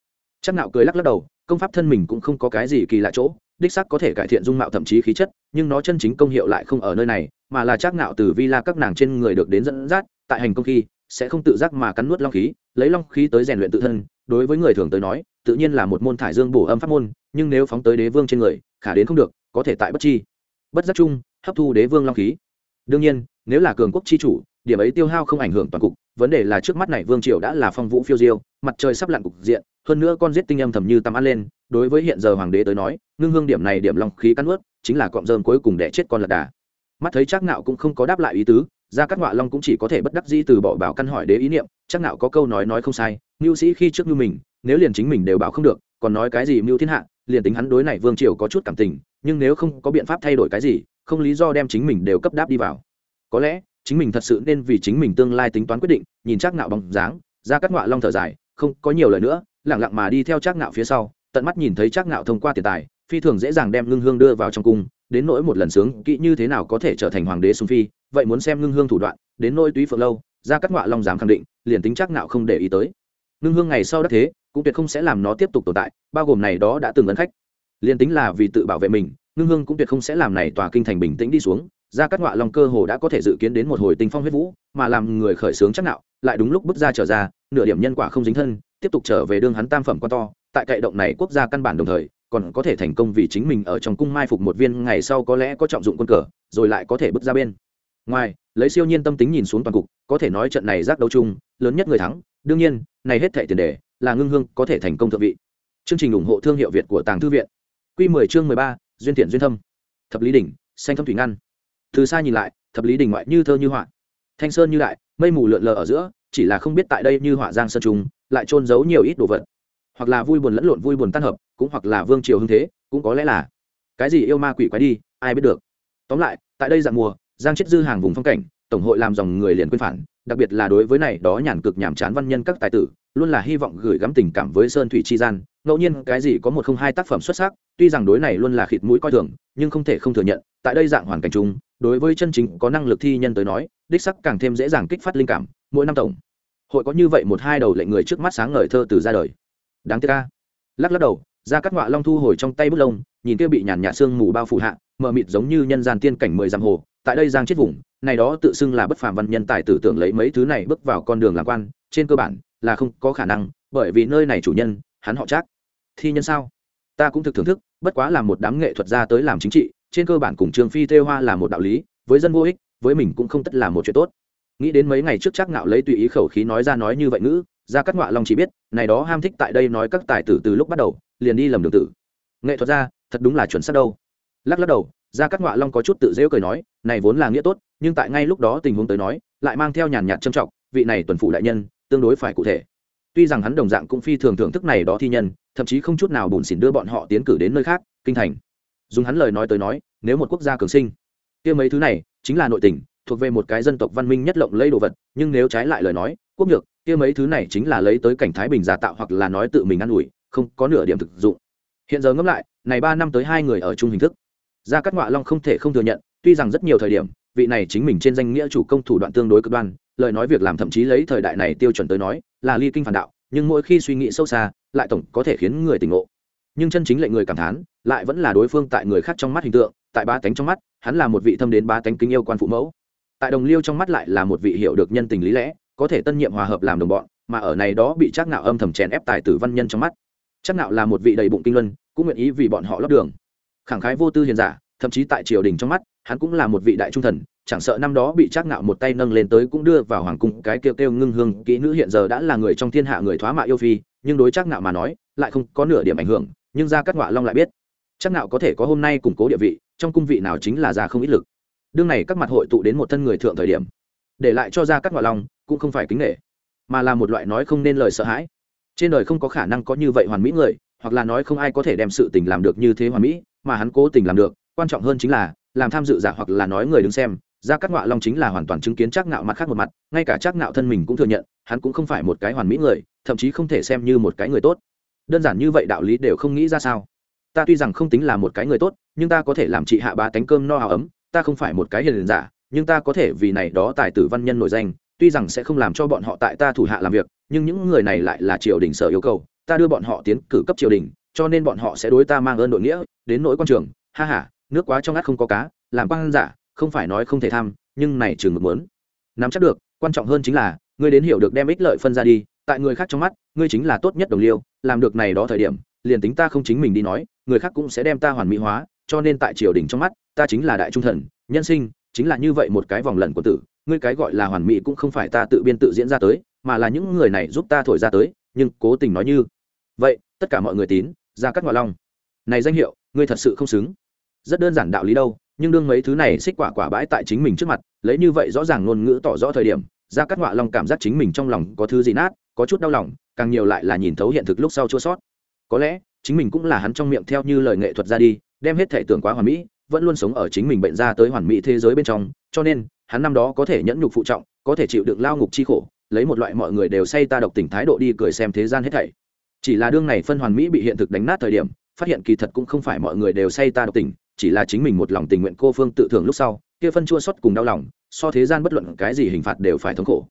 Chắc nạo cười lắc lắc đầu, công pháp thân mình cũng không có cái gì kỳ lạ chỗ đích sắc có thể cải thiện dung mạo thậm chí khí chất, nhưng nó chân chính công hiệu lại không ở nơi này, mà là chắc nạo từ vi la các nàng trên người được đến dẫn dắt, tại hành công khi, sẽ không tự giác mà cắn nuốt long khí, lấy long khí tới rèn luyện tự thân. Đối với người thường tới nói, tự nhiên là một môn thải dương bổ âm pháp môn, nhưng nếu phóng tới đế vương trên người, khả đến không được, có thể tại bất chi, bất giác chung, hấp thu đế vương long khí. Đương nhiên, nếu là cường quốc chi chủ điểm ấy tiêu hao không ảnh hưởng toàn cục, vấn đề là trước mắt này vương triều đã là phong vũ phiêu diêu, mặt trời sắp lặn cục diện, hơn nữa con giết tinh âm thầm như tắm ăn lên, đối với hiện giờ hoàng đế tới nói, ngưng hương điểm này điểm long khí cắn ướt chính là cọng rơm cuối cùng để chết con lật đà. Mắt thấy chắc nạo cũng không có đáp lại ý tứ ra các ngọa long cũng chỉ có thể bất đắc dĩ từ bỏ bảo căn hỏi đế ý niệm chắc nạo có câu nói nói không sai, mưu sĩ khi trước như mình, nếu liền chính mình đều bảo không được, còn nói cái gì mưu thiên hạ, liền tính hắn đối này vương triều có chút cảm tình, nhưng nếu không có biện pháp thay đổi cái gì, không lý do đem chính mình đều cấp đáp đi vào. Có lẽ chính mình thật sự nên vì chính mình tương lai tính toán quyết định, nhìn chắc nạo bóng dáng, ra cắt ngọa long thở dài, không có nhiều lời nữa lẳng lặng mà đi theo chắc nạo phía sau, tận mắt nhìn thấy chắc nạo thông qua tiền tài, phi thường dễ dàng đem ngưng hương đưa vào trong cung, đến nỗi một lần sướng, kỹ như thế nào có thể trở thành hoàng đế sung phi, vậy muốn xem ngưng hương thủ đoạn, đến nỗi túy phượng lâu, ra cắt ngọa long dám khẳng định, liền tính chắc nạo không để ý tới. Ngưng hương ngày sau đắc thế, cũng tuyệt không sẽ làm nó tiếp tục tồn tại, bao gồm này đó đã từng ấn khách. Liền tính là vì tự bảo vệ mình, ngưng hương cũng tuyệt không sẽ làm này tòa kinh thành bình tĩnh đi xuống ra các ngọa long cơ hồ đã có thể dự kiến đến một hồi tinh phong huyết vũ mà làm người khởi sướng chắc nạo lại đúng lúc bước ra trở ra nửa điểm nhân quả không dính thân tiếp tục trở về đương hắn tam phẩm quan to. Tại cậy động này quốc gia căn bản đồng thời còn có thể thành công vì chính mình ở trong cung mai phục một viên ngày sau có lẽ có trọng dụng quân cờ rồi lại có thể bước ra bên. Ngoài lấy siêu nhiên tâm tính nhìn xuống toàn cục có thể nói trận này giác đấu chung lớn nhất người thắng. Đương nhiên này hết thệ tiền đề là ngưng hương có thể thành công thượng vị. Chương trình ủng hộ thương hiệu việt của tàng thư viện. Quy 10 chương 13, duyên thiện duyên thâm. Thập lý đỉnh xanh thâm thủy ngăn từ xa nhìn lại, thập lý đình ngoại như thơ như họa. Thanh sơn như đại, mây mù lượn lờ ở giữa, chỉ là không biết tại đây như họa giang sơn trùng, lại trôn giấu nhiều ít đồ vật. Hoặc là vui buồn lẫn lộn vui buồn tan hợp, cũng hoặc là vương triều hưng thế, cũng có lẽ là. Cái gì yêu ma quỷ quái đi, ai biết được. Tóm lại, tại đây dạng mùa, giang chết dư hàng vùng phong cảnh, tổng hội làm dòng người liền quên phản, đặc biệt là đối với này đó nhàn cực nhàm chán văn nhân các tài tử, luôn là hy vọng gửi gắm tình cảm với sơn thủy chi gian. Ngẫu nhiên, cái gì có một không hai tác phẩm xuất sắc, tuy rằng đối này luôn là khịt mũi coi thường, nhưng không thể không thừa nhận, tại đây dạng hoàn cảnh chung đối với chân chính có năng lực thi nhân tới nói, đích sắc càng thêm dễ dàng kích phát linh cảm, mỗi năm tổng hội có như vậy một hai đầu lệnh người trước mắt sáng ngời thơ từ ra đời. Đáng tiếc ca lắc lắc đầu, ra cắt ngọa long thu hồi trong tay bút lông, nhìn kia bị nhàn nhạt sương mù bao phủ hạ, mờ mịt giống như nhân gian tiên cảnh mười dặm hồ, tại đây giang chết vùng, này đó tự xưng là bất phàm văn nhân tài tử tưởng lấy mấy thứ này bước vào con đường làm quan, trên cơ bản là không có khả năng, bởi vì nơi này chủ nhân, hắn họ chắc thi nhân sao? Ta cũng thực thưởng thức, bất quá là một đám nghệ thuật gia tới làm chính trị trên cơ bản cùng trương phi thê hoa là một đạo lý, với dân vô ích, với mình cũng không tất là một chuyện tốt. Nghĩ đến mấy ngày trước chắc ngạo lấy tùy ý khẩu khí nói ra nói như vậy ngữ ra cắt ngọa long chỉ biết, này đó ham thích tại đây nói các tài tử từ lúc bắt đầu, liền đi lầm đường tử. Nghệ thuật ra, thật đúng là chuẩn xác đâu. Lắc lắc đầu ra cắt ngọa long có chút tự dễu cười nói, này vốn là nghĩa tốt, nhưng tại ngay lúc đó tình huống tới nói, lại mang theo nhàn nhạt trâm trọng, vị này tuần phụ đại nhân, tương đối phải cụ thể. Tuy rằng hắn đồng dạng cũng phi thường thưởng thức này đó thi nhân, thậm chí không chút nào bùn xỉn đưa bọn họ tiến cử đến nơi khác, kinh thành dùng hắn lời nói tới nói, nếu một quốc gia cường sinh, kia mấy thứ này chính là nội tình, thuộc về một cái dân tộc văn minh nhất lộng lây đồ vật, nhưng nếu trái lại lời nói, quốc nhược, kia mấy thứ này chính là lấy tới cảnh thái bình giả tạo hoặc là nói tự mình ă n ủi, không có nửa điểm thực dụng. Hiện giờ ngẫm lại, này ba năm tới hai người ở chung hình thức, gia cát ngoạ long không thể không thừa nhận, tuy rằng rất nhiều thời điểm, vị này chính mình trên danh nghĩa chủ công thủ đoạn tương đối cực đoan, lời nói việc làm thậm chí lấy thời đại này tiêu chuẩn tới nói, là ly kinh phản đạo, nhưng mỗi khi suy nghĩ sâu xa, lại tổng có thể khiến người tỉnh ngộ. Nhưng chân chính lệnh người cảm thán lại vẫn là đối phương tại người khác trong mắt hình tượng, tại ba tánh trong mắt, hắn là một vị thâm đến ba tánh kính yêu quan phụ mẫu. Tại đồng liêu trong mắt lại là một vị hiểu được nhân tình lý lẽ, có thể tân nhiệm hòa hợp làm đồng bọn, mà ở này đó bị chắc nạo âm thầm chèn ép tài tử văn nhân trong mắt. Chắc nạo là một vị đầy bụng kinh luân, cũng nguyện ý vì bọn họ lót đường. Khẳng khái vô tư hiền giả, thậm chí tại triều đình trong mắt, hắn cũng là một vị đại trung thần, chẳng sợ năm đó bị chắc nạo một tay nâng lên tới cũng đưa vào hoàng cung, cái kêu kêu ngưng hương, kỹ nữ hiện giờ đã là người trong thiên hạ người thoá mạ yêu phi, nhưng đối chắc nạo mà nói, lại không có nửa điểm ảnh hưởng, nhưng ra cắt ngọa long lại biết chắc nạo có thể có hôm nay củng cố địa vị, trong cung vị nào chính là ra không ít lực. Đương này các mặt hội tụ đến một thân người thượng thời điểm, để lại cho ra các ngọa long cũng không phải kính nghệ mà là một loại nói không nên lời sợ hãi. Trên đời không có khả năng có như vậy hoàn mỹ người, hoặc là nói không ai có thể đem sự tình làm được như thế hoàn mỹ, mà hắn cố tình làm được, quan trọng hơn chính là, làm tham dự giả hoặc là nói người đứng xem, ra các ngọa long chính là hoàn toàn chứng kiến chắc Nạo mặt khác một mặt, ngay cả chắc Nạo thân mình cũng thừa nhận, hắn cũng không phải một cái hoàn mỹ người, thậm chí không thể xem như một cái người tốt. Đơn giản như vậy đạo lý đều không nghĩ ra sao ta tuy rằng không tính là một cái người tốt, nhưng ta có thể làm chị hạ ba tánh cơm no áo ấm, ta không phải một cái hiền giả, nhưng ta có thể vì này đó tài tử văn nhân nổi danh, tuy rằng sẽ không làm cho bọn họ tại ta thủ hạ làm việc, nhưng những người này lại là triều đình sở yêu cầu, ta đưa bọn họ tiến cử cấp triều đình, cho nên bọn họ sẽ đối ta mang ơn đội nghĩa, đến nỗi quan trường. Ha ha, nước quá trong ngắt không có cá, làm quan giả, không phải nói không thể tham, nhưng này trường mực muốn. Nắm chắc được, quan trọng hơn chính là, ngươi đến hiểu được đem ích lợi phân ra đi, tại người khác trong mắt, ngươi chính là tốt nhất đồng liêu, làm được này đó thời điểm liền tính ta không chính mình đi nói, người khác cũng sẽ đem ta hoàn mỹ hóa, cho nên tại triều đình trong mắt, ta chính là đại trung thần, nhân sinh chính là như vậy một cái vòng lẩn của tử, ngươi cái gọi là hoàn mỹ cũng không phải ta tự biên tự diễn ra tới, mà là những người này giúp ta thổi ra tới, nhưng cố tình nói như. Vậy, tất cả mọi người tín, ra cắt ngoại long. Này danh hiệu, ngươi thật sự không xứng. Rất đơn giản đạo lý đâu, nhưng đương mấy thứ này xích quả quả bãi tại chính mình trước mặt, lấy như vậy rõ ràng ngôn ngữ tỏ rõ thời điểm, ra cắt ngoại long cảm giác chính mình trong lòng có thứ gì nát, có chút đau lòng, càng nhiều lại là nhìn thấu hiện thực lúc sau chua sót có lẽ, chính mình cũng là hắn trong miệng theo như lời nghệ thuật ra đi, đem hết thể tưởng quá hoàn mỹ, vẫn luôn sống ở chính mình bệnh ra tới hoàn mỹ thế giới bên trong, cho nên, hắn năm đó có thể nhẫn nhục phụ trọng, có thể chịu đựng lao ngục chi khổ, lấy một loại mọi người đều say ta độc tình thái độ đi cười xem thế gian hết thảy. Chỉ là đương này phân hoàn mỹ bị hiện thực đánh nát thời điểm, phát hiện kỳ thật cũng không phải mọi người đều say ta độc tình chỉ là chính mình một lòng tình nguyện cô phương tự thưởng lúc sau, kia phân chua xót cùng đau lòng, so thế gian bất luận cái gì hình phạt đều phải thống khổ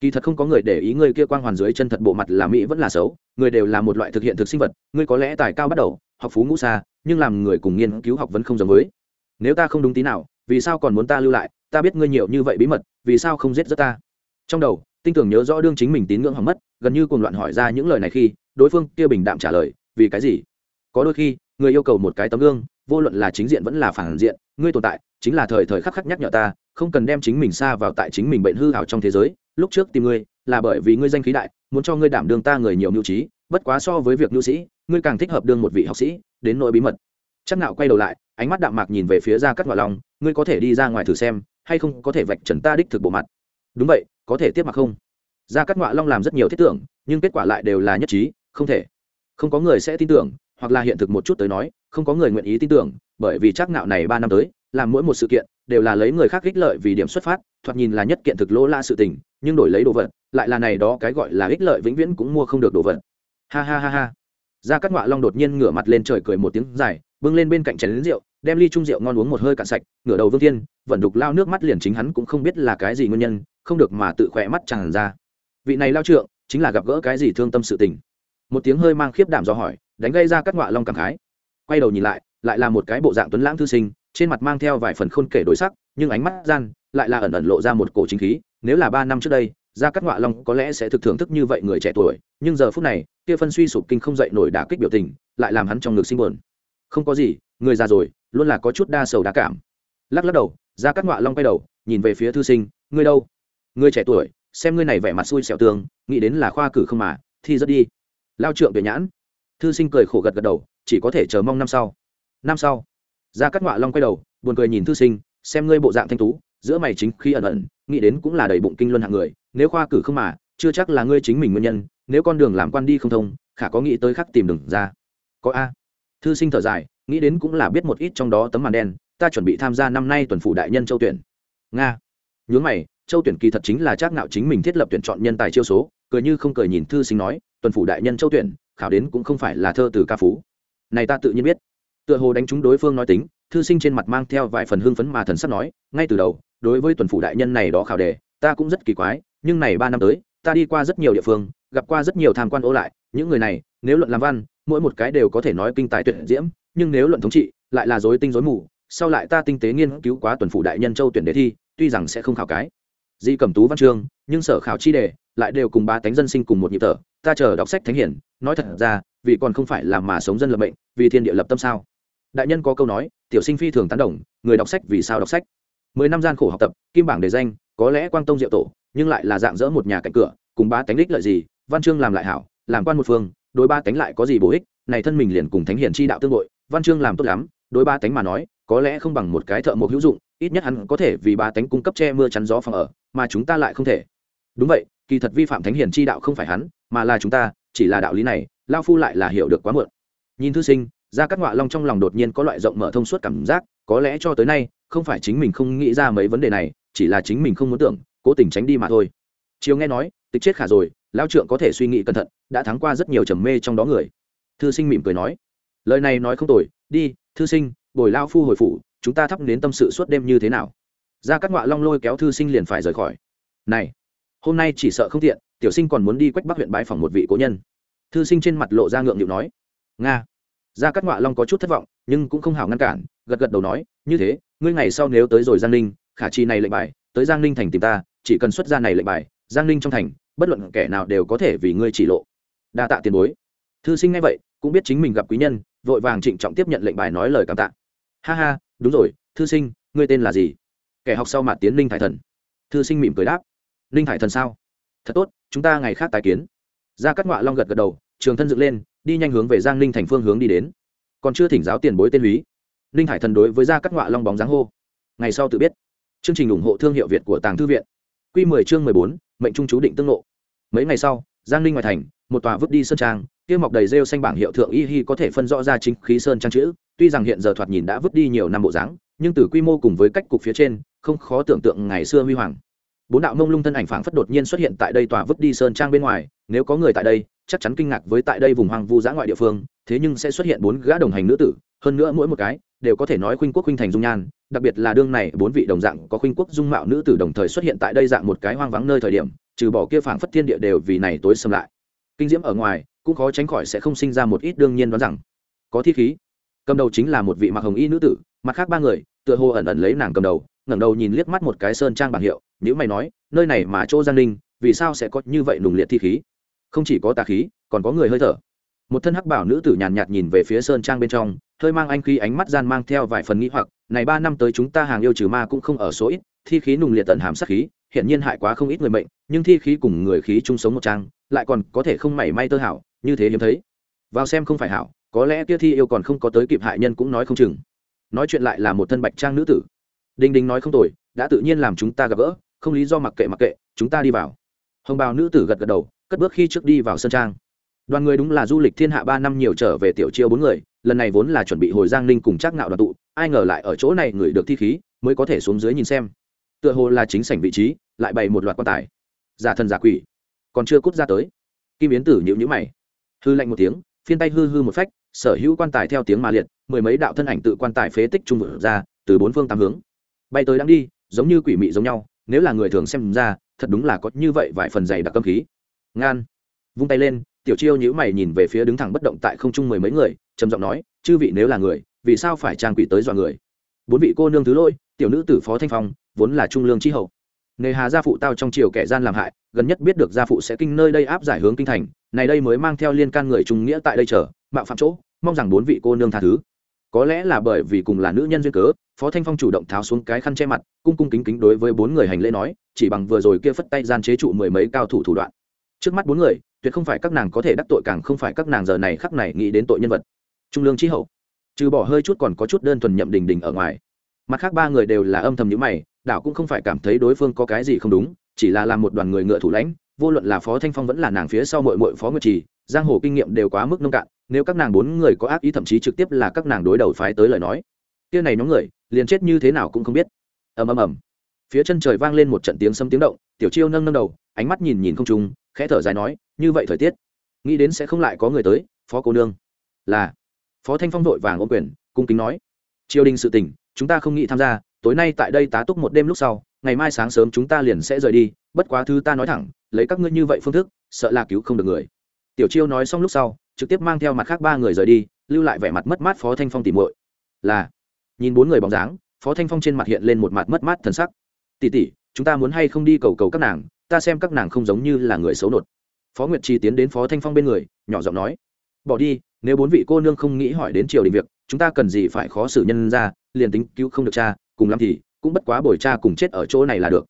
kỳ thật không có người để ý người kia quang hoàn dưới chân thật bộ mặt là mỹ vẫn là xấu, người đều là một loại thực hiện thực sinh vật, ngươi có lẽ tài cao bắt đầu, học phú ngũ xa, nhưng làm người cùng nghiên cứu học vẫn không giống với. Nếu ta không đúng tí nào, vì sao còn muốn ta lưu lại? Ta biết ngươi nhiều như vậy bí mật, vì sao không giết rất ta? Trong đầu, tinh tưởng nhớ rõ đương chính mình tín ngưỡng hỏng mất, gần như cùng loạn hỏi ra những lời này khi, đối phương kia bình đạm trả lời, vì cái gì? Có đôi khi, người yêu cầu một cái tấm gương, vô luận là chính diện vẫn là phản diện, ngươi tồn tại, chính là thời thời khắc khắc nhắc nhở ta, không cần đem chính mình xa vào tại chính mình bệnh hư hảo trong thế giới lúc trước tìm ngươi, là bởi vì ngươi danh khí đại, muốn cho ngươi đảm đương ta người nhiều mưu trí, bất quá so với việc mưu sĩ, ngươi càng thích hợp đương một vị học sĩ, đến nỗi bí mật. Chắc nạo quay đầu lại, ánh mắt đạm mạc nhìn về phía ra cắt hỏa lòng ngươi có thể đi ra ngoài thử xem, hay không có thể vạch trần ta đích thực bộ mặt. Đúng vậy, có thể tiếp mặc không? Ra cắt ngoại long làm rất nhiều thiết tưởng, nhưng kết quả lại đều là nhất trí, không thể. Không có người sẽ tin tưởng, hoặc là hiện thực một chút tới nói, không có người nguyện ý tin tưởng, bởi vì chắc nạo này ba năm tới, làm mỗi một sự kiện, đều là lấy người khác ích lợi vì điểm xuất phát, thoạt nhìn là nhất kiện thực lỗ la sự tình nhưng đổi lấy đồ vật, lại là này đó cái gọi là ích lợi vĩnh viễn cũng mua không được đồ vật. Ha ha ha ha. Ra các ngọa long đột nhiên ngửa mặt lên trời cười một tiếng dài, bưng lên bên cạnh chén rượu, đem ly trung rượu ngon uống một hơi cạn sạch, ngửa đầu vương thiên vẫn đục lao nước mắt liền chính hắn cũng không biết là cái gì nguyên nhân, không được mà tự khỏe mắt tràn ra. Vị này lao trượng, chính là gặp gỡ cái gì thương tâm sự tình. Một tiếng hơi mang khiếp đảm do hỏi, đánh gây ra các ngọa long cảm khái. Quay đầu nhìn lại lại là một cái bộ dạng tuấn lãng thư sinh, trên mặt mang theo vài phần khôn kể đổi sắc nhưng ánh mắt gian lại là ẩn ẩn lộ ra một cổ chính khí, nếu là ba năm trước đây, gia cát ngọa long có lẽ sẽ thực thưởng thức như vậy người trẻ tuổi, nhưng giờ phút này, kia phân suy sụp kinh không dậy nổi đả kích biểu tình, lại làm hắn trong ngực sinh buồn. Không có gì, người già rồi, luôn là có chút đa sầu đa cảm. Lắc lắc đầu, gia cát ngọa long quay đầu, nhìn về phía thư sinh, ngươi đâu? Ngươi trẻ tuổi, xem ngươi này vẻ mặt xui xẻo tường nghĩ đến là khoa cử không mà, thi rất đi. Lao trượng tuyệt nhãn. Thư sinh cười khổ gật gật đầu, chỉ có thể chờ mong năm sau. Năm sau, gia cát ngọa long quay đầu, buồn cười nhìn thư sinh xem ngươi bộ dạng thanh tú, giữa mày chính khi ẩn ẩn, nghĩ đến cũng là đầy bụng kinh luân hạng người, nếu khoa cử không mà, chưa chắc là ngươi chính mình nguyên nhân, nếu con đường làm quan đi không thông, khả có nghĩ tới khắc tìm đừng ra. Có a. Thư sinh thở dài, nghĩ đến cũng là biết một ít trong đó tấm màn đen, ta chuẩn bị tham gia năm nay tuần phủ đại nhân châu tuyển. Nga. Nhớ mày, châu tuyển kỳ thật chính là trác ngạo chính mình thiết lập tuyển chọn nhân tài chiêu số, cười như không cười nhìn thư sinh nói, tuần phủ đại nhân châu tuyển, khảo đến cũng không phải là thơ từ ca phú. Này ta tự nhiên biết. Tựa hồ đánh trúng đối phương nói tính thư sinh trên mặt mang theo vài phần hưng phấn mà thần sắp nói, ngay từ đầu, đối với tuần phủ đại nhân này đó khảo đề, ta cũng rất kỳ quái, nhưng này ba năm tới, ta đi qua rất nhiều địa phương, gặp qua rất nhiều tham quan ô lại, những người này, nếu luận làm văn, mỗi một cái đều có thể nói kinh tài tuyệt diễm, nhưng nếu luận thống trị, lại là dối tinh dối mù, sau lại ta tinh tế nghiên cứu quá tuần phủ đại nhân châu tuyển đề thi, tuy rằng sẽ không khảo cái. Di cầm tú văn chương, nhưng sở khảo chi đề, lại đều cùng ba tánh dân sinh cùng một nhịp thở, ta chờ đọc sách thánh hiển, nói thật ra, vì còn không phải là mà sống dân lập mệnh, vì thiên địa lập tâm sao? Đại nhân có câu nói tiểu sinh phi thường tán đồng, người đọc sách vì sao đọc sách? Mười năm gian khổ học tập, kim bảng đề danh, có lẽ quang tông diệu tổ, nhưng lại là dạng dỡ một nhà cạnh cửa, cùng ba tánh đích lợi gì, văn chương làm lại hảo, làm quan một phương, đối ba tánh lại có gì bổ ích, này thân mình liền cùng thánh hiển chi đạo tương đội văn chương làm tốt lắm, đối ba tánh mà nói, có lẽ không bằng một cái thợ mộc hữu dụng, ít nhất hắn có thể vì ba tánh cung cấp che mưa chắn gió phòng ở, mà chúng ta lại không thể. Đúng vậy, kỳ thật vi phạm thánh hiển chi đạo không phải hắn, mà là chúng ta, chỉ là đạo lý này, lao phu lại là hiểu được quá muộn. Nhìn thư sinh ra các ngọa long trong lòng đột nhiên có loại rộng mở thông suốt cảm giác, có lẽ cho tới nay, không phải chính mình không nghĩ ra mấy vấn đề này, chỉ là chính mình không muốn tưởng, cố tình tránh đi mà thôi. Chiều nghe nói, tịch chết khả rồi lao trượng có thể suy nghĩ cẩn thận, đã thắng qua rất nhiều trầm mê trong đó người. Thư sinh mỉm cười nói, lời này nói không tồi, đi, thư sinh, bồi lao phu hồi phủ, chúng ta thắp đến tâm sự suốt đêm như thế nào? Ra các ngọa long lôi kéo thư sinh liền phải rời khỏi. Này, hôm nay chỉ sợ không tiện, tiểu sinh còn muốn đi quách bắc huyện bái phòng một vị cố nhân. Thư sinh trên mặt lộ ra ngượng nghịu nói, nga Gia Cát Ngoại long có chút thất vọng, nhưng cũng không hảo ngăn cản, gật gật đầu nói, như thế, ngươi ngày sau nếu tới rồi giang ninh, khả chi này lệnh bài, tới giang ninh thành tìm ta, chỉ cần xuất ra này lệnh bài, giang ninh trong thành, bất luận kẻ nào đều có thể vì ngươi chỉ lộ. Đa tạ tiền bối. Thư sinh ngay vậy, cũng biết chính mình gặp quý nhân, vội vàng trịnh trọng tiếp nhận lệnh bài nói lời cảm tạ. Ha ha, đúng rồi, thư sinh, ngươi tên là gì? Kẻ học sau mặt tiến ninh thải thần. Thư sinh mỉm cười đáp, ninh thải thần sao? Thật tốt, chúng ta ngày khác tái kiến. Ra cắt Ngoại long gật gật đầu, trường thân dựng lên đi nhanh hướng về giang ninh thành phương hướng đi đến. Còn chưa thỉnh giáo tiền bối tên húy, ninh hải thần đối với gia cắt ngọa long bóng dáng hô. Ngày sau tự biết. Chương trình ủng hộ thương hiệu việt của tàng thư viện. Q mười chương mười bốn, mệnh trung chú định tương lộ mấy ngày sau, giang ninh ngoài thành, một tòa vứt đi sơn trang, kia mọc đầy rêu xanh bảng hiệu thượng y hi có thể phân rõ ra chính khí sơn trang chữ. Tuy rằng hiện giờ thoạt nhìn đã vứt đi nhiều năm bộ dáng, nhưng từ quy mô cùng với cách cục phía trên, không khó tưởng tượng ngày xưa huy hoàng bốn đạo mông lung thân ảnh phảng phất đột nhiên xuất hiện tại đây tòa vứt đi sơn trang bên ngoài, nếu có người tại đây, chắc chắn kinh ngạc với tại đây vùng hoang vu giã ngoại địa phương, thế nhưng sẽ xuất hiện bốn gã đồng hành nữ tử, hơn nữa mỗi một cái đều có thể nói khuynh quốc khuynh thành dung nhan, đặc biệt là đương này, bốn vị đồng dạng có khuynh quốc dung mạo nữ tử đồng thời xuất hiện tại đây dạng một cái hoang vắng nơi thời điểm, trừ bỏ kia phảng phất thiên địa đều vì này tối xâm lại. Kinh diễm ở ngoài, cũng khó tránh khỏi sẽ không sinh ra một ít đương nhiên đoán rằng, có thi khí. Cầm đầu chính là một vị mặc hồng y nữ tử, mặt khác ba người, tựa hồ ẩn ẩn lấy nàng cầm đầu ngẩng đầu nhìn liếc mắt một cái sơn trang bảng hiệu nếu mày nói nơi này mà chỗ giang ninh vì sao sẽ có như vậy nùng liệt thi khí? Không chỉ có tà khí còn có người hơi thở. Một thân hắc bảo nữ tử nhàn nhạt, nhìn về phía sơn trang bên trong hơi mang anh khí ánh mắt gian mang theo vài phần nghĩ hoặc này ba năm tới chúng ta hàng yêu trừ ma cũng không ở số ít thi khí nùng liệt tận hàm sát khí hiện nhiên hại quá không ít người mệnh nhưng thi khí cùng người khí chung sống một trang lại còn có thể không mảy may tơ hảo như thế hiếm thấy. Vào xem không phải hảo có lẽ kia thi yêu còn không có tới kịp hại nhân cũng nói không chừng. Nói chuyện lại là một thân bạch trang nữ tử đinh đinh nói không tồi, đã tự nhiên làm chúng ta gặp gỡ, không lý do mặc kệ mặc kệ, chúng ta đi vào. Hồng bào nữ tử gật gật đầu, cất bước khi trước đi vào sân trang. Đoàn người đúng là du lịch thiên hạ ba năm nhiều trở về tiểu chiêu bốn người, lần này vốn là chuẩn bị hồi giang ninh cùng Trác nạo đoàn tụ, ai ngờ lại ở chỗ này người được thi khí, mới có thể xuống dưới nhìn xem. Tựa hồ là chính sảnh vị trí, lại bày một loạt quan tài. Giả thần giả quỷ. Còn chưa cút ra tới. Kim yến tử nhịu nhữ mày. Hư lạnh một tiếng, phiên tay hư hư một phách, sở hữu quan tài theo tiếng mà liệt, mười mấy đạo thân ảnh tự quan tài phế tích trung vực ra, từ bốn phương tám hướng bay tới đang đi, giống như quỷ mị giống nhau, nếu là người thường xem ra, thật đúng là có như vậy vài phần dày đặc cơm khí. Ngan, vung tay lên, tiểu chiêu nhữ mày nhìn về phía đứng thẳng bất động tại không trung mười mấy người, trầm giọng nói, chư vị nếu là người, vì sao phải trang quỷ tới dọa người? Bốn vị cô nương thứ lôi tiểu nữ tử phó thanh phong, vốn là trung lương tri hậu. Nề hà gia phụ tao trong triều kẻ gian làm hại, gần nhất biết được gia phụ sẽ kinh nơi đây áp giải hướng kinh thành, này đây mới mang theo liên can người trung nghĩa tại đây chờ, mạo phạm chỗ, mong rằng bốn vị cô nương tha thứ có lẽ là bởi vì cùng là nữ nhân duyên cớ, phó thanh phong chủ động tháo xuống cái khăn che mặt, cung cung kính kính đối với bốn người hành lễ nói, chỉ bằng vừa rồi kia phất tay gian chế trụ mười mấy cao thủ thủ đoạn. Trước mắt bốn người, tuyệt không phải các nàng có thể đắc tội càng không phải các nàng giờ này khắc này nghĩ đến tội nhân vật. Trung lương trí hậu. Trừ bỏ hơi chút còn có chút đơn thuần nhậm đình đình ở ngoài. Mặt khác ba người đều là âm thầm nhữ mày, đảo cũng không phải cảm thấy đối phương có cái gì không đúng, chỉ là làm một đoàn người ngựa thủ lãnh, vô luận là phó thanh phong vẫn là nàng phía sau mội mội phó nguyệt trì, giang hồ kinh nghiệm đều quá mức nông cạn nếu các nàng bốn người có ác ý thậm chí trực tiếp là các nàng đối đầu phái tới lời nói, kia này nhóm người, liền chết như thế nào cũng không biết. Ầm ầm ầm. Phía chân trời vang lên một trận tiếng sấm tiếng động, tiểu chiêu nâng nâng đầu, ánh mắt nhìn nhìn không trung, khẽ thở dài nói, như vậy thời tiết, nghĩ đến sẽ không lại có người tới, phó cô nương. Là, phó thanh phong vội vàng ôm quyền, cung kính nói, triều đình sự tỉnh chúng ta không nghĩ tham gia, tối nay tại đây tá túc một đêm lúc sau, ngày mai sáng sớm chúng ta liền sẽ rời đi, bất quá thứ ta nói thẳng, lấy các ngươi như vậy phương thức, sợ là cứu không được người. Tiểu chiêu nói xong lúc sau trực tiếp mang theo mặt khác ba người rời đi, lưu lại vẻ mặt mất mát phó thanh phong tìm muội. Là, nhìn bốn người bóng dáng, phó thanh phong trên mặt hiện lên một mặt mất mát thần sắc. Tỉ tỉ chúng ta muốn hay không đi cầu cầu các nàng, ta xem các nàng không giống như là người xấu nột phó nguyệt trì tiến đến phó thanh phong bên người, nhỏ giọng nói, bỏ đi, nếu bốn vị cô nương không nghĩ hỏi đến triều đình việc, chúng ta cần gì phải khó xử nhân ra, liền tính cứu không được cha, cùng làm thì cũng bất quá bồi cha cùng chết ở chỗ này là được.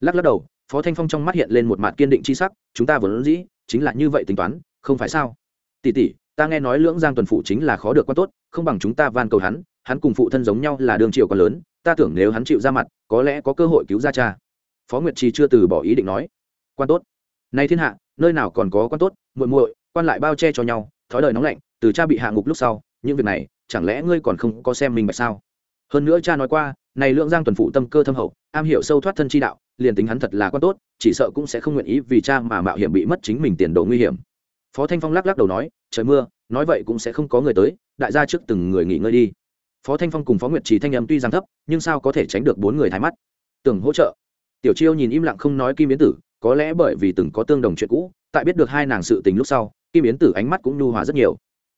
Lắc lắc đầu, phó thanh phong trong mắt hiện lên một mặt kiên định c h i sắc, chúng ta vốn dĩ chính là như vậy tính toán, không phải sao? Tỷ tỷ ta nghe nói lưỡng giang tuần phụ chính là khó được quan tốt, không bằng chúng ta van cầu hắn hắn cùng phụ thân giống nhau là đương triều còn lớn, ta tưởng nếu hắn chịu ra mặt, có lẽ có cơ hội cứu ra cha. Phó nguyệt trì chưa từ bỏ ý định nói. Quan tốt. Nay thiên hạ, nơi nào còn có quan tốt, muội muội, quan lại bao che cho nhau, thói đời nóng lạnh, từ cha bị hạ ngục lúc sau, những việc này, chẳng lẽ ngươi còn không có xem mình bạch sao? Hơn nữa cha nói qua, này lượng giang tuần phụ tâm cơ thâm hậu, am hiểu sâu thoát thân chi đạo, liền tính hắn thật là quan tốt, chỉ sợ cũng sẽ không nguyện ý vì cha mà mạo hiểm bị mất chính mình tiền đồ nguy hiểm phó thanh phong lắc lắc đầu nói, trời mưa, nói vậy cũng sẽ không có người tới, đại gia trước từng người nghỉ ngơi đi. Phó thanh phong cùng phó nguyệt trì thanh âm tuy rằng thấp, nhưng sao có thể tránh được bốn người thái mắt. Tưởng hỗ trợ. Tiểu chiêu nhìn im lặng không nói kim biến tử, có lẽ bởi vì từng có tương đồng chuyện cũ, tại biết được hai nàng sự tình lúc sau, kim biến tử ánh mắt cũng nhu hòa rất nhiều.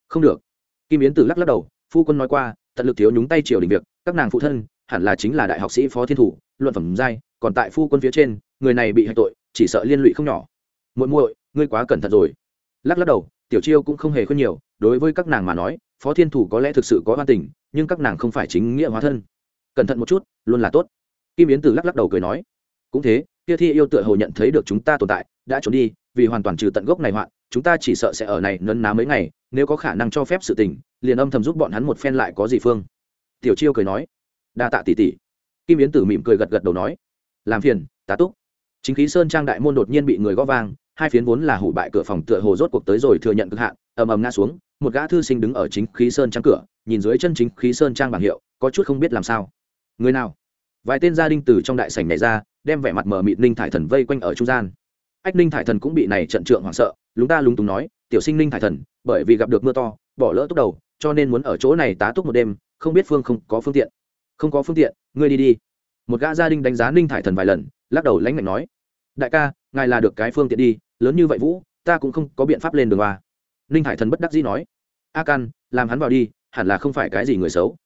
Không được. Kim biến tử lắc lắc đầu, phu quân nói qua, tận lực thiếu nhúng tay triều đình việc, các nàng phụ thân, hẳn là chính là đại học sĩ phó thiên thủ, luận phẩm giai, còn tại phu quân phía trên, người này bị hạch tội, chỉ sợ liên lụy không nhỏ. Muội muội, ngươi quá cẩn thận rồi lắc lắc đầu, tiểu chiêu cũng không hề khuyên nhiều, đối với các nàng mà nói, phó thiên thủ có lẽ thực sự có hoa tình, nhưng các nàng không phải chính nghĩa hóa thân. Cẩn thận một chút, luôn là tốt. Kim yến tử lắc lắc đầu cười nói, cũng thế, kia thi yêu tựa hồ nhận thấy được chúng ta tồn tại, đã trốn đi, vì hoàn toàn trừ tận gốc này hoạn, chúng ta chỉ sợ sẽ ở này nấn ná mấy ngày, nếu có khả năng cho phép sự tình, liền âm thầm giúp bọn hắn một phen lại có gì phương. Tiểu chiêu cười nói, đa tạ tỷ tỷ. Kim yến tử mỉm cười gật gật đầu nói, làm phiền, tá túc. Chính khí sơn trang đại môn đột nhiên bị người gõ vang hai phiến vốn là hủ bại cửa phòng tựa hồ rốt cuộc tới rồi thừa nhận cực hạn, ầm ầm ngã xuống, một gã thư sinh đứng ở chính khí sơn trang cửa, nhìn dưới chân chính khí sơn trang bảng hiệu, có chút không biết làm sao. Người nào? Vài tên gia đình từ trong đại sảnh này ra, đem vẻ mặt mờ mịt ninh thải thần vây quanh ở trung gian. Ách, ninh thải thần cũng bị này trận trượng hoảng sợ, lúng ta lúng túng nói, tiểu sinh ninh thải thần, bởi vì gặp được mưa to, bỏ lỡ túc đầu, cho nên muốn ở chỗ này tá túc một đêm, không biết phương không có phương tiện. Không có phương tiện, ngươi đi đi. Một gã gia đình đánh giá ninh thải thần vài lần, lắc đầu lãnh mạnh nói đại ca, ngài là được cái phương tiện đi, lớn như vậy vũ, ta cũng không có biện pháp lên đường hoa ninh Hải thần bất đắc dĩ nói. A căn làm hắn vào đi, hẳn là không phải cái gì người xấu.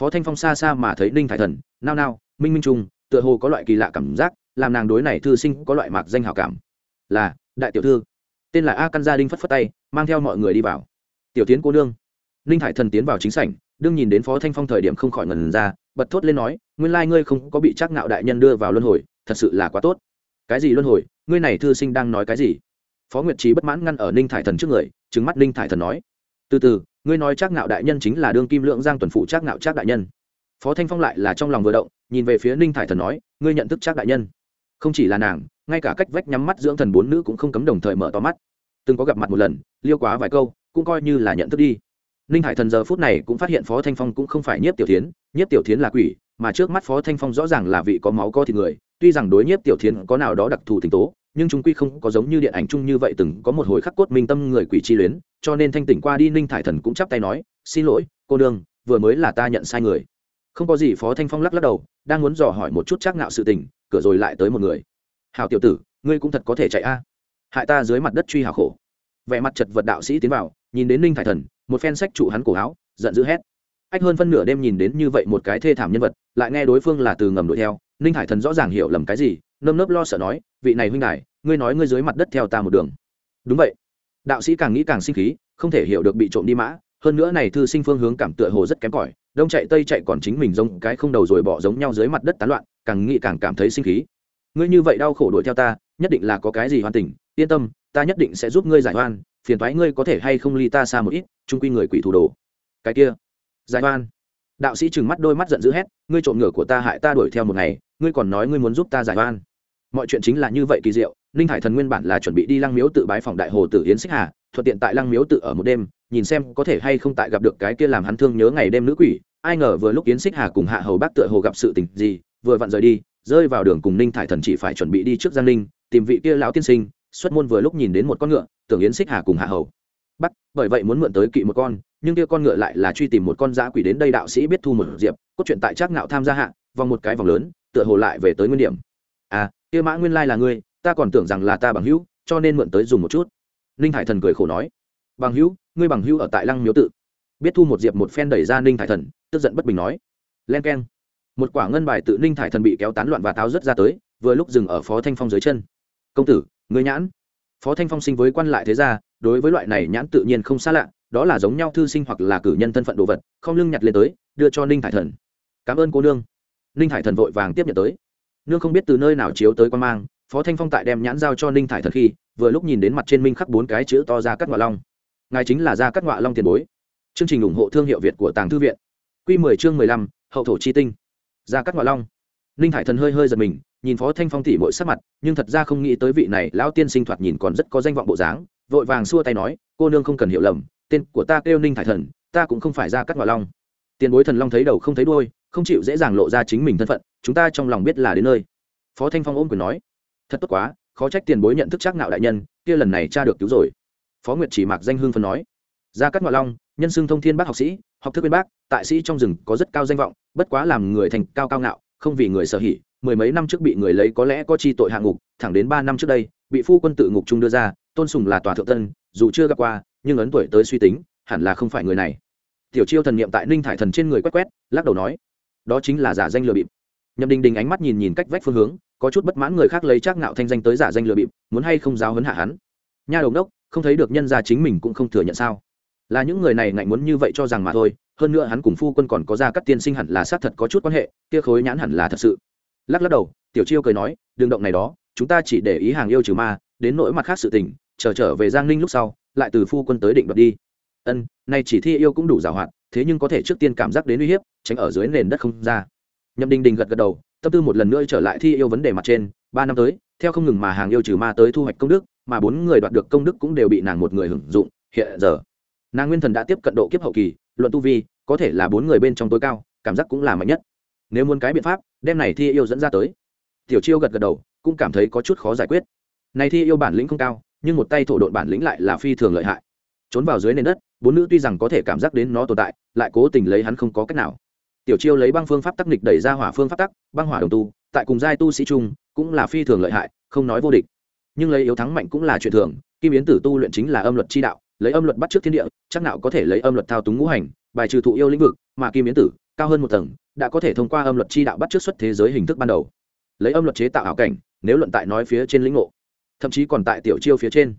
Phó thanh phong xa xa mà thấy ninh thải thần, nao nao, minh minh trung, tựa hồ có loại kỳ lạ cảm giác, làm nàng đối này thư sinh có loại mạc danh hảo cảm. Là, đại tiểu thư. Tên là a căn gia đinh phất phất tay, mang theo mọi người đi vào. Tiểu tiến cô nương. Ninh thải thần tiến vào chính sảnh, đương nhìn đến phó thanh phong thời điểm không khỏi ngần ra, bật thốt lên nói, nguyên lai ngươi không có bị chắc nạo đại nhân đưa vào luân hồi, thật sự là quá tốt cái gì luân hồi? Ngươi này thư sinh đang nói cái gì? Phó nguyệt trí bất mãn ngăn ở ninh thải thần trước người trứng mắt ninh thải thần nói. Từ từ, ngươi nói trác nạo đại nhân chính là đương kim lượng giang tuần phụ trác nạo trác đại nhân. Phó thanh phong lại là trong lòng vừa động, nhìn về phía ninh thải thần nói, ngươi nhận thức trác đại nhân. Không chỉ là nàng, ngay cả cách vách nhắm mắt dưỡng thần bốn nữ cũng không cấm đồng thời mở to mắt. Từng có gặp mặt một lần, liêu quá vài câu, cũng coi như là nhận thức đi. Ninh hải thần giờ phút này cũng phát hiện phó thanh phong cũng không phải nhiếp tiểu thiến, nhiếp tiểu thiến là quỷ, mà trước mắt phó thanh phong rõ ràng là vị có máu có thịt người tuy rằng đối nhiếp tiểu thiến có nào đó đặc thù tình tố, nhưng chúng quy không có giống như điện ảnh chung như vậy từng có một hồi khắc cốt minh tâm người quỷ chi luyến, cho nên thanh tỉnh qua đi ninh thải thần cũng chắp tay nói, xin lỗi, cô đương vừa mới là ta nhận sai người. Không có gì phó thanh phong lắc lắc đầu, đang muốn dò hỏi một chút chắc ngạo sự tình, cửa rồi lại tới một người. Hào tiểu tử, ngươi cũng thật có thể chạy a. Hại ta dưới mặt đất truy hào khổ. Vẻ mặt chật vật đạo sĩ tiến vào, nhìn đến ninh thải thần, một phen sách trụ hắn cổ áo, giận dữ hét ách hơn phân nửa đêm nhìn đến như vậy một cái thê thảm nhân vật, lại nghe đối phương là từ ngầm đuổi theo. Ninh hải thần rõ ràng hiểu lầm cái gì, nơm nớp lo sợ nói, vị này huynh đại ngươi nói ngươi dưới mặt đất theo ta một đường. Đúng vậy. Đạo sĩ càng nghĩ càng sinh khí, không thể hiểu được bị trộm đi mã, hơn nữa này thư sinh phương hướng cảm tựa hồ rất kém cỏi, đông chạy tây chạy còn chính mình giống cái không đầu rồi bỏ giống nhau dưới mặt đất tán loạn, càng nghĩ càng cảm thấy sinh khí. Ngươi như vậy đau khổ đuổi theo ta, nhất định là có cái gì hoàn tình, yên tâm, ta nhất định sẽ giúp ngươi giải oan, phiền thoái ngươi có thể hay không ly ta xa một ít trung quy người quỷ thủ đồ. Cái kia giải oan. Đạo sĩ trừng mắt đôi mắt giận dữ hét, ngươi trộm ngựa của ta hại ta đuổi theo một ngày, ngươi còn nói ngươi muốn giúp ta giải oan. Mọi chuyện chính là như vậy kỳ diệu, ninh hải thần nguyên bản là chuẩn bị đi lăng miếu tự bái phòng đại hồ tử yến xích hà, thuận tiện tại lăng miếu tự ở một đêm, nhìn xem có thể hay không tại gặp được cái kia làm hắn thương nhớ ngày đêm nữ quỷ, ai ngờ vừa lúc yến xích hà cùng hạ hầu bác tựa hồ gặp sự tình gì, vừa vặn rời đi, rơi vào đường cùng ninh thải thần chỉ phải chuẩn bị đi trước giang ninh, tìm vị kia lão tiên sinh, xuất môn vừa lúc nhìn đến một con ngựa, tưởng yến xích hà cùng hạ hầu. Bắt bởi vậy muốn mượn tới kỵ một con nhưng kia con ngựa lại là truy tìm một con dã quỷ đến đây đạo sĩ biết thu một diệp, cốt truyện tại trác ngạo tham gia hạ, vòng một cái vòng lớn, tựa hồ lại về tới nguyên điểm. À kia mã nguyên lai là ngươi, ta còn tưởng rằng là ta bằng hữu, cho nên mượn tới dùng một chút. Ninh hải thần cười khổ nói. Bằng hữu, ngươi bằng hữu ở tại lăng miếu tự. Biết thu một diệp một phen đẩy ra ninh hải thần, tức giận bất bình nói. Len k e n một quả ngân bài tự ninh thải thần bị kéo tán loạn và táo rất ra tới, vừa lúc dừng ở phó thanh phong dưới chân. Công tử người nhãn. Phó thanh phong sinh với quan lại thế gia, đối với loại này nhãn tự nhiên không xa lạ đó là giống nhau thư sinh hoặc là cử nhân thân phận đồ vật, không lưng nhặt lên tới, đưa cho ninh thải thần. Cảm ơn cô nương. Ninh thải thần vội vàng tiếp nhận tới. Nương không biết từ nơi nào chiếu tới quan mang, phó thanh phong tại đem nhãn giao cho ninh thải thần khi, vừa lúc nhìn đến mặt trên minh khắc bốn cái chữ to ra cắt ngoại long. Ngài chính là ra cắt ngoại long tiền bối. Chương trình ủng hộ thương hiệu việt của tàng thư viện. Q mười chương mười lăm, hậu thổ chi tinh. Ra cắt ngoại long. Ninh thải thần hơi hơi giật mình, nhìn phó thanh phong tỉ mỗi sắc mặt, nhưng thật ra không nghĩ tới vị này lão tiên sinh thoạt nhìn còn rất có danh vọng bộ dáng, vội vàng xua tay nói, cô nương không cần hiểu lầm tên của ta kêu ninh thải thần, ta cũng không phải ra cắt hỏa long. Tiền bối thần long thấy đầu không thấy đôi không chịu dễ dàng lộ ra chính mình thân phận, chúng ta trong lòng biết là đến nơi. Phó thanh phong ôm quyền nói, thật tốt quá, khó trách tiền bối nhận thức chắc nạo đại nhân, kia lần này cha được cứu rồi. Phó nguyệt chỉ mạc danh hương phân nói gia cát ngoại long, nhân xưng thông thiên bác học sĩ, học thức bên bác, tại sĩ trong rừng có rất cao danh vọng, bất quá làm người thành cao cao ngạo, không vì người sở hỉ, mười mấy năm trước bị người lấy có lẽ có chi tội hạ ngục, thẳng đến ba năm trước đây, bị phu quân tự ngục trung đưa ra, tôn sùng là tòa thượng tân, dù chưa gặp qua nhưng ấn tuổi tới suy tính hẳn là không phải người này. Tiểu chiêu thần niệm tại ninh thải thần trên người quét quét lắc đầu nói đó chính là giả danh lừa bịp. Nhậm đình đình ánh mắt nhìn nhìn cách vách phương hướng có chút bất mãn người khác lấy chắc ngạo thanh danh tới giả danh lừa bịp muốn hay không giáo hấn hạ hắn. Nha đầu đốc không thấy được nhân gia chính mình cũng không thừa nhận sao? Là những người này ngạnh muốn như vậy cho rằng mà thôi hơn nữa hắn cùng phu quân còn có ra các tiên sinh hẳn là xác thật có chút quan hệ kia khối nhãn hẳn là thật sự. Lắc lắc đầu tiểu chiêu cười nói đường động này đó chúng ta chỉ để ý hàng yêu trừ ma đến nỗi mặt khác sự tình chờ trở, trở về giang ninh lúc sau lại từ phu quân tới định đoạt đi. Ân, nay chỉ thi yêu cũng đủ giàu hoạt, thế nhưng có thể trước tiên cảm giác đến uy hiếp, tránh ở dưới nền đất không ra. Nhậm đình đình gật gật đầu, tâm tư một lần nữa trở lại thi yêu vấn đề mặt trên, ba năm tới, theo không ngừng mà hàng yêu trừ ma tới thu hoạch công đức, mà bốn người đoạt được công đức cũng đều bị nàng một người hưởng dụng, hiện giờ, nàng nguyên thần đã tiếp cận độ kiếp hậu kỳ, luận tu vi, có thể là bốn người bên trong tối cao, cảm giác cũng là mạnh nhất. Nếu muốn cái biện pháp, đem này thi yêu dẫn ra tới. Tiểu chiêu gật gật đầu, cũng cảm thấy có chút khó giải quyết. Này thi yêu bản lĩnh không cao nhưng một tay thổ độn bản lĩnh lại là phi thường lợi hại. Trốn vào dưới nền đất, bốn nữ tuy rằng có thể cảm giác đến nó tồn tại, lại cố tình lấy hắn không có cách nào. Tiểu chiêu lấy băng phương pháp tắc nịch đẩy ra hỏa phương pháp tắc, băng hỏa đồng tu, tại cùng giai tu sĩ trung cũng là phi thường lợi hại, không nói vô địch. Nhưng lấy yếu thắng mạnh cũng là chuyện thường, kim biến tử tu luyện chính là âm luật chi đạo, lấy âm luật bắt trước thiên địa, chắc nào có thể lấy âm luật thao túng ngũ hành, bài trừ thụ yêu lĩnh vực, mà kim biến tử, cao hơn một tầng, đã có thể thông qua âm luật chi đạo bắt trước xuất thế giới hình thức ban đầu. Lấy âm luật chế tạo ảo cảnh, nếu luận tại nói phía trên lĩnh ngộ thậm chí còn tại tiểu chiêu phía trên.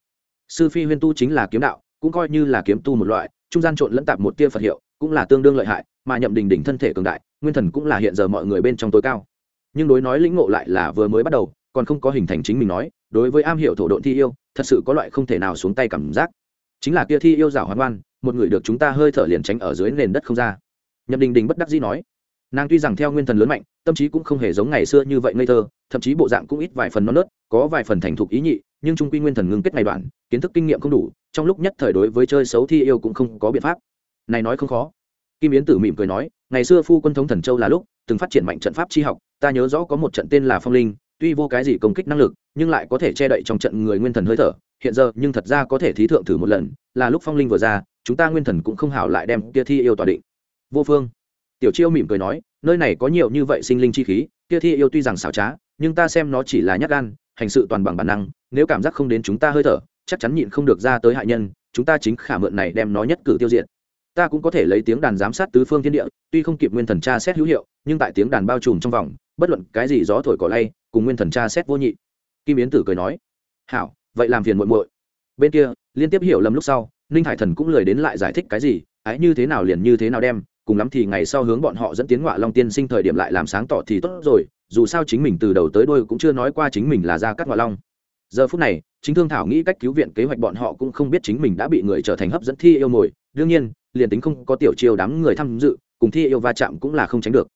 Sư phi huyên tu chính là kiếm đạo, cũng coi như là kiếm tu một loại, trung gian trộn lẫn tạp một tia phật hiệu, cũng là tương đương lợi hại, mà nhậm đình đỉnh thân thể cường đại, nguyên thần cũng là hiện giờ mọi người bên trong tối cao. Nhưng đối nói lĩnh ngộ lại là vừa mới bắt đầu, còn không có hình thành chính mình nói, đối với am hiểu thổ độn thi yêu, thật sự có loại không thể nào xuống tay cảm giác. Chính là kia thi yêu rảo hoan ngoan, một người được chúng ta hơi thở liền tránh ở dưới nền đất không ra. Nhậm đình đình bất đắc dĩ nói, nàng tuy rằng theo nguyên thần lớn mạnh, tâm trí cũng không hề giống ngày xưa như vậy ngây thơ, thậm chí bộ dạng cũng ít vài phần non nớt có vài phần thành thục ý nhị, nhưng trung quy nguyên thần ngưng kết ngày đoạn, kiến thức kinh nghiệm không đủ, trong lúc nhất thời đối với chơi xấu thi yêu cũng không có biện pháp. Này nói không khó. Kim yến tử mỉm cười nói, ngày xưa phu quân thống thần châu là lúc, từng phát triển mạnh trận pháp chi học, ta nhớ rõ có một trận tên là phong linh, tuy vô cái gì công kích năng lực, nhưng lại có thể che đậy trong trận người nguyên thần hơi thở, hiện giờ nhưng thật ra có thể thí thượng thử một lần, là lúc phong linh vừa ra, chúng ta nguyên thần cũng không hảo lại đem kia thi yêu tỏa định. Vô phương. Tiểu chiêu mỉm cười nói, nơi này có nhiều như vậy sinh linh chi khí, kia thi yêu tuy rằng xảo trá, nhưng ta xem nó chỉ là nhát gan hành sự toàn bằng bản năng, nếu cảm giác không đến chúng ta hơi thở, chắc chắn nhịn không được ra tới hại nhân, chúng ta chính khả mượn này đem nó nhất cử tiêu diệt. Ta cũng có thể lấy tiếng đàn giám sát tứ phương thiên địa, tuy không kịp nguyên thần tra xét hữu hiệu, nhưng tại tiếng đàn bao trùm trong vòng, bất luận cái gì gió thổi cỏ lay, cùng nguyên thần tra xét vô nhị. Kim yến tử cười nói, hảo, vậy làm phiền muội muội. Bên kia, liên tiếp hiểu lầm lúc sau, ninh hải thần cũng lười đến lại giải thích cái gì, ái, như thế nào liền như thế nào đem cùng lắm thì ngày sau hướng bọn họ dẫn tiến ngọa long tiên sinh thời điểm lại làm sáng tỏ thì tốt rồi, dù sao chính mình từ đầu tới đôi cũng chưa nói qua chính mình là ra cắt ngọa long. Giờ phút này, chính thương thảo nghĩ cách cứu viện kế hoạch bọn họ cũng không biết chính mình đã bị người trở thành hấp dẫn thi yêu mồi, đương nhiên, liền tính không có tiểu chiêu đám người tham dự, cùng thi yêu va chạm cũng là không tránh được.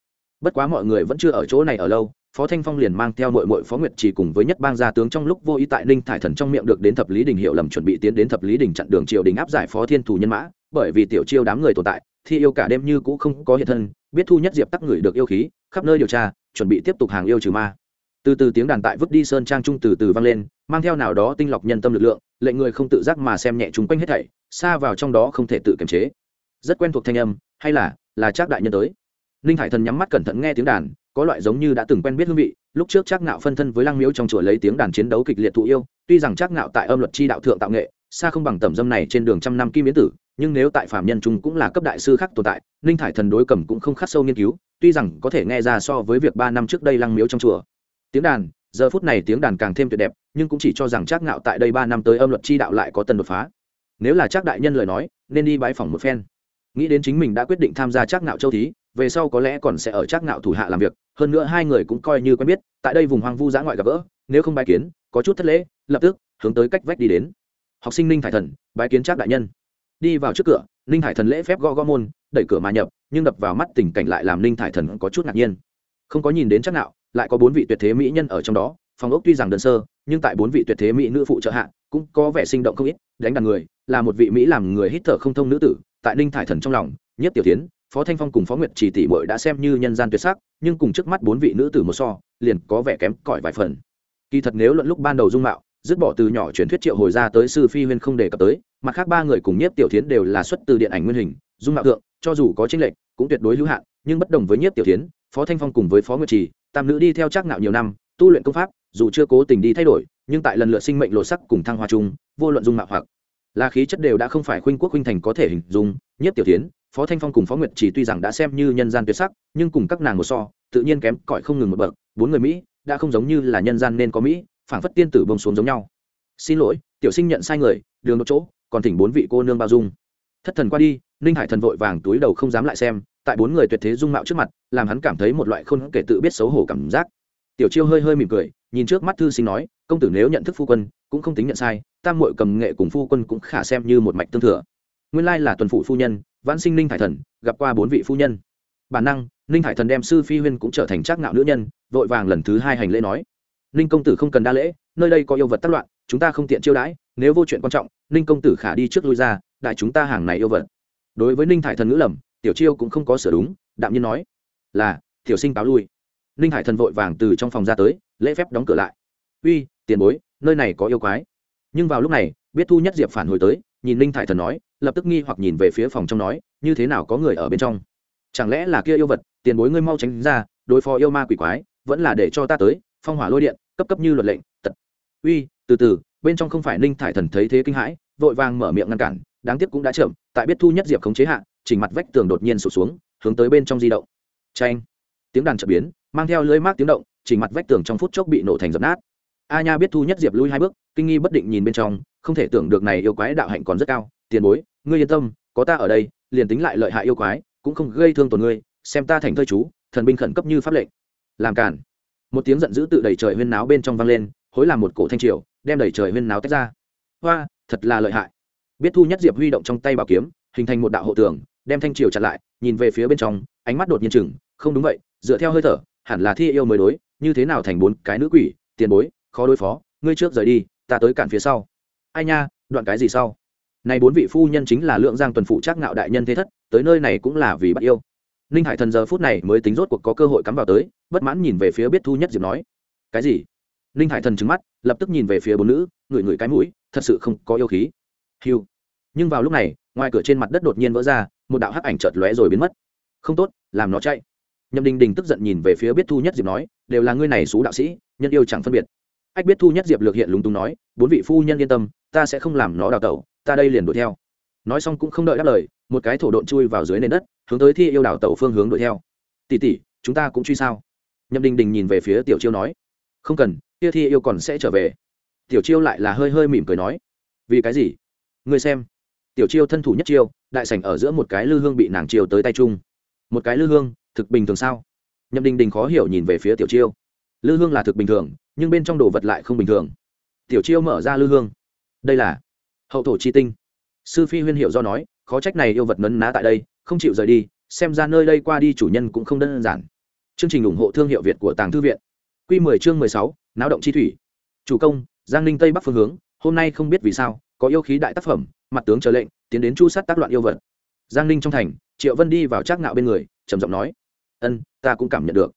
Bất quá mọi người vẫn chưa ở chỗ này ở lâu, phó thanh phong liền mang theo nội mội phó nguyệt chỉ cùng với nhất bang gia tướng trong lúc vô ý tại ninh thải thần trong miệng được đến thập lý đình hiệu lầm chuẩn bị tiến đến thập lý đình chặn đường triều đình áp giải phó thiên thủ nhân mã, bởi vì tiểu chiêu đám người tồn tại thi yêu cả đêm như cũ không có hiện thân, biết thu nhất diệp tắc người được yêu khí, khắp nơi điều tra, chuẩn bị tiếp tục hàng yêu trừ ma. Từ từ tiếng đàn tại vứt đi sơn trang trung từ từ vang lên, mang theo nào đó tinh lọc nhân tâm lực lượng, lệnh người không tự giác mà xem nhẹ chúng quanh hết thảy, xa vào trong đó không thể tự kiềm chế. Rất quen thuộc thanh âm, hay là là chắc đại nhân tới. Ninh hải thần nhắm mắt cẩn thận nghe tiếng đàn, có loại giống như đã từng quen biết hương vị, lúc trước chắc ngạo phân thân với lăng miếu trong chùa lấy tiếng đàn chiến đấu kịch liệt thụ yêu, tuy rằng chắc ngạo tại âm luật chi đạo thượng tạo nghệ, xa không bằng tầm dâm này trên đường trăm năm kim biến tử nhưng nếu tại phạm nhân trung cũng là cấp đại sư khác tồn tại, ninh thải thần đối cầm cũng không khắc sâu nghiên cứu, tuy rằng có thể nghe ra so với việc ba năm trước đây lăng miếu trong chùa. Tiếng đàn, giờ phút này tiếng đàn càng thêm tuyệt đẹp, nhưng cũng chỉ cho rằng chắc ngạo tại đây ba năm tới âm luật chi đạo lại có tần đột phá. Nếu là chắc đại nhân lời nói, nên đi bãi phòng một phen. Nghĩ đến chính mình đã quyết định tham gia chắc ngạo châu thí, về sau có lẽ còn sẽ ở chắc ngạo thủ hạ làm việc, hơn nữa hai người cũng coi như quen biết, tại đây vùng hoang vu giã ngoại gặp gỡ, nếu không bài kiến, có chút thất lễ, lập tức hướng tới cách vách đi đến. Học sinh ninh thải thần, bái kiến chắc đại nhân đi vào trước cửa, ninh hải thần lễ phép gõ gõ môn, đẩy cửa mà nhập, nhưng đập vào mắt tình cảnh lại làm ninh thải thần có chút ngạc nhiên. Không có nhìn đến chắc nào lại có bốn vị tuyệt thế mỹ nhân ở trong đó, phòng ốc tuy rằng đơn sơ, nhưng tại bốn vị tuyệt thế mỹ nữ phụ trợ hạ, cũng có vẻ sinh động không ít, đánh đàn người, là một vị mỹ làm người hít thở không thông nữ tử, tại ninh thải thần trong lòng, nhất tiểu tiến, phó thanh phong cùng phó nguyệt chỉ tỷ bội đã xem như nhân gian tuyệt sắc, nhưng cùng trước mắt bốn vị nữ tử một so, liền có vẻ kém cỏi vài phần. Kỳ thật nếu luận lúc ban đầu dung mạo dứt bỏ từ nhỏ truyền thuyết triệu hồi ra tới sư phi huyên không đề cập tới, mặt khác ba người cùng nhiếp tiểu thiến đều là xuất từ điện ảnh nguyên hình, dung mạo thượng, cho dù có tranh lệch, cũng tuyệt đối hữu hạn, nhưng bất đồng với nhiếp tiểu thiến, phó thanh phong cùng với phó nguyệt trì, tam nữ đi theo trác ngạo nhiều năm, tu luyện công pháp, dù chưa cố tình đi thay đổi, nhưng tại lần lượt sinh mệnh lộ sắc cùng thăng hoa chung, vô luận dung mạo hoặc là khí chất đều đã không phải khuynh quốc khuynh thành có thể hình dung, nhiếp tiểu thiến, phó thanh phong cùng phó nguyệt chỉ tuy rằng đã xem như nhân gian tuyệt sắc, nhưng cùng các nàng một so, tự nhiên kém cỏi không ngừng một bậc, bốn người mỹ, đã không giống như là nhân gian nên có mỹ phảng phất tiên tử bông xuống giống nhau. Xin lỗi, tiểu sinh nhận sai người, đường một chỗ, còn thỉnh bốn vị cô nương bao dung. Thất thần qua đi, ninh hải thần vội vàng túi đầu không dám lại xem, tại bốn người tuyệt thế dung mạo trước mặt, làm hắn cảm thấy một loại không kể tự biết xấu hổ cảm giác. Tiểu chiêu hơi hơi mỉm cười, nhìn trước mắt thư sinh nói, công tử nếu nhận thức phu quân, cũng không tính nhận sai, tam mội cầm nghệ cùng phu quân cũng khả xem như một mạch tương thừa. Nguyên lai là tuần phụ phu nhân, vãn sinh ninh thải thần, gặp qua bốn vị phu nhân. Bản năng, ninh thải thần đem sư phi huyên cũng trở thành trác ngạo nữ nhân, vội vàng lần thứ hai hành lễ nói ninh công tử không cần đa lễ, nơi đây có yêu vật tác loạn, chúng ta không tiện chiêu đãi, nếu vô chuyện quan trọng, ninh công tử khả đi trước lui ra, đại chúng ta hàng này yêu vật. Đối với ninh thải thần ngữ lầm, tiểu chiêu cũng không có sửa đúng, đạm nhiên nói, là, tiểu sinh báo lui. Ninh hải thần vội vàng từ trong phòng ra tới, lễ phép đóng cửa lại. Uy, tiền bối, nơi này có yêu quái. Nhưng vào lúc này, biết thu nhất diệp phản hồi tới, nhìn ninh thải thần nói, lập tức nghi hoặc nhìn về phía phòng trong nói, như thế nào có người ở bên trong? Chẳng lẽ là kia yêu vật, tiền bối ngươi mau tránh ra, đối phó yêu ma quỷ quái, vẫn là để cho ta tới phong hỏa lôi điện, cấp cấp như luật lệnh, tật. Uy, từ từ, bên trong không phải ninh thải thần thấy thế kinh hãi, vội vàng mở miệng ngăn cản, đáng tiếc cũng đã chậm, tại biết thu nhất diệp khống chế hạ, chỉnh mặt vách tường đột nhiên sụt xuống, hướng tới bên trong di động. Tranh tiếng đàn chợt biến, mang theo lưới mát tiếng động, chỉnh mặt vách tường trong phút chốc bị nổ thành dập nát. A nha biết thu nhất diệp lui hai bước, kinh nghi bất định nhìn bên trong, không thể tưởng được này yêu quái đạo hạnh còn rất cao. Tiền bối, ngươi yên tâm, có ta ở đây, liền tính lại lợi hại yêu quái, cũng không gây thương tổn ngươi, xem ta thành thơi chú, thần binh khẩn cấp như pháp lệnh. Làm cản một tiếng giận dữ tự đẩy trời huyên náo bên trong vang lên, hối làm một cổ thanh triều, đem đẩy trời huyên náo tách ra. Hoa, thật là lợi hại. Biết thu nhất diệp huy động trong tay bảo kiếm, hình thành một đạo hộ tường, đem thanh triều chặn lại, nhìn về phía bên trong, ánh mắt đột nhiên chừng, không đúng vậy, dựa theo hơi thở, hẳn là thi yêu mới đối, như thế nào thành bốn cái nữ quỷ, tiền bối, khó đối phó, ngươi trước rời đi, ta tới cản phía sau. Ai nha, đoạn cái gì sau? Này bốn vị phu nhân chính là lượng giang tuần phụ trác ngạo đại nhân thế thất, tới nơi này cũng là vì bắt yêu. Ninh hải thần giờ phút này mới tính rốt cuộc có cơ hội cắm vào tới bất mãn nhìn về phía biết thu nhất diệp nói, cái gì? Ninh hải thần trứng mắt, lập tức nhìn về phía bốn nữ, ngửi ngửi cái mũi, thật sự không có yêu khí. Hiu. Nhưng vào lúc này, ngoài cửa trên mặt đất đột nhiên vỡ ra, một đạo hắc ảnh chợt lóe rồi biến mất. Không tốt, làm nó chạy. Nhậm đình đình tức giận nhìn về phía biết thu nhất diệp nói, đều là ngươi này xú đạo sĩ, nhân yêu chẳng phân biệt. Ách biết thu nhất diệp lược hiện lúng túng nói, bốn vị phu nhân yên tâm, ta sẽ không làm nó đào tẩu, ta đây liền đuổi theo. Nói xong cũng không đợi đáp lời, một cái thổ độn chui vào dưới nền đất, hướng tới thi yêu đào tẩu phương hướng đuổi theo. Tỉ tỉ chúng ta cũng truy sao? Nhậm đình đình nhìn về phía tiểu chiêu nói, không cần kia thi yêu còn sẽ trở về. Tiểu chiêu lại là hơi hơi mỉm cười nói, vì cái gì? Ngươi xem. Tiểu chiêu thân thủ nhất chiêu, đại sảnh ở giữa một cái lư hương bị nàng chiêu tới tay chung. Một cái lư hương, thực bình thường sao? Nhậm đình đình khó hiểu nhìn về phía tiểu chiêu. Lư hương là thực bình thường, nhưng bên trong đồ vật lại không bình thường. Tiểu chiêu mở ra lư hương. Đây là hậu thổ chi tinh. Sư phi huyên hiệu do nói, khó trách này yêu vật nấn ná tại đây, không chịu rời đi, xem ra nơi đây qua đi chủ nhân cũng không đơn giản chương trình ủng hộ thương hiệu việt của tàng thư viện. Quy 10 chương 16, náo động chi thủy. Chủ công giang ninh tây bắc phương hướng hôm nay không biết vì sao có yêu khí đại tác phẩm mặt tướng chờ lệnh tiến đến chu sát tác loạn yêu vật. Giang ninh trong thành triệu vân đi vào trác ngạo bên người trầm giọng nói ân ta cũng cảm nhận được.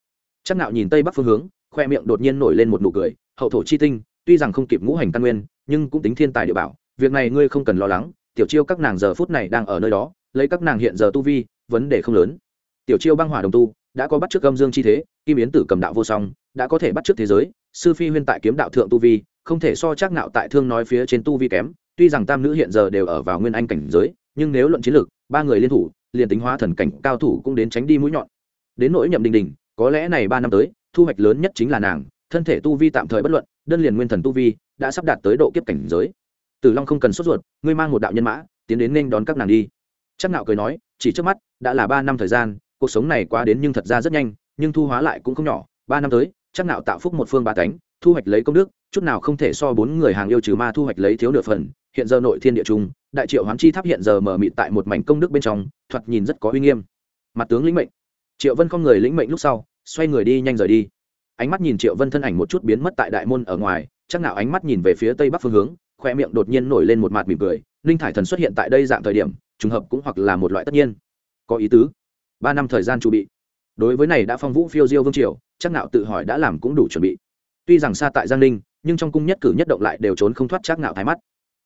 Trác nạo nhìn tây bắc phương hướng khoe miệng đột nhiên nổi lên một nụ cười hậu thổ chi tinh tuy rằng không kịp ngũ hành căn nguyên nhưng cũng tính thiên tài địa bảo việc này ngươi không cần lo lắng tiểu chiêu các nàng giờ phút này đang ở nơi đó lấy các nàng hiện giờ tu vi vấn đề không lớn. Tiểu chiêu băng hỏa đồng tu đã có bắt trước âm dương chi thế, kim yến tử cầm đạo vô song, đã có thể bắt trước thế giới, sư phi huyên tại kiếm đạo thượng tu vi, không thể so chắc nạo tại thương nói phía trên tu vi kém, tuy rằng tam nữ hiện giờ đều ở vào nguyên anh cảnh giới, nhưng nếu luận chiến lược, ba người liên thủ, liền tính hóa thần cảnh cao thủ cũng đến tránh đi mũi nhọn. Đến nỗi nhậm đình đình, có lẽ này ba năm tới, thu hoạch lớn nhất chính là nàng, thân thể tu vi tạm thời bất luận, đơn liền nguyên thần tu vi, đã sắp đạt tới độ kiếp cảnh giới. Tử long không cần sốt ruột, ngươi mang một đạo nhân mã, tiến đến nên đón các nàng đi. Chắc nạo cười nói, chỉ trước mắt, đã là ba năm thời gian cuộc sống này qua đến nhưng thật ra rất nhanh, nhưng thu hóa lại cũng không nhỏ. Ba năm tới, chắc nạo tạo phúc một phương ba cánh, thu hoạch lấy công đức, chút nào không thể so bốn người hàng yêu trừ ma thu hoạch lấy thiếu nửa phần. Hiện giờ nội thiên địa trung, đại triệu hoán chi tháp hiện giờ mở mịt tại một mảnh công đức bên trong, thoạt nhìn rất có uy nghiêm. Mặt tướng lĩnh mệnh. Triệu vân không người lĩnh mệnh lúc sau, xoay người đi nhanh rời đi. Ánh mắt nhìn triệu vân thân ảnh một chút biến mất tại đại môn ở ngoài, chắc nào ánh mắt nhìn về phía tây bắc phương hướng, khoe miệng đột nhiên nổi lên một mặt mỉm cười. Ninh thải thần xuất hiện tại đây dạng thời điểm, trùng hợp cũng hoặc là một loại tất nhiên. Có ý tứ ba năm thời gian chuẩn bị. Đối với này đã phong vũ phiêu diêu vương triều, chắc nạo tự hỏi đã làm cũng đủ chuẩn bị. Tuy rằng xa tại giang ninh, nhưng trong cung nhất cử nhất động lại đều trốn không thoát chắc nạo thái mắt.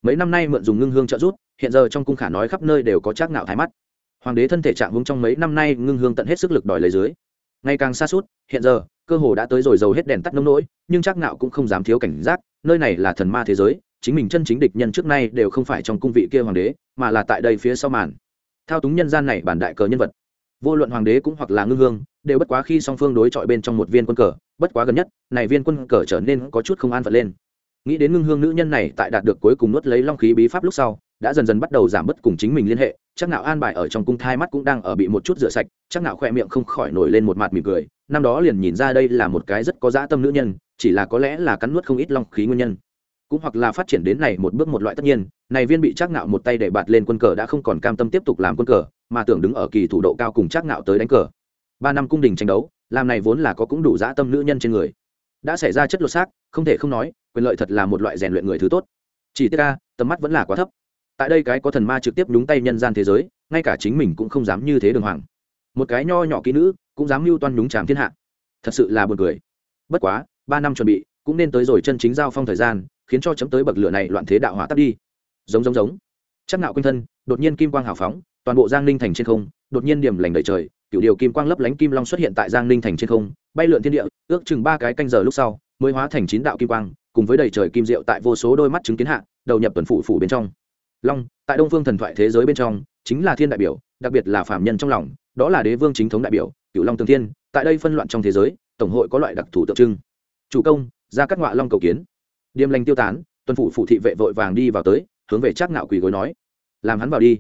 Mấy năm nay mượn dùng ngưng hương trợ rút hiện giờ trong cung khả nói khắp nơi đều có chắc nạo thái mắt. Hoàng đế thân thể trạng hướng trong mấy năm nay ngưng hương tận hết sức lực đòi lấy dưới. Ngày càng xa suốt, hiện giờ, cơ hồ đã tới rồi dầu hết đèn tắt nông nỗi, nhưng chắc nạo cũng không dám thiếu cảnh giác, nơi này là thần ma thế giới, chính mình chân chính địch nhân trước nay đều không phải trong cung vị kia hoàng đế, mà là tại đây phía sau màn. Thao túng nhân gian này bản đại cờ nhân vật vô luận hoàng đế cũng hoặc là ngưng hương, đều bất quá khi song phương đối chọi bên trong một viên quân cờ, bất quá gần nhất, này viên quân cờ trở nên có chút không an phận lên. Nghĩ đến ngưng hương nữ nhân này tại đạt được cuối cùng nuốt lấy long khí bí pháp lúc sau, đã dần dần bắt đầu giảm bớt cùng chính mình liên hệ, chắc nạo an bài ở trong cung thai mắt cũng đang ở bị một chút rửa sạch, chắc nạo khoe miệng không khỏi nổi lên một mặt mỉm cười, năm đó liền nhìn ra đây là một cái rất có dã tâm nữ nhân, chỉ là có lẽ là cắn nuốt không ít long khí nguyên nhân. Cũng hoặc là phát triển đến này một bước một loại tất nhiên, này viên bị chắc nạo một tay để bạt lên quân cờ đã không còn cam tâm tiếp tục làm quân cờ mà tưởng đứng ở kỳ thủ độ cao cùng chắc ngạo tới đánh cờ. Ba năm cung đình tranh đấu, làm này vốn là có cũng đủ dã tâm nữ nhân trên người. Đã xảy ra chất lột xác, không thể không nói, quyền lợi thật là một loại rèn luyện người thứ tốt. Chỉ tiết a tầm mắt vẫn là quá thấp. Tại đây cái có thần ma trực tiếp nhúng tay nhân gian thế giới, ngay cả chính mình cũng không dám như thế đường hoàng. Một cái nho nhỏ kỹ nữ, cũng dám mưu toan nhúng tràm thiên hạ. Thật sự là buồn cười. Bất quá, ba năm chuẩn bị, cũng nên tới rồi chân chính giao phong thời gian, khiến cho chấm tới bậc lửa này loạn thế đạo hỏa tắt đi. Giống giống giống. Chắc nạo quanh thân, đột nhiên kim quang hào phóng toàn bộ giang ninh thành trên không, đột nhiên điểm lành đầy trời cựu điều kim quang lấp lánh kim long xuất hiện tại giang ninh thành trên không, bay lượn thiên địa, ước chừng ba cái canh giờ lúc sau, mới hóa thành chín đạo kim quang, cùng với đầy trời kim diệu tại vô số đôi mắt chứng kiến hạ, đầu nhập tuần phủ phủ bên trong. Long, tại đông phương thần thoại thế giới bên trong, chính là thiên đại biểu, đặc biệt là phạm nhân trong lòng, đó là đế vương chính thống đại biểu cựu long tương thiên, tại đây phân loạn trong thế giới, tổng hội có loại đặc thù tượng trưng. Chủ công, ra các ngọa long cầu kiến. Điềm lành tiêu tán, tuần phủ phụ thị vệ vội vàng đi vào tới, hướng về trác ngạo quỳ gối nói, làm hắn vào đi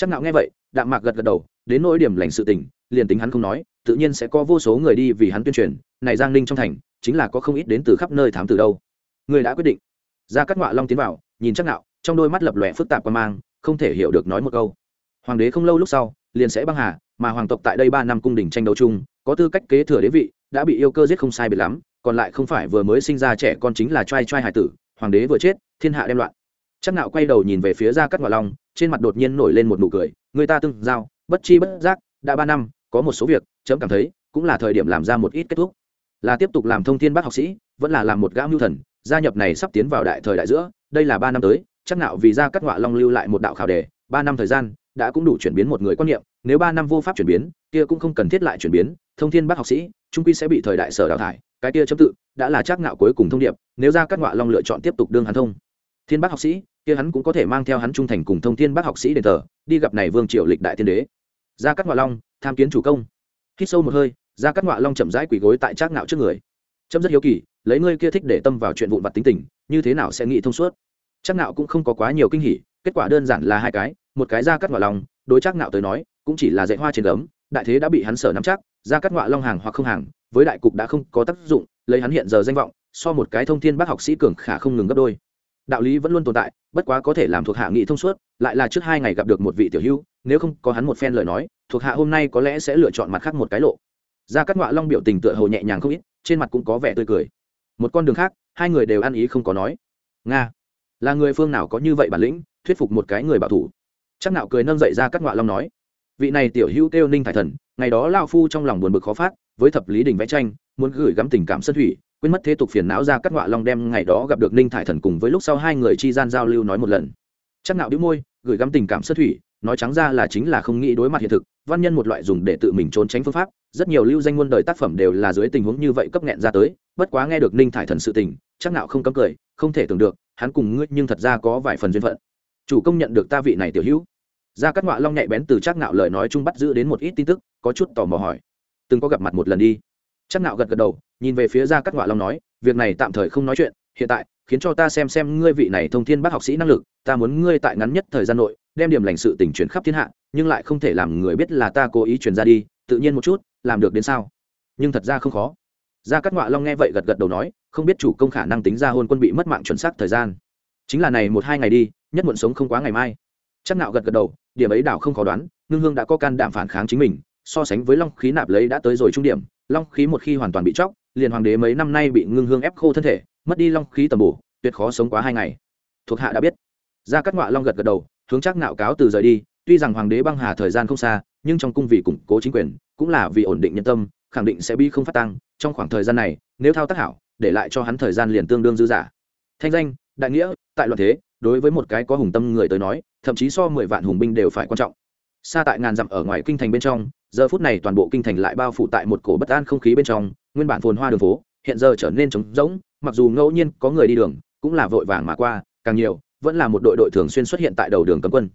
chắc ngạo nghe vậy, đạm mạc gật gật đầu, đến nỗi điểm lành sự tình, liền tính hắn không nói, tự nhiên sẽ có vô số người đi vì hắn tuyên truyền, này giang ninh trong thành, chính là có không ít đến từ khắp nơi thám tử đâu. Người đã quyết định. Ra các ngọa long tiến vào, nhìn chắc ngạo, trong đôi mắt lập lòe phức tạp quan mang, không thể hiểu được nói một câu. Hoàng đế không lâu lúc sau, liền sẽ băng hà, mà hoàng tộc tại đây ba năm cung đình tranh đấu chung, có tư cách kế thừa đế vị, đã bị yêu cơ giết không sai biệt lắm, còn lại không phải vừa mới sinh ra trẻ con chính là trai trai hải tử, hoàng đế vừa chết, thiên hạ đem loạn chắc nạo quay đầu nhìn về phía gia cát ngọa long, trên mặt đột nhiên nổi lên một nụ cười, người ta tương giao, bất chi bất giác, đã ba năm, có một số việc, chấm cảm thấy, cũng là thời điểm làm ra một ít kết thúc. Là tiếp tục làm thông thiên bác học sĩ, vẫn là làm một gã mưu thần, gia nhập này sắp tiến vào đại thời đại giữa, đây là ba năm tới chắc nạo vì gia cát ngọa long lưu lại một đạo khảo đề, ba năm thời gian, đã cũng đủ chuyển biến một người quan niệm, nếu ba năm vô pháp chuyển biến, kia cũng không cần thiết lại chuyển biến, thông thiên bác học sĩ, trung quy sẽ bị thời đại sở đào thải, cái kia chấm tự, đã là chắc nạo cuối cùng thông điệp, nếu ra cát ngọa long lựa chọn tiếp tục đương hắn thông thiên bác học sĩ, kia hắn cũng có thể mang theo hắn trung thành cùng thông thiên bác học sĩ đền thờ, đi gặp này vương triều lịch đại thiên đế. Ra các ngọa long, tham kiến chủ công. Hít sâu một hơi ra các ngọa long chậm rãi quỳ gối tại trác ngạo trước người. Chấm rất hiếu kỳ, lấy ngươi kia thích để tâm vào chuyện vụn vặt tính tình, như thế nào sẽ nghĩ thông suốt? Trác ngạo cũng không có quá nhiều kinh hỉ, kết quả đơn giản là hai cái, một cái ra cắt ngọa long, đối trác ngạo tới nói, cũng chỉ là dạy hoa trên gấm, đại thế đã bị hắn sở nắm chắc ra cắt ngọa long hàng hoặc không hàng, với đại cục đã không có tác dụng, lấy hắn hiện giờ danh vọng, so một cái thông thiên bác học sĩ cường khả không ngừng gấp đôi đạo lý vẫn luôn tồn tại, bất quá có thể làm thuộc hạ nghị thông suốt, lại là trước hai ngày gặp được một vị tiểu hữu, nếu không có hắn một phen lời nói, thuộc hạ hôm nay có lẽ sẽ lựa chọn mặt khác một cái lộ. Ra các ngọa long biểu tình tựa hồ nhẹ nhàng không ít, trên mặt cũng có vẻ tươi cười. Một con đường khác, hai người đều ăn ý không có nói. Nga, là người phương nào có như vậy bản lĩnh, thuyết phục một cái người bảo thủ? Chắc nạo cười nâng dậy ra các ngọa long nói. Vị này tiểu hữu kêu ninh thải thần, ngày đó lao phu trong lòng buồn bực khó phát, với thập lý đình vẽ tranh, muốn gửi gắm tình cảm sân thủy quên mất thế tục phiền não ra cắt ngọa long đem ngày đó gặp được ninh thải thần cùng với lúc sau hai người chi gian giao lưu nói một lần. Chắc nạo đĩu môi, gửi gắm tình cảm sơ thủy, nói trắng ra là chính là không nghĩ đối mặt hiện thực, văn nhân một loại dùng để tự mình trốn tránh phương pháp, rất nhiều lưu danh muôn đời tác phẩm đều là dưới tình huống như vậy cấp nghẹn ra tới, bất quá nghe được ninh thải thần sự tình, chắc nạo không cấm cười, không thể tưởng được, hắn cùng ngươi nhưng thật ra có vài phần duyên phận. Chủ công nhận được ta vị này tiểu hữu. Ra cát ngọa long nhạy bén từ chắc nạo lời nói chung bắt giữ đến một ít tin tức, có chút tò mò hỏi. Từng có gặp mặt một lần đi chắc nạo gật gật đầu, nhìn về phía gia cát ngọa long nói, việc này tạm thời không nói chuyện, hiện tại, khiến cho ta xem xem ngươi vị này thông thiên bác học sĩ năng lực, ta muốn ngươi tại ngắn nhất thời gian nội, đem điểm lành sự tình truyền khắp thiên hạ, nhưng lại không thể làm người biết là ta cố ý truyền ra đi, tự nhiên một chút, làm được đến sao? Nhưng thật ra không khó. Gia cát ngọa long nghe vậy gật gật đầu nói, không biết chủ công khả năng tính ra hôn quân bị mất mạng chuẩn xác thời gian. Chính là này một hai ngày đi, nhất muộn sống không quá ngày mai. Chắc nạo gật gật đầu, điểm ấy đảo không khó đoán, ngưng hương đã có can đảm phản kháng chính mình, so sánh với long khí nạp lấy đã tới rồi trung điểm long khí một khi hoàn toàn bị chóc, liền hoàng đế mấy năm nay bị ngưng hương ép khô thân thể, mất đi long khí tầm bổ, tuyệt khó sống quá hai ngày. Thuộc hạ đã biết. Ra các ngọa long gật gật đầu, hướng chắc nạo cáo từ rời đi, tuy rằng hoàng đế băng hà thời gian không xa, nhưng trong cung vì củng cố chính quyền, cũng là vì ổn định nhân tâm, khẳng định sẽ bi không phát tăng, trong khoảng thời gian này, nếu thao tác hảo, để lại cho hắn thời gian liền tương đương dư giả thanh danh, đại nghĩa, tại loạn thế, đối với một cái có hùng tâm người tới nói, thậm chí so mười vạn hùng binh đều phải quan trọng. Xa tại ngàn dặm ở ngoài kinh thành bên trong giờ phút này toàn bộ kinh thành lại bao phủ tại một cổ bất an không khí bên trong, nguyên bản phồn hoa đường phố, hiện giờ trở nên trống rỗng, mặc dù ngẫu nhiên có người đi đường, cũng là vội vàng mà qua, càng nhiều, vẫn là một đội đội thường xuyên xuất hiện tại đầu đường cấm quân.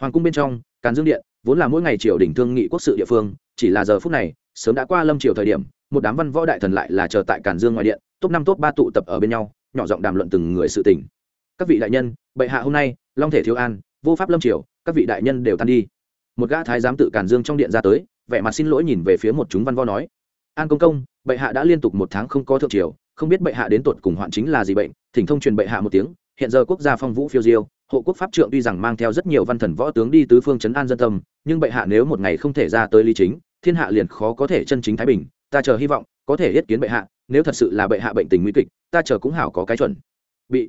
Hoàng cung bên trong, càn dương điện, vốn là mỗi ngày triều đình thương nghị quốc sự địa phương, chỉ là giờ phút này, sớm đã qua lâm triều thời điểm, một đám văn võ đại thần lại là chờ tại càn dương ngoài điện, top năm top ba tụ tập ở bên nhau, nhỏ giọng đàm luận từng người sự tình. Các vị đại nhân, bệ hạ hôm nay, long thể thiếu an, vô pháp lâm triều, các vị đại nhân đều tan đi. Một gã thái giám tự càn dương trong điện ra tới vẻ mặt xin lỗi nhìn về phía một chúng văn võ nói. An công công, bệ hạ đã liên tục một tháng không có thượng triều, không biết bệ hạ đến tột cùng hoạn chính là gì bệnh, thỉnh thông truyền bệ hạ một tiếng, hiện giờ quốc gia phong vũ phiêu diêu, hộ quốc pháp trượng tuy rằng mang theo rất nhiều văn thần võ tướng đi tứ phương chấn an dân tâm, nhưng bệ hạ nếu một ngày không thể ra tới lý chính, thiên hạ liền khó có thể chân chính thái bình, ta chờ hy vọng, có thể yết kiến bệ hạ, nếu thật sự là bệ hạ bệnh tình nguy kịch, ta chờ cũng hảo có cái chuẩn. Bị,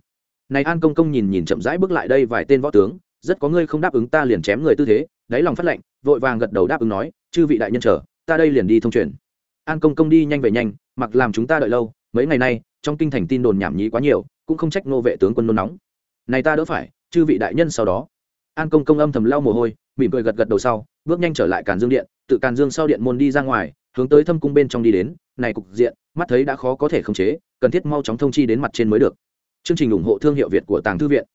này an công công nhìn nhìn chậm rãi bước lại đây vài tên võ tướng, rất có ngươi không đáp ứng ta liền chém người tư thế đáy lòng phát lệnh vội vàng gật đầu đáp ứng nói chư vị đại nhân chờ ta đây liền đi thông truyền. An công công đi nhanh về nhanh mặc làm chúng ta đợi lâu mấy ngày nay trong kinh thành tin đồn nhảm nhí quá nhiều cũng không trách nô vệ tướng quân nôn nóng. Này ta đỡ phải chư vị đại nhân sau đó. An công công âm thầm lau mồ hôi mỉm cười gật gật đầu sau bước nhanh trở lại càn dương điện tự càn dương sau điện môn đi ra ngoài hướng tới thâm cung bên trong đi đến này cục diện mắt thấy đã khó có thể khống chế cần thiết mau chóng thông chi đến mặt trên mới được. Chương trình ủng hộ thương hiệu việt của tàng thư viện.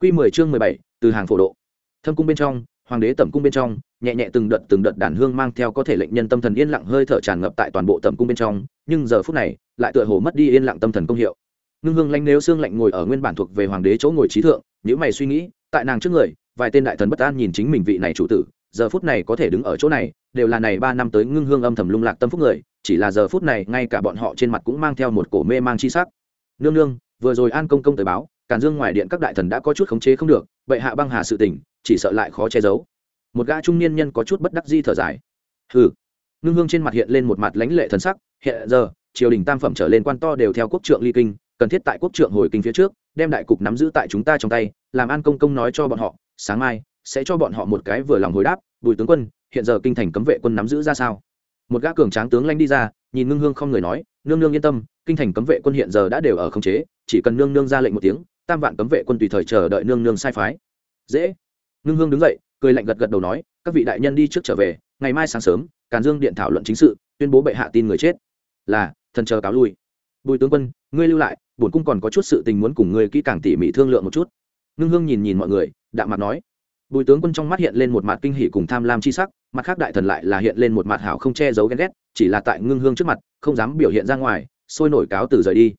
Q 10 chương 17, từ hàng phổ độ. Thâm cung bên trong hoàng đế tẩm cung bên trong, nhẹ nhẹ từng đợt từng đợt đàn hương mang theo có thể lệnh nhân tâm thần yên lặng hơi thở tràn ngập tại toàn bộ tẩm cung bên trong, nhưng giờ phút này, lại tựa hồ mất đi yên lặng tâm thần công hiệu. Ngưng hương lanh nếu xương lạnh ngồi ở nguyên bản thuộc về hoàng đế chỗ ngồi trí thượng nếu mày suy nghĩ, tại nàng trước người, vài tên đại thần bất an nhìn chính mình vị này chủ tử, giờ phút này có thể đứng ở chỗ này, đều là này ba năm tới ngưng hương âm thầm lung lạc tâm phúc người, chỉ là giờ phút này ngay cả bọn họ trên mặt cũng mang theo một cổ mê mang chi sắc. Nương nương, vừa rồi an công công tới báo càn dương ngoài điện các đại thần đã có chút khống chế không được, bệ hạ băng hà sự tình, chỉ sợ lại khó che giấu. Một gã trung niên nhân có chút bất đắc di thở dài. Hừ. Ngưng hương trên mặt hiện lên một mặt lãnh lệ thần sắc, hiện giờ, triều đình tam phẩm trở lên quan to đều theo quốc trượng ly kinh, cần thiết tại quốc trượng hồi kinh phía trước, đem đại cục nắm giữ tại chúng ta trong tay, làm an công công nói cho bọn họ, sáng mai, sẽ cho bọn họ một cái vừa lòng hồi đáp, bùi tướng quân, hiện giờ kinh thành cấm vệ quân nắm giữ ra sao? Một gã cường tráng tướng lanh đi ra, nhìn ngưng hương không người nói, nương nương yên tâm, kinh thành cấm vệ quân hiện giờ đã đều ở khống chế, chỉ cần nương nương ra lệnh một tiếng tam vạn cấm vệ quân tùy thời chờ đợi nương nương sai phái. Dễ. Ngưng hương đứng dậy, cười lạnh gật gật đầu nói, các vị đại nhân đi trước trở về, ngày mai sáng sớm, càn dương điện thảo luận chính sự, tuyên bố bệ hạ tin người chết. Là, thần chờ cáo lui. Bùi tướng quân, ngươi lưu lại, bổn cung còn có chút sự tình muốn cùng ngươi kỹ càng tỉ mỉ thương lượng một chút. Ngưng hương nhìn nhìn mọi người, đạm mặt nói. Bùi tướng quân trong mắt hiện lên một mặt kinh hỉ cùng tham lam chi sắc, mặt khác đại thần lại là hiện lên một mặt hảo không che giấu ghen ghét, chỉ là tại ngưng hương trước mặt, không dám biểu hiện ra ngoài, sôi nổi cáo từ rời đi.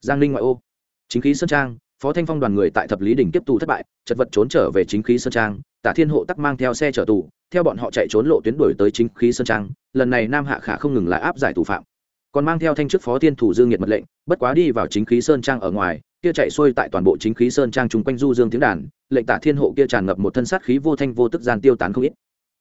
Giang ninh ngoại ô. Chính khí sơn trang phó thanh phong đoàn người tại thập lý đỉnh tiếp tù thất bại, chật vật trốn trở về chính khí sơn trang, tả thiên hộ tắc mang theo xe chở tù, theo bọn họ chạy trốn lộ tuyến đuổi tới chính khí sơn trang, lần này nam hạ khả không ngừng lại áp giải tù phạm. Còn mang theo thanh chức phó thiên thủ dương nhiệt mật lệnh, bất quá đi vào chính khí sơn trang ở ngoài, kia chạy xuôi tại toàn bộ chính khí sơn trang chung quanh du dương tiếng đàn, lệnh tả thiên hộ kia tràn ngập một thân sát khí vô thanh vô tức gian tiêu tán không ít.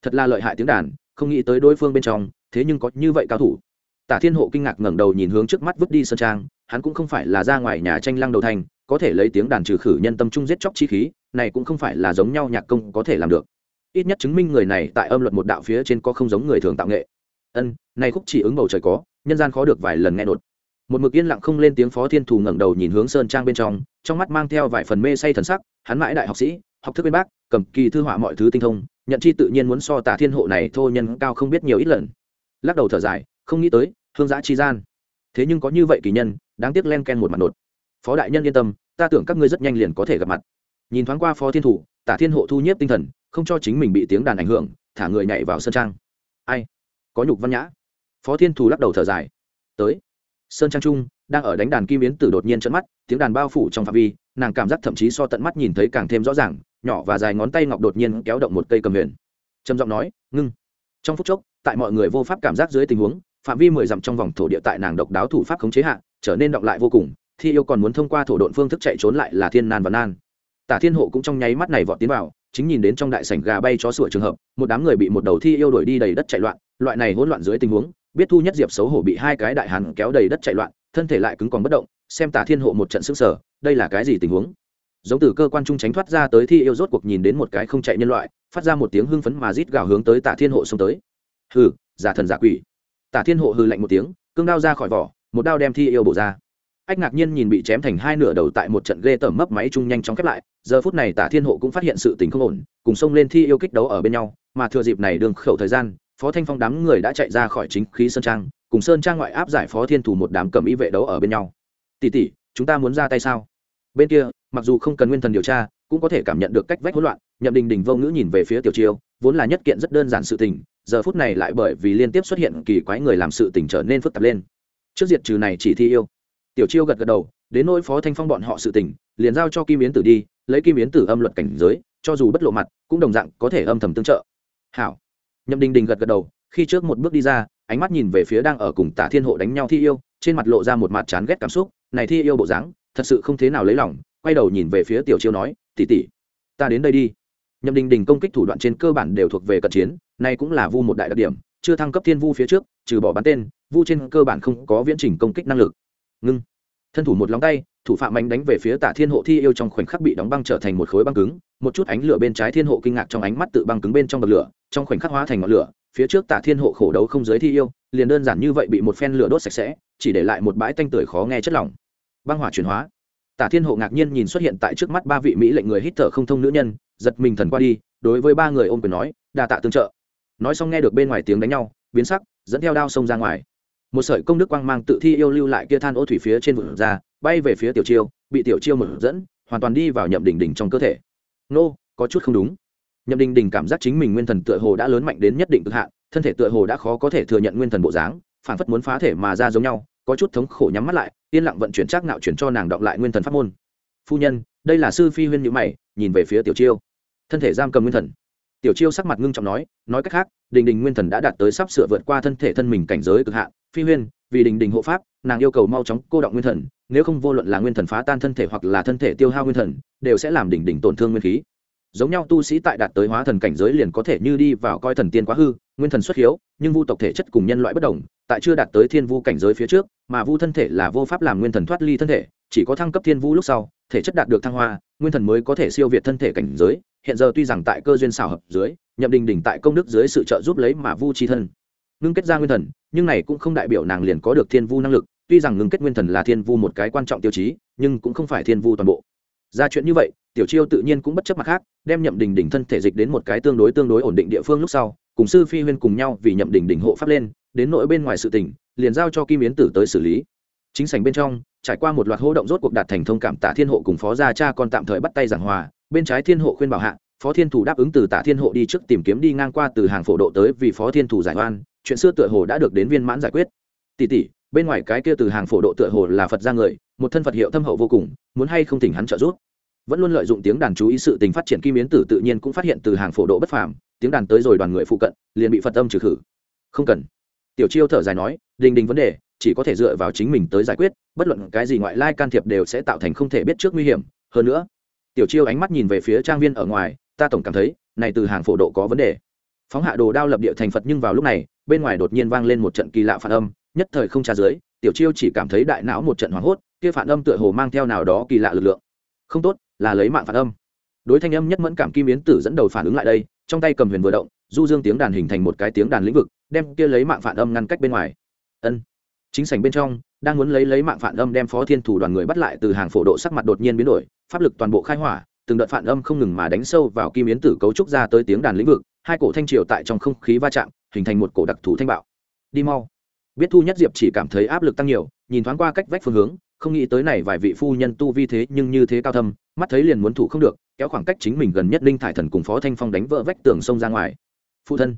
Thật là lợi hại tiếng đàn, không nghĩ tới đối phương bên trong, thế nhưng có như vậy cao thủ. Tả thiên hộ kinh ngạc ngẩng đầu nhìn hướng trước mắt vứt đi sơn trang, hắn cũng không phải là ra ngoài nhà tranh lăng đầu thành có thể lấy tiếng đàn trừ khử nhân tâm trung giết chóc chi khí, này cũng không phải là giống nhau nhạc công có thể làm được. Ít nhất chứng minh người này tại âm luật một đạo phía trên có không giống người thường tạo nghệ. Ân, này khúc chỉ ứng bầu trời có, nhân gian khó được vài lần nghe đột một mực yên lặng không lên tiếng phó thiên thù ngẩng đầu nhìn hướng sơn trang bên trong trong mắt mang theo vài phần mê say thần sắc, hắn mãi đại học sĩ, học thức bên bác, cầm kỳ thư họa mọi thứ tinh thông, nhận chi tự nhiên muốn so tả thiên hộ này thô nhân cao không biết nhiều ít lần. Lắc đầu thở dài, không nghĩ tới hương giã chi gian. Thế nhưng có như vậy kỳ nhân, đáng tiếc len ken một mặt nột phó đại nhân yên tâm, ta tưởng các ngươi rất nhanh liền có thể gặp mặt. Nhìn thoáng qua phó thiên thủ, tả thiên hộ thu nhiếp tinh thần, không cho chính mình bị tiếng đàn ảnh hưởng, thả người nhảy vào sân trang. Ai? Có nhục văn nhã. Phó thiên thủ lắc đầu thở dài. Tới. Sơn trang trung, đang ở đánh đàn kim yến tử đột nhiên trận mắt, tiếng đàn bao phủ trong phạm vi, nàng cảm giác thậm chí so tận mắt nhìn thấy càng thêm rõ ràng, nhỏ và dài ngón tay ngọc đột nhiên kéo động một cây cầm huyền. Trầm giọng nói, ngưng. Trong phút chốc, tại mọi người vô pháp cảm giác dưới tình huống, phạm vi mười dặm trong vòng thổ địa tại nàng độc đáo thủ pháp khống chế hạ, trở nên động lại vô cùng thi yêu còn muốn thông qua thổ độn phương thức chạy trốn lại là thiên nan và nan. Tả thiên hộ cũng trong nháy mắt này vọt tiến vào, chính nhìn đến trong đại sảnh gà bay chó sủa trường hợp, một đám người bị một đầu thi yêu đuổi đi đầy đất chạy loạn, loại này hỗn loạn dưới tình huống, biết thu nhất diệp xấu hổ bị hai cái đại hàn kéo đầy đất chạy loạn, thân thể lại cứng còn bất động, xem tả thiên hộ một trận sức sở đây là cái gì tình huống? Giống từ cơ quan trung tránh thoát ra tới thi yêu rốt cuộc nhìn đến một cái không chạy nhân loại, phát ra một tiếng hưng phấn mà rít gào hướng tới tả thiên hộ xông tới. Hừ, giả thần giả quỷ. Tả thiên hộ hừ lạnh một tiếng, cương đao ra khỏi vỏ, một đao đem thi yêu bổ ra ách ngạc nhiên nhìn bị chém thành hai nửa đầu tại một trận ghê tởm mấp máy chung nhanh chóng khép lại, giờ phút này tả thiên hộ cũng phát hiện sự tình không ổn, cùng xông lên thi yêu kích đấu ở bên nhau, mà thừa dịp này đường khẩu thời gian, phó thanh phong đám người đã chạy ra khỏi chính khí sơn trang, cùng sơn trang ngoại áp giải phó thiên thủ một đám cầm ý vệ đấu ở bên nhau. Tỷ tỷ, chúng ta muốn ra tay sao? Bên kia, mặc dù không cần nguyên thần điều tra, cũng có thể cảm nhận được cách vách hỗn loạn, nhậm đình đình vô ngữ nhìn về phía tiểu chiêu, vốn là nhất kiện rất đơn giản sự tình, giờ phút này lại bởi vì liên tiếp xuất hiện kỳ quái người làm sự tình trở nên phức tạp lên. Trước diệt trừ này chỉ thi yêu tiểu chiêu gật gật đầu, đến nỗi phó thanh phong bọn họ sự tình, liền giao cho kim yến tử đi, lấy kim yến tử âm luật cảnh giới, cho dù bất lộ mặt, cũng đồng dạng có thể âm thầm tương trợ. Hảo. Nhậm đình đình gật gật đầu, khi trước một bước đi ra, ánh mắt nhìn về phía đang ở cùng tả thiên hộ đánh nhau thi yêu, trên mặt lộ ra một mặt chán ghét cảm xúc, này thi yêu bộ dáng, thật sự không thế nào lấy lòng. Quay đầu nhìn về phía tiểu chiêu nói tỉ tỉ ta đến đây đi. Nhậm đình đình công kích thủ đoạn trên cơ bản đều thuộc về cận chiến này cũng là vu một đại đặc điểm, chưa thăng cấp thiên vu phía trước, trừ bỏ bắn tên, vu trên cơ bản không có viễn trình công kích năng lực ngưng. Thân thủ một lóng tay, thủ phạm ánh đánh về phía tả thiên hộ thi yêu trong khoảnh khắc bị đóng băng trở thành một khối băng cứng. Một chút ánh lửa bên trái thiên hộ kinh ngạc trong ánh mắt tự băng cứng bên trong bậc lửa, trong khoảnh khắc hóa thành ngọn lửa, phía trước tả thiên hộ khổ đấu không giới thi yêu, liền đơn giản như vậy bị một phen lửa đốt sạch sẽ, chỉ để lại một bãi tanh tưởi khó nghe chất lỏng. Băng hỏa chuyển hóa. Tả thiên hộ ngạc nhiên nhìn xuất hiện tại trước mắt ba vị mỹ lệnh người hít thở không thông nữ nhân, giật mình thần qua đi, đối với ba người ôm quyền nói, đa tạ tương trợ. Nói xong nghe được bên ngoài tiếng đánh nhau, biến sắc, dẫn theo đao xông ra ngoài một sợi công đức quang mang tự thi yêu lưu lại kia than ô thủy phía trên vực ra, bay về phía tiểu chiêu, bị tiểu chiêu mở dẫn, hoàn toàn đi vào nhậm đỉnh đỉnh trong cơ thể. Nô, có chút không đúng. Nhậm đỉnh đỉnh cảm giác chính mình nguyên thần tựa hồ đã lớn mạnh đến nhất định cực hạn, thân thể tựa hồ đã khó có thể thừa nhận nguyên thần bộ dáng, phản phất muốn phá thể mà ra giống nhau, có chút thống khổ nhắm mắt lại, yên lặng vận chuyển chắc nạo chuyển cho nàng đọng lại nguyên thần pháp môn. Phu nhân, đây là sư phi huyên nhữ mày, nhìn về phía tiểu chiêu. Thân thể giam cầm nguyên thần. Tiểu chiêu sắc mặt ngưng trọng nói nói cách khác đình đình nguyên thần đã đạt tới sắp sửa vượt qua thân thể thân mình cảnh giới cực hạn, phi huyên, vì đình đình hộ pháp, nàng yêu cầu mau chóng cô động nguyên thần, nếu không vô luận là nguyên thần phá tan thân thể hoặc là thân thể tiêu hao nguyên thần, đều sẽ làm đình đình tổn thương nguyên khí. Giống nhau tu sĩ tại đạt tới hóa thần cảnh giới liền có thể như đi vào coi thần tiên quá hư, nguyên thần xuất hiếu, nhưng vu tộc thể chất cùng nhân loại bất đồng, tại chưa đạt tới thiên vu cảnh giới phía trước, mà vu thân thể là vô pháp làm nguyên thần thoát ly thân thể, chỉ có thăng cấp thiên vu lúc sau, thể chất đạt được thăng hoa, nguyên thần mới có thể siêu việt thân thể cảnh giới, hiện giờ tuy rằng tại cơ duyên xảo hợp dưới nhậm đình đình tại công đức dưới sự trợ giúp lấy mà vu chi thân. Ngưng kết ra nguyên thần, nhưng này cũng không đại biểu nàng liền có được thiên vu năng lực, tuy rằng ngưng kết nguyên thần là thiên vu một cái quan trọng tiêu chí, nhưng cũng không phải thiên vu toàn bộ. Ra chuyện như vậy, tiểu chiêu tự nhiên cũng bất chấp mặt khác, đem nhậm đình đình thân thể dịch đến một cái tương đối tương đối ổn định địa phương lúc sau, cùng sư phi huyên cùng nhau vì nhậm đình đình hộ pháp lên, đến nỗi bên ngoài sự tỉnh liền giao cho kim yến tử tới xử lý. Chính sảnh bên trong, trải qua một loạt hỗ động rốt cuộc đạt thành thông cảm tả thiên hộ cùng phó gia cha con tạm thời bắt tay giảng hòa, bên trái thiên hộ khuyên bảo hạ phó thiên thủ đáp ứng từ tả thiên hộ đi trước tìm kiếm đi ngang qua từ hàng phổ độ tới vì phó thiên thủ giải oan, chuyện xưa tựa hồ đã được đến viên mãn giải quyết. Tỷ tỷ, bên ngoài cái kia từ hàng phổ độ tựa hồ là phật ra người, một thân phật hiệu thâm hậu vô cùng, muốn hay không thỉnh hắn trợ giúp? Vẫn luôn lợi dụng tiếng đàn chú ý sự tình phát triển kim yến tử tự nhiên cũng phát hiện từ hàng phổ độ bất phàm, tiếng đàn tới rồi đoàn người phụ cận, liền bị phật âm trừ khử. Không cần. Tiểu chiêu thở dài nói, đình đình vấn đề, chỉ có thể dựa vào chính mình tới giải quyết, bất luận cái gì ngoại lai can thiệp đều sẽ tạo thành không thể biết trước nguy hiểm. Hơn nữa, tiểu chiêu ánh mắt nhìn về phía trang viên ở ngoài ta tổng cảm thấy, này từ hàng phổ độ có vấn đề. Phóng hạ đồ đao lập địa thành phật nhưng vào lúc này, bên ngoài đột nhiên vang lên một trận kỳ lạ phản âm, nhất thời không tra dưới, tiểu chiêu chỉ cảm thấy đại não một trận hoảng hốt, kia phản âm tựa hồ mang theo nào đó kỳ lạ lực lượng. Không tốt, là lấy mạng phản âm. Đối thanh âm nhất mẫn cảm kim yến tử dẫn đầu phản ứng lại đây, trong tay cầm huyền vừa động, du dương tiếng đàn hình thành một cái tiếng đàn lĩnh vực, đem kia lấy mạng phản âm ngăn cách bên ngoài. Ân. Chính sảnh bên trong, đang muốn lấy lấy mạng phản âm đem phó thiên thủ đoàn người bắt lại từ hàng phổ độ sắc mặt đột nhiên biến đổi, pháp lực toàn bộ khai hỏa từng đợt phản âm không ngừng mà đánh sâu vào kim yến tử cấu trúc ra tới tiếng đàn lĩnh vực, hai cổ thanh triều tại trong không khí va chạm, hình thành một cổ đặc thù thanh bạo. Đi mau. Biết thu nhất diệp chỉ cảm thấy áp lực tăng nhiều, nhìn thoáng qua cách vách phương hướng, không nghĩ tới này vài vị phu nhân tu vi thế nhưng như thế cao thâm, mắt thấy liền muốn thủ không được, kéo khoảng cách chính mình gần nhất linh thải thần cùng phó thanh phong đánh vỡ vách tường sông ra ngoài. Phụ thân.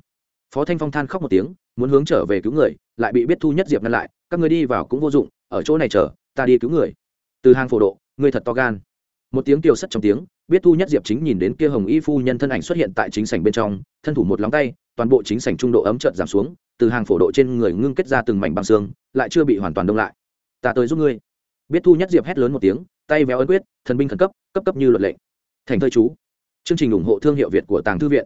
Phó thanh phong than khóc một tiếng, muốn hướng trở về cứu người, lại bị biết thu nhất diệp ngăn lại, các người đi vào cũng vô dụng, ở chỗ này chờ, ta đi cứu người. Từ hàng phổ độ, người thật to gan một tiếng tiêu sắt trong tiếng, biết thu nhất diệp chính nhìn đến kia hồng y phu nhân thân ảnh xuất hiện tại chính sảnh bên trong, thân thủ một lóng tay, toàn bộ chính sảnh trung độ ấm trợn giảm xuống, từ hàng phổ độ trên người ngưng kết ra từng mảnh băng xương, lại chưa bị hoàn toàn đông lại. Ta tới giúp ngươi. Biết thu nhất diệp hét lớn một tiếng, tay véo ấn quyết, thần binh khẩn cấp cấp cấp như luật lệnh thành thơi chú. Chương trình ủng hộ thương hiệu việt của tàng thư viện.